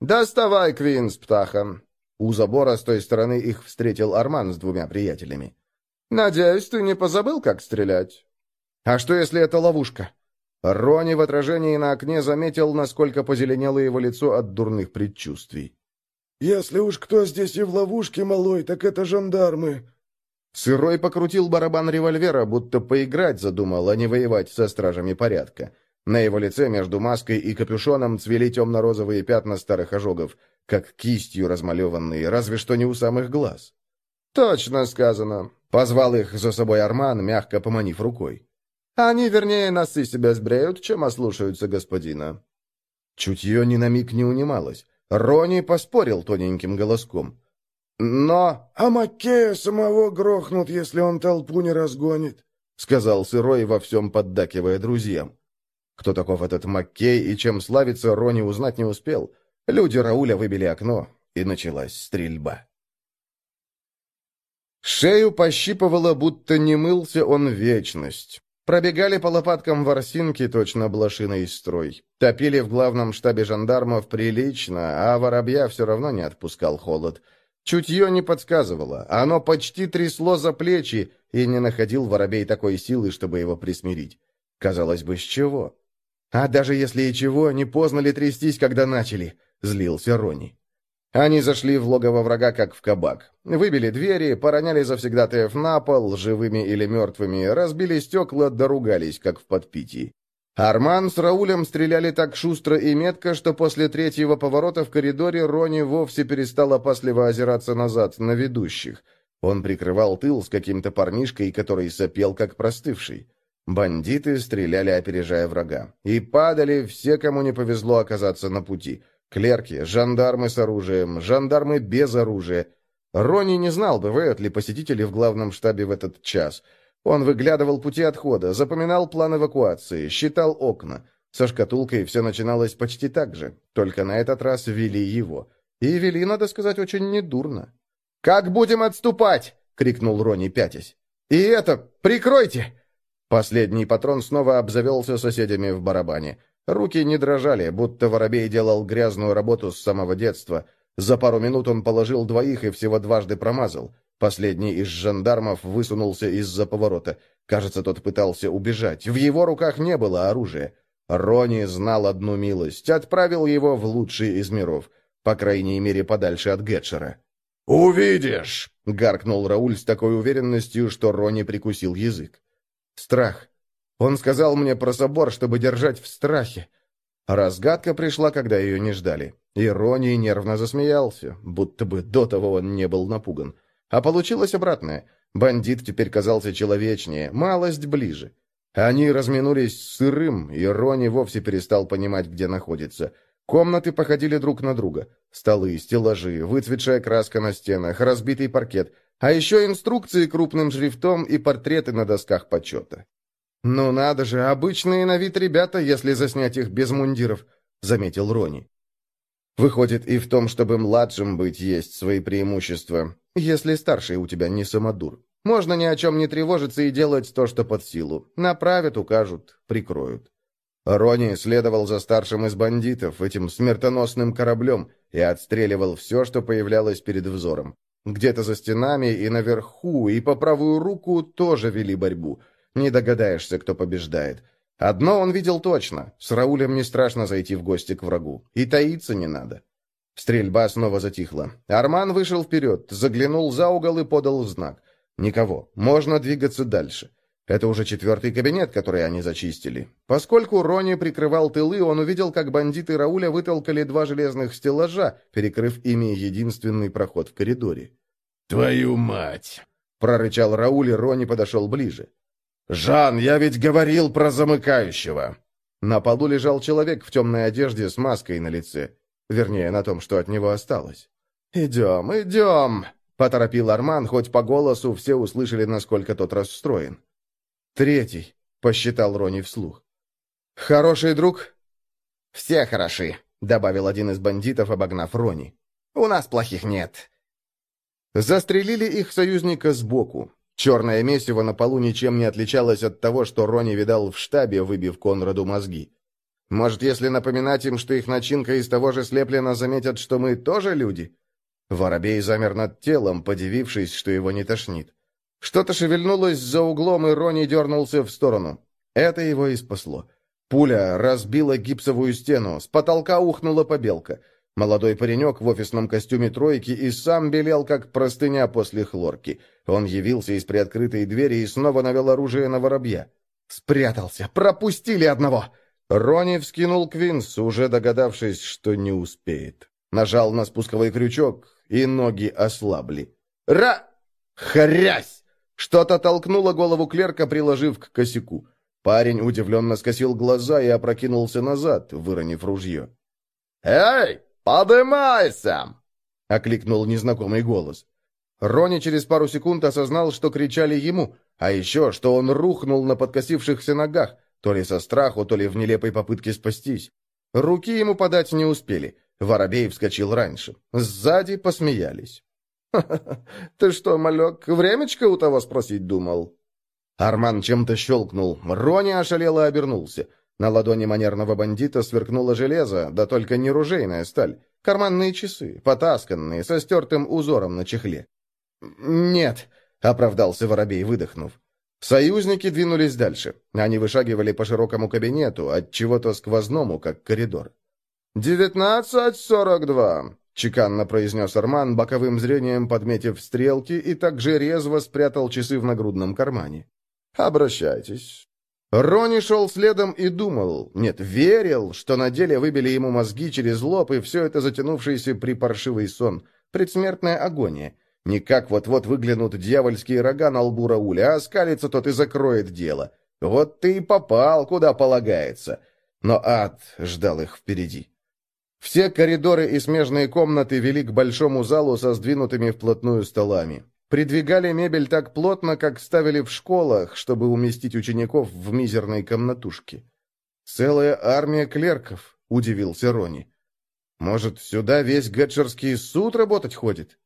«Доставай, Квинс, птаха!» У забора с той стороны их встретил Арман с двумя приятелями. «Надеюсь, ты не позабыл, как стрелять?» «А что, если это ловушка?» Рони в отражении на окне заметил, насколько позеленело его лицо от дурных предчувствий. «Если уж кто здесь и в ловушке, малой, так это жандармы». Сырой покрутил барабан револьвера, будто поиграть задумал, а не воевать со стражами порядка. На его лице между маской и капюшоном цвели темно-розовые пятна старых ожогов, как кистью размалеванные, разве что не у самых глаз. «Точно сказано», — позвал их за собой Арман, мягко поманив рукой. «Они, вернее, носы себя сбреют, чем ослушаются господина». Чутье ни на миг не унималось. Рони поспорил тоненьким голоском. «Но...» «А Маккея самого грохнут, если он толпу не разгонит», — сказал Сырой, во всем поддакивая друзьям. Кто таков этот Маккей и чем славится, Рони узнать не успел. Люди Рауля выбили окно, и началась стрельба. Шею пощипывало, будто не мылся он вечность. Пробегали по лопаткам ворсинки, точно блошиный строй. Топили в главном штабе жандармов прилично, а воробья все равно не отпускал холод. Чутье не подсказывало, оно почти трясло за плечи, и не находил воробей такой силы, чтобы его присмирить. Казалось бы, с чего? А даже если и чего, не поздно ли трястись, когда начали? Злился Рони. Они зашли в логово врага, как в кабак. Выбили двери, пороняли завсегдатаев на пол, живыми или мертвыми, разбили стекла, доругались, как в подпитии. Арман с Раулем стреляли так шустро и метко, что после третьего поворота в коридоре Рони вовсе перестал опасливо озираться назад, на ведущих. Он прикрывал тыл с каким-то парнишкой, который сопел, как простывший. Бандиты стреляли, опережая врага. И падали все, кому не повезло оказаться на пути. Клерки, жандармы с оружием, жандармы без оружия. Рони не знал, бывают ли посетители в главном штабе в этот час. Он выглядывал пути отхода, запоминал план эвакуации, считал окна. Со шкатулкой все начиналось почти так же, только на этот раз вели его. И вели, надо сказать, очень недурно. «Как будем отступать?» — крикнул Рони, пятясь. «И это, прикройте!» Последний патрон снова обзавелся соседями в барабане. Руки не дрожали, будто воробей делал грязную работу с самого детства. За пару минут он положил двоих и всего дважды промазал. Последний из жандармов высунулся из-за поворота. Кажется, тот пытался убежать. В его руках не было оружия. Рони знал одну милость. Отправил его в лучший из миров. По крайней мере, подальше от Гетшера. «Увидишь!» — гаркнул Рауль с такой уверенностью, что Рони прикусил язык. Страх. Он сказал мне про собор, чтобы держать в страхе. Разгадка пришла, когда ее не ждали. Ироний нервно засмеялся, будто бы до того он не был напуган. А получилось обратное. Бандит теперь казался человечнее, малость ближе. Они разминулись сырым, и Рони вовсе перестал понимать, где находится. Комнаты походили друг на друга. Столы, стеллажи, выцветшая краска на стенах, разбитый паркет — а еще инструкции крупным шрифтом и портреты на досках почета. «Ну надо же, обычные на вид ребята, если заснять их без мундиров», — заметил Рони. «Выходит, и в том, чтобы младшим быть, есть свои преимущества, если старший у тебя не самодур. Можно ни о чем не тревожиться и делать то, что под силу. Направят, укажут, прикроют». Рони следовал за старшим из бандитов, этим смертоносным кораблем, и отстреливал все, что появлялось перед взором. Где-то за стенами и наверху, и по правую руку тоже вели борьбу. Не догадаешься, кто побеждает. Одно он видел точно. С Раулем не страшно зайти в гости к врагу. И таиться не надо. Стрельба снова затихла. Арман вышел вперед, заглянул за угол и подал знак. Никого. Можно двигаться дальше. Это уже четвертый кабинет, который они зачистили. Поскольку Рони прикрывал тылы, он увидел, как бандиты Рауля вытолкали два железных стеллажа, перекрыв ими единственный проход в коридоре. «Твою мать!» — прорычал Рауль, и Рони подошел ближе. «Жан, я ведь говорил про замыкающего!» На полу лежал человек в темной одежде с маской на лице. Вернее, на том, что от него осталось. «Идем, идем!» — поторопил Арман, хоть по голосу все услышали, насколько тот расстроен. «Третий», — посчитал Рони вслух. «Хороший друг?» «Все хороши», — добавил один из бандитов, обогнав Рони. «У нас плохих нет». Застрелили их союзника сбоку. Черное месиво на полу ничем не отличалось от того, что Рони видал в штабе, выбив Конраду мозги. Может, если напоминать им, что их начинка из того же слеплена, заметят, что мы тоже люди?» Воробей замер над телом, подивившись, что его не тошнит. Что-то шевельнулось за углом, и Рони дернулся в сторону. Это его и спасло. Пуля разбила гипсовую стену, с потолка ухнула побелка. Молодой паренек в офисном костюме тройки и сам белел, как простыня после хлорки. Он явился из приоткрытой двери и снова навел оружие на воробья. «Спрятался! Пропустили одного!» Рони вскинул Квинс, уже догадавшись, что не успеет. Нажал на спусковой крючок, и ноги ослабли. «Ра! Хрясь!» Что-то толкнуло голову клерка, приложив к косяку. Парень удивленно скосил глаза и опрокинулся назад, выронив ружье. «Эй, подымайся!» — окликнул незнакомый голос. Рони через пару секунд осознал, что кричали ему, а еще, что он рухнул на подкосившихся ногах, то ли со страху, то ли в нелепой попытке спастись. Руки ему подать не успели. Воробей вскочил раньше. Сзади посмеялись. «Ха ты что, малек, времечко у того спросить думал?» Арман чем-то щелкнул. Рони ошалело обернулся. На ладони манерного бандита сверкнуло железо, да только не ружейная сталь. Карманные часы, потасканные, со стертым узором на чехле. «Нет», — оправдался Воробей, выдохнув. Союзники двинулись дальше. Они вышагивали по широкому кабинету, от чего-то сквозному, как коридор. «Девятнадцать сорок два», — чеканно произнес Арман, боковым зрением подметив стрелки, и также резво спрятал часы в нагрудном кармане. «Обращайтесь». Рони шел следом и думал, нет, верил, что на деле выбили ему мозги через лоб, и все это затянувшийся припаршивый сон, предсмертная агония. Никак вот-вот выглянут дьявольские рога на лбу Рауля, а скалится тот и закроет дело. Вот ты и попал, куда полагается. Но ад ждал их впереди. Все коридоры и смежные комнаты вели к большому залу со сдвинутыми вплотную столами. Придвигали мебель так плотно, как ставили в школах, чтобы уместить учеников в мизерной комнатушке. «Целая армия клерков», — удивился Рони. «Может, сюда весь Гетчерский суд работать ходит?»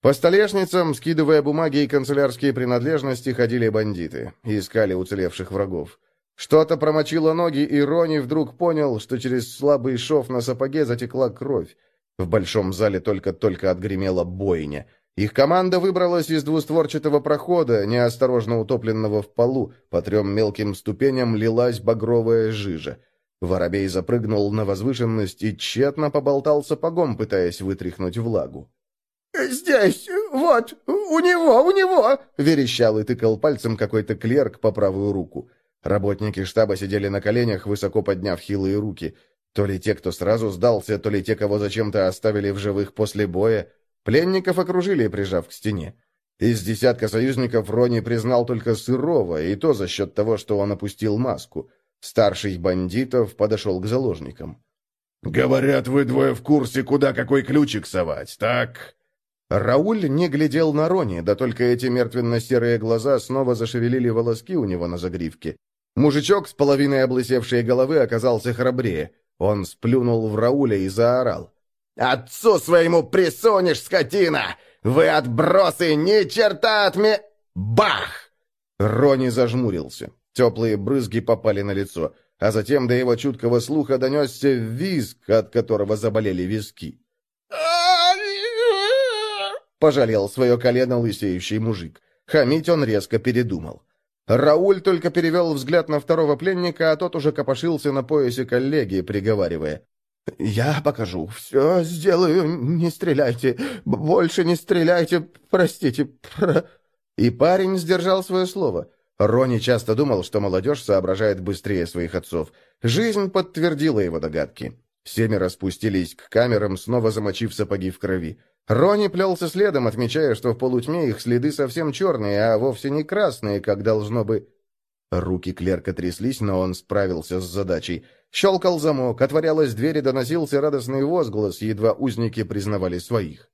По столешницам, скидывая бумаги и канцелярские принадлежности, ходили бандиты искали уцелевших врагов. Что-то промочило ноги, и Рони вдруг понял, что через слабый шов на сапоге затекла кровь. В большом зале только-только отгремела бойня. Их команда выбралась из двустворчатого прохода, неосторожно утопленного в полу. По трем мелким ступеням лилась багровая жижа. Воробей запрыгнул на возвышенность и тщетно поболтал сапогом, пытаясь вытряхнуть влагу. «Здесь! Вот! У него! У него!» — верещал и тыкал пальцем какой-то клерк по правую руку. Работники штаба сидели на коленях, высоко подняв хилые руки. То ли те, кто сразу сдался, то ли те, кого зачем-то оставили в живых после боя. Пленников окружили, прижав к стене. Из десятка союзников Рони признал только Сырова, и то за счет того, что он опустил маску. Старший бандитов подошел к заложникам. «Говорят, вы двое в курсе, куда какой ключик совать, так?» Рауль не глядел на Рони, да только эти мертвенно-серые глаза снова зашевелили волоски у него на загривке. Мужичок с половиной облысевшей головы оказался храбрее. Он сплюнул в Рауля и заорал. «Отцу своему присунешь, скотина! Вы отбросы, ни черта отме...» Бах! Рони зажмурился. Теплые брызги попали на лицо, а затем до его чуткого слуха донесся визг, от которого заболели виски. Пожалел свое колено лысеющий мужик. Хамить он резко передумал. Рауль только перевел взгляд на второго пленника, а тот уже копошился на поясе коллеги, приговаривая. «Я покажу, все сделаю, не стреляйте, больше не стреляйте, простите, про...» И парень сдержал свое слово. Рони часто думал, что молодежь соображает быстрее своих отцов. Жизнь подтвердила его догадки. Семеро спустились к камерам, снова замочив сапоги в крови. Рони плелся следом, отмечая, что в полутьме их следы совсем черные, а вовсе не красные, как должно бы... Руки клерка тряслись, но он справился с задачей. Щелкал замок, отворялась дверь и доносился радостный возглас, едва узники признавали своих.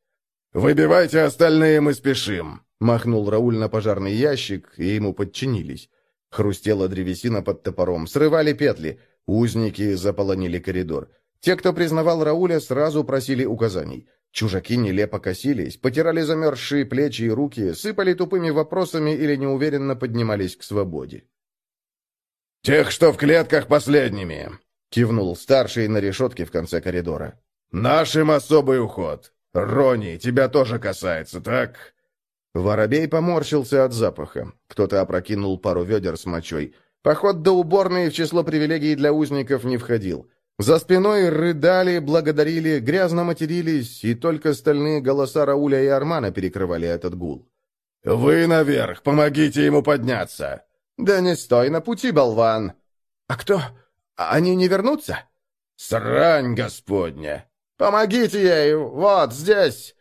«Выбивайте остальные, мы спешим!» Махнул Рауль на пожарный ящик, и ему подчинились. Хрустела древесина под топором, срывали петли. Узники заполонили коридор. Те, кто признавал Рауля, сразу просили указаний. Чужаки нелепо косились, потирали замерзшие плечи и руки, сыпали тупыми вопросами или неуверенно поднимались к свободе. «Тех, что в клетках последними!» — кивнул старший на решетке в конце коридора. «Нашим особый уход. Рони, тебя тоже касается, так?» Воробей поморщился от запаха. Кто-то опрокинул пару ведер с мочой. Поход до уборной в число привилегий для узников не входил. За спиной рыдали, благодарили, грязно матерились, и только стальные голоса Рауля и Армана перекрывали этот гул. «Вы наверх, помогите ему подняться!» «Да не стой на пути, болван!» «А кто? Они не вернутся?» «Срань господня!» «Помогите ей! Вот, здесь!»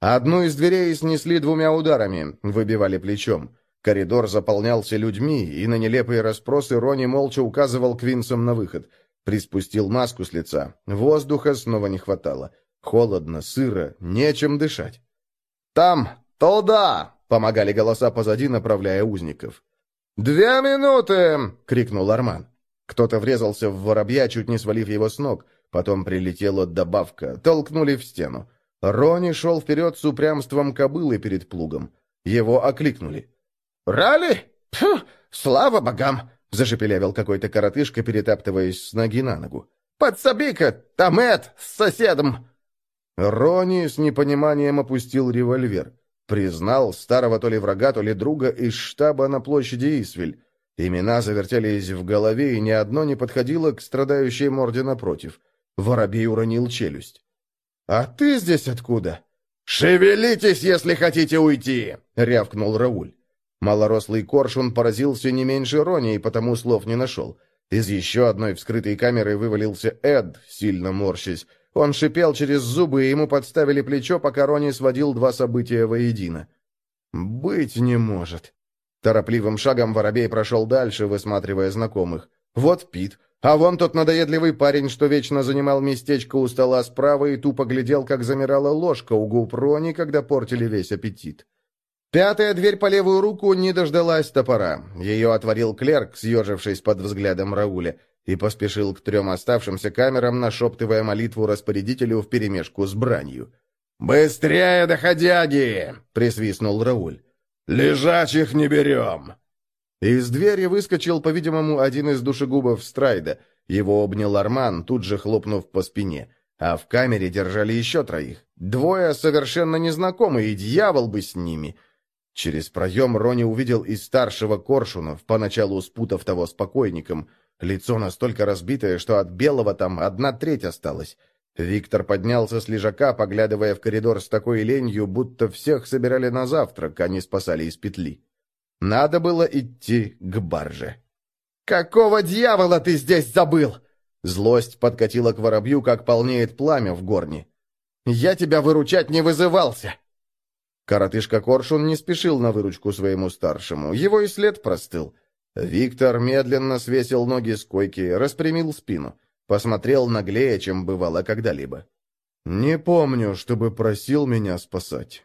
Одну из дверей снесли двумя ударами, выбивали плечом. Коридор заполнялся людьми, и на нелепые расспросы Рони молча указывал Квинсом на выход. Приспустил маску с лица. Воздуха снова не хватало. Холодно, сыро, нечем дышать. «Там! Туда!» — помогали голоса позади, направляя узников. «Две минуты!» — крикнул Арман. Кто-то врезался в воробья, чуть не свалив его с ног. Потом прилетела добавка. Толкнули в стену. Рони шел вперед с упрямством кобылы перед плугом. Его окликнули. «Ралли? Фу, слава богам!» — зашепелявил какой-то коротышка, перетаптываясь с ноги на ногу. «Подсоби-ка, там Эд с соседом!» Рони с непониманием опустил револьвер. Признал старого то ли врага, то ли друга из штаба на площади Исвель. Имена завертелись в голове, и ни одно не подходило к страдающей морде напротив. Воробей уронил челюсть. «А ты здесь откуда?» «Шевелитесь, если хотите уйти!» — рявкнул Рауль. Малорослый коршун поразился не меньше Рони и потому слов не нашел. Из еще одной вскрытой камеры вывалился Эд, сильно морщась. Он шипел через зубы, и ему подставили плечо, пока Рони сводил два события воедино. «Быть не может». Торопливым шагом воробей прошел дальше, высматривая знакомых. «Вот Пит, а вон тот надоедливый парень, что вечно занимал местечко у стола справа и тупо глядел, как замирала ложка у губ Рони, когда портили весь аппетит. Пятая дверь по левую руку не дождалась топора. Ее отворил клерк, съежившись под взглядом Рауля, и поспешил к трем оставшимся камерам, нашептывая молитву распорядителю вперемешку с бранью. «Быстрее, доходяги!» — присвистнул Рауль. «Лежачих не берем!» Из двери выскочил, по-видимому, один из душегубов Страйда. Его обнял Арман, тут же хлопнув по спине. А в камере держали еще троих. Двое совершенно незнакомые, и дьявол бы с ними. Через проем Рони увидел и старшего Коршуна, поначалу спутав того с покойником. Лицо настолько разбитое, что от белого там одна треть осталась. Виктор поднялся с лежака, поглядывая в коридор с такой ленью, будто всех собирали на завтрак, а не спасали из петли. Надо было идти к барже. «Какого дьявола ты здесь забыл?» Злость подкатила к воробью, как полнеет пламя в горне. «Я тебя выручать не вызывался!» Коротышка Коршун не спешил на выручку своему старшему. Его и след простыл. Виктор медленно свесил ноги с койки, распрямил спину. Посмотрел наглее, чем бывало когда-либо. «Не помню, чтобы просил меня спасать».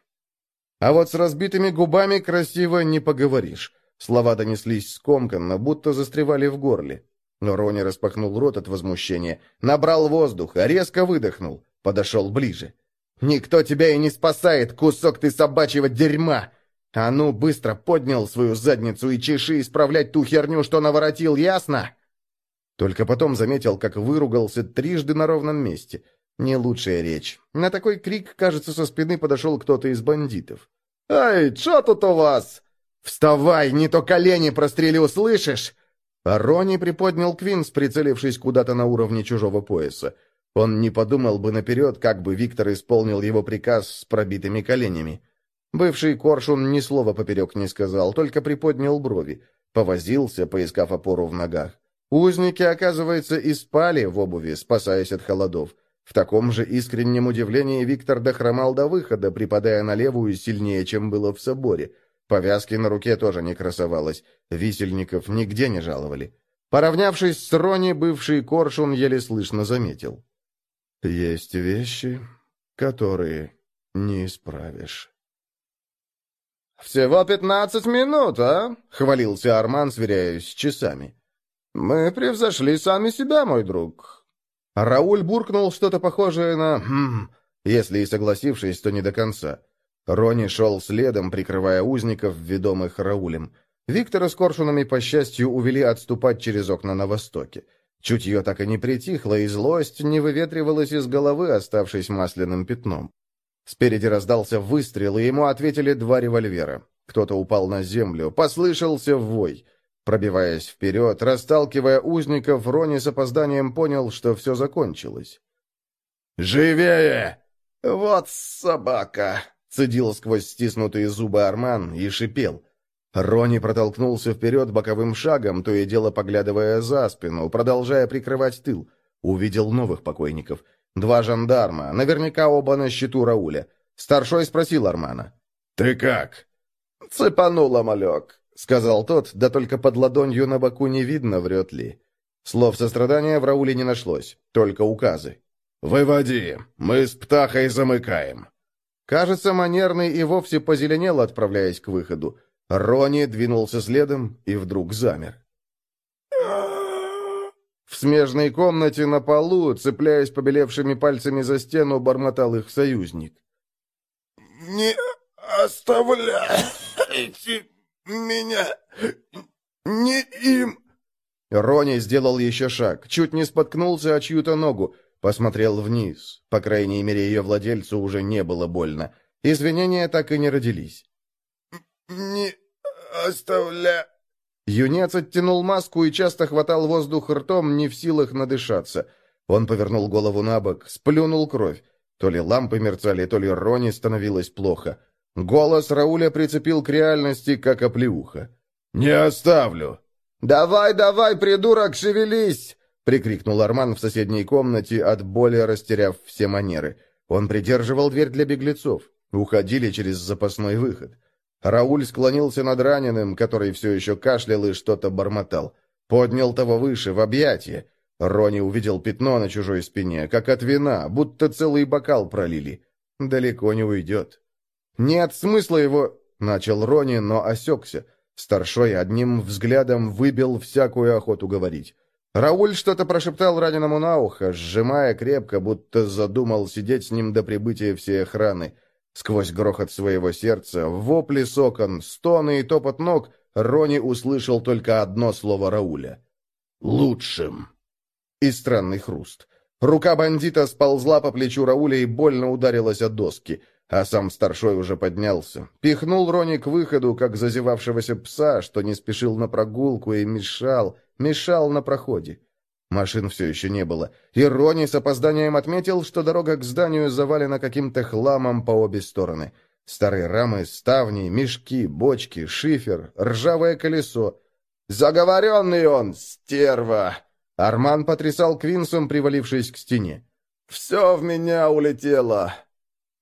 А вот с разбитыми губами красиво не поговоришь. Слова донеслись скомканно, будто застревали в горле. Но Рони распахнул рот от возмущения, набрал воздуха, резко выдохнул, подошел ближе. «Никто тебя и не спасает, кусок ты собачьего дерьма! А ну, быстро поднял свою задницу и чеши исправлять ту херню, что наворотил, ясно?» Только потом заметил, как выругался трижды на ровном месте — не лучшая речь. На такой крик, кажется, со спины подошел кто-то из бандитов. «Эй, что тут у вас?» «Вставай, не то колени прострелю, слышишь?» А Рони приподнял Квинс, прицелившись куда-то на уровне чужого пояса. Он не подумал бы наперед, как бы Виктор исполнил его приказ с пробитыми коленями. Бывший коршун ни слова поперек не сказал, только приподнял брови. Повозился, поискав опору в ногах. Узники, оказывается, и спали в обуви, спасаясь от холодов. В таком же искреннем удивлении Виктор дохромал до выхода, припадая на левую сильнее, чем было в соборе. Повязки на руке тоже не красовалось, висельников нигде не жаловали. Поравнявшись с Рони, бывший коршун еле слышно заметил. «Есть вещи, которые не исправишь». «Всего пятнадцать минут, а?» — хвалился Арман, сверяясь с часами. «Мы превзошли сами себя, мой друг. Рауль буркнул что-то похожее на «хм», если и согласившись, то не до конца. Рони шел следом, прикрывая узников, ведомых Раулем. Виктора с коршунами, по счастью, увели отступать через окна на востоке. Чутье так и не притихло, и злость не выветривалась из головы, оставшись масляным пятном. Спереди раздался выстрел, и ему ответили два револьвера. Кто-то упал на землю, послышался вой. Пробиваясь вперед, расталкивая узников, Рони с опозданием понял, что все закончилось. «Живее!» «Вот собака!» — цедил сквозь стиснутые зубы Арман и шипел. Рони протолкнулся вперед боковым шагом, то и дело поглядывая за спину, продолжая прикрывать тыл. Увидел новых покойников. Два жандарма, наверняка оба на счету Рауля. Старшой спросил Армана. «Ты как?» «Цепанула, малек», — сказал тот, да только под ладонью на боку не видно, врет ли. Слов сострадания в Рауле не нашлось, только указы. «Выводи, мы с птахой замыкаем». Кажется, манерный и вовсе позеленел, отправляясь к выходу. Рони двинулся следом и вдруг замер. В смежной комнате на полу, цепляясь побелевшими пальцами за стену, бормотал их союзник. «Не оставляйте меня! Не им!» Рони сделал еще шаг, чуть не споткнулся о чью-то ногу, посмотрел вниз. По крайней мере, ее владельцу уже не было больно. Извинения так и не родились. «Не оставля...» Юнец оттянул маску и часто хватал воздух ртом, не в силах надышаться. Он повернул голову на бок, сплюнул кровь. То ли лампы мерцали, то ли Рони становилось плохо. Голос Рауля прицепил к реальности, как оплеуха. «Не оставлю!» «Давай, давай, придурок, шевелись!» — прикрикнул Арман в соседней комнате, от боли растеряв все манеры. Он придерживал дверь для беглецов. Уходили через запасной выход. Рауль склонился над раненым, который все еще кашлял и что-то бормотал. Поднял того выше, в объятия. Рони увидел пятно на чужой спине, как от вина, будто целый бокал пролили. Далеко не уйдет. «Нет смысла его...» — начал Рони, но осекся. Старшой одним взглядом выбил всякую охоту говорить. Рауль что-то прошептал раненому на ухо, сжимая крепко, будто задумал сидеть с ним до прибытия всей охраны. Сквозь грохот своего сердца, вопли сокон, стоны и топот ног, Рони услышал только одно слово Рауля. «Лучшим». И странный хруст. Рука бандита сползла по плечу Рауля и больно ударилась о доски, а сам старшой уже поднялся. Пихнул Рони к выходу, как зазевавшегося пса, что не спешил на прогулку и мешал, мешал на проходе. Машин все еще не было, и Рони с опозданием отметил, что дорога к зданию завалена каким-то хламом по обе стороны. Старые рамы, ставни, мешки, бочки, шифер, ржавое колесо. «Заговоренный он, стерва!» Арман потрясал Квинсом, привалившись к стене. «Все в меня улетело!»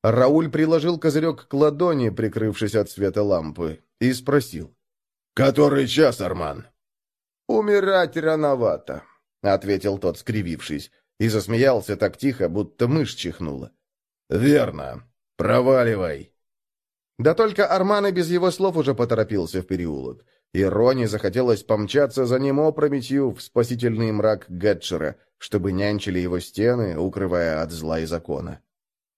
Рауль приложил козырек к ладони, прикрывшись от света лампы, и спросил. «Который час, Арман?» «Умирать рановато», — ответил тот, скривившись, и засмеялся так тихо, будто мышь чихнула. «Верно. Проваливай». Да только Арман и без его слов уже поторопился в переулок, и Рони захотелось помчаться за ним опрометью в спасительный мрак Гетчера, чтобы нянчили его стены, укрывая от зла и закона.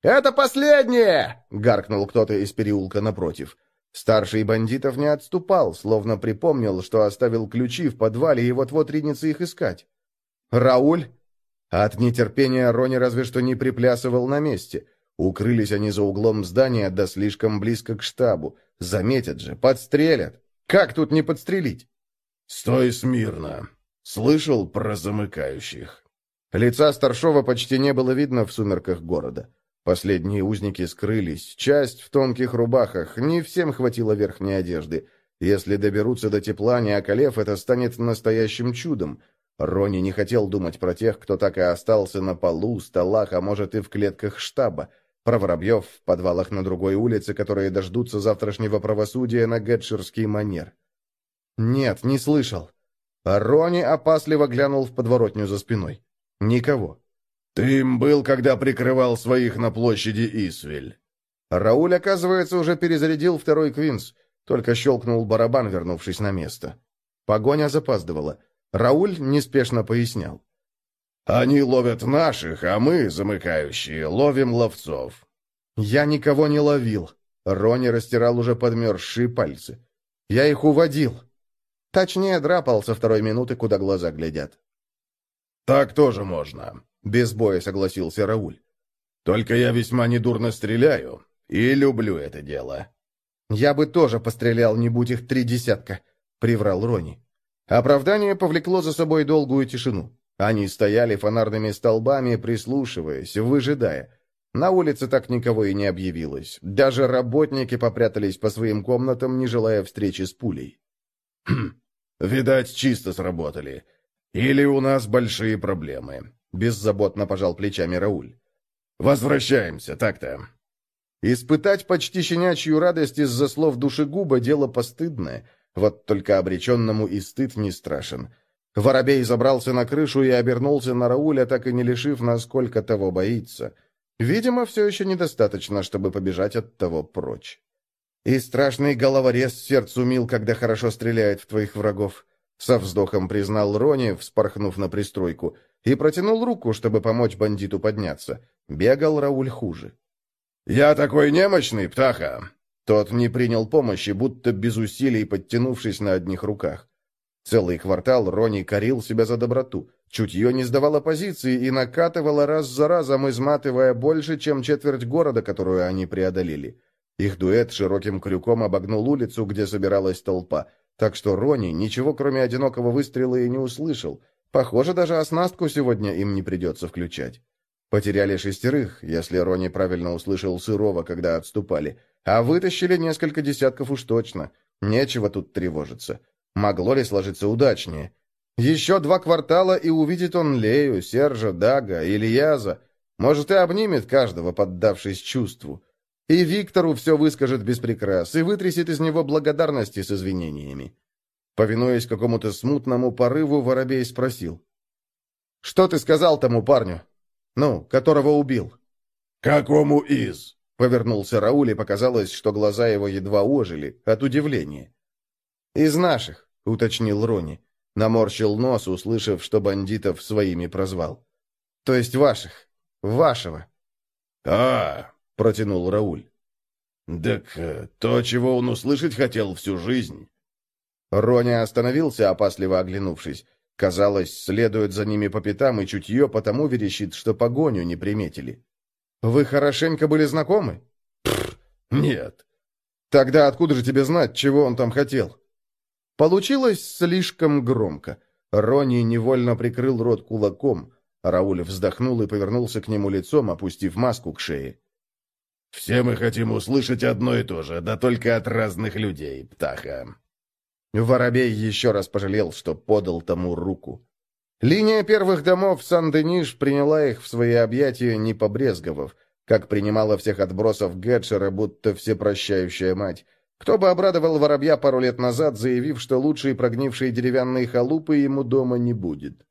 «Это последнее!» — гаркнул кто-то из переулка напротив. Старший бандитов не отступал, словно припомнил, что оставил ключи в подвале и вот-вот ринется их искать. «Рауль?» От нетерпения Рони разве что не приплясывал на месте. Укрылись они за углом здания, да слишком близко к штабу. Заметят же, подстрелят. Как тут не подстрелить? «Стой смирно!» Слышал про замыкающих. Лица старшова почти не было видно в сумерках города. Последние узники скрылись, часть в тонких рубахах, не всем хватило верхней одежды. Если доберутся до тепла, не околев, это станет настоящим чудом. Рони не хотел думать про тех, кто так и остался на полу, столах, а может и в клетках штаба. Про воробьев в подвалах на другой улице, которые дождутся завтрашнего правосудия на гетшерский манер. Нет, не слышал. А Рони опасливо глянул в подворотню за спиной. Никого. «Ты им был, когда прикрывал своих на площади Исвель». Рауль, оказывается, уже перезарядил второй квинс, только щелкнул барабан, вернувшись на место. Погоня запаздывала. Рауль неспешно пояснял. «Они ловят наших, а мы, замыкающие, ловим ловцов». «Я никого не ловил». Рони растирал уже подмерзшие пальцы. «Я их уводил». Точнее, драпал со второй минуты, куда глаза глядят. «Так тоже можно», — без боя согласился Рауль. «Только я весьма недурно стреляю и люблю это дело». «Я бы тоже пострелял, не будь их три десятка», — приврал Рони. Оправдание повлекло за собой долгую тишину. Они стояли фонарными столбами, прислушиваясь, выжидая. На улице так никого и не объявилось. Даже работники попрятались по своим комнатам, не желая встречи с пулей. «Хм, видать, чисто сработали. Или у нас большие проблемы», — беззаботно пожал плечами Рауль. «Возвращаемся, так-то». Испытать почти щенячью радость из-за слов душегуба — дело постыдное. Вот только обреченному и стыд не страшен. Воробей забрался на крышу и обернулся на Рауля, так и не лишив, насколько того боится. Видимо, все еще недостаточно, чтобы побежать от того прочь. И страшный головорез сердцу мил, когда хорошо стреляет в твоих врагов. Со вздохом признал Рони, вспорхнув на пристройку, и протянул руку, чтобы помочь бандиту подняться. Бегал Рауль хуже. «Я такой немощный, птаха!» Тот не принял помощи, будто без усилий подтянувшись на одних руках. Целый квартал Рони корил себя за доброту. Чутье не сдавало позиции и накатывало раз за разом, изматывая больше, чем четверть города, которую они преодолели. Их дуэт широким крюком обогнул улицу, где собиралась толпа, так что Рони ничего, кроме одинокого выстрела, и не услышал. Похоже, даже оснастку сегодня им не придется включать. Потеряли шестерых, если Рони правильно услышал сырого, когда отступали, а вытащили несколько десятков уж точно. Нечего тут тревожиться. Могло ли сложиться удачнее? Еще два квартала, и увидит он Лею, Сержа, Дага, Ильяза. Может, и обнимет каждого, поддавшись чувству. И Виктору все выскажет без прикрас, и вытрясет из него благодарности с извинениями. Повинуясь какому-то смутному порыву, Воробей спросил. «Что ты сказал тому парню? Ну, которого убил?» «Какому из?» — повернулся Рауль, и показалось, что глаза его едва ожили от удивления. «Из наших», — уточнил Рони. Наморщил нос, услышав, что бандитов своими прозвал. «То есть ваших. Вашего». «А, — протянул Рауль. «Так э, то, чего он услышать хотел всю жизнь». Рони остановился, опасливо оглянувшись. Казалось, следует за ними по пятам, и чутье потому верещит, что погоню не приметили. «Вы хорошенько были знакомы?» «Нет». «Тогда откуда же тебе знать, чего он там хотел?» Получилось слишком громко. Рони невольно прикрыл рот кулаком. Рауль вздохнул и повернулся к нему лицом, опустив маску к шее. «Все мы хотим услышать одно и то же, да только от разных людей, птаха». Воробей еще раз пожалел, что подал тому руку. Линия первых домов Сан-Дениш приняла их в свои объятия, не побрезговав, как принимала всех отбросов Гетшера, будто всепрощающая мать. Кто бы обрадовал воробья пару лет назад, заявив, что лучшие прогнившие деревянные халупы ему дома не будет.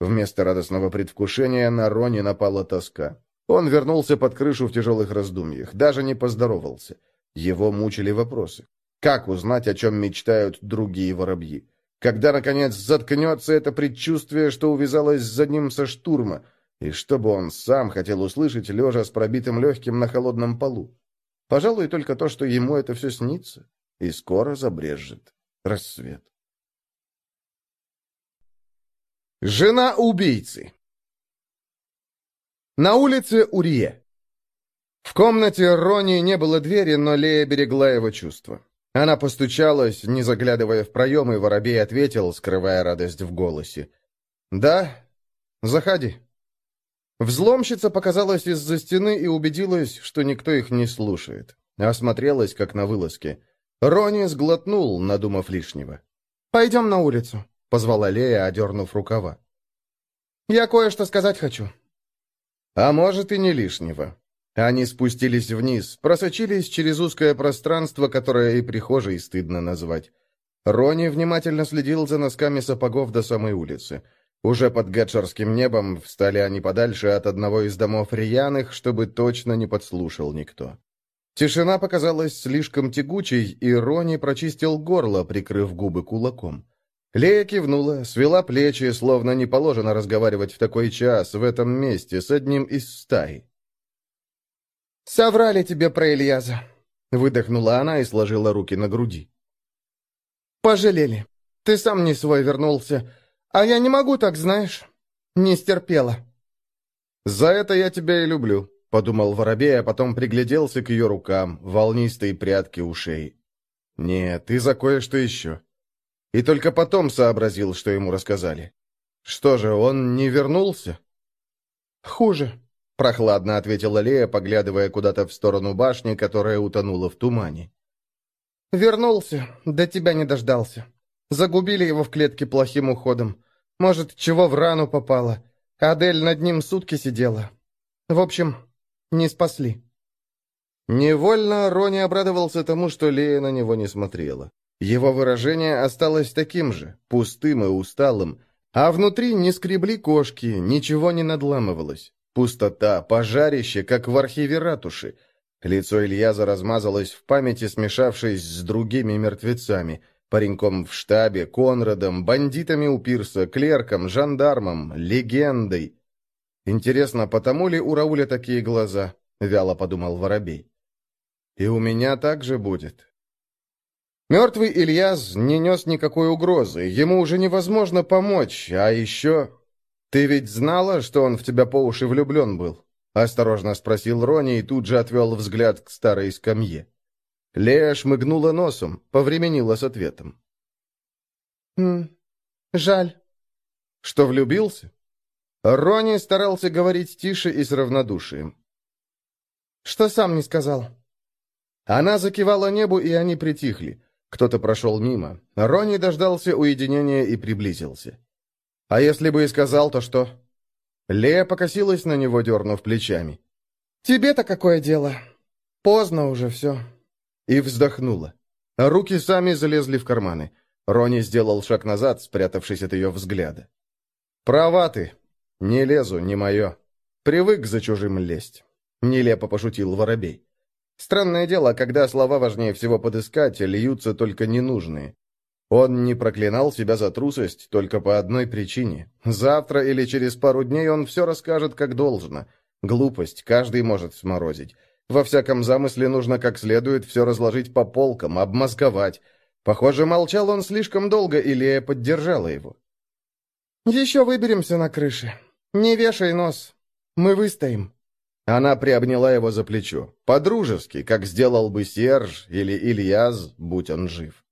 Вместо радостного предвкушения на Рони напала тоска. Он вернулся под крышу в тяжелых раздумьях, даже не поздоровался. Его мучили вопросы. Как узнать, о чем мечтают другие воробьи? Когда, наконец, заткнется это предчувствие, что увязалось за ним со штурма, и что бы он сам хотел услышать, лежа с пробитым легким на холодном полу? Пожалуй, только то, что ему это все снится, и скоро забрежет рассвет. Жена убийцы На улице Урье. В комнате Рони не было двери, но Лея берегла его чувства. Она постучалась, не заглядывая в проем, и воробей ответил, скрывая радость в голосе. «Да, заходи». Взломщица показалась из-за стены и убедилась, что никто их не слушает. Осмотрелась, как на вылазке. Рони сглотнул, надумав лишнего. «Пойдем на улицу», — позвала Лея, одернув рукава. «Я кое-что сказать хочу». А может, и не лишнего. Они спустились вниз, просочились через узкое пространство, которое и прихожей стыдно назвать. Рони внимательно следил за носками сапогов до самой улицы. Уже под гетшерским небом встали они подальше от одного из домов рьяных, чтобы точно не подслушал никто. Тишина показалась слишком тягучей, и Рони прочистил горло, прикрыв губы кулаком. Лея кивнула, свела плечи, словно не положено разговаривать в такой час, в этом месте, с одним из стаи. «Соврали тебе про Ильяза», — выдохнула она и сложила руки на груди. «Пожалели. Ты сам не свой вернулся. А я не могу так, знаешь. Не стерпела». «За это я тебя и люблю», — подумал Воробей, а потом пригляделся к ее рукам, волнистой прядке ушей. «Нет, и за кое-что еще». И только потом сообразил, что ему рассказали. «Что же, он не вернулся?» «Хуже», — прохладно ответила Лея, поглядывая куда-то в сторону башни, которая утонула в тумане. «Вернулся, до тебя не дождался. Загубили его в клетке плохим уходом. Может, чего в рану попало. Адель над ним сутки сидела. В общем, не спасли». Невольно Рони обрадовался тому, что Лея на него не смотрела. Его выражение осталось таким же, пустым и усталым, а внутри не скребли кошки, ничего не надламывалось. Пустота, пожарище, как в архиве ратуши. Лицо Ильяза размазалось в памяти, смешавшись с другими мертвецами. Пареньком в штабе, Конрадом, бандитами у пирса, клерком, жандармом, легендой. «Интересно, потому ли у Рауля такие глаза?» — вяло подумал Воробей. «И у меня так же будет». Мертвый Ильяс не нес никакой угрозы, ему уже невозможно помочь, а еще... «Ты ведь знала, что он в тебя по уши влюблен был?» — осторожно спросил Рони и тут же отвел взгляд к старой скамье. Лея шмыгнула носом, повременила с ответом. «М жаль». «Что влюбился?» Рони старался говорить тише и с равнодушием. «Что сам не сказал?» Она закивала небу, и они притихли. Кто-то прошел мимо. Рони дождался уединения и приблизился. «А если бы и сказал, то что?» Лея покосилась на него, дернув плечами. «Тебе-то какое дело? Поздно уже все». И вздохнула. Руки сами залезли в карманы. Рони сделал шаг назад, спрятавшись от ее взгляда. «Права ты. Не лезу, не мое. Привык за чужим лезть». Нелепо пошутил Воробей. Странное дело, когда слова важнее всего подыскать, льются только ненужные. Он не проклинал себя за трусость только по одной причине. Завтра или через пару дней он все расскажет как должно. Глупость каждый может сморозить. Во всяком замысле нужно как следует все разложить по полкам, обмозговать. Похоже, молчал он слишком долго, и Лея поддержала его. «Еще выберемся на крыше. Не вешай нос. Мы выстоим». Она приобняла его за плечо, по-дружески, как сделал бы Серж или Ильяз, будь он жив.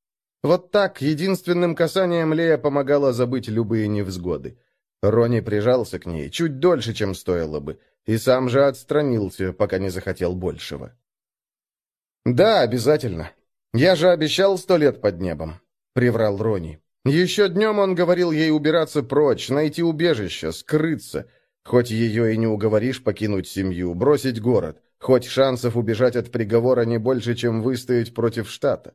Вот так, единственным касанием Лея помогала забыть любые невзгоды. Рони прижался к ней чуть дольше, чем стоило бы, и сам же отстранился, пока не захотел большего. «Да, обязательно. Я же обещал сто лет под небом», — приврал Рони. Еще днем он говорил ей убираться прочь, найти убежище, скрыться — Хоть ее и не уговоришь покинуть семью, бросить город, хоть шансов убежать от приговора не больше, чем выстоять против штата.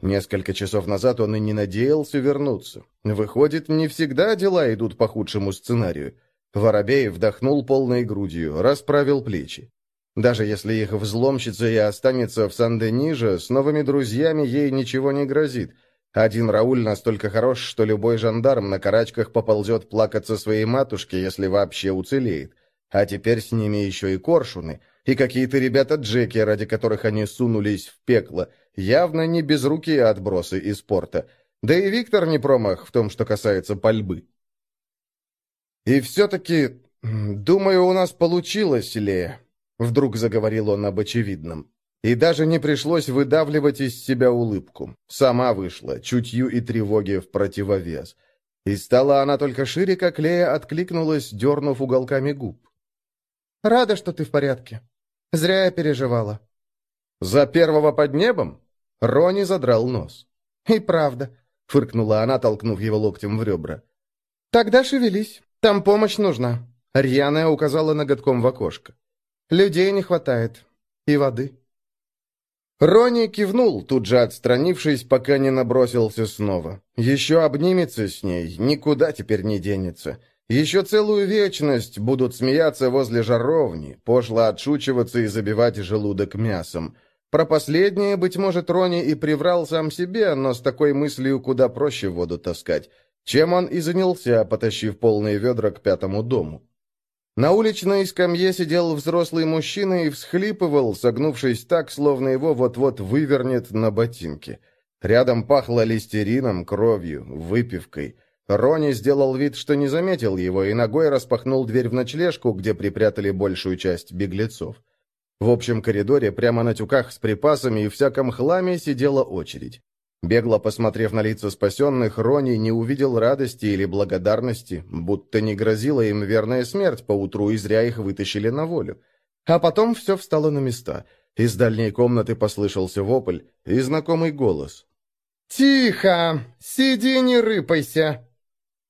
Несколько часов назад он и не надеялся вернуться. Выходит, не всегда дела идут по худшему сценарию. Воробей вдохнул полной грудью, расправил плечи. Даже если их взломщица и останется в Сан-Дениже, с новыми друзьями ей ничего не грозит — один Рауль настолько хорош, что любой жандарм на карачках поползет плакаться своей матушке, если вообще уцелеет. А теперь с ними еще и коршуны, и какие-то ребята-джеки, ради которых они сунулись в пекло, явно не безрукие отбросы из порта. Да и Виктор не промах в том, что касается пальбы. «И все-таки, думаю, у нас получилось, Лея», — вдруг заговорил он об очевидном. И даже не пришлось выдавливать из себя улыбку. Сама вышла, чутью и тревоге в противовес. И стала она только шире, как Лея откликнулась, дернув уголками губ. «Рада, что ты в порядке. Зря я переживала». «За первого под небом?» Рони задрал нос. «И правда», — фыркнула она, толкнув его локтем в ребра. «Тогда шевелись. Там помощь нужна». Рьяная указала ноготком в окошко. «Людей не хватает. И воды». Рони кивнул, тут же отстранившись, пока не набросился снова. Еще обнимется с ней, никуда теперь не денется. Еще целую вечность будут смеяться возле жаровни, пошло отшучиваться и забивать желудок мясом. Про последнее, быть может, Рони и приврал сам себе, но с такой мыслью куда проще воду таскать. Чем он и занялся, потащив полные ведра к пятому дому. На уличной скамье сидел взрослый мужчина и всхлипывал, согнувшись так, словно его вот-вот вывернет на ботинке. Рядом пахло листерином, кровью, выпивкой. Рони сделал вид, что не заметил его, и ногой распахнул дверь в ночлежку, где припрятали большую часть беглецов. В общем коридоре, прямо на тюках с припасами и всяком хламе, сидела очередь. Бегло посмотрев на лица спасенных, Рони не увидел радости или благодарности, будто не грозила им верная смерть поутру, и зря их вытащили на волю. А потом все встало на места. Из дальней комнаты послышался вопль и знакомый голос. «Тихо! Сиди, не рыпайся!»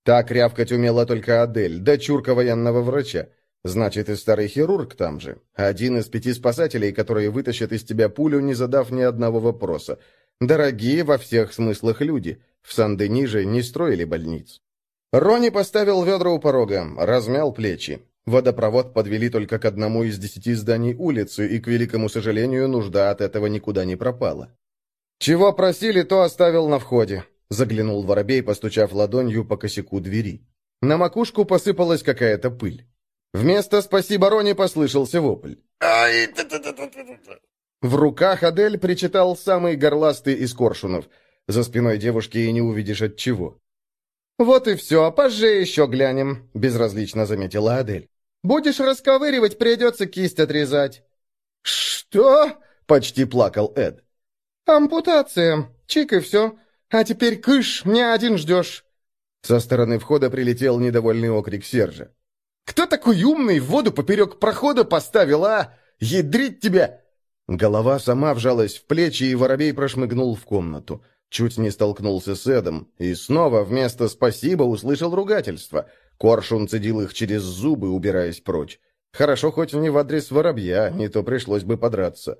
Так рявкать умела только Адель, дочурка военного врача. Значит, и старый хирург там же. Один из пяти спасателей, которые вытащат из тебя пулю, не задав ни одного вопроса. Дорогие во всех смыслах люди. В Сан-Дени же не строили больниц. Рони поставил ведра у порога, размял плечи. Водопровод подвели только к одному из десяти зданий улицы, и, к великому сожалению, нужда от этого никуда не пропала. «Чего просили, то оставил на входе», — заглянул воробей, постучав ладонью по косяку двери. На макушку посыпалась какая-то пыль. Вместо «спасибо, Рони» послышался вопль. В руках Адель причитал самый горластый из коршунов. За спиной девушки и не увидишь от чего. «Вот и все, позже еще глянем», — безразлично заметила Адель. «Будешь расковыривать, придется кисть отрезать». «Что?» — почти плакал Эд. «Ампутация. Чик и все. А теперь кыш, не один ждешь». Со стороны входа прилетел недовольный окрик Сержа. «Кто такой умный в воду поперек прохода поставил, а? Ядрить тебя!» Голова сама вжалась в плечи, и воробей прошмыгнул в комнату. Чуть не столкнулся с Эдом, и снова вместо «спасибо» услышал ругательство. Коршун цедил их через зубы, убираясь прочь. Хорошо хоть не в адрес воробья, не то пришлось бы подраться.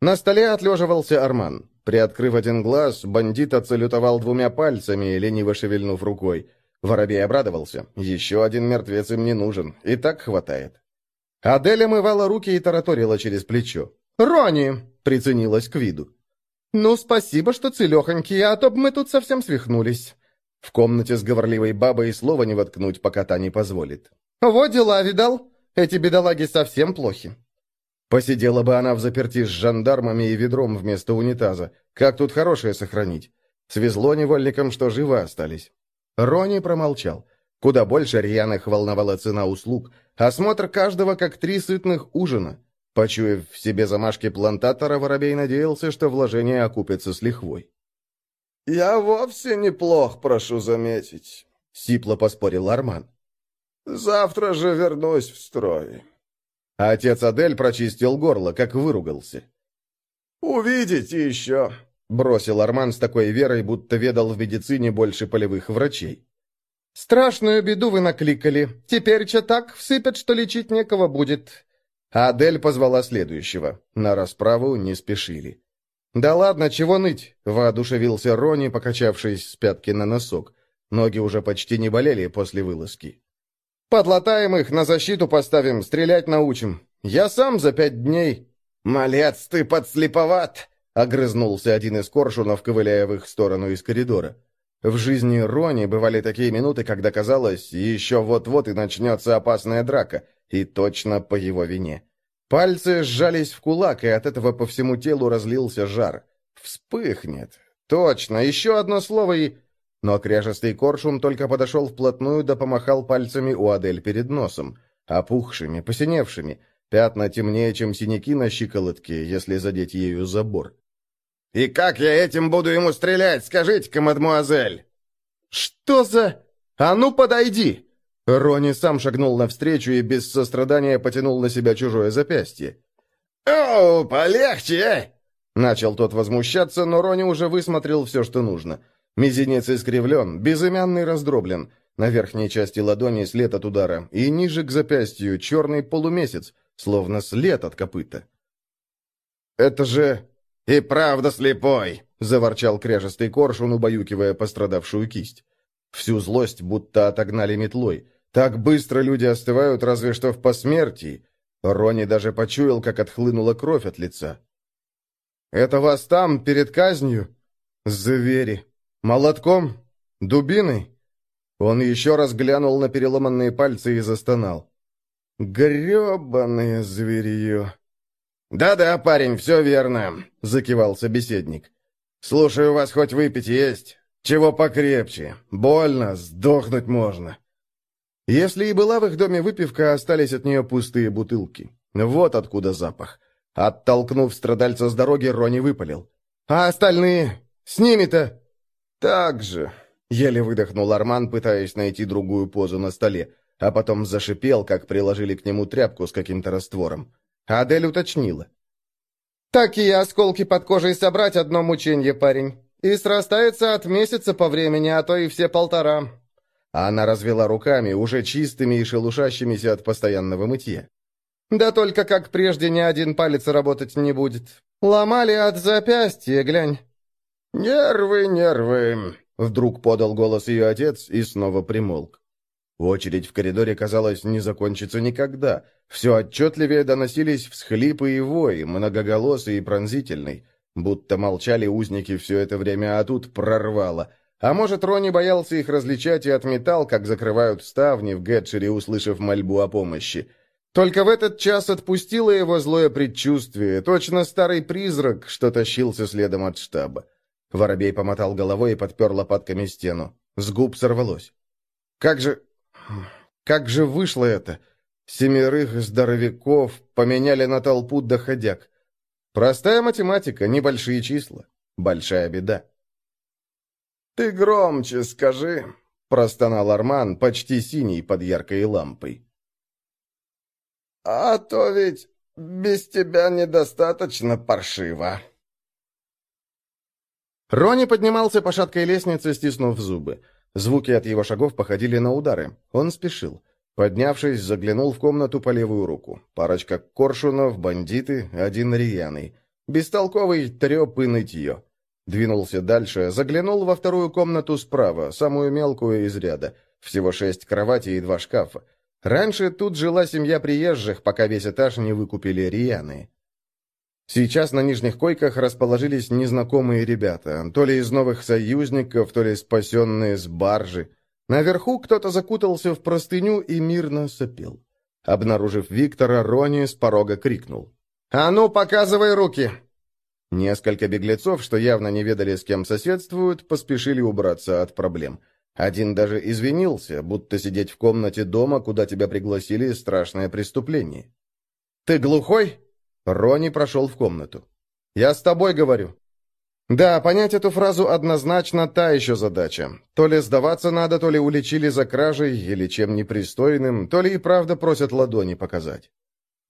На столе отлеживался Арман. Приоткрыв один глаз, бандит отсалютовал двумя пальцами, лениво шевельнув рукой. Воробей обрадовался. Еще один мертвец им не нужен, и так хватает. Адель омывала руки и тараторила через плечо. «Рони!» — приценилась к виду. «Ну, спасибо, что целехонькие, а то б мы тут совсем свихнулись». В комнате с говорливой бабой слова не воткнуть, пока та не позволит. «Вот дела, видал? Эти бедолаги совсем плохи». Посидела бы она в заперти с жандармами и ведром вместо унитаза. Как тут хорошее сохранить? Свезло невольникам, что живы остались. Рони промолчал. Куда больше рьяных волновала цена услуг. Осмотр каждого как три сытных ужина. Почуяв в себе замашки плантатора, Воробей надеялся, что вложение окупится с лихвой. «Я вовсе неплох, прошу заметить», — сипло поспорил Арман. «Завтра же вернусь в строй». А отец Адель прочистил горло, как выругался. «Увидите еще», — бросил Арман с такой верой, будто ведал в медицине больше полевых врачей. «Страшную беду вы накликали. Теперь что так всыпят, что лечить некого будет». А Адель позвала следующего. На расправу не спешили. «Да ладно, чего ныть?» — воодушевился Рони, покачавшись с пятки на носок. Ноги уже почти не болели после вылазки. Подлатаем их, на защиту поставим, стрелять научим. Я сам за пять дней...» «Малец, ты подслеповат!» — огрызнулся один из коршунов, ковыляя в их сторону из коридора. В жизни Рони бывали такие минуты, когда казалось, еще вот-вот и начнется опасная драка, и точно по его вине. Пальцы сжались в кулак, и от этого по всему телу разлился жар. Вспыхнет. Точно, еще одно слово и... Но кряжестый коршун только подошел вплотную да помахал пальцами у Адель перед носом, опухшими, посиневшими, пятна темнее, чем синяки на щиколотке, если задеть ею забор. «И как я этим буду ему стрелять, скажите-ка, мадмуазель?» «Что за... А ну, подойди!» Рони сам шагнул навстречу и без сострадания потянул на себя чужое запястье. «О, полегче, э!» Начал тот возмущаться, но Рони уже высмотрел все, что нужно. Мизинец искривлен, безымянный раздроблен. На верхней части ладони след от удара, и ниже к запястью черный полумесяц, словно след от копыта. «Это же...» «И правда слепой!» — заворчал кряжестый коршун, убаюкивая пострадавшую кисть. Всю злость будто отогнали метлой. Так быстро люди остывают, разве что в посмертии. Рони даже почуял, как отхлынула кровь от лица. «Это вас там, перед казнью?» «Звери!» «Молотком? Дубиной?» Он еще раз глянул на переломанные пальцы и застонал. «Гребаное зверье!» «Да-да, парень, все верно», — закивал собеседник. «Слушаю вас, хоть выпить есть. «Чего покрепче. Больно, сдохнуть можно». Если и была в их доме выпивка, остались от нее пустые бутылки. Вот откуда запах. Оттолкнув страдальца с дороги, Рони выпалил. «А остальные? С ними-то?» «Так же», — еле выдохнул Арман, пытаясь найти другую позу на столе, а потом зашипел, как приложили к нему тряпку с каким-то раствором. Адель уточнила. «Такие осколки под кожей собрать одно мученье, парень. И срастается от месяца по времени, а то и все полтора». Она развела руками, уже чистыми и шелушащимися от постоянного мытья. «Да только как прежде ни один палец работать не будет. Ломали от запястья, глянь». «Нервы, нервы», — вдруг подал голос ее отец и снова примолк. Очередь в коридоре, казалось, не закончится никогда. Все отчетливее доносились всхлипы и вой, многоголосый и пронзительный. Будто молчали узники все это время, а тут прорвало. А может, Рони боялся их различать и отметал, как закрывают ставни в Гетчере, услышав мольбу о помощи. Только в этот час отпустило его злое предчувствие, точно старый призрак, что тащился следом от штаба. Воробей помотал головой и подпер лопатками стену. С губ сорвалось. «Как же... как же вышло это? Семерых здоровяков поменяли на толпу доходяг. Простая математика, небольшие числа. Большая беда». «Ты громче скажи», — простонал Арман, почти синий под яркой лампой. «А то ведь без тебя недостаточно паршиво». Рони поднимался по шаткой лестнице, стиснув зубы. Звуки от его шагов походили на удары. Он спешил. Поднявшись, заглянул в комнату по левую руку. Парочка коршунов, бандиты, один рьяный. Бестолковый треп и нытье. Двинулся дальше, заглянул во вторую комнату справа, самую мелкую из ряда. Всего шесть кроватей и два шкафа. Раньше тут жила семья приезжих, пока весь этаж не выкупили рьяные. Сейчас на нижних койках расположились незнакомые ребята, то ли из новых союзников, то ли спасенные с баржи. Наверху кто-то закутался в простыню и мирно сопел. Обнаружив Виктора, Рони с порога крикнул. «А ну, показывай руки!» Несколько беглецов, что явно не ведали, с кем соседствуют, поспешили убраться от проблем. Один даже извинился, будто сидеть в комнате дома, куда тебя пригласили, страшное преступление. «Ты глухой?» Рони прошел в комнату. «Я с тобой говорю». Да, понять эту фразу однозначно та еще задача. То ли сдаваться надо, то ли уличили за кражей или чем непристойным, то ли и правда просят ладони показать.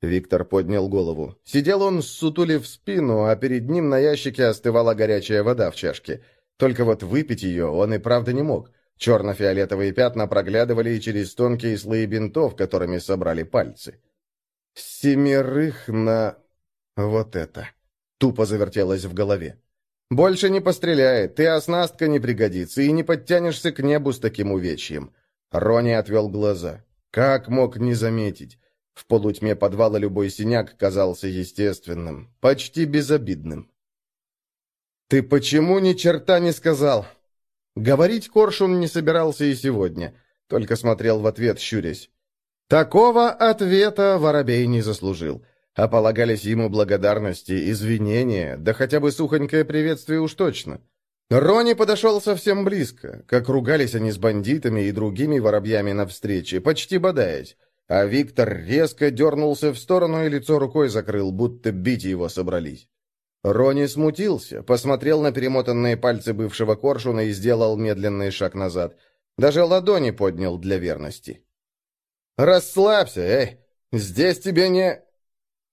Виктор поднял голову. Сидел он, сутулив спину, а перед ним на ящике остывала горячая вода в чашке. Только вот выпить ее он и правда не мог. Черно-фиолетовые пятна проглядывали и через тонкие слои бинтов, которыми собрали пальцы. «Семерых на...» «Вот это...» Тупо завертелось в голове. «Больше не постреляет, ты оснастка не пригодится, и не подтянешься к небу с таким увечьем». Рони отвел глаза. Как мог не заметить? В полутьме подвала любой синяк казался естественным, почти безобидным. «Ты почему ни черта не сказал?» Говорить Коршун не собирался и сегодня, только смотрел в ответ, щурясь. Такого ответа Воробей не заслужил, а полагались ему благодарности, извинения, да хотя бы сухонькое приветствие уж точно. Рони подошел совсем близко, как ругались они с бандитами и другими воробьями на встрече, почти бодаясь. А Виктор резко дернулся в сторону и лицо рукой закрыл, будто бить его собрались. Рони смутился, посмотрел на перемотанные пальцы бывшего коршуна и сделал медленный шаг назад. Даже ладони поднял для верности. «Расслабься, эй! Здесь тебе не...»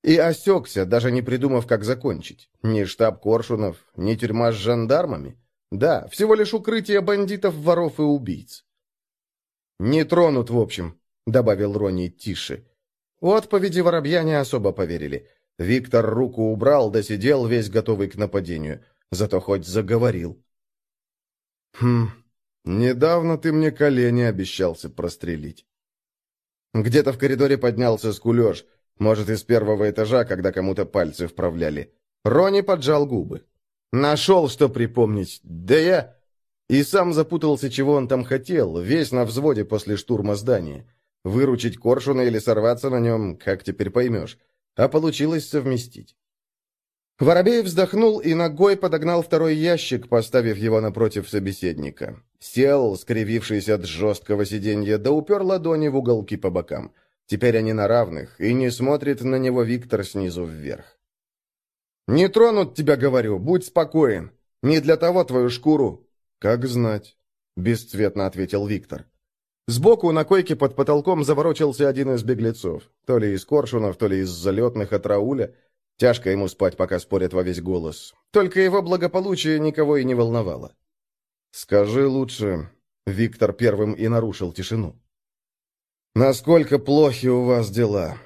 И осекся, даже не придумав, как закончить. Ни штаб Коршунов, ни тюрьма с жандармами. Да, всего лишь укрытие бандитов, воров и убийц. «Не тронут, в общем», — добавил Рони тише. Отповеди воробья не особо поверили. Виктор руку убрал, да сидел весь готовый к нападению. Зато хоть заговорил. «Хм, недавно ты мне колени обещался прострелить». Где-то в коридоре поднялся скулеж, может, из первого этажа, когда кому-то пальцы вправляли. Рони поджал губы. «Нашел, что припомнить. Да я...» И сам запутался, чего он там хотел, весь на взводе после штурма здания. Выручить коршуна или сорваться на нем, как теперь поймешь. А получилось совместить. Воробей вздохнул и ногой подогнал второй ящик, поставив его напротив собеседника. Сел, скривившись от жесткого сиденья, да упер ладони в уголки по бокам. Теперь они на равных, и не смотрит на него Виктор снизу вверх. «Не тронут тебя, говорю, будь спокоен. Не для того твою шкуру». «Как знать», — бесцветно ответил Виктор. Сбоку на койке под потолком заворочился один из беглецов. То ли из коршунов, то ли из залетных от Рауля. Тяжко ему спать, пока спорят во весь голос. Только его благополучие никого и не волновало. «Скажи лучше...» — Виктор первым и нарушил тишину. «Насколько плохи у вас дела?»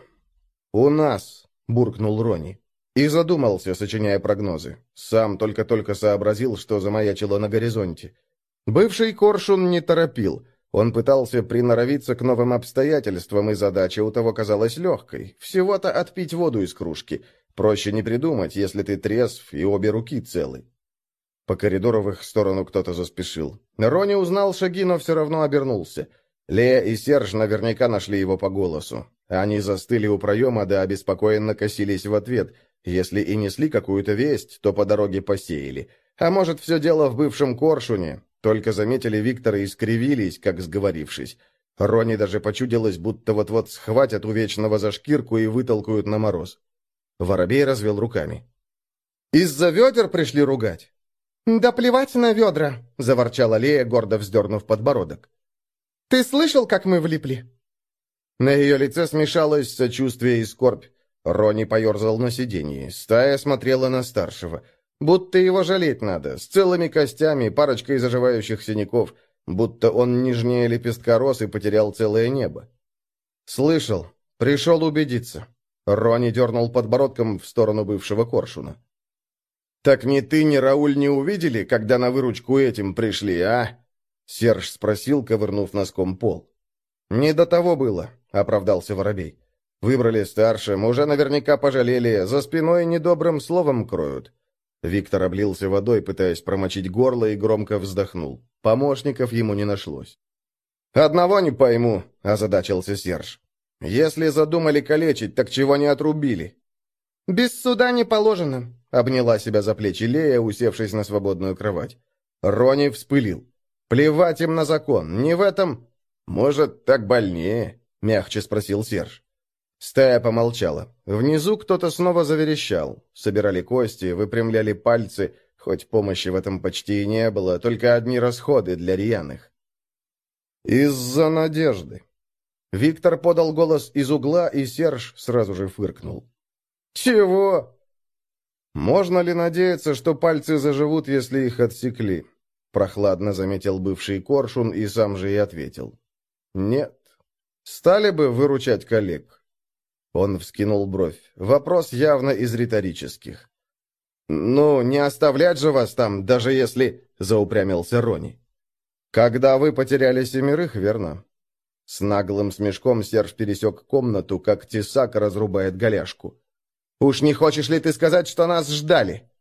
«У нас», — буркнул Рони. И задумался, сочиняя прогнозы. Сам только-только сообразил, что замаячило на горизонте. Бывший Коршун не торопил. Он пытался приноровиться к новым обстоятельствам, и задача у того казалась легкой. Всего-то отпить воду из кружки. Проще не придумать, если ты трезв и обе руки целы. По коридору в их сторону кто-то заспешил. Рони узнал шаги, но все равно обернулся. Лея и Серж наверняка нашли его по голосу. Они застыли у проема, да обеспокоенно косились в ответ. Если и несли какую-то весть, то по дороге посеяли. А может, все дело в бывшем коршуне. Только заметили Виктора и скривились, как сговорившись. Рони даже почудилось, будто вот-вот схватят у Вечного за шкирку и вытолкают на мороз. Воробей развел руками. «Из-за ведер пришли ругать?» «Да плевать на ведра!» — заворчала Лея, гордо вздернув подбородок. Ты слышал, как мы влипли?» На ее лице смешалось сочувствие и скорбь. Рони поерзал на сиденье. Стая смотрела на старшего. Будто его жалеть надо, с целыми костями, парочкой заживающих синяков, будто он нежнее лепестка роз и потерял целое небо. «Слышал. Пришел убедиться». Рони дернул подбородком в сторону бывшего коршуна. «Так ни ты, ни Рауль не увидели, когда на выручку этим пришли, а?» Серж спросил, ковырнув носком пол. «Не до того было», — оправдался Воробей. «Выбрали старшим, уже наверняка пожалели, за спиной недобрым словом кроют». Виктор облился водой, пытаясь промочить горло, и громко вздохнул. Помощников ему не нашлось. «Одного не пойму», — озадачился Серж. «Если задумали калечить, так чего не отрубили?» «Без суда не положено», — обняла себя за плечи Лея, усевшись на свободную кровать. Рони вспылил. Плевать им на закон, не в этом... Может, так больнее? Мягче спросил Серж. Стая помолчала. Внизу кто-то снова заверещал. Собирали кости, выпрямляли пальцы, хоть помощи в этом почти и не было, только одни расходы для рьяных. «Из-за надежды». Виктор подал голос из угла, и Серж сразу же фыркнул. «Чего?» «Можно ли надеяться, что пальцы заживут, если их отсекли?» Прохладно заметил бывший коршун и сам же и ответил. «Нет. Стали бы выручать коллег?» Он вскинул бровь. Вопрос явно из риторических. «Ну, не оставлять же вас там, даже если...» — заупрямился Рони. «Когда вы потеряли семерых, верно?» С наглым смешком Серж пересек комнату, как тесак разрубает голяшку. «Уж не хочешь ли ты сказать, что нас ждали?»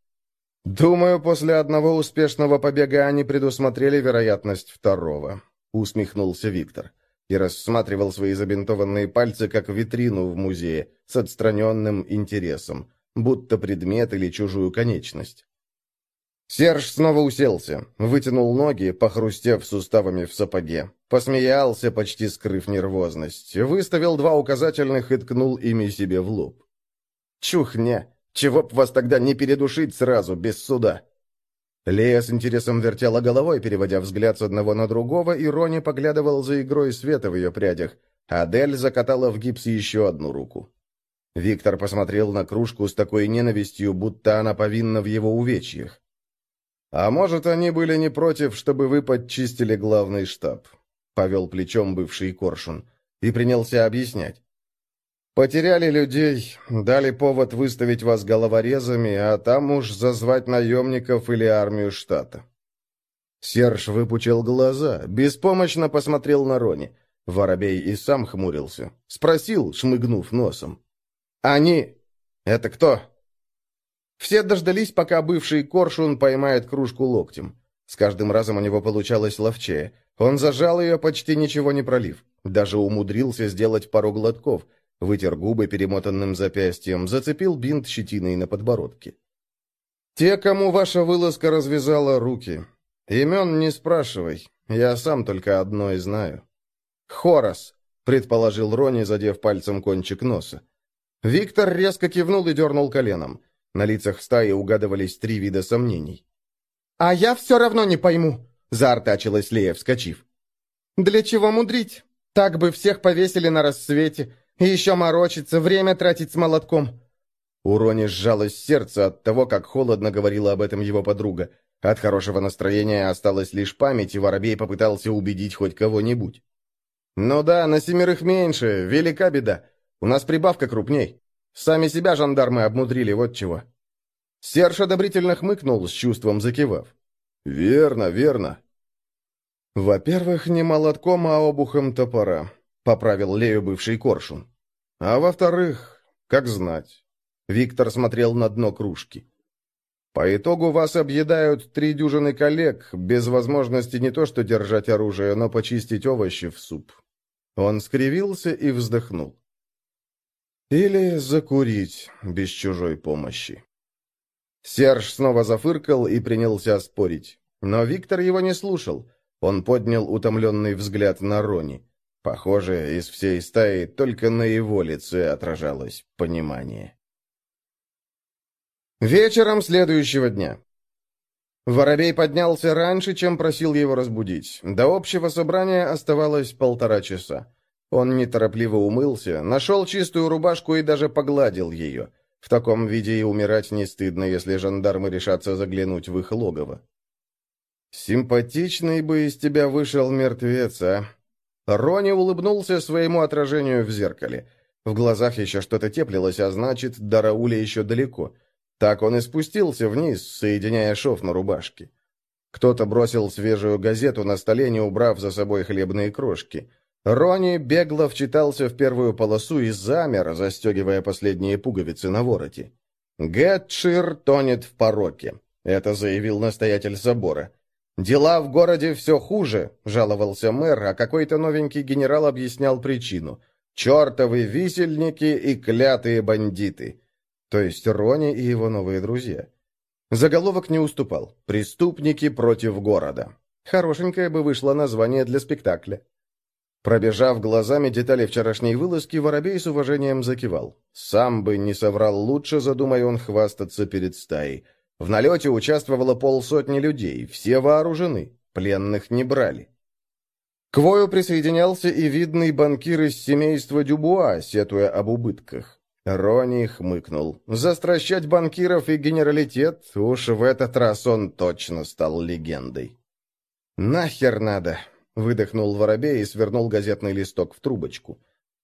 «Думаю, после одного успешного побега они предусмотрели вероятность второго», — усмехнулся Виктор и рассматривал свои забинтованные пальцы как витрину в музее с отстраненным интересом, будто предмет или чужую конечность. Серж снова уселся, вытянул ноги, похрустев суставами в сапоге, посмеялся, почти скрыв нервозность, выставил два указательных и ткнул ими себе в лоб. «Чухня! Чего б вас тогда не передушить сразу, без суда?» Лея с интересом вертела головой, переводя взгляд с одного на другого, и Рони поглядывал за игрой света в ее прядях. Адель закатала в гипс еще одну руку. Виктор посмотрел на кружку с такой ненавистью, будто она повинна в его увечьях. «А может, они были не против, чтобы вы подчистили главный штаб?» — повел плечом бывший Коршун и принялся объяснять. Потеряли людей, дали повод выставить вас головорезами, а там уж зазвать наемников или армию штата. Серж выпучил глаза, беспомощно посмотрел на Рони. Воробей и сам хмурился. Спросил, шмыгнув носом. «Они... это кто?» Все дождались, пока бывший коршун поймает кружку локтем. С каждым разом у него получалось ловчее. Он зажал ее, почти ничего не пролив. Даже умудрился сделать пару глотков — Вытер губы перемотанным запястьем, зацепил бинт щетиной на подбородке. «Те, кому ваша вылазка развязала руки. Имен не спрашивай, я сам только одно и знаю». «Хорос», — предположил Рони, задев пальцем кончик носа. Виктор резко кивнул и дернул коленом. На лицах стаи угадывались три вида сомнений. «А я все равно не пойму», — заортачилась Лея, вскочив. «Для чего мудрить? Так бы всех повесили на рассвете. Еще морочиться, время тратить с молотком». У Рони сжалось сердце от того, как холодно говорила об этом его подруга. От хорошего настроения осталась лишь память, и Воробей попытался убедить хоть кого-нибудь. «Ну да, на семерых меньше, велика беда. У нас прибавка крупней. Сами себя жандармы обмудрили, вот чего». Серж одобрительно хмыкнул, с чувством закивав. «Верно, верно». «Во-первых, не молотком, а обухом топора», — поправил Лею бывший коршун. «А во-вторых, как знать». Виктор смотрел на дно кружки. «По итогу вас объедают три дюжины коллег, без возможности не то что держать оружие, но почистить овощи в суп». Он скривился и вздохнул. «Или закурить без чужой помощи». Серж снова зафыркал и принялся спорить. Но Виктор его не слушал. Он поднял утомленный взгляд на Рони. Похоже, из всей стаи только на его лице отражалось понимание. Вечером следующего дня. Воробей поднялся раньше, чем просил его разбудить. До общего собрания оставалось полтора часа. Он неторопливо умылся, нашел чистую рубашку и даже погладил ее. В таком виде и умирать не стыдно, если жандармы решатся заглянуть в их логово. «Симпатичный бы из тебя вышел мертвец, а?» Рони улыбнулся своему отражению в зеркале. В глазах еще что-то теплилось, а значит, до Рауля еще далеко. Так он и спустился вниз, соединяя шов на рубашке. Кто-то бросил свежую газету на столе, не убрав за собой хлебные крошки. Рони бегло вчитался в первую полосу и замер, застегивая последние пуговицы на вороте. «Гетшир тонет в пороке», — это заявил настоятель собора. «Дела в городе все хуже», — жаловался мэр, а какой-то новенький генерал объяснял причину. «Чертовы висельники и клятые бандиты». То есть Рони и его новые друзья. Заголовок не уступал. «Преступники против города». Хорошенькое бы вышло название для спектакля. Пробежав глазами детали вчерашней вылазки, Воробей с уважением закивал. Сам бы не соврал лучше, задумай он хвастаться перед стаей. В налете участвовало полсотни людей, все вооружены, пленных не брали. К вою присоединялся и видный банкир из семейства Дюбуа, сетуя об убытках. Рони хмыкнул. Застращать банкиров и генералитет, уж в этот раз он точно стал легендой. «Нахер надо!» Выдохнул воробей и свернул газетный листок в трубочку.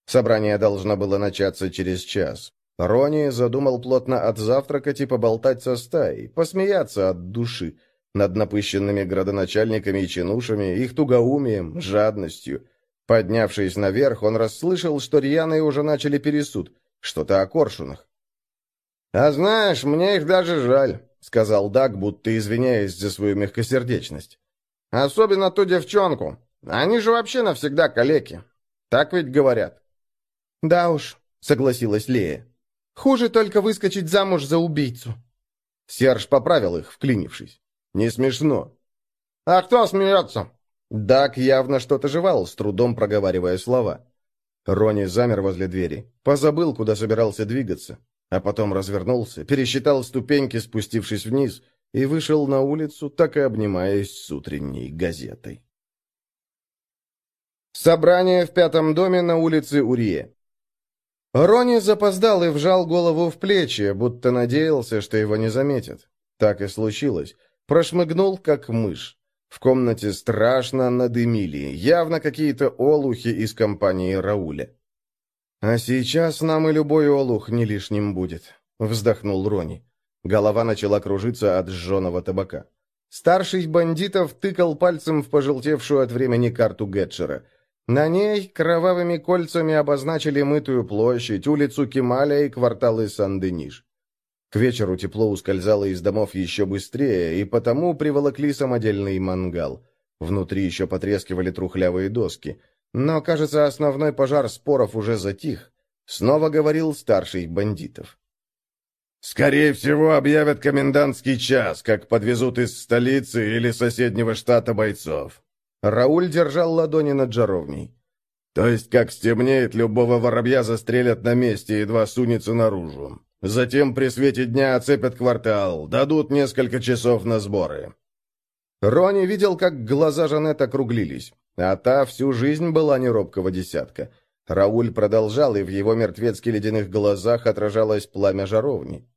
Собрание должно было начаться через час. Рони задумал плотно отзавтракать и поболтать со стаей, посмеяться от души над напыщенными градоначальниками и чинушами, их тугоумием, жадностью. Поднявшись наверх, он расслышал, что рьяные уже начали пересуд, что-то о коршунах. «А знаешь, мне их даже жаль», — сказал Даг, будто извиняясь за свою мягкосердечность. Особенно ту девчонку. Они же вообще навсегда калеки. Так ведь говорят. Да уж, согласилась Лея. Хуже только выскочить замуж за убийцу. Серж поправил их, вклинившись. Не смешно. А кто смеется? Дак явно что-то жевал, с трудом проговаривая слова. Рони замер возле двери. Позабыл, куда собирался двигаться. А потом развернулся, пересчитал ступеньки, спустившись вниз, и вышел на улицу, так и обнимаясь с утренней газетой. Собрание в пятом доме на улице Урье. Рони запоздал и вжал голову в плечи, будто надеялся, что его не заметят. Так и случилось. Прошмыгнул, как мышь. В комнате страшно надымили, явно какие-то олухи из компании Рауля. «А сейчас нам и любой олух не лишним будет», — вздохнул Рони. Голова начала кружиться от сжженного табака. Старший бандитов тыкал пальцем в пожелтевшую от времени карту Гетчера. На ней кровавыми кольцами обозначили мытую площадь, улицу Кемаля и кварталы Сан-Дениш. К вечеру тепло ускользало из домов еще быстрее, и потому приволокли самодельный мангал. Внутри еще потрескивали трухлявые доски. Но, кажется, основной пожар споров уже затих. Снова говорил старший бандитов. «Скорее всего, объявят комендантский час, как подвезут из столицы или соседнего штата бойцов». Рауль держал ладони над жаровней. «То есть, как стемнеет, любого воробья застрелят на месте, едва сунется наружу. Затем при свете дня оцепят квартал, дадут несколько часов на сборы». Рони видел, как глаза Жанет округлились, а та всю жизнь была неробкого десятка. Рауль продолжал, и в его мертвецки ледяных глазах отражалось пламя жаровни.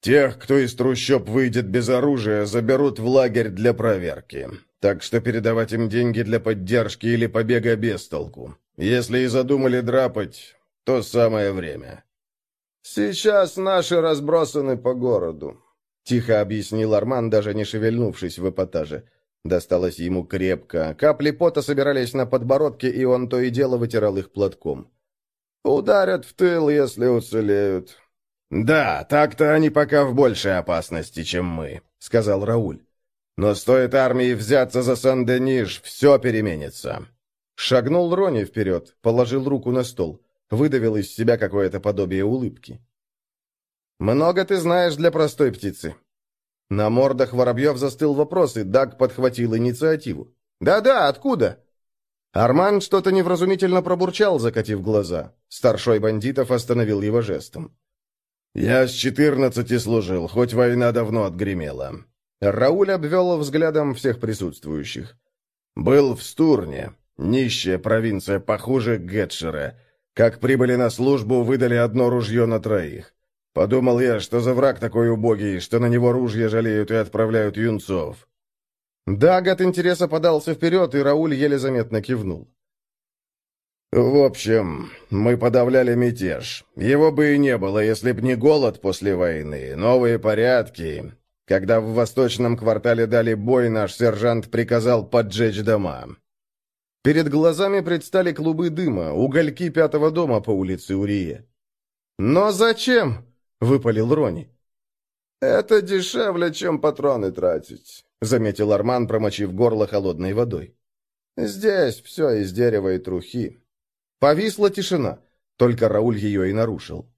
«Тех, кто из трущоб выйдет без оружия, заберут в лагерь для проверки. Так что передавать им деньги для поддержки или побега без толку. Если и задумали драпать, то самое время». «Сейчас наши разбросаны по городу», — тихо объяснил Арман, даже не шевельнувшись в эпатаже. Досталось ему крепко. Капли пота собирались на подбородке, и он то и дело вытирал их платком. «Ударят в тыл, если уцелеют». «Да, так-то они пока в большей опасности, чем мы», — сказал Рауль. «Но стоит армии взяться за Сан-Дениш, все переменится». Шагнул Рони вперед, положил руку на стол, выдавил из себя какое-то подобие улыбки. «Много ты знаешь для простой птицы». На мордах воробьев застыл вопрос, и Даг подхватил инициативу. «Да-да, откуда?» Арман что-то невразумительно пробурчал, закатив глаза. Старшой бандитов остановил его жестом. «Я с четырнадцати служил, хоть война давно отгремела». Рауль обвел взглядом всех присутствующих. «Был в Стурне, нищая провинция, похуже Гетшера. Как прибыли на службу, выдали одно ружье на троих. Подумал я, что за враг такой убогий, что на него ружья жалеют и отправляют юнцов. Даг от интереса подался вперед, и Рауль еле заметно кивнул. В общем, мы подавляли мятеж. Его бы и не было, если б не голод после войны, новые порядки. Когда в восточном квартале дали бой, наш сержант приказал поджечь дома. Перед глазами предстали клубы дыма, угольки пятого дома по улице Урие. «Но зачем?» выпалил Рони. «Это дешевле, чем патроны тратить», — заметил Арман, промочив горло холодной водой. «Здесь все из дерева и трухи». Повисла тишина, только Рауль ее и нарушил.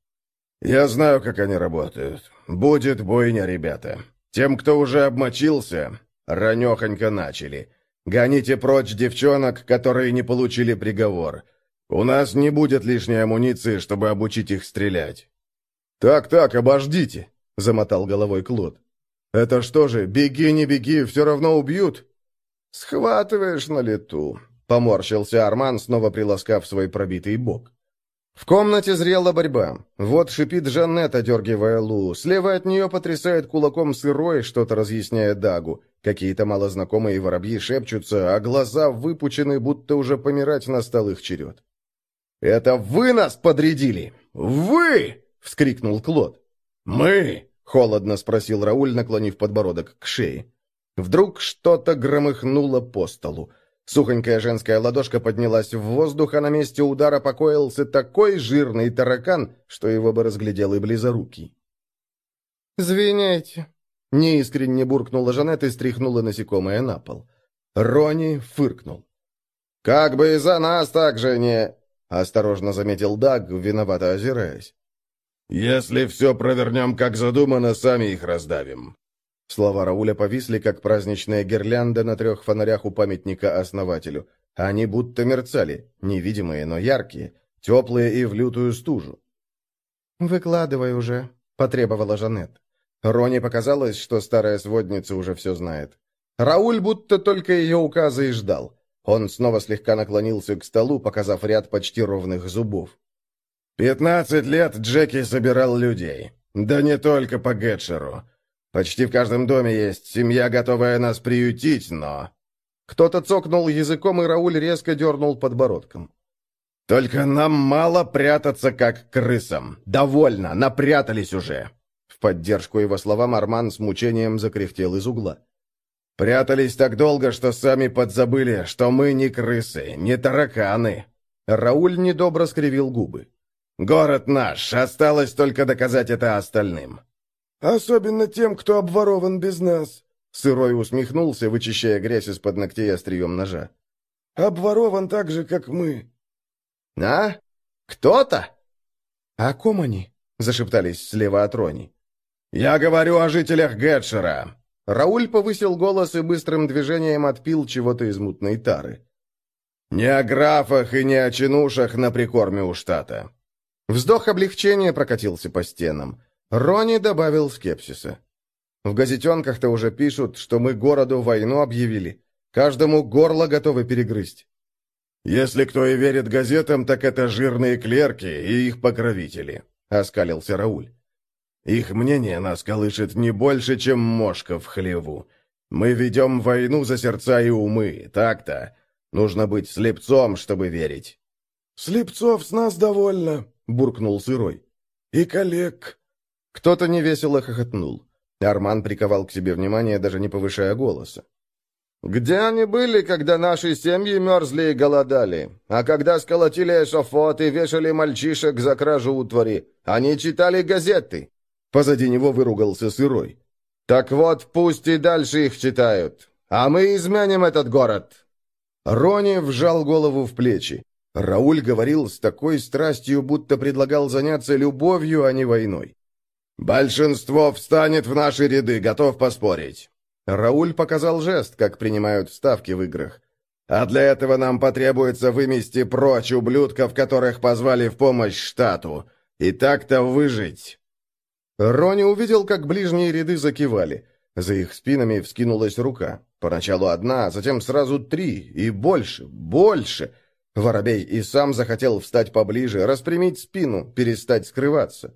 «Я знаю, как они работают. Будет бойня, ребята. Тем, кто уже обмочился, ранехонько начали. Гоните прочь девчонок, которые не получили приговор. У нас не будет лишней амуниции, чтобы обучить их стрелять. «Так-так, обождите», — замотал головой Клод. «Это что же, беги, не беги, все равно убьют?» «Схватываешь на лету», — поморщился Арман, снова приласкав свой пробитый бок. В комнате зрела борьба. Вот шипит Жанет, одергивая Лу. Слева от нее потрясает кулаком сырой, что-то разъясняя Дагу. Какие-то малознакомые воробьи шепчутся, а глаза выпучены, будто уже помирать настал их черед. «Это вы нас подрядили! Вы!» — вскрикнул Клод. «Мы?» — холодно спросил Рауль, наклонив подбородок к шее. Вдруг что-то громыхнуло по столу. Сухонькая женская ладошка поднялась в воздух, а на месте удара покоился такой жирный таракан, что его бы разглядел и близорукий. «Звиняйте», — неискренне буркнула Жанет и стряхнула насекомое на пол. Рони фыркнул. «Как бы и за нас так же не...» — осторожно заметил Даг, виновато озираясь. «Если все провернем, как задумано, сами их раздавим». Слова Рауля повисли, как праздничная гирлянда на трех фонарях у памятника основателю. Они будто мерцали, невидимые, но яркие, теплые и в лютую стужу. «Выкладывай уже», — потребовала Жанет. Рони показалось, что старая сводница уже все знает. Рауль будто только ее указа и ждал. Он снова слегка наклонился к столу, показав ряд почти ровных зубов. «Пятнадцать лет Джеки собирал людей. Да не только по Гетшеру. Почти в каждом доме есть семья, готовая нас приютить, но...» Кто-то цокнул языком, и Рауль резко дернул подбородком. «Только нам мало прятаться, как крысам. Довольно, напрятались уже!» В поддержку его словам Арман с мучением закряхтел из угла. «Прятались так долго, что сами подзабыли, что мы не крысы, не тараканы!» Рауль недобро скривил губы. Город наш, осталось только доказать это остальным». «Особенно тем, кто обворован без нас», — Сырой усмехнулся, вычищая грязь из-под ногтей острием ножа. «Обворован так же, как мы». «А? Кто-то?» «О ком они?» — зашептались слева от Рони. «Я говорю о жителях Гетшера!» Рауль повысил голос и быстрым движением отпил чего-то из мутной тары. «Не о графах и не о чинушах на прикорме у штата». Вздох облегчения прокатился по стенам. Рони добавил скепсиса. «В газетенках-то уже пишут, что мы городу войну объявили. Каждому горло готовы перегрызть». «Если кто и верит газетам, так это жирные клерки и их покровители», — оскалился Рауль. «Их мнение нас колышет не больше, чем мошка в хлеву. Мы ведем войну за сердца и умы, так-то. Нужно быть слепцом, чтобы верить». «Слепцов с нас довольно», — буркнул Сырой. «И коллег». Кто-то невесело хохотнул. Арман приковал к себе внимание, даже не повышая голоса. «Где они были, когда наши семьи мерзли и голодали? А когда сколотили эшафот и вешали мальчишек за кражу утвари? Они читали газеты!» Позади него выругался Сырой. «Так вот, пусть и дальше их читают. А мы изменим этот город!» Рони вжал голову в плечи. Рауль говорил с такой страстью, будто предлагал заняться любовью, а не войной. «Большинство встанет в наши ряды, готов поспорить». Рауль показал жест, как принимают ставки в играх. «А для этого нам потребуется вымести прочь ублюдков, которых позвали в помощь штату. И так-то выжить». Рони увидел, как ближние ряды закивали. За их спинами вскинулась рука. Поначалу одна, затем сразу три, и больше, больше. Воробей и сам захотел встать поближе, распрямить спину, перестать скрываться.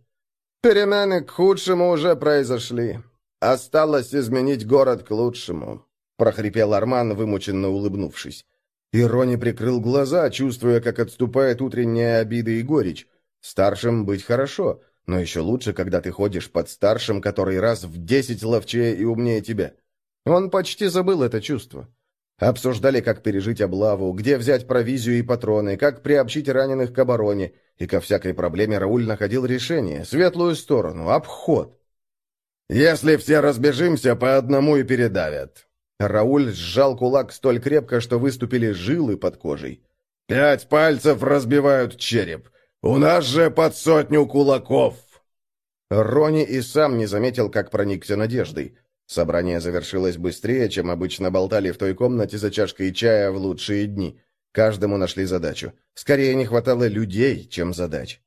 «Перемены к худшему уже произошли. Осталось изменить город к лучшему», — прохрипел Арман, вымученно улыбнувшись. И Рони прикрыл глаза, чувствуя, как отступает утренняя обида и горечь. Старшим быть хорошо, но еще лучше, когда ты ходишь под старшим, который раз в десять ловчее и умнее тебя. Он почти забыл это чувство. Обсуждали, как пережить облаву, где взять провизию и патроны, как приобщить раненых к обороне, и ко всякой проблеме Рауль находил решение, светлую сторону, обход. «Если все разбежимся, по одному и передавят». Рауль сжал кулак столь крепко, что выступили жилы под кожей. «Пять пальцев разбивают череп. У нас же под сотню кулаков!» Рони и сам не заметил, как проникся надеждой. Собрание завершилось быстрее, чем обычно болтали в той комнате за чашкой чая в лучшие дни. Каждому нашли задачу. Скорее не хватало людей, чем задач.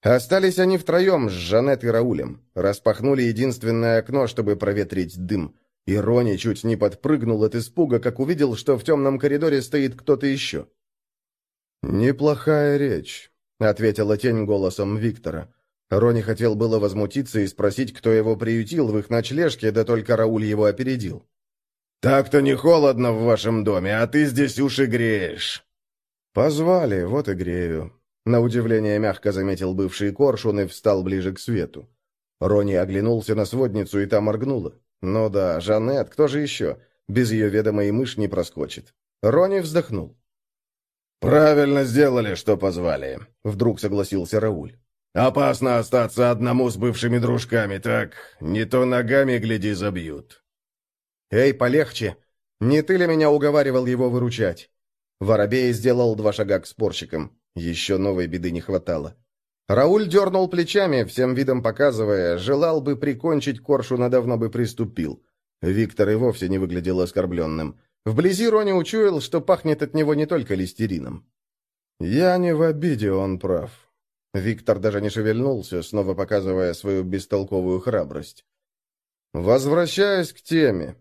Остались они втроем с Жанет и Раулем. Распахнули единственное окно, чтобы проветрить дым. И Рони чуть не подпрыгнул от испуга, как увидел, что в темном коридоре стоит кто-то еще. «Неплохая речь», — ответила тень голосом Виктора. Рони хотел было возмутиться и спросить, кто его приютил в их ночлежке, да только Рауль его опередил. «Так-то не холодно в вашем доме, а ты здесь уши греешь». «Позвали, вот и грею». На удивление мягко заметил бывший коршун и встал ближе к свету. Рони оглянулся на сводницу, и та моргнула. «Ну да, Жанет, кто же еще? Без ее ведома и мышь не проскочит». Рони вздохнул. «Правильно сделали, что позвали», — вдруг согласился Рауль. «Опасно остаться одному с бывшими дружками, так? Не то ногами, гляди, забьют». «Эй, полегче! Не ты ли меня уговаривал его выручать?» Воробей сделал два шага к спорщикам. Еще новой беды не хватало. Рауль дернул плечами, всем видом показывая, желал бы прикончить Коршуна, давно бы приступил. Виктор и вовсе не выглядел оскорбленным. Вблизи Рони учуял, что пахнет от него не только листерином. «Я не в обиде, он прав. Виктор даже не шевельнулся, снова показывая свою бестолковую храбрость. «Возвращаясь к теме».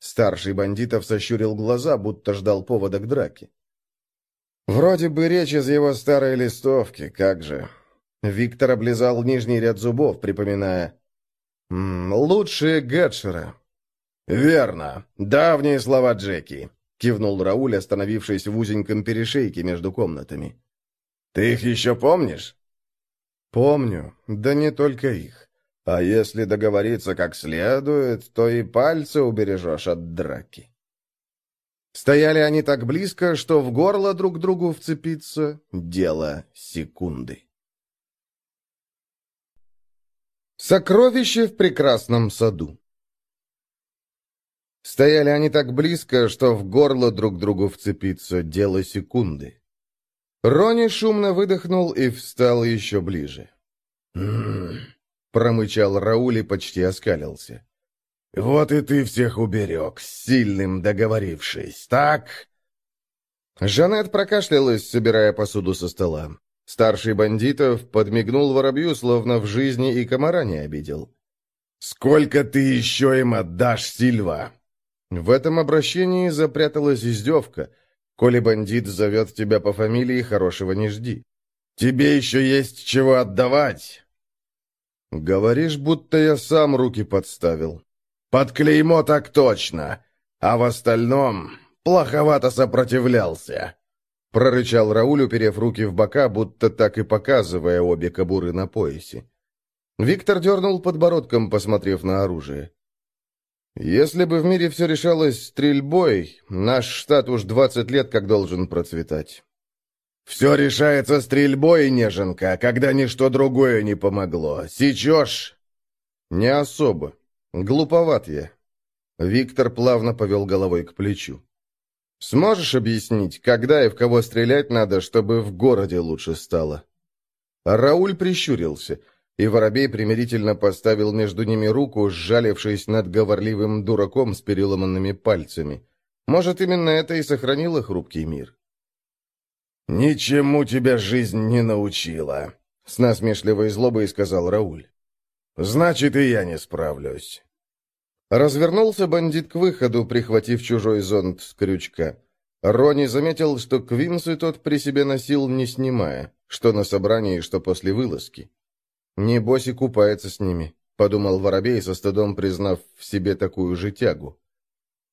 Старший бандитов сощурил глаза, будто ждал повода к драке. «Вроде бы речь из его старой листовки, как же». Виктор облизал нижний ряд зубов, припоминая. «М -м, «Лучшие Гетшера». «Верно. Давние слова Джеки», — кивнул Рауль, остановившись в узеньком перешейке между комнатами. «Ты их еще помнишь?» Помню, да не только их. А если договориться как следует, то и пальцы убережешь от драки. Стояли они так близко, что в горло друг другу вцепиться — дело секунды. Сокровище в прекрасном саду Стояли они так близко, что в горло друг другу вцепиться — дело секунды. Рони шумно выдохнул и встал еще ближе. «М-м-м», промычал Рауль и почти оскалился. «Вот и ты всех уберег, сильным договорившись, так?» Жанет прокашлялась, собирая посуду со стола. Старший бандитов подмигнул воробью, словно в жизни и комара не обидел. «Сколько ты еще им отдашь, Сильва?» В этом обращении запряталась издевка. «Коли бандит зовет тебя по фамилии, хорошего не жди». «Тебе еще есть чего отдавать!» «Говоришь, будто я сам руки подставил». «Под клеймо так точно, а в остальном плоховато сопротивлялся». — прорычал Рауль, уперев руки в бока, будто так и показывая обе кобуры на поясе. Виктор дернул подбородком, посмотрев на оружие. «Если бы в мире все решалось стрельбой, наш штат уж двадцать лет как должен процветать». «Все решается стрельбой, неженка, когда ничто другое не помогло. Сечешь?» «Не особо. Глуповат я». Виктор плавно повел головой к плечу. Сможешь объяснить, когда и в кого стрелять надо, чтобы в городе лучше стало?» Рауль прищурился, и Воробей примирительно поставил между ними руку, сжалившись над говорливым дураком с переломанными пальцами. Может, именно это и сохранило хрупкий мир? «Ничему тебя жизнь не научила», — с насмешливой злобой сказал Рауль. «Значит, и я не справлюсь». Развернулся бандит к выходу, прихватив чужой зонт с крючка. Рони заметил, что Квинсы тот при себе носил, не снимая, что на собрании, что после вылазки. «Небось и купается с ними», — подумал Воробей, со стыдом признав в себе такую же тягу.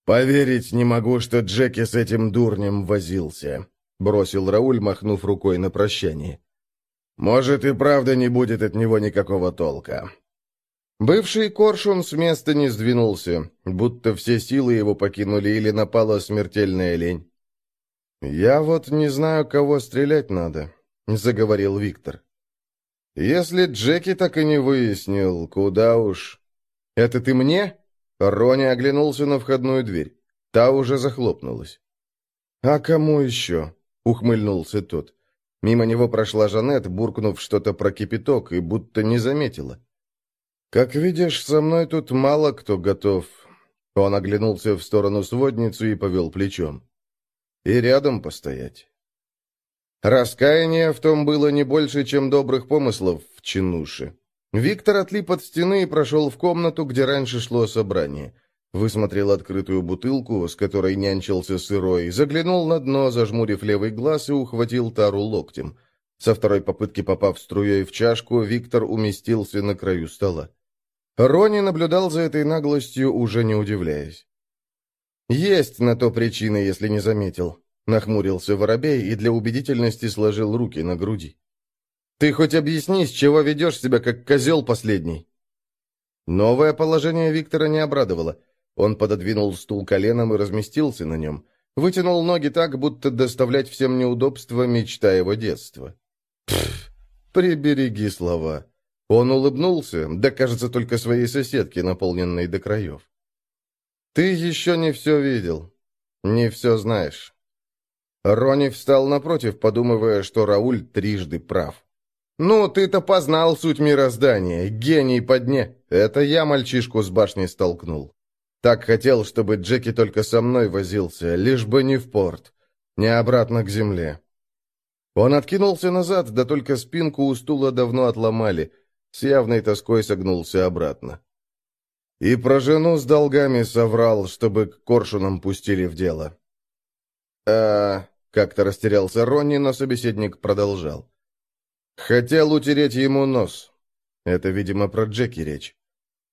«Поверить не могу, что Джеки с этим дурнем возился», — бросил Рауль, махнув рукой на прощание. «Может, и правда не будет от него никакого толка. Бывший коршун с места не сдвинулся, будто все силы его покинули или напала смертельная лень. «Я вот не знаю, кого стрелять надо», — заговорил Виктор. «Если Джеки так и не выяснил, куда уж...» «Это ты мне?» Рони оглянулся на входную дверь. Та уже захлопнулась. «А кому еще?» — ухмыльнулся тот. Мимо него прошла Жанет, буркнув что-то про кипяток, и будто не заметила. «Как видишь, со мной тут мало кто готов». Он оглянулся в сторону сводницу и повел плечом. «И рядом постоять». Раскаяние в том было не больше, чем добрых помыслов в чинуше. Виктор отлип от стены и прошел в комнату, где раньше шло собрание. Высмотрел открытую бутылку, с которой нянчился сырой, заглянул на дно, зажмурив левый глаз, и ухватил тару локтем. Со второй попытки попав струей в чашку, Виктор уместился на краю стола. Рони наблюдал за этой наглостью, уже не удивляясь. «Есть на то причина, если не заметил», — нахмурился Воробей и для убедительности сложил руки на груди. «Ты хоть объясни, с чего ведешь себя, как козел последний?» Новое положение Виктора не обрадовало. Он пододвинул стул коленом и разместился на нем. Вытянул ноги так, будто доставлять всем неудобства мечта его детства. Пф, прибереги слова. Он улыбнулся, да, кажется, только своей соседке, наполненной до краев. «Ты еще не все видел, не все знаешь». Рони встал напротив, подумывая, что Рауль трижды прав. «Ну, ты-то познал суть мироздания, гений по дне. Это я мальчишку с башни столкнул. Так хотел, чтобы Джеки только со мной возился, лишь бы не в порт, не обратно к земле». Он откинулся назад, да только спинку у стула давно отломали — с явной тоской согнулся обратно. И про жену с долгами соврал, чтобы к коршунам пустили в дело. а как-то растерялся Ронни, но собеседник продолжал. Хотел утереть ему нос. Это, видимо, про Джеки речь.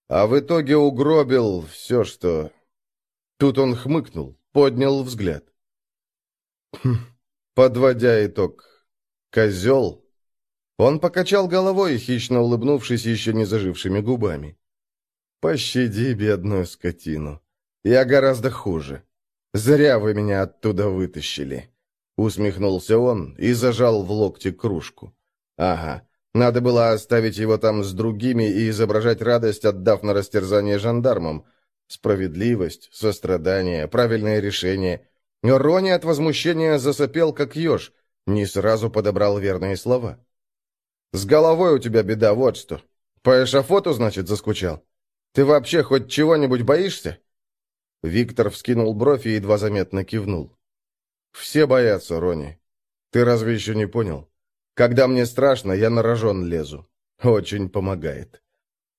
А в итоге угробил все, что... Тут он хмыкнул, поднял взгляд. Хм, подводя итог, козел он покачал головой, хищно улыбнувшись еще не зажившими губами. «Пощади бедную скотину. Я гораздо хуже. Зря вы меня оттуда вытащили». Усмехнулся он и зажал в локте кружку. «Ага, надо было оставить его там с другими и изображать радость, отдав на растерзание жандармам. Справедливость, сострадание, правильное решение». Рони от возмущения засопел, как еж, не сразу подобрал верные слова. С головой у тебя беда, вот что. По эшафоту, значит, заскучал? Ты вообще хоть чего-нибудь боишься?» Виктор вскинул бровь и едва заметно кивнул. «Все боятся, Рони. Ты разве еще не понял? Когда мне страшно, я на рожон лезу. Очень помогает».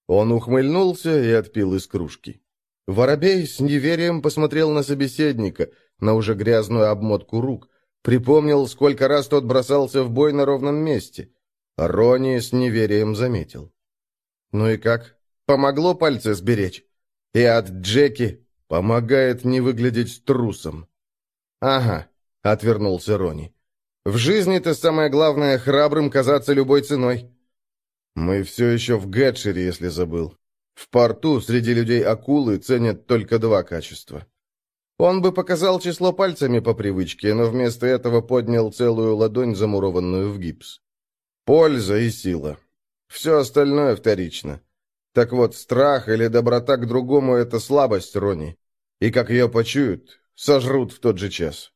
Он ухмыльнулся и отпил из кружки. Воробей с неверием посмотрел на собеседника, на уже грязную обмотку рук, припомнил, сколько раз тот бросался в бой на ровном месте. Рони с неверием заметил. «Ну и как? Помогло пальцы сберечь? И от Джеки помогает не выглядеть трусом». «Ага», — отвернулся Рони. «В жизни-то самое главное — храбрым казаться любой ценой». «Мы все еще в Гетшере, если забыл. В порту среди людей акулы ценят только два качества. Он бы показал число пальцами по привычке, но вместо этого поднял целую ладонь, замурованную в гипс. Польза и сила. Все остальное вторично. Так вот, страх или доброта к другому — это слабость, Рони. И как ее почуют, сожрут в тот же час.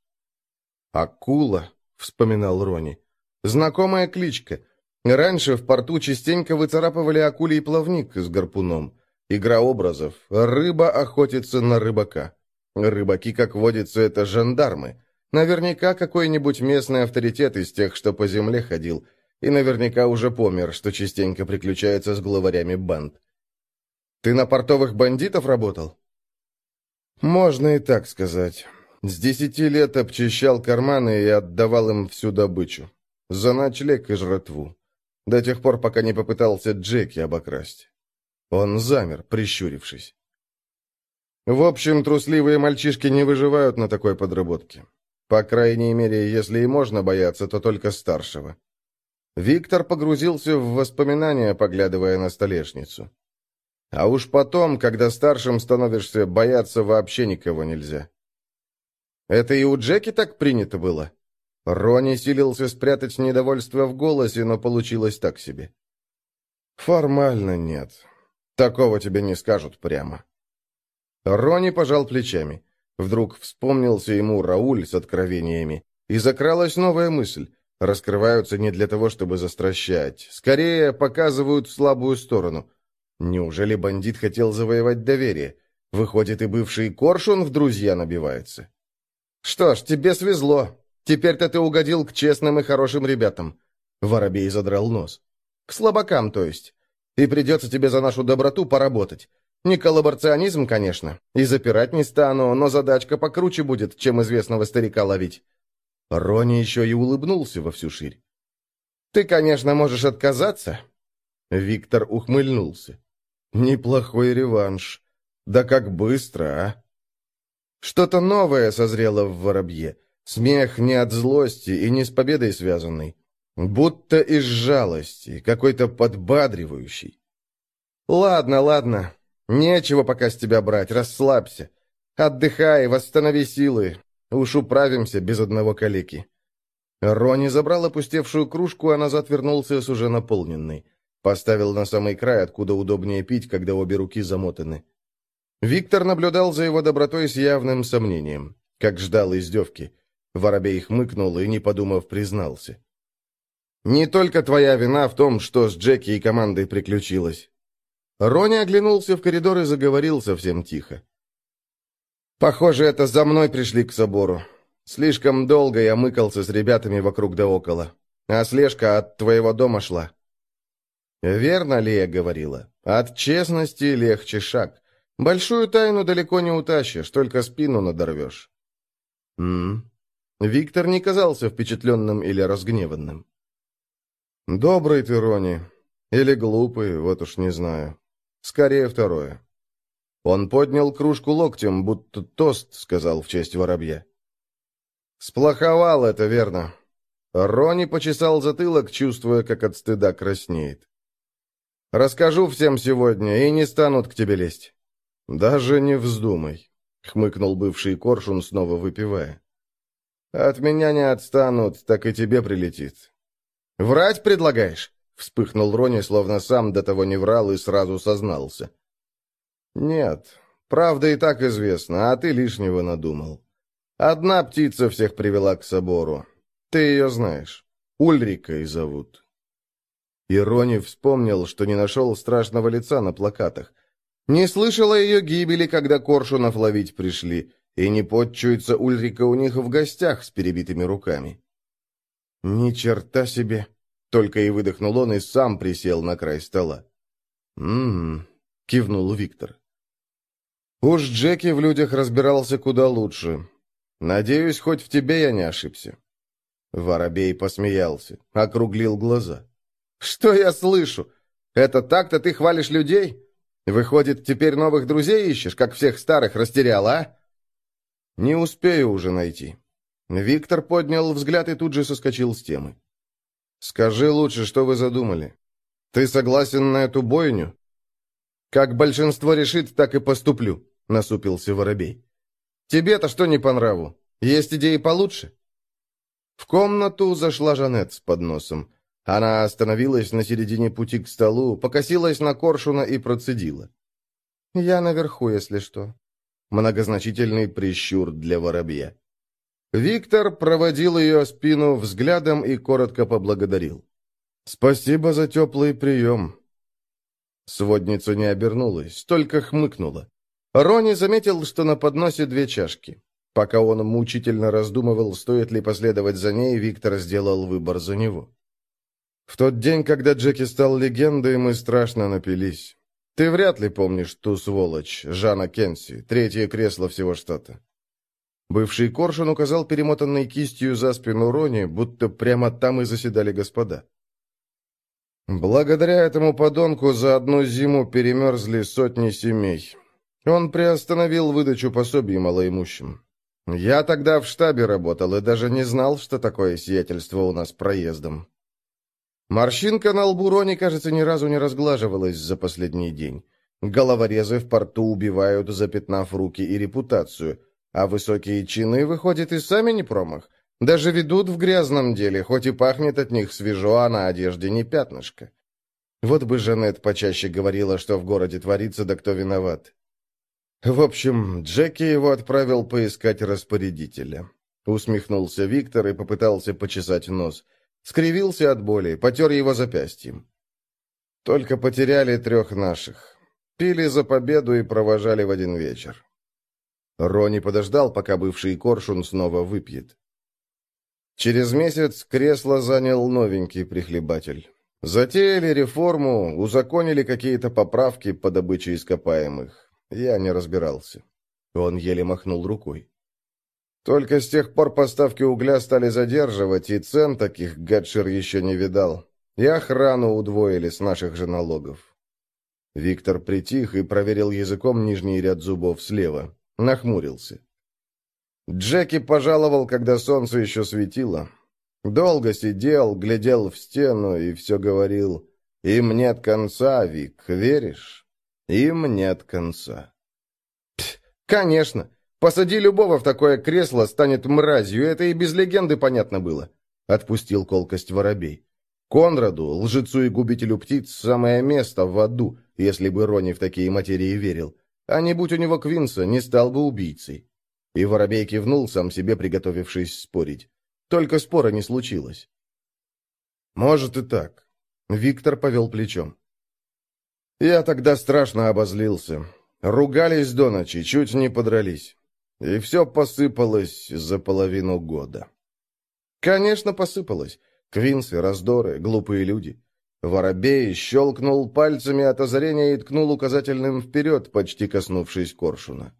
«Акула», — вспоминал Рони. «Знакомая кличка. Раньше в порту частенько выцарапывали акулий плавник с гарпуном. Игра образов. Рыба охотится на рыбака. Рыбаки, как водится, это жандармы. Наверняка какой-нибудь местный авторитет из тех, что по земле ходил. И наверняка уже помер, что частенько приключается с главарями банд. «Ты на портовых бандитов работал?» «Можно и так сказать. С десяти лет обчищал карманы и отдавал им всю добычу. За ночлег и жратву. До тех пор, пока не попытался Джеки обокрасть. Он замер, прищурившись. В общем, трусливые мальчишки не выживают на такой подработке. По крайней мере, если и можно бояться, то только старшего. Виктор погрузился в воспоминания, поглядывая на столешницу. А уж потом, когда старшим становишься, бояться вообще никого нельзя. Это и у Джеки так принято было? Рони силился спрятать недовольство в голосе, но получилось так себе. «Формально нет. Такого тебе не скажут прямо». Рони пожал плечами. Вдруг вспомнился ему Рауль с откровениями. И закралась новая мысль. Раскрываются не для того, чтобы застращать. Скорее, показывают слабую сторону. Неужели бандит хотел завоевать доверие? Выходит, и бывший Коршун в друзья набивается. «Что ж, тебе свезло. Теперь-то ты угодил к честным и хорошим ребятам. Воробей задрал нос. К слабакам, то есть. И придется тебе за нашу доброту поработать. Не коллаборационизм, конечно. И запирать не стану, но задачка покруче будет, чем известного старика ловить. Рони еще и улыбнулся во всю ширь. «Ты, конечно, можешь отказаться?» Виктор ухмыльнулся. «Неплохой реванш. Да как быстро, а?» Что-то новое созрело в воробье. Смех не от злости и не с победой связанный. Будто из жалости, какой-то подбадривающий. «Ладно, ладно. Нечего пока с тебя брать, расслабься. Отдыхай, восстанови силы. Уж управимся без одного калеки». Рони забрал опустевшую кружку, а назад вернулся с уже наполненной. Поставил на самый край, откуда удобнее пить, когда обе руки замотаны. Виктор наблюдал за его добротой с явным сомнением, как ждал издевки. Воробей хмыкнул и, не подумав, признался. «Не только твоя вина в том, что с Джеки и командой приключилось». Рони оглянулся в коридор и заговорил совсем тихо. «Похоже, это за мной пришли к собору. Слишком долго я мыкался с ребятами вокруг да около. А слежка от твоего дома шла». «Верно ли я говорила? От честности легче шаг. Большую тайну далеко не утащишь, только спину надорвешь». «М Виктор не казался впечатленным или разгневанным. «Добрый ты, Рони. Или глупый, вот уж не знаю. Скорее второе». Он поднял кружку локтем, будто тост сказал в честь воробья. «Сплоховал это, верно». Рони почесал затылок, чувствуя, как от стыда краснеет. «Расскажу всем сегодня, и не станут к тебе лезть». «Даже не вздумай», — хмыкнул бывший коршун, снова выпивая. От меня не отстанут, так и тебе прилетит. Врать предлагаешь? Вспыхнул Рони, словно сам до того не врал и сразу сознался. Нет, правда и так известна, а ты лишнего надумал. Одна птица всех привела к собору. Ты ее знаешь. Ульрикой зовут. И Рони вспомнил, что не нашел страшного лица на плакатах. Не слышал о ее гибели, когда коршунов ловить пришли, и не подчуется Ульрика у них в гостях с перебитыми руками. «Ни черта себе!» — только и выдохнул он и сам присел на край стола. «М-м-м», кивнул Виктор. «Уж Джеки в людях разбирался куда лучше. Надеюсь, хоть в тебе я не ошибся». Воробей посмеялся, округлил глаза. «Что я слышу? Это так-то ты хвалишь людей? Выходит, теперь новых друзей ищешь, как всех старых растерял, а?» «Не успею уже найти». Виктор поднял взгляд и тут же соскочил с темы. «Скажи лучше, что вы задумали. Ты согласен на эту бойню?» «Как большинство решит, так и поступлю», — насупился Воробей. «Тебе-то что не по нраву? Есть идеи получше?» В комнату зашла Жанет с подносом. Она остановилась на середине пути к столу, покосилась на коршуна и процедила. «Я наверху, если что». Многозначительный прищур для воробья. Виктор проводил ее спину взглядом и коротко поблагодарил. «Спасибо за теплый прием». Сводница не обернулась, только хмыкнула. Рони заметил, что на подносе две чашки. Пока он мучительно раздумывал, стоит ли последовать за ней, Виктор сделал выбор за него. В тот день, когда Джеки стал легендой, мы страшно напились. Ты вряд ли помнишь ту сволочь, Жана Кенси, третье кресло всего штата. Бывший Коршун указал перемотанной кистью за спину Рони, будто прямо там и заседали господа. Благодаря этому подонку за одну зиму перемерзли сотни семей. Он приостановил выдачу пособий малоимущим. Я тогда в штабе работал и даже не знал, что такое сиятельство у нас проездом. Морщинка на лбу Рони, кажется, ни разу не разглаживалась за последний день. Головорезы в порту убивают, запятнав руки и репутацию, а высокие чины, выходят, и сами не промах. Даже ведут в грязном деле, хоть и пахнет от них свежо, а на одежде не пятнышко. Вот бы Жанет почаще говорила, что в городе творится, да кто виноват. В общем, Джеки его отправил поискать распорядителя. Усмехнулся Виктор и попытался почесать нос. Скривился от боли, потер его запястьем. Только потеряли трех наших. Пили за победу и провожали в один вечер. Рони подождал, пока бывший коршун снова выпьет. Через месяц кресло занял новенький прихлебатель. Затеяли реформу, узаконили какие-то поправки по добыче ископаемых. Я не разбирался. Он еле махнул рукой. Только с тех пор поставки угля стали задерживать, и цен таких Гатшир еще не видал. И охрану удвоили с наших же налогов. Виктор притих и проверил языком нижний ряд зубов слева. Нахмурился. Джеки пожаловал, когда солнце еще светило. Долго сидел, глядел в стену и все говорил. «Им нет конца, Вик, веришь?» Им нет конца. Конечно. Посади любого в такое кресло, станет мразью, это и без легенды понятно было. Отпустил колкость воробей. Конраду, лжецу и губителю птиц, самое место в аду, если бы Рони в такие материи верил. А не будь у него Квинса, не стал бы убийцей. И воробей кивнул, сам себе приготовившись спорить. Только спора не случилось. Может и так. Виктор повел плечом. Я тогда страшно обозлился. Ругались до ночи, чуть не подрались. И все посыпалось за половину года. Конечно, посыпалось. Квинсы, раздоры, глупые люди. Воробей щелкнул пальцами от озарения и ткнул указательным вперед, почти коснувшись коршуна.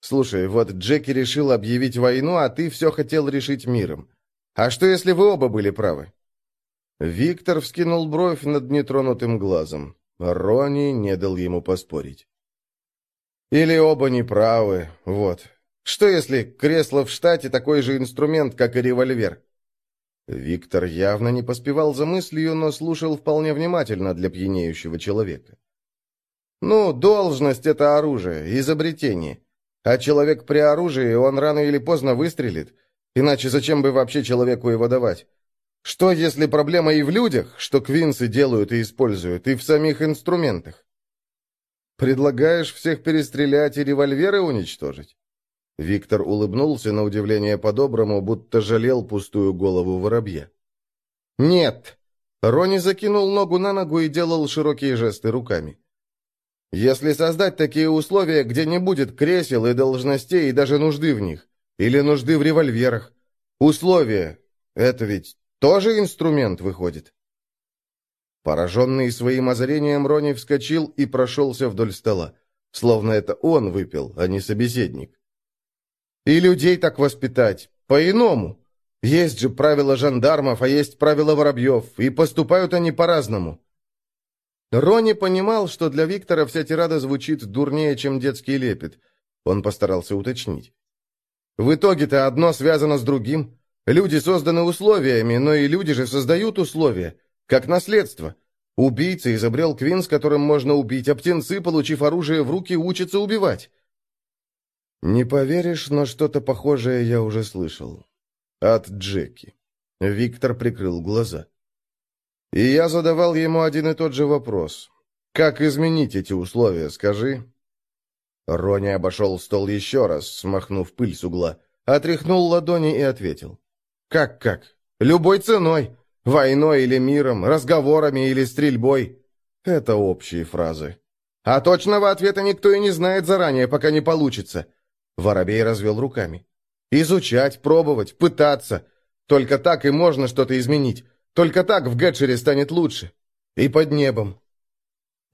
«Слушай, вот Джеки решил объявить войну, а ты все хотел решить миром. А что, если вы оба были правы?» Виктор вскинул бровь над нетронутым глазом. Рони не дал ему поспорить. Или оба неправы, вот. Что если кресло в штате такой же инструмент, как и револьвер? Виктор явно не поспевал за мыслью, но слушал вполне внимательно для пьянеющего человека. Ну, должность — это оружие, изобретение. А человек при оружии, он рано или поздно выстрелит. Иначе зачем бы вообще человеку его давать? Что, если проблема и в людях, что квинсы делают и используют, и в самих инструментах? Предлагаешь всех перестрелять и револьверы уничтожить? Виктор улыбнулся на удивление по-доброму, будто жалел пустую голову воробья. «Нет!» Рони закинул ногу на ногу и делал широкие жесты руками. «Если создать такие условия, где не будет кресел и должностей, и даже нужды в них, или нужды в револьверах, условия — это ведь тоже инструмент выходит?» Пораженный своим озарением, Рони вскочил и прошелся вдоль стола, словно это он выпил, а не собеседник. «И людей так воспитать, по-иному. Есть же правила жандармов, а есть правила воробьев, и поступают они по-разному». Рони понимал, что для Виктора вся тирада звучит дурнее, чем детский лепет. Он постарался уточнить. В итоге-то одно связано с другим. Люди созданы условиями, но и люди же создают условия. Как наследство. Убийца изобрел квин, с которым можно убить, а птенцы, получив оружие в руки, учатся убивать. Не поверишь, но что-то похожее я уже слышал. От Джеки. Виктор прикрыл глаза. И я задавал ему один и тот же вопрос. «Как изменить эти условия, скажи?» Рони обошел стол еще раз, смахнув пыль с угла, отряхнул ладони и ответил. «Как-как? Любой ценой. Войной или миром, разговорами или стрельбой. Это общие фразы. А точного ответа никто и не знает заранее, пока не получится. Воробей развел руками. Изучать, пробовать, пытаться. Только так и можно что-то изменить. Только так в Гетчере станет лучше. И под небом.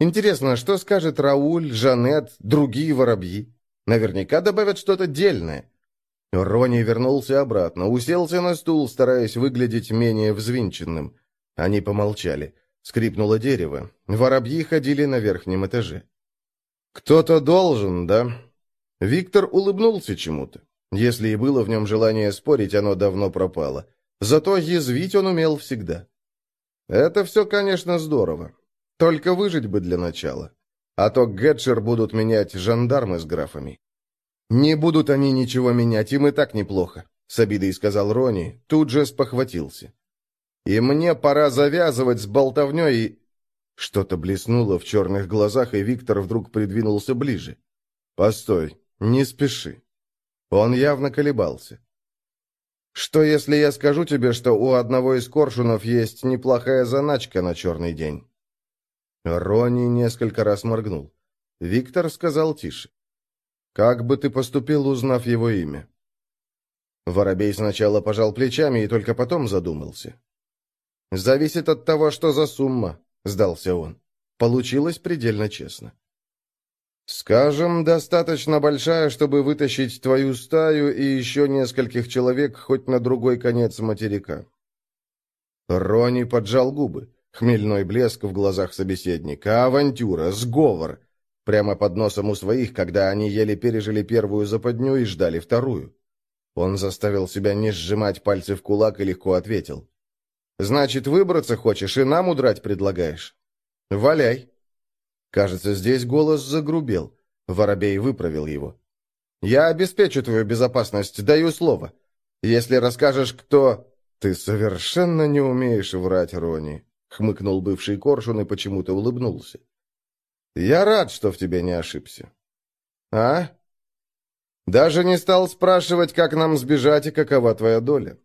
Интересно, что скажет Рауль, Жанет, другие воробьи? Наверняка добавят что-то дельное. Рони вернулся обратно, уселся на стул, стараясь выглядеть менее взвинченным. Они помолчали. Скрипнуло дерево. Воробьи ходили на верхнем этаже. «Кто-то должен, да?» Виктор улыбнулся чему-то. Если и было в нем желание спорить, оно давно пропало. Зато язвить он умел всегда. Это все, конечно, здорово. Только выжить бы для начала. А то Гетчер будут менять жандармы с графами. «Не будут они ничего менять, им и так неплохо», — с обидой сказал Рони, тут же спохватился. «И мне пора завязывать с болтовней и...» Что-то блеснуло в черных глазах, и Виктор вдруг придвинулся ближе. «Постой, не спеши». Он явно колебался. «Что, если я скажу тебе, что у одного из коршунов есть неплохая заначка на черный день?» Рони несколько раз моргнул. Виктор сказал тише. Как бы ты поступил, узнав его имя?» Воробей сначала пожал плечами и только потом задумался. «Зависит от того, что за сумма», — сдался он. Получилось предельно честно. «Скажем, достаточно большая, чтобы вытащить твою стаю и еще нескольких человек хоть на другой конец материка». Рони поджал губы. Хмельной блеск в глазах собеседника. Авантюра, сговор. Прямо под носом у своих, когда они еле пережили первую западню и ждали вторую. Он заставил себя не сжимать пальцы в кулак и легко ответил. «Значит, выбраться хочешь и нам удрать предлагаешь?» «Валяй!» Кажется, здесь голос загрубел. Воробей выправил его. «Я обеспечу твою безопасность, даю слово. Если расскажешь, кто...» «Ты совершенно не умеешь врать, Рони», — хмыкнул бывший коршун и почему-то улыбнулся. Я рад, что в тебе не ошибся. А? Даже не стал спрашивать, как нам сбежать и какова твоя доля.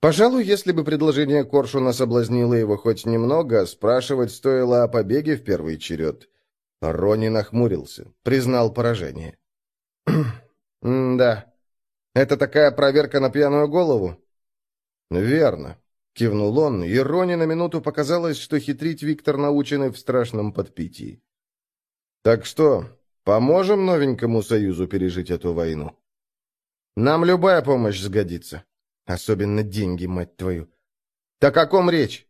Пожалуй, если бы предложение Коршуна соблазнило его хоть немного, спрашивать стоило о побеге в первый черед. Рони нахмурился, признал поражение. «Да, это такая проверка на пьяную голову?» «Верно. Кивнул он, и Рони на минуту показалось, что хитрить Виктор научен в страшном подпитии. «Так что, поможем новенькому союзу пережить эту войну?» «Нам любая помощь сгодится. Особенно деньги, мать твою. Так о ком речь?»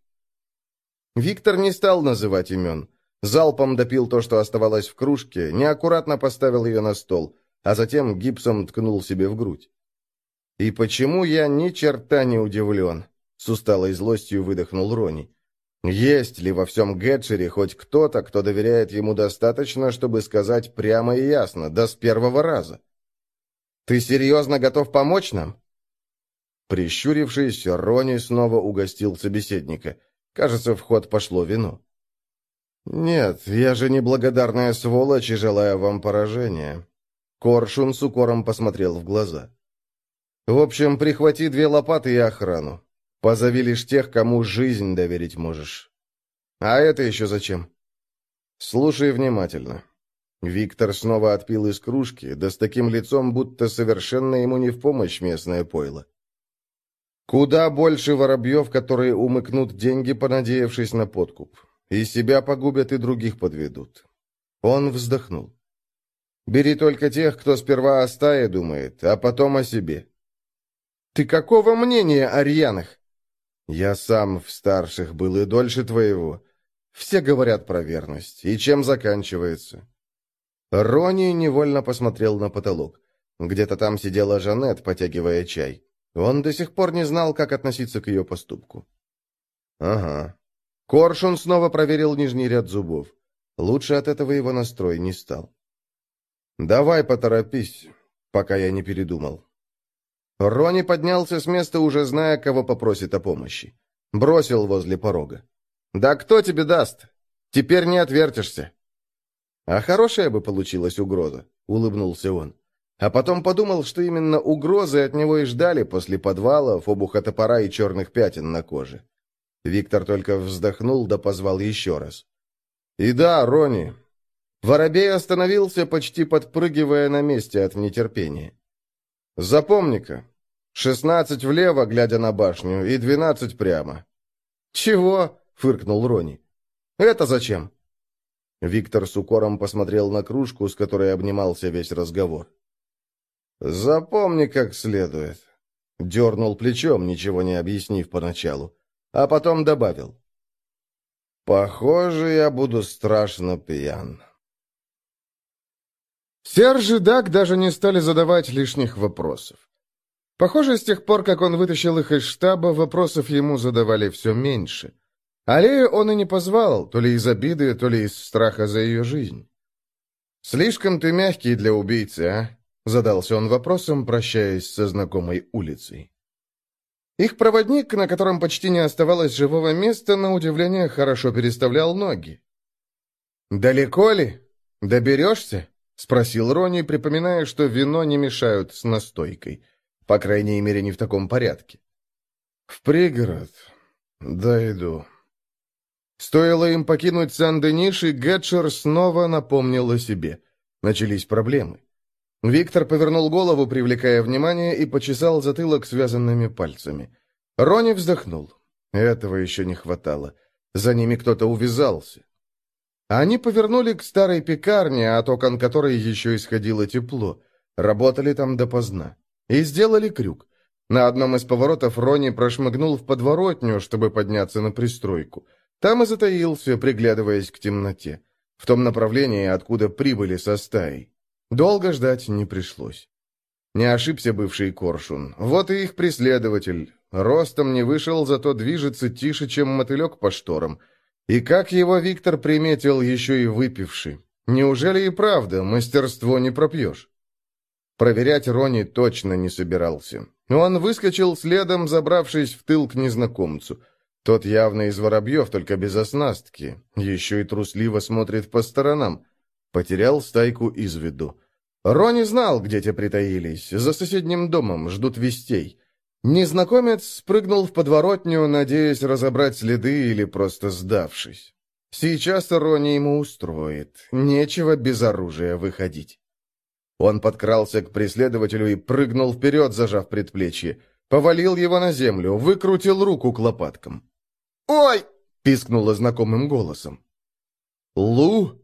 Виктор не стал называть имен. Залпом допил то, что оставалось в кружке, неаккуратно поставил ее на стол, а затем гипсом ткнул себе в грудь. «И почему я ни черта не удивлен?» С усталой злостью выдохнул Рони. Есть ли во всем Гетчере хоть кто-то, кто доверяет ему достаточно, чтобы сказать прямо и ясно, да с первого раза? «Ты серьезно готов помочь нам?» Прищурившись, Рони снова угостил собеседника. Кажется, в ход пошло вино. «Нет, я же не благодарная сволочь и желаю вам поражения». Коршун с укором посмотрел в глаза. «В общем, прихвати две лопаты и охрану. Позови лишь тех, кому жизнь доверить можешь. А это еще зачем? Слушай внимательно. Виктор снова отпил из кружки, да с таким лицом, будто совершенно ему не в помощь местное пойло. Куда больше воробьев, которые умыкнут деньги, понадеявшись на подкуп. И себя погубят, и других подведут. Он вздохнул. «Бери только тех, кто сперва о стае думает, а потом о себе». «Ты какого мнения о рьянах?» «Я сам в старших был и дольше твоего. Все говорят про верность. И чем заканчивается?» Рони невольно посмотрел на потолок. Где-то там сидела Жанет, потягивая чай. Он до сих пор не знал, как относиться к ее поступку. «Ага». Коршун снова проверил нижний ряд зубов. Лучше от этого его настрой не стал. «Давай поторопись, пока я не передумал». Рони поднялся с места, уже зная, кого попросит о помощи. Бросил возле порога. «Да кто тебе даст? Теперь не отвертишься». «А хорошая бы получилась угроза», — улыбнулся он. А потом подумал, что именно угрозы от него и ждали после подвалов, обуха топора и черных пятен на коже. Виктор только вздохнул да позвал еще раз. «И да, Рони». Воробей остановился, почти подпрыгивая на месте от нетерпения. «Запомни-ка, шестнадцать влево, глядя на башню, и двенадцать прямо». «Чего?» — фыркнул Рони. «Это зачем?» Виктор с укором посмотрел на кружку, с которой обнимался весь разговор. «Запомни как следует», — дернул плечом, ничего не объяснив поначалу, а потом добавил. «Похоже, я буду страшно пьян». Серж и Даг даже не стали задавать лишних вопросов. Похоже, с тех пор, как он вытащил их из штаба, вопросов ему задавали все меньше. Аллею он и не позвал, то ли из обиды, то ли из страха за ее жизнь. «Слишком ты мягкий для убийцы, а?» — задался он вопросом, прощаясь со знакомой улицей. Их проводник, на котором почти не оставалось живого места, на удивление хорошо переставлял ноги. «Далеко ли? Доберешься?» — спросил Рони, припоминая, что вино не мешают с настойкой. По крайней мере, не в таком порядке. «В пригород. Дойду». Стоило им покинуть Сан-Дениш, и Гетчер снова напомнил о себе. Начались проблемы. Виктор повернул голову, привлекая внимание, и почесал затылок связанными пальцами. Рони вздохнул. Этого еще не хватало. За ними кто-то увязался. Они повернули к старой пекарне, от окон которой еще исходило тепло. Работали там допоздна. И сделали крюк. На одном из поворотов Рони прошмыгнул в подворотню, чтобы подняться на пристройку. Там и затаился, приглядываясь к темноте. В том направлении, откуда прибыли со стаей. Долго ждать не пришлось. Не ошибся бывший коршун. Вот и их преследователь. Ростом не вышел, зато движется тише, чем мотылек по шторам. И как его Виктор приметил, еще и выпивший. Неужели и правда мастерство не пропьешь? Проверять Рони точно не собирался. Он выскочил следом, забравшись в тыл к незнакомцу. Тот явно из воробьев, только без оснастки. Еще и трусливо смотрит по сторонам. Потерял стайку из виду. Рони знал, где те притаились. За соседним домом ждут вестей. Незнакомец спрыгнул в подворотню, надеясь разобрать следы или просто сдавшись. Сейчас Рони ему устроит. Нечего без оружия выходить. Он подкрался к преследователю и прыгнул вперед, зажав предплечье. Повалил его на землю, выкрутил руку к лопаткам. «Ой!» — пискнула знакомым голосом. «Лу?»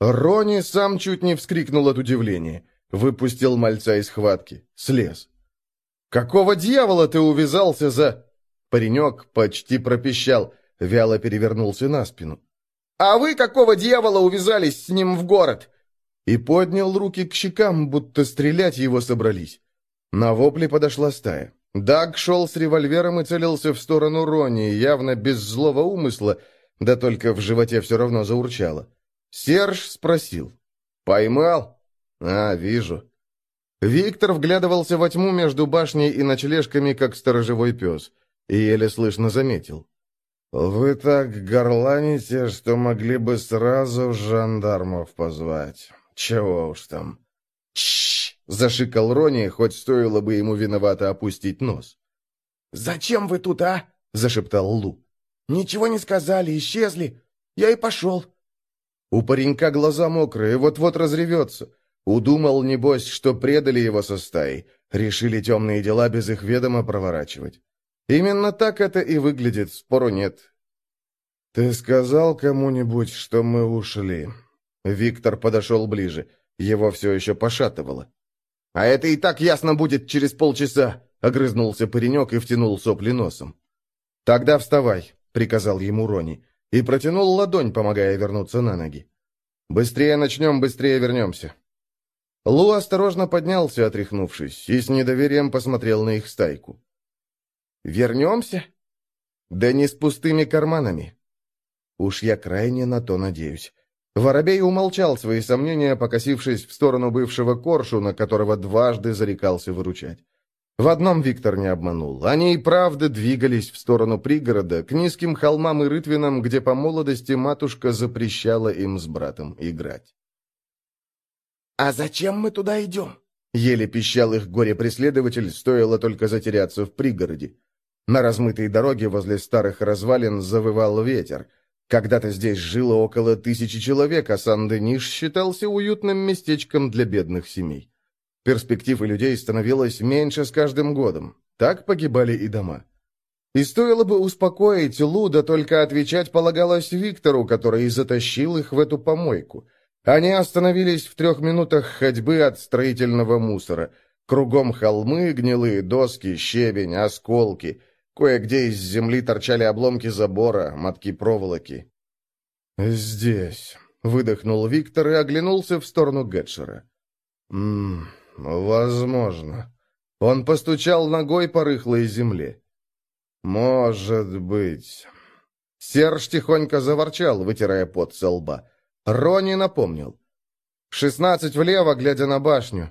Рони сам чуть не вскрикнул от удивления. Выпустил мальца из хватки. Слез. «Какого дьявола ты увязался за...» Паренек почти пропищал, вяло перевернулся на спину. «А вы какого дьявола увязались с ним в город?» И поднял руки к щекам, будто стрелять его собрались. На вопли подошла стая. Даг шел с револьвером и целился в сторону Рони, явно без злого умысла, да только в животе все равно заурчало. Серж спросил. «Поймал?» «А, вижу». Виктор вглядывался во тьму между башней и ночлежками, как сторожевой пес, и еле слышно заметил. «Вы так горланите, что могли бы сразу жандармов позвать. Чего уж там». «Чш!» — зашикал Рони, хоть стоило бы ему виновато опустить нос. «Зачем вы тут, а?» — зашептал Лу. «Ничего не сказали, исчезли. Я и пошел». У паренька глаза мокрые, вот-вот разревется. Удумал, небось, что предали его со стаей. Решили темные дела без их ведома проворачивать. Именно так это и выглядит, спору нет. «Ты сказал кому-нибудь, что мы ушли?» Виктор подошел ближе. Его все еще пошатывало. «А это и так ясно будет через полчаса!» — огрызнулся паренек и втянул сопли носом. «Тогда вставай», — приказал ему Рони, и протянул ладонь, помогая вернуться на ноги. «Быстрее начнем, быстрее вернемся». Лу осторожно поднялся, отряхнувшись, и с недоверием посмотрел на их стайку. «Вернемся?» «Да не с пустыми карманами». Уж я крайне на то надеюсь. Воробей умолчал свои сомнения, покосившись в сторону бывшего коршуна, которого дважды зарекался выручать. В одном Виктор не обманул. Они и правда двигались в сторону пригорода, к низким холмам и рытвинам, где по молодости матушка запрещала им с братом играть. «А зачем мы туда идем?» Еле пищал их горе-преследователь, стоило только затеряться в пригороде. На размытой дороге возле старых развалин завывал ветер. Когда-то здесь жило около тысячи человек, а Сан-Дениш считался уютным местечком для бедных семей. Перспектив и людей становилось меньше с каждым годом. Так погибали и дома. И стоило бы успокоить Луда, только отвечать полагалось Виктору, который затащил их в эту помойку. Они остановились в трех минутах ходьбы от строительного мусора. Кругом холмы, гнилые доски, щебень, осколки — Кое-где из земли торчали обломки забора, мотки проволоки. «Здесь», — выдохнул Виктор и оглянулся в сторону Гетшера. «Ммм, возможно». Он постучал ногой по рыхлой земле. «Может быть...» Серж тихонько заворчал, вытирая пот со лба. Рони напомнил. «Шестнадцать влево, глядя на башню».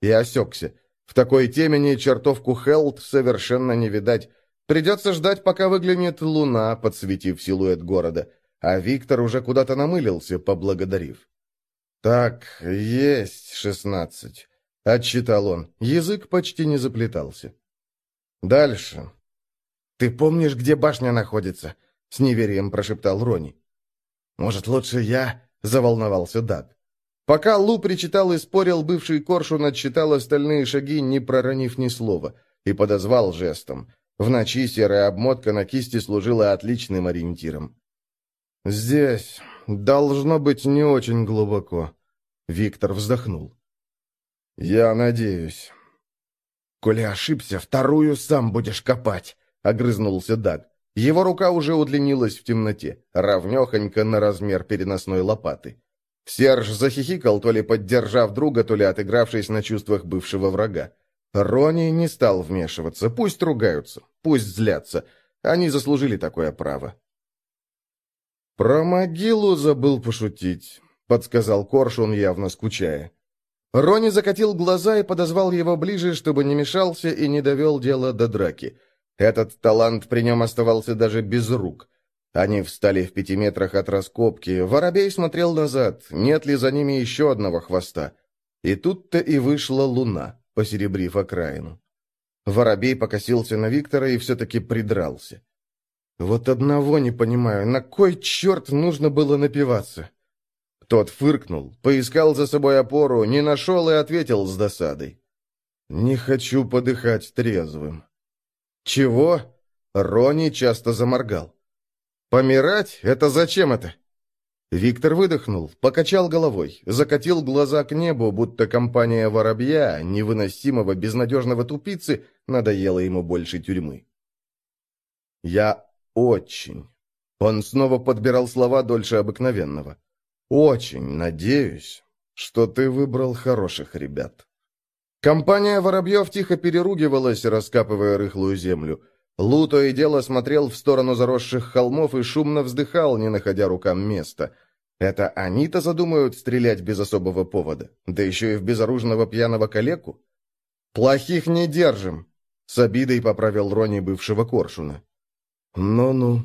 И осекся. В такой темени чертовку Хелт совершенно не видать. Придется ждать, пока выглянет луна, подсветив силуэт города. А Виктор уже куда-то намылился, поблагодарив. «Так, есть шестнадцать», — отчитал он. Язык почти не заплетался. «Дальше». «Ты помнишь, где башня находится?» — с неверием прошептал Рони. «Может, лучше я?» — заволновался Даг. Пока Лу причитал и спорил, бывший коршун отчитал остальные шаги, не проронив ни слова, и подозвал жестом. В ночи серая обмотка на кисти служила отличным ориентиром. «Здесь должно быть не очень глубоко», — Виктор вздохнул. «Я надеюсь». «Коли ошибся, вторую сам будешь копать», — огрызнулся Даг. Его рука уже удлинилась в темноте, равнехонько на размер переносной лопаты. Серж захихикал, то ли поддержав друга, то ли отыгравшись на чувствах бывшего врага. Рони не стал вмешиваться. Пусть ругаются, пусть злятся. Они заслужили такое право. «Про могилу забыл пошутить», — подсказал Коршун, явно скучая. Рони закатил глаза и подозвал его ближе, чтобы не мешался и не довел дело до драки. Этот талант при нем оставался даже без рук. Они встали в пяти метрах от раскопки. Воробей смотрел назад, нет ли за ними еще одного хвоста. И тут-то и вышла луна посеребрив окраину. Воробей покосился на Виктора и все-таки придрался. «Вот одного не понимаю, на кой черт нужно было напиваться?» Тот фыркнул, поискал за собой опору, не нашел и ответил с досадой. «Не хочу подыхать трезвым». «Чего?» Рони часто заморгал. «Помирать? Это зачем это?» Виктор выдохнул, покачал головой, закатил глаза к небу, будто компания воробья, невыносимого безнадежного тупицы, надоела ему больше тюрьмы. «Я очень...» Он снова подбирал слова дольше обыкновенного. «Очень надеюсь, что ты выбрал хороших ребят». Компания воробьев тихо переругивалась, раскапывая рыхлую землю. Лу то и дело смотрел в сторону заросших холмов и шумно вздыхал, не находя рукам места. Это они-то задумают стрелять без особого повода, да еще и в безоружного пьяного калеку? «Плохих не держим», — с обидой поправил Рони бывшего коршуна. «Ну-ну».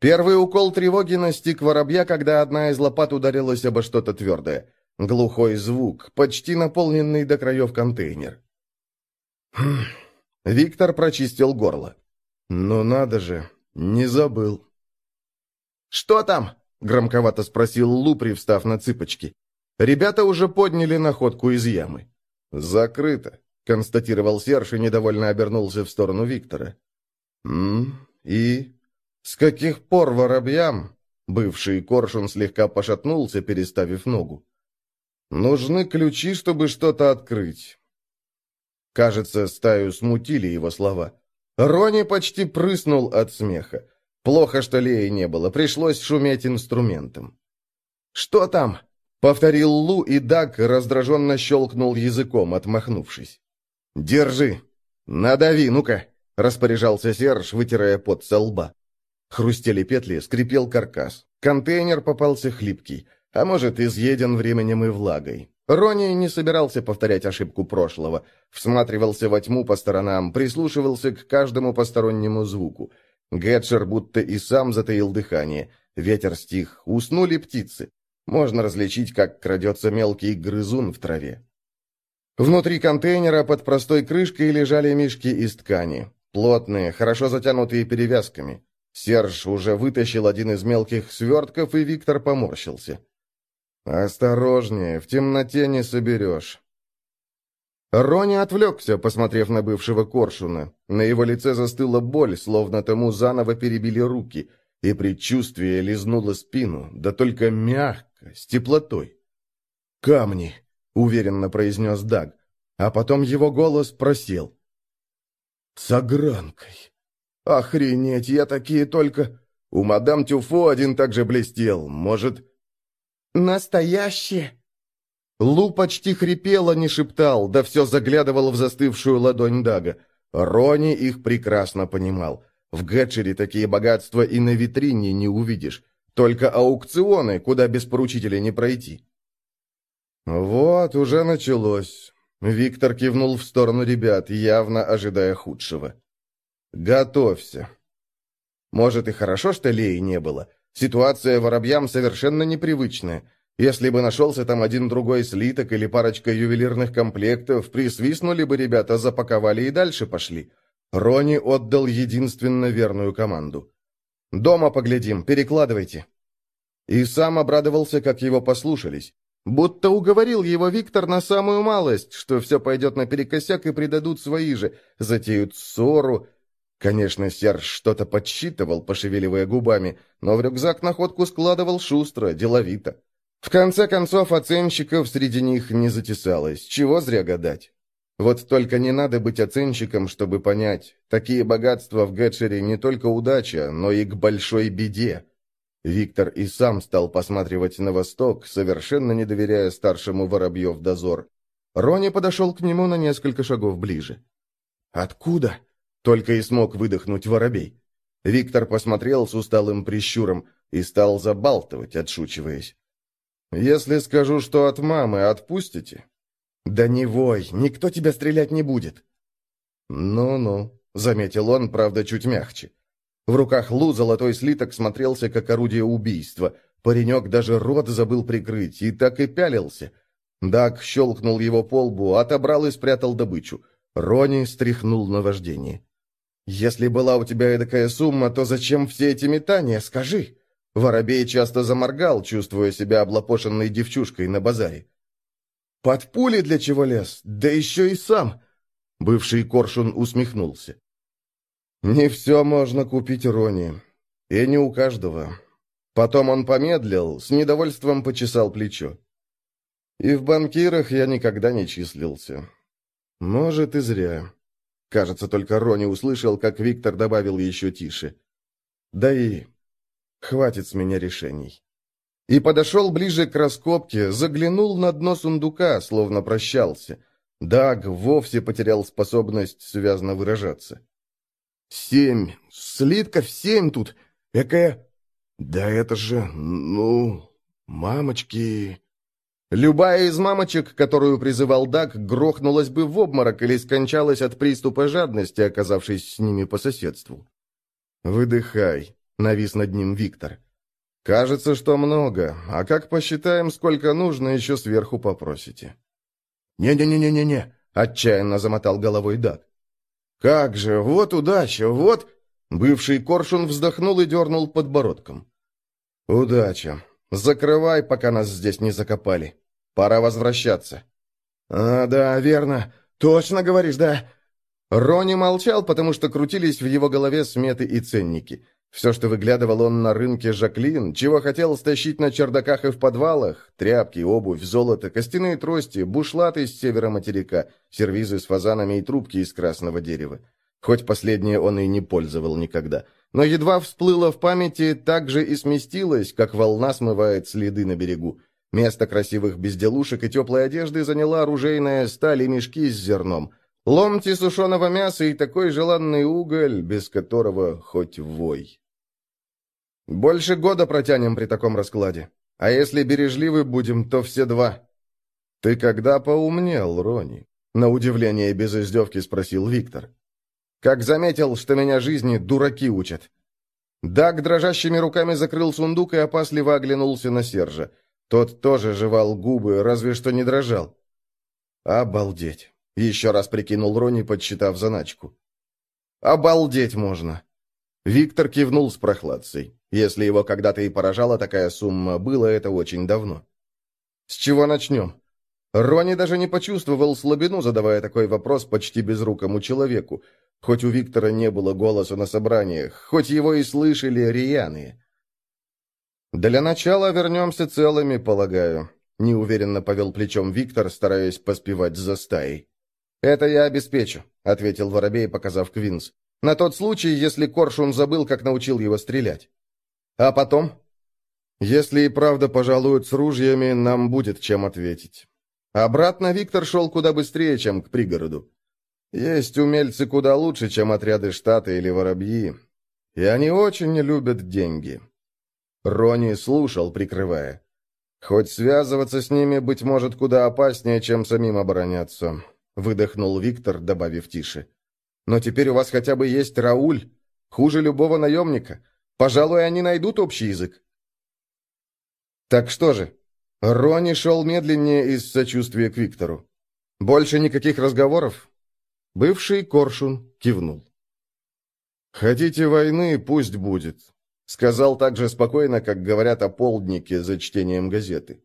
Первый укол тревоги настиг воробья, когда одна из лопат ударилась обо что-то твердое. Глухой звук, почти наполненный до краев контейнер. Хм. Виктор прочистил горло. «Ну надо же, не забыл». «Что там?» — громковато спросил Лу, привстав на цыпочки. Ребята уже подняли находку из ямы. «Закрыто», — констатировал Серж и недовольно обернулся в сторону Виктора. «М? И? С каких пор воробьям?» Бывший коршун слегка пошатнулся, переставив ногу. «Нужны ключи, чтобы что-то открыть». Кажется, стаю смутили его слова. Рони почти прыснул от смеха. Плохо, что Леи не было, пришлось шуметь инструментом. «Что там?» — повторил Лу, и Даг раздраженно щелкнул языком, отмахнувшись. «Держи! Надави, ну-ка!» — распоряжался Серж, вытирая пот со лба. Хрустели петли, скрипел каркас. Контейнер попался хлипкий, а может, изъеден временем и влагой. Рони не собирался повторять ошибку прошлого. Всматривался во тьму по сторонам, прислушивался к каждому постороннему звуку. Гетшер будто и сам затаил дыхание. Ветер стих, уснули птицы. Можно различить, как крадется мелкий грызун в траве. Внутри контейнера под простой крышкой лежали мешки из ткани. Плотные, хорошо затянутые перевязками. Серж уже вытащил один из мелких свертков, и Виктор поморщился. «Осторожнее, в темноте не соберешь». Рони отвлекся, посмотрев на бывшего коршуна. На его лице застыла боль, словно тому заново перебили руки, и предчувствие лизнуло спину, да только мягко, с теплотой. «Камни», — уверенно произнес Даг, а потом его голос просел. «С огранкой». «Охренеть, я такие только...» «У мадам Тюфо один также блестел. Может...» «Настоящие?» Лу почти хрипел, а не шептал, да все заглядывал в застывшую ладонь Дага. Рони их прекрасно понимал. В Гетчере такие богатства и на витрине не увидишь. Только аукционы, куда без поручителя не пройти. «Вот, уже началось». Виктор кивнул в сторону ребят, явно ожидая худшего. «Готовься». Может, и хорошо, что Леи не было. Ситуация воробьям совершенно непривычная. Если бы нашелся там один другой слиток или парочка ювелирных комплектов, присвистнули бы ребята, запаковали и дальше пошли. Рони отдал единственно верную команду. «Дома поглядим, перекладывайте». И сам обрадовался, как его послушались. Будто уговорил его Виктор на самую малость, что все пойдет наперекосяк и предадут свои же, затеют ссору. Конечно, Серж что-то подсчитывал, пошевеливая губами, но в рюкзак находку складывал шустро, деловито. В конце концов, оценщиков среди них не затесалось, чего зря гадать. Вот только не надо быть оценщиком, чтобы понять, такие богатства в Гетшере не только удача, но и к большой беде. Виктор и сам стал посматривать на восток, совершенно не доверяя старшему Воробьев дозор. Рони подошел к нему на несколько шагов ближе. «Откуда?» — только и смог выдохнуть Воробей. Виктор посмотрел с усталым прищуром и стал забалтывать, отшучиваясь. «Если скажу, что от мамы, отпустите?» «Да не вой, никто тебя стрелять не будет». «Ну-ну», — заметил он, правда, чуть мягче. В руках Лу золотой слиток смотрелся, как орудие убийства. Паренек даже рот забыл прикрыть, и так и пялился. Даг щелкнул его по лбу, отобрал и спрятал добычу. Рони стряхнул на вождение. «Если была у тебя эдакая сумма, то зачем все эти метания, скажи?» Воробей часто заморгал, чувствуя себя облапошенной девчушкой на базаре. «Под пули для чего лез? Да еще и сам!» Бывший коршун усмехнулся. «Не все можно купить Рони. И не у каждого». Потом он помедлил, с недовольством почесал плечо. «И в банкирах я никогда не числился. Может, и зря». Кажется, только Рони услышал, как Виктор добавил еще тише. «Да и Хватит с меня решений. И подошел ближе к раскопке, заглянул на дно сундука, словно прощался. Даг вовсе потерял способность связно выражаться. «Семь! Слитков семь тут! Какая... Да это же... ну... мамочки...» Любая из мамочек, которую призывал Даг, грохнулась бы в обморок или скончалась от приступа жадности, оказавшись с ними по соседству. «Выдыхай», Навис над ним Виктор. «Кажется, что много. А как посчитаем, сколько нужно, еще сверху попросите». «Не-не-не-не-не-не», — отчаянно замотал головой Дат. «Как же, вот удача, вот...» Бывший коршун вздохнул и дернул подбородком. «Удача. Закрывай, пока нас здесь не закопали. Пора возвращаться». «А, да, верно. Точно говоришь, да?» Рони молчал, потому что крутились в его голове сметы и ценники. Все, что выглядывал он на рынке Жаклин, чего хотел стащить на чердаках и в подвалах, тряпки, обувь, золото, костяные трости, бушлаты из севера материка, сервизы с фазанами и трубки из красного дерева. Хоть последнее он и не пользовал никогда. Но едва всплыло в памяти, так же и сместилось, как волна смывает следы на берегу. Место красивых безделушек и теплой одежды заняла оружейная сталь и мешки с зерном. Ломти сушеного мяса и такой желанный уголь, без которого хоть вой. Больше года протянем при таком раскладе. А если бережливы будем, то все два. Ты когда поумнел, Рони? На удивление без издевки спросил Виктор. Как заметил, что меня жизни дураки учат. Даг дрожащими руками закрыл сундук и опасливо оглянулся на Сержа. Тот тоже жевал губы, разве что не дрожал. Обалдеть. Еще раз прикинул Рони, подсчитав заначку. «Обалдеть можно!» Виктор кивнул с прохладцей. Если его когда-то и поражала такая сумма, было это очень давно. «С чего начнем?» Рони даже не почувствовал слабину, задавая такой вопрос почти безрукому человеку. Хоть у Виктора не было голоса на собраниях, хоть его и слышали рьяные. «Для начала вернемся целыми, полагаю», — неуверенно повел плечом Виктор, стараясь поспевать за стаей. «Это я обеспечу», — ответил Воробей, показав Квинс. «На тот случай, если Коршун забыл, как научил его стрелять». «А потом?» «Если и правда пожалуют с ружьями, нам будет чем ответить». Обратно Виктор шел куда быстрее, чем к пригороду. Есть умельцы куда лучше, чем отряды штата или воробьи. И они очень любят деньги. Рони слушал, прикрывая. Хоть связываться с ними, быть может, куда опаснее, чем самим обороняться выдохнул Виктор, добавив тише. «Но теперь у вас хотя бы есть Рауль. Хуже любого наемника. Пожалуй, они найдут общий язык». «Так что же?» Рони шел медленнее из сочувствия к Виктору. «Больше никаких разговоров?» Бывший Коршун кивнул. «Хотите войны, пусть будет», — сказал так же спокойно, как говорят о полднике за чтением газеты.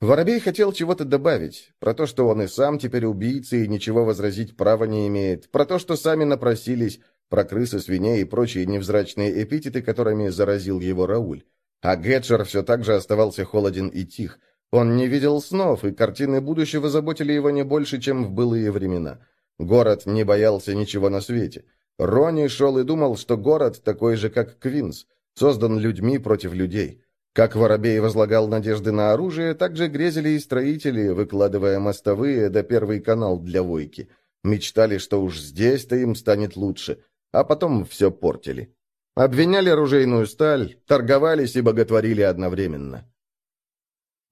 Воробей хотел чего-то добавить, про то, что он и сам теперь убийца и ничего возразить права не имеет, про то, что сами напросились, про крысы, свиней и прочие невзрачные эпитеты, которыми заразил его Рауль. А Гетчер все так же оставался холоден и тих. Он не видел снов, и картины будущего заботили его не больше, чем в былые времена. Город не боялся ничего на свете. Рони шел и думал, что город такой же, как Квинс, создан людьми против людей. Как Воробей возлагал надежды на оружие, так же грезили и строители, выкладывая мостовые да первый канал для войки. Мечтали, что уж здесь-то им станет лучше, а потом все портили. Обвиняли оружейную сталь, торговались и боготворили одновременно.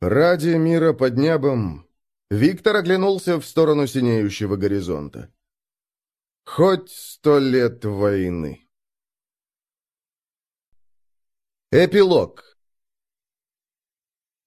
Ради мира под небом Виктор оглянулся в сторону синеющего горизонта. Хоть сто лет войны. Эпилог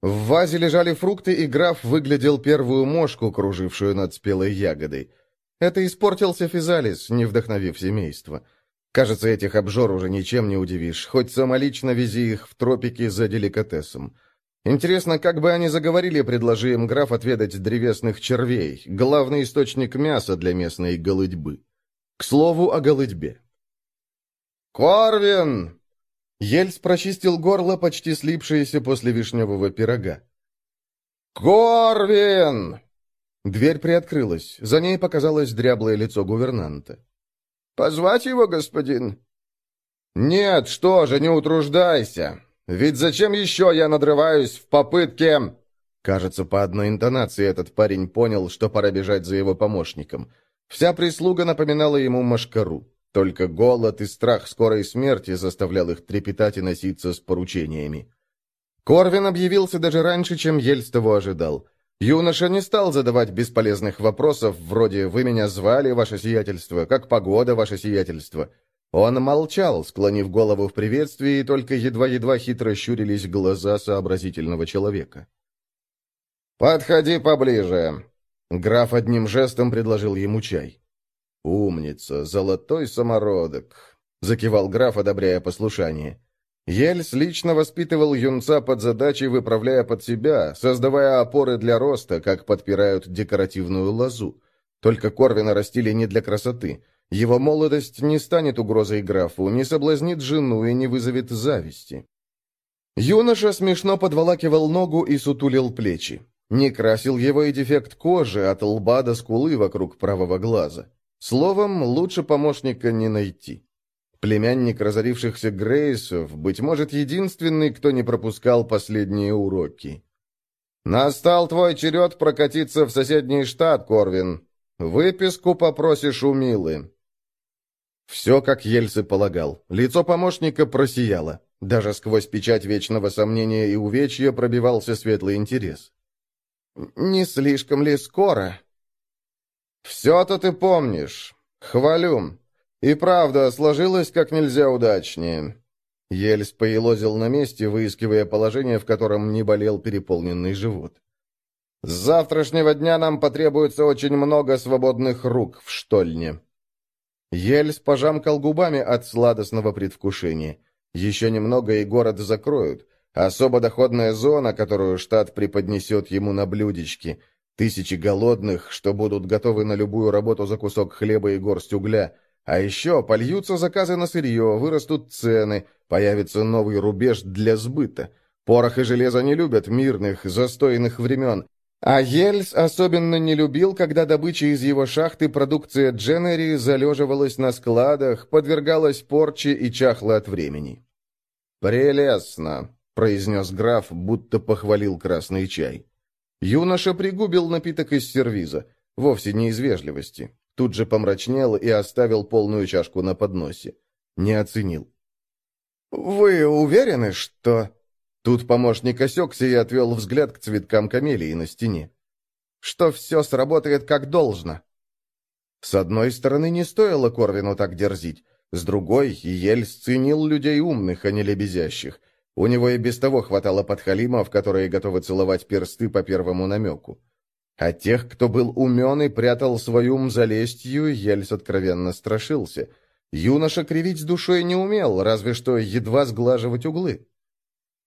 в вазе лежали фрукты, и граф выглядел первую мошку, кружившую над спелой ягодой. Это испортился физалис, не вдохновив семейство. Кажется, этих обжор уже ничем не удивишь, хоть самолично вези их в тропики за деликатесом. Интересно, как бы они заговорили, предложи им граф отведать древесных червей, главный источник мяса для местной голыдьбы. К слову о голыдьбе. «Корвин!» Ельц прочистил горло, почти слипшееся после вишневого пирога. «Корвин!» Дверь приоткрылась. За ней показалось дряблое лицо гувернанта. «Позвать его, господин?» «Нет, что же, не утруждайся. Ведь зачем еще я надрываюсь в попытке...» Кажется, по одной интонации этот парень понял, что пора бежать за его помощником. Вся прислуга напоминала ему машкару. Только голод и страх скорой смерти заставлял их трепетать и носиться с поручениями. Корвин объявился даже раньше, чем Ельц того ожидал. Юноша не стал задавать бесполезных вопросов, вроде «Вы меня звали, ваше сиятельство? Как погода, ваше сиятельство?» Он молчал, склонив голову в приветствии, и только едва-едва хитро щурились глаза сообразительного человека. «Подходи поближе!» Граф одним жестом предложил ему чай. «Умница, золотой самородок. — закивал граф, одобряя послушание. Ельс лично воспитывал юнца под задачей, выправляя под себя, создавая опоры для роста, как подпирают декоративную лозу. Только Корвина растили не для красоты. Его молодость не станет угрозой графу, не соблазнит жену и не вызовет зависти. Юноша смешно подволакивал ногу и сутулил плечи. Не красил его и дефект кожи от лба до скулы вокруг правого глаза. Словом, лучше помощника не найти. Племянник разорившихся Грейсов, быть может, единственный, кто не пропускал последние уроки. «Настал твой черед прокатиться в соседний штат, Корвин. Выписку попросишь у Милы». Все, как Ельцы полагал. Лицо помощника просияло. Даже сквозь печать вечного сомнения и увечья пробивался светлый интерес. «Не слишком ли скоро?» «Все-то ты помнишь. Хвалю. И правда, сложилось как нельзя удачнее». Ельс поелозил на месте, выискивая положение, в котором не болел переполненный живот. «С завтрашнего дня нам потребуется очень много свободных рук в штольне». Ельс пожамкал губами от сладостного предвкушения. Еще немного, и город закроют. Особо доходная зона, которую штат преподнесет ему на блюдечке. Тысячи голодных, что будут готовы на любую работу за кусок хлеба и горсть угля – а еще польются заказы на сырье, вырастут цены, появится новый рубеж для сбыта. Порох и железо не любят мирных, застойных времен. А Ельс особенно не любил, когда добыча из его шахты продукция Дженнери залеживалась на складах, подвергалась порче и чахла от времени. «Прелестно», — произнес граф, будто похвалил красный чай. Юноша пригубил напиток из сервиза, вовсе не из вежливости. Тут же помрачнел и оставил полную чашку на подносе. Не оценил. «Вы уверены, что...» Тут помощник осекся и отвел взгляд к цветкам камелии на стене. «Что все сработает как должно?» С одной стороны, не стоило Корвину так дерзить. С другой, Ель сценил людей умных, а не лебезящих. У него и без того хватало подхалимов, которые готовы целовать персты по первому намеку. А тех, кто был умен и прятал свою ум за Ельс откровенно страшился. Юноша кривить душой не умел, разве что едва сглаживать углы.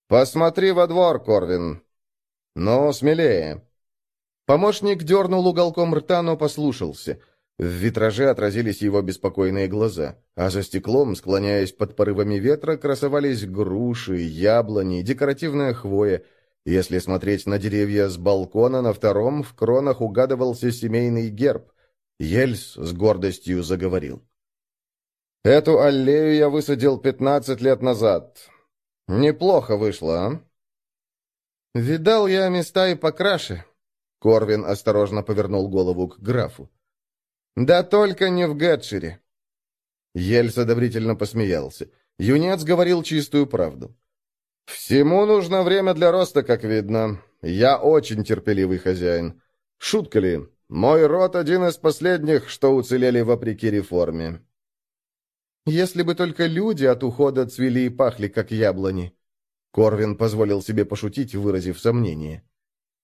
«Посмотри во двор, Корвин!» «Ну, смелее!» Помощник дернул уголком рта, но послушался. В витраже отразились его беспокойные глаза, а за стеклом, склоняясь под порывами ветра, красовались груши, яблони, декоративная хвоя — если смотреть на деревья с балкона, на втором в кронах угадывался семейный герб. Ельс с гордостью заговорил. «Эту аллею я высадил пятнадцать лет назад. Неплохо вышло, а?» «Видал я места и покраше», — Корвин осторожно повернул голову к графу. «Да только не в Гетшире». Ельс одобрительно посмеялся. Юнец говорил чистую правду. «Всему нужно время для роста, как видно. Я очень терпеливый хозяин. Шутка ли? Мой род один из последних, что уцелели вопреки реформе». «Если бы только люди от ухода цвели и пахли, как яблони». Корвин позволил себе пошутить, выразив сомнение.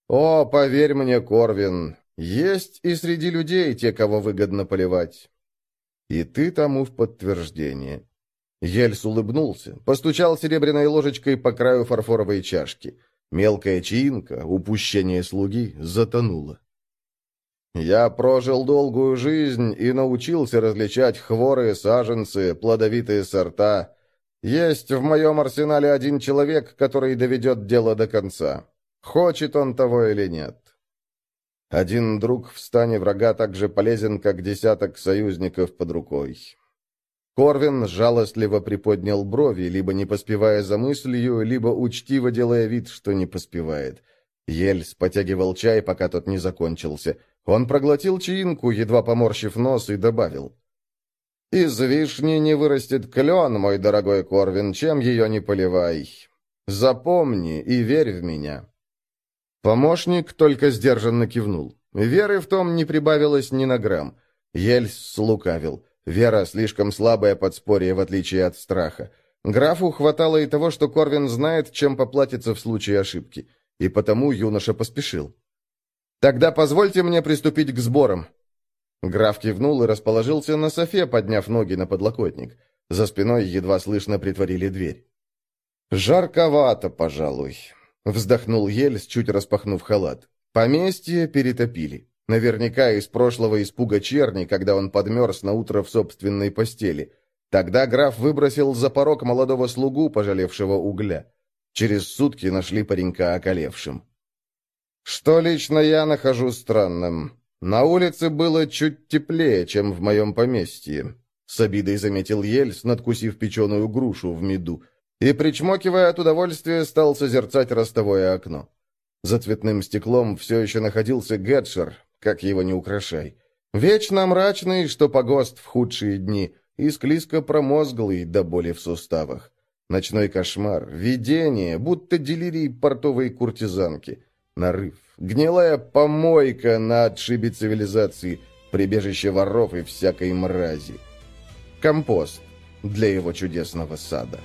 «О, поверь мне, Корвин, есть и среди людей те, кого выгодно поливать. И ты тому в подтверждение. Ельс улыбнулся, постучал серебряной ложечкой по краю фарфоровой чашки. Мелкая чаинка, упущение слуги, затонула. «Я прожил долгую жизнь и научился различать хворые саженцы, плодовитые сорта. Есть в моем арсенале один человек, который доведет дело до конца. Хочет он того или нет». Один друг в стане врага так же полезен, как десяток союзников под рукой. Корвин жалостливо приподнял брови, либо не поспевая за мыслью, либо учтиво делая вид, что не поспевает. Ельс потягивал чай, пока тот не закончился. Он проглотил чаинку, едва поморщив нос, и добавил. «Из вишни не вырастет клен, мой дорогой Корвин, чем ее не поливай. Запомни и верь в меня». Помощник только сдержанно кивнул. Веры в том не прибавилось ни на грамм. Ельс слукавил. Вера — слишком слабое подспорье, в отличие от страха. Графу хватало и того, что Корвин знает, чем поплатится в случае ошибки. И потому юноша поспешил. «Тогда позвольте мне приступить к сборам». Граф кивнул и расположился на софе, подняв ноги на подлокотник. За спиной едва слышно притворили дверь. «Жарковато, пожалуй», — вздохнул Ельс, чуть распахнув халат. «Поместье перетопили. Наверняка из прошлого испуга черни, когда он подмерз на утро в собственной постели. Тогда граф выбросил за порог молодого слугу, пожалевшего угля. Через сутки нашли паренька околевшим. Что лично я нахожу странным. На улице было чуть теплее, чем в моем поместье. С обидой заметил Ельс, надкусив печеную грушу в меду, и, причмокивая от удовольствия, стал созерцать ростовое окно. За цветным стеклом все еще находился Гетшер, как его не украшай. Вечно мрачный, что погост в худшие дни, и склизко промозглый до боли в суставах. Ночной кошмар, видение, будто делирий портовой куртизанки. Нарыв, гнилая помойка на отшибе цивилизации, прибежище воров и всякой мрази. Компост для его чудесного сада.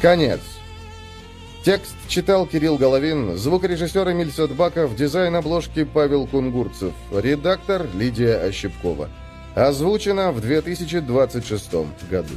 Конец. Текст читал Кирилл Головин, звукорежиссер Эмиль Садбаков, дизайн обложки Павел Кунгурцев, редактор Лидия Ощепкова. Озвучено в 2026 году.